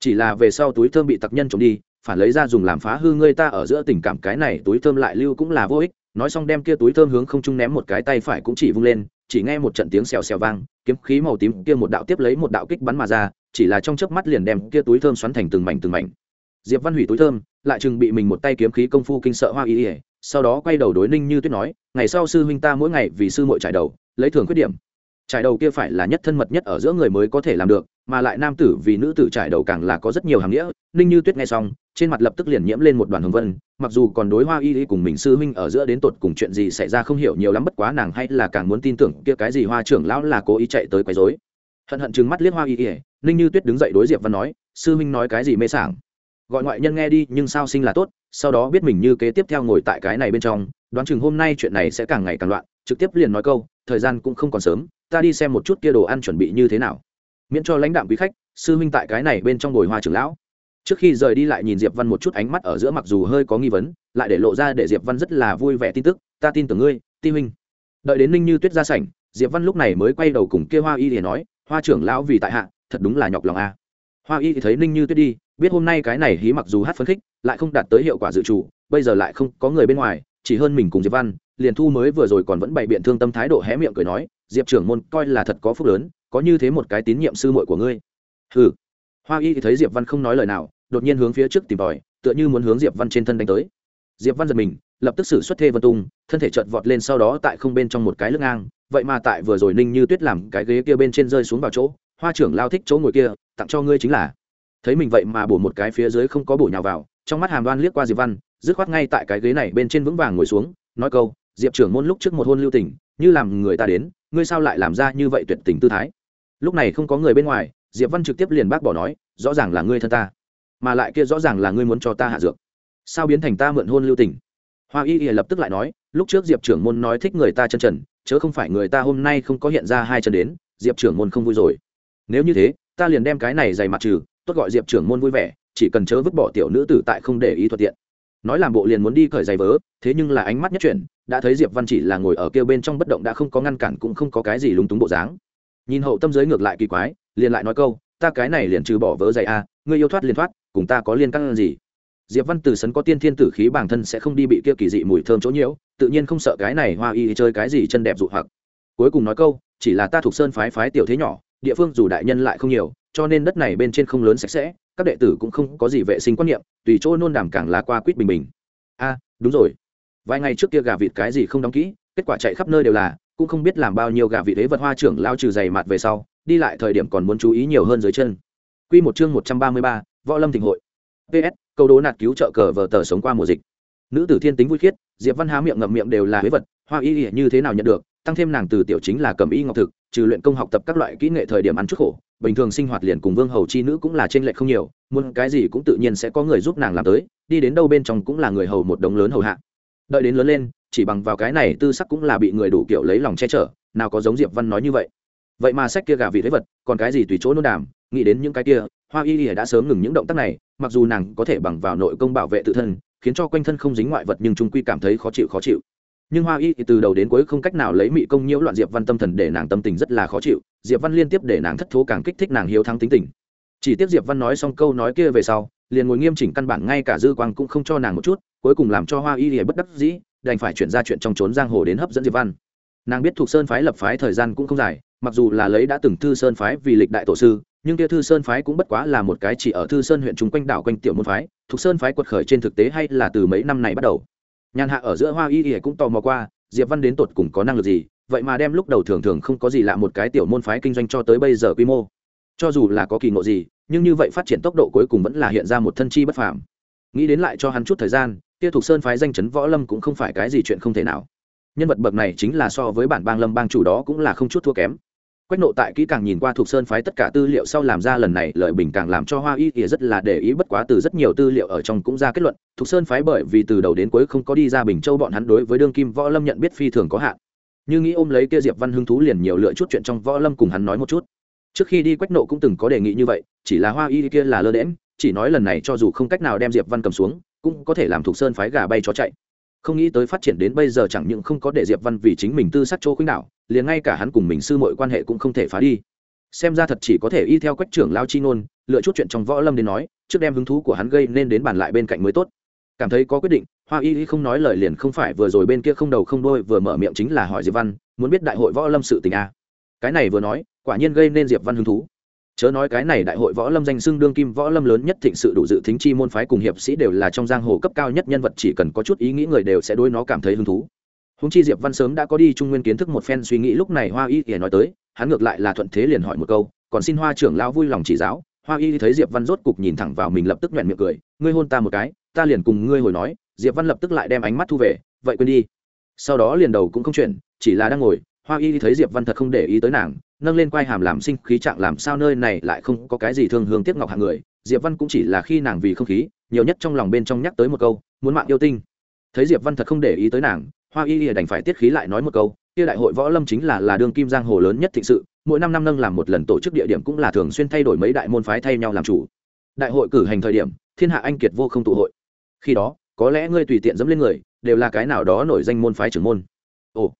Chỉ là về sau túi thơm bị tặc nhân trộm đi, phản lấy ra dùng làm phá hư ngươi ta ở giữa tình cảm cái này túi thơm lại lưu cũng là vô ích. Nói xong đem kia túi thơm hướng không trung ném một cái tay phải cũng chỉ vung lên, chỉ nghe một trận tiếng xèo xèo vang, kiếm khí màu tím kia một đạo tiếp lấy một đạo kích bắn mà ra, chỉ là trong chớp mắt liền đem kia túi thơm xoắn thành từng mảnh từng mảnh. Diệp văn hủy túi thơm, lại chừng bị mình một tay kiếm khí công phu kinh sợ hoa y ỉa sau đó quay đầu đối ninh như tuyết nói, ngày sau sư huynh ta mỗi ngày vì sư muội trải đầu, lấy thường khuyết điểm trải đầu kia phải là nhất thân mật nhất ở giữa người mới có thể làm được, mà lại nam tử vì nữ tử trải đầu càng là có rất nhiều hàm nghĩa. Ninh như tuyết nghe xong, trên mặt lập tức liền nhiễm lên một đoàn hồng vân, mặc dù còn đối hoa y y cùng mình sư huynh ở giữa đến tột cùng chuyện gì xảy ra không hiểu nhiều lắm, bất quá nàng hay là càng muốn tin tưởng kia cái gì hoa trưởng lão là cố ý chạy tới quấy rối. Hận hận chừng mắt liếc hoa y y, ninh như tuyết đứng dậy đối diệp văn nói, sư huynh nói cái gì mê sảng? Gọi ngoại nhân nghe đi, nhưng sao sinh là tốt, sau đó biết mình như kế tiếp theo ngồi tại cái này bên trong, đoán chừng hôm nay chuyện này sẽ càng ngày càng loạn, trực tiếp liền nói câu thời gian cũng không còn sớm, ta đi xem một chút kia đồ ăn chuẩn bị như thế nào. Miễn cho lãnh đạm quý khách, sư huynh tại cái này bên trong đồi hoa trưởng lão. Trước khi rời đi lại nhìn diệp văn một chút ánh mắt ở giữa mặc dù hơi có nghi vấn, lại để lộ ra để diệp văn rất là vui vẻ tin tức, ta tin tưởng ngươi, ti huynh. Đợi đến ninh như tuyết ra sảnh, diệp văn lúc này mới quay đầu cùng kia hoa y để nói, hoa trưởng lão vì tại hạ, thật đúng là nhọc lòng a. Hoa y thì thấy ninh như tuyết đi, biết hôm nay cái này hí mặc dù hát phấn khích, lại không đạt tới hiệu quả dự trù, bây giờ lại không có người bên ngoài, chỉ hơn mình cùng diệp văn liền thu mới vừa rồi còn vẫn bày biện thương tâm thái độ hé miệng cười nói, diệp trưởng môn coi là thật có phúc lớn, có như thế một cái tín nhiệm sư muội của ngươi. Hừ. Hoa y thì thấy diệp văn không nói lời nào, đột nhiên hướng phía trước tìm tòi, tựa như muốn hướng diệp văn trên thân đánh tới. Diệp văn giật mình, lập tức xử xuất thê vân tung, thân thể chợt vọt lên sau đó tại không bên trong một cái lưng ngang, vậy mà tại vừa rồi ninh như tuyết làm cái ghế kia bên trên rơi xuống vào chỗ, hoa trưởng lao thích chỗ ngồi kia, tặng cho ngươi chính là. Thấy mình vậy mà bổ một cái phía dưới không có bổ nhào vào, trong mắt hàm đoan liếc qua diệp văn, dứt khoát ngay tại cái ghế này bên trên vững vàng ngồi xuống, nói câu diệp trưởng môn lúc trước một hôn lưu tình, như làm người ta đến, ngươi sao lại làm ra như vậy tuyệt tình tư thái? Lúc này không có người bên ngoài, diệp văn trực tiếp liền bác bỏ nói, rõ ràng là ngươi thân ta, mà lại kia rõ ràng là ngươi muốn cho ta hạ dược. Sao biến thành ta mượn hôn lưu tình? Hoa y y lập tức lại nói, lúc trước diệp trưởng môn nói thích người ta chân trần, chớ không phải người ta hôm nay không có hiện ra hai chân đến, diệp trưởng môn không vui rồi. Nếu như thế, ta liền đem cái này dày mặt trừ, tốt gọi diệp trưởng môn vui vẻ, chỉ cần chớ vứt bỏ tiểu nữ tử tại không để ý thuận tiện nói làm bộ liền muốn đi cởi giày vớ, thế nhưng là ánh mắt nhất chuyển, đã thấy diệp văn chỉ là ngồi ở kêu bên trong bất động đã không có ngăn cản cũng không có cái gì lúng túng bộ dáng. Nhìn hậu tâm giới ngược lại kỳ quái, liền lại nói câu, ta cái này liền trừ bỏ vớ giày a ngươi yêu thoát liền thoát, cùng ta có liên căn gì? Diệp văn từ sấn có tiên thiên tử khí bản thân sẽ không đi bị kia kỳ dị mùi thơm chỗ nhiễu, tự nhiên không sợ cái này hoa y chơi cái gì chân đẹp dụ hoặc. Cuối cùng nói câu, chỉ là ta thuộc sơn phái phái tiểu thế nhỏ, địa phương dù đại nhân lại không nhiều, cho nên đất này bên trên không lớn sạch sẽ các đệ tử cũng không có gì vệ sinh quan niệm tùy chỗ nôn đàm càng lá qua quýt bình bình a đúng rồi vài ngày trước kia gà vịt cái gì không đóng kỹ kết quả chạy khắp nơi đều là cũng không biết làm bao nhiêu gà vịt thế vật hoa trưởng lao trừ dày mặt về sau đi lại thời điểm còn muốn chú ý nhiều hơn dưới chân Quy một chương một trăm ba mươi ba, Võ Lâm Thịnh hội. PS, câu đố nạt cứu trợ cờ vờ tờ sống qua mùa dịch. Nữ tử thiên tính vui khiết, Diệp Văn há miệng ngậm miệng đều là huế vật, hoa y như thế nào nhận được, tăng thêm nàng từ tiểu chính là cầm y ngọc thực, trừ luyện công học tập các loại kỹ nghệ thời điểm ăn chút khổ, bình thường sinh hoạt liền cùng vương hầu chi nữ cũng là trên lệ không nhiều, muốn cái gì cũng tự nhiên sẽ có người giúp nàng làm tới, đi đến đâu bên trong cũng là người hầu một đống lớn hầu hạ. Đợi đến lớn lên, chỉ bằng vào cái này tư sắc cũng là bị người đủ kiểu lấy lòng che chở, nào có giống Diệp Văn nói như vậy. Vậy mà sách kia gà vị thế vật, còn cái gì tùy chỗ nôn đàm, nghĩ đến những cái kia, Hoa Y Y đã sớm ngừng những động tác này, mặc dù nàng có thể bằng vào nội công bảo vệ tự thân, khiến cho quanh thân không dính ngoại vật nhưng trung quy cảm thấy khó chịu khó chịu nhưng hoa y thì từ đầu đến cuối không cách nào lấy mị công nhiễu loạn diệp văn tâm thần để nàng tâm tình rất là khó chịu diệp văn liên tiếp để nàng thất thố càng kích thích nàng hiếu thắng tính tình chỉ tiếp diệp văn nói xong câu nói kia về sau liền ngồi nghiêm chỉnh căn bản ngay cả dư quang cũng không cho nàng một chút cuối cùng làm cho hoa y thì bất đắc dĩ đành phải chuyển ra chuyện trong trốn giang hồ đến hấp dẫn diệp văn nàng biết thuộc sơn phái lập phái thời gian cũng không dài mặc dù là lấy đã từng thư sơn phái vì lịch đại tổ sư nhưng kia thư sơn phái cũng bất quá là một cái chỉ ở thư sơn huyện chúng quanh đảo quanh tiểu môn phái thuộc sơn phái quật khởi trên thực tế hay là từ mấy năm này bắt đầu nhàn hạ ở giữa hoa y y cũng tò mò qua, diệp văn đến tột cùng có năng lực gì, vậy mà đem lúc đầu thường thường không có gì lạ một cái tiểu môn phái kinh doanh cho tới bây giờ quy mô. Cho dù là có kỳ ngộ gì, nhưng như vậy phát triển tốc độ cuối cùng vẫn là hiện ra một thân chi bất phàm. Nghĩ đến lại cho hắn chút thời gian, kia thuộc sơn phái danh chấn võ lâm cũng không phải cái gì chuyện không thể nào. Nhân vật bậc này chính là so với bản bang lâm bang chủ đó cũng là không chút thua kém quách nộ tại kỹ càng nhìn qua thuộc sơn phái tất cả tư liệu sau làm ra lần này lợi bình càng làm cho hoa y ỉa rất là để ý, bất quá từ rất nhiều tư liệu ở trong cũng ra kết luận, thuộc sơn phái bởi vì từ đầu đến cuối không có đi ra bình châu bọn hắn đối với đương kim võ lâm nhận biết phi thường có hạn. Như nghĩ ôm lấy kia diệp văn hưng thú liền nhiều lựa chút chuyện trong võ lâm cùng hắn nói một chút. Trước khi đi, quách nộ cũng từng có đề nghị như vậy, chỉ là hoa y kia là lơ đễm chỉ nói lần này cho dù không cách nào đem diệp văn cầm xuống, cũng có thể làm thuộc sơn phái gà bay chó chạy không nghĩ tới phát triển đến bây giờ chẳng những không có để diệp văn vì chính mình tư sắc chỗ khuynh đảo, liền ngay cả hắn cùng mình sư mọi quan hệ cũng không thể phá đi. Xem ra thật chỉ có thể y theo quách trưởng lao chi ngôn, lựa chút chuyện trong võ lâm đến nói, trước đem hứng thú của hắn gây nên đến bàn lại bên cạnh mới tốt. Cảm thấy có quyết định, hoa y không nói lời liền không phải vừa rồi bên kia không đầu không đôi vừa mở miệng chính là hỏi diệp văn, muốn biết đại hội võ lâm sự tình a à. cái này vừa nói, quả nhiên gây nên diệp văn hứng thú chớ nói cái này đại hội võ lâm danh xưng đương kim võ lâm lớn nhất thịnh sự đủ dự thính chi môn phái cùng hiệp sĩ đều là trong giang hồ cấp cao nhất nhân vật, chỉ cần có chút ý nghĩ người đều sẽ đối nó cảm thấy hứng thú. Húng chi diệp văn sớm đã có đi trung nguyên kiến thức một phen suy nghĩ, lúc này hoa y thì nói tới, hắn ngược lại là thuận thế liền hỏi một câu, còn xin hoa trưởng lao vui lòng chỉ giáo. Hoa y thấy diệp văn rốt cục nhìn thẳng vào mình lập tức nhoẹn miệng cười, ngươi hôn ta một cái, ta liền cùng ngươi hồi nói. Diệp văn lập tức lại đem ánh mắt thu về, vậy quên đi. Sau đó liền đầu cũng không chuyển, chỉ là đang ngồi, hoa y thấy diệp văn thật không để ý tới nàng nâng lên quai hàm làm sinh khí trạng làm sao nơi này lại không có cái gì thương hương tiếc ngọc hạng người. Diệp văn cũng chỉ là khi nàng vì không khí, nhiều nhất trong lòng bên trong nhắc tới một câu, muốn mạng yêu tinh. Thấy diệp văn thật không để ý tới nàng, hoa y ỉa đành phải tiết khí lại nói một câu, kia đại hội võ lâm chính là là đương kim giang hồ lớn nhất thịnh sự, mỗi năm năm nâng làm một lần tổ chức địa điểm cũng là thường xuyên thay đổi mấy đại môn phái thay nhau làm chủ. Đại hội cử hành thời điểm, thiên hạ anh kiệt vô không tụ hội. Khi đó, có lẽ ngươi tùy tiện dẫm lên người, đều là cái nào đó nổi danh môn phái trưởng môn. Ồ,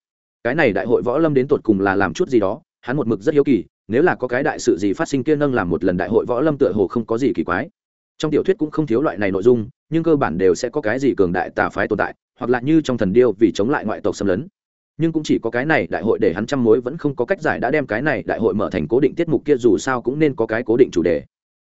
cái này đại hội võ lâm đến tột cùng là làm chút gì đó hắn một mực rất hiếu kỳ, nếu là có cái đại sự gì phát sinh kia nâng làm một lần đại hội võ lâm tựa hồ không có gì kỳ quái. Trong tiểu thuyết cũng không thiếu loại này nội dung, nhưng cơ bản đều sẽ có cái gì cường đại tà phái tồn tại, hoặc là như trong thần điêu vì chống lại ngoại tộc xâm lấn. Nhưng cũng chỉ có cái này đại hội để hắn trăm mối vẫn không có cách giải đã đem cái này đại hội mở thành cố định tiết mục kia dù sao cũng nên có cái cố định chủ đề.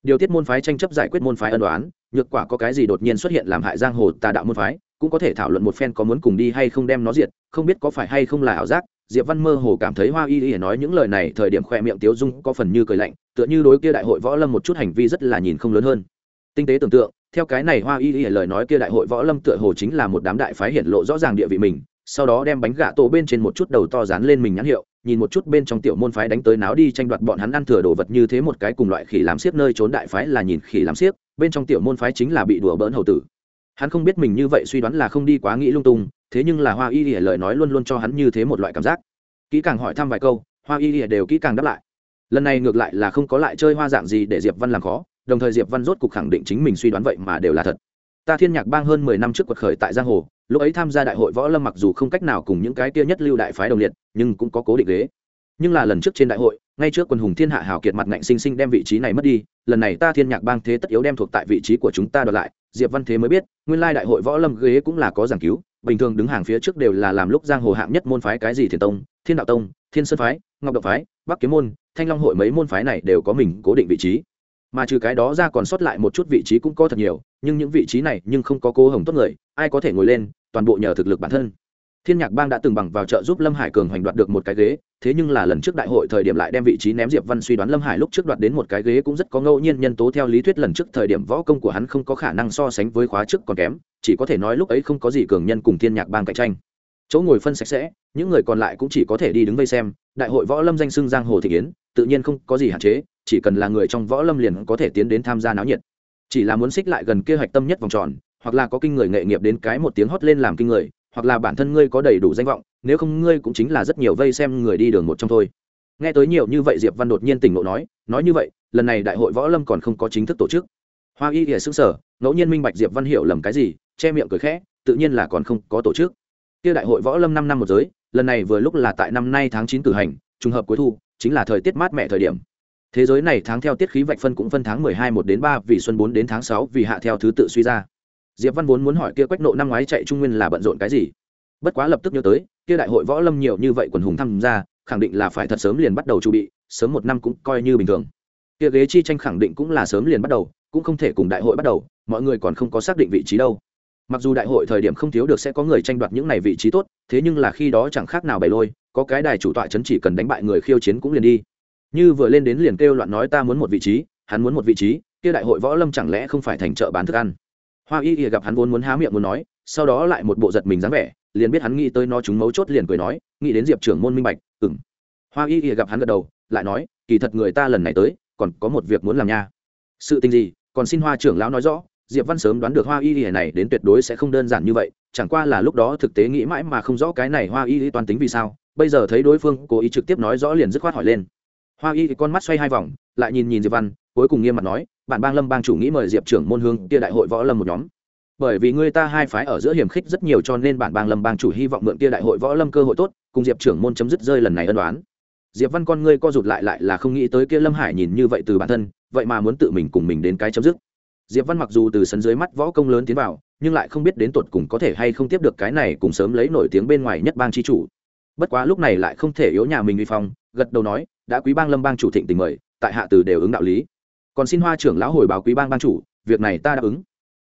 Điều tiết môn phái tranh chấp giải quyết môn phái ân đoán nhược quả có cái gì đột nhiên xuất hiện làm hại giang hồ tà đạo môn phái, cũng có thể thảo luận một phen có muốn cùng đi hay không đem nó diệt, không biết có phải hay không là ảo giác diệp văn mơ hồ cảm thấy hoa y y nói những lời này thời điểm khoe miệng tiếu dung có phần như cười lạnh, tựa như đối kia đại hội võ lâm một chút hành vi rất là nhìn không lớn hơn. Tinh tế tưởng tượng, theo cái này hoa y y lời nói kia đại hội võ lâm tựa hồ chính là một đám đại phái hiện lộ rõ ràng địa vị mình, sau đó đem bánh gà tổ bên trên một chút đầu to dán lên mình nhãn hiệu, nhìn một chút bên trong tiểu môn phái đánh tới náo đi tranh đoạt bọn hắn ăn thừa đồ vật như thế một cái cùng loại khỉ làm xiếc nơi trốn đại phái là nhìn khỉ làm xiếc, bên trong tiểu môn phái chính là bị đùa bỡn hầu tử. Hắn không biết mình như vậy suy đoán là không đi quá nghĩ lung tung thế nhưng là hoa y ỉa lời nói luôn luôn cho hắn như thế một loại cảm giác. Kỹ càng hỏi thăm vài câu, hoa y ỉa đều kỹ càng đáp lại. Lần này ngược lại là không có lại chơi hoa dạng gì để diệp văn làm khó, đồng thời diệp văn rốt cục khẳng định chính mình suy đoán vậy mà đều là thật. Ta thiên nhạc bang hơn mười năm trước quật khởi tại giang hồ, lúc ấy tham gia đại hội võ lâm mặc dù không cách nào cùng những cái kia nhất lưu đại phái đồng liệt, nhưng cũng có cố định ghế nhưng là lần trước trên đại hội, ngay trước quân hùng thiên hạ hào kiệt mặt ngạnh sinh sinh đem vị trí này mất đi, lần này ta thiên nhạc bang thế tất yếu đem thuộc tại vị trí của chúng ta đoạt lại, diệp văn thế mới biết, nguyên lai đại hội võ lâm ghế cũng là có giảng cứu, bình thường đứng hàng phía trước đều là làm lúc giang hồ hạng nhất môn phái cái gì thiền tông, thiên đạo tông, thiên sơn phái, ngọc động phái, bắc kiếm môn, thanh long hội mấy môn phái này đều có mình cố định vị trí. Mà trừ cái đó ra còn sót lại một chút vị trí cũng có thật nhiều, nhưng những vị trí này nhưng không có cố hồng tốt người, ai có thể ngồi lên, toàn bộ nhờ thực lực bản thân. Thiên nhạc bang đã từng bằng vào trợ giúp lâm hải cường hoành đoạt được một cái ghế thế nhưng là lần trước đại hội thời điểm lại đem vị trí ném diệp văn suy đoán lâm hải lúc trước đoạt đến một cái ghế cũng rất có ngẫu nhiên, nhân tố theo lý thuyết lần trước thời điểm võ công của hắn không có khả năng so sánh với khóa trước còn kém, chỉ có thể nói lúc ấy không có gì cường nhân cùng thiên nhạc bang cạnh tranh. Chỗ ngồi phân sạch sẽ, những người còn lại cũng chỉ có thể đi đứng vây xem, đại hội võ lâm danh xưng giang hồ thị kiến, tự nhiên không có gì hạn chế, chỉ cần là người trong võ lâm liền có thể tiến đến tham gia náo nhiệt. Chỉ là muốn xích lại gần kia hạch tâm nhất vòng tròn, hoặc là có kinh người nghệ nghiệp đến cái một tiếng hót lên làm kinh người hoặc là bản thân ngươi có đầy đủ danh vọng, nếu không ngươi cũng chính là rất nhiều vây xem người đi đường một trong thôi. Nghe tới nhiều như vậy, diệp văn đột nhiên tỉnh ngộ nói nói như vậy, lần này đại hội võ lâm còn không có chính thức tổ chức. Hoa y ỉa xứng sở ngẫu nhiên minh bạch diệp văn hiểu lầm cái gì, che miệng cười khẽ, tự nhiên là còn không có tổ chức. Kia đại hội võ lâm năm năm một giới, lần này vừa lúc là tại năm nay tháng chín cử hành, trùng hợp cuối thu, chính là thời tiết mát mẻ thời điểm. Thế giới này tháng theo tiết khí vạch phân cũng phân tháng mười hai một đến ba, vì xuân bốn đến tháng sáu, vì hạ theo thứ tự suy ra diệp văn vốn muốn hỏi kia quách nộ năm ngoái chạy trung nguyên là bận rộn cái gì? Bất quá lập tức nhớ tới, kia đại hội võ lâm nhiều như vậy quần hùng tham gia, khẳng định là phải thật sớm liền bắt đầu chuẩn bị, sớm một năm cũng coi như bình thường. Kia ghế chi tranh khẳng định cũng là sớm liền bắt đầu, cũng không thể cùng đại hội bắt đầu, mọi người còn không có xác định vị trí đâu. Mặc dù đại hội thời điểm không thiếu được sẽ có người tranh đoạt những này vị trí tốt, thế nhưng là khi đó chẳng khác nào bày lôi, có cái đài chủ tọa chấn chỉ cần đánh bại người khiêu chiến cũng liền đi. Như vừa lên đến liền kêu loạn nói ta muốn một vị trí, hắn muốn một vị trí, kia đại hội võ lâm chẳng lẽ không phải thành chợ bán thức ăn? Hoa y y gặp hắn vốn muốn há miệng muốn nói, sau đó lại một bộ giật mình dáng vẻ, liền biết hắn nghĩ tới nó chúng mấu chốt liền cười nói, nghĩ đến diệp trưởng môn minh bạch ừng hoa y y gặp hắn gật đầu, lại nói, kỳ thật người ta lần này tới, còn có một việc muốn làm nha. Sự tình gì? Còn xin hoa trưởng lão nói rõ, diệp văn sớm đoán được hoa y y này đến tuyệt đối sẽ không đơn giản như vậy, chẳng qua là lúc đó thực tế nghĩ mãi mà không rõ cái này hoa y y toàn tính vì sao, bây giờ thấy đối phương cố ý trực tiếp nói rõ liền dứt khoát hỏi lên hoa y thì con mắt xoay hai vòng, lại nhìn nhìn diệp văn, cuối cùng nghiêm mặt nói bản bang lâm bang chủ nghĩ mời diệp trưởng môn hương kia đại hội võ lâm một nhóm. Bởi vì người ta hai phái ở giữa hiểm khích rất nhiều cho nên bản bang lâm bang chủ hy vọng mượn kia đại hội võ lâm cơ hội tốt, cùng diệp trưởng môn chấm dứt rơi lần này ân đoán diệp văn con ngươi co rụt lại lại là không nghĩ tới kia lâm hải nhìn như vậy từ bản thân, vậy mà muốn tự mình cùng mình đến cái chấm dứt. Diệp văn mặc dù từ sân dưới mắt võ công lớn tiến vào, nhưng lại không biết đến tột cùng có thể hay không tiếp được cái này cùng sớm lấy nổi tiếng bên ngoài nhất bang chi chủ. Bất quá lúc này lại không thể yếu nhà mình uy phong, gật đầu nói đã quý bang lâm bang chủ thịnh tình mời, tại hạ từ đều ứng đạo lý. Còn xin hoa trưởng lão hồi báo quý bang bang chủ, việc này ta đáp ứng.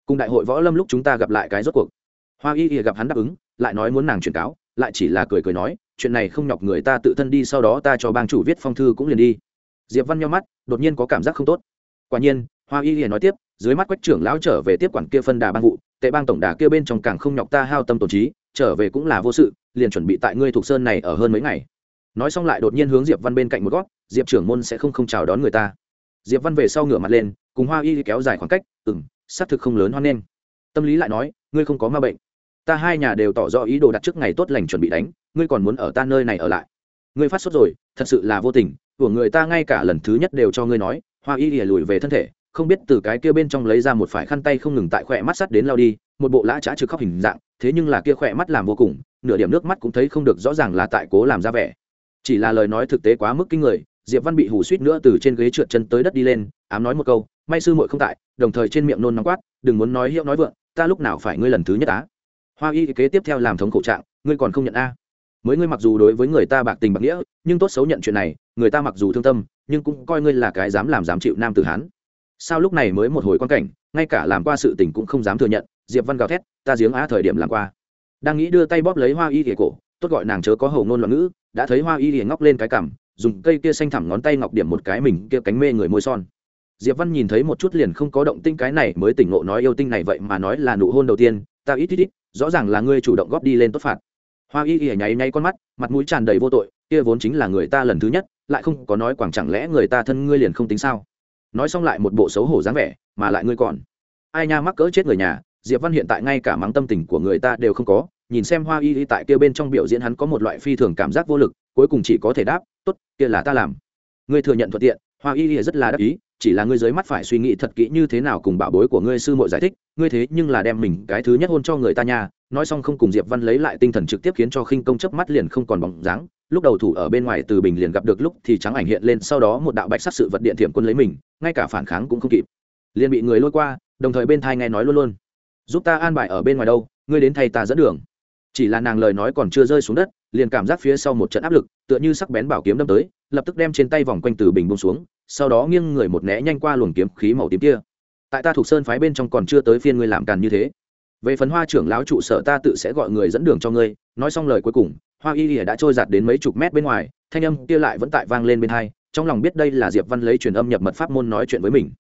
Cùng đại hội võ lâm lúc chúng ta gặp lại cái rốt cuộc. Hoa y y gặp hắn đáp ứng, lại nói muốn nàng truyền cáo, lại chỉ là cười cười nói, chuyện này không nhọc người ta tự thân đi, sau đó ta cho bang chủ viết phong thư cũng liền đi. Diệp văn nhau mắt, đột nhiên có cảm giác không tốt. Quả nhiên, hoa y y nói tiếp, dưới mắt quách trưởng lão trở về tiếp quản kia phân đà bang vụ, tệ bang tổng đà kia bên trong càng không nhọc ta hao tâm tổn trí, trở về cũng là vô sự, liền chuẩn bị tại ngươi thuộc sơn này ở hơn mấy ngày nói xong lại đột nhiên hướng diệp văn bên cạnh một gót diệp trưởng môn sẽ không không chào đón người ta. Diệp văn về sau ngửa mặt lên, cùng hoa y kéo dài khoảng cách ừ m xác thực không lớn hoan nghênh. Tâm lý lại nói, ngươi không có ma bệnh. Ta hai nhà đều tỏ rõ ý đồ đặt trước ngày tốt lành chuẩn bị đánh, ngươi còn muốn ở ta nơi này ở lại. Ngươi phát sốt rồi, thật sự là vô tình, của người ta ngay cả lần thứ nhất đều cho ngươi nói. Hoa y lìa lùi về thân thể, không biết từ cái kia bên trong lấy ra một phải khăn tay không ngừng tại khỏe mắt sắt đến lao đi, một bộ lã trá trực khóc hình dạng, thế nhưng là kia khỏe mắt làm vô cùng, nửa điểm nước mắt cũng thấy không được rõ ràng là tại cố làm ra vẻ chỉ là lời nói thực tế quá mức kinh người, diệp văn bị hủ suýt nữa từ trên ghế trượt chân tới đất đi lên, ám nói một câu, may sư muội không tại, đồng thời trên miệng nôn nóng quát, đừng muốn nói hiệu nói vượng, ta lúc nào phải ngươi lần thứ nhất á? Hoa y kế tiếp theo làm thống khổ trạng, ngươi còn không nhận a? Mới ngươi mặc dù đối với người ta bạc tình bạc nghĩa, nhưng tốt xấu nhận chuyện này, người ta mặc dù thương tâm, nhưng cũng coi ngươi là cái dám làm dám chịu nam tử hán. Sao lúc này mới một hồi quan cảnh, ngay cả làm qua sự tình cũng không dám thừa nhận, diệp văn gào thét, ta giếng á thời điểm làm qua. Đang nghĩ đưa tay bóp lấy hoa y kể cổ tốt gọi nàng chớ có hầu ngôn loạn ngữ, đã thấy hoa y liền ngóc lên cái cằm, dùng cây kia xanh thẳm ngón tay ngọc điểm một cái mình kia cánh mê người môi son. Diệp văn nhìn thấy một chút liền không có động tinh cái này mới tỉnh ngộ nói yêu tinh này vậy mà nói là nụ hôn đầu tiên, ta ít ít ít, rõ ràng là ngươi chủ động góp đi lên tốt phạt. Hoa y y nháy nháy con mắt, mặt mũi tràn đầy vô tội, kia vốn chính là người ta lần thứ nhất, lại không có nói quảng chẳng lẽ người ta thân ngươi liền không tính sao? Nói xong lại một bộ xấu hổ dáng vẻ, mà lại ngươi còn. Ai nha, mắc cỡ chết người nhà, diệp văn hiện tại ngay cả mắng tâm tình của người ta đều không có nhìn xem hoa y y tại kia bên trong biểu diễn hắn có một loại phi thường cảm giác vô lực, cuối cùng chỉ có thể đáp, tốt, kia là ta làm. Ngươi thừa nhận thuận tiện, hoa y y rất là đắc ý, chỉ là ngươi dưới mắt phải suy nghĩ thật kỹ như thế nào cùng bảo bối của ngươi sư muội giải thích, ngươi thế nhưng là đem mình cái thứ nhất hôn cho người ta nha. Nói xong không cùng diệp văn lấy lại tinh thần trực tiếp khiến cho khinh công chớp mắt liền không còn bóng dáng, lúc đầu thủ ở bên ngoài từ bình liền gặp được lúc thì trắng ảnh hiện lên, sau đó một đạo bạch sắc sự vật điện thiểm quân lấy mình, ngay cả phản kháng cũng không kịp. Liền bị người lôi qua, đồng thời bên thai nghe nói luôn luôn, giúp ta an bài ở bên ngoài đâu, ngươi đến thay ta dẫn đường chỉ là nàng lời nói còn chưa rơi xuống đất, liền cảm giác phía sau một trận áp lực, tựa như sắc bén bảo kiếm đâm tới, lập tức đem trên tay vòng quanh từ bình bông xuống, sau đó nghiêng người một né nhanh qua luồng kiếm khí màu tím kia. Tại ta thuộc sơn phái bên trong còn chưa tới phiên ngươi làm càn như thế. Về phần hoa trưởng lão trụ sở ta tự sẽ gọi người dẫn đường cho ngươi, nói xong lời cuối cùng, hoa y ỉa đã trôi giạt đến mấy chục mét bên ngoài, thanh âm kia lại vẫn tại vang lên bên hai, trong lòng biết đây là diệp văn lấy truyền âm nhập mật pháp môn nói chuyện với mình.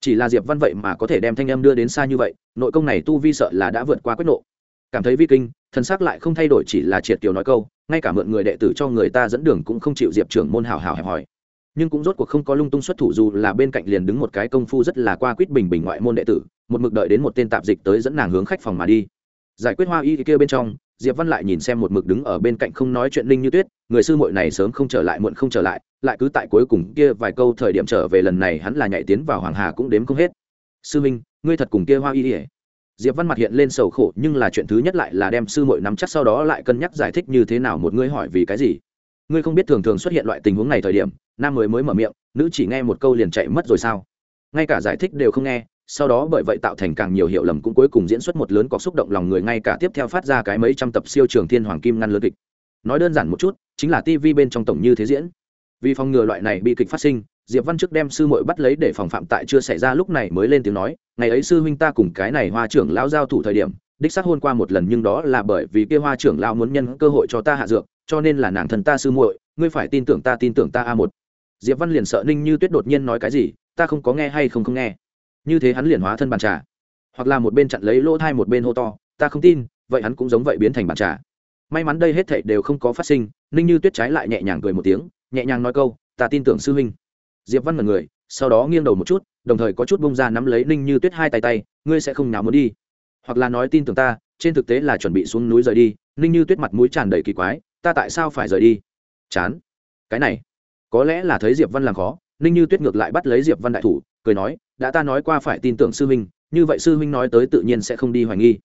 Chỉ là diệp văn vậy mà có thể đem thanh âm đưa đến xa như vậy, nội công này tu vi sợ là đã vượt qua quyết nộ cảm thấy vi kinh thần sắc lại không thay đổi chỉ là triệt tiểu nói câu, ngay cả mượn người đệ tử cho người ta dẫn đường cũng không chịu diệp trưởng môn hào hào hẹp hỏi nhưng cũng rốt cuộc không có lung tung xuất thủ dù là bên cạnh liền đứng một cái công phu rất là qua quýt bình bình ngoại môn đệ tử, một mực đợi đến một tên tạp dịch tới dẫn nàng hướng khách phòng mà đi. Giải quyết hoa y kia bên trong, diệp văn lại nhìn xem một mực đứng ở bên cạnh không nói chuyện linh như tuyết, người sư muội này sớm không trở lại muộn không trở lại lại cứ tại cuối cùng kia vài câu thời điểm trở về lần này hắn là nhảy tiến vào hoàng hà cũng đếm không hết. Sư minh, ngươi thật cùng kia hoa y ỉa diệp văn mặt hiện lên sầu khổ, nhưng là chuyện thứ nhất lại là đem sư muội nắm chắc sau đó lại cân nhắc giải thích như thế nào một ngươi hỏi vì cái gì. Ngươi không biết thường thường xuất hiện loại tình huống này thời điểm, nam mới mới mở miệng, nữ chỉ nghe một câu liền chạy mất rồi sao? Ngay cả giải thích đều không nghe, sau đó bởi vậy tạo thành càng nhiều hiệu lầm cũng cuối cùng diễn xuất một lớn có xúc động lòng người ngay cả tiếp theo phát ra cái mấy trăm tập siêu trường thiên hoàng kim ngăn lớn kịch. Nói đơn giản một chút, chính là tv bên trong tổng như thế diễn. Vì phòng ngừa loại này bị kịch phát sinh diệp văn trước đem sư muội bắt lấy để phòng phạm tại chưa xảy ra lúc này mới lên tiếng nói, ngày ấy sư huynh ta cùng cái này hoa trưởng lão giao thủ thời điểm, đích xác hôn qua một lần nhưng đó là bởi vì kia hoa trưởng lão muốn nhân cơ hội cho ta hạ dược, cho nên là nàng thân ta sư muội, ngươi phải tin tưởng ta, tin tưởng ta a một. Diệp văn liền sợ ninh như tuyết đột nhiên nói cái gì, ta không có nghe hay không không nghe. Như thế hắn liền hóa thân bàn trà. Hoặc là một bên chặn lấy lỗ thai một bên hô to, ta không tin, vậy hắn cũng giống vậy biến thành bàn trà. May mắn đây hết thảy đều không có phát sinh, ninh như tuyết trái lại nhẹ nhàng cười một tiếng, nhẹ nhàng nói câu, ta tin tưởng sư huynh diệp văn mật người, sau đó nghiêng đầu một chút, đồng thời có chút bông ra nắm lấy ninh như tuyết hai tay tay, ngươi sẽ không nào muốn đi. Hoặc là nói tin tưởng ta, trên thực tế là chuẩn bị xuống núi rời đi, ninh như tuyết mặt mũi tràn đầy kỳ quái, ta tại sao phải rời đi? Chán. Cái này, có lẽ là thấy diệp văn làm khó. Ninh như tuyết ngược lại bắt lấy diệp văn đại thủ, cười nói, đã ta nói qua phải tin tưởng sư huynh, như vậy sư huynh nói tới tự nhiên sẽ không đi hoài nghi.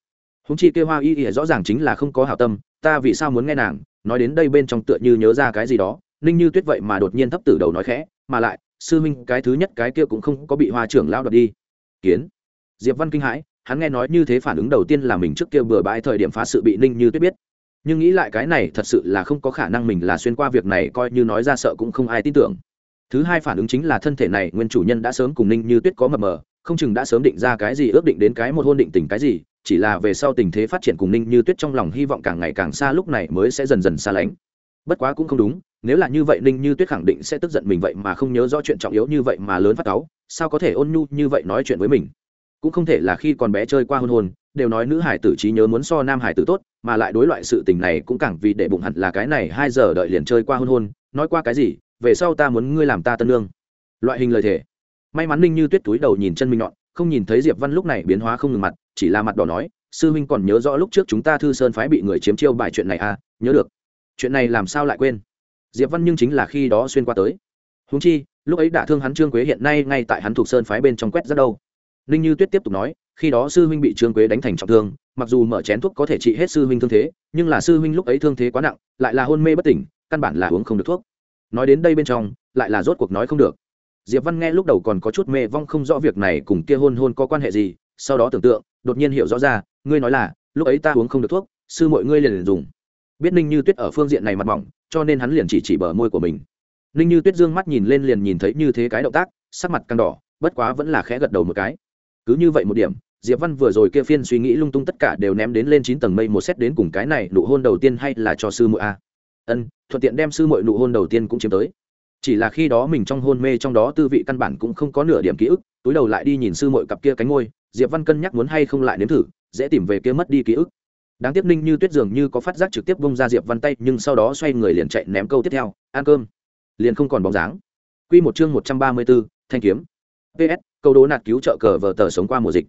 Húng chi kêu hoa y y rõ ràng chính là không có hảo tâm, ta vì sao muốn nghe nàng? Nói đến đây bên trong tựa như nhớ ra cái gì đó. Ninh như tuyết vậy mà đột nhiên thấp tử đầu nói khẽ, mà lại sư minh cái thứ nhất cái kia cũng không có bị hoa trưởng lao đoạt đi. Kiến. Diệp văn kinh hãi, hắn nghe nói như thế phản ứng đầu tiên là mình trước kia bừa bãi thời điểm phá sự bị ninh như tuyết biết. Nhưng nghĩ lại cái này thật sự là không có khả năng mình là xuyên qua việc này coi như nói ra sợ cũng không ai tin tưởng. Thứ hai phản ứng chính là thân thể này, nguyên chủ nhân đã sớm cùng ninh như tuyết có mập mờ, không chừng đã sớm định ra cái gì, ước định đến cái một hôn định tình cái gì, chỉ là về sau tình thế phát triển cùng ninh như tuyết trong lòng hy vọng càng ngày càng xa lúc này mới sẽ dần dần xa lánh bất quá cũng không đúng, nếu là như vậy ninh như tuyết khẳng định sẽ tức giận mình vậy mà không nhớ rõ chuyện trọng yếu như vậy mà lớn phát cáu, sao có thể ôn nhu như vậy nói chuyện với mình? Cũng không thể là khi còn bé chơi qua hôn hôn, đều nói nữ hải tử trí nhớ muốn so nam hải tử tốt, mà lại đối loại sự tình này cũng càng vì để bụng hẳn là cái này hai giờ đợi liền chơi qua hôn hôn, nói qua cái gì, về sau ta muốn ngươi làm ta tân lương loại hình lời thể may mắn ninh như tuyết túi đầu nhìn chân mình nhọn, không nhìn thấy diệp văn lúc này biến hóa không ngừng mặt, chỉ là mặt đỏ nói, sư huynh còn nhớ rõ lúc trước chúng ta thư sơn phái bị người chiếm chiêu bài chuyện này à nhớ được chuyện này làm sao lại quên? Diệp văn nhưng chính là khi đó xuyên qua tới. Húng chi lúc ấy đả thương hắn trương quế hiện nay ngay tại hắn thuộc sơn phái bên trong quét rất đâu. Ninh như tuyết tiếp tục nói khi đó sư huynh bị trương quế đánh thành trọng thương mặc dù mở chén thuốc có thể trị hết sư huynh thương thế nhưng là sư huynh lúc ấy thương thế quá nặng lại là hôn mê bất tỉnh căn bản là uống không được thuốc. Nói đến đây bên trong lại là rốt cuộc nói không được. Diệp văn nghe lúc đầu còn có chút mê vong không rõ việc này cùng kia hôn hôn có quan hệ gì sau đó tưởng tượng đột nhiên hiểu rõ ra ngươi nói là lúc ấy ta uống không được thuốc sư mọi ngươi liền, liền dùng biết ninh như tuyết ở phương diện này mặt mỏng, cho nên hắn liền chỉ chỉ bờ môi của mình. Ninh như tuyết dương mắt nhìn lên liền nhìn thấy như thế cái động tác, sắc mặt căng đỏ, bất quá vẫn là khẽ gật đầu một cái. Cứ như vậy một điểm, diệp văn vừa rồi kia phiên suy nghĩ lung tung tất cả đều ném đến lên chín tầng mây một xét đến cùng cái này, nụ hôn đầu tiên hay là cho sư muội a? Ân, thuận tiện đem sư muội nụ hôn đầu tiên cũng chiếm tới. Chỉ là khi đó mình trong hôn mê trong đó tư vị căn bản cũng không có nửa điểm ký ức, túi đầu lại đi nhìn sư muội cặp kia cánh ngôi diệp văn cân nhắc muốn hay không lại nếm thử, dễ tìm về kia mất đi ký ức đáng tiếc ninh như tuyết dường như có phát giác trực tiếp bông ra diệp văn tay, nhưng sau đó xoay người liền chạy ném câu tiếp theo, ăn cơm. Liền không còn bóng dáng. Quy một chương một trăm ba mươi bốn, thanh kiếm. Ps câu đố nạt cứu trợ cờ vờ tờ sống qua mùa dịch.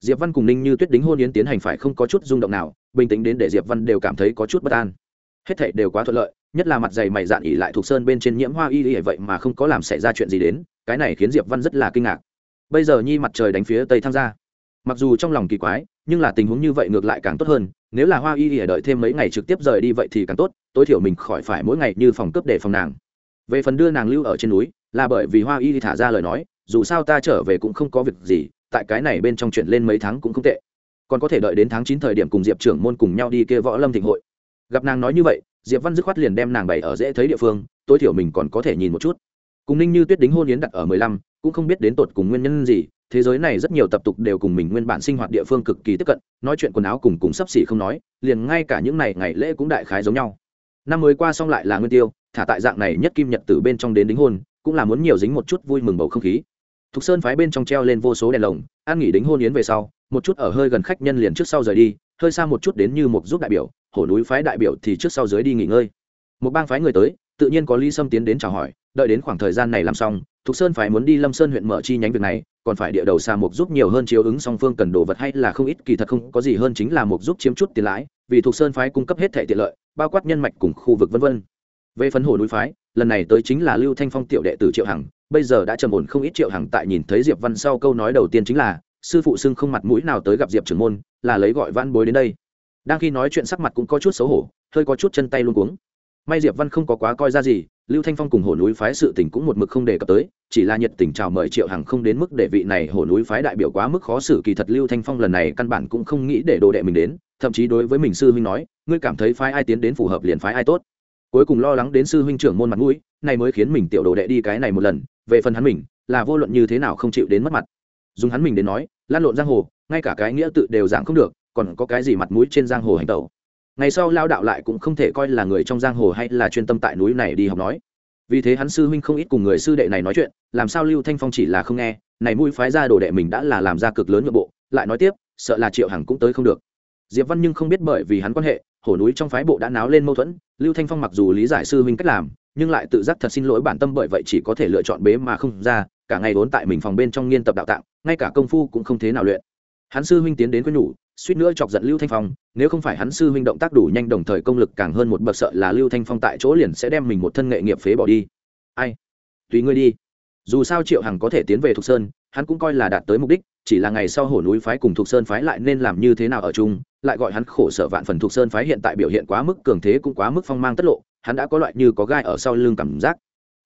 Diệp văn cùng ninh như tuyết đính hôn yến tiến hành phải không có chút rung động nào, bình tĩnh đến để diệp văn đều cảm thấy có chút bất an. Hết thảy đều quá thuận lợi, nhất là mặt dày mày dạn ỉ lại thuộc sơn bên trên nhiễm hoa y y vậy mà không có làm xảy ra chuyện gì đến, cái này khiến diệp văn rất là kinh ngạc. Bây giờ nhi mặt trời đánh phía tây tham gia mặc dù trong lòng kỳ quái, nhưng là tình huống như vậy ngược lại càng tốt hơn, nếu là hoa y y đợi thêm mấy ngày trực tiếp rời đi vậy thì càng tốt, tối thiểu mình khỏi phải mỗi ngày như phòng cướp để phòng nàng. Về phần đưa nàng lưu ở trên núi, là bởi vì hoa y thả ra lời nói, dù sao ta trở về cũng không có việc gì, tại cái này bên trong chuyện lên mấy tháng cũng không tệ. Còn có thể đợi đến tháng chín thời điểm cùng diệp trưởng môn cùng nhau đi kia võ lâm thịnh hội. Gặp nàng nói như vậy, diệp văn dứt khoát liền đem nàng bày ở dễ thấy địa phương, tối thiểu mình còn có thể nhìn một chút. Cùng ninh như tuyết đính hôn yến đặt ở mười lăm, cũng không biết đến tột cùng nguyên nhân gì thế giới này rất nhiều tập tục đều cùng mình nguyên bản sinh hoạt địa phương cực kỳ tiếp cận, nói chuyện quần áo cùng cùng sắp xỉ không nói, liền ngay cả những ngày ngày lễ cũng đại khái giống nhau. Năm mới qua xong lại là nguyên tiêu, thả tại dạng này nhất kim nhật từ bên trong đến đính hôn, cũng là muốn nhiều dính một chút vui mừng bầu không khí. Thục sơn phái bên trong treo lên vô số đèn lồng, an nghỉ đính hôn yến về sau, một chút ở hơi gần khách nhân liền trước sau rời đi, hơi xa một chút đến như một giúp đại biểu, hổ núi phái đại biểu thì trước sau dưới đi nghỉ ngơi. Một bang phái người tới, tự nhiên có ly sâm tiến đến chào hỏi, đợi đến khoảng thời gian này làm xong, thục sơn phái muốn đi lâm sơn huyện mở chi nhánh việc này còn phải địa đầu xa mục giúp nhiều hơn chiếu ứng song phương cần đồ vật hay là không ít, kỳ thật không có gì hơn chính là mục giúp chiếm chút tiền lãi, vì thuộc sơn phái cung cấp hết thẻ tiện lợi, bao quát nhân mạch cùng khu vực vân vân. Về phần hồ núi phái, lần này tới chính là lưu thanh phong tiểu đệ tử triệu hằng, bây giờ đã trầm ổn không ít triệu hằng tại nhìn thấy diệp văn sau câu nói đầu tiên chính là, sư phụ xưng không mặt mũi nào tới gặp diệp trưởng môn, là lấy gọi văn bối đến đây. Đang khi nói chuyện sắc mặt cũng có chút xấu hổ, hơi có chút chân tay luôn cuống. May diệp văn không có quá coi ra gì lưu thanh phong cùng hồ núi phái sự tình cũng một mực không đề cập tới, chỉ là nhiệt tình chào mời triệu hằng không đến mức để vị này hồ núi phái đại biểu quá mức khó xử kỳ thật lưu thanh phong lần này căn bản cũng không nghĩ để đồ đệ mình đến, thậm chí đối với mình sư huynh nói, ngươi cảm thấy phái ai tiến đến phù hợp liền phái ai tốt. Cuối cùng lo lắng đến sư huynh trưởng môn mặt mũi, này mới khiến mình tiểu đồ đệ đi cái này một lần, về phần hắn mình, là vô luận như thế nào không chịu đến mất mặt. Dùng hắn mình đến nói, lan lộn giang hồ, ngay cả cái nghĩa tự đều dạng không được, còn có cái gì mặt mũi trên giang hồ hành tẩu? Ngày sau lao đạo lại cũng không thể coi là người trong giang hồ hay là chuyên tâm tại núi này đi học nói. Vì thế hắn sư huynh không ít cùng người sư đệ này nói chuyện, làm sao lưu thanh phong chỉ là không nghe, này mũi phái ra đồ đệ mình đã là làm ra cực lớn nội bộ, lại nói tiếp, sợ là triệu hằng cũng tới không được. Diệp văn nhưng không biết bởi vì hắn quan hệ, hổ núi trong phái bộ đã náo lên mâu thuẫn, lưu thanh phong mặc dù lý giải sư huynh cách làm, nhưng lại tự giác thật xin lỗi bản tâm bởi vậy chỉ có thể lựa chọn bế mà không ra, cả ngày vốn tại mình phòng bên trong nghiên tập đạo tạng, ngay cả công phu cũng không thế nào luyện. Hắn sư huynh tiến đến quên nhủ suýt nữa chọc giận lưu thanh phong, nếu không phải hắn sư huynh động tác đủ nhanh đồng thời công lực càng hơn một bậc sợ là lưu thanh phong tại chỗ liền sẽ đem mình một thân nghệ nghiệp phế bỏ đi. Ai? Tùy ngươi đi. Dù sao triệu hằng có thể tiến về thục sơn, hắn cũng coi là đạt tới mục đích, chỉ là ngày sau hổ núi phái cùng thục sơn phái lại nên làm như thế nào ở chung, lại gọi hắn khổ sở vạn phần thục sơn phái hiện tại biểu hiện quá mức cường thế cũng quá mức phong mang tất lộ, hắn đã có loại như có gai ở sau lưng cảm giác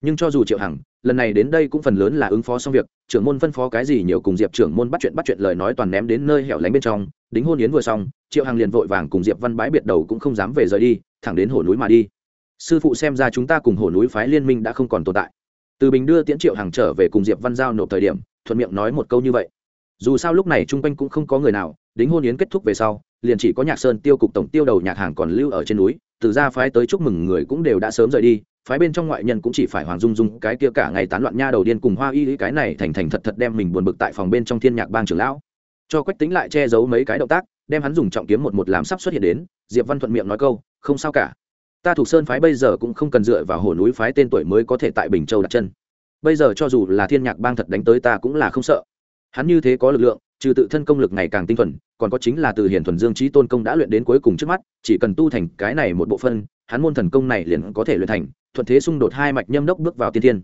nhưng cho dù triệu hằng, lần này đến đây cũng phần lớn là ứng phó xong việc, trưởng môn phân phó cái gì nhiều cùng diệp trưởng môn bắt chuyện bắt chuyện lời nói toàn ném đến nơi hẻo lánh bên trong, đính hôn yến vừa xong, triệu hằng liền vội vàng cùng diệp văn bái biệt đầu cũng không dám về rời đi, thẳng đến hồ núi mà đi. Sư phụ xem ra chúng ta cùng hồ núi phái liên minh đã không còn tồn tại. Từ bình đưa tiễn triệu hằng trở về cùng diệp văn giao nộp thời điểm, thuận miệng nói một câu như vậy. Dù sao lúc này chung quanh cũng không có người nào, đính hôn yến kết thúc về sau, liền chỉ có nhạc sơn tiêu cục tổng tiêu đầu nhạc hàng còn lưu ở trên núi, từ ra phái tới chúc mừng người cũng đều đã sớm rời đi phái bên trong ngoại nhân cũng chỉ phải hoàng dung dung, cái kia cả ngày tán loạn nha đầu điên cùng hoa y cái này thành thành thật thật đem mình buồn bực tại phòng bên trong thiên nhạc bang trưởng lão. Cho quách tính lại che giấu mấy cái động tác, đem hắn dùng trọng kiếm một một làm sắp xuất hiện đến, diệp văn thuận miệng nói câu, không sao cả. Ta thuộc sơn phái bây giờ cũng không cần dựa vào hồ núi phái tên tuổi mới có thể tại bình châu đặt chân. Bây giờ cho dù là thiên nhạc bang thật đánh tới ta cũng là không sợ. Hắn như thế có lực lượng, trừ tự thân công lực ngày càng tinh thuần, còn có chính là từ hiển thuần dương trí tôn công đã luyện đến cuối cùng trước mắt, chỉ cần tu thành cái này một bộ phân hắn môn thần công này liền có thể luyện thành, thuận thế xung đột hai mạch nhâm đốc bước vào tiên thiên.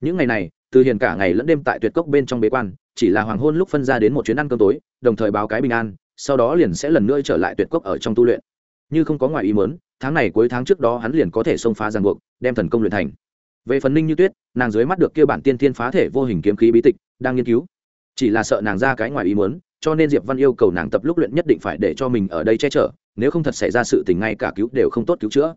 Những ngày này, từ hiền cả ngày lẫn đêm tại tuyệt cốc bên trong bế quan, chỉ là hoàng hôn lúc phân ra đến một chuyến ăn cơm tối, đồng thời báo cái bình an, sau đó liền sẽ lần nữa trở lại tuyệt cốc ở trong tu luyện. Như không có ngoài ý mớn tháng này cuối tháng trước đó hắn liền có thể xông phá ràng buộc, đem thần công luyện thành. Về phần ninh như tuyết, nàng dưới mắt được kia bản tiên thiên phá thể vô hình kiếm khí bí tịch, đang nghiên cứu. Chỉ là sợ nàng ra cái ngoài ý muốn, cho nên diệp văn yêu cầu nàng tập lúc luyện nhất định phải để cho mình ở đây che chở, nếu không thật xảy ra sự tình ngay cả cứu đều không tốt cứu chữa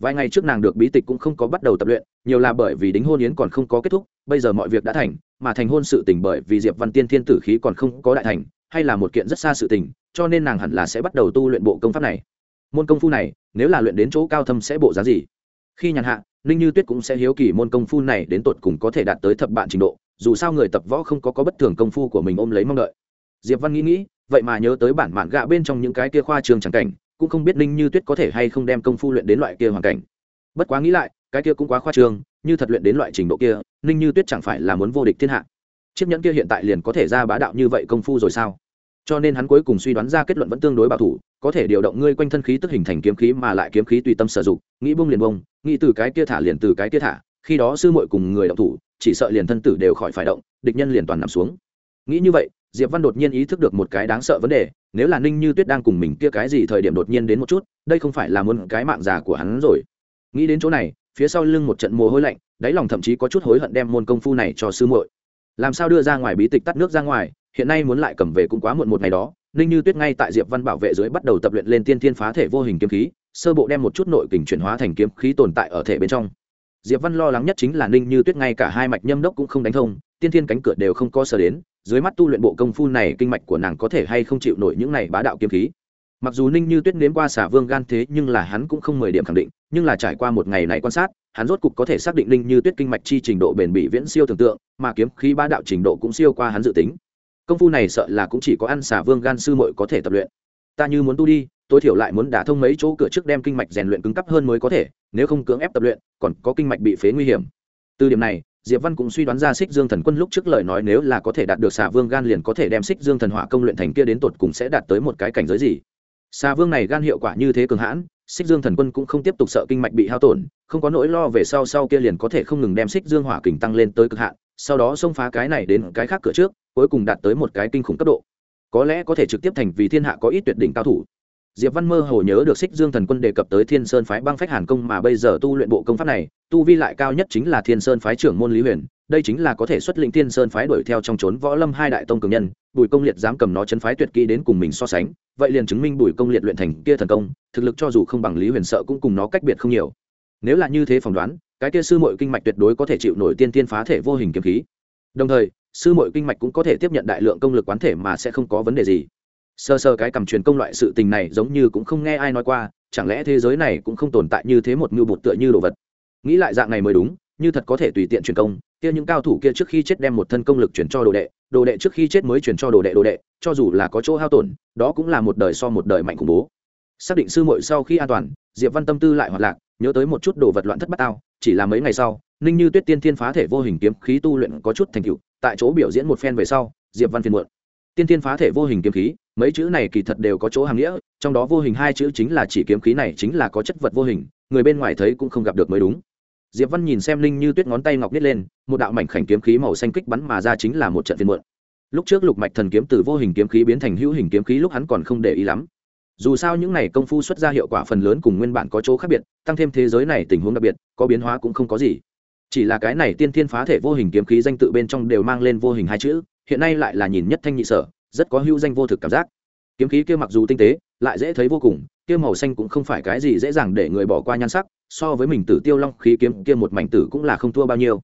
vài ngày trước nàng được bí tịch cũng không có bắt đầu tập luyện, nhiều là bởi vì đính hôn yến còn không có kết thúc, bây giờ mọi việc đã thành, mà thành hôn sự tình bởi vì diệp văn tiên thiên tử khí còn không có đại thành, hay là một kiện rất xa sự tình, cho nên nàng hẳn là sẽ bắt đầu tu luyện bộ công pháp này. Môn công phu này, nếu là luyện đến chỗ cao thâm sẽ bộ giá gì? Khi nhàn hạ, ninh như tuyết cũng sẽ hiếu kỳ môn công phu này đến tột cùng có thể đạt tới thập bạn trình độ, dù sao người tập võ không có có bất thường công phu của mình ôm lấy mong đợi. Diệp văn nghĩ nghĩ, vậy mà nhớ tới bản mạn gạ bên trong những cái kia khoa trường chẳng cảnh cũng không biết ninh như tuyết có thể hay không đem công phu luyện đến loại kia hoàn cảnh. Bất quá nghĩ lại, cái kia cũng quá khoa trương, như thật luyện đến loại trình độ kia, ninh như tuyết chẳng phải là muốn vô địch thiên hạ. Chiếc nhẫn kia hiện tại liền có thể ra bá đạo như vậy công phu rồi sao? Cho nên hắn cuối cùng suy đoán ra kết luận vẫn tương đối bảo thủ, có thể điều động ngươi quanh thân khí tức hình thành kiếm khí mà lại kiếm khí tùy tâm sử dụng, nghĩ bông liền bông nghĩ từ cái kia thả liền từ cái kia thả, khi đó sư muội cùng người động thủ, chỉ sợ liền thân tử đều khỏi phải động, địch nhân liền toàn nằm xuống. Nghĩ như vậy diệp văn đột nhiên ý thức được một cái đáng sợ vấn đề, nếu là ninh như tuyết đang cùng mình kia cái gì thời điểm đột nhiên đến một chút, đây không phải là muốn cái mạng già của hắn rồi. Nghĩ đến chỗ này, phía sau lưng một trận mồ hôi lạnh, đáy lòng thậm chí có chút hối hận đem môn công phu này cho sư muội. Làm sao đưa ra ngoài bí tịch tắt nước ra ngoài, hiện nay muốn lại cầm về cũng quá muộn một ngày đó. Ninh như tuyết ngay tại diệp văn bảo vệ dưới bắt đầu tập luyện lên tiên thiên phá thể vô hình kiếm khí, sơ bộ đem một chút nội kình chuyển hóa thành kiếm khí tồn tại ở thể bên trong. Diệp văn lo lắng nhất chính là ninh như tuyết ngay cả hai mạch nhâm đốc cũng không đánh thông tiên thiên cánh cửa đều không có sờ đến, dưới mắt tu luyện bộ công phu này kinh mạch của nàng có thể hay không chịu nổi những này bá đạo kiếm khí. Mặc dù ninh như tuyết nếm qua xả vương gan thế, nhưng là hắn cũng không mười điểm khẳng định, nhưng là trải qua một ngày này quan sát, hắn rốt cục có thể xác định ninh như tuyết kinh mạch chi trình độ bền bỉ viễn siêu tưởng tượng, mà kiếm khí bá đạo trình độ cũng siêu qua hắn dự tính. Công phu này sợ là cũng chỉ có ăn xả vương gan sư mội có thể tập luyện. Ta như muốn tu đi, tối thiểu lại muốn đả thông mấy chỗ cửa trước đem kinh mạch rèn luyện cứng cấp hơn mới có thể, nếu không cưỡng ép tập luyện, còn có kinh mạch bị phế nguy hiểm. Từ điểm này diệp văn cũng suy đoán ra xích dương thần quân lúc trước lời nói nếu là có thể đạt được xà vương gan liền có thể đem xích dương thần hỏa công luyện thành kia đến tột cùng sẽ đạt tới một cái cảnh giới gì. Xà vương này gan hiệu quả như thế cường hãn xích dương thần quân cũng không tiếp tục sợ kinh mạch bị hao tổn, không có nỗi lo về sau sau kia liền có thể không ngừng đem xích dương hỏa kình tăng lên tới cực hạn, sau đó xông phá cái này đến cái khác cửa trước, cuối cùng đạt tới một cái kinh khủng cấp độ. Có lẽ có thể trực tiếp thành vì thiên hạ có ít tuyệt đỉnh cao thủ diệp văn mơ hồ nhớ được Sích dương thần quân đề cập tới thiên sơn phái băng phách hàn công mà bây giờ tu luyện bộ công pháp này, tu vi lại cao nhất chính là thiên sơn phái trưởng môn lý huyền, đây chính là có thể xuất lĩnh thiên sơn phái đuổi theo trong trốn võ lâm hai đại tông cường nhân, bùi công liệt dám cầm nó chấn phái tuyệt kỹ đến cùng mình so sánh, vậy liền chứng minh bùi công liệt luyện thành kia thần công, thực lực cho dù không bằng lý huyền sợ cũng cùng nó cách biệt không nhiều. Nếu là như thế phỏng đoán, cái kia sư muội kinh mạch tuyệt đối có thể chịu nổi tiên tiên phá thể vô hình kiếm khí. Đồng thời, sư muội kinh mạch cũng có thể tiếp nhận đại lượng công lực quán thể mà sẽ không có vấn đề gì sơ sơ cái cầm truyền công loại sự tình này giống như cũng không nghe ai nói qua, chẳng lẽ thế giới này cũng không tồn tại như thế một mưu bột tựa như đồ vật? Nghĩ lại dạng này mới đúng, như thật có thể tùy tiện truyền công, kia những cao thủ kia trước khi chết đem một thân công lực chuyển cho đồ đệ đồ đệ trước khi chết mới chuyển cho đồ đệ đồ đệ, cho dù là có chỗ hao tổn, đó cũng là một đời so một đời mạnh khủng bố. Xác định sư muội sau khi an toàn, diệp văn tâm tư lại hoạt lạc, nhớ tới một chút đồ vật loạn thất bát tao, chỉ là mấy ngày sau, ninh như tuyết tiên thiên phá thể vô hình kiếm khí tu luyện có chút thành tựu, tại chỗ biểu diễn một phen về sau, diệp văn phiên muộn. Tiên thiên phá thể vô hình kiếm khí mấy chữ này kỳ thật đều có chỗ hàng nghĩa, trong đó vô hình hai chữ chính là chỉ kiếm khí này chính là có chất vật vô hình, người bên ngoài thấy cũng không gặp được mới đúng. Diệp văn nhìn xem linh như tuyết ngón tay ngọc nít lên, một đạo mảnh khảnh kiếm khí màu xanh kích bắn mà ra chính là một trận phiên muộn. Lúc trước lục mạch thần kiếm từ vô hình kiếm khí biến thành hữu hình kiếm khí lúc hắn còn không để ý lắm. Dù sao những này công phu xuất ra hiệu quả phần lớn cùng nguyên bản có chỗ khác biệt, tăng thêm thế giới này tình huống đặc biệt, có biến hóa cũng không có gì. Chỉ là cái này tiên thiên phá thể vô hình kiếm khí danh tự bên trong đều mang lên vô hình hai chữ, hiện nay lại là nhìn nhất thanh nhị sở rất có hữu danh vô thực cảm giác. Kiếm khí kia mặc dù tinh tế, lại dễ thấy vô cùng, kia màu xanh cũng không phải cái gì dễ dàng để người bỏ qua nhan sắc, so với mình tử tiêu long khí kiếm kia một mảnh tử cũng là không thua bao nhiêu.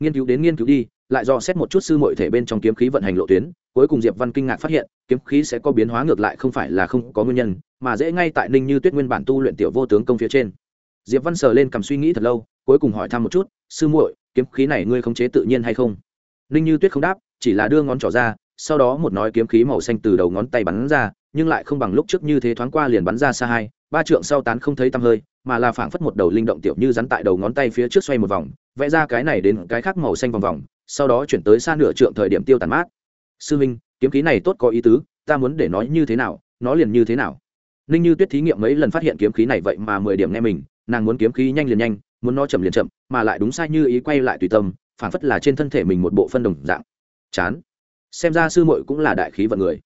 Nghiên cứu đến nghiên cứu đi, lại do xét một chút sư mọi thể bên trong kiếm khí vận hành lộ tuyến, cuối cùng diệp văn kinh ngạc phát hiện, kiếm khí sẽ có biến hóa ngược lại không phải là không có nguyên nhân, mà dễ ngay tại ninh như tuyết nguyên bản tu luyện tiểu vô tướng công phía trên. Diệp văn sờ lên cầm suy nghĩ thật lâu, cuối cùng hỏi thăm một chút, sư muội, kiếm khí này ngươi khống chế tự nhiên hay không? Ninh như tuyết không đáp, chỉ là đưa ngón trỏ ra sau đó một nói kiếm khí màu xanh từ đầu ngón tay bắn ra, nhưng lại không bằng lúc trước như thế thoáng qua liền bắn ra xa hai, ba trượng sau tán không thấy tăm hơi, mà là phảng phất một đầu linh động tiểu như rắn tại đầu ngón tay phía trước xoay một vòng, vẽ ra cái này đến cái khác màu xanh vòng vòng, sau đó chuyển tới xa nửa trượng thời điểm tiêu tàn mát. Sư minh, kiếm khí này tốt có ý tứ, ta muốn để nói như thế nào, nó liền như thế nào? Ninh như tuyết thí nghiệm mấy lần phát hiện kiếm khí này vậy mà mười điểm nghe mình, nàng muốn kiếm khí nhanh liền nhanh, muốn nó chậm liền chậm, mà lại đúng sai như ý quay lại tùy tâm, phảng phất là trên thân thể mình một bộ phân đồng dạng. Chán xem ra sư muội cũng là đại khí vận người.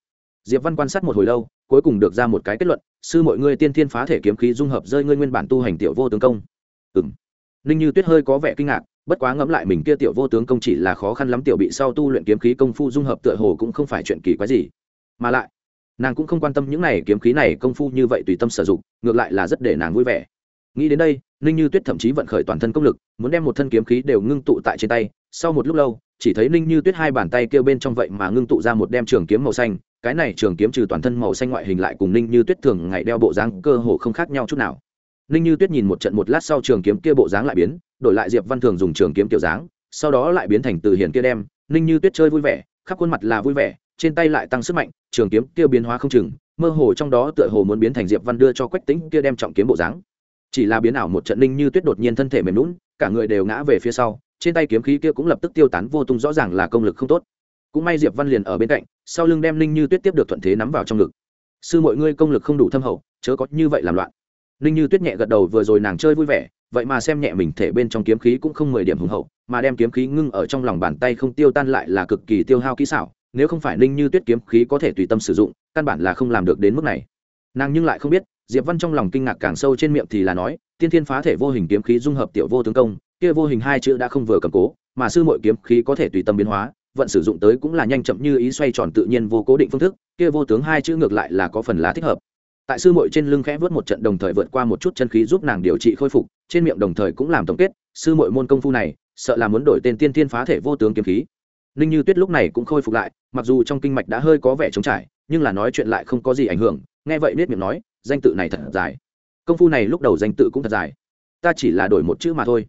Diệp văn quan sát một hồi lâu, cuối cùng được ra một cái kết luận, sư muội ngươi tiên thiên phá thể kiếm khí dung hợp rơi ngươi nguyên bản tu hành tiểu vô tướng công. Ừm. Ninh như tuyết hơi có vẻ kinh ngạc, bất quá ngẫm lại mình kia tiểu vô tướng công chỉ là khó khăn lắm tiểu bị sau tu luyện kiếm khí công phu dung hợp tựa hồ cũng không phải chuyện kỳ quái gì. Mà lại, nàng cũng không quan tâm những này kiếm khí này công phu như vậy tùy tâm sử dụng, ngược lại là rất để nàng vui vẻ. Nghĩ đến đây, ninh như tuyết thậm chí vận khởi toàn thân công lực, muốn đem một thân kiếm khí đều ngưng tụ tại trên tay sau một lúc lâu, chỉ thấy ninh như tuyết hai bàn tay kêu bên trong vậy mà ngưng tụ ra một đem trường kiếm màu xanh, cái này trường kiếm trừ toàn thân màu xanh ngoại hình lại cùng ninh như tuyết thường ngày đeo bộ dáng cơ hồ không khác nhau chút nào. Ninh như tuyết nhìn một trận một lát sau trường kiếm kia bộ dáng lại biến, đổi lại diệp văn thường dùng trường kiếm kiểu dáng, sau đó lại biến thành từ hiền kia đem. Ninh như tuyết chơi vui vẻ, khắp khuôn mặt là vui vẻ, trên tay lại tăng sức mạnh, trường kiếm kia biến hóa không chừng, mơ hồ trong đó tựa hồ muốn biến thành diệp văn đưa cho quách tính kia đem trọng kiếm bộ dáng. Chỉ là biến ảo một trận ninh như tuyết đột nhiên thân thể mềm lún cả người đều ngã về phía sau trên tay kiếm khí kia cũng lập tức tiêu tán, vô tung rõ ràng là công lực không tốt. Cũng may diệp văn liền ở bên cạnh, sau lưng đem ninh như tuyết tiếp được thuận thế nắm vào trong ngực. Sư mọi ngươi công lực không đủ thâm hậu, chớ có như vậy làm loạn. Ninh như tuyết nhẹ gật đầu, vừa rồi nàng chơi vui vẻ, vậy mà xem nhẹ mình thể bên trong kiếm khí cũng không mười điểm hùng hậu, mà đem kiếm khí ngưng ở trong lòng bàn tay không tiêu tan lại là cực kỳ tiêu hao kỹ xảo, nếu không phải ninh như tuyết kiếm khí có thể tùy tâm sử dụng, căn bản là không làm được đến mức này. Nàng nhưng lại không biết, diệp văn trong lòng kinh ngạc càng sâu trên miệng thì là nói, tiên thiên phá thể vô hình kiếm khí dung hợp tiểu vô tướng công kia vô hình hai chữ đã không vừa cầm cố, mà sư mội kiếm khí có thể tùy tâm biến hóa, vận sử dụng tới cũng là nhanh chậm như ý xoay tròn tự nhiên vô cố định phương thức, kia vô tướng hai chữ ngược lại là có phần lá thích hợp. Tại sư mội trên lưng khẽ vớt một trận đồng thời vượt qua một chút chân khí giúp nàng điều trị khôi phục, trên miệng đồng thời cũng làm tổng kết, sư mội môn công phu này, sợ là muốn đổi tên tiên thiên phá thể vô tướng kiếm khí. Ninh như tuyết lúc này cũng khôi phục lại, mặc dù trong kinh mạch đã hơi có vẻ trống trải, nhưng là nói chuyện lại không có gì ảnh hưởng, nghe vậy biết miệng nói, danh tự này thật dài. Công phu này lúc đầu danh tự cũng thật dài. Ta chỉ là đổi một chữ mà thôi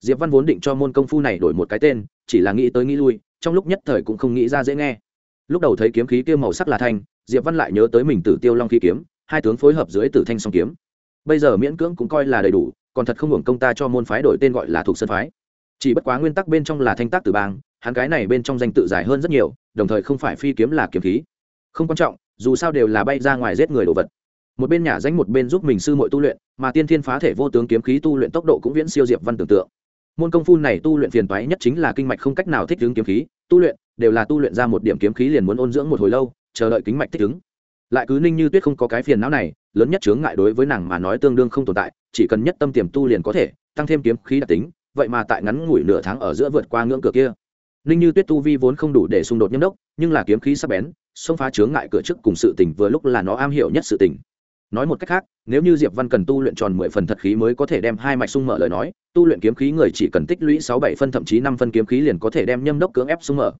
diệp văn vốn định cho môn công phu này đổi một cái tên, chỉ là nghĩ tới nghĩ lui, trong lúc nhất thời cũng không nghĩ ra dễ nghe. Lúc đầu thấy kiếm khí kia màu sắc là thanh, diệp văn lại nhớ tới mình tử tiêu long khí kiếm, hai tướng phối hợp dưới tử thanh song kiếm. Bây giờ miễn cưỡng cũng coi là đầy đủ, còn thật không hưởng công ta cho môn phái đổi tên gọi là thuộc sơn phái. Chỉ bất quá nguyên tắc bên trong là thanh tác tử bang, hắn cái này bên trong danh tự dài hơn rất nhiều, đồng thời không phải phi kiếm là kiếm khí. Không quan trọng, dù sao đều là bay ra ngoài giết người đồ vật. Một bên nhà danh một bên giúp mình sư muội tu luyện, mà tiên thiên phá thể vô tướng kiếm khí tu luyện tốc độ cũng viễn siêu diệp văn tưởng tượng môn công phu này tu luyện phiền toái nhất chính là kinh mạch không cách nào thích ứng kiếm khí, tu luyện, đều là tu luyện ra một điểm kiếm khí liền muốn ôn dưỡng một hồi lâu, chờ đợi kính mạch thích ứng. Lại cứ ninh như tuyết không có cái phiền não này, lớn nhất chướng ngại đối với nàng mà nói tương đương không tồn tại, chỉ cần nhất tâm tiềm tu liền có thể, tăng thêm kiếm khí đặc tính, vậy mà tại ngắn ngủi nửa tháng ở giữa vượt qua ngưỡng cửa kia. Ninh như tuyết tu vi vốn không đủ để xung đột nhâm đốc, nhưng là kiếm khí sắc bén, xông phá chướng ngại cửa trước cùng sự tình vừa lúc là nó am hiểu nhất sự tình nói một cách khác, nếu như diệp văn cần tu luyện tròn mười phần thật khí mới có thể đem hai mạch sung mở lời nói, tu luyện kiếm khí người chỉ cần tích lũy sáu bảy phân thậm chí năm phân kiếm khí liền có thể đem nhâm đốc cưỡng ép sung mở.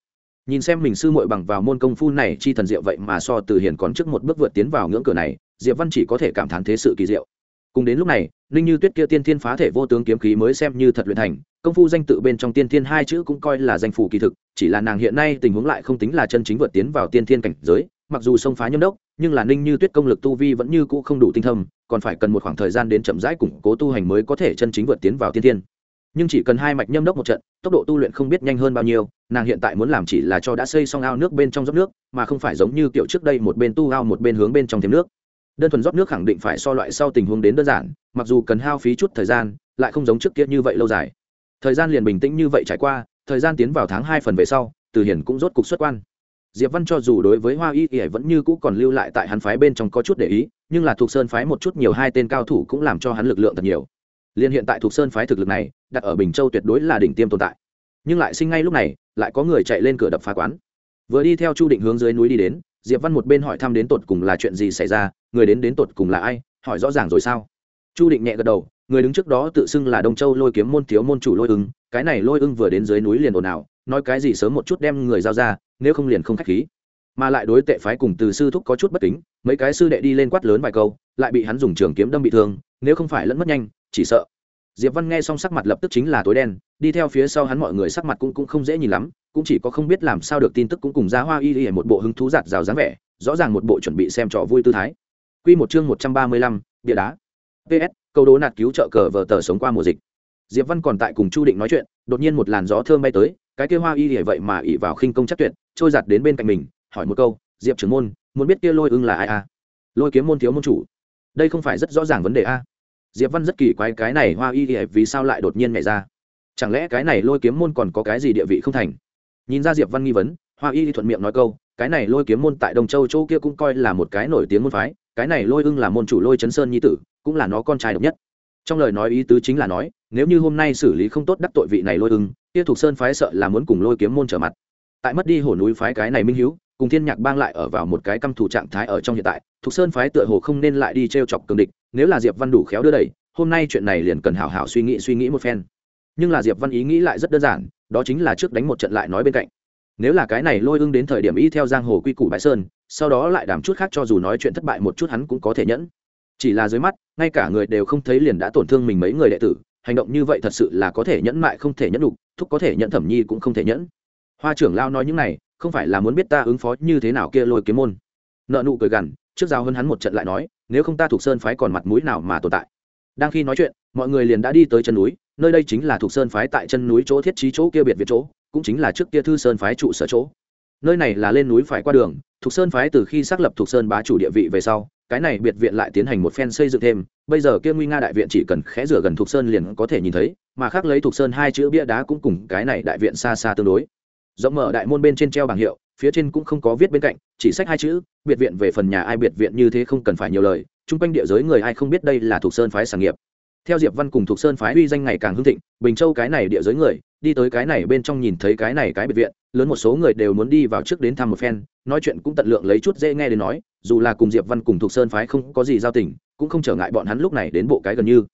Nhìn xem mình sư muội bằng vào môn công phu này chi thần diệu vậy mà so từ hiền còn trước một bước vượt tiến vào ngưỡng cửa này, diệp văn chỉ có thể cảm thán thế sự kỳ diệu. Cùng đến lúc này, ninh như tuyết kia tiên thiên phá thể vô tướng kiếm khí mới xem như thật luyện thành, công phu danh tự bên trong tiên thiên hai chữ cũng coi là danh phủ kỳ thực, chỉ là nàng hiện nay tình huống lại không tính là chân chính vượt tiến vào tiên thiên cảnh giới, mặc dù xông phá nhâm đốc nhưng là ninh như tuyết công lực tu vi vẫn như cũ không đủ tinh thâm, còn phải cần một khoảng thời gian đến chậm rãi củng cố tu hành mới có thể chân chính vượt tiến vào tiên thiên. Nhưng chỉ cần hai mạch nhâm đốc một trận, tốc độ tu luyện không biết nhanh hơn bao nhiêu, nàng hiện tại muốn làm chỉ là cho đã xây xong ao nước bên trong dốc nước, mà không phải giống như kiểu trước đây một bên tu ao một bên hướng bên trong thêm nước. Đơn thuần rót nước khẳng định phải so loại sau tình huống đến đơn giản, mặc dù cần hao phí chút thời gian, lại không giống trước kia như vậy lâu dài. Thời gian liền bình tĩnh như vậy trải qua, thời gian tiến vào tháng hai phần về sau, từ hiển cũng rốt cục xuất quan diệp văn cho dù đối với hoa y ỉa vẫn như cũ còn lưu lại tại hắn phái bên trong có chút để ý, nhưng là thuộc sơn phái một chút nhiều hai tên cao thủ cũng làm cho hắn lực lượng thật nhiều. Liên hiện tại thuộc sơn phái thực lực này, đặt ở bình châu tuyệt đối là đỉnh tiêm tồn tại. Nhưng lại sinh ngay lúc này, lại có người chạy lên cửa đập phá quán. Vừa đi theo chu định hướng dưới núi đi đến, diệp văn một bên hỏi thăm đến tột cùng là chuyện gì xảy ra, người đến đến tột cùng là ai, hỏi rõ ràng rồi sao? Chu định nhẹ gật đầu, người đứng trước đó tự xưng là đông châu lôi kiếm môn thiếu môn chủ lôi ưng, cái này lôi ưng vừa đến dưới núi liền ồn ào nói cái gì sớm một chút đem người giao ra nếu không liền không khách khí. Mà lại đối tệ phái cùng từ sư thúc có chút bất kính mấy cái sư đệ đi lên quát lớn vài câu lại bị hắn dùng trường kiếm đâm bị thương nếu không phải lẫn mất nhanh chỉ sợ. Diệp văn nghe xong sắc mặt lập tức chính là tối đen đi theo phía sau hắn mọi người sắc mặt cũng cũng không dễ nhìn lắm cũng chỉ có không biết làm sao được tin tức cũng cùng ra hoa y y một bộ hứng thú giạt rào dáng vẻ rõ ràng một bộ chuẩn bị xem trò vui tư thái. Quy một chương một trăm ba mươi lăm, địa đá. Ps câu đố nạt cứu trợ cờ vờ tờ sống qua mùa dịch. Diệp văn còn tại cùng chu định nói chuyện đột nhiên một làn gió thơm bay tới cái kia hoa y y vậy mà ỉ vào khinh công chắc tuyệt, trôi giặt đến bên cạnh mình, hỏi một câu, diệp trưởng môn, muốn biết kia lôi ưng là ai a lôi kiếm môn thiếu môn chủ. Đây không phải rất rõ ràng vấn đề a diệp văn rất kỳ quái cái này hoa y y vì sao lại đột nhiên nhảy ra? Chẳng lẽ cái này lôi kiếm môn còn có cái gì địa vị không thành? Nhìn ra diệp văn nghi vấn, hoa y thuận miệng nói câu, cái này lôi kiếm môn tại đông châu châu kia cũng coi là một cái nổi tiếng môn phái, cái này lôi ưng là môn chủ lôi chấn sơn nhi tử, cũng là nó con trai độc nhất. Trong lời nói ý tứ chính là nói nếu như hôm nay xử lý không tốt đắc tội vị này lôi ưng, kia thuộc sơn phái sợ là muốn cùng lôi kiếm môn trở mặt. Tại mất đi hổ núi phái cái này minh hữu cùng thiên nhạc bang lại ở vào một cái căm thủ trạng thái ở trong hiện tại, thuộc sơn phái tựa hồ không nên lại đi t chọc cường địch, nếu là diệp văn đủ khéo đưa đẩy, hôm nay chuyện này liền cần hảo hảo suy nghĩ suy nghĩ một phen. Nhưng là diệp văn ý nghĩ lại rất đơn giản, đó chính là trước đánh một trận lại nói bên cạnh. Nếu là cái này lôi ưng đến thời điểm y theo giang hồ quy củ bãi sơn, sau đó lại đảm chút khác cho dù nói chuyện thất bại một chút hắn cũng có thể nhẫn. Chỉ là dưới mắt, ngay cả người đều không thấy liền đã tổn thương mình mấy người đệ tử hành động như vậy thật sự là có thể nhẫn mại không thể nhẫn đục, thúc có thể nhẫn thẩm nhi cũng không thể nhẫn. Hoa trưởng lao nói những này, không phải là muốn biết ta ứng phó như thế nào kia lôi kiếm môn. Nợ nụ cười gằn, trước giao hơn hắn một trận lại nói, nếu không ta thuộc sơn phái còn mặt mũi nào mà tồn tại. Đang khi nói chuyện, mọi người liền đã đi tới chân núi, nơi đây chính là thuộc sơn phái tại chân núi chỗ thiết trí chỗ kia biệt việt chỗ, cũng chính là trước kia thư sơn phái trụ sở chỗ. Nơi này là lên núi phải qua đường, thuộc sơn phái từ khi xác lập thuộc sơn bá chủ địa vị về sau cái này biệt viện lại tiến hành một phen xây dựng thêm, bây giờ kia nguy nga đại viện chỉ cần khẽ rửa gần thuộc sơn liền có thể nhìn thấy, mà khác lấy thuộc sơn hai chữ bia đá cũng cùng cái này đại viện xa xa tương đối. Rộng mở đại môn bên trên treo bảng hiệu, phía trên cũng không có viết bên cạnh, chỉ sách hai chữ, biệt viện về phần nhà ai biệt viện như thế không cần phải nhiều lời, chung quanh địa giới người ai không biết đây là thuộc sơn phái sản nghiệp. Theo diệp văn cùng thuộc sơn phái uy danh ngày càng hưng thịnh, bình châu cái này địa giới người, đi tới cái này bên trong nhìn thấy cái này cái biệt viện, lớn một số người đều muốn đi vào trước đến thăm một phen, nói chuyện cũng tận lượng lấy chút dễ nghe đến nói dù là cùng diệp văn cùng thuộc sơn phái không có gì giao tình, cũng không trở ngại bọn hắn lúc này đến bộ cái gần như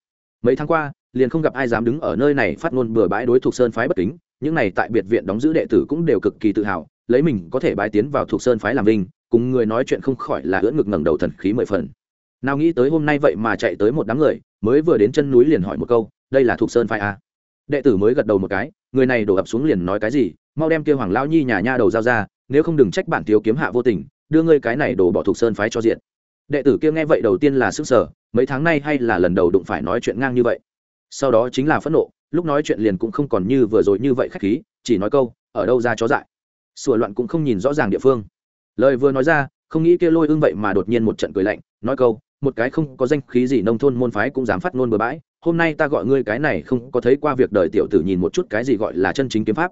mấy tháng qua, liền không gặp ai dám đứng ở nơi này phát ngôn bừa bãi đối thuộc sơn phái bất kính, những này tại biệt viện đóng giữ đệ tử cũng đều cực kỳ tự hào, lấy mình có thể bái tiến vào thuộc sơn phái làm linh cùng người nói chuyện không khỏi là ưỡn ngực ngẩng đầu thần khí mười phần nào nghĩ tới hôm nay vậy mà chạy tới một đám người, mới vừa đến chân núi liền hỏi một câu, đây là thuộc sơn phái à? đệ tử mới gật đầu một cái, người này đổ ập xuống liền nói cái gì, mau đem kia hoàng lao nhi nhà nha đầu giao ra, nếu không đừng trách bản thiếu kiếm hạ vô tình đưa ngươi cái này đổ bỏ thuộc sơn phái cho diện. Đệ tử kia nghe vậy đầu tiên là sức sở mấy tháng nay hay là lần đầu đụng phải nói chuyện ngang như vậy. Sau đó chính là phẫn nộ, lúc nói chuyện liền cũng không còn như vừa rồi như vậy khách khí, chỉ nói câu, ở đâu ra chó dại? Sửa loạn cũng không nhìn rõ ràng địa phương. Lời vừa nói ra, không nghĩ kia lôi ưng vậy mà đột nhiên một trận cười lạnh, nói câu, một cái không có danh khí gì nông thôn môn phái cũng dám phát ngôn bừa bãi, hôm nay ta gọi ngươi cái này không có thấy qua việc đời tiểu tử nhìn một chút cái gì gọi là chân chính kiếm pháp.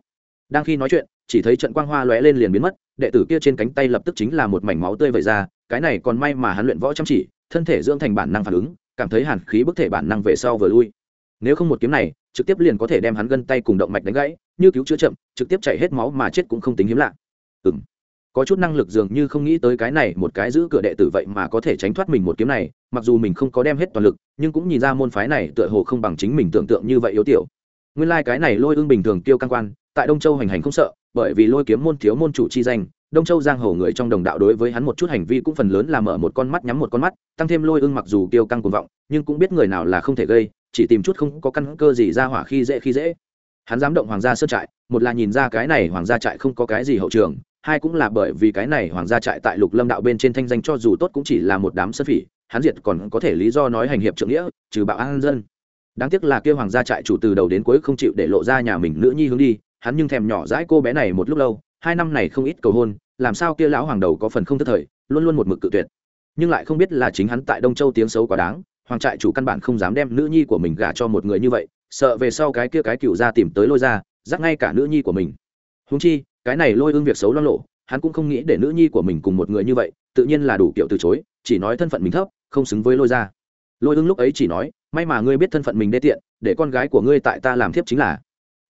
Đang khi nói chuyện, chỉ thấy trận quang hoa lóe lên liền biến mất đệ tử kia trên cánh tay lập tức chính là một mảnh máu tươi vẩy ra, cái này còn may mà hắn luyện võ chăm chỉ, thân thể dưỡng thành bản năng phản ứng, cảm thấy hàn khí bức thể bản năng về sau vừa lui. Nếu không một kiếm này, trực tiếp liền có thể đem hắn gân tay cùng động mạch đánh gãy, như cứu chữa chậm, trực tiếp chảy hết máu mà chết cũng không tính hiếm lạ. Ừng có chút năng lực dường như không nghĩ tới cái này, một cái giữ cửa đệ tử vậy mà có thể tránh thoát mình một kiếm này, mặc dù mình không có đem hết toàn lực, nhưng cũng nhìn ra môn phái này tựa hồ không bằng chính mình tưởng tượng như vậy yếu tiểu nguyên lai、like、cái này lôi ương bình thường tiêu căng quan, tại đông châu hành hành không sợ, bởi vì lôi kiếm môn thiếu môn chủ chi danh, đông châu giang hồ người trong đồng đạo đối với hắn một chút hành vi cũng phần lớn là mở một con mắt nhắm một con mắt, tăng thêm lôi ương mặc dù tiêu căng cuồng vọng, nhưng cũng biết người nào là không thể gây, chỉ tìm chút không có căn cơ gì ra hỏa khi dễ khi dễ. Hắn dám động hoàng gia sơn trại, một là nhìn ra cái này hoàng gia trại không có cái gì hậu trường, hai cũng là bởi vì cái này hoàng gia trại tại lục lâm đạo bên trên thanh danh cho dù tốt cũng chỉ là một đám sơn phỉ, hắn diệt còn có thể lý do nói hành hiệp trượng nghĩa, trừ bạo an dân đáng tiếc là kêu hoàng gia trại chủ từ đầu đến cuối không chịu để lộ ra nhà mình nữ nhi hướng đi, hắn nhưng thèm nhỏ dãi cô bé này một lúc lâu, hai năm này không ít cầu hôn, làm sao kia lão hoàng đầu có phần không thất thời, luôn luôn một mực cự tuyệt. Nhưng lại không biết là chính hắn tại đông châu tiếng xấu quá đáng, hoàng trại chủ căn bản không dám đem nữ nhi của mình gả cho một người như vậy, sợ về sau cái kia cái cựu ra tìm tới lôi ra, dắt ngay cả nữ nhi của mình. Húng chi, cái này lôi ương việc xấu lo lộ, hắn cũng không nghĩ để nữ nhi của mình cùng một người như vậy, tự nhiên là đủ kiểu từ chối, chỉ nói thân phận mình thấp, không xứng với lôi ra lôi ưng lúc ấy chỉ nói, may mà ngươi biết thân phận mình đê tiện, để con gái của ngươi tại ta làm thiếp chính là.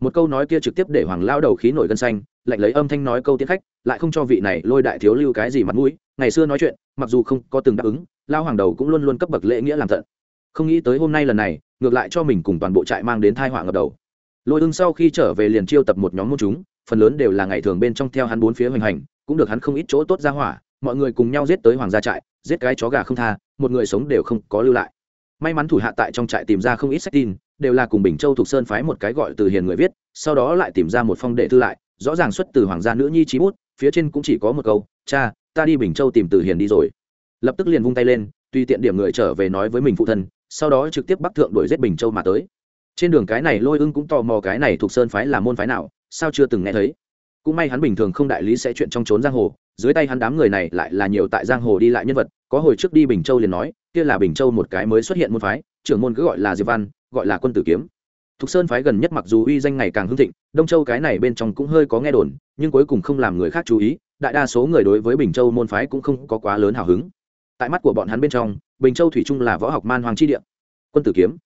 Một câu nói kia trực tiếp để hoàng lao đầu khí nổi gân xanh, lạnh lấy âm thanh nói câu tiến khách, lại không cho vị này lôi đại thiếu lưu cái gì mặt mũi. Ngày xưa nói chuyện, mặc dù không có từng đáp ứng, lao hoàng đầu cũng luôn luôn cấp bậc lễ nghĩa làm thận. không nghĩ tới hôm nay lần này, ngược lại cho mình cùng toàn bộ trại mang đến thai họa ngập đầu. Lôi ưng sau khi trở về liền chiêu tập một nhóm môn chúng, phần lớn đều là ngày thường bên trong theo hắn bốn phía hoành hành, cũng được hắn không ít chỗ tốt ra hỏa, mọi người cùng nhau giết tới hoàng gia trại, giết cái chó gà không tha, một người sống đều không có lưu lại may mắn thủ hạ tại trong trại tìm ra không ít sách tin, đều là cùng bình châu thuộc sơn phái một cái gọi từ hiền người viết, sau đó lại tìm ra một phong đệ thư lại, rõ ràng xuất từ hoàng gia nữ nhi trí bút, phía trên cũng chỉ có một câu, cha, ta đi bình châu tìm từ hiền đi rồi. Lập tức liền vung tay lên, tùy tiện điểm người trở về nói với mình phụ thân, sau đó trực tiếp bắc thượng đuổi giết bình châu mà tới. Trên đường cái này lôi ưng cũng tò mò cái này thuộc sơn phái là môn phái nào, sao chưa từng nghe thấy. Cũng may hắn bình thường không đại lý sẽ chuyện trong trốn giang hồ, dưới tay hắn đám người này lại là nhiều tại giang hồ đi lại nhân vật, có hồi trước đi bình châu liền nói kia là bình châu một cái mới xuất hiện môn phái, trưởng môn cứ gọi là diệp văn, gọi là quân tử kiếm. Thục sơn phái gần nhất mặc dù uy danh ngày càng hưng thịnh, đông châu cái này bên trong cũng hơi có nghe đồn, nhưng cuối cùng không làm người khác chú ý, đại đa số người đối với bình châu môn phái cũng không có quá lớn hào hứng. Tại mắt của bọn hắn bên trong, bình châu thủy trung là võ học man hoàng chi địa. Quân tử kiếm.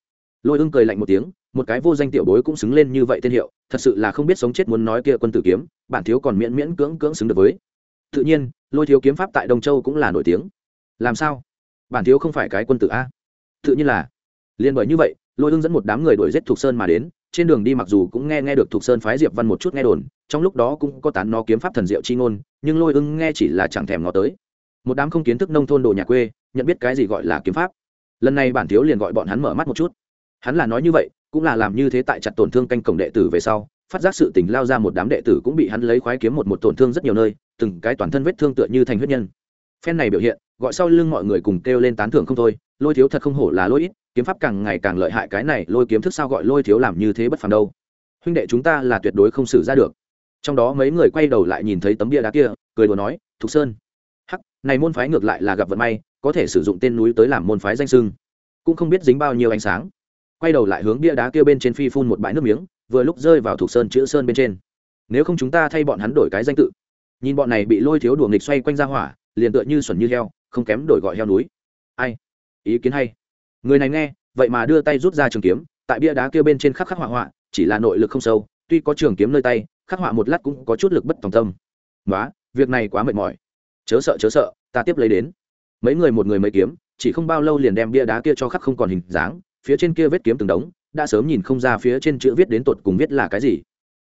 Lôi ưng cười lạnh một tiếng, một cái vô danh tiểu bối cũng xứng lên như vậy tên hiệu, thật sự là không biết sống chết muốn nói kia quân tử kiếm, bản thiếu còn miễn miễn cưỡng cưỡng xứng được với. Tự nhiên, lôi thiếu kiếm pháp tại đông châu cũng là nổi tiếng. Làm sao? Bản thiếu không phải cái quân tử a. Tự nhiên là. Liền bởi như vậy, lôi hưng dẫn một đám người đuổi giết thuộc sơn mà đến, trên đường đi mặc dù cũng nghe nghe được thuộc sơn phái diệp văn một chút nghe đồn, trong lúc đó cũng có tán nó kiếm pháp thần diệu chi ngôn, nhưng lôi hưng nghe chỉ là chẳng thèm ngó tới. Một đám không kiến thức nông thôn đồ nhà quê, nhận biết cái gì gọi là kiếm pháp. Lần này bản thiếu liền gọi bọn hắn mở mắt một chút. Hắn là nói như vậy, cũng là làm như thế tại chặt tổn thương canh cổng đệ tử về sau, phát giác sự tình lao ra một đám đệ tử cũng bị hắn lấy khoái kiếm một một tổn thương rất nhiều nơi, từng cái toàn thân vết thương tựa như thành huyết nhân. Phen này biểu hiện gọi sau lưng mọi người cùng kêu lên tán thưởng không thôi, lôi thiếu thật không hổ là lôi ít, kiếm pháp càng ngày càng lợi hại cái này, lôi kiếm thức sao gọi lôi thiếu làm như thế bất phàm đâu. Huynh đệ chúng ta là tuyệt đối không xử ra được. Trong đó mấy người quay đầu lại nhìn thấy tấm bia đá kia, cười đùa nói, thục sơn. Hắc, này môn phái ngược lại là gặp vận may, có thể sử dụng tên núi tới làm môn phái danh sưng, cũng không biết dính bao nhiêu ánh sáng. Quay đầu lại hướng bia đá kia bên trên phi phun một bãi nước miếng, vừa lúc rơi vào thục sơn chữ sơn bên trên. Nếu không chúng ta thay bọn hắn đổi cái danh tự. Nhìn bọn này bị lôi thiếu đùa nghịch xoay quanh ra hỏa, liền tựa như xuẩn như heo không kém đổi gọi heo núi. Ai? Ý kiến hay. Người này nghe, vậy mà đưa tay rút ra trường kiếm, tại bia đá kia bên trên khắc khắc họa họa, chỉ là nội lực không sâu, tuy có trường kiếm nơi tay, khắc họa một lát cũng có chút lực bất tòng tâm. Quá việc này quá mệt mỏi. Chớ sợ chớ sợ, ta tiếp lấy đến. Mấy người một người mấy kiếm, chỉ không bao lâu liền đem bia đá kia cho khắc không còn hình dáng, phía trên kia vết kiếm từng đống, đã sớm nhìn không ra phía trên chữ viết đến tột cùng viết là cái gì.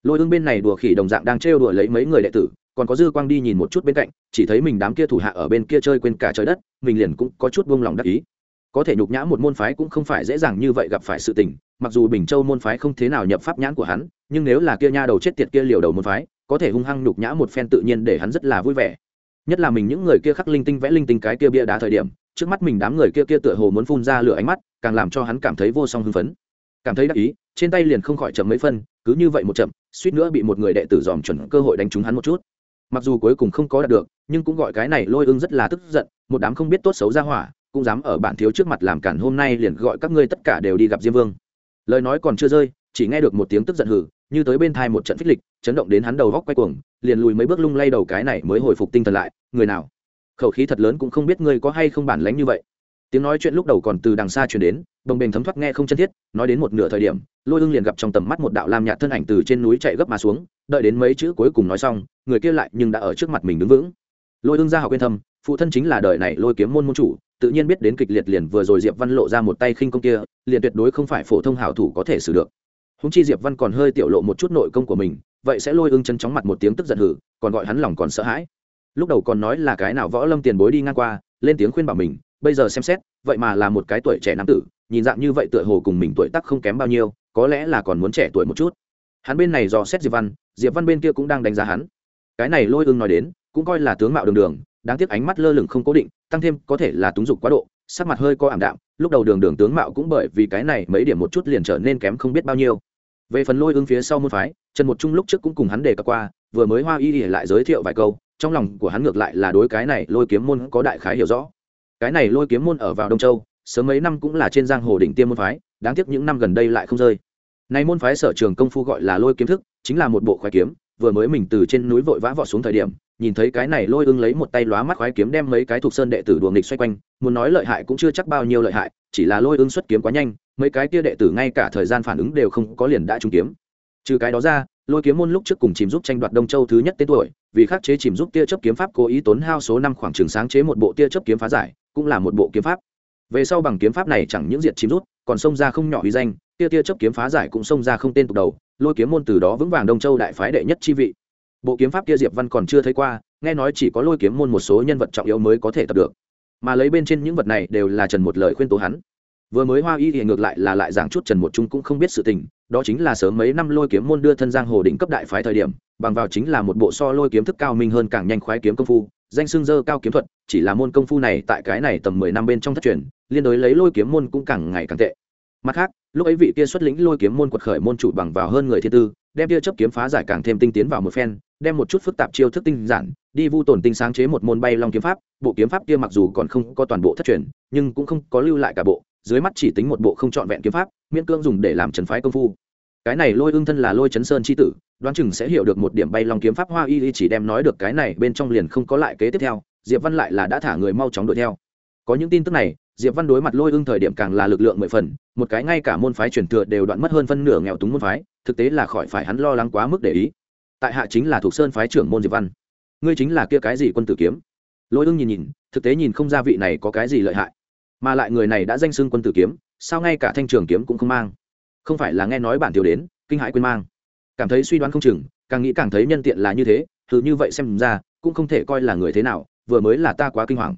Lôi ương bên này đùa khỉ đồng dạng đang trêu đùa lấy mấy người đệ tử còn có dư quang đi nhìn một chút bên cạnh, chỉ thấy mình đám kia thủ hạ ở bên kia chơi quên cả trời đất, mình liền cũng có chút buông lòng đắc ý. Có thể nhục nhã một môn phái cũng không phải dễ dàng như vậy gặp phải sự tình, mặc dù bình châu môn phái không thế nào nhập pháp nhãn của hắn, nhưng nếu là kia nha đầu chết tiệt kia liều đầu môn phái, có thể hung hăng nhục nhã một phen tự nhiên để hắn rất là vui vẻ. Nhất là mình những người kia khắc linh tinh vẽ linh tinh cái kia bia đá thời điểm, trước mắt mình đám người kia kia tựa hồ muốn phun ra lửa ánh mắt, càng làm cho hắn cảm thấy vô song hưng phấn. Cảm thấy đắc ý, trên tay liền không khỏi chậm mấy phân, cứ như vậy một chậm, suýt nữa bị một người đệ tử dòm chuẩn cơ hội đánh trúng hắn một chút mặc dù cuối cùng không có đạt được, nhưng cũng gọi cái này lôi ưng rất là tức giận, một đám không biết tốt xấu ra hỏa, cũng dám ở bản thiếu trước mặt làm cản hôm nay liền gọi các ngươi tất cả đều đi gặp diêm vương. Lời nói còn chưa rơi, chỉ nghe được một tiếng tức giận hử, như tới bên thai một trận phích lịch, chấn động đến hắn đầu góc quay cuồng, liền lùi mấy bước lung lay đầu cái này mới hồi phục tinh thần lại, người nào? Khẩu khí thật lớn cũng không biết ngươi có hay không bản lánh như vậy. Tiếng nói chuyện lúc đầu còn từ đằng xa chuyển đến, đồng bềnh thấm thoát nghe không chân thiết, nói đến một nửa thời điểm lôi ưng liền gặp trong tầm mắt một đạo lam nhạt thân ảnh từ trên núi chạy gấp mà xuống, đợi đến mấy chữ cuối cùng nói xong, người kia lại nhưng đã ở trước mặt mình đứng vững. Lôi ưng ra học yên thâm, phụ thân chính là đời này lôi kiếm môn môn chủ, tự nhiên biết đến kịch liệt liền vừa rồi diệp văn lộ ra một tay khinh công kia, liền tuyệt đối không phải phổ thông hảo thủ có thể xử được. Húng chi diệp văn còn hơi tiểu lộ một chút nội công của mình, vậy sẽ lôi ưng chân chóng mặt một tiếng tức giận hử, còn gọi hắn lòng còn sợ hãi. Lúc đầu còn nói là cái nào võ lâm tiền bối đi ngang qua, lên tiếng khuyên bảo mình, bây giờ xem xét, vậy mà là một cái tuổi trẻ nam tử, nhìn dạng như vậy tựa hồ cùng mình tuổi tác không kém bao nhiêu có lẽ là còn muốn trẻ tuổi một chút. Hắn bên này dò xét diệp văn diệp văn bên kia cũng đang đánh giá hắn. Cái này lôi ưng nói đến, cũng coi là tướng mạo đường đường, đáng tiếc ánh mắt lơ lửng không cố định, tăng thêm có thể là túng dục quá độ, sắc mặt hơi có ảm đạm, lúc đầu đường đường tướng mạo cũng bởi vì cái này mấy điểm một chút liền trở nên kém không biết bao nhiêu. Về phần lôi ưng phía sau môn phái, trần một trung lúc trước cũng cùng hắn đề cập qua, vừa mới hoa y lại giới thiệu vài câu, trong lòng của hắn ngược lại là đối cái này lôi kiếm môn có đại khái hiểu rõ. Cái này lôi kiếm môn ở vào đông châu sớm mấy năm cũng là trên giang hồ đỉnh tiêm môn phái, đáng tiếc những năm gần đây lại không rơi. Nay môn phái sở trường công phu gọi là lôi kiếm thức, chính là một bộ khoái kiếm, vừa mới mình từ trên núi vội vã vọt xuống thời điểm, nhìn thấy cái này lôi ưng lấy một tay lóa mắt khoái kiếm đem mấy cái thuộc sơn đệ tử đuổi nghịch xoay quanh, muốn nói lợi hại cũng chưa chắc bao nhiêu lợi hại, chỉ là lôi ưng xuất kiếm quá nhanh, mấy cái kia đệ tử ngay cả thời gian phản ứng đều không có liền đã trúng kiếm. Trừ cái đó ra, lôi kiếm môn lúc trước cùng chìm giúp tranh đoạt đông châu thứ nhất tên tuổi, vì khắc chế chìm giúp tia chấp kiếm pháp cố ý tốn hao số năm khoảng trường sáng chế một bộ tia chấp kiếm phá giải, cũng là một bộ kiếm pháp về sau bằng kiếm pháp này chẳng những diệt chìm rút, còn xông ra không nhỏ uy danh, tia tia chấp kiếm phá giải cũng xông ra không tên tục đầu, lôi kiếm môn từ đó vững vàng đông châu đại phái đệ nhất chi vị. Bộ kiếm pháp kia diệp văn còn chưa thấy qua, nghe nói chỉ có lôi kiếm môn một số nhân vật trọng yếu mới có thể tập được. Mà lấy bên trên những vật này đều là trần một lời khuyên tố hắn. Vừa mới hoa y thì ngược lại là lại giảng chút trần một trung cũng không biết sự tình, đó chính là sớm mấy năm lôi kiếm môn đưa thân giang hồ đỉnh cấp đại phái thời điểm, bằng vào chính là một bộ so lôi kiếm thức cao minh hơn càng nhanh khoái kiếm công phu danh xương dơ cao kiếm thuật, chỉ là môn công phu này tại cái này tầm mười năm bên trong thất truyền, liên đối lấy lôi kiếm môn cũng càng ngày càng tệ. Mặt khác, lúc ấy vị kia xuất lĩnh lôi kiếm môn quật khởi môn chủ bằng vào hơn người thiên tư, đem tia chấp kiếm phá giải càng thêm tinh tiến vào một phen, đem một chút phức tạp chiêu thức tinh giản, đi vu tổn tinh sáng chế một môn bay long kiếm pháp, bộ kiếm pháp kia mặc dù còn không có toàn bộ thất truyền, nhưng cũng không có lưu lại cả bộ, dưới mắt chỉ tính một bộ không trọn vẹn kiếm pháp, miễn cưỡng dùng để làm trần phái công phu cái này lôi ương thân là lôi chấn sơn c h i tử, đoán chừng sẽ hiểu được một điểm bay long kiếm pháp hoa y chỉ đem nói được cái này bên trong liền không có lại kế tiếp theo, diệp văn lại là đã thả người mau chóng đuổi theo. Có những tin tức này, diệp văn đối mặt lôi ương thời điểm càng là lực lượng mười phần, một cái ngay cả môn phái truyền thừa đều đoạn mất hơn phân nửa nghèo túng môn phái, thực tế là khỏi phải hắn lo lắng quá mức để ý. Tại hạ chính là thuộc sơn phái trưởng môn diệp văn. Ngươi chính là kia cái gì quân tử kiếm? Lôi ương nhìn nhìn, thực tế nhìn không ra vị này có cái gì lợi hại. Mà lại người này đã danh xưng quân tử kiếm, sao ngay cả thanh trường kiếm cũng không mang? Không phải là nghe nói bản thiếu đến, kinh hãi quên mang. Cảm thấy suy đoán không chừng, càng nghĩ càng thấy nhân tiện là như thế, thử như vậy xem ra, cũng không thể coi là người thế nào, vừa mới là ta quá kinh hoàng.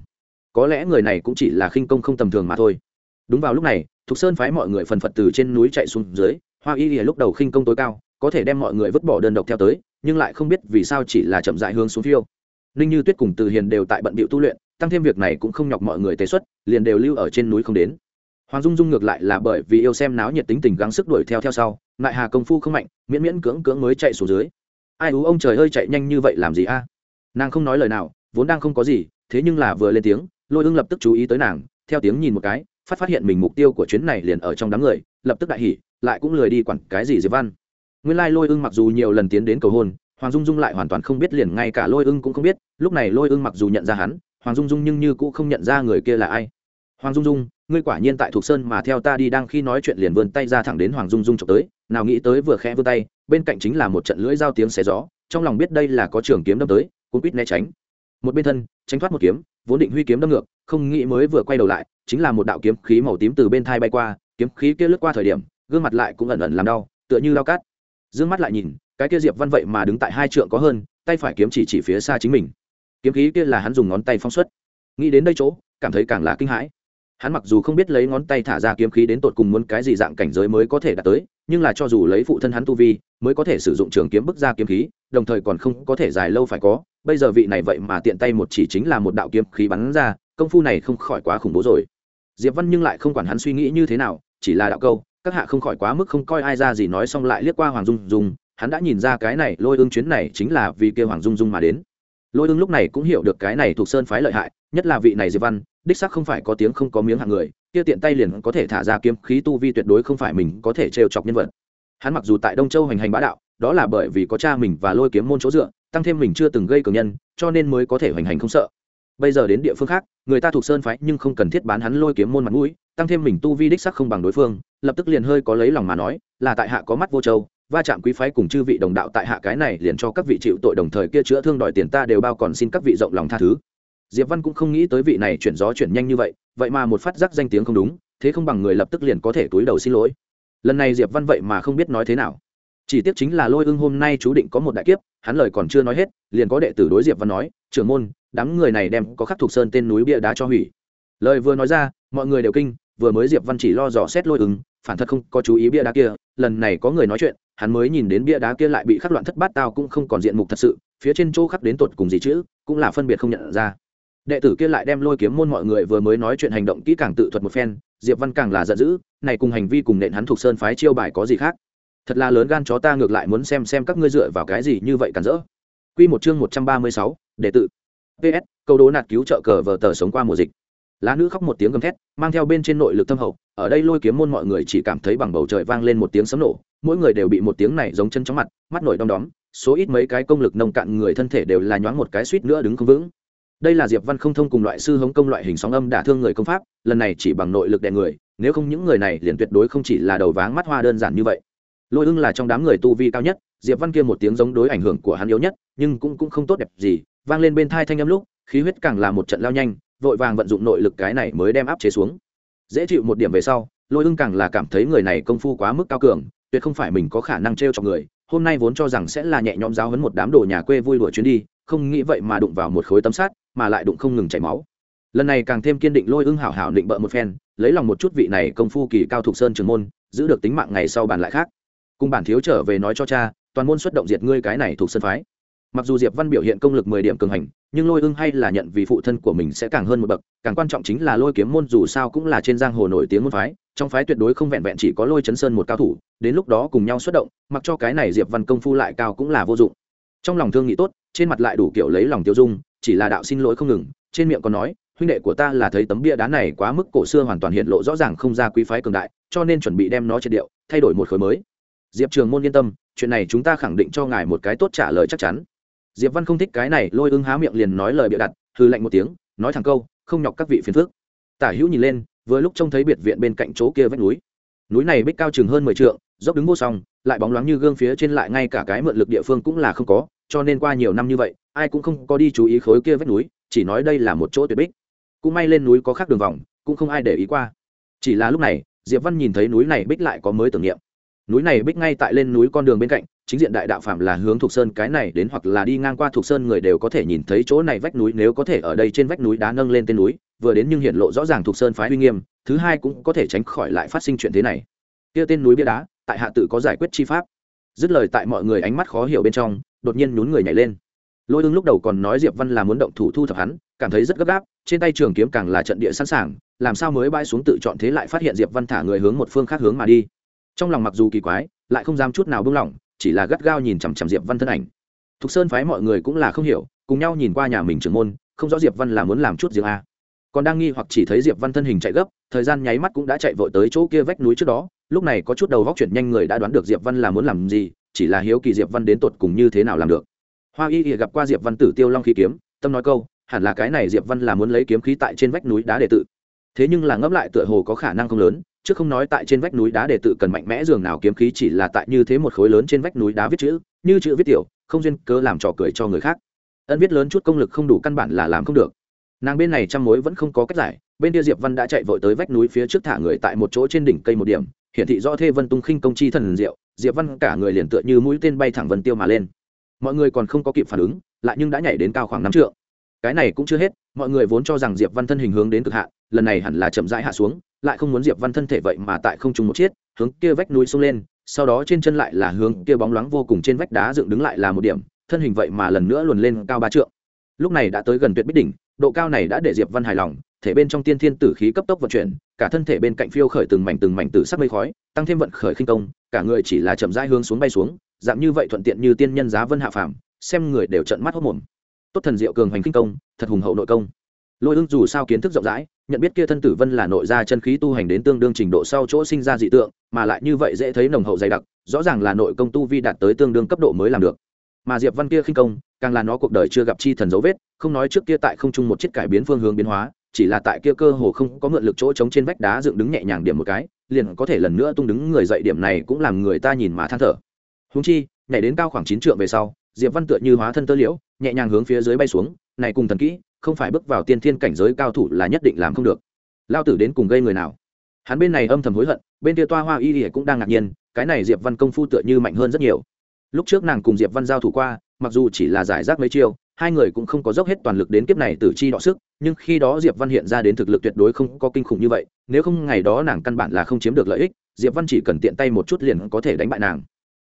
Có lẽ người này cũng chỉ là khinh công không tầm thường mà thôi. Đúng vào lúc này, thục sơn phái mọi người phần phật từ trên núi chạy xuống dưới, hoa y lúc đầu khinh công tối cao, có thể đem mọi người vứt bỏ đơn độc theo tới, nhưng lại không biết vì sao chỉ là chậm dại hướng xuống phiêu. Ninh như tuyết cùng từ hiền đều tại bận bịu tu luyện, tăng thêm việc này cũng không nhọc mọi người tế xuất, liền đều lưu ở trên núi không đến hoàng dung dung ngược lại là bởi vì yêu xem náo nhiệt tính tình gắng sức đuổi theo theo sau, ngại hà công phu không mạnh, miễn miễn cưỡng cưỡng mới chạy xuống dưới. Ai ú ông trời ơi chạy nhanh như vậy làm gì a? Nàng không nói lời nào, vốn đang không có gì, thế nhưng là vừa lên tiếng, lôi ưng lập tức chú ý tới nàng, theo tiếng nhìn một cái, phát phát hiện mình mục tiêu của chuyến này liền ở trong đám người, lập tức đại hỉ, lại cũng lười đi quản cái gì diệp văn. Nguyên lai lôi ưng mặc dù nhiều lần tiến đến cầu hôn, hoàng dung dung lại hoàn toàn không biết liền ngay cả lôi ưng cũng không biết, lúc này lôi ưng mặc dù nhận ra hắn, hoàng dung dung nhưng như cũng không nhận ra người kia là ai hoàng dung dung, ngươi quả nhiên tại thuộc sơn mà theo ta đi, đang khi nói chuyện liền vươn tay ra thẳng đến hoàng dung dung trộm tới, nào nghĩ tới vừa khẽ vươn tay, bên cạnh chính là một trận lưỡi dao tiếng xé gió, trong lòng biết đây là có trường kiếm đâm tới cũng quýt né tránh. Một bên thân, tránh thoát một kiếm, vốn định huy kiếm đâm ngược, không nghĩ mới vừa quay đầu lại, chính là một đạo kiếm khí màu tím từ bên thai bay qua, kiếm khí kia lướt qua thời điểm, gương mặt lại cũng ẩn ẩn làm đau, tựa như lao cát. D mắt lại nhìn, cái kia diệp văn vậy mà đứng tại hai trượng có hơn, tay phải kiếm chỉ chỉ phía xa chính mình. Kiếm khí kia là hắn dùng ngón tay phóng xuất. Nghĩ đến đây chỗ, cảm thấy càng là kinh hãi hắn mặc dù không biết lấy ngón tay thả ra kiếm khí đến tột cùng muốn cái gì dạng cảnh giới mới có thể đạt tới, nhưng là cho dù lấy phụ thân hắn tu vi, mới có thể sử dụng trường kiếm bức ra kiếm khí, đồng thời còn không có thể dài lâu phải có. Bây giờ vị này vậy mà tiện tay một chỉ chính là một đạo kiếm khí bắn ra, công phu này không khỏi quá khủng bố rồi. Diệp văn nhưng lại không quản hắn suy nghĩ như thế nào, chỉ là đạo câu, các hạ không khỏi quá mức không coi ai ra gì nói xong lại liếc qua hoàng dung dung, hắn đã nhìn ra cái này lôi ương chuyến này chính là vì kêu hoàng dung dung mà đến. Lôi ương lúc này cũng hiểu được cái này thuộc sơn phái lợi hại, nhất là vị này diệp văn đích sắc không phải có tiếng không có miếng hạng người, kia tiện tay liền có thể thả ra kiếm khí tu vi tuyệt đối không phải mình có thể trêu chọc nhân vật. Hắn mặc dù tại đông châu hành hành bá đạo, đó là bởi vì có cha mình và lôi kiếm môn chỗ dựa, tăng thêm mình chưa từng gây cường nhân, cho nên mới có thể hoành hành không sợ. Bây giờ đến địa phương khác, người ta thuộc sơn phái nhưng không cần thiết bán hắn lôi kiếm môn mặt mũi, tăng thêm mình tu vi đích sắc không bằng đối phương, lập tức liền hơi có lấy lòng mà nói, là tại hạ có mắt vô châu, va chạm quý phái cùng chư vị đồng đạo tại hạ cái này liền cho các vị chịu tội đồng thời kia chữa thương đòi tiền ta đều bao còn xin các vị rộng lòng tha thứ diệp văn cũng không nghĩ tới vị này chuyển gió chuyển nhanh như vậy vậy mà một phát giác danh tiếng không đúng, thế không bằng người lập tức liền có thể túi đầu xin lỗi. Lần này diệp văn vậy mà không biết nói thế nào. Chỉ tiếc chính là lôi ưng hôm nay chú định có một đại kiếp, hắn lời còn chưa nói hết, liền có đệ tử đối diệp văn nói, trưởng môn, đám người này đem có khắc thuộc sơn tên núi bia đá cho hủy. Lời vừa nói ra, mọi người đều kinh, vừa mới diệp văn chỉ lo dò xét lôi ưng, phản thật không có chú ý bia đá kia, lần này có người nói chuyện, hắn mới nhìn đến bia đá kia lại bị khắc loạn thất bát tao cũng không còn diện mục thật sự, phía trên chỗ khắc đến tột cùng gì chữ, cũng là phân biệt không nhận ra đệ tử kia lại đem lôi kiếm môn mọi người vừa mới nói chuyện hành động kỹ càng tự thuật một phen diệp văn càng là giận dữ này cùng hành vi cùng nện hắn thuộc sơn phái chiêu bài có gì khác? Thật là lớn gan chó ta ngược lại muốn xem xem các ngươi dựa vào cái gì như vậy cản rỡ. Quy một chương một trăm ba mươi sáu, đệ tử. Ps câu đố nạt cứu trợ cờ vờ tờ sống qua mùa dịch. Lá nữ khóc một tiếng gầm thét mang theo bên trên nội lực thâm hậu ở đây lôi kiếm môn mọi người chỉ cảm thấy bằng bầu trời vang lên một tiếng sấm nổ mỗi người đều bị một tiếng này giống chân chóng mặt mắt nổi đom đóm số ít mấy cái công lực nông cạn người thân thể đều là nhoáng một cái suýt nữa đứng không vững đây là diệp văn không thông cùng loại sư hống công loại hình sóng âm đả thương người công pháp, lần này chỉ bằng nội lực đè người, nếu không những người này liền tuyệt đối không chỉ là đầu váng mắt hoa đơn giản như vậy. Lôi ưng là trong đám người tu vi cao nhất, diệp văn kia một tiếng giống đối ảnh hưởng của hắn yếu nhất, nhưng cũng cũng không tốt đẹp gì, vang lên bên thai thanh âm lúc, khí huyết càng là một trận lao nhanh, vội vàng vận dụng nội lực cái này mới đem áp chế xuống. Dễ chịu một điểm về sau, lôi ưng càng là cảm thấy người này công phu quá mức cao cường, tuyệt không phải mình có khả năng t r cho người, hôm nay vốn cho rằng sẽ là nhẹ nhõm giáo hấn một đám đồ nhà quê vui đùa chuyến đi, không nghĩ vậy mà đụng vào một khối tấm sát mà lại đụng không ngừng chảy máu. Lần này càng thêm kiên định lôi ưng hảo hảo định bợ một phen, lấy lòng một chút vị này công phu kỳ cao thục sơn trường môn, giữ được tính mạng ngày sau bàn lại khác. Cùng bản thiếu trở về nói cho cha, toàn môn xuất động diệt ngươi cái này thuộc sân phái. Mặc dù diệp văn biểu hiện công lực mười điểm cường hành, nhưng lôi ưng hay là nhận vì phụ thân của mình sẽ càng hơn một bậc, càng quan trọng chính là lôi kiếm môn dù sao cũng là trên giang hồ nổi tiếng môn phái, trong phái tuyệt đối không vẹn vẹn chỉ có lôi chấn sơn một cao thủ, đến lúc đó cùng nhau xuất động, mặc cho cái này diệp văn công phu lại cao cũng là vô dụng. Trong lòng thương nghĩ tốt, trên mặt lại đủ kiểu lấy lòng tiêu dung chỉ là đạo xin lỗi không ngừng, trên miệng còn nói, huynh đệ của ta là thấy tấm bia đá này quá mức cổ xưa hoàn toàn hiện lộ rõ ràng không ra quý phái cường đại, cho nên chuẩn bị đem nó triệt điệu, thay đổi một khối mới. Diệp trường môn yên tâm, chuyện này chúng ta khẳng định cho ngài một cái tốt trả lời chắc chắn. Diệp văn không thích cái này, lôi ưng há miệng liền nói lời bịa đặt hư lạnh một tiếng, nói thẳng câu, không nhọc các vị phiền phước tả hữu nhìn lên, vừa lúc trông thấy biệt viện bên cạnh chỗ kia vách núi. Núi này bích cao chừng hơn mười trượng, dốc đứng vô song, lại bóng loáng như gương phía trên lại ngay cả cái mượn lực địa phương cũng là không có cho nên qua nhiều năm như vậy, ai cũng không có đi chú ý khối kia vách núi, chỉ nói đây là một chỗ tuyệt bích. Cũng may lên núi có khác đường vòng, cũng không ai để ý qua. Chỉ là lúc này, diệp văn nhìn thấy núi này bích lại có mới tưởng niệm. Núi này bích ngay tại lên núi con đường bên cạnh, chính diện đại đạo phạm là hướng thuộc sơn cái này đến hoặc là đi ngang qua thuộc sơn người đều có thể nhìn thấy chỗ này vách núi nếu có thể ở đây trên vách núi đá nâng lên tên núi, vừa đến nhưng hiện lộ rõ ràng thuộc sơn phái uy nghiêm, thứ hai cũng có thể tránh khỏi lại phát sinh chuyện thế này. Kia tên núi bia đá, tại hạ tự có giải quyết chi pháp. Dứt lời tại mọi người ánh mắt khó hiểu bên trong đột nhiên nhún người nhảy lên. Lôi ưng lúc đầu còn nói diệp văn là muốn động thủ thu thập hắn, cảm thấy rất gấp gáp, trên tay trường kiếm càng là trận địa sẵn sàng, làm sao mới bay xuống tự chọn thế lại phát hiện diệp văn thả người hướng một phương khác hướng mà đi. Trong lòng mặc dù kỳ quái, lại không dám chút nào buông lỏng, chỉ là gắt gao nhìn chằm chằm diệp văn thân ảnh. Thục sơn phái mọi người cũng là không hiểu, cùng nhau nhìn qua nhà mình trưởng môn, không rõ diệp văn là muốn làm chút riêng a à. còn đang nghi hoặc chỉ thấy diệp văn thân hình chạy gấp, thời gian nháy mắt cũng đã chạy vội tới chỗ kia vách núi trước đó, lúc này có chút đầu góc chuyển nhanh người đã đoán được diệp văn là muốn làm gì chỉ là hiếu kỳ diệp văn đến tột cùng như thế nào làm được. Hoa y ỉa gặp qua diệp văn tử tiêu long khí kiếm, tâm nói câu, hẳn là cái này diệp văn là muốn lấy kiếm khí tại trên vách núi đá để tự. Thế nhưng là ngẫm lại tựa hồ có khả năng không lớn, chứ không nói tại trên vách núi đá để tự cần mạnh mẽ dường nào kiếm khí chỉ là tại như thế một khối lớn trên vách núi đá viết chữ, như chữ viết tiểu, không duyên cớ làm trò cười cho người khác. Ân viết lớn chút công lực không đủ căn bản là làm không được. Nàng bên này trăm mối vẫn không có cách giải, bên kia diệp văn đã chạy vội tới vách núi phía trước thả người tại một chỗ trên đỉnh cây một điểm, hiển thị do thê vân tung khinh công chi thần diệu diệp văn cả người liền tựa như mũi tên bay thẳng vân tiêu mà lên. Mọi người còn không có kịp phản ứng lại nhưng đã nhảy đến cao khoảng năm trượng. Cái này cũng chưa hết mọi người vốn cho rằng diệp văn thân hình hướng đến cực hạ lần này hẳn là chậm rãi hạ xuống lại không muốn diệp văn thân thể vậy mà tại không trùng một chiếc, hướng kia vách núi xông lên sau đó trên chân lại là hướng kia bóng loáng vô cùng trên vách đá dựng đứng lại là một điểm thân hình vậy mà lần nữa luồn lên cao ba trượng. Lúc này đã tới gần tuyệt bích đỉnh độ cao này đã để diệp văn hài lòng thể bên trong tiên thiên tử khí cấp tốc vận chuyển cả thân thể bên cạnh phiêu khởi từng mảnh từng mảnh tử sắc mây khói tăng thêm vận khởi khinh công cả người chỉ là chậm rãi hướng xuống bay xuống, dạng như vậy thuận tiện như tiên nhân giá vân hạ phàm, xem người đều trận mắt hốc mồm. Tốt thần diệu cường hành kinh công, thật hùng hậu nội công. Lôi ưng dù sao kiến thức rộng rãi, nhận biết kia thân tử vân là nội gia chân khí tu hành đến tương đương trình độ sau chỗ sinh ra dị tượng, mà lại như vậy dễ thấy nồng hậu dày đặc, rõ ràng là nội công tu vi đạt tới tương đương cấp độ mới làm được. Mà diệp văn kia khinh công, càng là nó cuộc đời chưa gặp chi thần dấu vết, không nói trước kia tại không trung một chiếc cải biến phương hướng biến hóa, chỉ là tại kia cơ hồ không có mượn lực chỗ chống trên vách đá dựng đứng nhẹ nhàng điểm một cái liền có thể lần nữa tung đứng người dậy điểm này cũng làm người ta nhìn mà than thở. Húng chi, nhảy đến cao khoảng chín trượng về sau, diệp văn tựa như hóa thân tơ liễu, nhẹ nhàng hướng phía dưới bay xuống, này cùng thần kỹ, không phải bước vào tiên thiên cảnh giới cao thủ là nhất định làm không được. Lao tử đến cùng gây người nào? Hắn bên này âm thầm hối hận, bên kia toa hoa y ỉa cũng đang ngạc nhiên, cái này diệp văn công phu tựa như mạnh hơn rất nhiều. Lúc trước nàng cùng diệp văn giao thủ qua, mặc dù chỉ là giải rác mấy chiêu hai người cũng không có dốc hết toàn lực đến kiếp này tử chi đọ sức, nhưng khi đó diệp văn hiện ra đến thực lực tuyệt đối không có kinh khủng như vậy, nếu không ngày đó nàng căn bản là không chiếm được lợi ích, diệp văn chỉ cần tiện tay một chút liền có thể đánh bại nàng.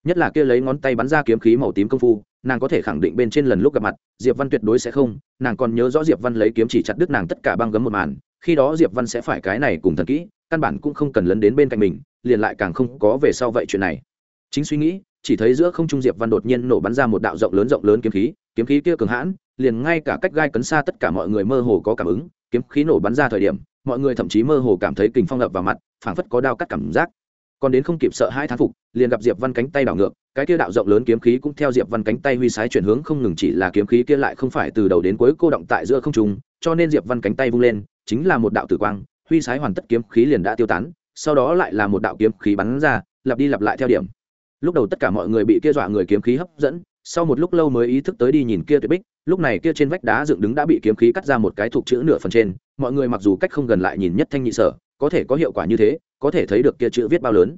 Nhất là kia lấy ngón tay bắn ra kiếm khí màu tím công phu, nàng có thể khẳng định bên trên lần lúc gặp mặt, diệp văn tuyệt đối sẽ không, nàng còn nhớ rõ diệp văn lấy kiếm chỉ chặt đứt nàng tất cả băng gấm một màn, khi đó diệp văn sẽ phải cái này cùng thần kỹ, căn bản cũng không cần lấn đến bên cạnh mình, liền lại càng không có về sau vậy chuyện này. Chính suy nghĩ chỉ thấy giữa không trung diệp văn đột nhiên nổ bắn ra một đạo rộng lớn rộng lớn kiếm khí kiếm khí kia cường hãn, liền ngay cả cách gai cấn xa tất cả mọi người mơ hồ có cảm ứng, kiếm khí nổ bắn ra thời điểm, mọi người thậm chí mơ hồ cảm thấy kình phong lập vào mặt, phảng phất có đao cắt cảm giác. Còn đến không kịp sợ hai thán phục, liền gặp diệp văn cánh tay đảo ngược, cái kia đạo rộng lớn kiếm khí cũng theo diệp văn cánh tay huy sái chuyển hướng không ngừng chỉ là kiếm khí kia lại không phải từ đầu đến cuối cô động tại giữa không trung, cho nên diệp văn cánh tay vung lên, chính là một đạo tử quang, huy sái hoàn tất kiếm khí liền đã tiêu tán, sau đó lại là một đạo kiếm khí bắn ra, lặp đi lặp lại theo điểm lúc đầu tất cả mọi người bị kia dọa người kiếm khí hấp dẫn, sau một lúc lâu mới ý thức tới đi nhìn kia tuyệt bích, lúc này kia trên vách đá dựng đứng đã bị kiếm khí cắt ra một cái thuộc chữ nửa phần trên, mọi người mặc dù cách không gần lại nhìn nhất thanh nhị sở, có thể có hiệu quả như thế, có thể thấy được kia chữ viết bao lớn.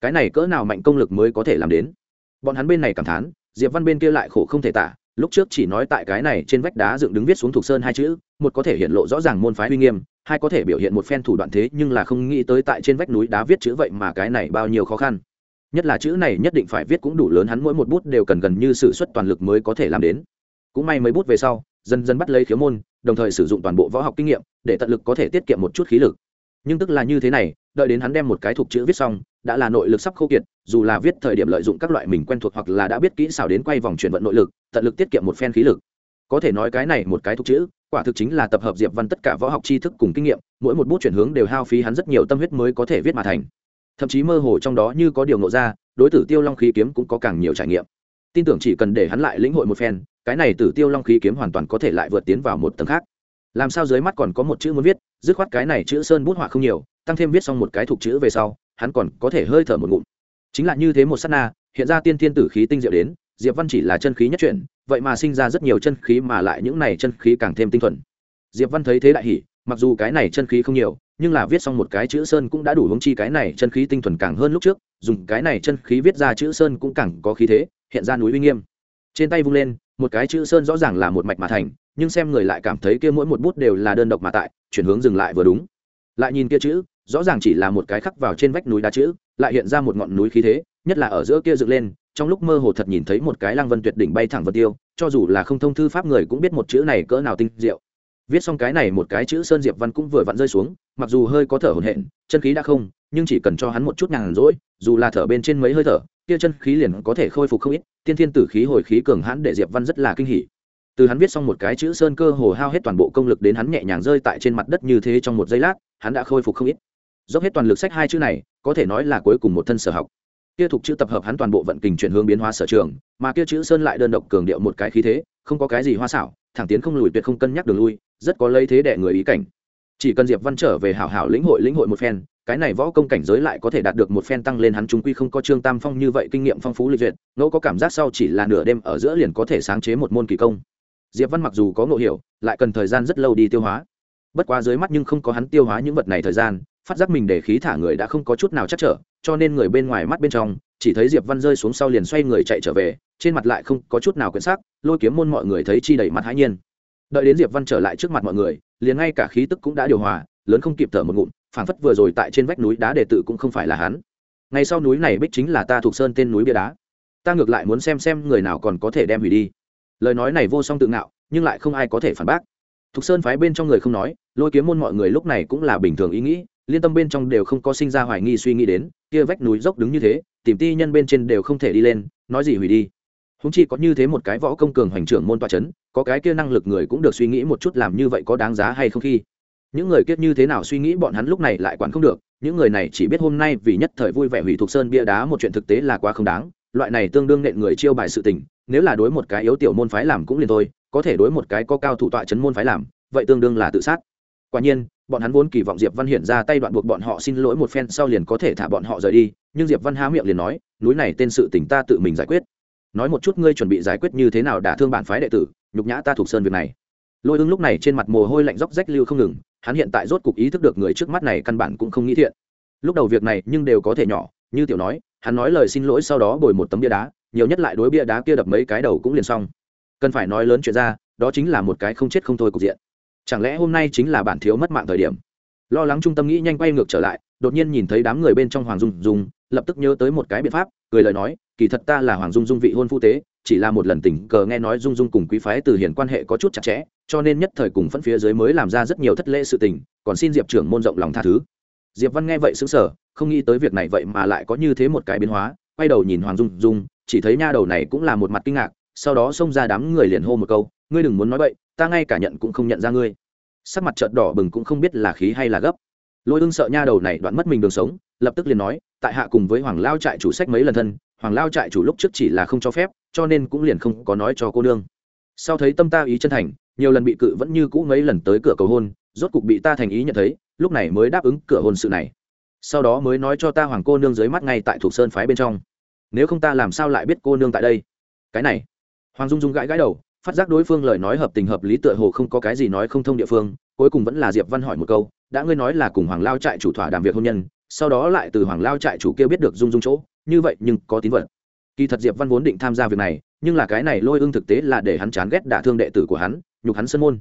Cái này cỡ nào mạnh công lực mới có thể làm đến? Bọn hắn bên này cảm thán, diệp văn bên kia lại khổ không thể tả, lúc trước chỉ nói tại cái này trên vách đá dựng đứng viết xuống thuộc sơn hai chữ, một có thể hiện lộ rõ ràng môn phái uy nghiêm, hai có thể biểu hiện một phen thủ đoạn thế nhưng là không nghĩ tới tại trên vách núi đá viết chữ vậy mà cái này bao nhiêu khó khăn nhất là chữ này nhất định phải viết cũng đủ lớn, hắn mỗi một bút đều cần gần như s ử suất toàn lực mới có thể làm đến. Cũng may mấy bút về sau, dần dần bắt lấy khiếu môn, đồng thời sử dụng toàn bộ võ học kinh nghiệm, để tận lực có thể tiết kiệm một chút khí lực. Nhưng tức là như thế này, đợi đến hắn đem một cái thuộc chữ viết xong, đã là nội lực sắp khô kiệt, dù là viết thời điểm lợi dụng các loại mình quen thuộc hoặc là đã biết kỹ xảo đến quay vòng chuyển vận nội lực, tận lực tiết kiệm một phen khí lực. Có thể nói cái này một cái thuộc chữ, quả thực chính là tập hợp diệp văn tất cả võ học tri thức cùng kinh nghiệm, mỗi một bút chuyển hướng đều hao phí hắn rất nhiều tâm huyết mới có thể viết mà thành thậm chí mơ hồ trong đó như có điều nộ ra, đối tử tiêu long khí kiếm cũng có càng nhiều trải nghiệm. Tin tưởng chỉ cần để hắn lại lĩnh hội một phen, cái này tử tiêu long khí kiếm hoàn toàn có thể lại vượt tiến vào một tầng khác. Làm sao dưới mắt còn có một chữ muốn viết, dứt khoát cái này chữ sơn bút họa không nhiều, tăng thêm viết xong một cái thuộc chữ về sau, hắn còn có thể hơi thở một ngụm. Chính là như thế một sát na, hiện ra tiên thiên tử khí tinh diệu đến, diệp văn chỉ là chân khí nhất chuyển, vậy mà sinh ra rất nhiều chân khí mà lại những này chân khí càng thêm tinh thuần. Diệp văn thấy thế đại hỉ, mặc dù cái này chân khí không nhiều nhưng là viết xong một cái chữ sơn cũng đã đủ hướng chi cái này chân khí tinh thuần càng hơn lúc trước, dùng cái này chân khí viết ra chữ sơn cũng càng có khí thế, hiện ra núi uy nghiêm. Trên tay vung lên, một cái chữ sơn rõ ràng là một mạch mà thành, nhưng xem người lại cảm thấy kia mỗi một bút đều là đơn độc mà tại, chuyển hướng dừng lại vừa đúng. Lại nhìn kia chữ, rõ ràng chỉ là một cái khắc vào trên vách núi đá chữ, lại hiện ra một ngọn núi khí thế, nhất là ở giữa kia dựng lên, trong lúc mơ hồ thật nhìn thấy một cái lăng vân tuyệt đỉnh bay thẳng vân tiêu, cho dù là không thông thư pháp người cũng biết một chữ này cỡ nào tinh diệu viết xong cái này một cái chữ sơn diệp văn cũng vừa vặn rơi xuống, mặc dù hơi có thở hổn hển, chân khí đã không, nhưng chỉ cần cho hắn một chút nhàn rỗi, dù là thở bên trên mấy hơi thở, kia chân khí liền có thể khôi phục không ít, tiên thiên tử khí hồi khí cường hãn để diệp văn rất là kinh hỉ. Từ hắn viết xong một cái chữ sơn cơ hồ hao hết toàn bộ công lực đến hắn nhẹ nhàng rơi tại trên mặt đất như thế trong một giây lát, hắn đã khôi phục không ít. Dốc hết toàn lực sách hai chữ này, có thể nói là cuối cùng một thân sở học. Kia thuộc chữ tập hợp hắn toàn bộ vận kình chuyển hướng biến hóa sở trường, mà kia chữ sơn lại đơn độc cường điệu một cái khí thế, không có cái gì hoa xảo, thẳng tiến không lùi tuyệt không cân nhắc đường lui rất có lấy thế đệ người ý cảnh. Chỉ cần diệp văn trở về hảo hảo lĩnh hội lĩnh hội một phen, cái này võ công cảnh giới lại có thể đạt được một phen tăng lên hắn chúng quy không có trương tam phong như vậy kinh nghiệm phong phú lịch duyệt, ngẫu có cảm giác sau chỉ là nửa đêm ở giữa liền có thể sáng chế một môn kỳ công. Diệp văn mặc dù có ngộ hiểu, lại cần thời gian rất lâu đi tiêu hóa. Bất quá dưới mắt nhưng không có hắn tiêu hóa những vật này thời gian, phát giác mình để khí thả người đã không có chút nào chắc trở, cho nên người bên ngoài mắt bên trong, chỉ thấy diệp văn rơi xuống sau liền xoay người chạy trở về, trên mặt lại không có chút nào quyển sắc lôi kiếm môn mọi người thấy chi đẩy mặt hãi nhiên đợi đến diệp văn trở lại trước mặt mọi người, liền ngay cả khí tức cũng đã điều hòa, lớn không kịp thở một ngụm, phảng phất vừa rồi tại trên vách núi đá đệ tự cũng không phải là hắn. Ngay sau núi này bích chính là ta thuộc sơn tên núi bia đá. Ta ngược lại muốn xem xem người nào còn có thể đem hủy đi. Lời nói này vô song tự ngạo, nhưng lại không ai có thể phản bác. Thục sơn phái bên trong người không nói, lôi kiếm môn mọi người lúc này cũng là bình thường ý nghĩ, liên tâm bên trong đều không có sinh ra hoài nghi suy nghĩ đến, kia vách núi dốc đứng như thế, tìm ti nhân bên trên đều không thể đi lên, nói gì hủy đi húng chi có như thế một cái võ công cường hoành trưởng môn toa c h ấ n có cái kia năng lực người cũng được suy nghĩ một chút làm như vậy có đáng giá hay không khi? Những người kiết như thế nào suy nghĩ bọn hắn lúc này lại quản không được, những người này chỉ biết hôm nay vì nhất thời vui vẻ hủy thuộc sơn bia đá một chuyện thực tế là quá không đáng, loại này tương đương nện người chiêu bài sự tình, nếu là đối một cái yếu tiểu môn phái làm cũng liền thôi, có thể đối một cái có cao thủ tọa chấn môn phái làm, vậy tương đương là tự sát. Quả nhiên, bọn hắn vốn kỳ vọng diệp văn hiện ra tay đoạn buộc bọn họ xin lỗi một phen sau liền có thể thả bọn họ rời đi, nhưng diệp văn há miệng liền nói, núi này tên sự tình ta tự mình giải quyết nói một chút ngươi chuẩn bị giải quyết như thế nào đả thương bản phái đệ tử, nhục nhã ta thuộc sơn việc này. Lôi ưng lúc này trên mặt mồ hôi lạnh róc rách lưu không ngừng, hắn hiện tại rốt cục ý thức được người trước mắt này căn bản cũng không nghĩ thiện. Lúc đầu việc này nhưng đều có thể nhỏ, như tiểu nói, hắn nói lời xin lỗi sau đó bồi một tấm bia đá, nhiều nhất lại đối bia đá kia đập mấy cái đầu cũng liền xong. Cần phải nói lớn chuyện ra, đó chính là một cái không chết không thôi cục diện. Chẳng lẽ hôm nay chính là bản thiếu mất mạng thời điểm? Lo lắng trung tâm nghĩ nhanh quay ngược trở lại, đột nhiên nhìn thấy đám người bên trong hoàng dung dung lập tức nhớ tới một cái biện pháp cười lời nói kỳ thật ta là hoàng dung dung vị hôn phu tế chỉ là một lần tình cờ nghe nói dung dung cùng quý phái từ hiển quan hệ có chút chặt chẽ cho nên nhất thời cùng phân phía dưới mới làm ra rất nhiều thất lễ sự tình còn xin diệp trưởng môn rộng lòng tha thứ. Diệp văn nghe vậy xứng sở không nghĩ tới việc này vậy mà lại có như thế một cái biến hóa quay đầu nhìn hoàng dung dung chỉ thấy nha đầu này cũng là một mặt kinh ngạc sau đó xông ra đám người liền hô một câu ngươi đừng muốn nói vậy, ta ngay cả nhận cũng không nhận ra ngươi. Sắc mặt trợn đỏ bừng cũng không biết là khí hay là gấp lôi ưng sợ nha đầu này đoạn mất mình đường sống, lập tức liền nói, tại hạ cùng với hoàng lao trại chủ sách mấy lần thân, hoàng lao trại chủ lúc trước chỉ là không cho phép, cho nên cũng liền không có nói cho cô nương. Sau thấy tâm ta ý chân thành, nhiều lần bị cự vẫn như cũ mấy lần tới cửa cầu hôn, rốt cục bị ta thành ý nhận thấy, lúc này mới đáp ứng cửa hôn sự này. Sau đó mới nói cho ta hoàng cô nương dưới mắt ngay tại thuộc sơn phái bên trong. Nếu không ta làm sao lại biết cô nương tại đây? Cái này. Hoàng dung dung gãi gãi đầu, phát giác đối phương lời nói hợp tình hợp lý tựa hồ không có cái gì nói không thông địa phương, cuối cùng vẫn là diệp văn hỏi một câu đã ngươi nói là cùng hoàng lao trại chủ thỏa đàm việc hôn nhân, sau đó lại từ hoàng lao trại chủ kia biết được dung dung chỗ, như vậy nhưng có tín vật. Kỳ thật diệp văn vốn định tham gia việc này, nhưng là cái này lôi ưng thực tế là để hắn chán ghét đả thương đệ tử của hắn, nhục hắn sân môn.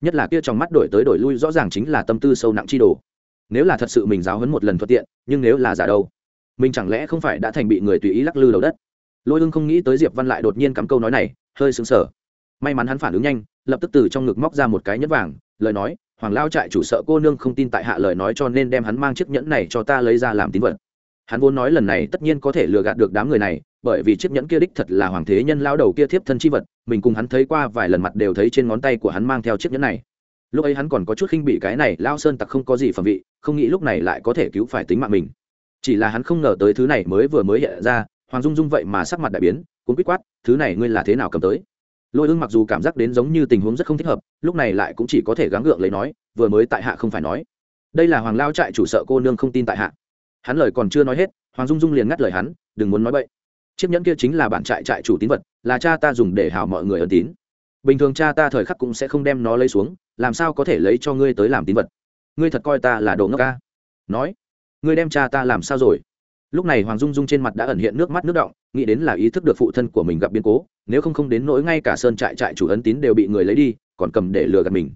Nhất là kia trong mắt đổi tới đổi lui rõ ràng chính là tâm tư sâu nặng chi đồ. Nếu là thật sự mình giáo hấn một lần thuận tiện, nhưng nếu là giả đâu? Mình chẳng lẽ không phải đã thành bị người tùy ý lắc lư đầu đất? Lôi ưng không nghĩ tới diệp văn lại đột nhiên cắm câu nói này, hơi sững sờ. May mắn hắn phản ứng nhanh, lập tức từ trong ngực móc ra một cái nhẫn vàng, lời nói hoàng lao trại chủ sợ cô nương không tin tại hạ lời nói cho nên đem hắn mang chiếc nhẫn này cho ta lấy ra làm tín vật. Hắn vốn nói lần này tất nhiên có thể lừa gạt được đám người này, bởi vì chiếc nhẫn kia đích thật là hoàng thế nhân lao đầu kia thiếp thân chi vật, mình cùng hắn thấy qua vài lần mặt đều thấy trên ngón tay của hắn mang theo chiếc nhẫn này. Lúc ấy hắn còn có chút khinh bị cái này, lao sơn tặc không có gì phẩm vị, không nghĩ lúc này lại có thể cứu phải tính mạng mình. Chỉ là hắn không ngờ tới thứ này mới vừa mới hiện ra, hoàng dung dung vậy mà sắc mặt đại biến cũng quýt quát, thứ này ngươi là thế nào cầm tới? Lôi ưng mặc dù cảm giác đến giống như tình huống rất không thích hợp, lúc này lại cũng chỉ có thể gắng gượng lấy nói, vừa mới tại hạ không phải nói. Đây là hoàng lao trại chủ sợ cô nương không tin tại hạ. Hắn lời còn chưa nói hết, hoàng dung dung liền ngắt lời hắn, đừng muốn nói vậy chiếc nhẫn kia chính là bản trại trại chủ tín vật, là cha ta dùng để hào mọi người ẩn tín. Bình thường cha ta thời khắc cũng sẽ không đem nó lấy xuống, làm sao có thể lấy cho ngươi tới làm tín vật? Ngươi thật coi ta là đồ ngốc ca. Nói, ngươi đem cha ta làm sao rồi? Lúc này hoàng dung dung trên mặt đã ẩn hiện nước mắt nước động nghĩ đến là ý thức được phụ thân của mình gặp biến cố, nếu không không đến nỗi ngay cả sơn trại trại chủ ấn tín đều bị người lấy đi, còn cầm để lừa gạt mình.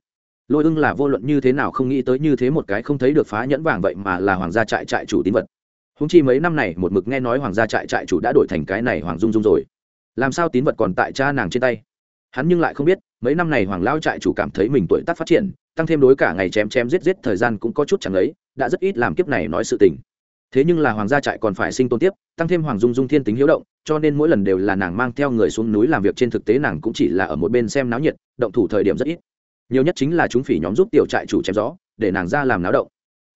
Lôi ưng là vô luận như thế nào không nghĩ tới như thế một cái không thấy được phá nhẫn vàng vậy mà là hoàng gia trại trại chủ tín vật. Húng chi mấy năm này một mực nghe nói hoàng gia trại trại chủ đã đổi thành cái này hoàng dung dung rồi. Làm sao tín vật còn tại cha nàng trên tay? Hắn nhưng lại không biết, mấy năm này hoàng lao trại chủ cảm thấy mình tuổi tác phát triển, tăng thêm đối cả ngày chém chém giết giết thời gian cũng có chút chẳng ấy, đã rất ít làm kiếp này nói sự tình thế nhưng là hoàng gia trại còn phải sinh tồn tiếp, tăng thêm hoàng dung dung thiên tính hiếu động, cho nên mỗi lần đều là nàng mang theo người xuống núi làm việc trên thực tế nàng cũng chỉ là ở một bên xem náo nhiệt, động thủ thời điểm rất ít. Nhiều nhất chính là chúng phỉ nhóm giúp tiểu trại chủ chém gió, để nàng ra làm náo động.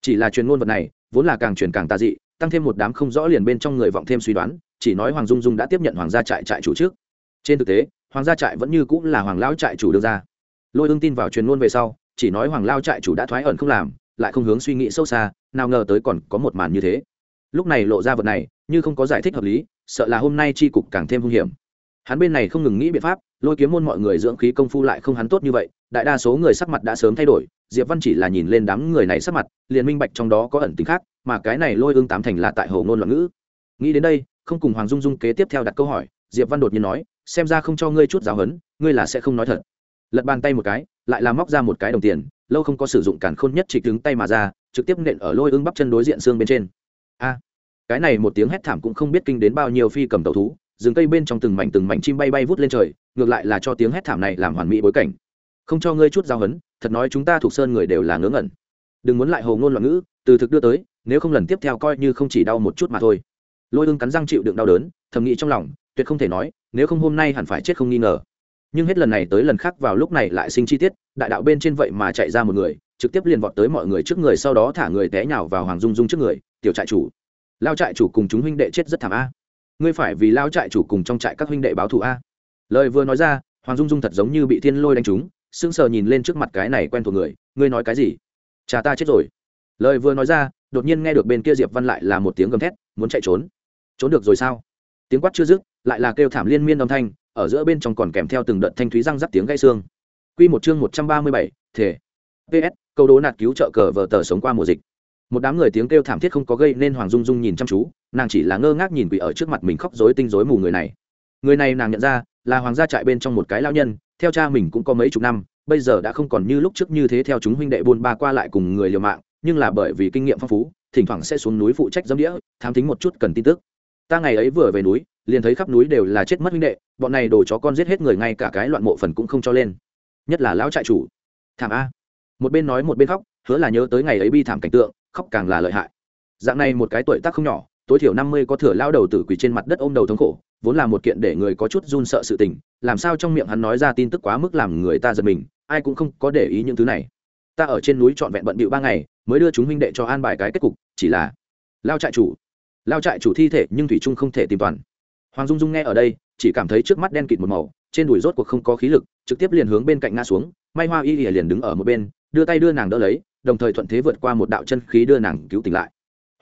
Chỉ là truyền ngôn vật này, vốn là càng truyền càng tà dị, tăng thêm một đám không rõ liền bên trong người vọng thêm suy đoán, chỉ nói hoàng dung dung đã tiếp nhận hoàng gia trại trại chủ trước. Trên thực tế, hoàng gia trại vẫn như cũng là hoàng lao trại chủ đưa ra. Lôi ương tin vào truyền ngôn về sau, chỉ nói hoàng lao trại chủ đã thoái ẩn không làm lại không hướng suy nghĩ sâu xa, nào ngờ tới còn có một màn như thế. Lúc này lộ ra vật này, như không có giải thích hợp lý, sợ là hôm nay tri cục càng thêm hung hiểm. Hắn bên này không ngừng nghĩ biện pháp, lôi kiếm môn mọi người dưỡng khí công phu lại không hắn tốt như vậy, đại đa số người sắc mặt đã sớm thay đổi, diệp văn chỉ là nhìn lên đám người này sắc mặt, liền minh bạch trong đó có ẩn tính khác, mà cái này lôi ương tám thành là tại hồ ngôn loạn ngữ. Nghĩ đến đây, không cùng hoàng dung dung kế tiếp theo đặt câu hỏi, diệp văn đột nhiên nói, xem ra không cho ngươi chút giáo hấn ngươi là sẽ không nói thật. Lật bàn tay một cái, lại làm móc ra một cái đồng tiền lâu không có sử dụng cản khôn nhất chỉ đứng tay mà ra, trực tiếp nện ở lôi ương bắp chân đối diện xương bên trên. A, cái này một tiếng hét thảm cũng không biết kinh đến bao nhiêu phi cầm tàu thú, rừng cây bên trong từng mảnh từng mảnh chim bay bay vút lên trời, ngược lại là cho tiếng hét thảm này làm hoàn mỹ bối cảnh. Không cho ngươi chút giao hấn, thật nói chúng ta thuộc sơn người đều là ngớ ngẩn. Đừng muốn lại hồ ngôn loạn ngữ, từ thực đưa tới, nếu không lần tiếp theo coi như không chỉ đau một chút mà thôi. Lôi ương cắn răng chịu đựng đau đớn, thầm nghĩ trong lòng, tuyệt không thể nói, nếu không hôm nay hẳn phải chết không nghi ngờ nhưng hết lần này tới lần khác vào lúc này lại sinh chi tiết, đại đạo bên trên vậy mà chạy ra một người, trực tiếp liền vọt tới mọi người trước người, sau đó thả người té nhào vào hoàng dung dung trước người, tiểu trại chủ, lao trại chủ cùng chúng huynh đệ chết rất thảm a. Ngươi phải vì lao trại chủ cùng trong trại các huynh đệ báo thù a. Lời vừa nói ra, hoàng dung dung thật giống như bị thiên lôi đánh trúng, sững sờ nhìn lên trước mặt cái này quen thuộc người, ngươi nói cái gì? Cha ta chết rồi. Lời vừa nói ra, đột nhiên nghe được bên kia diệp văn lại là một tiếng gầm thét, muốn chạy trốn. Trốn được rồi sao? Tiếng quát chưa dứt, lại là kêu thảm liên miên âm thanh ở giữa bên trong còn kèm theo từng đợt thanh thúy răng rắc tiếng gãy xương. Quy một chương một trăm ba mươi bảy, thể ps câu đố nạt cứu trợ cờ vở tờ sống qua mùa dịch. Một đám người tiếng kêu thảm thiết không có gây nên hoàng dung dung nhìn chăm chú nàng chỉ là ngơ ngác nhìn quỷ ở trước mặt mình khóc rối tinh rối mù người này. Người này nàng nhận ra là hoàng gia trại bên trong một cái lão nhân theo cha mình cũng có mấy chục năm bây giờ đã không còn như lúc trước như thế theo chúng huynh đệ buôn ba qua lại cùng người liều mạng nhưng là bởi vì kinh nghiệm phong phú thỉnh thoảng sẽ xuống núi phụ trách dâm đĩa tham thính một chút cần tin tức ta ngày ấy vừa về núi, liền thấy khắp núi đều là chết mất huynh đệ, bọn này đồ chó con giết hết người ngay cả cái loạn mộ phần cũng không cho lên. Nhất là lão trại chủ. Thảm a. Một bên nói một bên khóc, hứa là nhớ tới ngày ấy bi thảm cảnh tượng, khóc càng là lợi hại. Dạng này một cái tuổi tác không nhỏ, tối thiểu năm mươi có thừa lao đầu tử quỳ trên mặt đất ôm đầu thống khổ, vốn là một kiện để người có chút run sợ sự tình, làm sao trong miệng hắn nói ra tin tức quá mức làm người ta giật mình, ai cũng không có để ý những thứ này. Ta ở trên núi trọn vẹn bận bịu ba ngày, mới đưa chúng huynh đệ cho an bài cái kết cục, chỉ là lao trại chủ lao trại chủ thi thể nhưng thủy trung không thể tìm toàn. Hoàng dung dung nghe ở đây, chỉ cảm thấy trước mắt đen kịt một màu, trên đùi rốt cuộc không có khí lực, trực tiếp liền hướng bên cạnh ngã xuống, may hoa y liền đứng ở một bên, đưa tay đưa nàng đỡ lấy, đồng thời thuận thế vượt qua một đạo chân khí đưa nàng cứu tỉnh lại.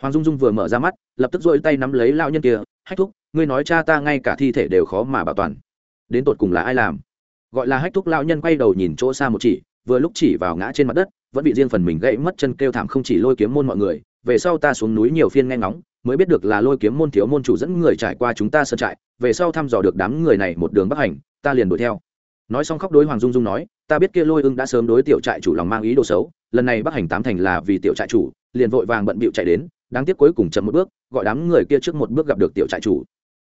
Hoàng dung dung vừa mở ra mắt, lập tức dội tay nắm lấy lao nhân kia, hách thúc, ngươi nói cha ta ngay cả thi thể đều khó mà bảo toàn. Đến tột cùng là ai làm? Gọi là hách thúc lao nhân quay đầu nhìn chỗ xa một chỉ, vừa lúc chỉ vào ngã trên mặt đất, vẫn bị riêng phần mình gãy mất chân kêu thảm không chỉ lôi kiếm môn mọi người, về sau ta xuống núi nhiều phiên nghe ngóng mới biết được là lôi kiếm môn thiếu môn chủ dẫn người trải qua chúng ta sơn trại, về sau thăm dò được đám người này một đường bắc hành, ta liền đuổi theo. Nói xong khóc đối hoàng dung dung nói, ta biết kia lôi ưng đã sớm đối tiểu trại chủ lòng mang ý đồ xấu, lần này bắc hành tám thành là vì tiểu trại chủ, liền vội vàng bận bịu chạy đến, đáng tiếc cuối cùng chậm một bước, gọi đám người kia trước một bước gặp được tiểu trại chủ.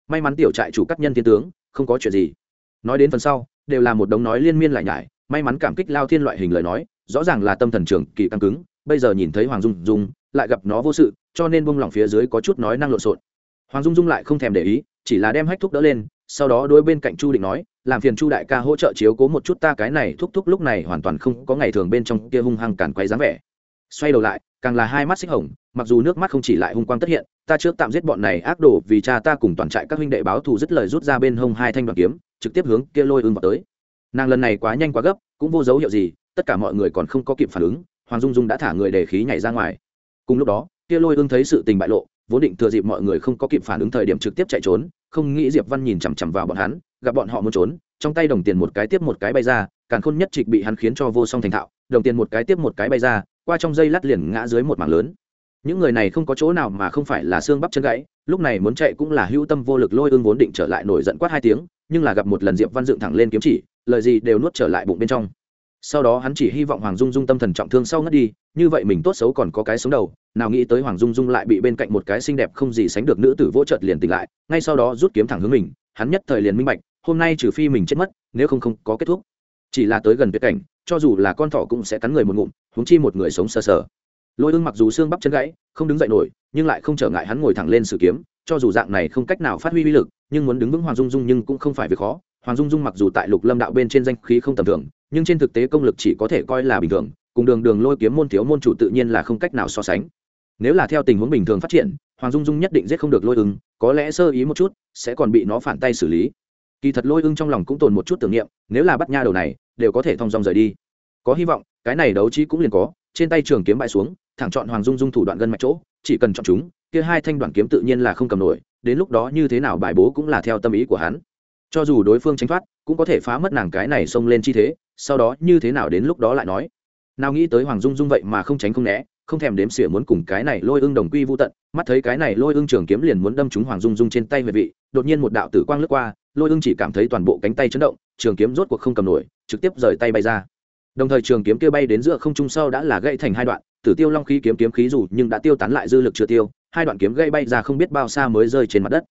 May mắn tiểu trại chủ cắt nhân thiên tướng, không có chuyện gì. Nói đến phần sau, đều là một đống nói liên miên lại nhải, may mắn cảm kích lao thiên loại hình lời nói, rõ ràng là tâm thần trường kỳ căng cứng, bây giờ nhìn thấy hoàng dung dung, lại gặp nó vô sự cho nên bông lỏng phía dưới có chút nói năng lộn xộn. Hoàng dung dung lại không thèm để ý, chỉ là đem hách thúc đỡ lên, sau đó đôi bên cạnh chu định nói, làm phiền chu đại ca hỗ trợ chiếu cố một chút ta, cái này thúc thúc lúc này hoàn toàn không có ngày thường bên trong kia hung hăng càn quay dáng vẻ. Xoay đầu lại, càng là hai mắt xích hồng, mặc dù nước mắt không chỉ lại hung quang tất hiện, ta trước tạm giết bọn này ác đồ vì cha ta cùng toàn trại các huynh đệ báo thù dứt lời rút ra bên hông hai thanh đoàn kiếm, trực tiếp hướng kia lôi ưng vào tới. Nàng lần này quá nhanh quá gấp, cũng vô dấu hiệu gì, tất cả mọi người còn không có kịp phản ứng, hoàng dung dung đã thả người để khí nhảy ra ngoài. Cùng lúc đó kia lôi ương thấy sự tình bại lộ, vốn định thừa dịp mọi người không có kịp phản ứng thời điểm trực tiếp chạy trốn, không nghĩ diệp văn nhìn chằm chằm vào bọn hắn, gặp bọn họ muốn trốn, trong tay đồng tiền một cái tiếp một cái bay ra càn khôn nhất trịch bị hắn khiến cho vô song thành thạo, đồng tiền một cái tiếp một cái bay ra, qua trong dây lát liền ngã dưới một mảng lớn. Những người này không có chỗ nào mà không phải là xương bắp chân gãy, lúc này muốn chạy cũng là hữu tâm vô lực lôi ương vốn định trở lại nổi giận quát hai tiếng, nhưng là gặp một lần diệp văn dựng thẳng lên kiếm chỉ, lời gì đều nuốt trở lại bụng bên trong sau đó hắn chỉ hy vọng hoàng dung dung tâm thần trọng thương sau ngất đi, như vậy mình tốt xấu còn có cái sống đầu, nào nghĩ tới hoàng dung dung lại bị bên cạnh một cái xinh đẹp không gì sánh được nữ tử vỗ trợt liền tỉnh lại, ngay sau đó rút kiếm thẳng hướng mình, hắn nhất thời liền minh bạch, hôm nay trừ phi mình chết mất, nếu không không có kết thúc. Chỉ là tới gần tuyệt cảnh, cho dù là con thỏ cũng sẽ cắn người một ngụm húng chi một người sống sờ sờ. Lôi ưng mặc dù xương bắp chân gãy, không đứng dậy nổi, nhưng lại không trở ngại hắn ngồi thẳng lên sử kiếm, cho dù dạng này không cách nào phát huy uy lực, nhưng muốn đứng vững hoàng dung dung nhưng cũng không phải việc khó hoàng dung dung mặc dù tại lục lâm đạo bên trên danh khí không tầm thường, nhưng trên thực tế công lực chỉ có thể coi là bình thường, cùng đường đường lôi kiếm môn thiếu môn chủ tự nhiên là không cách nào so sánh. Nếu là theo tình huống bình thường phát triển, hoàng dung dung nhất định giết không được lôi ưng, có lẽ sơ ý một chút, sẽ còn bị nó phản tay xử lý. Kỳ thật lôi ưng trong lòng cũng tồn một chút tưởng niệm, nếu là bắt nha đầu này, đều có thể thong dong rời đi. Có hy vọng, cái này đấu trí cũng liền có, trên tay trường kiếm bại xuống, thẳng chọn hoàng dung dung thủ đoạn gân mạch chỗ, chỉ cần chọn chúng, kia hai thanh đoạn kiếm tự nhiên là không cầm nổi, đến lúc đó như thế nào bài bố cũng là theo tâm ý của hắn cho dù đối phương tránh thoát, cũng có thể phá mất nàng cái này xông lên chi thế, sau đó như thế nào đến lúc đó lại nói. Nào nghĩ tới hoàng dung dung vậy mà không tránh không né, không thèm đếm xỉa muốn cùng cái này lôi ưng đồng quy vô tận, mắt thấy cái này lôi ưng trường kiếm liền muốn đâm trúng hoàng dung dung trên tay về vị, đột nhiên một đạo tử quang lướt qua, lôi ưng chỉ cảm thấy toàn bộ cánh tay chấn động, trường kiếm rốt cuộc không cầm nổi, trực tiếp rời tay bay ra. Đồng thời trường kiếm kia bay đến giữa không trung sau đã là gãy thành hai đoạn, tử tiêu long khí kiếm kiếm khí dù nhưng đã tiêu tán lại dư lực chưa tiêu, hai đoạn kiếm gãy bay ra không biết bao xa mới rơi trên mặt đất.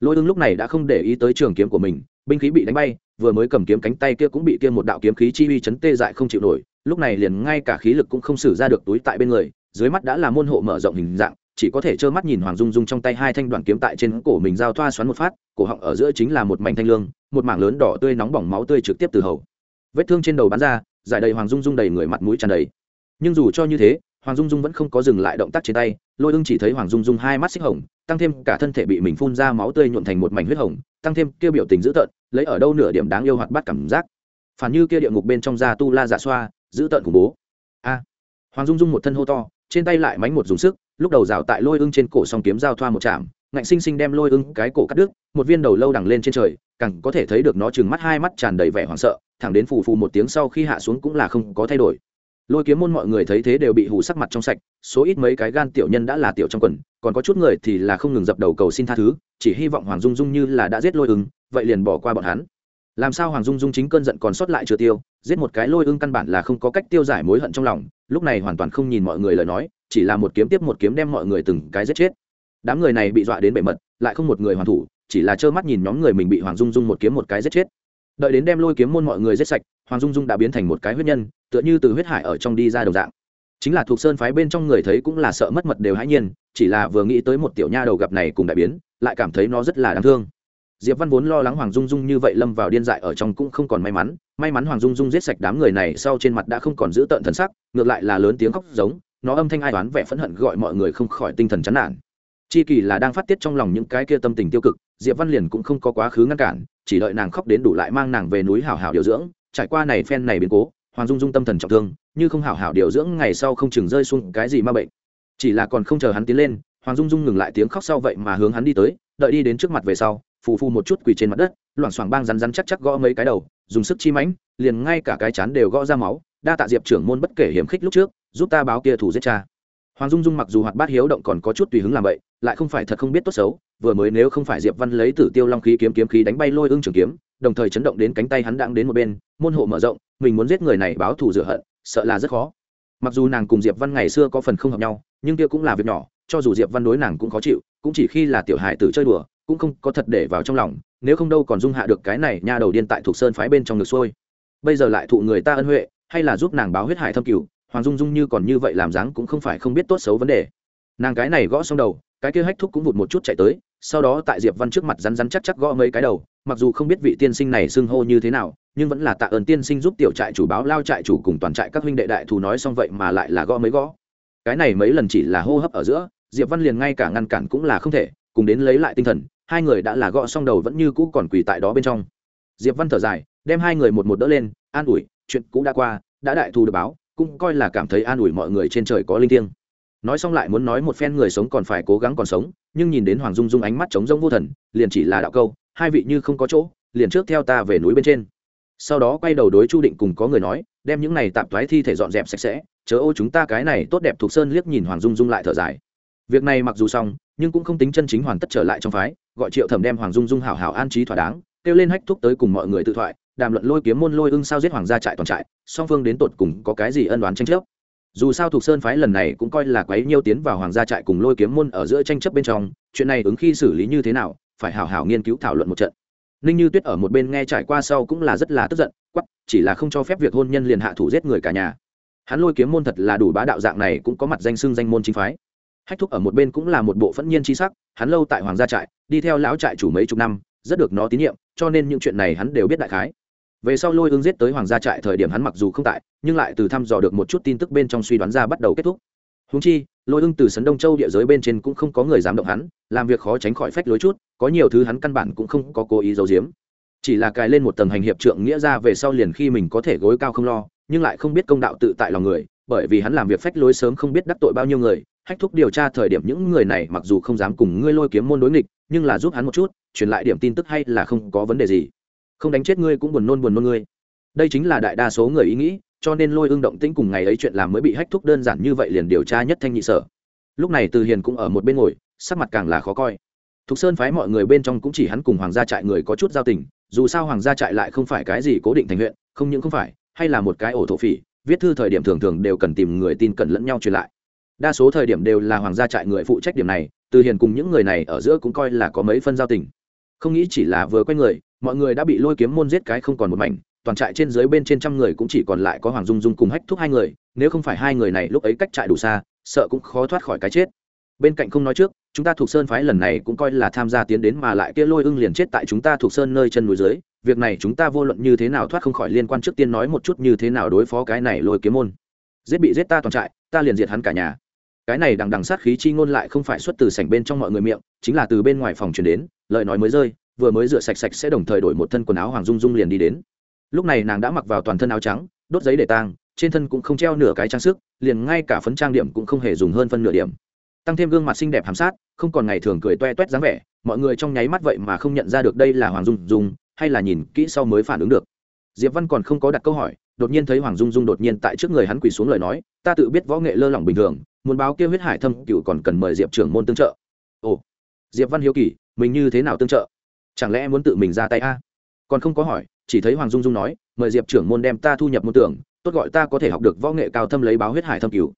Lôi ưng lúc này đã không để ý tới trường kiếm của mình binh khí bị đánh bay, vừa mới cầm kiếm cánh tay kia cũng bị kia một đạo kiếm khí chi uy chấn tê dại không chịu nổi, lúc này liền ngay cả khí lực cũng không sử ra được túi tại bên người, dưới mắt đã là môn hộ mở rộng hình dạng, chỉ có thể trơ mắt nhìn hoàng dung dung trong tay hai thanh đoạn kiếm tại trên cổ mình giao thoa xoắn một phát, cổ họng ở giữa chính là một mảnh thanh lương, một mảng lớn đỏ tươi nóng bỏng máu tươi trực tiếp từ hầu. Vết thương trên đầu bắn ra, giải đầy hoàng dung dung đầy người mặt mũi tràn đầy. Nhưng dù cho như thế, hoàng dung dung vẫn không có dừng lại động tác trên tay, lôi ưng chỉ thấy hoàng dung dung hai mắt xích hồng tăng thêm cả thân thể bị mình phun ra máu tươi nhuộn thành một mảnh huyết hồng, tăng thêm kia biểu tình dữ tợn, lấy ở đâu nửa điểm đáng yêu hoạt bát cảm giác. Phản như kia địa ngục bên trong da tu la dạ xoa, dữ tợn khủng bố. A. Hoàng dung dung một thân hô to, trên tay lại mánh một dùng sức, lúc đầu rào tại lôi ưng trên cổ song kiếm giao thoa một chạm ngạnh sinh sinh đem lôi ưng cái cổ cắt đứt, một viên đầu lâu đằng lên trên trời, càng có thể thấy được nó chừng mắt hai mắt tràn đầy vẻ hoảng sợ, thẳng đến phù phù một tiếng sau khi hạ xuống cũng là không có thay đổi lôi kiếm môn mọi người thấy thế đều bị hù sắc mặt trong sạch, số ít mấy cái gan tiểu nhân đã là tiểu trong quần, còn có chút người thì là không ngừng dập đầu cầu xin tha thứ, chỉ hy vọng hoàng dung dung như là đã giết lôi ứng vậy liền bỏ qua bọn hắn. Làm sao hoàng dung dung chính cơn giận còn sót lại chưa tiêu, giết một cái lôi ưng căn bản là không có cách tiêu giải mối hận trong lòng, lúc này hoàn toàn không nhìn mọi người lời nói, chỉ là một kiếm tiếp một kiếm đem mọi người từng cái giết chết. Đám người này bị dọa đến bệ mật, lại không một người hoàn thủ, chỉ là trơ mắt nhìn nhóm người mình bị hoàng dung dung một kiếm một cái giết chết đợi đến đem lôi kiếm môn mọi người giết sạch, hoàng dung dung đã biến thành một cái huyết nhân, tựa như từ huyết hải ở trong đi ra đồng dạng. Chính là thuộc sơn phái bên trong người thấy cũng là sợ mất mật đều hãi nhiên, chỉ là vừa nghĩ tới một tiểu nha đầu gặp này cùng đại biến, lại cảm thấy nó rất là đáng thương. Diệp văn vốn lo lắng hoàng dung dung như vậy lâm vào điên dại ở trong cũng không còn may mắn may mắn hoàng dung dung giết sạch đám người này sau trên mặt đã không còn giữ tợn thần sắc, ngược lại là lớn tiếng khóc giống, nó âm thanh ai oán vẻ phẫn hận gọi mọi người không khỏi tinh thần chán nản chi kỳ là đang phát tiết trong lòng những cái kia tâm tình tiêu cực, diệp văn liền cũng không có quá khứ ngăn cản, chỉ đợi nàng khóc đến đủ lại mang nàng về núi hảo hảo điều dưỡng, trải qua này phen này biến cố, hoàng dung dung tâm thần trọng thương, như không hảo hảo điều dưỡng ngày sau không chừng rơi xuống cái gì ma bệnh. Chỉ là còn không chờ hắn tiến lên, hoàng dung dung ngừng lại tiếng khóc sau vậy mà hướng hắn đi tới, đợi đi đến trước mặt về sau, phù phù một chút quỳ trên mặt đất, loảng xoảng bang rắn rắn chắc chắc gõ mấy cái đầu, dùng sức chi mãnh, liền ngay cả cái chán đều gõ ra máu, đa tạ diệp trưởng môn bất kể hiểm khích lúc trước, giúp ta báo kia thủ giết cha hoàng dung dung mặc dù hoạt bát hiếu động còn có chút tùy hứng làm vậy lại không phải thật không biết tốt xấu, vừa mới nếu không phải diệp văn lấy tử tiêu long khí kiếm kiếm khí đánh bay lôi ương trường kiếm, đồng thời chấn động đến cánh tay hắn đang đến một bên, môn hộ mở rộng, mình muốn giết người này báo thù rửa hận, sợ là rất khó. Mặc dù nàng cùng diệp văn ngày xưa có phần không hợp nhau, nhưng kia cũng là việc nhỏ, cho dù diệp văn đối nàng cũng khó chịu, cũng chỉ khi là tiểu hài tử chơi đùa, cũng không có thật để vào trong lòng, nếu không đâu còn dung hạ được cái này nha đầu điên tại thuộc sơn phái bên trong ngực xuôi. Bây giờ lại thụ người ta ân huệ, hay là giúp nàng báo huyết hải thâm cửu hoàng dung dung như còn như vậy làm dáng cũng không phải không biết tốt xấu vấn đề. Nàng cái này gõ xong đầu, cái kia hách thúc cũng vụt một chút chạy tới, sau đó tại diệp văn trước mặt rắn rắn chắc chắc gõ mấy cái đầu, mặc dù không biết vị tiên sinh này xưng hô như thế nào, nhưng vẫn là tạ ơn tiên sinh giúp tiểu trại chủ báo lao trại chủ cùng toàn trại các huynh đệ đại thù nói xong vậy mà lại là gõ mấy gõ. Cái này mấy lần chỉ là hô hấp ở giữa, diệp văn liền ngay cả ngăn cản cũng là không thể, cùng đến lấy lại tinh thần, hai người đã là gõ xong đầu vẫn như cũ còn quỳ tại đó bên trong. Diệp văn thở dài, đem hai người một một đỡ lên, an ủi, chuyện cũ đã qua, đã đại thù được báo cũng coi là cảm thấy an ủi mọi người trên trời có linh thiêng. Nói xong lại muốn nói một phen người sống còn phải cố gắng còn sống, nhưng nhìn đến hoàng dung dung ánh mắt trống rông vô thần, liền chỉ là đạo câu, hai vị như không có chỗ, liền trước theo ta về núi bên trên. Sau đó quay đầu đối chu định cùng có người nói, đem những này tạp thoái thi thể dọn dẹp sạch sẽ, chớ ô chúng ta cái này tốt đẹp thuộc sơn liếc nhìn hoàng dung dung lại thở dài. Việc này mặc dù xong, nhưng cũng không tính chân chính hoàn tất trở lại trong phái, gọi triệu thẩm đem hoàng dung dung hảo hảo an trí thỏa đáng, kêu lên hách thúc tới cùng mọi người tự thoại đàm luận lôi kiếm môn lôi ưng sao giết hoàng gia trại toàn trại, song phương đến tột cùng có cái gì ân đoán tranh chấp. Dù sao thuộc sơn phái lần này cũng coi là quấy nhiêu tiến vào hoàng gia trại cùng lôi kiếm môn ở giữa tranh chấp bên trong, chuyện này ứng khi xử lý như thế nào, phải hảo hảo nghiên cứu thảo luận một trận. Ninh như tuyết ở một bên nghe trải qua sau cũng là rất là tức giận quắp chỉ là không cho phép việc hôn nhân liền hạ thủ giết người cả nhà. Hắn lôi kiếm môn thật là đủ bá đạo dạng này cũng có mặt danh xưng danh môn chính phái. Hách thúc ở một bên cũng là một bộ phẫn nhiên tri sắc, hắn lâu tại hoàng gia trại, đi theo lão trại chủ mấy chục năm, rất được nó tín nhiệm, cho nên những chuyện này hắn đều biết đại khái về sau lôi ương giết tới hoàng gia trại thời điểm hắn mặc dù không tại, nhưng lại từ thăm dò được một chút tin tức bên trong suy đoán ra bắt đầu kết thúc. Húng chi, lôi ương từ sấn đông châu địa giới bên trên cũng không có người dám động hắn, làm việc khó tránh khỏi phách lối chút, có nhiều thứ hắn căn bản cũng không có cố ý giấu giếm. Chỉ là cài lên một tầng hành hiệp trượng nghĩa ra về sau liền khi mình có thể gối cao không lo, nhưng lại không biết công đạo tự tại lòng người, bởi vì hắn làm việc phách lối sớm không biết đắc tội bao nhiêu người, hách thúc điều tra thời điểm những người này mặc dù không dám cùng ngươi lôi kiếm môn đối nghịch, nhưng là giúp hắn một chút, truyền lại điểm tin tức hay là không có vấn đề gì không đánh chết ngươi cũng buồn nôn buồn nôn ngươi. Đây chính là đại đa số người ý nghĩ, cho nên lôi ương động tĩnh cùng ngày ấy chuyện làm mới bị hách thúc đơn giản như vậy liền điều tra nhất thanh nhị sở. Lúc này từ hiền cũng ở một bên ngồi, sắc mặt càng là khó coi. Thục sơn phái mọi người bên trong cũng chỉ hắn cùng hoàng gia trại người có chút giao tình, dù sao hoàng gia trại lại không phải cái gì cố định thành huyện, không những không phải, hay là một cái ổ thổ phỉ, viết thư thời điểm thường thường đều cần tìm người tin cẩn lẫn nhau truyền lại. Đa số thời điểm đều là hoàng gia trại người phụ trách điểm này, từ hiền cùng những người này ở giữa cũng coi là có mấy phân giao tình. Không nghĩ chỉ là vừa quay người mọi người đã bị lôi kiếm môn giết cái không còn một mảnh, toàn trại trên dưới bên trên trăm người cũng chỉ còn lại có hoàng dung dung cùng hách thúc hai người, nếu không phải hai người này lúc ấy cách trại đủ xa, sợ cũng khó thoát khỏi cái chết. Bên cạnh không nói trước, chúng ta thuộc sơn phái lần này cũng coi là tham gia tiến đến mà lại kia lôi ưng liền chết tại chúng ta thuộc sơn nơi chân núi dưới, việc này chúng ta vô luận như thế nào thoát không khỏi liên quan trước tiên nói một chút như thế nào đối phó cái này lôi kiếm môn. Giết bị giết ta toàn trại, ta liền diệt hắn cả nhà. Cái này đằng đằng sát khí chi ngôn lại không phải xuất từ sảnh bên trong mọi người miệng, chính là từ bên ngoài phòng truyền đến, lời nói mới rơi vừa mới rửa sạch sạch sẽ đồng thời đổi một thân quần áo hoàng dung dung liền đi đến. Lúc này nàng đã mặc vào toàn thân áo trắng, đốt giấy để tang, trên thân cũng không treo nửa cái trang sức, liền ngay cả phấn trang điểm cũng không hề dùng hơn phân nửa điểm. Tăng thêm gương mặt xinh đẹp hàm sát, không còn ngày thường cười toe toét dáng vẻ, mọi người trong nháy mắt vậy mà không nhận ra được đây là hoàng dung dung, hay là nhìn kỹ sau mới phản ứng được. Diệp văn còn không có đặt câu hỏi, đột nhiên thấy hoàng dung dung đột nhiên tại trước người hắn quỳ xuống lời nói, ta tự biết võ nghệ lơ lỏng bình thường, muốn báo kêu huyết hải thâm cựu còn cần mời diệp trưởng môn tương trợ. Ồ, diệp văn hiếu kỳ, mình như thế nào tương trợ? Chẳng lẽ muốn tự mình ra tay a? Còn không có hỏi, chỉ thấy hoàng dung dung nói, mời diệp trưởng môn đem ta thu nhập môn tưởng, tốt gọi ta có thể học được võ nghệ cao thâm lấy báo huyết hải thâm cửu.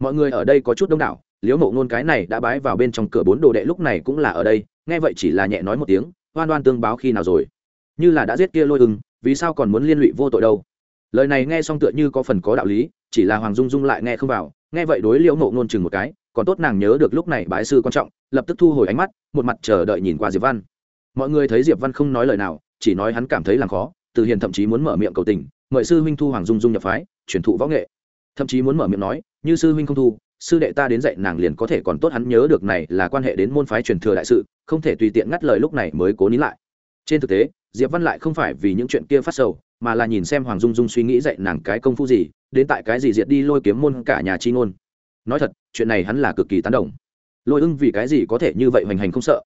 Mọi người ở đây có chút đông đảo, liễu mộ ngôn cái này đã bái vào bên trong cửa bốn đồ đệ lúc này cũng là ở đây, nghe vậy chỉ là nhẹ nói một tiếng, oan oan tương báo khi nào rồi? Như là đã giết kia lôi ưng, vì sao còn muốn liên lụy vô tội đâu? Lời này nghe xong tựa như có phần có đạo lý, chỉ là hoàng dung dung lại nghe không vào, nghe vậy đối liễu mộ ngôn chừng một cái, còn tốt nàng nhớ được lúc này bái sư quan trọng, lập tức thu hồi ánh mắt, một mặt chờ đợi nhìn qua diệp văn mọi người thấy diệp văn không nói lời nào, chỉ nói hắn cảm thấy làm khó, từ hiền thậm chí muốn mở miệng cầu tình, mời sư huynh thu hoàng dung dung nhập phái, truyền thụ võ nghệ. Thậm chí muốn mở miệng nói, như sư huynh không thu, sư đệ ta đến dạy nàng liền có thể còn tốt, hắn nhớ được này là quan hệ đến môn phái truyền thừa đại sự, không thể tùy tiện ngắt lời lúc này mới cố nín lại. Trên thực tế, diệp văn lại không phải vì những chuyện kia phát sầu, mà là nhìn xem hoàng dung dung suy nghĩ dạy nàng cái công phu gì, đến tại cái gì diệt đi lôi kiếm môn cả nhà chi ngôn. Nói thật, chuyện này hắn là cực kỳ tán đồng. Lôi ưng vì cái gì có thể như vậy hoành hành không sợ?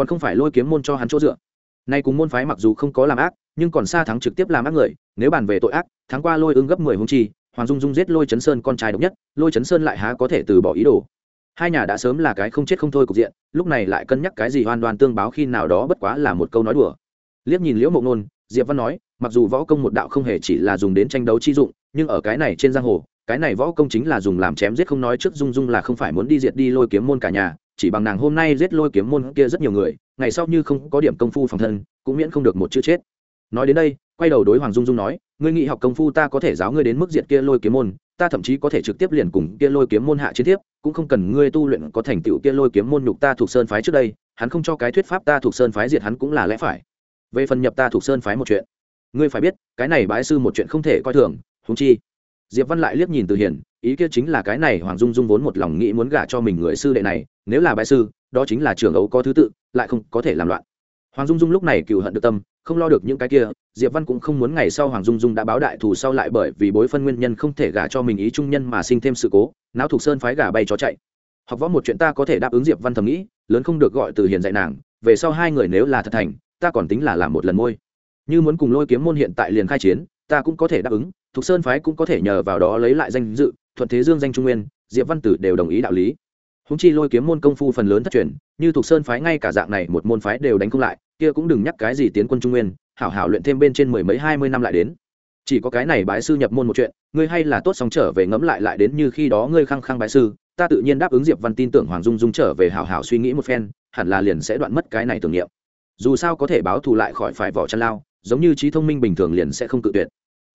Còn không phải lôi kiếm môn cho hắn chỗ dựa. Nay cùng môn phái mặc dù không có làm ác, nhưng còn xa thắng trực tiếp làm ác người, nếu bàn về tội ác, thắng qua lôi ưng gấp mười hung chi, hoàng dung dung giết lôi chấn sơn con trai độc nhất, lôi chấn sơn lại há có thể từ bỏ ý đồ. Hai nhà đã sớm là cái không chết không thôi cục diện, lúc này lại cân nhắc cái gì hoàn toàn tương báo khi nào đó bất quá là một câu nói đùa. Liếc nhìn liễu mộng nôn, diệp văn nói, mặc dù võ công một đạo không hề chỉ là dùng đến tranh đấu chi dụng, nhưng ở cái này trên giang hồ, cái này võ công chính là dùng làm chém giết không nói trước dung dung là không phải muốn đi diệt đi lôi kiếm môn cả nhà chỉ bằng nàng hôm nay giết lôi kiếm môn kia rất nhiều người, ngày sau như không có điểm công phu phòng thân, cũng miễn không được một chữ chết. Nói đến đây, quay đầu đối hoàng dung dung nói, ngươi nghị học công phu ta có thể giáo ngươi đến mức diệt kia lôi kiếm môn, ta thậm chí có thể trực tiếp liền cùng kia lôi kiếm môn hạ chiến tiếp, cũng không cần ngươi tu luyện có thành tựu kia lôi kiếm môn nhục ta thuộc sơn phái trước đây, hắn không cho cái thuyết pháp ta thuộc sơn phái diệt hắn cũng là lẽ phải. Về phần nhập ta thuộc sơn phái một chuyện, ngươi phải biết, cái này bái sư một chuyện không thể coi thường húng chi diệp văn lại liếc nhìn từ hiền ý kia chính là cái này hoàng dung dung vốn một lòng nghĩ muốn gả cho mình người sư đệ này, nếu là bái sư, đó chính là trưởng ấu có thứ tự, lại không có thể làm loạn. Hoàng dung dung lúc này cựu hận được tâm, không lo được những cái kia, diệp văn cũng không muốn ngày sau hoàng dung dung đã báo đại thù sau lại bởi vì bối phân nguyên nhân không thể gả cho mình ý trung nhân mà sinh thêm sự cố não thuộc sơn phái gả bay chó chạy. Học võ một chuyện ta có thể đáp ứng diệp văn thầm nghĩ, lớn không được gọi từ hiền dạy nàng, về sau hai người nếu là thật thành, ta còn tính là làm một lần môi. Như muốn cùng lôi kiếm môn hiện tại liền khai chiến ta cũng có thể đáp ứng, thục sơn phái cũng có thể nhờ vào đó lấy lại danh dự, thuận thế dương danh trung nguyên, diệp văn tử đều đồng ý đạo lý. Húng chi lôi kiếm môn công phu phần lớn thất truyền, như thục sơn phái ngay cả dạng này một môn phái đều đánh không lại, kia cũng đừng nhắc cái gì tiến quân trung nguyên, hảo hảo luyện thêm bên trên mười mấy hai mươi năm lại đến. Chỉ có cái này bái sư nhập môn một chuyện, ngươi hay là tốt xong trở về ngẫm lại lại đến như khi đó ngươi khăng khăng bái sư, ta tự nhiên đáp ứng diệp văn tin tưởng hoàng dung dung trở về hảo hảo suy nghĩ một phen, hẳn là liền sẽ đoạn mất cái này tưởng niệm. Dù sao có thể báo thù lại khỏi phải vỏ chăn lao, giống như trí thông minh bình thường liền sẽ không tự tuyệt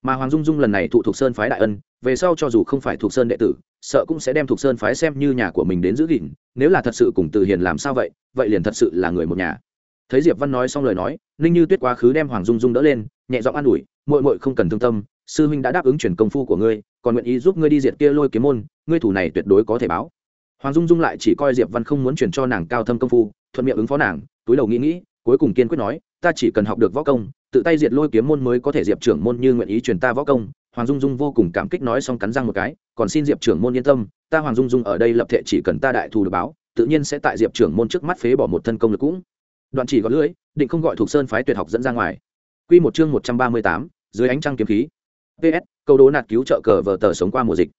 mà hoàng dung dung lần này thụ thuộc sơn phái đại ân, về sau cho dù không phải thuộc sơn đệ tử, sợ cũng sẽ đem thuộc sơn phái xem như nhà của mình đến giữ gìn, nếu là thật sự cùng từ hiền làm sao vậy vậy liền thật sự là người một nhà. Thấy diệp văn nói xong lời nói, ninh như tuyết quá khứ đem hoàng dung dung đỡ lên, nhẹ giọng an ủi, muội muội không cần thương tâm, sư huynh đã đáp ứng chuyển công phu của ngươi, còn nguyện ý giúp ngươi đi diệt kia lôi kiếm môn, ngươi thủ này tuyệt đối có thể báo. Hoàng dung dung lại chỉ coi diệp văn không muốn chuyển cho nàng cao thâm công phu, thuận miệng ứng phó nàng, túi đầu nghĩ nghĩ, cuối cùng kiên quyết nói, ta chỉ cần học được võ công tự tay diệt lôi kiếm môn mới có thể diệp trưởng môn như nguyện ý truyền ta võ công. Hoàng dung dung vô cùng cảm kích nói xong cắn răng một cái, còn xin diệp trưởng môn yên tâm, ta hoàng dung dung ở đây lập thể chỉ cần ta đại thù được báo, tự nhiên sẽ tại diệp trưởng môn trước mắt phế bỏ một thân công lực cũng. Đoạn chỉ có lưỡi, định không gọi thuộc sơn phái tuyệt học dẫn ra ngoài. Quy một chương một trăm ba mươi tám, dưới ánh trăng kiếm khí. Ps câu đố nạt cứu trợ cờ vờ tờ sống qua mùa dịch.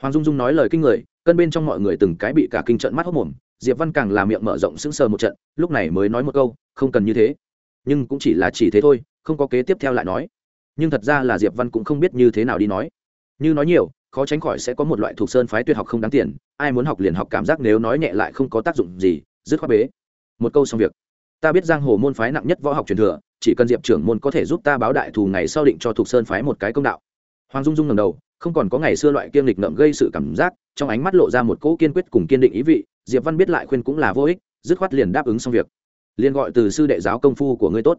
Hoàng dung dung nói lời kinh người cân bên trong mọi người từng cái bị cả kinh trận mắt hốc mồm, diệp văn càng làm miệng mở rộng sững sờ một trận, lúc này mới nói một câu, không cần như thế. Nhưng cũng chỉ là chỉ thế thôi không có kế tiếp theo lại nói. Nhưng thật ra là diệp văn cũng không biết như thế nào đi nói. Như nói nhiều, khó tránh khỏi sẽ có một loại thuộc sơn phái tuyệt học không đáng tiền, ai muốn học liền học cảm giác nếu nói nhẹ lại không có tác dụng gì, dứt khoát bế. Một câu xong việc. Ta biết giang hồ môn phái nặng nhất võ học truyền thừa, chỉ cần diệp trưởng môn có thể giúp ta báo đại thù ngày sau định cho thuộc sơn phái một cái công đạo. Hoàng dung dung ngầm đầu, không còn có ngày xưa loại kiêng lịch ngậm gây sự cảm giác, trong ánh mắt lộ ra một cỗ kiên quyết cùng kiên định ý vị, diệp văn biết lại khuyên cũng là vô ích, dứt khoát liền đáp ứng xong việc. Liền gọi từ sư đệ giáo công phu của ngươi tốt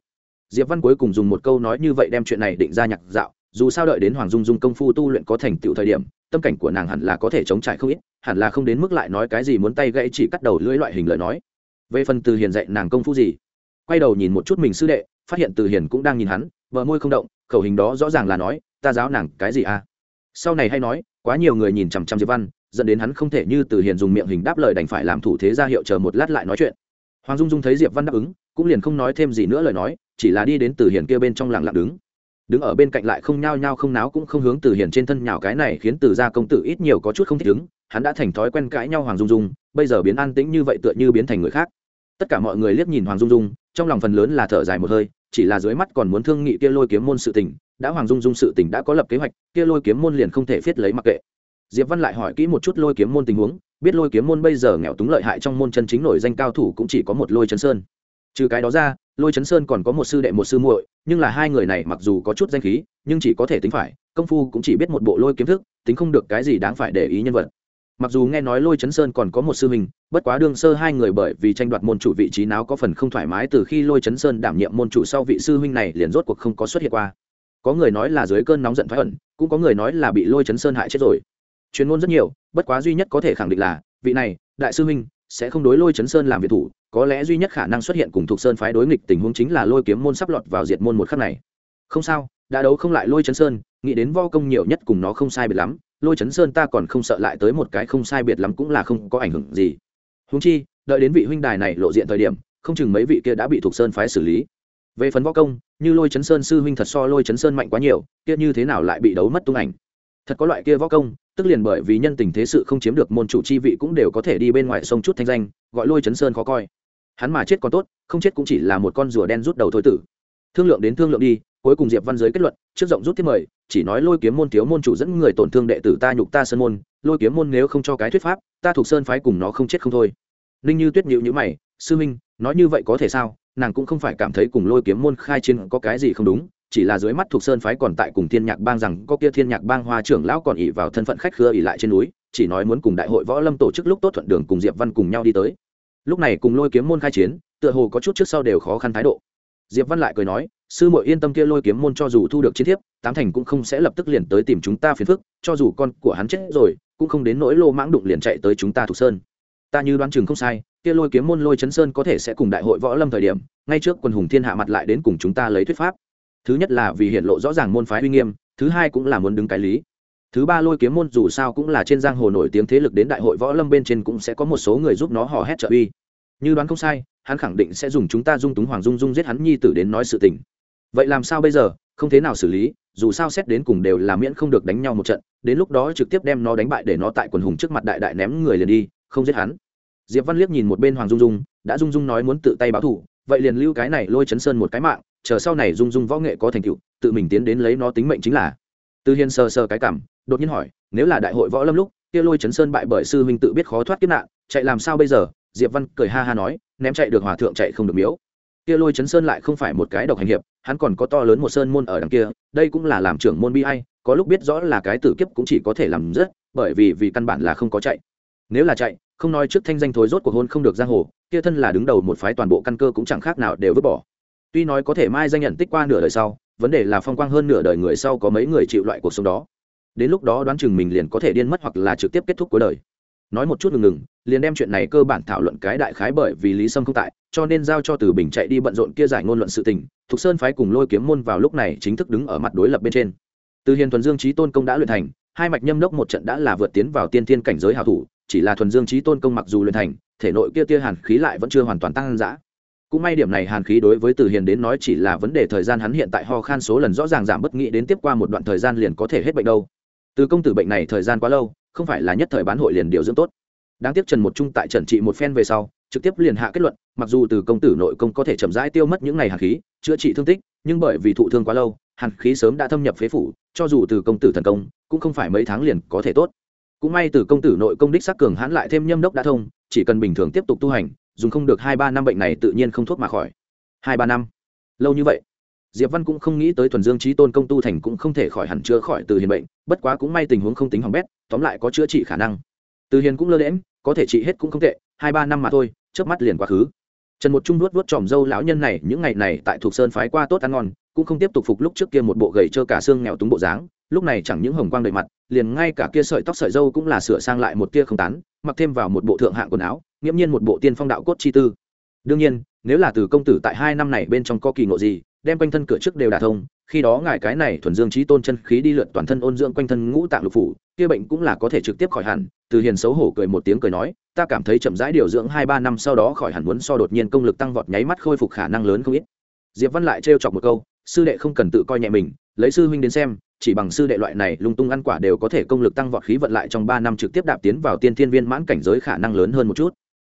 diệp văn cuối cùng dùng một câu nói như vậy đem chuyện này định ra nhạc dạo, dù sao đợi đến hoàng dung dung công phu tu luyện có thành tựu thời điểm, tâm cảnh của nàng hẳn là có thể chống trải không ít, hẳn là không đến mức lại nói cái gì muốn tay gãy chỉ cắt đầu lưỡi loại hình lời nói. Về phần từ hiền dạy nàng công phu gì, quay đầu nhìn một chút mình sư đệ, phát hiện từ hiền cũng đang nhìn hắn vợ môi không động, khẩu hình đó rõ ràng là nói, ta giáo nàng cái gì à? Sau này hay nói, quá nhiều người nhìn chằm chằm diệp văn, dẫn đến hắn không thể như từ hiền dùng miệng hình đáp lời đành phải làm thủ thế ra hiệu chờ một lát lại nói chuyện. Hoàng dung dung thấy diệp văn đáp ứng, cũng liền không nói thêm gì nữa lời nói chỉ là đi đến từ hiền kia bên trong lặng lặng đứng. Đứng ở bên cạnh lại không nhao nhao không náo cũng không hướng từ hiền trên thân nhào cái này khiến từ gia công tử ít nhiều có chút không thích ứng hắn đã thành thói quen cãi nhau hoàng dung dung, bây giờ biến an tĩnh như vậy tựa như biến thành người khác. Tất cả mọi người liếc nhìn hoàng dung dung, trong lòng phần lớn là thở dài một hơi, chỉ là dưới mắt còn muốn thương nghị kia lôi kiếm môn sự tình. Đã hoàng dung dung sự tình đã có lập kế hoạch, kia lôi kiếm môn liền không thể viết lấy mặc kệ. Diệp văn lại hỏi kỹ một chút lôi kiếm môn tình huống, biết lôi kiếm môn bây giờ nghèo túng lợi hại trong môn chân chính nổi danh cao thủ cũng chỉ có một lôi chân sơn. Trừ cái đó ra lôi chấn sơn còn có một sư đệ một sư muội, nhưng là hai người này mặc dù có chút danh khí, nhưng chỉ có thể tính phải, công phu cũng chỉ biết một bộ lôi kiếm thức, tính không được cái gì đáng phải để ý nhân vật. Mặc dù nghe nói lôi chấn sơn còn có một sư hình bất quá đương sơ hai người bởi vì tranh đoạt môn chủ vị trí nào có phần không thoải mái từ khi lôi chấn sơn đảm nhiệm môn chủ sau vị sư huynh này liền rốt cuộc không có xuất hiện qua. Có người nói là dưới cơn nóng giận thoái ẩn, cũng có người nói là bị lôi chấn sơn hại chết rồi. Chuyên môn rất nhiều, bất quá duy nhất có thể khẳng định là, vị này, đại sư huynh sẽ không đối lôi chấn sơn làm việc thủ, có lẽ duy nhất khả năng xuất hiện cùng thuộc sơn phái đối nghịch tình huống chính là lôi kiếm môn sắp lọt vào diệt môn một khắc này. Không sao, đã đấu không lại lôi chấn sơn, nghĩ đến vo công nhiều nhất cùng nó không sai biệt lắm, lôi chấn sơn ta còn không sợ lại tới một cái không sai biệt lắm cũng là không có ảnh hưởng gì. Húng chi, đợi đến vị huynh đài này lộ diện thời điểm, không chừng mấy vị kia đã bị thuộc sơn phái xử lý. Về phần võ công, như lôi chấn sơn sư huynh thật so lôi chấn sơn mạnh quá nhiều, kia như thế nào lại bị đấu mất tung ảnh? Thật có loại kia võ công, tức liền bởi vì nhân tình thế sự không chiếm được môn chủ chi vị cũng đều có thể đi bên ngoài sông chút thanh danh, gọi lôi chấn sơn khó coi. Hắn mà chết còn tốt, không chết cũng chỉ là một con rùa đen rút đầu thôi tử. Thương lượng đến thương lượng đi, cuối cùng diệp văn giới kết luận, trước rộng rút tiếp mời, chỉ nói lôi kiếm môn thiếu môn chủ dẫn người tổn thương đệ tử ta nhục ta sơn môn, lôi kiếm môn nếu không cho cái thuyết pháp, ta thuộc sơn phái cùng nó không chết không thôi. Ninh như tuyết nhịu nhữ mày, sư minh, nói như vậy có thể sao? Nàng cũng không phải cảm thấy cùng lôi kiếm môn khai chiến có cái gì không đúng chỉ là dưới mắt thuộc sơn phái còn tại cùng thiên nhạc bang rằng có kia thiên nhạc bang hoa trưởng lão còn ỉ vào thân phận khách khứa ỉ lại trên núi, chỉ nói muốn cùng đại hội võ lâm tổ chức lúc tốt thuận đường cùng diệp văn cùng nhau đi tới. Lúc này cùng lôi kiếm môn khai chiến, tựa hồ có chút trước sau đều khó khăn thái độ. Diệp văn lại cười nói, sư muội yên tâm kia lôi kiếm môn cho dù thu được chiến thiếp, tám thành cũng không sẽ lập tức liền tới tìm chúng ta phiền phức, cho dù con của hắn chết rồi, cũng không đến nỗi lô mãng đụng liền chạy tới chúng ta thuộc sơn. Ta như đoán chừng không sai, kia lôi kiếm môn lôi chấn sơn có thể sẽ cùng đại hội võ lâm thời điểm, ngay trước quân hùng thiên hạ mặt lại đến cùng chúng ta lấy thuyết pháp thứ nhất là vì hiện lộ rõ ràng môn phái uy nghiêm, thứ hai cũng là muốn đứng cái lý. Thứ ba lôi kiếm môn dù sao cũng là trên giang hồ nổi tiếng thế lực đến đại hội võ lâm bên trên cũng sẽ có một số người giúp nó hò hét trợ uy. Như đoán không sai, hắn khẳng định sẽ dùng chúng ta dung túng hoàng dung dung giết hắn nhi tử đến nói sự tình. Vậy làm sao bây giờ? Không thế nào xử lý, dù sao xét đến cùng đều là miễn không được đánh nhau một trận, đến lúc đó trực tiếp đem nó đánh bại để nó tại quần hùng trước mặt đại đại ném người liền đi, không giết hắn. Diệp văn liếc nhìn một bên hoàng dung dung, đã dung dung nói muốn tự tay báo thù vậy liền lưu cái này lôi chấn sơn một cái mạng chờ sau này dung dung võ nghệ có thành tựu, tự mình tiến đến lấy nó tính mệnh chính là. Từ hiền sờ sờ cái cảm, đột nhiên hỏi, nếu là đại hội võ lâm lúc, kia lôi chấn sơn bại bởi sư huynh tự biết khó thoát kiếp nạn, chạy làm sao bây giờ? Diệp văn cười ha ha nói, ném chạy được hòa thượng chạy không được miếu. Kia lôi chấn sơn lại không phải một cái độc hành hiệp, hắn còn có to lớn một sơn môn ở đằng kia, đây cũng là làm trưởng môn bi ai, có lúc biết rõ là cái tử kiếp cũng chỉ có thể làm rất bởi vì vì căn bản là không có chạy. Nếu là chạy, không nói trước thanh danh thối rốt cuộc hôn không được giang hồ, kia thân là đứng đầu một phái toàn bộ căn cơ cũng chẳng khác nào đều vứt bỏ tuy nói có thể mai danh nhận tích qua nửa đời sau, vấn đề là phong quang hơn nửa đời người sau có mấy người chịu loại cuộc sống đó. Đến lúc đó đoán chừng mình liền có thể điên mất hoặc là trực tiếp kết thúc cuối đời. Nói một chút ngừng ngừng, liền đem chuyện này cơ bản thảo luận cái đại khái bởi vì lý sâm không tại, cho nên giao cho từ bình chạy đi bận rộn kia giải ngôn luận sự tình, thục sơn phái cùng lôi kiếm môn vào lúc này chính thức đứng ở mặt đối lập bên trên. Từ hiền thuần dương trí tôn công đã luyện thành, hai mạch nhâm đốc một trận đã là vượt tiến vào tiên thiên cảnh giới hảo thủ, chỉ là thuần dương trí tôn công mặc dù luyện thành, thể nội kia tia hàn khí lại vẫn chưa hoàn toàn tăng giã cũng may điểm này hàn khí đối với từ hiền đến nói chỉ là vấn đề thời gian, hắn hiện tại ho khan số lần rõ ràng giảm bất nghĩ đến tiếp qua một đoạn thời gian liền có thể hết bệnh đâu. Từ công tử bệnh này thời gian quá lâu, không phải là nhất thời bán hội liền điều dưỡng tốt. Đáng tiếc trần một trung tại trần trị một phen về sau, trực tiếp liền hạ kết luận, mặc dù từ công tử nội công có thể chậm rãi tiêu mất những ngày hàn khí, chữa trị thương tích, nhưng bởi vì thụ thương quá lâu, hàn khí sớm đã thâm nhập phế phủ, cho dù từ công tử thần công, cũng không phải mấy tháng liền có thể tốt. Cũng may từ công tử nội công đích sắc cường hãn lại thêm nhâm đốc đã thông, chỉ cần bình thường tiếp tục tu hành dùng không được hai ba năm bệnh này tự nhiên không thuốc mà khỏi. Hai ba năm? Lâu như vậy. Diệp văn cũng không nghĩ tới thuần dương trí tôn công tu thành cũng không thể khỏi hẳn chữa khỏi từ hiền bệnh, bất quá cũng may tình huống không tính hỏng bét, tóm lại có chữa trị khả năng. Từ hiền cũng lơ đễm có thể trị hết cũng không tệ, hai ba năm mà thôi trước mắt liền quá khứ. Trần một trung nuốt nuốt tròm dâu lão nhân này, những ngày này tại thuộc sơn phái qua tốt ăn ngon, cũng không tiếp tục phục lúc trước kia một bộ gầy trơ cả xương nghèo túng bộ dáng, lúc này chẳng những hồng quang đầy mặt, liền ngay cả kia sợi tóc sợi dâu cũng là sửa sang lại một tia không tán, mặc thêm vào một bộ thượng hạng quần áo nghiễm nhiên một bộ tiên phong đạo cốt chi tư. Đương nhiên, nếu là từ công tử tại hai năm này bên trong có kỳ ngộ gì, đem quanh thân cửa trước đều đả thông, khi đó ngài cái này thuần dương trí tôn chân khí đi lượn toàn thân ôn dưỡng quanh thân ngũ tạng lục phủ, kia bệnh cũng là có thể trực tiếp khỏi hẳn, từ hiền xấu hổ cười một tiếng cười nói, ta cảm thấy chậm rãi điều dưỡng hai ba năm sau đó khỏi hẳn muốn so đột nhiên công lực tăng vọt nháy mắt khôi phục khả năng lớn không ít. Diệp văn lại trêu chọc một câu, sư đệ không cần tự coi nhẹ mình, lấy sư huynh đến xem, chỉ bằng sư đệ loại này lung tung ăn quả đều có thể công lực tăng vọt khí vận lại trong ba năm trực tiếp đạp tiến vào tiên thiên viên mãn cảnh giới khả năng lớn hơn một chút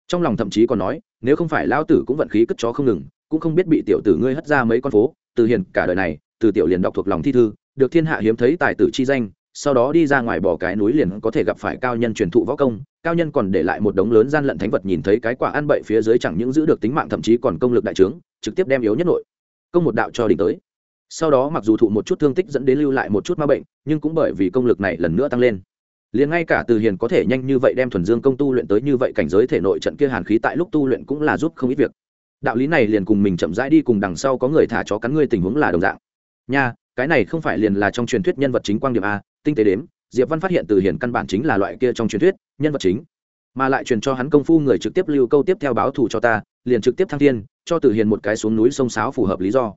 trong lòng thậm chí còn nói, nếu không phải lao tử cũng vận khí cất chó không ngừng, cũng không biết bị tiểu tử ngươi hất ra mấy con phố, từ hiền cả đời này, từ tiểu liền đọc thuộc lòng thi thư, được thiên hạ hiếm thấy tài tử chi danh, sau đó đi ra ngoài bỏ cái núi liền có thể gặp phải cao nhân truyền thụ võ công, cao nhân còn để lại một đống lớn gian lận thánh vật nhìn thấy cái quả ăn bậy phía dưới chẳng những giữ được tính mạng thậm chí còn công lực đại trướng, trực tiếp đem yếu nhất nội. Công một đạo cho đỉnh tới. Sau đó mặc dù thụ một chút thương tích dẫn đến lưu lại một chút ma bệnh, nhưng cũng bởi vì công lực này lần nữa tăng lên liền ngay cả từ hiền có thể nhanh như vậy đem thuần dương công tu luyện tới như vậy cảnh giới thể nội trận kia hàn khí tại lúc tu luyện cũng là giúp không ít việc. Đạo lý này liền cùng mình chậm rãi đi cùng đằng sau có người thả chó cắn ngươi tình huống là đồng dạng. Nha, cái này không phải liền là trong truyền thuyết nhân vật chính quang điểm a, tinh tế đếm, diệp văn phát hiện từ hiền căn bản chính là loại kia trong truyền thuyết, nhân vật chính. Mà lại truyền cho hắn công phu người trực tiếp lưu câu tiếp theo báo thù cho ta, liền trực tiếp thăng thiên, cho từ hiền một cái xuống núi sông sáo phù hợp lý do.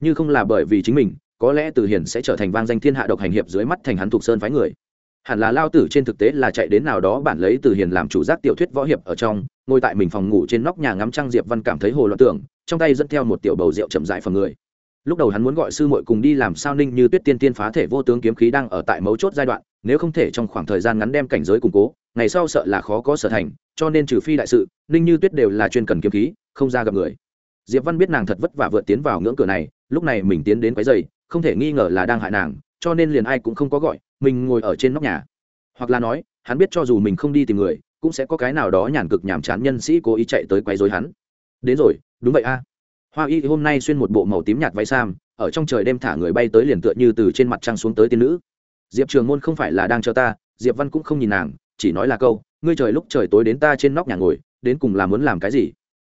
Như không là bởi vì chính mình, có lẽ từ hiền sẽ trở thành vang danh thiên hạ độc hành hiệp dưới mắt thành hắn thuộc sơn phái người hẳn là lao tử trên thực tế là chạy đến nào đó bản lấy từ hiền làm chủ giác tiểu thuyết võ hiệp ở trong, ngồi tại mình phòng ngủ trên nóc nhà ngắm trăng diệp văn cảm thấy hồ loạn tưởng, trong tay dẫn theo một tiểu bầu rượu chậm dại phần người. Lúc đầu hắn muốn gọi sư muội cùng đi làm sao ninh như tuyết tiên tiên phá thể vô tướng kiếm khí đang ở tại mấu chốt giai đoạn, nếu không thể trong khoảng thời gian ngắn đem cảnh giới củng cố, ngày sau sợ là khó có sở thành, cho nên trừ phi đại sự, ninh như tuyết đều là chuyên cần kiếm khí, không ra gặp người. Diệp văn biết nàng thật vất vả vượt tiến vào ngưỡng cửa này, lúc này mình tiến đến quấy giày không thể nghi ngờ là đang hại nàng cho nên liền ai cũng không có gọi, mình ngồi ở trên nóc nhà. Hoặc là nói, hắn biết cho dù mình không đi tìm người, cũng sẽ có cái nào đó nhàn cực nhàm chán nhân sĩ cố ý chạy tới quấy rối hắn. Đến rồi, đúng vậy a. Hoa y hôm nay xuyên một bộ màu tím nhạt váy sam, ở trong trời đêm thả người bay tới liền tựa như từ trên mặt trăng xuống tới tiên nữ. Diệp trường môn không phải là đang cho ta, diệp văn cũng không nhìn nàng, chỉ nói là câu, ngươi trời lúc trời tối đến ta trên nóc nhà ngồi, đến cùng là muốn làm cái gì?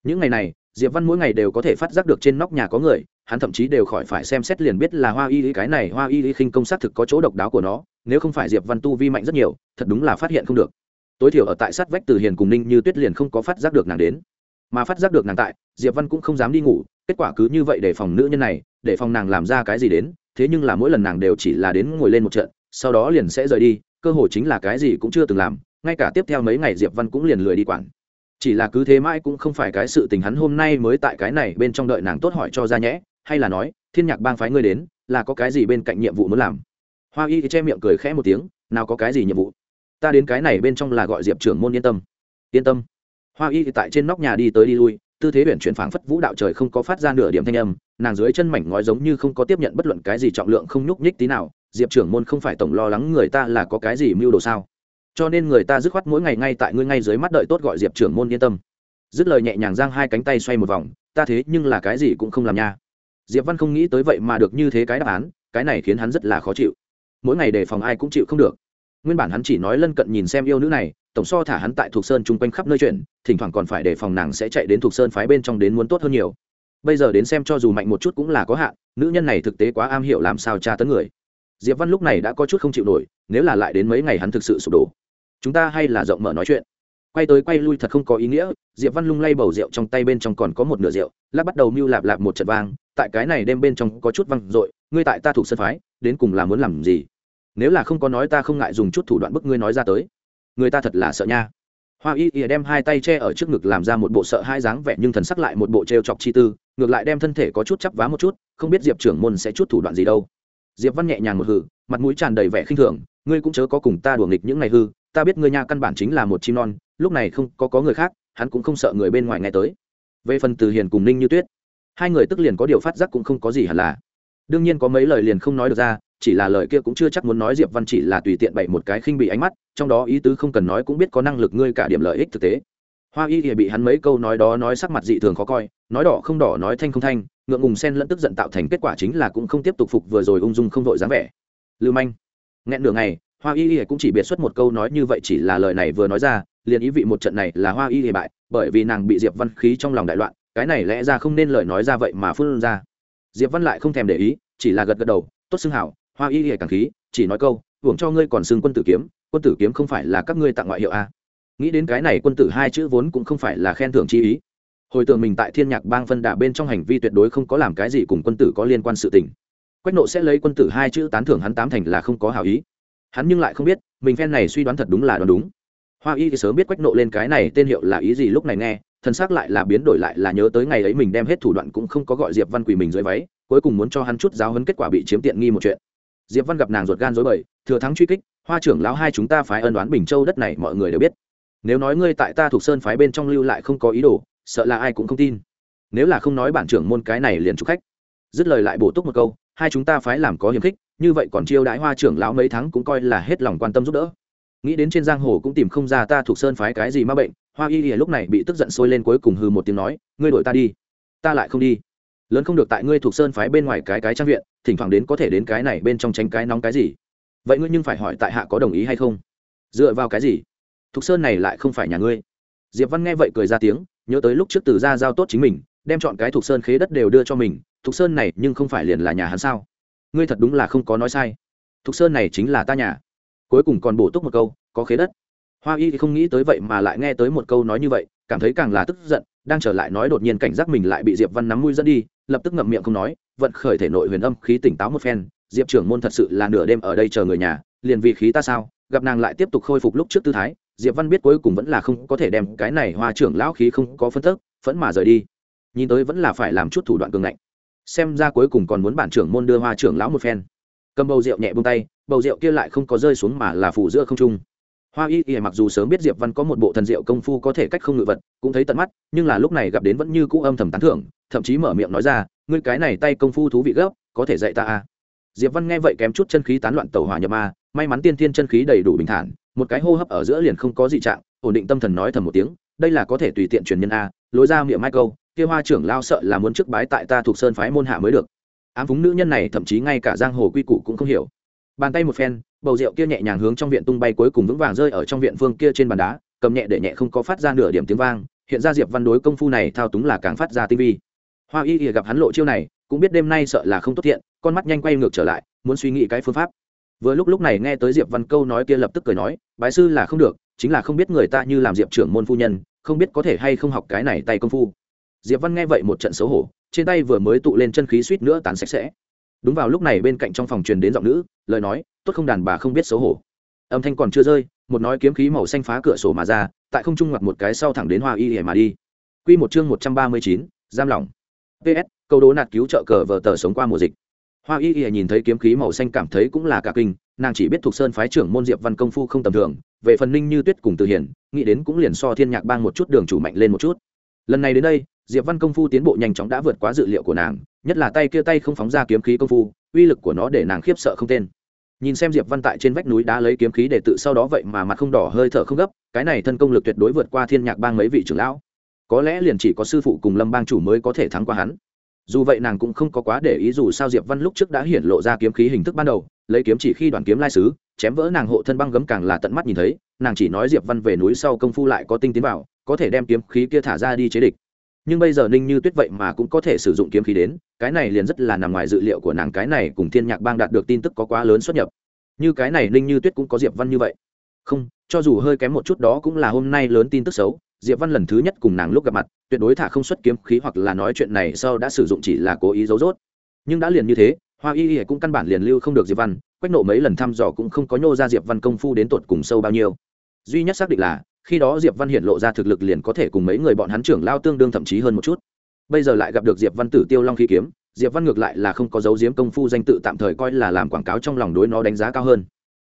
Những ngày này, diệp văn mỗi ngày đều có thể phát giác được trên nóc nhà có người hắn thậm chí đều khỏi phải xem xét liền biết là hoa y lý, cái này hoa y lý khinh công xác thực có chỗ độc đáo của nó, nếu không phải diệp văn tu vi mạnh rất nhiều, thật đúng là phát hiện không được. Tối thiểu ở tại sát vách từ hiền cùng ninh như tuyết liền không có phát giác được nàng đến. Mà phát giác được nàng tại, diệp văn cũng không dám đi ngủ, kết quả cứ như vậy để phòng nữ nhân này, để phòng nàng làm ra cái gì đến, thế nhưng là mỗi lần nàng đều chỉ là đến ngồi lên một trận, sau đó liền sẽ rời đi, cơ hội chính là cái gì cũng chưa từng làm, ngay cả tiếp theo mấy ngày diệp văn cũng liền lười đi quản. Chỉ là cứ thế mãi cũng không phải cái sự tình hắn hôm nay mới tại cái này bên trong đợi nàng tốt hỏi cho ra nhẽ hay là nói, thiên nhạc bang phái ngươi đến, là có cái gì bên cạnh nhiệm vụ muốn làm? Hoa y thì che miệng cười khẽ một tiếng, nào có cái gì nhiệm vụ? Ta đến cái này bên trong là gọi diệp trưởng môn yên tâm. Yên tâm. Hoa y thì tại trên nóc nhà đi tới đi lui, tư thế biển chuyển phảng phất vũ đạo trời không có phát ra nửa điểm thanh âm, nàng dưới chân mảnh ngói giống như không có tiếp nhận bất luận cái gì trọng lượng không nhúc nhích tí nào, diệp trưởng môn không phải tổng lo lắng người ta là có cái gì mưu đồ sao? Cho nên người ta dứt khoát mỗi ngày ngay tại ngươi ngay dưới mắt đợi tốt gọi diệp trưởng môn yên tâm. Dứt lời nhẹ nhàng giang hai cánh tay xoay một vòng, ta thế nhưng là cái gì cũng không làm nha diệp văn không nghĩ tới vậy mà được như thế cái đáp án, cái này khiến hắn rất là khó chịu. Mỗi ngày đề phòng ai cũng chịu không được. Nguyên bản hắn chỉ nói lân cận nhìn xem yêu nữ này, tổng so thả hắn tại thuộc sơn chung quanh khắp nơi chuyện, thỉnh thoảng còn phải đề phòng nàng sẽ chạy đến thuộc sơn phái bên trong đến muốn tốt hơn nhiều. Bây giờ đến xem cho dù mạnh một chút cũng là có hạn, nữ nhân này thực tế quá am hiểu làm sao tra tấn người. Diệp văn lúc này đã có chút không chịu nổi, nếu là lại đến mấy ngày hắn thực sự sụp đổ. Chúng ta hay là rộng mở nói chuyện. Quay tới quay lui thật không có ý nghĩa, diệp văn lung lay bầu rượu trong tay bên trong còn có một nửa rượu, lát bắt đầu mưu lạp lạp một trận vang tại cái này đêm bên trong có chút văng r ngươi tại ta thuộc sân phái, đến cùng là muốn làm gì? Nếu là không có nói ta không ngại dùng chút thủ đoạn bức ngươi nói ra tới. Người ta thật là sợ nha. Hoa y ỉa đem hai tay che ở trước ngực làm ra một bộ sợ hai dáng vẻ nhưng thần sắc lại một bộ t r e o chọc chi tư, ngược lại đem thân thể có chút chắp vá một chút, không biết diệp trưởng môn sẽ chút thủ đoạn gì đâu. Diệp văn nhẹ nhàng một hử mặt mũi tràn đầy vẻ khinh thường, ngươi cũng chớ có cùng ta đùa nghịch những ngày hư, ta biết ngươi nha căn bản chính là một chim non, lúc này không có có người khác, hắn cũng không sợ người bên ngoài nghe tới. Về phần từ hiền cùng ninh như tuyết hai người tức liền có điều phát giác cũng không có gì hẳn là. Đương nhiên có mấy lời liền không nói được ra, chỉ là lời kia cũng chưa chắc muốn nói diệp văn chỉ là tùy tiện bày một cái khinh bị ánh mắt, trong đó ý tứ không cần nói cũng biết có năng lực ngươi cả điểm lợi ích thực tế. Hoa y thì bị hắn mấy câu nói đó nói sắc mặt dị thường khó coi, nói đỏ không đỏ, nói thanh không thanh, ngượng ngùng sen lẫn tức giận tạo thành kết quả chính là cũng không tiếp tục phục vừa rồi ung dung không vội dáng vẻ. Lưu manh. Nghẹn nửa ngày, hoa y y cũng chỉ biệt xuất một câu nói như vậy chỉ là lời này vừa nói ra, liền ý vị một trận này là hoa y y bại, bởi vì nàng bị diệp văn khí trong lòng đại loạn cái này lẽ ra không nên lời nói ra vậy mà phun ra. Diệp văn lại không thèm để ý, chỉ là gật gật đầu, tốt xưng hảo, hoa y hề càng khí, chỉ nói câu hưởng cho ngươi còn xưng quân tử kiếm, quân tử kiếm không phải là các ngươi tặng ngoại hiệu a à. nghĩ đến cái này quân tử hai chữ vốn cũng không phải là khen thưởng chi ý. Hồi tưởng mình tại thiên nhạc bang phân đà bên trong hành vi tuyệt đối không có làm cái gì cùng quân tử có liên quan sự tình. Quách nộ sẽ lấy quân tử hai chữ tán thưởng hắn tám thành là không có hảo ý. Hắn nhưng lại không biết, mình phen này suy đoán thật đúng là đoán đúng. Hoa y thì sớm biết quách nộ lên cái này tên hiệu là ý gì lúc này nghe thân xác lại là biến đổi lại là nhớ tới ngày ấy mình đem hết thủ đoạn cũng không có gọi diệp văn quỳ mình dưới váy, cuối cùng muốn cho hắn chút giáo hấn kết quả bị chiếm tiện nghi một chuyện. Diệp văn gặp nàng ruột gan dối bời, thừa thắng truy kích, hoa trưởng lão hai chúng ta phái ân đoán bình châu đất này mọi người đều biết. Nếu nói ngươi tại ta thuộc sơn phái bên trong lưu lại không có ý đồ, sợ là ai cũng không tin. Nếu là không nói bản trưởng môn cái này liền chúc khách. Dứt lời lại bổ túc một câu, hai chúng ta phái làm có hiềm khích, như vậy còn chiêu đãi hoa trưởng lão mấy tháng cũng coi là hết lòng quan tâm giúp đỡ. Nghĩ đến trên giang hồ cũng tìm không ra ta thuộc sơn phái cái gì ma bệnh hoa y ỉa lúc này bị tức giận sôi lên cuối cùng hư một tiếng nói, ngươi đổi ta đi, ta lại không đi. Lớn không được tại ngươi thuộc sơn phái bên ngoài cái cái trang viện, thỉnh thoảng đến có thể đến cái này bên trong tránh cái nóng cái gì. Vậy ngươi nhưng phải hỏi tại hạ có đồng ý hay không? Dựa vào cái gì? Thuộc sơn này lại không phải nhà ngươi. Diệp văn nghe vậy cười ra tiếng, nhớ tới lúc trước từ ra giao tốt chính mình, đem chọn cái thuộc sơn khế đất đều đưa cho mình, Thuộc sơn này nhưng không phải liền là nhà hắn sao? Ngươi thật đúng là không có nói sai. Thuộc sơn này chính là ta nhà. Cuối cùng còn bổ túc một câu, có khế đất hoa y thì không nghĩ tới vậy mà lại nghe tới một câu nói như vậy, cảm thấy càng là tức giận, đang trở lại nói đột nhiên cảnh giác mình lại bị diệp văn nắm mũi dẫn đi, lập tức ngậm miệng không nói, vận khởi thể nội huyền âm khí tỉnh táo một phen, diệp trưởng môn thật sự là nửa đêm ở đây chờ người nhà, liền vì khí ta sao? Gặp nàng lại tiếp tục khôi phục lúc trước tư thái, diệp văn biết cuối cùng vẫn là không có thể đem cái này hoa trưởng lão khí không có phân tức, phẫn mà rời đi. Nhìn tới vẫn là phải làm chút thủ đoạn cường ngạnh. Xem ra cuối cùng còn muốn bản trưởng môn đưa hoa trưởng lão một phen. Cầm bầu rượu nhẹ buông tay, bầu rượu kia lại không có rơi xuống mà là phủ giữa không trung hoa y y mặc dù sớm biết diệp văn có một bộ thần diệu công phu có thể cách không ngự vật, cũng thấy tận mắt, nhưng là lúc này gặp đến vẫn như cũ âm thầm tán thưởng, thậm chí mở miệng nói ra, ngươi cái này tay công phu thú vị gấp, có thể dạy ta à? Diệp văn nghe vậy kém chút chân khí tán loạn tẩu hỏa nhập ma, may mắn tiên tiên chân khí đầy đủ bình thản, một cái hô hấp ở giữa liền không có dị trạng, ổn định tâm thần nói thầm một tiếng, đây là có thể tùy tiện truyền nhân a lối ra miệng mai câu, kia hoa trưởng lao sợ là muốn trước bái tại ta thuộc sơn phái môn hạ mới được. Ám phúng nữ nhân này thậm chí ngay cả giang hồ quy củ cũng không hiểu. Bàn tay một phen bầu rượu kia nhẹ nhàng hướng trong viện tung bay cuối cùng vững vàng rơi ở trong viện phương kia trên bàn đá, cầm nhẹ để nhẹ không có phát ra nửa điểm tiếng vang, hiện ra diệp văn đối công phu này thao túng là càng phát ra tinh vi. Hoa y y gặp hắn lộ chiêu này, cũng biết đêm nay sợ là không tốt thiện con mắt nhanh quay ngược trở lại, muốn suy nghĩ cái phương pháp. Vừa lúc lúc này nghe tới diệp văn câu nói kia lập tức cười nói, bái sư là không được, chính là không biết người ta như làm diệp trưởng môn phu nhân, không biết có thể hay không học cái này tay công phu. Diệp văn nghe vậy một trận xấu hổ, trên tay vừa mới tụ lên chân khí suýt nữa tán sạch sẽ đúng vào lúc này bên cạnh trong phòng truyền đến giọng nữ lời nói tốt không đàn bà không biết xấu hổ âm thanh còn chưa rơi một nói kiếm khí màu xanh phá cửa sổ mà ra tại không trung ngoặt một cái sau thẳng đến hoa y hề mà đi Quy một chương một trăm ba mươi chín, giam lỏng. PS, câu đố nạt cứu trợ cờ vờ tờ sống qua mùa dịch. Hoa Y Y nhìn thấy kiếm khí màu xanh cảm thấy cũng là cả kinh, nàng chỉ biết thuộc sơn phái trưởng môn Diệp Văn công phu không tầm thường, về phần Ninh Như Tuyết cùng Từ Hiển, nghĩ đến cũng liền so Thiên Nhạc Bang một chút đường chủ mạnh lên một chút. Lần này đến đây, Diệp Văn công phu tiến bộ nhanh chóng đã vượt quá dự liệu của nàng, nhất là tay kia tay không phóng ra kiếm khí công phu, uy lực của nó để nàng khiếp sợ không tên. Nhìn xem diệp văn tại trên vách núi đá lấy kiếm khí để tự sau đó vậy mà mặt không đỏ hơi thở không gấp cái này thân công lực tuyệt đối vượt qua thiên nhạc bang mấy vị trưởng lão. Có lẽ liền chỉ có sư phụ cùng lâm bang chủ mới có thể thắng qua hắn. Dù vậy nàng cũng không có quá để ý dù sao diệp văn lúc trước đã hiển lộ ra kiếm khí hình thức ban đầu lấy kiếm chỉ khi đoàn kiếm lai sứ chém vỡ nàng hộ thân băng gấm càng là tận mắt nhìn thấy nàng chỉ nói diệp văn về núi sau công phu lại có tinh tiến vào có thể đem kiếm khí kia thả ra đi chế địch nhưng bây giờ ninh như tuyết vậy mà cũng có thể sử dụng kiếm khí đến, cái này liền rất là nằm ngoài dự liệu của nàng, cái này cùng thiên nhạc bang đạt được tin tức có quá lớn xuất nhập. Như cái này ninh như tuyết cũng có diệp văn như vậy. Không, cho dù hơi kém một chút đó cũng là hôm nay lớn tin tức xấu, diệp văn lần thứ nhất cùng nàng lúc gặp mặt, tuyệt đối thả không xuất kiếm khí hoặc là nói chuyện này sau đã sử dụng chỉ là cố ý giấu dốt nhưng đã liền như thế, hoa y y cũng căn bản liền lưu không được diệp văn, quách nộ mấy lần thăm dò cũng không có nhô ra diệp văn công phu đến tột cùng sâu bao nhiêu. Duy nhất xác định là khi đó diệp văn hiện lộ ra thực lực liền có thể cùng mấy người bọn hắn trưởng lao tương đương thậm chí hơn một chút. Bây giờ lại gặp được diệp văn tử tiêu long khí kiếm, diệp văn ngược lại là không có dấu diếm công phu danh tự tạm thời coi là làm quảng cáo trong lòng đối nó đánh giá cao hơn.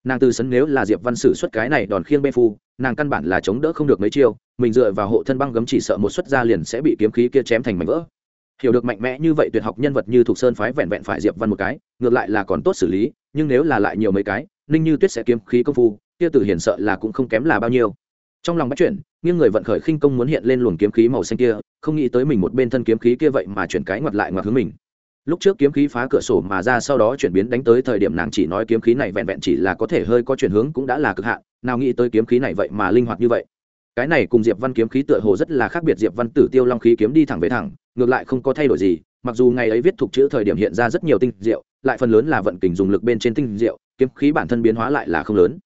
Nàng Tư sấn nếu là diệp văn sử xuất cái này đòn khiêng bê phu, nàng căn bản là chống đỡ không được mấy chiêu, mình dựa vào hộ thân băng gấm chỉ sợ một xuất ra liền sẽ bị kiếm khí kia chém thành mảnh vỡ. Hiểu được mạnh mẽ như vậy tuyệt học nhân vật như thuộc sơn phái vẹn vẹn phải diệp văn một cái, ngược lại là còn tốt xử lý, nhưng nếu là lại nhiều mấy cái, ninh như tuyết sẽ kiếm khí công phu, kia tử hiển sợ là cũng không kém là bao nhiêu trong lòng bắt chuyển, nghiêng người vận khởi khinh công muốn hiện lên luồng kiếm khí màu xanh kia, không nghĩ tới mình một bên thân kiếm khí kia vậy mà chuyển cái ngoặt lại ngoặt hướng mình. Lúc trước kiếm khí phá cửa sổ mà ra sau đó chuyển biến đánh tới thời điểm nàng chỉ nói kiếm khí này vẹn vẹn chỉ là có thể hơi có chuyển hướng cũng đã là cực hạn, nào nghĩ tới kiếm khí này vậy mà linh hoạt như vậy. Cái này cùng diệp văn kiếm khí tựa hồ rất là khác biệt, diệp văn tử tiêu long khí kiếm đi thẳng về thẳng, ngược lại không có thay đổi gì, mặc dù ngày ấy viết thuộc chữ thời điểm hiện ra rất nhiều tinh diệu, lại phần lớn là vận kình dùng lực bên trên tinh diệu, kiếm khí bản thân biến hóa lại là không lớn.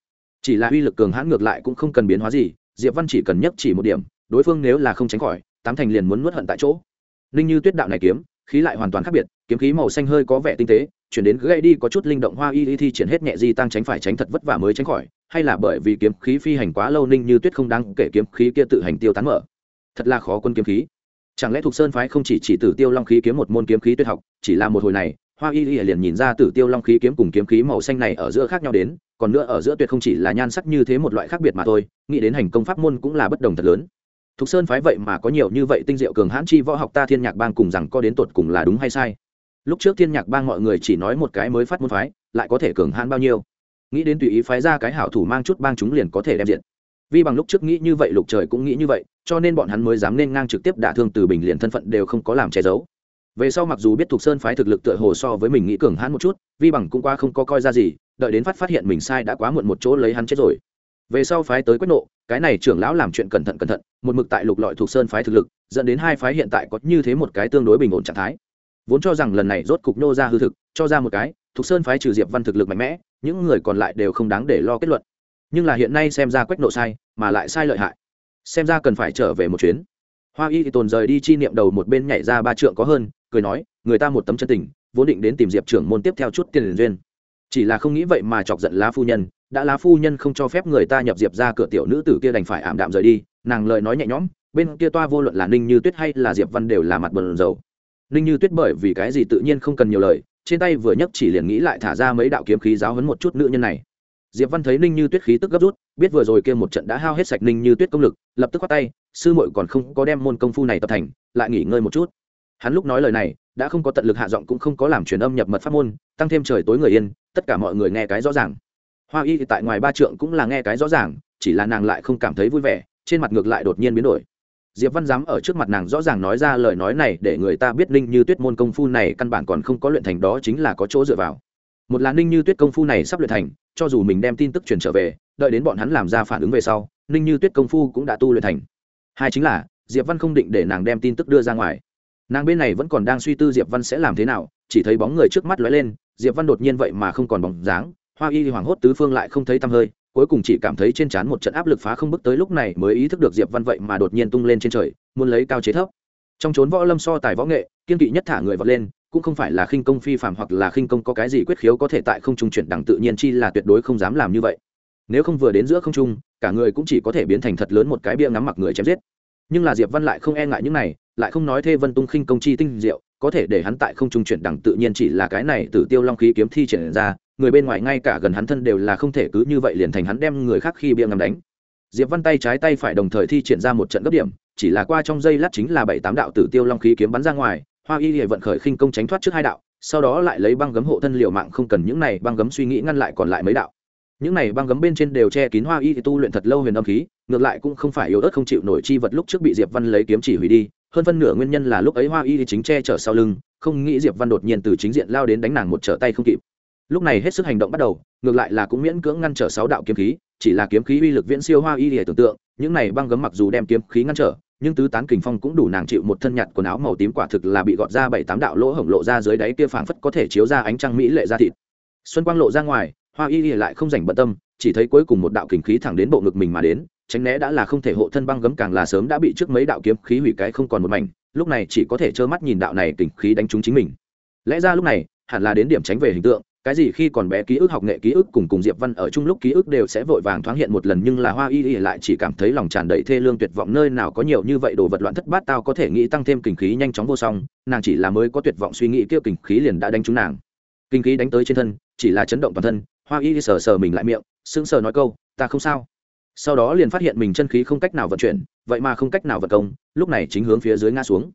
Chỉ là uy lực cường hãn ngược lại cũng không cần biến hóa gì diệp văn chỉ cần nhấc chỉ một điểm, đối phương nếu là không tránh khỏi, tám thành liền muốn nuốt hận tại chỗ. Ninh như tuyết đạo này kiếm, khí lại hoàn toàn khác biệt, kiếm khí màu xanh hơi có vẻ tinh tế, chuyển đến gây đi có chút linh động hoa y y thi triển hết nhẹ di tăng tránh phải tránh thật vất vả mới tránh khỏi, hay là bởi vì kiếm khí phi hành quá lâu ninh như tuyết không đáng kể kiếm khí kia tự hành tiêu tán mở. Thật là khó quân kiếm khí. Chẳng lẽ thuộc sơn phái không chỉ chỉ tử tiêu long khí kiếm một môn kiếm khí tuyệt học, chỉ là một hồi này hoa y y liền nhìn ra tử tiêu long khí kiếm cùng kiếm khí màu xanh này ở giữa khác nhau đến, còn nữa ở giữa tuyệt không chỉ là nhan sắc như thế một loại khác biệt mà thôi, nghĩ đến hành công pháp môn cũng là bất đồng thật lớn. Thục sơn phái vậy mà có nhiều như vậy tinh diệu cường hãn chi võ học ta thiên nhạc bang cùng rằng có đến tột cùng là đúng hay sai? Lúc trước thiên nhạc bang mọi người chỉ nói một cái mới phát môn phái, lại có thể cường hãn bao nhiêu? Nghĩ đến tùy ý phái ra cái hảo thủ mang chút bang chúng liền có thể đem diện. Vì bằng lúc trước nghĩ như vậy lục trời cũng nghĩ như vậy, cho nên bọn hắn mới dám nên ngang trực tiếp đả thương từ bình liền thân phận đều không có làm che giấu về sau mặc dù biết thuộc sơn phái thực lực tựa hồ so với mình nghĩ cường hãn một chút, vi bằng cũng qua không có coi ra gì, đợi đến phát phát hiện mình sai đã quá muộn một chỗ lấy hắn chết rồi. Về sau phái tới quách nộ, cái này trưởng lão làm chuyện cẩn thận cẩn thận, một mực tại lục lọi thuộc sơn phái thực lực, dẫn đến hai phái hiện tại có như thế một cái tương đối bình ổn trạng thái. Vốn cho rằng lần này rốt cục nô ra hư thực, cho ra một cái thuộc sơn phái trừ diệp văn thực lực mạnh mẽ, những người còn lại đều không đáng để lo kết luận. Nhưng là hiện nay xem ra quách nộ sai, mà lại sai lợi hại. Xem ra cần phải trở về một chuyến. Hoa y thì tồn rời đi chi niệm đầu một bên nhảy ra ba trượng có hơn cười nói, người ta một tấm chân tình, vốn định đến tìm diệp trưởng môn tiếp theo chút tiền liền duyên. Chỉ là không nghĩ vậy mà chọc giận lá phu nhân, đã lá phu nhân không cho phép người ta nhập diệp ra cửa tiểu nữ tử kia đành phải ảm đạm rời đi, nàng lời nói nhẹ nhõm, bên kia toa vô luận là ninh như tuyết hay là diệp văn đều là mặt bờn dầu ninh như tuyết bởi vì cái gì tự nhiên không cần nhiều lời, trên tay vừa nhấc chỉ liền nghĩ lại thả ra mấy đạo kiếm khí giáo hấn một chút nữ nhân này. Diệp văn thấy ninh như tuyết khí tức gấp rút, biết vừa rồi kia một trận đã hao hết sạch ninh như tuyết công lực, lập tức khoát tay, sư muội còn không có đem môn công phu này tập thành, lại nghỉ ngơi một chút hắn lúc nói lời này, đã không có tận lực hạ giọng cũng không có làm truyền âm nhập mật pháp môn, tăng thêm trời tối người yên, tất cả mọi người nghe cái rõ ràng. Hoa y tại ngoài ba trượng cũng là nghe cái rõ ràng, chỉ là nàng lại không cảm thấy vui vẻ, trên mặt ngược lại đột nhiên biến đổi. Diệp văn dám ở trước mặt nàng rõ ràng nói ra lời nói này để người ta biết ninh như tuyết môn công phu này căn bản còn không có luyện thành đó chính là có chỗ dựa vào. Một là ninh như tuyết công phu này sắp luyện thành, cho dù mình đem tin tức truyền trở về, đợi đến bọn hắn làm ra phản ứng về sau, ninh như tuyết công phu cũng đã tu luyện thành. Hai chính là, diệp văn không định để nàng đem tin tức đưa ra ngoài nàng bên này vẫn còn đang suy tư diệp văn sẽ làm thế nào, chỉ thấy bóng người trước mắt lóe lên, diệp văn đột nhiên vậy mà không còn bóng dáng, hoa y hoảng hốt tứ phương lại không thấy tăm hơi, cuối cùng chỉ cảm thấy trên trán một trận áp lực phá không bước tới lúc này mới ý thức được diệp văn vậy mà đột nhiên tung lên trên trời, muốn lấy cao chế thấp. Trong chốn võ lâm so tài võ nghệ, kiên kỵ nhất thả người vọt lên, cũng không phải là khinh công phi phạm hoặc là khinh công có cái gì quyết khiếu có thể tại không trung chuyển đẳng tự nhiên chi là tuyệt đối không dám làm như vậy. Nếu không vừa đến giữa không trung, cả người cũng chỉ có thể biến thành thật lớn một cái bia ngắm mặc người chém giết. Nhưng là diệp văn lại không e ngại những này lại không nói thê vân tung khinh công chi tinh diệu, có thể để hắn tại không trung chuyển đẳng tự nhiên chỉ là cái này từ tiêu long khí kiếm thi triển ra, người bên ngoài ngay cả gần hắn thân đều là không thể cứ như vậy liền thành hắn đem người khác khi bia ngầm đánh. Diệp văn tay trái tay phải đồng thời thi triển ra một trận gấp điểm, chỉ là qua trong giây lát chính là bảy tám đạo tử tiêu long khí kiếm bắn ra ngoài, hoa y hệ vận khởi khinh công tránh thoát trước hai đạo, sau đó lại lấy băng gấm hộ thân liều mạng không cần những này băng gấm suy nghĩ ngăn lại còn lại mấy đạo. Những này băng gấm bên trên đều che kín hoa y thì tu luyện thật lâu huyền âm khí, ngược lại cũng không phải yếu ớt không chịu nổi chi vật lúc trước bị diệp văn lấy kiếm chỉ hủy đi hơn phân nửa nguyên nhân là lúc ấy hoa y thì chính che chở sau lưng, không nghĩ diệp văn đột nhiên từ chính diện lao đến đánh nàng một trở tay không kịp. Lúc này hết sức hành động bắt đầu, ngược lại là cũng miễn cưỡng ngăn trở sáu đạo kiếm khí, chỉ là kiếm khí uy lực viễn siêu hoa y để tưởng tượng, những này băng gấm mặc dù đem kiếm khí ngăn trở, nhưng tứ tán kình phong cũng đủ nàng chịu một thân nhặt quần áo màu tím quả thực là bị gọt ra bảy tám đạo lỗ hổng lộ ra dưới đáy kia phảng phất có thể chiếu ra ánh trăng mỹ lệ ra thịt. Xuân quang lộ ra ngoài, hoa y lại không dành bận tâm, chỉ thấy cuối cùng một đạo kình khí thẳng đến bộ ngực mình mà đến tránh né đã là không thể hộ thân băng gấm càng là sớm đã bị trước mấy đạo kiếm khí hủy cái không còn một mảnh, lúc này chỉ có thể trơ mắt nhìn đạo này kình khí đánh trúng chính mình. Lẽ ra lúc này, hẳn là đến điểm tránh về hình tượng, cái gì khi còn bé ký ức, học nghệ ký ức cùng cùng diệp văn ở chung lúc ký ức đều sẽ vội vàng thoáng hiện một lần, nhưng là hoa y y lại chỉ cảm thấy lòng tràn đầy thê lương tuyệt vọng, nơi nào có nhiều như vậy đồ vật loạn thất bát tao có thể nghĩ tăng thêm kinh khí nhanh chóng vô song, nàng chỉ là mới có tuyệt vọng suy nghĩ kia kinh khí liền đã đánh trúng nàng. Kinh khí đánh tới trên thân, chỉ là chấn động toàn thân, hoa y sờ sờ mình lại miệng, sững sờ nói câu, ta không sao sau đó liền phát hiện mình chân khí không cách nào vận chuyển, vậy mà không cách nào vận công, lúc này chính hướng phía dưới ngã xuống.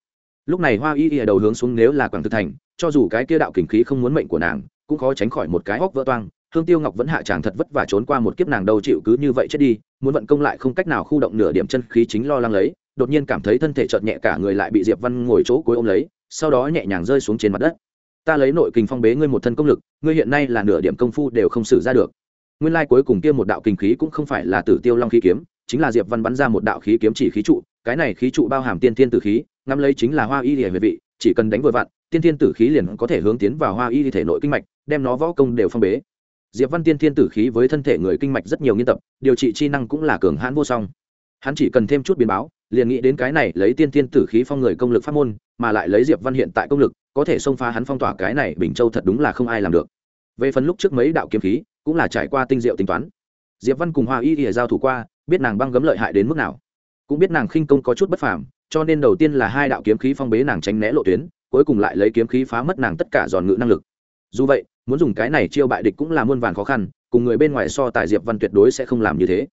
Lúc này hoa y y đầu hướng xuống nếu là quảng thực thành, cho dù cái kia đạo kình khí không muốn mệnh của nàng, cũng khó tránh khỏi một cái hốc vỡ toang, hương tiêu ngọc vẫn hạ tràng thật vất vả trốn qua một kiếp nàng đầu chịu cứ như vậy chết đi, muốn vận công lại không cách nào khu động nửa điểm chân khí chính lo lắng lấy, đột nhiên cảm thấy thân thể chợt nhẹ cả người lại bị diệp văn ngồi chỗ cuối ôm lấy, sau đó nhẹ nhàng rơi xuống trên mặt đất. Ta lấy nội kình phong bế ngươi một thân công lực, ngươi hiện nay là nửa điểm công phu đều không xử ra được nguyên lai cuối cùng kia một đạo kình khí cũng không phải là tử tiêu long khí kiếm, chính là diệp văn bắn ra một đạo khí kiếm chỉ khí trụ, cái này khí trụ bao hàm tiên thiên tử khí, ngắm lấy chính là hoa y địa vị, chỉ cần đánh vừa vặn, tiên thiên tử khí liền có thể hướng tiến vào hoa y thể nội kinh mạch, đem nó võ công đều phong bế. Diệp văn tiên thiên tử khí với thân thể người kinh mạch rất nhiều nghiên tập, điều trị chi năng cũng là cường hãn vô song. Hắn chỉ cần thêm chút biến báo, liền nghĩ đến cái này lấy tiên thiên tử khí phong người công lực pháp môn, mà lại lấy diệp văn hiện tại công lực, có thể xông phá hắn phong tỏa cái này bình châu thật đúng là không ai làm được. Về phần lúc trước mấy đạo kiếm khí cũng là trải qua tinh diệu tính toán. Diệp văn cùng hoa y ỉa giao thủ qua, biết nàng băng gấm lợi hại đến mức nào. Cũng biết nàng khinh công có chút bất phàm, cho nên đầu tiên là hai đạo kiếm khí phong bế nàng tránh né lộ tuyến, cuối cùng lại lấy kiếm khí phá mất nàng tất cả giòn ngự năng lực. Dù vậy, muốn dùng cái này chiêu bại địch cũng là muôn vàn khó khăn, cùng người bên ngoài so tài diệp văn tuyệt đối sẽ không làm như thế.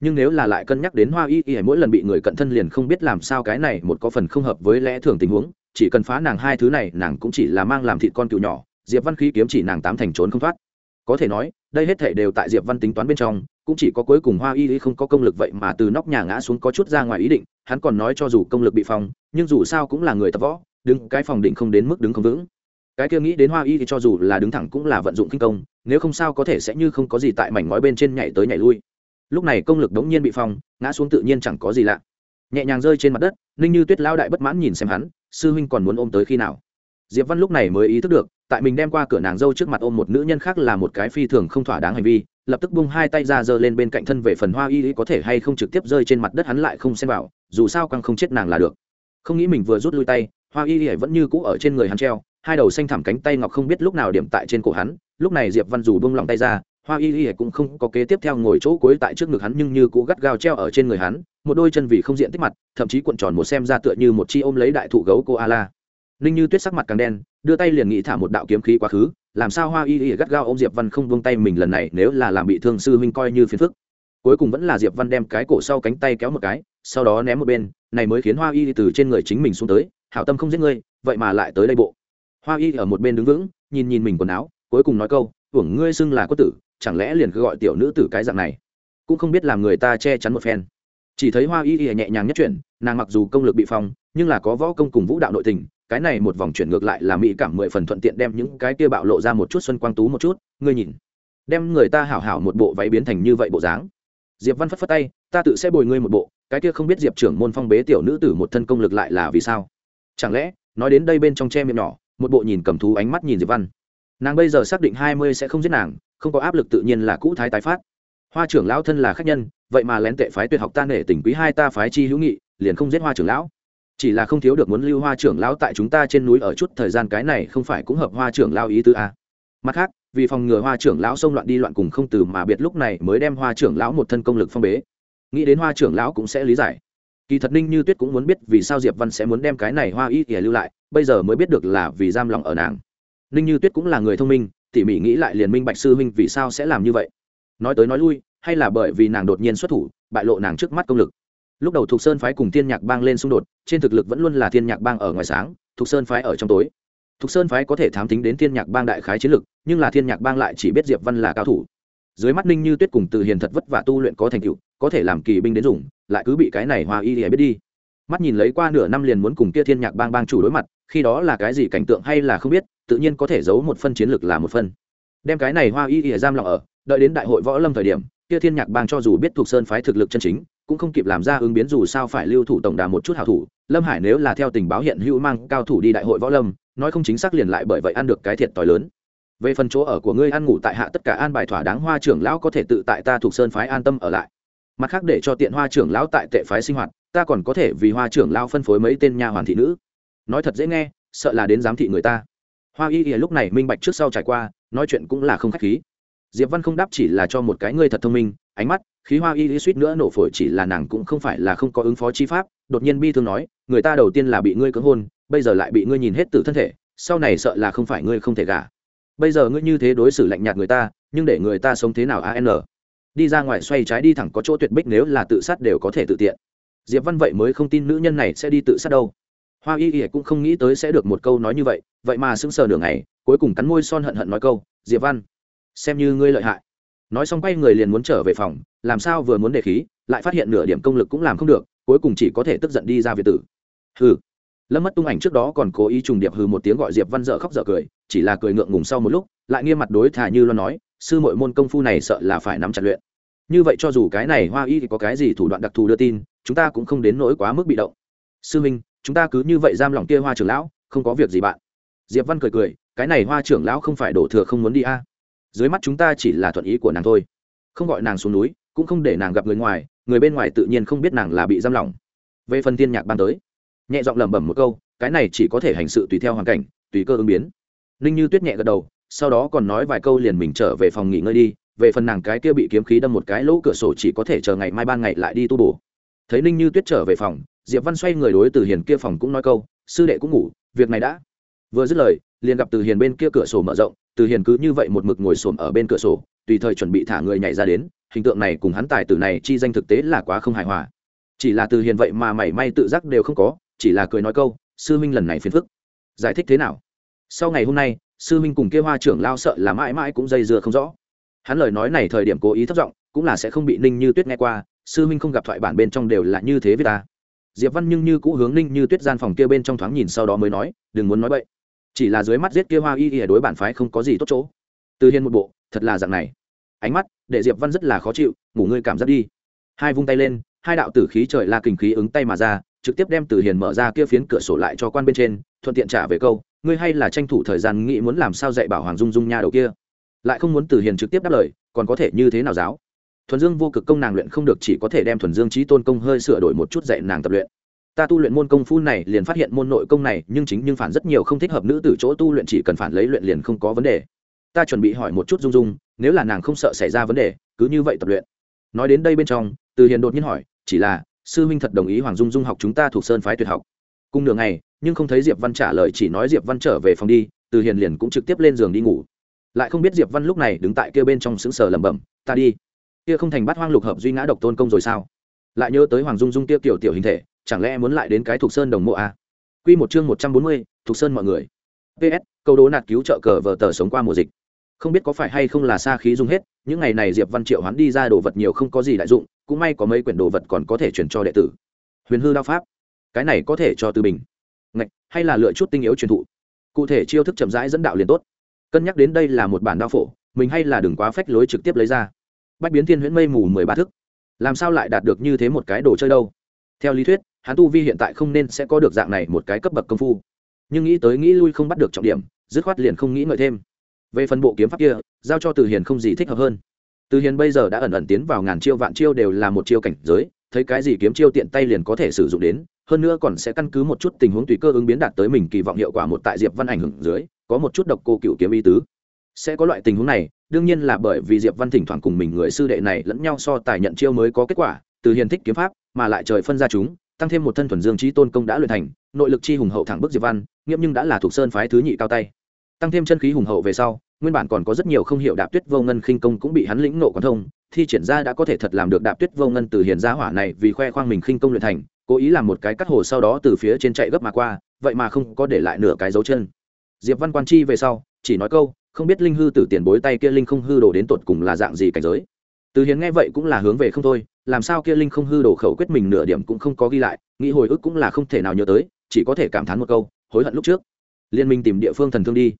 Nhưng nếu là lại cân nhắc đến hoa y y mỗi lần bị người cận thân liền không biết làm sao cái này một có phần không hợp với lẽ thường tình huống, chỉ cần phá nàng hai thứ này, nàng cũng chỉ là mang làm thịt con cựu nhỏ, diệp văn khí kiếm chỉ nàng tám thành trốn không thoát có thể nói, đây hết thể đều tại diệp văn tính toán bên trong, cũng chỉ có cuối cùng hoa y y không có công lực vậy mà từ nóc nhà ngã xuống có chút ra ngoài ý định, hắn còn nói cho dù công lực bị phong, nhưng dù sao cũng là người tập võ, đứng cái phòng định không đến mức đứng không vững. Cái kia nghĩ đến hoa y thì cho dù là đứng thẳng cũng là vận dụng kinh công, nếu không sao có thể sẽ như không có gì tại mảnh ngói bên trên nhảy tới nhảy lui. Lúc này công lực đống nhiên bị phong, ngã xuống tự nhiên chẳng có gì lạ. Nhẹ nhàng rơi trên mặt đất, ninh như tuyết lao đại bất mãn nhìn xem hắn, sư huynh còn muốn ôm tới khi nào? Diệp văn lúc này mới ý thức được tại mình đem qua cửa nàng dâu trước mặt ôm một nữ nhân khác là một cái phi thường không thỏa đáng hành vi, lập tức bung hai tay ra giơ lên bên cạnh thân về phần hoa y có thể hay không trực tiếp rơi trên mặt đất hắn lại không xem vào, dù sao căng không chết nàng là được. Không nghĩ mình vừa rút lui tay, hoa y y vẫn như cũ ở trên người hắn treo, hai đầu xanh thẳm cánh tay ngọc không biết lúc nào điểm tại trên cổ hắn, lúc này diệp văn dù bung lòng tay ra, hoa y y cũng không có kế tiếp theo ngồi chỗ cuối tại trước ngực hắn nhưng như cũ gắt gao treo ở trên người hắn, một đôi chân vì không diện tích mặt, thậm chí cuộn tròn một xem ra tựa như một chi ôm lấy đại thụ gấu cô a la ninh như tuyết sắc mặt càng đen, đưa tay liền nghĩ thả một đạo kiếm khí quá khứ, làm sao hoa y y gắt gao ông diệp văn không buông tay mình lần này, nếu là làm bị thương sư huynh coi như phiền phức. Cuối cùng vẫn là diệp văn đem cái cổ sau cánh tay kéo một cái, sau đó ném một bên, này mới khiến hoa y từ trên người chính mình xuống tới, hảo tâm không giết ngươi, vậy mà lại tới đây bộ. Hoa y ở một bên đứng vững, nhìn nhìn mình quần áo, cuối cùng nói câu hưởng ngươi xưng là có tử, chẳng lẽ liền cứ gọi tiểu nữ tử cái dạng này? Cũng không biết làm người ta che chắn một phen. Chỉ thấy hoa y y nhẹ nhàng nhất chuyển, nàng mặc dù công lực bị phong, nhưng là có võ công cùng vũ đạo nội tình cái này một vòng chuyển ngược lại là mỹ cảm mười phần thuận tiện đem những cái kia bạo lộ ra một chút xuân quang tú một chút, ngươi nhìn. Đem người ta hảo hảo một bộ váy biến thành như vậy bộ dáng. Diệp văn phất phất tay, ta tự sẽ bồi ngươi một bộ, cái kia không biết diệp trưởng môn phong bế tiểu nữ tử một thân công lực lại là vì sao? Chẳng lẽ, nói đến đây bên trong che miệng nhỏ, một bộ nhìn cầm thú ánh mắt nhìn diệp văn. Nàng bây giờ xác định hai mươi sẽ không giết nàng, không có áp lực tự nhiên là cũ thái tái phát. Hoa trưởng lão thân là khách nhân, vậy mà lén tệ phái tuyệt học ta nể tình quý hai ta phái chi hữu nghị, liền không giết hoa trưởng lão chỉ là không thiếu được muốn lưu hoa trưởng lão tại chúng ta trên núi ở chút thời gian cái này không phải cũng hợp hoa trưởng lão ý tứ a mặt khác, vì phòng ngừa hoa trưởng lão xông loạn đi loạn cùng không từ mà biệt lúc này mới đem hoa trưởng lão một thân công lực phong bế. Nghĩ đến hoa trưởng lão cũng sẽ lý giải. Kỳ thật ninh như tuyết cũng muốn biết vì sao diệp văn sẽ muốn đem cái này hoa y ỉa lưu lại, bây giờ mới biết được là vì giam lòng ở nàng. Ninh như tuyết cũng là người thông minh, tỉ mỉ nghĩ lại liền minh bạch sư huynh vì sao sẽ làm như vậy. Nói tới nói lui, hay là bởi vì nàng đột nhiên xuất thủ, bại lộ nàng trước mắt công lực lúc đầu thục sơn phái cùng thiên nhạc bang lên xung đột, trên thực lực vẫn luôn là thiên nhạc bang ở ngoài sáng, thục sơn phái ở trong tối. Thục sơn phái có thể thám tính đến thiên nhạc bang đại khái chiến lực nhưng là thiên nhạc bang lại chỉ biết diệp văn là cao thủ. Dưới mắt ninh như tuyết cùng từ hiền thật vất vả tu luyện có thành tựu, có thể làm kỳ binh đến dùng, lại cứ bị cái này hoa y biết đi. Mắt nhìn lấy qua nửa năm liền muốn cùng kia thiên nhạc bang bang chủ đối mặt, khi đó là cái gì cảnh tượng hay là không biết, tự nhiên có thể giấu một phân chiến lược là một phân. Đem cái này hoa y ỉa giam lòng ở, đợi đến đại hội võ lâm thời điểm, kia thiên nhạc bang cho dù biết thuộc sơn phái thực lực chân chính cũng không kịp làm ra ứng biến dù sao phải lưu thủ tổng đà một chút hảo thủ. Lâm hải nếu là theo tình báo hiện hữu mang cao thủ đi đại hội võ lâm, nói không chính xác liền lại bởi vậy ăn được cái thiệt t lớn. Về phần chỗ ở của ngươi ăn ngủ tại hạ tất cả an bài thỏa đáng hoa trưởng lão có thể tự tại ta thuộc sơn phái an tâm ở lại. Mặt khác để cho tiện hoa trưởng lão tại tệ phái sinh hoạt, ta còn có thể vì hoa trưởng lão phân phối mấy tên nha hoàn thị nữ. Nói thật dễ nghe, sợ là đến giám thị người ta. Hoa y ỉa lúc này minh bạch trước sau trải qua, nói chuyện cũng là không khách khí diệp văn không đáp chỉ là cho một cái ngươi thật thông minh, ánh mắt, khí hoa y suýt nữa nổ phổi chỉ là nàng cũng không phải là không có ứng phó chi pháp, đột nhiên bi thương nói, người ta đầu tiên là bị ngươi cưỡng hôn, bây giờ lại bị ngươi nhìn hết từ thân thể, sau này sợ là không phải ngươi không thể gả. Bây giờ ngươi như thế đối xử lạnh nhạt người ta, nhưng để người ta sống thế nào an đi ra ngoài xoay trái đi thẳng có chỗ tuyệt bích nếu là tự sát đều có thể tự tiện. Diệp văn vậy mới không tin nữ nhân này sẽ đi tự sát đâu. Hoa y y cũng không nghĩ tới sẽ được một câu nói như vậy vậy mà sững sờ nửa ngày, cuối cùng cắn môi son hận hận nói câu, diệp văn xem như ngươi lợi hại. Nói xong quay người liền muốn trở về phòng, làm sao vừa muốn đề khí, lại phát hiện nửa điểm công lực cũng làm không được, cuối cùng chỉ có thể tức giận đi ra việt tử. Hừ. Lâm mất tung ảnh trước đó còn cố ý trùng điệp hừ một tiếng gọi diệp văn dợ khóc dở cười, chỉ là cười ngượng ngùng sau một lúc, lại nghiêm mặt đối thả như lo nói, sư mội môn công phu này sợ là phải nắm chặt luyện. Như vậy cho dù cái này hoa y thì có cái gì thủ đoạn đặc thù đưa tin, chúng ta cũng không đến nỗi quá mức bị động. Sư minh, chúng ta cứ như vậy giam lòng kia hoa trưởng lão, không có việc gì bạn. Diệp văn cười cười, cái này hoa trưởng lão không phải đổ thừa không muốn đi a dưới mắt chúng ta chỉ là thuận ý của nàng thôi. Không gọi nàng xuống núi, cũng không để nàng gặp người ngoài, người bên ngoài tự nhiên không biết nàng là bị giam lỏng. Về phần tiên nhạc ban tới, nhẹ giọng lẩm bẩm một câu, cái này chỉ có thể hành sự tùy theo hoàn cảnh, tùy cơ ứng biến. Ninh như tuyết nhẹ gật đầu, sau đó còn nói vài câu liền mình trở về phòng nghỉ ngơi đi, về phần nàng cái kia bị kiếm khí đâm một cái lỗ cửa sổ chỉ có thể chờ ngày mai ban ngày lại đi tu bổ. Thấy ninh như tuyết trở về phòng, diệp văn xoay người đối từ hiền kia phòng cũng nói câu, sư đệ cũng ngủ, việc này đã. Vừa dứt lời liền gặp từ hiền bên kia cửa sổ mở rộng, từ hiền cứ như vậy một mực ngồi xổm ở bên cửa sổ, tùy thời chuẩn bị thả người nhảy ra đến, hình tượng này cùng hắn tài tử này chi danh thực tế là quá không hài hòa. Chỉ là từ hiền vậy mà mảy may tự giác đều không có, chỉ là cười nói câu, sư minh lần này phiền phức. Giải thích thế nào? Sau ngày hôm nay, sư minh cùng kia hoa trưởng lao sợ là mãi mãi cũng dây dưa không rõ. Hắn lời nói này thời điểm cố ý thất giọng, cũng là sẽ không bị ninh như tuyết nghe qua, sư minh không gặp thoại bản bên trong đều là như thế với ta. Diệp văn nhưng như cũ hướng ninh như tuyết gian phòng kia bên trong thoáng nhìn sau đó mới nói, đừng muốn nói bậy chỉ là dưới mắt giết kia hoa y y đối bản phái không có gì tốt chỗ. Từ hiên một bộ, thật là dạng này. Ánh mắt để diệp văn rất là khó chịu, ngủ ngươi cảm giác đi. Hai vung tay lên, hai đạo tử khí trời la kình khí ứng tay mà ra, trực tiếp đem từ hiền mở ra kia phiến cửa sổ lại cho quan bên trên, thuận tiện trả về câu, ngươi hay là tranh thủ thời gian nghĩ muốn làm sao dạy bảo hoàng dung dung nha đầu kia. Lại không muốn từ hiền trực tiếp đáp lời, còn có thể như thế nào giáo? Thuần dương vô cực công nàng luyện không được chỉ có thể đem thuần dương trí tôn công hơi sửa đổi một chút dạy nàng tập luyện ta tu luyện môn công phu này liền phát hiện môn nội công này, nhưng chính nhưng phản rất nhiều không thích hợp nữ từ chỗ tu luyện, chỉ cần phản lấy luyện liền không có vấn đề. Ta chuẩn bị hỏi một chút dung dung, nếu là nàng không sợ xảy ra vấn đề, cứ như vậy tập luyện. Nói đến đây bên trong, từ hiền đột nhiên hỏi, chỉ là, sư huynh thật đồng ý hoàng dung dung học chúng ta thuộc sơn phái tuyệt học. Cùng nửa ngày, nhưng không thấy diệp văn trả lời, chỉ nói diệp văn trở về phòng đi, từ hiền liền cũng trực tiếp lên giường đi ngủ. Lại không biết diệp văn lúc này đứng tại kia bên trong xứng sờ lẩm bẩm, ta đi. Kia không thành bắt hoang lục hợp duy ngã độc tôn công rồi sao? Lại nhớ tới hoàng dung dung kia tiểu tiểu hình thể chẳng lẽ muốn lại đến cái thuộc sơn đồng mộ à? quy một chương một trăm bốn mươi, thuộc sơn mọi người. Ps câu đố nạt cứu trợ cờ vờ tờ sống qua mùa dịch. Không biết có phải hay không là xa khí dùng hết, những ngày này diệp văn triệu hoán đi ra đồ vật nhiều không có gì đại dụng, cũng may có mấy quyển đồ vật còn có thể chuyển cho đệ tử. Huyền hư đao pháp. Cái này có thể cho từ bình. Ngạch, hay là lựa chút tinh yếu truyền thụ. Cụ thể chiêu thức chậm rãi dẫn đạo liền tốt. Cân nhắc đến đây là một bản đao phổ, mình hay là đừng quá phách lối trực tiếp lấy ra. Bách biến thiên huyễn mây mù mười ba thức. Làm sao lại đạt được như thế một cái đồ chơi đâu? Theo lý thuyết hắn tu vi hiện tại không nên sẽ có được dạng này một cái cấp bậc công phu. Nhưng nghĩ tới nghĩ lui không bắt được trọng điểm, dứt khoát liền không nghĩ ngợi thêm. Về phần bộ kiếm pháp kia, giao cho từ hiền không gì thích hợp hơn. Từ hiền bây giờ đã ẩn ẩn tiến vào ngàn chiêu vạn chiêu đều là một chiêu cảnh giới, thấy cái gì kiếm chiêu tiện tay liền có thể sử dụng đến, hơn nữa còn sẽ căn cứ một chút tình huống tùy cơ ứng biến đạt tới mình kỳ vọng hiệu quả một tại diệp văn ảnh hưởng dưới, có một chút độc cô cựu kiếm ý tứ. Sẽ có loại tình huống này, đương nhiên là bởi vì diệp văn thỉnh thoảng cùng mình người sư đệ này lẫn nhau so tài nhận chiêu mới có kết quả, từ hiền thích kiếm pháp, mà lại trời phân ra chúng tăng thêm một thân thuần dương trí tôn công đã luyện thành, nội lực chi hùng hậu thẳng bức diệp văn nghiêm nhưng đã là thuộc sơn phái thứ nhị cao tay. Tăng thêm chân khí hùng hậu về sau, nguyên bản còn có rất nhiều không hiểu đạp tuyết vô ngân khinh công cũng bị hắn lĩnh nộ quán thông, thi triển ra đã có thể thật làm được đạp tuyết vô ngân từ hiền gia hỏa này vì khoe khoang mình khinh công luyện thành, cố ý làm một cái cắt hồ sau đó từ phía trên chạy gấp mà qua, vậy mà không có để lại nửa cái dấu chân. Diệp văn quan chi về sau, chỉ nói câu, không biết linh hư tử tiền bối tay kia linh không hư đồ đến tột cùng là dạng gì cảnh giới từ hiến nghe vậy cũng là hướng về không thôi, làm sao kia linh không hư đồ khẩu quyết mình nửa điểm cũng không có ghi lại, nghĩ hồi ức cũng là không thể nào nhớ tới, chỉ có thể cảm thán một câu, hối hận lúc trước. Liên minh tìm địa phương thần thương đi.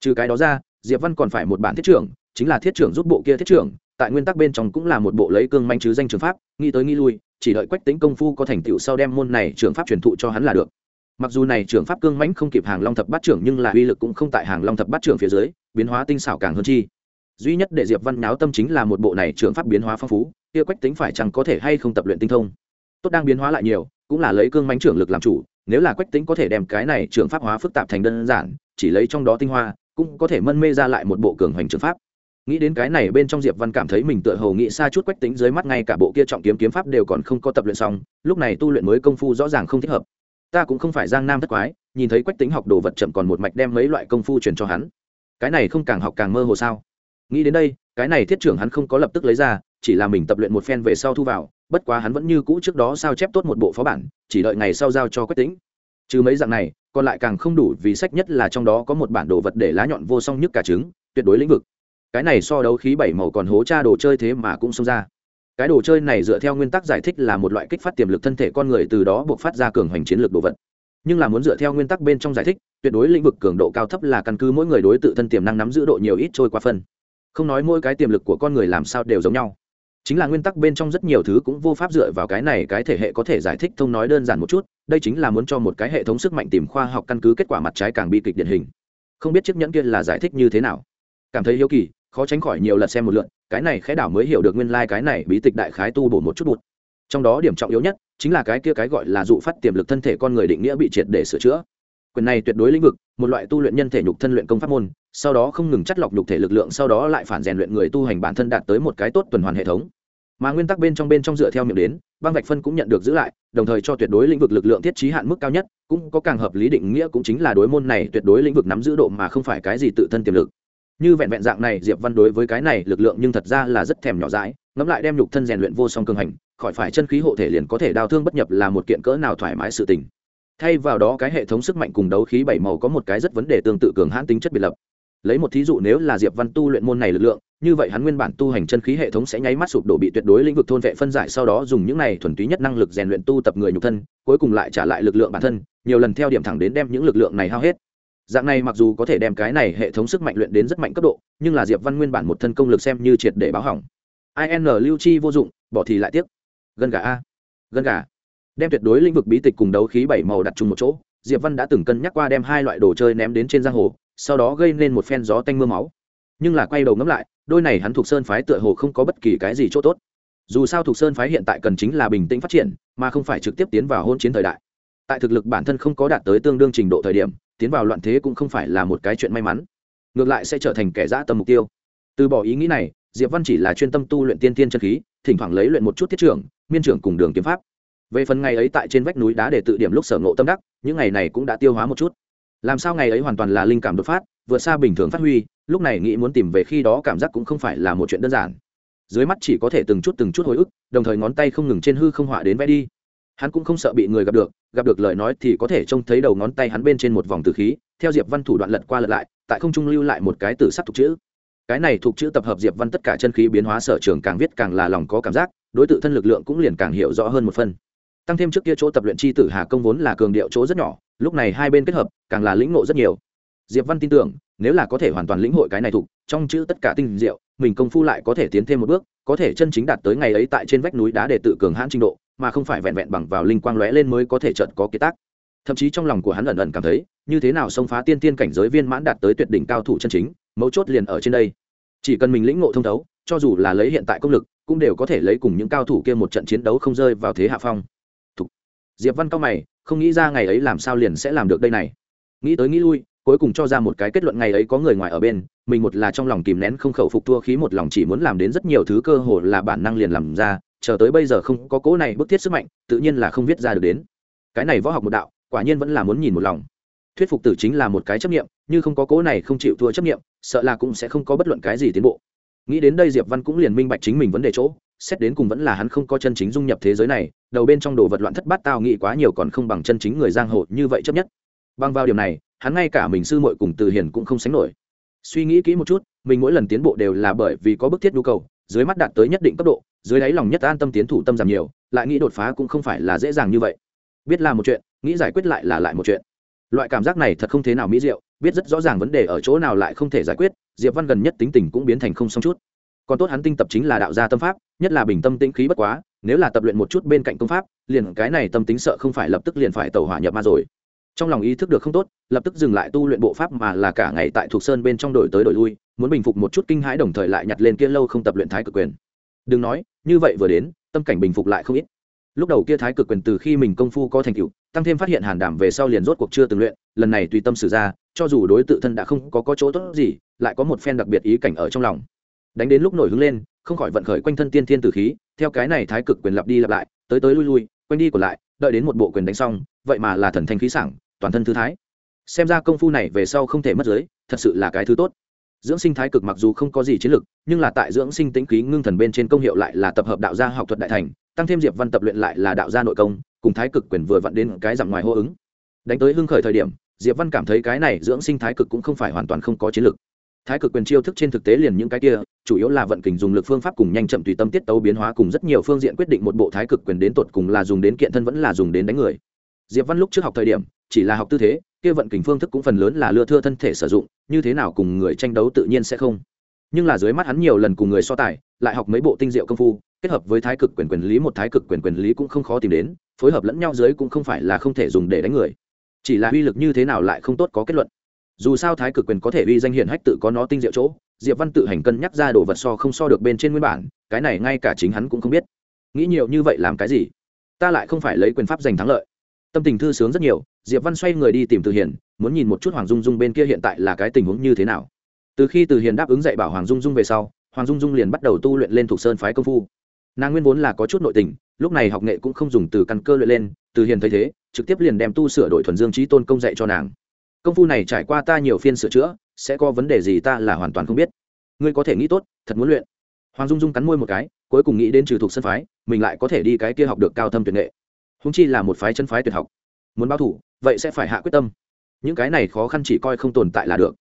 Trừ cái đó ra, diệp văn còn phải một bản thiết trưởng, chính là thiết trưởng giúp bộ kia thiết trưởng, tại nguyên tắc bên trong cũng là một bộ lấy cương manh chứ danh trường pháp, nghĩ tới nghĩ lui, chỉ đợi quách tính công phu có thành tựu sau đem môn này trường pháp truyền thụ cho hắn là được. Mặc dù này trường pháp cương mãnh không kịp hàng long thập bát trưởng nhưng là uy lực cũng không tại hàng long thập bát trưởng phía dưới, biến hóa tinh xảo càng hơn chi duy nhất để diệp văn nháo tâm chính là một bộ này trường pháp biến hóa phong phú, kia quách tính phải chẳng có thể hay không tập luyện tinh thông? Tốt đang biến hóa lại nhiều, cũng là lấy cương mánh trưởng lực làm chủ, nếu là quách tính có thể đem cái này trường pháp hóa phức tạp thành đơn giản, chỉ lấy trong đó tinh hoa, cũng có thể mân mê ra lại một bộ cường hoành trường pháp. Nghĩ đến cái này bên trong diệp văn cảm thấy mình tựa hồ nghĩ xa chút quách tính dưới mắt ngay cả bộ kia trọng kiếm kiếm pháp đều còn không có tập luyện xong, lúc này tu luyện mới công phu rõ ràng không thích hợp. Ta cũng không phải giang nam thất quái, nhìn thấy quách tính học đồ vật chậm còn một mạch đem mấy loại công phu truyền cho hắn. Cái này không càng học càng mơ hồ sao? Nghĩ đến đây, cái này thiết trưởng hắn không có lập tức lấy ra, chỉ là mình tập luyện một phen về sau thu vào, bất quá hắn vẫn như cũ trước đó sao chép tốt một bộ phó bản, chỉ đợi ngày sau giao cho quách tính trừ mấy dạng này, còn lại càng không đủ vì sách nhất là trong đó có một bản đồ vật để lá nhọn vô song nhất cả trứng, tuyệt đối lĩnh vực. Cái này so đấu khí bảy màu còn hố cha đồ chơi thế mà cũng xông ra. Cái đồ chơi này dựa theo nguyên tắc giải thích là một loại kích phát tiềm lực thân thể con người từ đó buộc phát ra cường hoành chiến lược đồ vật. Nhưng là muốn dựa theo nguyên tắc bên trong giải thích, tuyệt đối lĩnh vực cường độ cao thấp là căn cứ mỗi người đối tự thân tiềm năng nắm giữ độ nhiều ít trôi qua phân không nói mỗi cái tiềm lực của con người làm sao đều giống nhau. Chính là nguyên tắc bên trong rất nhiều thứ cũng vô pháp dựa vào cái này, cái thể hệ có thể giải thích thông nói đơn giản một chút, đây chính là muốn cho một cái hệ thống sức mạnh tìm khoa học căn cứ kết quả mặt trái càng bi kịch điển hình. Không biết chiếc nhẫn kia là giải thích như thế nào. Cảm thấy hiếu kỳ, khó tránh khỏi nhiều lần xem một lượn cái này khẽ đảo mới hiểu được nguyên lai、like、cái này bí tịch đại khái tu bổ một chút bụt. Trong đó điểm trọng yếu nhất, chính là cái kia cái gọi là dụ phát tiềm lực thân thể con người định nghĩa bị triệt để sửa chữa. Quyền này tuyệt đối lĩnh vực, một loại tu luyện nhân thể nhục thân luyện công pháp môn sau đó không ngừng chắt lọc nhục thể lực lượng, sau đó lại phản rèn luyện người tu hành bản thân đạt tới một cái tốt tuần hoàn hệ thống. Mà nguyên tắc bên trong bên trong dựa theo miệng đến, băng vạch phân cũng nhận được giữ lại, đồng thời cho tuyệt đối lĩnh vực lực lượng thiết trí hạn mức cao nhất, cũng có càng hợp lý định nghĩa cũng chính là đối môn này tuyệt đối lĩnh vực nắm giữ độ mà không phải cái gì tự thân tiềm lực. Như vẹn vẹn dạng này, diệp văn đối với cái này lực lượng nhưng thật ra là rất thèm nhỏ dãi, ngẫm lại đem nhục thân rèn luyện vô song cường hành, khỏi phải chân khí hộ thể liền có thể đào thương bất nhập là một kiện cỡ nào thoải mái sự tình. Thay vào đó cái hệ thống sức mạnh cùng đấu khí bảy màu có một cái rất vấn đề tương tự cường hãn tính chất biệt lập lấy một thí dụ nếu là diệp văn tu luyện môn này lực lượng, như vậy hắn nguyên bản tu hành chân khí hệ thống sẽ nháy mắt sụp đổ bị tuyệt đối lĩnh vực thôn vệ phân giải, sau đó dùng những này thuần túy nhất năng lực rèn luyện tu tập người nhục thân, cuối cùng lại trả lại lực lượng bản thân, nhiều lần theo điểm thẳng đến đem những lực lượng này hao hết. Dạng này mặc dù có thể đem cái này hệ thống sức mạnh luyện đến rất mạnh cấp độ, nhưng là diệp văn nguyên bản một thân công lực xem như triệt để báo hỏng. In lưu chi vô dụng, bỏ thì lại tiếc. Gân gà a. Gân gà. Đem tuyệt đối lĩnh vực bí tịch cùng đấu khí bảy màu đặt chung một chỗ, diệp văn đã từng cân nhắc qua đem hai loại đồ chơi ném đến trên giang hồ sau đó gây nên một phen gió tanh mưa máu. Nhưng là quay đầu ngẫm lại, đôi này hắn thuộc sơn phái tựa hồ không có bất kỳ cái gì chỗ tốt. Dù sao thuộc sơn phái hiện tại cần chính là bình tĩnh phát triển, mà không phải trực tiếp tiến vào hôn chiến thời đại. Tại thực lực bản thân không có đạt tới tương đương trình độ thời điểm, tiến vào loạn thế cũng không phải là một cái chuyện may mắn. Ngược lại sẽ trở thành kẻ dã tâm mục tiêu. Từ bỏ ý nghĩ này, diệp văn chỉ là chuyên tâm tu luyện tiên tiên chân khí, thỉnh thoảng lấy luyện một chút thiết trưởng, miên trưởng cùng đường kiếm pháp. Về phần ngày ấy tại trên vách núi đá để tự điểm lúc sở ngộ tâm đắc, những ngày này cũng đã tiêu hóa một chút làm sao ngày ấy hoàn toàn là linh cảm đột phát, vượt xa bình thường phát huy, lúc này nghĩ muốn tìm về khi đó cảm giác cũng không phải là một chuyện đơn giản. Dưới mắt chỉ có thể từng chút từng chút hồi ức, đồng thời ngón tay không ngừng trên hư không họa đến vẽ đi. Hắn cũng không sợ bị người gặp được gặp được lời nói thì có thể trông thấy đầu ngón tay hắn bên trên một vòng từ khí, theo diệp văn thủ đoạn lật qua lật lại, tại không trung lưu lại một cái từ sắc thuộc chữ. Cái này thuộc chữ tập hợp diệp văn tất cả chân khí biến hóa sở trường càng viết càng là lòng có cảm giác, đối tượng thân lực lượng cũng liền càng hiểu rõ hơn một phần tăng thêm trước kia chỗ tập luyện chi tử hà công vốn là cường điệu chỗ rất nhỏ, lúc này hai bên kết hợp, càng là lĩnh ngộ rất nhiều. Diệp văn tin tưởng, nếu là có thể hoàn toàn lĩnh hội cái này thuộc, trong chữ tất cả tinh diệu, mình công phu lại có thể tiến thêm một bước, có thể chân chính đạt tới ngày ấy tại trên vách núi đá để tự cường hãn trình độ, mà không phải vẹn vẹn bằng vào linh quang lóe lên mới có thể trận có kế tác. Thậm chí trong lòng của hắn ẩn ẩn cảm thấy, như thế nào xông phá tiên tiên cảnh giới viên mãn đạt tới tuyệt đỉnh cao thủ chân chính, mấu chốt liền ở trên đây. Chỉ cần mình lĩnh ngộ thông thấu, cho dù là lấy hiện tại công lực, cũng đều có thể lấy cùng những cao thủ kia một trận chiến đấu không rơi vào thế hạ phong diệp văn cao mày, không nghĩ ra ngày ấy làm sao liền sẽ làm được đây này. Nghĩ tới nghĩ lui, cuối cùng cho ra một cái kết luận ngày ấy có người ngoài ở bên, mình một là trong lòng kìm nén không khẩu phục thua khí một lòng chỉ muốn làm đến rất nhiều thứ cơ hồ là bản năng liền làm ra, chờ tới bây giờ không có cố này bức thiết sức mạnh, tự nhiên là không viết ra được đến. Cái này võ học một đạo, quả nhiên vẫn là muốn nhìn một lòng. Thuyết phục tử chính là một cái chấp nghiệm như không có cố này không chịu thua chấp nghiệm sợ là cũng sẽ không có bất luận cái gì tiến bộ. Nghĩ đến đây diệp văn cũng liền minh bạch chính mình vấn đề chỗ, xét đến cùng vẫn là hắn không có chân chính dung nhập thế giới này đầu bên trong đồ vật loạn thất bát tao nghĩ quá nhiều còn không bằng chân chính người giang hồ như vậy chấp nhất. Bằng vào điểm này, hắn ngay cả mình sư muội cùng từ hiền cũng không sánh nổi. Suy nghĩ kỹ một chút, mình mỗi lần tiến bộ đều là bởi vì có bức thiết nhu cầu, dưới mắt đạt tới nhất định cấp độ, dưới đáy lòng nhất an tâm tiến thủ tâm giảm nhiều, lại nghĩ đột phá cũng không phải là dễ dàng như vậy. Biết là một chuyện, nghĩ giải quyết lại là lại một chuyện. Loại cảm giác này thật không thế nào mỹ diệu, biết rất rõ ràng vấn đề ở chỗ nào lại không thể giải quyết, diệp văn gần nhất tính tình cũng biến thành không xong chút. Còn tốt hắn tinh tập chính là đạo gia tâm pháp, nhất là bình tâm tĩnh khí bất quá nếu là tập luyện một chút bên cạnh công pháp liền cái này tâm tính sợ không phải lập tức liền phải tẩu hỏa nhập ma rồi. Trong lòng ý thức được không tốt lập tức dừng lại tu luyện bộ pháp mà là cả ngày tại thuộc sơn bên trong đổi tới đổi lui muốn bình phục một chút kinh hãi đồng thời lại nhặt lên kia lâu không tập luyện thái cực quyền. Đừng nói như vậy vừa đến tâm cảnh bình phục lại không ít. Lúc đầu kia thái cực quyền từ khi mình công phu có thành tựu tăng thêm phát hiện hàn đảm về sau liền rốt cuộc chưa từng luyện lần này tùy tâm xử ra cho dù đối tự thân đã không có, có chỗ tốt gì lại có một phen đặc biệt ý cảnh ở trong lòng. Đánh đến lúc nổi hứng lên không khỏi vận khởi quanh thân tiên thiên tử khí theo cái này thái cực quyền lặp đi lặp lại, tới tới lui lui, quanh đi còn lại, đợi đến một bộ quyền đánh xong, vậy mà là thần thanh khí sảng, toàn thân thư thái. Xem ra công phu này về sau không thể mất giới, thật sự là cái thứ tốt. Dưỡng sinh thái cực mặc dù không có gì chiến lược, nhưng là tại dưỡng sinh tĩnh khí ngưng thần bên trên công hiệu lại là tập hợp đạo gia học thuật đại thành, tăng thêm diệp văn tập luyện lại là đạo gia nội công, cùng thái cực quyền vừa vặn đến cái dặm ngoài hô ứng. Đánh tới hưng khởi thời điểm, diệp văn cảm thấy cái này dưỡng sinh thái cực cũng không phải hoàn toàn không có chiến lược thái cực quyền chiêu thức trên thực tế liền những cái kia, chủ yếu là vận kình dùng lực phương pháp cùng nhanh chậm tùy tâm tiết tấu biến hóa cùng rất nhiều phương diện quyết định một bộ thái cực quyền đến tột cùng là dùng đến kiện thân vẫn là dùng đến đánh người. Diệp văn lúc trước học thời điểm, chỉ là học tư thế, kia vận kình phương thức cũng phần lớn là lừa thưa thân thể sử dụng, như thế nào cùng người tranh đấu tự nhiên sẽ không. Nhưng là dưới mắt hắn nhiều lần cùng người so tài, lại học mấy bộ tinh diệu công phu, kết hợp với thái cực quyền quyền lý một thái cực quyền quyền lý cũng không khó tìm đến, phối hợp lẫn nhau dưới cũng không phải là không thể dùng để đánh người. Chỉ là uy lực như thế nào lại không tốt có kết luận dù sao thái cực quyền có thể uy danh hiển hách tự có nó tinh diệu chỗ, diệp văn tự hành cân nhắc ra đồ vật so không so được bên trên nguyên bản, cái này ngay cả chính hắn cũng không biết. Nghĩ nhiều như vậy làm cái gì? Ta lại không phải lấy quyền pháp giành thắng lợi. Tâm tình thư sướng rất nhiều, diệp văn xoay người đi tìm từ hiền, muốn nhìn một chút hoàng dung dung bên kia hiện tại là cái tình huống như thế nào. Từ khi từ hiền đáp ứng dạy bảo hoàng dung dung về sau, hoàng dung dung liền bắt đầu tu luyện lên thuộc sơn phái công phu. Nàng nguyên vốn là có chút nội tình, lúc này học nghệ cũng không dùng từ căn cơ luyện lên, từ hiền thấy thế, trực tiếp liền đem tu sửa đổi thuần dương trí tôn công dạy cho nàng công phu này trải qua ta nhiều phiên sửa chữa, sẽ có vấn đề gì ta là hoàn toàn không biết. Ngươi có thể nghĩ tốt, thật muốn luyện. Hoàng dung dung cắn môi một cái, cuối cùng nghĩ đến trừ thuộc sân phái, mình lại có thể đi cái kia học được cao thâm tuyệt nghệ. Húng chi là một phái chân phái tuyệt học. Muốn báo thủ, vậy sẽ phải hạ quyết tâm. Những cái này khó khăn chỉ coi không tồn tại là được.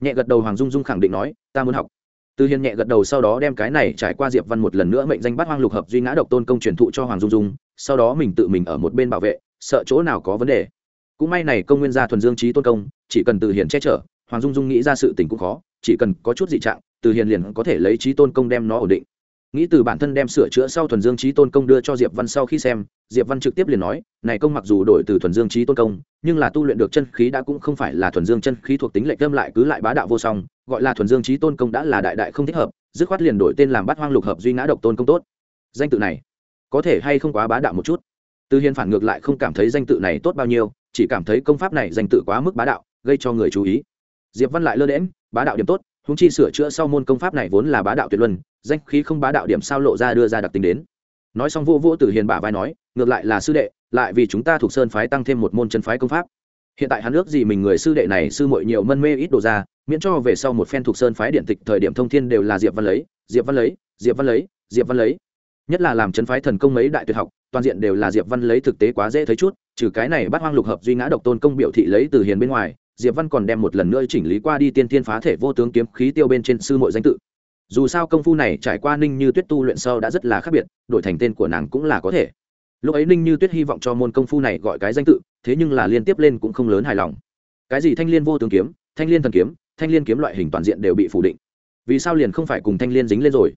Nhẹ gật đầu hoàng dung dung khẳng định nói, ta muốn học. Từ hiền nhẹ gật đầu sau đó đem cái này trải qua diệp văn một lần nữa mệnh danh bắt hoang lục hợp duy ngã độc tôn công truyền thụ cho hoàng dung dung, sau đó mình tự mình ở một bên bảo vệ, sợ chỗ nào có vấn đề cũng may này công nguyên gia thuần dương trí tôn công, chỉ cần từ hiền che chở, hoàng dung dung nghĩ ra sự tình cũng khó, chỉ cần có chút dị trạng, từ hiền liền có thể lấy trí tôn công đem nó ổn định. Nghĩ từ bản thân đem sửa chữa sau thuần dương trí tôn công đưa cho diệp văn sau khi xem, diệp văn trực tiếp liền nói, này công mặc dù đổi từ thuần dương trí tôn công, nhưng là tu luyện được chân khí đã cũng không phải là thuần dương chân khí thuộc tính lệnh tâm lại cứ lại bá đạo vô song, gọi là thuần dương trí tôn công đã là đại đại không thích hợp, dứt khoát liền đổi tên làm bát hoang lục hợp duy ngã độc tôn công tốt. Danh tự này, có thể hay không quá bá đạo một chút? Từ hiền phản ngược lại không cảm thấy danh tự này tốt bao nhiêu chỉ cảm thấy công pháp này dành tự quá mức bá đạo, gây cho người chú ý. Diệp văn lại lơ đễm bá đạo điểm tốt húng chi sửa chữa sau môn công pháp này vốn là bá đạo tuyệt luân, danh khí không bá đạo điểm sao lộ ra đưa ra đặc tính đến. Nói xong vô vô từ hiền bả vai nói, ngược lại là sư đệ, lại vì chúng ta thuộc sơn phái tăng thêm một môn chân phái công pháp. Hiện tại hắn ước gì mình người sư đệ này sư muội nhiều mân mê ít đồ ra, miễn cho về sau một phen thuộc sơn phái điện tịch thời điểm thông thiên đều là diệp văn lấy diệp văn lấy, diệp văn lấy, diệp văn lấy. Nhất là làm chân phái thần công mấy đại tuyệt học toàn diện đều là diệp văn lấy thực tế quá dễ thấy chút, trừ cái này bắt hoang lục hợp duy ngã độc tôn công biểu thị lấy từ hiền bên ngoài, diệp văn còn đem một lần nữa chỉnh lý qua đi tiên tiên phá thể vô tướng kiếm khí tiêu bên trên sư mội danh tự. Dù sao công phu này trải qua ninh như tuyết tu luyện sâu đã rất là khác biệt, đổi thành tên của nàng cũng là có thể. Lúc ấy ninh như tuyết hy vọng cho môn công phu này gọi cái danh tự, thế nhưng là liên tiếp lên cũng không lớn hài lòng. Cái gì thanh l i ê n vô tướng kiếm, thanh l i ê n thần kiếm, thanh l i ê n kiếm loại hình toàn diện đều bị phủ định. Vì sao liền không phải cùng thanh l i ê n dính lên rồi?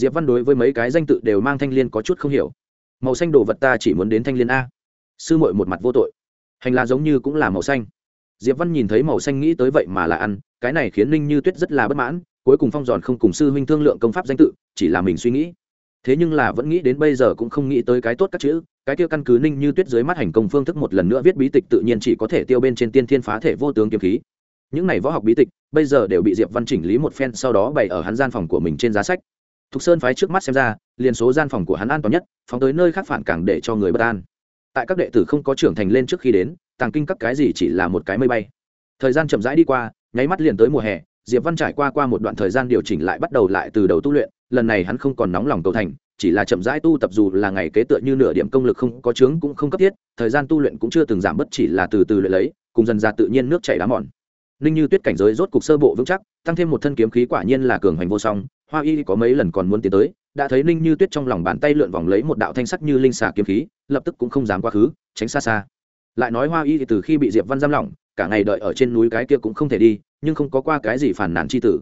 Diệp văn đối với mấy cái danh tự đều mang thanh l i ê n có chút không hiểu màu xanh đồ vật ta chỉ muốn đến thanh liên a. Sư mội một mặt vô tội. Hành lá giống như cũng là màu xanh. Diệp văn nhìn thấy màu xanh nghĩ tới vậy mà là ăn, cái này khiến ninh như tuyết rất là bất mãn, cuối cùng phong giòn không cùng sư huynh thương lượng công pháp danh tự, chỉ là mình suy nghĩ. Thế nhưng là vẫn nghĩ đến bây giờ cũng không nghĩ tới cái tốt các chữ, cái kia căn cứ ninh như tuyết dưới mắt hành công phương thức một lần nữa viết bí tịch tự nhiên chỉ có thể tiêu bên trên tiên thiên phá thể vô tướng kiếm khí. Những này võ học bí tịch, bây giờ đều bị diệp văn chỉnh lý một phen sau đó bày ở hắn gian phòng của mình trên giá sách thục sơn phái trước mắt xem ra, liền số gian phòng của hắn an toàn nhất, phóng tới nơi khác phản càng để cho người bất an. Tại các đệ tử không có trưởng thành lên trước khi đến, tàng kinh các cái gì chỉ là một cái mây bay. Thời gian chậm rãi đi qua, nháy mắt liền tới mùa hè, diệp văn trải qua qua một đoạn thời gian điều chỉnh lại bắt đầu lại từ đầu tu luyện, lần này hắn không còn nóng lòng cầu thành, chỉ là chậm rãi tu tập dù là ngày kế tựa như nửa điểm công lực không có chướng cũng không cấp thiết, thời gian tu luyện cũng chưa từng giảm bất chỉ là từ từ luyện lấy, cùng dần ra tự nhiên nước chảy đá mòn. Ninh như tuyết cảnh giới rốt cục sơ bộ vững chắc, tăng thêm một thân kiếm khí quả nhiên là cường hành vô song hoa y có mấy lần còn muốn tiến tới, đã thấy ninh như tuyết trong lòng bàn tay lượn vòng lấy một đạo thanh sắc như linh xà kiếm khí, lập tức cũng không dám quá khứ, tránh xa xa. Lại nói hoa y từ khi bị diệp văn giam lỏng, cả ngày đợi ở trên núi cái kia cũng không thể đi, nhưng không có qua cái gì phản nản chi tử.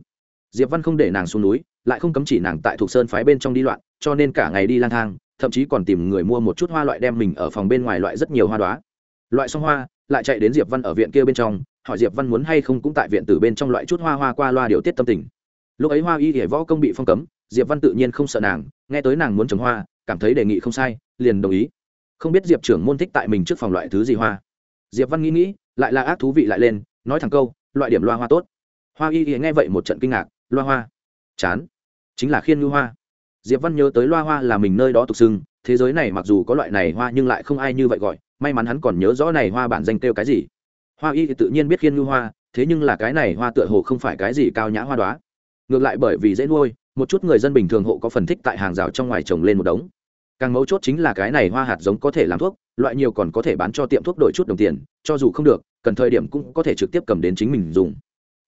Diệp văn không để nàng xuống núi, lại không cấm chỉ nàng tại thuộc sơn phái bên trong đi loạn, cho nên cả ngày đi lang thang, thậm chí còn tìm người mua một chút hoa loại đem mình ở phòng bên ngoài loại rất nhiều hoa đoá loại xong hoa, lại chạy đến diệp văn ở viện kia bên trong, hỏi diệp văn muốn hay không cũng tại viện từ bên trong loại chút hoa hoa qua loa điều tiết tâm tình lúc ấy hoa y hệ võ công bị phong cấm, diệp văn tự nhiên không sợ nàng, nghe tới nàng muốn trồng hoa, cảm thấy đề nghị không sai, liền đồng ý. Không biết diệp trưởng môn thích tại mình trước phòng loại thứ gì hoa. Diệp văn nghĩ nghĩ, lại là ác thú vị lại lên, nói thẳng câu, loại điểm loa hoa tốt. Hoa y hệ nghe vậy một trận kinh ngạc, loa hoa. Chán. Chính là khiên ngư hoa. Diệp văn nhớ tới loa hoa là mình nơi đó tục xưng, thế giới này mặc dù có loại này hoa nhưng lại không ai như vậy gọi, may mắn hắn còn nhớ rõ này hoa bản danh kêu cái gì. Hoa y thì tự nhiên biết khiên ngư hoa, thế nhưng là cái này hoa tựa hồ không phải cái gì cao nhã hoa đoá ngược lại bởi vì dễ nuôi, một chút người dân bình thường hộ có phần thích tại hàng rào trong ngoài trồng lên một đống. Càng mấu chốt chính là cái này hoa hạt giống có thể làm thuốc, loại nhiều còn có thể bán cho tiệm thuốc đổi chút đồng tiền, cho dù không được, cần thời điểm cũng có thể trực tiếp cầm đến chính mình dùng.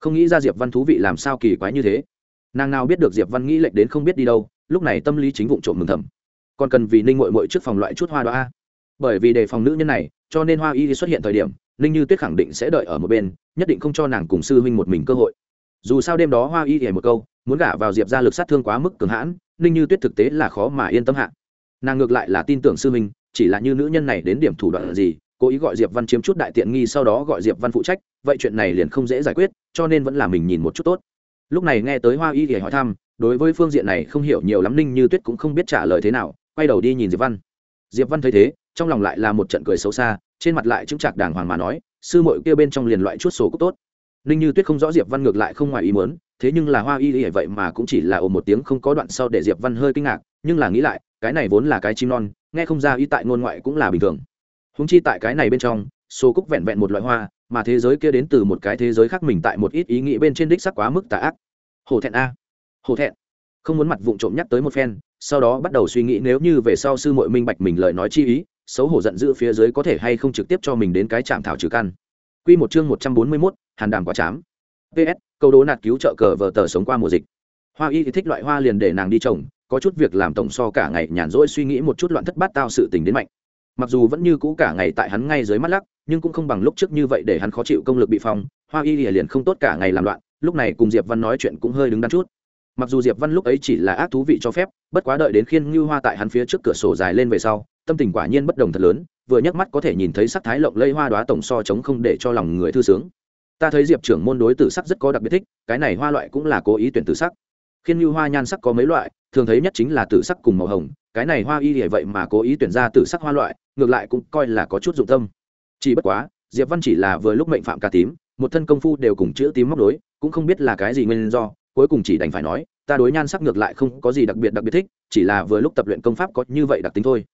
Không nghĩ ra diệp văn thú vị làm sao kỳ quái như thế. Nàng nào biết được diệp văn nghĩ lệnh đến không biết đi đâu, lúc này tâm lý chính vụ trộm mừng thầm. Còn cần vì ninh mội mội trước phòng loại chút hoa đoa bởi vì đề phòng nữ nhân này, cho nên hoa y xuất hiện thời điểm, ninh như tuyết khẳng định sẽ đợi ở một bên, nhất định không cho nàng cùng sư huynh một mình cơ hội dù sao đêm đó hoa y hề một câu, muốn gả vào diệp ra lực sát thương quá mức cường hãn, ninh như tuyết thực tế là khó mà yên tâm hạ. Nàng ngược lại là tin tưởng sư minh chỉ là như nữ nhân này đến điểm thủ đoạn gì, cố ý gọi diệp văn chiếm chút đại tiện nghi sau đó gọi diệp văn phụ trách, vậy chuyện này liền không dễ giải quyết, cho nên vẫn là mình nhìn một chút tốt. Lúc này nghe tới hoa y hề hỏi thăm, đối với phương diện này không hiểu nhiều lắm, ninh như tuyết cũng không biết trả lời thế nào, quay đầu đi nhìn diệp văn. Diệp văn thấy thế, trong lòng lại là một trận cười xấu xa, trên mặt lại chứng chạc đàng hoàng mà nói, sư mội kia bên trong liền loại chút sổ cũng tốt ninh như tuyết không rõ diệp văn ngược lại không ngoài ý muốn, thế nhưng là hoa y y vậy mà cũng chỉ là ồ một tiếng không có đoạn sau để diệp văn hơi kinh ngạc, nhưng là nghĩ lại, cái này vốn là cái chim non, nghe không ra y tại ngôn ngoại cũng là bình thường. Húng chi tại cái này bên trong, số cúc vẹn vẹn một loại hoa, mà thế giới kia đến từ một cái thế giới khác mình tại một ít ý nghĩ bên trên đích sắc quá mức tà ác. Hổ thẹn a. Hổ thẹn. Không muốn mặt vụng trộm nhắc tới một phen, sau đó bắt đầu suy nghĩ nếu như về sau sư muội minh bạch mình lời nói chi ý, xấu hổ giận dữ phía dưới có thể hay không trực tiếp cho mình đến cái chạm thảo trừ căn. Quy một chương một trăm bốn mươi 141, Hàn Đàm quả chám. PS, câu đố nạt cứu trợ cờ vở tờ sống qua mùa dịch. Hoa Y thì thích loại hoa liền để nàng đi trồng, có chút việc làm tổng so cả ngày nhàn rỗi suy nghĩ một chút loạn thất bát tao sự tình đến mạnh. Mặc dù vẫn như cũ cả ngày tại hắn ngay dưới mắt lắc, nhưng cũng không bằng lúc trước như vậy để hắn khó chịu công lực bị phong, Hoa Y liền không tốt cả ngày làm loạn, lúc này cùng Diệp Văn nói chuyện cũng hơi đứng đắn chút mặc dù diệp văn lúc ấy chỉ là ác thú vị cho phép, bất quá đợi đến khiên ngư hoa tại hắn phía trước cửa sổ dài lên về sau, tâm tình quả nhiên bất đồng thật lớn, vừa nhắc mắt có thể nhìn thấy sắc thái lộng lây hoa đoá tổng so chống không để cho lòng người thư sướng. Ta thấy diệp trưởng môn đối tử sắc rất có đặc biệt thích, cái này hoa loại cũng là cố ý tuyển tử sắc. Khiên ngư hoa nhan sắc có mấy loại, thường thấy nhất chính là tử sắc cùng màu hồng, cái này hoa y hệ vậy mà cố ý tuyển ra tử sắc hoa loại, ngược lại cũng coi là có chút dụng tâm. Chỉ bất quá, diệp văn chỉ là vừa lúc mệnh phạm cả tím, một thân công phu đều cùng chữ tím móc đối, cũng không biết là cái gì nguyên do cuối cùng chỉ đành phải nói, ta đối nhan sắc ngược lại không có gì đặc biệt đặc biệt thích, chỉ là vừa lúc tập luyện công pháp có như vậy đặc tính thôi.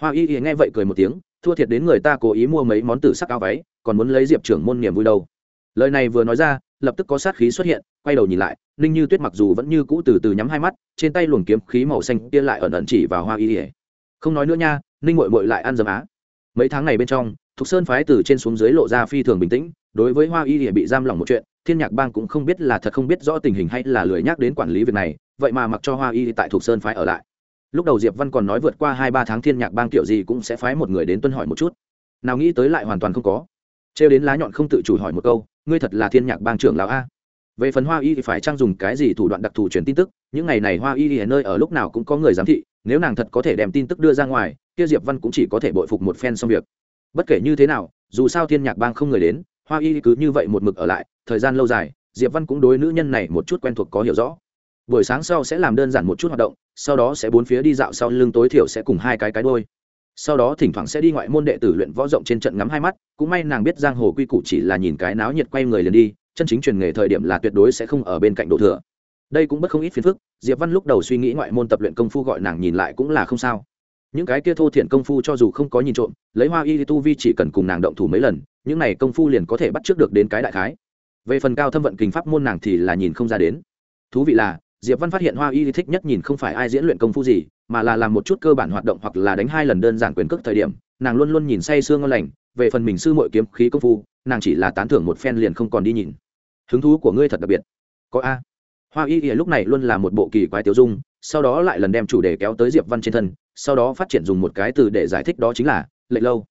Hoa y y nghe vậy cười một tiếng, thua thiệt đến người ta cố ý mua mấy món tử sắc áo váy, còn muốn lấy diệp trưởng môn niềm vui đâu. Lời này vừa nói ra, lập tức có sát khí xuất hiện, quay đầu nhìn lại, ninh như tuyết mặc dù vẫn như cũ từ từ nhắm hai mắt, trên tay luồng kiếm khí màu xanh kia lại ẩn ẩn chỉ vào hoa y y. Không nói nữa nha, ninh mội mội lại ăn dấm á. Mấy tháng này bên trong, thục sơn phái từ trên xuống dưới lộ ra phi thường bình tĩnh, đối với hoa y y bị giam lỏng một chuyện thiên nhạc bang cũng không biết là thật không biết rõ tình hình hay là lười nhắc đến quản lý việc này, vậy mà mặc cho hoa y tại thuộc sơn phái ở lại. Lúc đầu diệp văn còn nói vượt qua hai ba tháng thiên nhạc bang kiểu gì cũng sẽ phái một người đến tuân hỏi một chút. Nào nghĩ tới lại hoàn toàn không có. Trêu đến lá nhọn không tự chủ hỏi một câu, ngươi thật là thiên nhạc bang trưởng lão a? Về phần hoa y thì phải trang dùng cái gì thủ đoạn đặc thù truyền tin tức, những ngày này hoa y ở nơi ở lúc nào cũng có người giám thị, nếu nàng thật có thể đem tin tức đưa ra ngoài, kia diệp văn cũng chỉ có thể bội phục một phen xong việc. Bất kể như thế nào, dù sao thiên nhạc bang không người đến hoa y cứ như vậy một mực ở lại, thời gian lâu dài, diệp văn cũng đối nữ nhân này một chút quen thuộc có hiểu rõ. Buổi sáng sau sẽ làm đơn giản một chút hoạt động, sau đó sẽ bốn phía đi dạo sau lưng tối thiểu sẽ cùng hai cái cái đôi sau đó thỉnh thoảng sẽ đi ngoại môn đệ tử luyện võ rộng trên trận ngắm hai mắt, cũng may nàng biết giang hồ quy củ chỉ là nhìn cái náo nhiệt quay người liền đi, chân chính truyền nghề thời điểm là tuyệt đối sẽ không ở bên cạnh độ thừa. Đây cũng bất không ít phiền phức, diệp văn lúc đầu suy nghĩ ngoại môn tập luyện công phu gọi nàng nhìn lại cũng là không sao. Những cái kia thô thiện công phu cho dù không có nhìn trộm, lấy hoa y tu vi chỉ cần cùng nàng động thủ mấy lần những này công phu liền có thể bắt trước được đến cái đại khái. Về phần cao thâm vận kình pháp môn nàng thì là nhìn không ra đến. Thú vị là, diệp văn phát hiện hoa y thích nhất nhìn không phải ai diễn luyện công phu gì, mà là làm một chút cơ bản hoạt động hoặc là đánh hai lần đơn giản quyền cước thời điểm, nàng luôn luôn nhìn say sương ngon lành. Về phần mình sư mội kiếm khí công phu, nàng chỉ là tán thưởng một phen liền không còn đi nhìn. Hứng thú của ngươi thật đặc biệt. Có a. Hoa y y lúc này luôn là một bộ kỳ quái tiêu dung, sau đó lại lần đem chủ đề kéo tới diệp văn trên thân, sau đó phát triển dùng một cái từ để giải thích đó chính là lệ lâu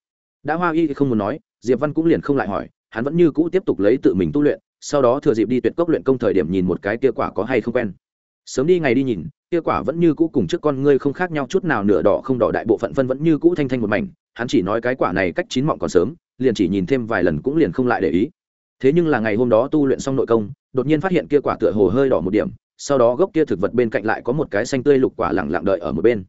đã hoa y không muốn nói, diệp văn cũng liền không lại hỏi, hắn vẫn như cũ tiếp tục lấy tự mình tu luyện, sau đó thừa dịp đi tuyệt cốc luyện công thời điểm nhìn một cái kia quả có hay không quen. Sớm đi ngày đi nhìn, kia quả vẫn như cũ cùng trước con ngươi không khác nhau chút nào, nửa đỏ không đỏ đại bộ phận phân vẫn như cũ thanh thanh một mảnh, hắn chỉ nói cái quả này cách chín mọng còn sớm, liền chỉ nhìn thêm vài lần cũng liền không lại để ý. Thế nhưng là ngày hôm đó tu luyện xong nội công, đột nhiên phát hiện kia quả tựa hồ hơi đỏ một điểm, sau đó gốc kia thực vật bên cạnh lại có một cái xanh tươi lục quả lẳng lặng đợi ở một bên.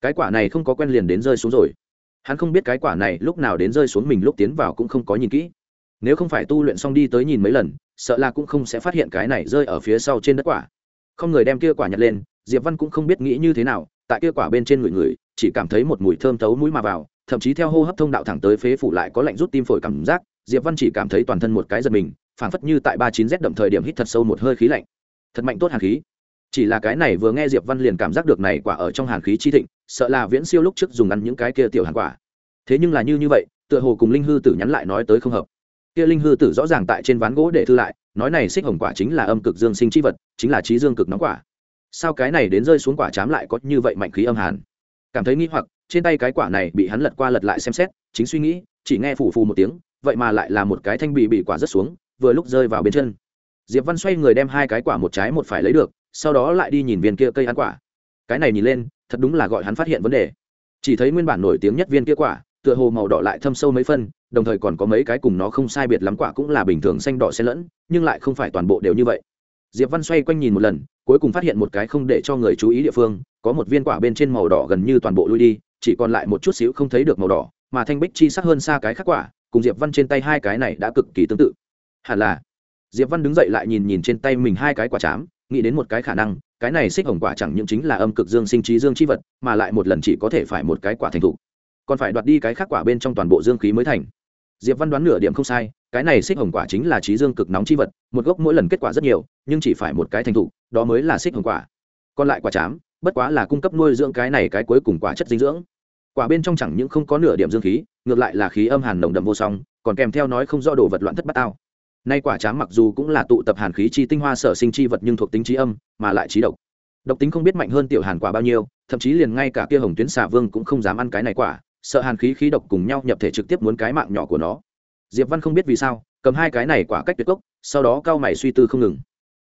Cái quả này không có quen liền đến rơi xuống rồi hắn không biết cái quả này lúc nào đến rơi xuống mình lúc tiến vào cũng không có nhìn kỹ. Nếu không phải tu luyện xong đi tới nhìn mấy lần, sợ là cũng không sẽ phát hiện cái này rơi ở phía sau trên đất quả. Không người đem kia quả nhặt lên, diệp văn cũng không biết nghĩ như thế nào, tại kia quả bên trên người người chỉ cảm thấy một mùi thơm thấu mũi mà vào, thậm chí theo hô hấp thông đạo thẳng tới phế phủ lại có lạnh rút tim phổi cảm giác, diệp văn chỉ cảm thấy toàn thân một cái giật mình, phảng phất như tại ba chín z đậm thời điểm hít thật sâu một hơi khí lạnh. Thật mạnh tốt hàn khí. Chỉ là cái này vừa nghe diệp văn liền cảm giác được này quả ở trong hàn khí chi thịnh sợ là viễn siêu lúc trước dùng ăn những cái kia tiểu hàng quả. Thế nhưng là như như vậy, tựa hồ cùng linh hư tử nhắn lại nói tới không hợp. Kia linh hư tử rõ ràng tại trên ván gỗ để thư lại, nói này xích hồng quả chính là âm cực dương sinh chi vật, chính là trí dương cực nóng quả. Sao cái này đến rơi xuống quả chám lại có như vậy mạnh khí âm hàn? Cảm thấy nghi hoặc, trên tay cái quả này bị hắn lật qua lật lại xem xét, chính suy nghĩ, chỉ nghe phù phù một tiếng, vậy mà lại là một cái thanh bị bị quả rất xuống, vừa lúc rơi vào bên chân. Diệp văn xoay người đem hai cái quả một trái một phải lấy được, sau đó lại đi nhìn viên kia cây ăn quả. Cái này nhìn lên thật đúng là gọi hắn phát hiện vấn đề. Chỉ thấy nguyên bản nổi tiếng nhất viên kia quả, tựa hồ màu đỏ lại thâm sâu mấy phân, đồng thời còn có mấy cái cùng nó không sai biệt lắm quả cũng là bình thường xanh đỏ xen lẫn, nhưng lại không phải toàn bộ đều như vậy. Diệp văn xoay quanh nhìn một lần, cuối cùng phát hiện một cái không để cho người chú ý địa phương, có một viên quả bên trên màu đỏ gần như toàn bộ lui đi, chỉ còn lại một chút xíu không thấy được màu đỏ, mà thanh bích chi sắc hơn xa cái khác quả, cùng diệp văn trên tay hai cái này đã cực kỳ tương tự. Hẳn là, diệp văn đứng dậy lại nhìn nhìn trên tay mình hai cái quả chám, nghĩ đến một cái khả năng cái này xích hồng quả chẳng những chính là âm cực dương sinh trí dương chi vật, mà lại một lần chỉ có thể phải một cái quả thành thục. Còn phải đoạt đi cái khác quả bên trong toàn bộ dương khí mới thành. Diệp văn đoán nửa điểm không sai, cái này xích hồng quả chính là trí dương cực nóng chi vật, một gốc mỗi lần kết quả rất nhiều, nhưng chỉ phải một cái thành thục, đó mới là xích hồng quả. Còn lại quả chám, bất quá là cung cấp nuôi dưỡng cái này cái cuối cùng quả chất dinh dưỡng. Quả bên trong chẳng những không có nửa điểm dương khí, ngược lại là khí âm hàn nồng đậm vô song, còn kèm theo nói không do đồ vật loạn thất bát tao nay quả chám mặc dù cũng là tụ tập hàn khí chi tinh hoa sở sinh chi vật nhưng thuộc tính trí âm, mà lại trí độc. Độc tính không biết mạnh hơn tiểu hàn quả bao nhiêu, thậm chí liền ngay cả kia hồng tuyến xà vương cũng không dám ăn cái này quả, sợ hàn khí khí độc cùng nhau nhập thể trực tiếp muốn cái mạng nhỏ của nó. Diệp văn không biết vì sao, cầm hai cái này quả cách tuyệt cốc, sau đó cao mày suy tư không ngừng.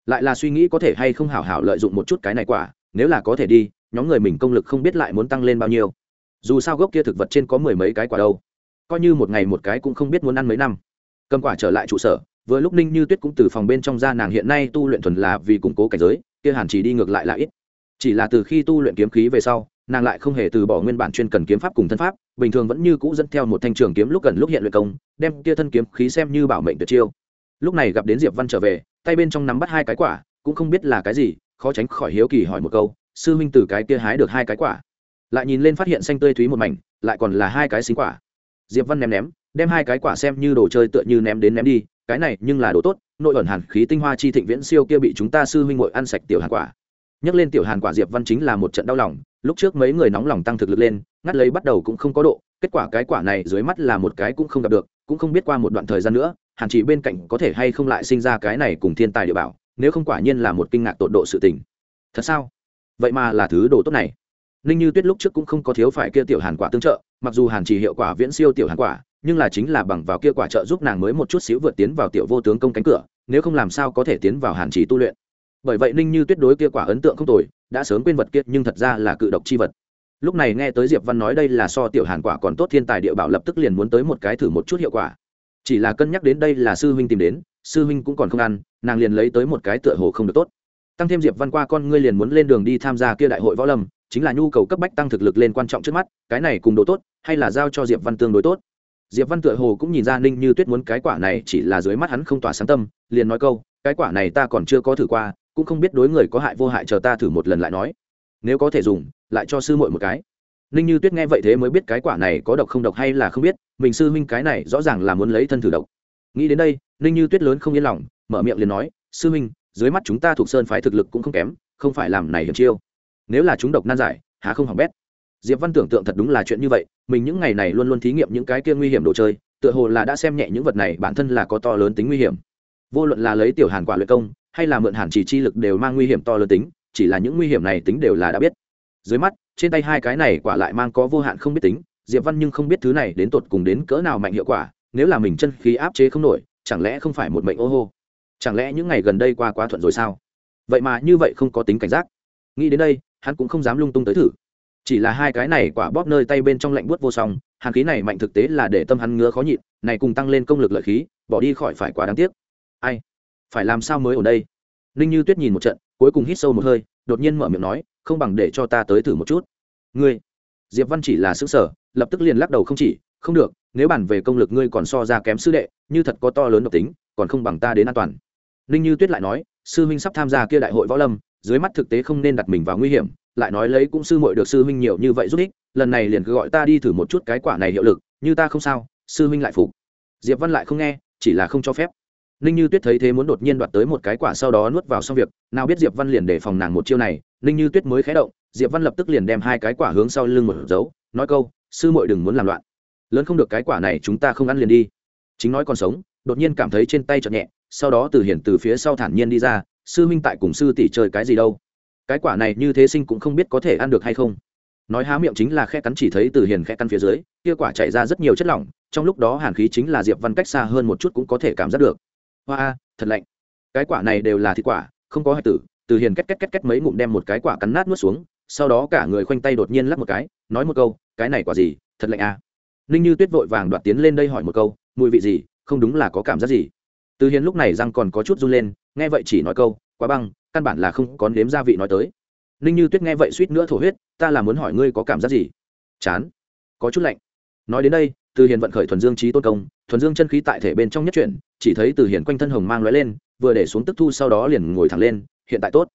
Lại là suy nghĩ có thể hay không hảo hảo lợi dụng một chút cái này quả, nếu là có thể đi, nhóm người mình công lực không biết lại muốn tăng lên bao nhiêu. Dù sao gốc kia thực vật trên có mười mấy cái quả đâu. Coi như một ngày một cái cũng không biết muốn ăn mấy năm. Cầm quả trở lại trụ sở vừa lúc ninh như tuyết cũng từ phòng bên trong ra nàng hiện nay tu luyện thuần là vì củng cố cảnh giới, kia hàn chỉ đi ngược lại là ít. Chỉ là từ khi tu luyện kiếm khí về sau, nàng lại không hề từ bỏ nguyên bản chuyên cần kiếm pháp cùng thân pháp, bình thường vẫn như cũ dẫn theo một thanh trường kiếm lúc gần lúc hiện luyện công, đem kia thân kiếm khí xem như bảo mệnh tuyệt chiêu. Lúc này gặp đến diệp văn trở về, tay bên trong nắm bắt hai cái quả, cũng không biết là cái gì, khó tránh khỏi hiếu kỳ hỏi một câu, sư huynh từ cái kia hái được hai cái quả? Lại nhìn lên phát hiện xanh tươi thúy một mảnh, lại còn là hai cái xính quả. Diệp văn ném ném, đem hai cái quả xem như đồ chơi tựa như ném đến ném đi cái này nhưng là đồ tốt, nội ẩn hàn khí tinh hoa chi thịnh viễn siêu kia bị chúng ta sư huynh ngội ăn sạch tiểu hàn quả. Nhắc lên tiểu hàn quả diệp văn chính là một trận đau lòng, lúc trước mấy người nóng lòng tăng thực lực lên, ngắt lấy bắt đầu cũng không có độ, kết quả cái quả này dưới mắt là một cái cũng không gặp được, cũng không biết qua một đoạn thời gian nữa, hàn chỉ bên cạnh có thể hay không lại sinh ra cái này cùng thiên tài địa bảo, nếu không quả nhiên là một kinh ngạc tột độ sự tình. Thật sao? Vậy mà là thứ đồ tốt này. Ninh như tuyết lúc trước cũng không có thiếu phải kia tiểu hàn quả tương trợ, mặc dù hàn chỉ hiệu quả viễn siêu tiểu hàn quả nhưng là chính là bằng vào kia quả trợ giúp nàng mới một chút xíu vượt tiến vào tiểu vô tướng công cánh cửa, nếu không làm sao có thể tiến vào hàn trì tu luyện. Bởi vậy ninh như tuyết đối kia quả ấn tượng không tồi, đã sớm quên vật kia, nhưng thật ra là cự độc chi vật. Lúc này nghe tới diệp văn nói đây là so tiểu hàn quả còn tốt thiên tài địa bảo lập tức liền muốn tới một cái thử một chút hiệu quả. Chỉ là cân nhắc đến đây là sư huynh tìm đến, sư huynh cũng còn không ăn, nàng liền lấy tới một cái tựa hồ không được tốt. Tăng thêm diệp văn qua con ngươi liền muốn lên đường đi tham gia kia đại hội võ lâm, chính là nhu cầu cấp bách tăng thực lực lên quan trọng trước mắt, cái này cùng độ tốt, hay là giao cho diệp văn tương đối tốt diệp văn tựa hồ cũng nhìn ra ninh như tuyết muốn cái quả này chỉ là dưới mắt hắn không tỏa sáng tâm, liền nói câu, cái quả này ta còn chưa có thử qua, cũng không biết đối người có hại vô hại chờ ta thử một lần lại nói. Nếu có thể dùng, lại cho sư muội một cái. Ninh như tuyết nghe vậy thế mới biết cái quả này có độc không độc hay là không biết, mình sư huynh cái này rõ ràng là muốn lấy thân thử độc. Nghĩ đến đây, ninh như tuyết lớn không yên lòng, mở miệng liền nói, sư huynh, dưới mắt chúng ta thuộc sơn phái thực lực cũng không kém, không phải làm này hiểm chiêu. Nếu là chúng độc nan giải, há không hỏng bét diệp văn tưởng tượng thật đúng là chuyện như vậy, mình những ngày này luôn luôn thí nghiệm những cái kia nguy hiểm đồ chơi, tựa hồ là đã xem nhẹ những vật này bản thân là có to lớn tính nguy hiểm. Vô luận là lấy tiểu hàn quả luyện công, hay là mượn hàn chỉ chi lực đều mang nguy hiểm to lớn tính, chỉ là những nguy hiểm này tính đều là đã biết. Dưới mắt, trên tay hai cái này quả lại mang có vô hạn không biết tính, diệp văn nhưng không biết thứ này đến tột cùng đến cỡ nào mạnh hiệu quả, nếu là mình chân khí áp chế không nổi, chẳng lẽ không phải một mệnh ô hô? Chẳng lẽ những ngày gần đây qua quá thuận rồi sao? Vậy mà như vậy không có tính cảnh giác. Nghĩ đến đây, hắn cũng không dám lung tung tới thử chỉ là hai cái này quả bóp nơi tay bên trong lạnh buốt vô song hàn khí này mạnh thực tế là để tâm hắn ngứa khó nhịn, này cùng tăng lên công lực lợi khí, bỏ đi khỏi phải quá đáng tiếc. Ai? Phải làm sao mới ở đây? Ninh như tuyết nhìn một trận, cuối cùng hít sâu một hơi, đột nhiên mở miệng nói, không bằng để cho ta tới thử một chút. Ngươi? Diệp văn chỉ là xứ sở lập tức liền lắc đầu không chỉ, không được, nếu bản về công lực ngươi còn so ra kém sư đệ, như thật có to lớn độc tính, còn không bằng ta đến an toàn. Ninh như tuyết lại nói, sư huynh sắp tham gia kia đại hội võ lâm, dưới mắt thực tế không nên đặt mình vào nguy hiểm lại nói lấy cũng sư muội được sư huynh nhiều như vậy giúp ích, lần này liền cứ gọi ta đi thử một chút cái quả này hiệu lực, như ta không sao, sư huynh lại phục. Diệp văn lại không nghe, chỉ là không cho phép. Ninh như tuyết thấy thế muốn đột nhiên đoạt tới một cái quả sau đó nuốt vào xong việc, nào biết diệp văn liền để phòng nàng một chiêu này, ninh như tuyết mới khé động, diệp văn lập tức liền đem hai cái quả hướng sau lưng một dấu, nói câu, sư muội đừng muốn làm loạn. Lớn không được cái quả này chúng ta không ăn liền đi. Chính nói còn sống, đột nhiên cảm thấy trên tay chợt nhẹ, sau đó từ hiển từ phía sau thản nhiên đi ra, sư minh tại cùng sư tỷ chơi cái gì đâu? Cái quả này như thế sinh cũng không biết có thể ăn được hay không. Nói há miệng chính là khe cắn chỉ thấy từ hiền khe cắn phía dưới, kia quả chạy ra rất nhiều chất lỏng, trong lúc đó hàn khí chính là diệp văn cách xa hơn một chút cũng có thể cảm giác được. Hoa, thật lạnh. Cái quả này đều là thịt quả, không có hạch tử. Từ hiền két két két két mấy ngụm đem một cái quả cắn nát nuốt xuống, sau đó cả người khoanh tay đột nhiên lắp một cái, nói một câu, cái này quả gì? Thật lạnh à? Ninh như tuyết vội vàng đoạt tiến lên đây hỏi một câu, mùi vị gì? Không đúng là có cảm giác gì? Từ hiền lúc này răng còn có chút run lên, nghe vậy chỉ nói câu quá băng căn bản là không có nếm gia vị nói tới. Ninh như tuyết nghe vậy suýt nữa thổ huyết, ta là muốn hỏi ngươi có cảm giác gì? Chán. Có chút lạnh. Nói đến đây, từ hiền vận khởi thuần dương trí tôn công, thuần dương chân khí tại thể bên trong nhất chuyển, chỉ thấy từ hiền quanh thân hồng mang lóe lên, vừa để xuống tức thu sau đó liền ngồi thẳng lên, hiện tại tốt.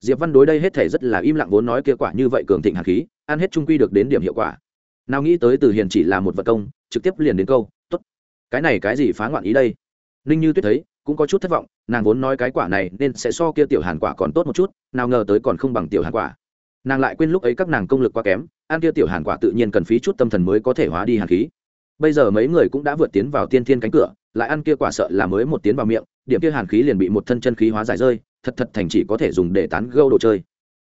Diệp văn đối đây hết thể rất là im lặng vốn nói kia quả như vậy cường thịnh hạt khí, ăn hết trung quy được đến điểm hiệu quả. Nào nghĩ tới từ hiền chỉ là một vật công, trực tiếp liền đến câu, tốt, cái này cái gì phá ngoạn ý đây? Ninh như tuyết thấy cũng có chút thất vọng, nàng vốn nói cái quả này nên sẽ so kia tiểu hàn quả còn tốt một chút, nào ngờ tới còn không bằng tiểu hàn quả. Nàng lại quên lúc ấy các nàng công lực quá kém, ăn kia tiểu hàn quả tự nhiên cần phí chút tâm thần mới có thể hóa đi hàn khí. Bây giờ mấy người cũng đã vượt tiến vào tiên thiên cánh cửa, lại ăn kia quả sợ là mới một tiến vào miệng, điểm kia hàn khí liền bị một thân chân khí hóa giải rơi, thật thật thành chỉ có thể dùng để tán gâu đồ chơi.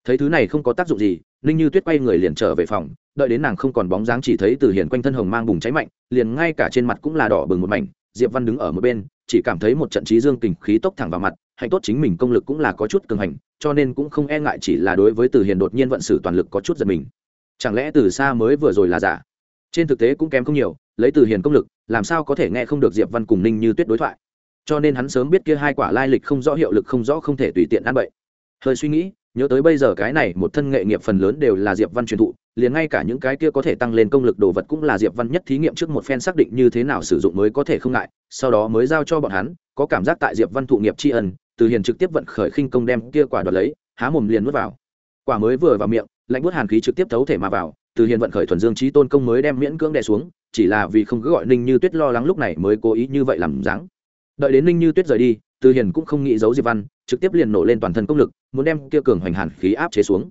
Thấy thứ này không có tác dụng gì, ninh như tuyết quay người liền trở về phòng, đợi đến nàng không còn bóng dáng chỉ thấy từ hiền quanh thân hồng mang bùng cháy mạnh, liền ngay cả trên mặt cũng là đỏ bừng một mảnh diệp văn đứng ở một bên, chỉ cảm thấy một trận trí dương kình khí tốc thẳng vào mặt, hạnh tốt chính mình công lực cũng là có chút cường hành, cho nên cũng không e ngại chỉ là đối với từ hiền đột nhiên vận sử toàn lực có chút giật mình. Chẳng lẽ từ xa mới vừa rồi là giả? Trên thực tế cũng kém không nhiều, lấy từ hiền công lực, làm sao có thể nghe không được diệp văn cùng ninh như tuyết đối thoại? Cho nên hắn sớm biết kia hai quả lai lịch không rõ hiệu lực không rõ không thể tùy tiện ăn bậy. Hơi suy nghĩ nhớ tới bây giờ cái này một thân nghệ nghiệp phần lớn đều là diệp văn truyền thụ, liền ngay cả những cái kia có thể tăng lên công lực đồ vật cũng là diệp văn nhất thí nghiệm trước một phen xác định như thế nào sử dụng mới có thể không ngại, sau đó mới giao cho bọn hắn, có cảm giác tại diệp văn thụ nghiệp tri ân, từ hiền trực tiếp vận khởi khinh công đem kia quả đoạt lấy, há mồm liền nuốt vào. Quả mới vừa vào miệng, lạnh bút hàn khí trực tiếp thấu thể mà vào, từ hiền vận khởi thuần dương trí tôn công mới đem miễn cưỡng đè xuống, chỉ là vì không cứ gọi ninh như tuyết lo lắng lúc này mới cố ý như vậy làm dáng. Đợi đến ninh như tuyết rời đi từ hiền cũng không nghĩ giấu diệp văn, trực tiếp liền nổ lên toàn thân công lực, muốn đem kia cường hoành hàn khí áp chế xuống.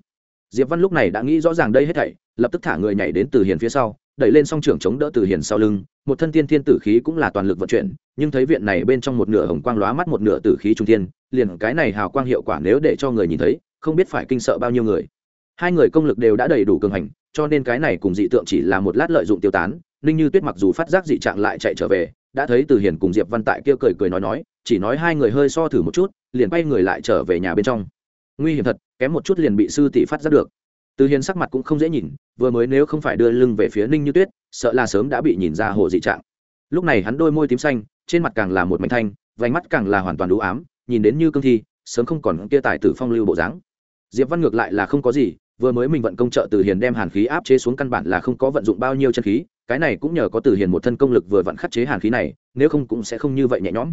Diệp văn lúc này đã nghĩ rõ ràng đây hết thảy, lập tức thả người nhảy đến từ hiền phía sau, đẩy lên song trưởng chống đỡ từ hiền sau lưng. Một thân tiên thiên tử khí cũng là toàn lực vận chuyển, nhưng thấy viện này bên trong một nửa hồng quang lóa mắt một nửa tử khí trung thiên, liền cái này hào quang hiệu quả nếu để cho người nhìn thấy, không biết phải kinh sợ bao nhiêu người. Hai người công lực đều đã đầy đủ cường hành, cho nên cái này cùng dị tượng chỉ là một lát lợi dụng tiêu tán. Ninh như tuyết mặc dù phát giác dị trạng lại chạy trở về, đã thấy từ hiền cùng diệp văn tại kia cười cười nói nói chỉ nói hai người hơi so thử một chút, liền bay người lại trở về nhà bên trong. Nguy hiểm thật, kém một chút liền bị sư tỷ phát giác được. Từ hiền sắc mặt cũng không dễ nhìn, vừa mới nếu không phải đưa lưng về phía ninh như tuyết, sợ là sớm đã bị nhìn ra hồ dị trạng. Lúc này hắn đôi môi tím xanh, trên mặt càng là một mảnh thanh, vành mắt càng là hoàn toàn đủ ám, nhìn đến như cương thi, sớm không còn kia tài tử phong lưu bộ dáng. Diệp văn ngược lại là không có gì, vừa mới mình vận công trợ từ hiền đem hàn khí áp chế xuống căn bản là không có vận dụng bao nhiêu chân khí, cái này cũng nhờ có từ hiền một thân công lực vừa vặn khắc chế hàn khí này, nếu không cũng sẽ không như vậy nhẹ nhõm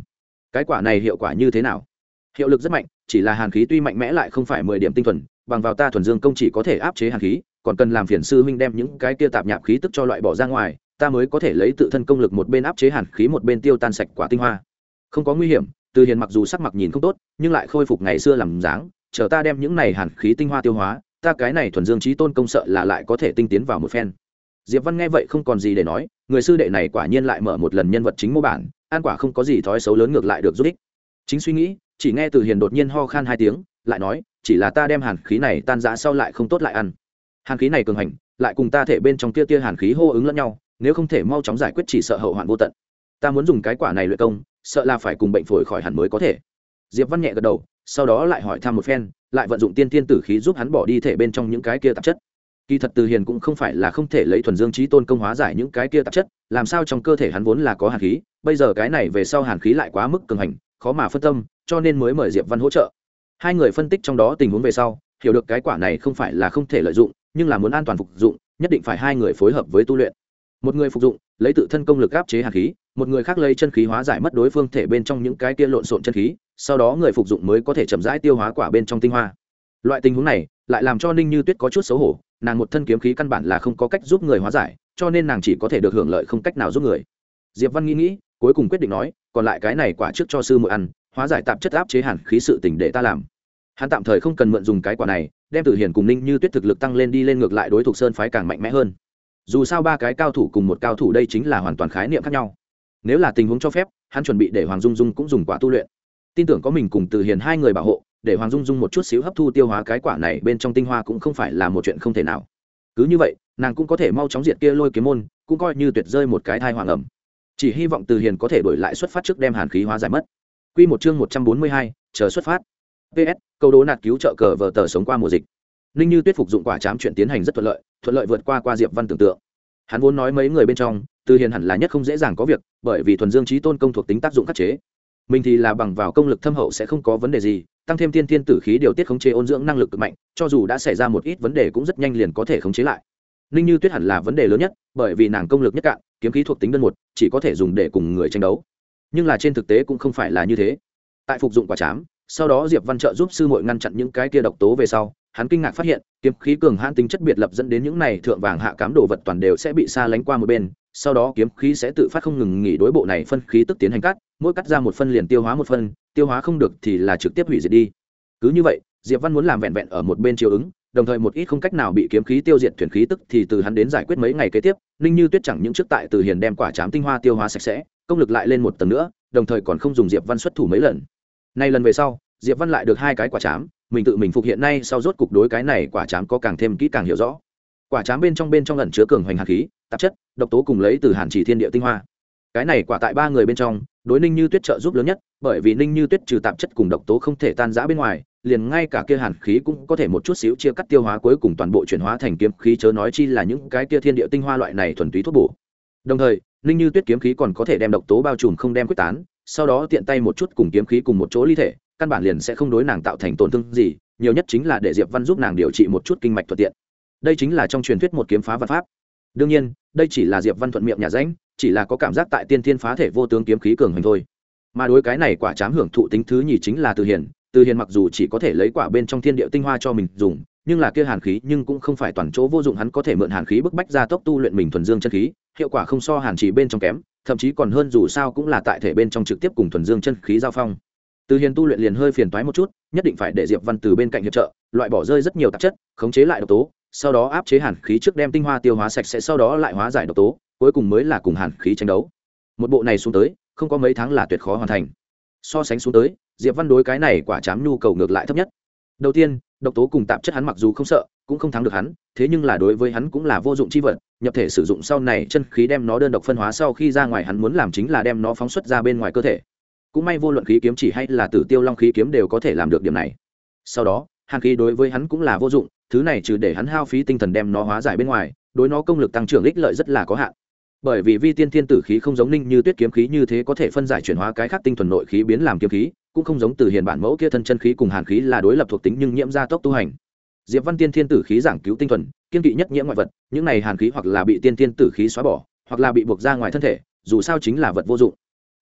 cái quả này hiệu quả như thế nào? Hiệu lực rất mạnh, chỉ là hàn khí tuy mạnh mẽ lại không phải mười điểm tinh thuần, bằng vào ta thuần dương công chỉ có thể áp chế hàn khí, còn cần làm phiền sư huynh đem những cái kia tạp nhạp khí tức cho loại bỏ ra ngoài, ta mới có thể lấy tự thân công lực một bên áp chế hàn khí một bên tiêu tan sạch quả tinh hoa. Không có nguy hiểm, từ hiền mặc dù sắc mặt nhìn không tốt, nhưng lại khôi phục ngày xưa làm dáng, chờ ta đem những này hàn khí tinh hoa tiêu hóa, ta cái này thuần dương trí tôn công sợ là lại có thể tinh tiến vào một phen. Diệp văn nghe vậy không còn gì để nói, người sư đệ này quả nhiên lại mở một lần nhân vật chính mô bản an quả không có gì thói xấu lớn ngược lại được giúp ích. Chính suy nghĩ, chỉ nghe từ hiền đột nhiên ho khan hai tiếng, lại nói, chỉ là ta đem hàn khí này tan giã sau lại không tốt lại ăn. Hàn khí này cường hành, lại cùng ta thể bên trong tia tia hàn khí hô ứng lẫn nhau, nếu không thể mau chóng giải quyết chỉ sợ hậu hoạn vô tận. Ta muốn dùng cái quả này luyện công, sợ là phải cùng bệnh phổi khỏi hẳn mới có thể. Diệp văn nhẹ gật đầu, sau đó lại hỏi thăm một phen, lại vận dụng tiên tiên tử khí giúp hắn bỏ đi thể bên trong những cái kia tạp chất kỳ thật từ hiền cũng không phải là không thể lấy thuần dương trí tôn công hóa giải những cái kia tạp chất, làm sao trong cơ thể hắn vốn là có hàn khí, bây giờ cái này về sau hàn khí lại quá mức cường hành, khó mà phân tâm, cho nên mới mời diệp văn hỗ trợ. Hai người phân tích trong đó tình huống về sau, hiểu được cái quả này không phải là không thể lợi dụng, nhưng là muốn an toàn phục dụng, nhất định phải hai người phối hợp với tu luyện. Một người phục dụng, lấy tự thân công lực áp chế hàn khí, một người khác lấy chân khí hóa giải mất đối phương thể bên trong những cái kia lộn xộn chân khí, sau đó người phục dụng mới có thể chậm rãi tiêu hóa quả bên trong tinh hoa. Loại tình huống này, lại làm cho ninh như tuyết có chút xấu hổ nàng một thân kiếm khí căn bản là không có cách giúp người hóa giải, cho nên nàng chỉ có thể được hưởng lợi không cách nào giúp người. Diệp văn nghĩ nghĩ, cuối cùng quyết định nói, còn lại cái này quả trước cho sư muội ăn, hóa giải tạp chất áp chế hàn khí sự tình để ta làm. Hắn tạm thời không cần mượn dùng cái quả này, đem tử hiền cùng ninh như tuyết thực lực tăng lên đi lên ngược lại đối thủ sơn phái càng mạnh mẽ hơn. Dù sao ba cái cao thủ cùng một cao thủ đây chính là hoàn toàn khái niệm khác nhau. Nếu là tình huống cho phép, hắn chuẩn bị để hoàng dung dung cũng dùng quả tu luyện. Tin tưởng có mình cùng từ hiền hai người bảo hộ để hoàng dung dung một chút xíu hấp thu tiêu hóa cái quả này bên trong tinh hoa cũng không phải là một chuyện không thể nào. Cứ như vậy, nàng cũng có thể mau chóng diệt kia lôi kiếm môn, cũng coi như tuyệt rơi một cái thai hoàng ẩm. Chỉ hy vọng từ hiền có thể đổi lại xuất phát trước đem hàn khí hóa giải mất. Q một chương một trăm bốn mươi hai, chờ xuất phát. Ps câu đố nạt cứu trợ cờ vờ tờ sống qua mùa dịch. Ninh như tuyết phục dụng quả chám chuyện tiến hành rất thuận lợi thuận lợi vượt qua qua diệp văn tưởng tượng. Hắn vốn nói mấy người bên trong, từ hiền hẳn là nhất không dễ dàng có việc, bởi vì thuần dương trí tôn công thuộc tính tác dụng khắc chế. Mình thì là bằng vào công lực thâm hậu sẽ không có vấn đề gì tăng thêm tiên tiên tử khí điều tiết khống chế ôn dưỡng năng lực cực mạnh, cho dù đã xảy ra một ít vấn đề cũng rất nhanh liền có thể khống chế lại. Ninh như tuyết hẳn là vấn đề lớn nhất, bởi vì nàng công lực nhất cạn, kiếm khí thuộc tính đơn một, chỉ có thể dùng để cùng người tranh đấu. Nhưng là trên thực tế cũng không phải là như thế. Tại phục dụng quả chám, sau đó diệp văn trợ giúp sư muội ngăn chặn những cái kia độc tố về sau, hắn kinh ngạc phát hiện, kiếm khí cường hãn tính chất biệt lập dẫn đến những này thượng vàng hạ cám đồ vật toàn đều sẽ bị xa lánh qua một bên, sau đó kiếm khí sẽ tự phát không ngừng nghỉ đối bộ này phân khí tức tiến hành cắt, mỗi cắt ra một phân liền tiêu hóa một phân tiêu hóa không được thì là trực tiếp hủy diệt đi. Cứ như vậy, diệp văn muốn làm vẹn vẹn ở một bên chiều ứng, đồng thời một ít không cách nào bị kiếm khí tiêu diệt thuyền khí tức thì từ hắn đến giải quyết mấy ngày kế tiếp, ninh như tuyết chẳng những trước tại từ hiền đem quả chám tinh hoa tiêu hóa sạch sẽ, công lực lại lên một tầng nữa, đồng thời còn không dùng diệp văn xuất thủ mấy lần. Nay lần về sau, diệp văn lại được hai cái quả chám, mình tự mình phục hiện nay sau rốt cục đối cái này quả chám có càng thêm kỹ càng hiểu rõ. Quả chám bên trong bên trong ẩn chứa cường hoành hạt khí, tạp chất, độc tố cùng lấy từ hàn chỉ thiên địa tinh hoa. Cái này quả tại ba người bên trong đối ninh như tuyết trợ giúp lớn nhất, bởi vì ninh như tuyết trừ tạp chất cùng độc tố không thể tan rã bên ngoài, liền ngay cả kia hàn khí cũng có thể một chút xíu chia cắt tiêu hóa cuối cùng toàn bộ chuyển hóa thành kiếm khí chớ nói chi là những cái kia thiên địa tinh hoa loại này thuần túy thuốc bổ. Đồng thời, ninh như tuyết kiếm khí còn có thể đem độc tố bao trùm không đem quyết tán, sau đó tiện tay một chút cùng kiếm khí cùng một chỗ ly thể, căn bản liền sẽ không đối nàng tạo thành tổn thương gì, nhiều nhất chính là để diệp văn giúp nàng điều trị một chút kinh mạch thuận tiện. Đây chính là trong truyền thuyết một kiếm phá văn pháp. Đương nhiên, đây chỉ là diệp văn thuận miệng nhà ránh chỉ là có cảm giác tại tiên thiên phá thể vô tướng kiếm khí cường hành thôi. Mà đối cái này quả chám hưởng thụ tính thứ nhì chính là từ hiền. Từ hiền mặc dù chỉ có thể lấy quả bên trong thiên địa tinh hoa cho mình dùng, nhưng là kia hàn khí nhưng cũng không phải toàn chỗ vô dụng, hắn có thể mượn hàn khí bức bách ra tốc tu luyện mình thuần dương chân khí, hiệu quả không so hàn chỉ bên trong kém, thậm chí còn hơn dù sao cũng là tại thể bên trong trực tiếp cùng thuần dương chân khí giao phong. Từ hiền tu luyện liền hơi phiền toái một chút, nhất định phải để diệp văn từ bên cạnh hiệp trợ, loại bỏ rơi rất nhiều tạp chất, khống chế lại độc tố, sau đó áp chế hàn khí trước đem tinh hoa tiêu hóa sạch sẽ, sau đó lại hóa giải độc tố cuối cùng mới là cùng hàn khí tranh đấu. Một bộ này xuống tới, không có mấy tháng là tuyệt khó hoàn thành. So sánh xuống tới, diệp văn đối cái này quả chám nhu cầu ngược lại thấp nhất. Đầu tiên, độc tố cùng tạp chất hắn mặc dù không sợ, cũng không thắng được hắn, thế nhưng là đối với hắn cũng là vô dụng chi vật, nhập thể sử dụng sau này chân khí đem nó đơn độc phân hóa sau khi ra ngoài hắn muốn làm chính là đem nó phóng xuất ra bên ngoài cơ thể. Cũng may vô luận khí kiếm chỉ hay là tử tiêu long khí kiếm đều có thể làm được điểm này. Sau đó, hàn khí đối với hắn cũng là vô dụng, thứ này trừ để hắn hao phí tinh thần đem nó hóa giải bên ngoài, đối nó công lực tăng trưởng ích lợi rất là có hạn bởi vì vi tiên thiên tử khí không giống ninh như tuyết kiếm khí như thế có thể phân giải chuyển hóa cái khác tinh thuần nội khí biến làm kiếm khí, cũng không giống từ hiền bản mẫu kia thân chân khí cùng hàn khí là đối lập thuộc tính nhưng nhiễm ra tốc tu hành. Diệp văn tiên thiên tử khí giảng cứu tinh thuần, kiên kỵ nhất nhiễm ngoại vật, những này hàn khí hoặc là bị tiên thiên tử khí xóa bỏ, hoặc là bị buộc ra ngoài thân thể, dù sao chính là vật vô dụng.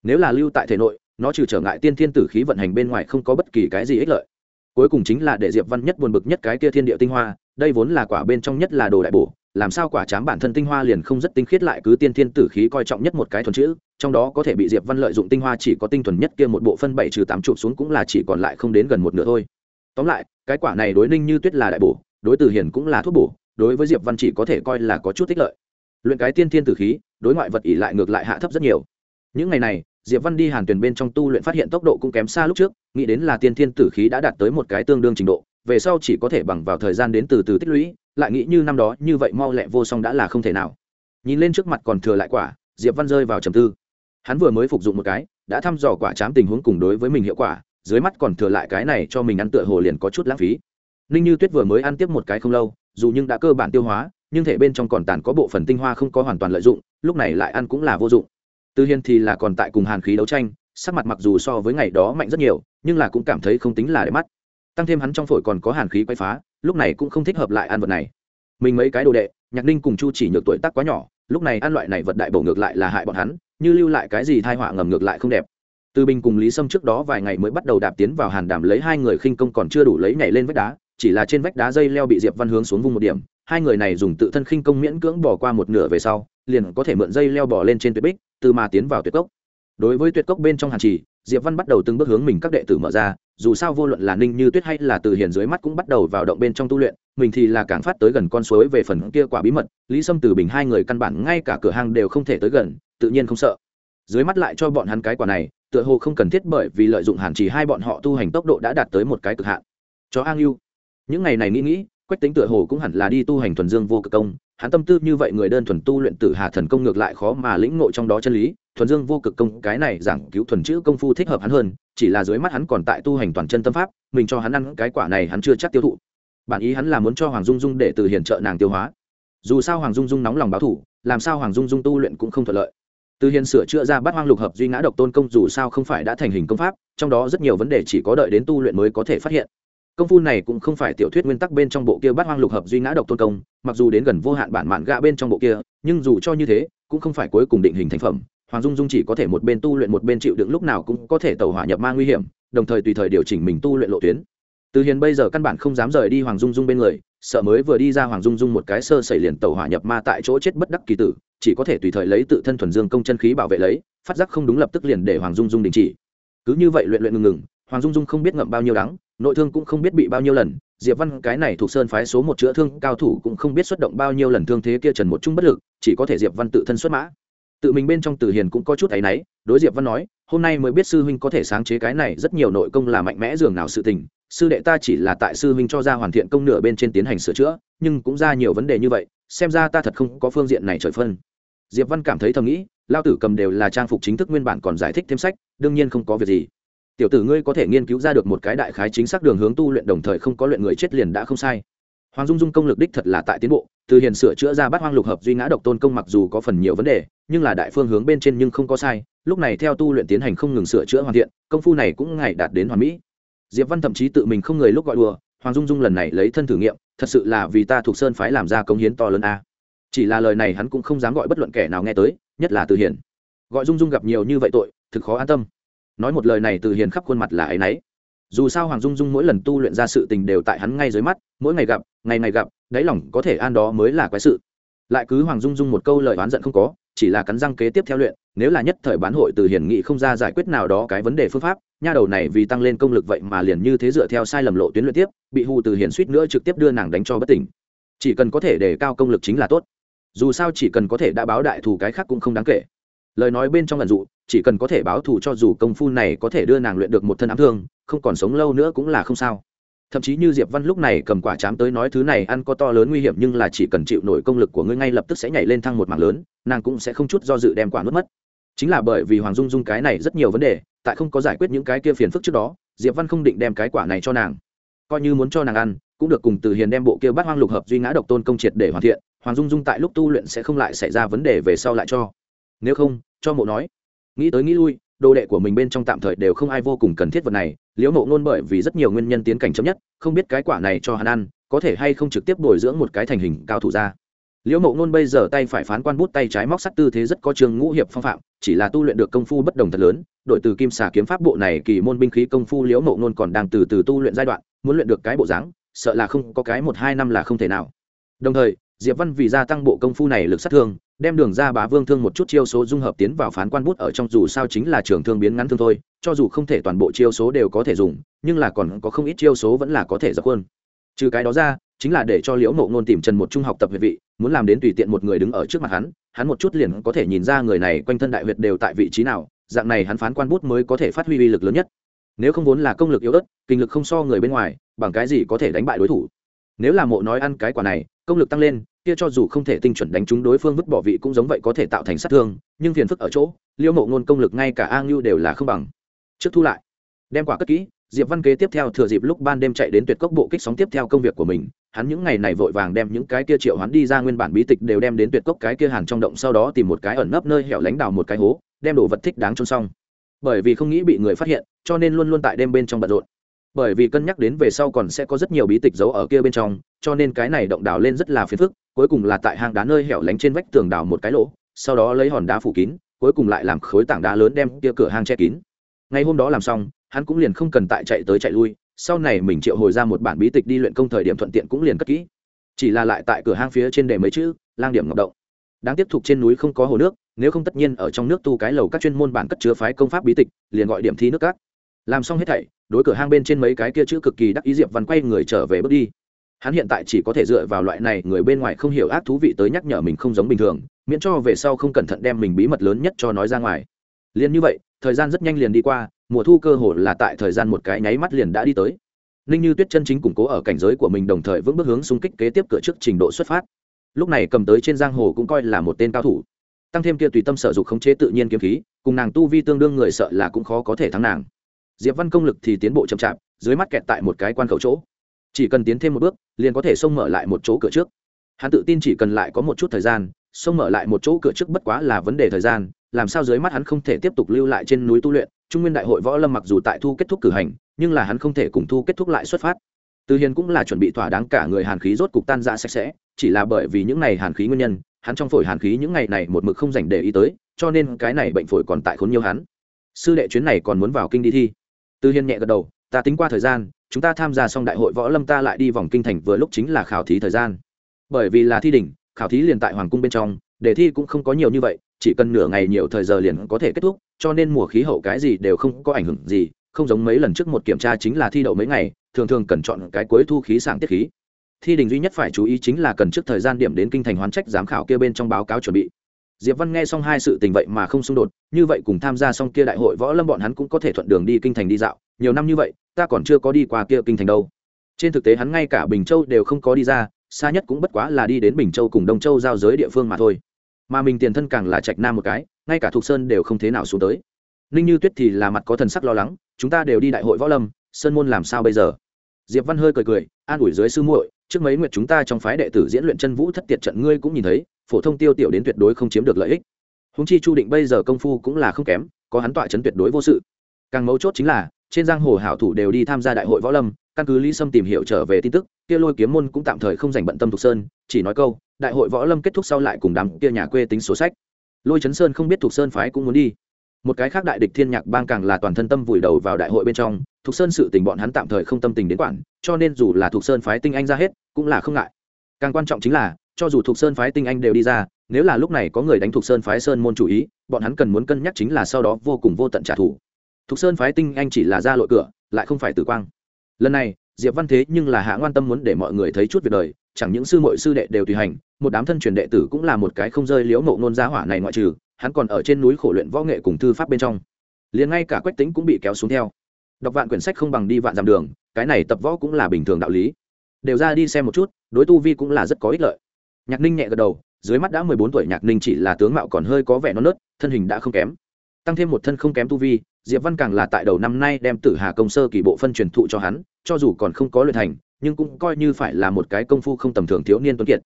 Nếu là lưu tại thể nội, nó trừ trở ngại tiên thiên tử khí vận hành bên ngoài không có bất kỳ cái gì ích lợi. Cuối cùng chính là để diệp văn nhất buồn bực nhất cái kia thiên địa tinh hoa, đây vốn là quả bên trong nhất là đồ đại bổ làm sao quả chám bản thân tinh hoa liền không rất tinh khiết lại cứ tiên thiên tử khí coi trọng nhất một cái thuần chữ, trong đó có thể bị diệp văn lợi dụng tinh hoa chỉ có tinh thuần nhất kia một bộ phân bảy trừ tám chụp xuống cũng là chỉ còn lại không đến gần một nửa thôi. Tóm lại, cái quả này đối ninh như tuyết là đại bổ, đối từ hiền cũng là thuốc bổ, đối với diệp văn chỉ có thể coi là có chút tích lợi. Luyện cái tiên thiên tử khí, đối ngoại vật ỉ lại ngược lại hạ thấp rất nhiều. Những ngày này, diệp văn đi hàn tuyển bên trong tu luyện phát hiện tốc độ cũng kém xa lúc trước, nghĩ đến là tiên thiên tử khí đã đạt tới một cái tương đương trình độ về sau chỉ có thể bằng vào thời gian đến từ từ tích lũy, lại nghĩ như năm đó, như vậy mau lẹ vô song đã là không thể nào. Nhìn lên trước mặt còn thừa lại quả, diệp văn rơi vào trầm tư. Hắn vừa mới phục dụng một cái, đã thăm dò quả chám tình huống cùng đối với mình hiệu quả, dưới mắt còn thừa lại cái này cho mình ăn tựa hồ liền có chút lãng phí. Ninh như tuyết vừa mới ăn tiếp một cái không lâu, dù nhưng đã cơ bản tiêu hóa, nhưng thể bên trong còn tàn có bộ phần tinh hoa không có hoàn toàn lợi dụng, lúc này lại ăn cũng là vô dụng. Tư hiên thì là còn tại cùng hàn khí đấu tranh, sắc mặt mặc dù so với ngày đó mạnh rất nhiều, nhưng là cũng cảm thấy không tính là để mắt tăng thêm hắn trong phổi còn có hàn khí quay phá, lúc này cũng không thích hợp lại ăn vật này. Mình mấy cái đồ đệ, nhạc ninh cùng chu chỉ nhược tuổi tác quá nhỏ, lúc này ăn loại này vật đại bổ ngược lại là hại bọn hắn, như lưu lại cái gì thai họa ngầm ngược lại không đẹp. Từ bình cùng lý sâm trước đó vài ngày mới bắt đầu đạp tiến vào hàn đàm lấy hai người khinh công còn chưa đủ lấy nhảy lên vách đá, chỉ là trên vách đá dây leo bị diệp văn hướng xuống vùng một điểm, hai người này dùng tự thân khinh công miễn cưỡng bỏ qua một nửa về sau, liền có thể mượn dây leo bỏ lên trên tuyệt bích, từ mà tiến vào tuyệt cốc. Đối với tuyệt cốc bên trong hàn trì, diệp văn bắt đầu từng bước hướng mình các đệ tử mở ra dù sao vô luận là ninh như tuyết hay là từ hiền dưới mắt cũng bắt đầu vào động bên trong tu luyện, mình thì là càng phát tới gần con suối về phần kia quả bí mật, lý sâm từ bình hai người căn bản ngay cả cửa hàng đều không thể tới gần, tự nhiên không sợ. Dưới mắt lại cho bọn hắn cái quả này, tựa hồ không cần thiết bởi vì lợi dụng hàn chỉ hai bọn họ tu hành tốc độ đã đạt tới một cái cực hạn. Cho an ưu, những ngày này nghĩ nghĩ, quách tính tựa hồ cũng hẳn là đi tu hành thuần dương vô cực công hắn tâm tư như vậy người đơn thuần tu luyện tử hà thần công ngược lại khó mà lĩnh ngộ trong đó chân lý, thuần dương vô cực công, cái này giảng cứu thuần chữ công phu thích hợp hắn hơn, chỉ là dưới mắt hắn còn tại tu hành toàn chân tâm pháp, mình cho hắn ăn cái quả này hắn chưa chắc tiêu thụ. Bản ý hắn là muốn cho hoàng dung dung để từ hiền trợ nàng tiêu hóa. Dù sao hoàng dung dung nóng lòng báo thủ, làm sao hoàng dung dung tu luyện cũng không thuận lợi. Từ hiền sửa chữa ra bát hoang lục hợp duy ngã độc tôn công dù sao không phải đã thành hình công pháp, trong đó rất nhiều vấn đề chỉ có đợi đến tu luyện mới có thể phát hiện công phu này cũng không phải tiểu thuyết nguyên tắc bên trong bộ kia bát hoang lục hợp duy ngã độc tôn công, mặc dù đến gần vô hạn bản mạn gạ bên trong bộ kia, nhưng dù cho như thế, cũng không phải cuối cùng định hình thành phẩm. Hoàng dung dung chỉ có thể một bên tu luyện một bên chịu đựng lúc nào cũng có thể tàu hỏa nhập ma nguy hiểm, đồng thời tùy thời điều chỉnh mình tu luyện lộ tuyến. Từ hiền bây giờ căn bản không dám rời đi hoàng dung dung bên người, sợ mới vừa đi ra hoàng dung dung một cái sơ xảy liền tàu hỏa nhập ma tại chỗ chết bất đắc kỳ tử, chỉ có thể tùy thời lấy tự thân thuần dương công chân khí bảo vệ lấy, phát giác không đúng lập tức liền để hoàng dung dung đình chỉ. Cứ như vậy luyện luyện ngừng ngừng, hoàng dung dung không biết ngậm bao nhiêu đắng nội thương cũng không biết bị bao nhiêu lần, diệp văn cái này thuộc sơn phái số một chữa thương cao thủ cũng không biết xuất động bao nhiêu lần thương thế kia trần một chung bất lực, chỉ có thể diệp văn tự thân xuất mã. Tự mình bên trong tử hiền cũng có chút thấy náy, đối diệp văn nói, hôm nay mới biết sư huynh có thể sáng chế cái này, rất nhiều nội công là mạnh mẽ dường nào sự tình, sư đệ ta chỉ là tại sư huynh cho ra hoàn thiện công nửa bên trên tiến hành sửa chữa, nhưng cũng ra nhiều vấn đề như vậy, xem ra ta thật không có phương diện này trời phân. Diệp văn cảm thấy thầm nghĩ, lao tử cầm đều là trang phục chính thức nguyên bản còn giải thích thêm sách, đương nhiên không có việc gì tiểu tử ngươi có thể nghiên cứu ra được một cái đại khái chính xác đường hướng tu luyện, đồng thời không có luyện người chết liền đã không sai. Hoàng dung dung công lực đích thật là tại tiến bộ, từ hiền sửa chữa ra bát hoang lục hợp duy ngã độc tôn công mặc dù có phần nhiều vấn đề, nhưng là đại phương hướng bên trên nhưng không có sai, lúc này theo tu luyện tiến hành không ngừng sửa chữa hoàn thiện, công phu này cũng ngày đạt đến hoàn mỹ. Diệp văn thậm chí tự mình không người lúc gọi đùa, hoàng dung dung lần này lấy thân thử nghiệm, thật sự là vì ta thuộc sơn phái làm ra công hiến to lớn a. Chỉ là lời này hắn cũng không dám gọi bất luận kẻ nào nghe tới, nhất là từ hiền. Gọi dung dung gặp nhiều như vậy tội, thực khó an tâm nói một lời này từ hiền khắp khuôn mặt là ấy nấy dù sao hoàng dung dung mỗi lần tu luyện ra sự tình đều tại hắn ngay dưới mắt, mỗi ngày gặp, ngày ngày gặp, đáy lòng có thể an đó mới là quái sự. Lại cứ hoàng dung dung một câu lời oán giận không có, chỉ là cắn răng kế tiếp theo luyện, nếu là nhất thời bán hội từ hiển nghị không ra giải quyết nào đó cái vấn đề phương pháp, nha đầu này vì tăng lên công lực vậy mà liền như thế dựa theo sai lầm lộ tuyến luyện tiếp, bị hù từ hiển suýt nữa trực tiếp đưa nàng đánh cho bất tỉnh. Chỉ cần có thể để cao công lực chính là tốt. Dù sao chỉ cần có thể đã báo đại thù cái khác cũng không đáng kể lời nói bên trong lần dụ, chỉ cần có thể báo thù cho dù công phu này có thể đưa nàng luyện được một thân ám thương, không còn sống lâu nữa cũng là không sao. Thậm chí như diệp văn lúc này cầm quả chám tới nói thứ này ăn có to lớn nguy hiểm nhưng là chỉ cần chịu nổi công lực của ngươi ngay lập tức sẽ nhảy lên thăng một mảng lớn, nàng cũng sẽ không chút do dự đem quả nuốt mất. Chính là bởi vì hoàng dung dung cái này rất nhiều vấn đề, tại không có giải quyết những cái kia phiền phức trước đó, diệp văn không định đem cái quả này cho nàng. Coi như muốn cho nàng ăn, cũng được cùng từ hiền đem bộ kia Bát hoang lục hợp duy ngã độc tôn công triệt để hoàn thiện, hoàng dung dung tại lúc tu luyện sẽ không lại xảy ra vấn đề về sau lại cho nếu không, cho mộ nói. Nghĩ tới nghĩ lui, đồ đệ của mình bên trong tạm thời đều không ai vô cùng cần thiết vật này, liễu mộ ngôn bởi vì rất nhiều nguyên nhân tiến cảnh chấm nhất, không biết cái quả này cho hắn ăn, có thể hay không trực tiếp bồi dưỡng một cái thành hình cao thủ ra. Liễu mộ ngôn bây giờ tay phải phán quan bút tay trái móc sắt tư thế rất có trường ngũ hiệp phong phạm, chỉ là tu luyện được công phu bất đồng thật lớn, đội từ kim xà kiếm pháp bộ này kỳ môn binh khí công phu liễu mộ ngôn còn đang từ từ tu luyện giai đoạn, muốn luyện được cái bộ dáng, sợ là không có cái một hai năm là không thể nào. Đồng thời diệp văn vì gia tăng bộ công phu này lực sát thương, đem đường ra bá vương thương một chút chiêu số dung hợp tiến vào phán quan bút ở trong, dù sao chính là trường thương biến ngắn thương thôi, cho dù không thể toàn bộ chiêu số đều có thể dùng, nhưng là còn có không ít chiêu số vẫn là có thể dập hơn trừ cái đó ra, chính là để cho liễu mộ ngôn tìm trần một trung học tập huyệt vị, muốn làm đến tùy tiện một người đứng ở trước mặt hắn hắn một chút liền có thể nhìn ra người này quanh thân đại huyệt đều tại vị trí nào, dạng này hắn phán quan bút mới có thể phát huy uy lực lớn nhất. Nếu không vốn là công lực yếu ớt, kinh lực không so người bên ngoài, bằng cái gì có thể đánh bại đối thủ? Nếu là mộ nói ăn cái quả này công lực tăng lên, kia cho dù không thể tinh chuẩn đánh trúng đối phương vứt bỏ vị cũng giống vậy có thể tạo thành sát thương, nhưng phiền phức ở chỗ, liêu mộ ngôn công lực ngay cả a ngưu đều là không bằng. Trước thu lại, đem quả cất kỹ, diệp văn kế tiếp theo thừa dịp lúc ban đêm chạy đến tuyệt cốc bộ kích sóng tiếp theo công việc của mình, hắn những ngày này vội vàng đem những cái kia triệu hắn đi ra nguyên bản bí tịch đều đem đến tuyệt cốc cái kia hàn trong động, sau đó tìm một cái ẩn nấp nơi hẻo lánh đào một cái hố, đem đồ vật thích đáng trôn xong. Bởi vì không nghĩ bị người phát hiện, cho nên luôn luôn tại đêm bên trong bận rộn bởi vì cân nhắc đến về sau còn sẽ có rất nhiều bí tịch giấu ở kia bên trong, cho nên cái này động đào lên rất là phiền phức, cuối cùng là tại hang đá nơi hẻo lánh trên vách tường đào một cái lỗ, sau đó lấy hòn đá phủ kín, cuối cùng lại làm khối tảng đá lớn đem kia cửa hang che kín. Ngày hôm đó làm xong, hắn cũng liền không cần tại chạy tới chạy lui, sau này mình triệu hồi ra một bản bí tịch đi luyện công thời điểm thuận tiện cũng liền cất kỹ. Chỉ là lại tại cửa hang phía trên đề mấy chữ, lang điểm ngọc động. Đáng tiếp tục trên núi không có hồ nước, nếu không tất nhiên ở trong nước tu cái lầu các chuyên môn bản cất chứa phái công pháp bí tịch, liền gọi điểm thi nước cát làm xong hết thảy đối cửa hang bên trên mấy cái kia chữ cực kỳ đắc ý diệp văn quay người trở về bước đi. Hắn hiện tại chỉ có thể dựa vào loại này, người bên ngoài không hiểu ác thú vị tới nhắc nhở mình không giống bình thường, miễn cho về sau không cẩn thận đem mình bí mật lớn nhất cho nói ra ngoài. Liền như vậy, thời gian rất nhanh liền đi qua, mùa thu cơ hồ là tại thời gian một cái nháy mắt liền đã đi tới. Ninh như tuyết chân chính củng cố ở cảnh giới của mình đồng thời vững bước hướng xung kích kế tiếp cửa trước trình độ xuất phát. Lúc này cầm tới trên giang hồ cũng coi là một tên cao thủ. Tăng thêm kia tùy tâm sở dục khống chế tự nhiên kiếm khí, cùng nàng tu vi tương đương người sợ là cũng khó có thể thắng nàng diệp văn công lực thì tiến bộ chậm chạp, dưới mắt kẹt tại một cái quan khẩu chỗ. Chỉ cần tiến thêm một bước, liền có thể xông mở lại một chỗ cửa trước. Hắn tự tin chỉ cần lại có một chút thời gian, xông mở lại một chỗ cửa trước bất quá là vấn đề thời gian, làm sao dưới mắt hắn không thể tiếp tục lưu lại trên núi tu luyện. Trung nguyên đại hội võ lâm mặc dù tại thu kết thúc cử hành, nhưng là hắn không thể cùng thu kết thúc lại xuất phát. Từ hiền cũng là chuẩn bị thỏa đáng cả người hàn khí rốt cục tan ra sạch sẽ, chỉ là bởi vì những ngày hàn khí nguyên nhân, hắn trong phổi hàn khí những ngày này một mực không dành để ý tới, cho nên cái này bệnh phổi còn tại khốn nhiều hắn. Sư đệ chuyến này còn muốn vào kinh đi thi từ Hiên nhẹ gật đầu, ta tính qua thời gian, chúng ta tham gia xong đại hội võ lâm ta lại đi vòng kinh thành vừa lúc chính là khảo thí thời gian. Bởi vì là thi đỉnh, khảo thí liền tại hoàng cung bên trong, đề thi cũng không có nhiều như vậy, chỉ cần nửa ngày nhiều thời giờ liền có thể kết thúc, cho nên mùa khí hậu cái gì đều không có ảnh hưởng gì, không giống mấy lần trước một kiểm tra chính là thi đậu mấy ngày, thường thường cần chọn cái cuối thu khí sảng tiết khí. Thi đình duy nhất phải chú ý chính là cần trước thời gian điểm đến kinh thành hoán trách giám khảo kia bên trong báo cáo chuẩn bị diệp văn nghe xong hai sự tình vậy mà không xung đột, như vậy cùng tham gia xong kia đại hội võ lâm bọn hắn cũng có thể thuận đường đi kinh thành đi dạo. Nhiều năm như vậy, ta còn chưa có đi qua kia kinh thành đâu. Trên thực tế hắn ngay cả bình châu đều không có đi ra, xa nhất cũng bất quá là đi đến bình châu cùng đông châu giao giới địa phương mà thôi. Mà mình tiền thân càng là trạch nam một cái, ngay cả thục sơn đều không thế nào xuống tới. Ninh như tuyết thì là mặt có thần sắc lo lắng, chúng ta đều đi đại hội võ lâm, sơn môn làm sao bây giờ? Diệp văn hơi cười cười, an ủi dưới sư muội trước mấy nguyệt chúng ta trong phái đệ tử diễn luyện chân vũ thất tiệt trận ngươi cũng nhìn thấy, phổ thông tiêu tiểu đến tuyệt đối không chiếm được lợi ích. Húng chi chu định bây giờ công phu cũng là không kém, có hắn tọa chấn tuyệt đối vô sự. Càng mấu chốt chính là, trên giang hồ hảo thủ đều đi tham gia đại hội võ lâm, căn cứ lý sâm tìm hiểu trở về tin tức, kia lôi kiếm môn cũng tạm thời không dành bận tâm thục sơn, chỉ nói câu, đại hội võ lâm kết thúc sau lại cùng đám kia nhà quê tính số sách. Lôi chấn sơn không biết thục sơn phái cũng muốn đi. Một cái khác đại địch thiên nhạc bang càng là toàn thân tâm vùi đầu vào đại hội bên trong thục sơn sự tình bọn hắn tạm thời không tâm tình đến quản, cho nên dù là thục sơn phái tinh anh ra hết, cũng là không ngại. Càng quan trọng chính là, cho dù thục sơn phái tinh anh đều đi ra, nếu là lúc này có người đánh thục sơn phái sơn môn chủ ý, bọn hắn cần muốn cân nhắc chính là sau đó vô cùng vô tận trả thù. Thục sơn phái tinh anh chỉ là ra lội cửa, lại không phải tử quang. Lần này, diệp văn thế nhưng là hạ ngoan tâm muốn để mọi người thấy chút việc đời, chẳng những sư mội sư đệ đều tùy hành, một đám thân truyền đệ tử cũng là một cái không rơi liễu mộ nôn giá hỏa này ngoại trừ, hắn còn ở trên núi khổ luyện võ nghệ cùng thư pháp bên trong. Liền ngay cả quách tính cũng bị kéo xuống theo đọc vạn quyển sách không bằng đi vạn dặm đường, cái này tập võ cũng là bình thường đạo lý. Đều ra đi xem một chút, đối tu vi cũng là rất có ích lợi. Nhạc ninh nhẹ gật đầu, dưới mắt đã mười bốn tuổi, nhạc ninh chỉ là tướng mạo còn hơi có vẻ non nớt, thân hình đã không kém. Tăng thêm một thân không kém tu vi, diệp văn càng là tại đầu năm nay đem tử hà công sơ kỳ bộ phân truyền thụ cho hắn, cho dù còn không có luyện thành, nhưng cũng coi như phải là một cái công phu không tầm thường thiếu niên tuấn kiệt.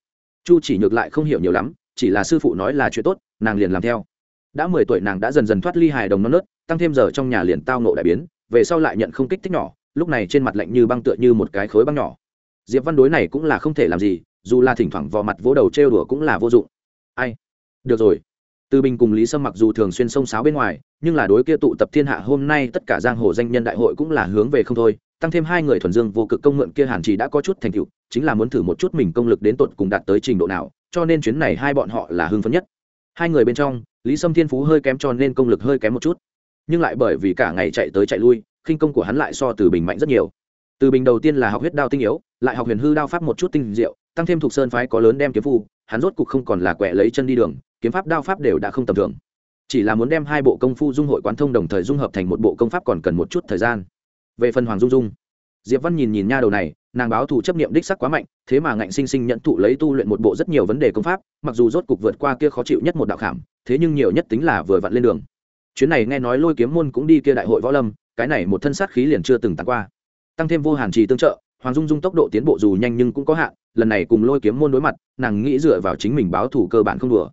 Chu chỉ nhược lại không hiểu nhiều lắm, chỉ là sư phụ nói là chuyện tốt, nàng liền làm theo. Đã mười tuổi nàng đã dần dần thoát ly hài đồng non nớt, tăng thêm giờ trong nhà liền tao nộ đại biến về sau lại nhận không kích thích nhỏ, lúc này trên mặt lạnh như băng tựa như một cái khối băng nhỏ. Diệp văn đối này cũng là không thể làm gì, dù là thỉnh thoảng vò mặt vỗ đầu trêu đùa cũng là vô dụng. Ai? Được rồi. Từ bình cùng lý sâm mặc dù thường xuyên xông xáo bên ngoài, nhưng là đối kia tụ tập thiên hạ hôm nay tất cả giang hồ danh nhân đại hội cũng là hướng về không thôi, tăng thêm hai người thuần dương vô cực công mượn kia hàn chỉ đã có chút thành tựu, chính là muốn thử một chút mình công lực đến tột cùng đạt tới trình độ nào, cho nên chuyến này hai bọn họ là hưng phấn nhất. Hai người bên trong, lý sâm thiên phú hơi kém cho nên công lực hơi kém một chút nhưng lại bởi vì cả ngày chạy tới chạy lui, khinh công của hắn lại so từ bình mạnh rất nhiều. Từ bình đầu tiên là học huyết đao tinh yếu, lại học huyền hư đao pháp một chút tinh diệu, tăng thêm thuộc sơn phái có lớn đem kiếm phu hắn rốt cục không còn là quẹ lấy chân đi đường, kiếm pháp đao pháp đều đã không tầm thường. Chỉ là muốn đem hai bộ công phu dung hội quán thông đồng thời dung hợp thành một bộ công pháp còn cần một chút thời gian. Về phần hoàng dung dung, diệp văn nhìn nhìn nha đầu này, nàng báo thù chấp niệm đích sắc quá mạnh, thế mà ngạnh sinh sinh nhận thụ lấy tu luyện một bộ rất nhiều vấn đề công pháp, mặc dù rốt cục vượt qua kia khó chịu nhất một đạo khảm, thế nhưng nhiều nhất tính là vừa vặn lên đường chuyến này nghe nói lôi kiếm môn cũng đi kia đại hội võ lâm, cái này một thân sát khí liền chưa từng tàn qua. Tăng thêm vô hàn trì tương trợ, hoàng dung dung tốc độ tiến bộ dù nhanh nhưng cũng có hạn, lần này cùng lôi kiếm môn đối mặt, nàng nghĩ dựa vào chính mình báo thủ cơ bản không đùa.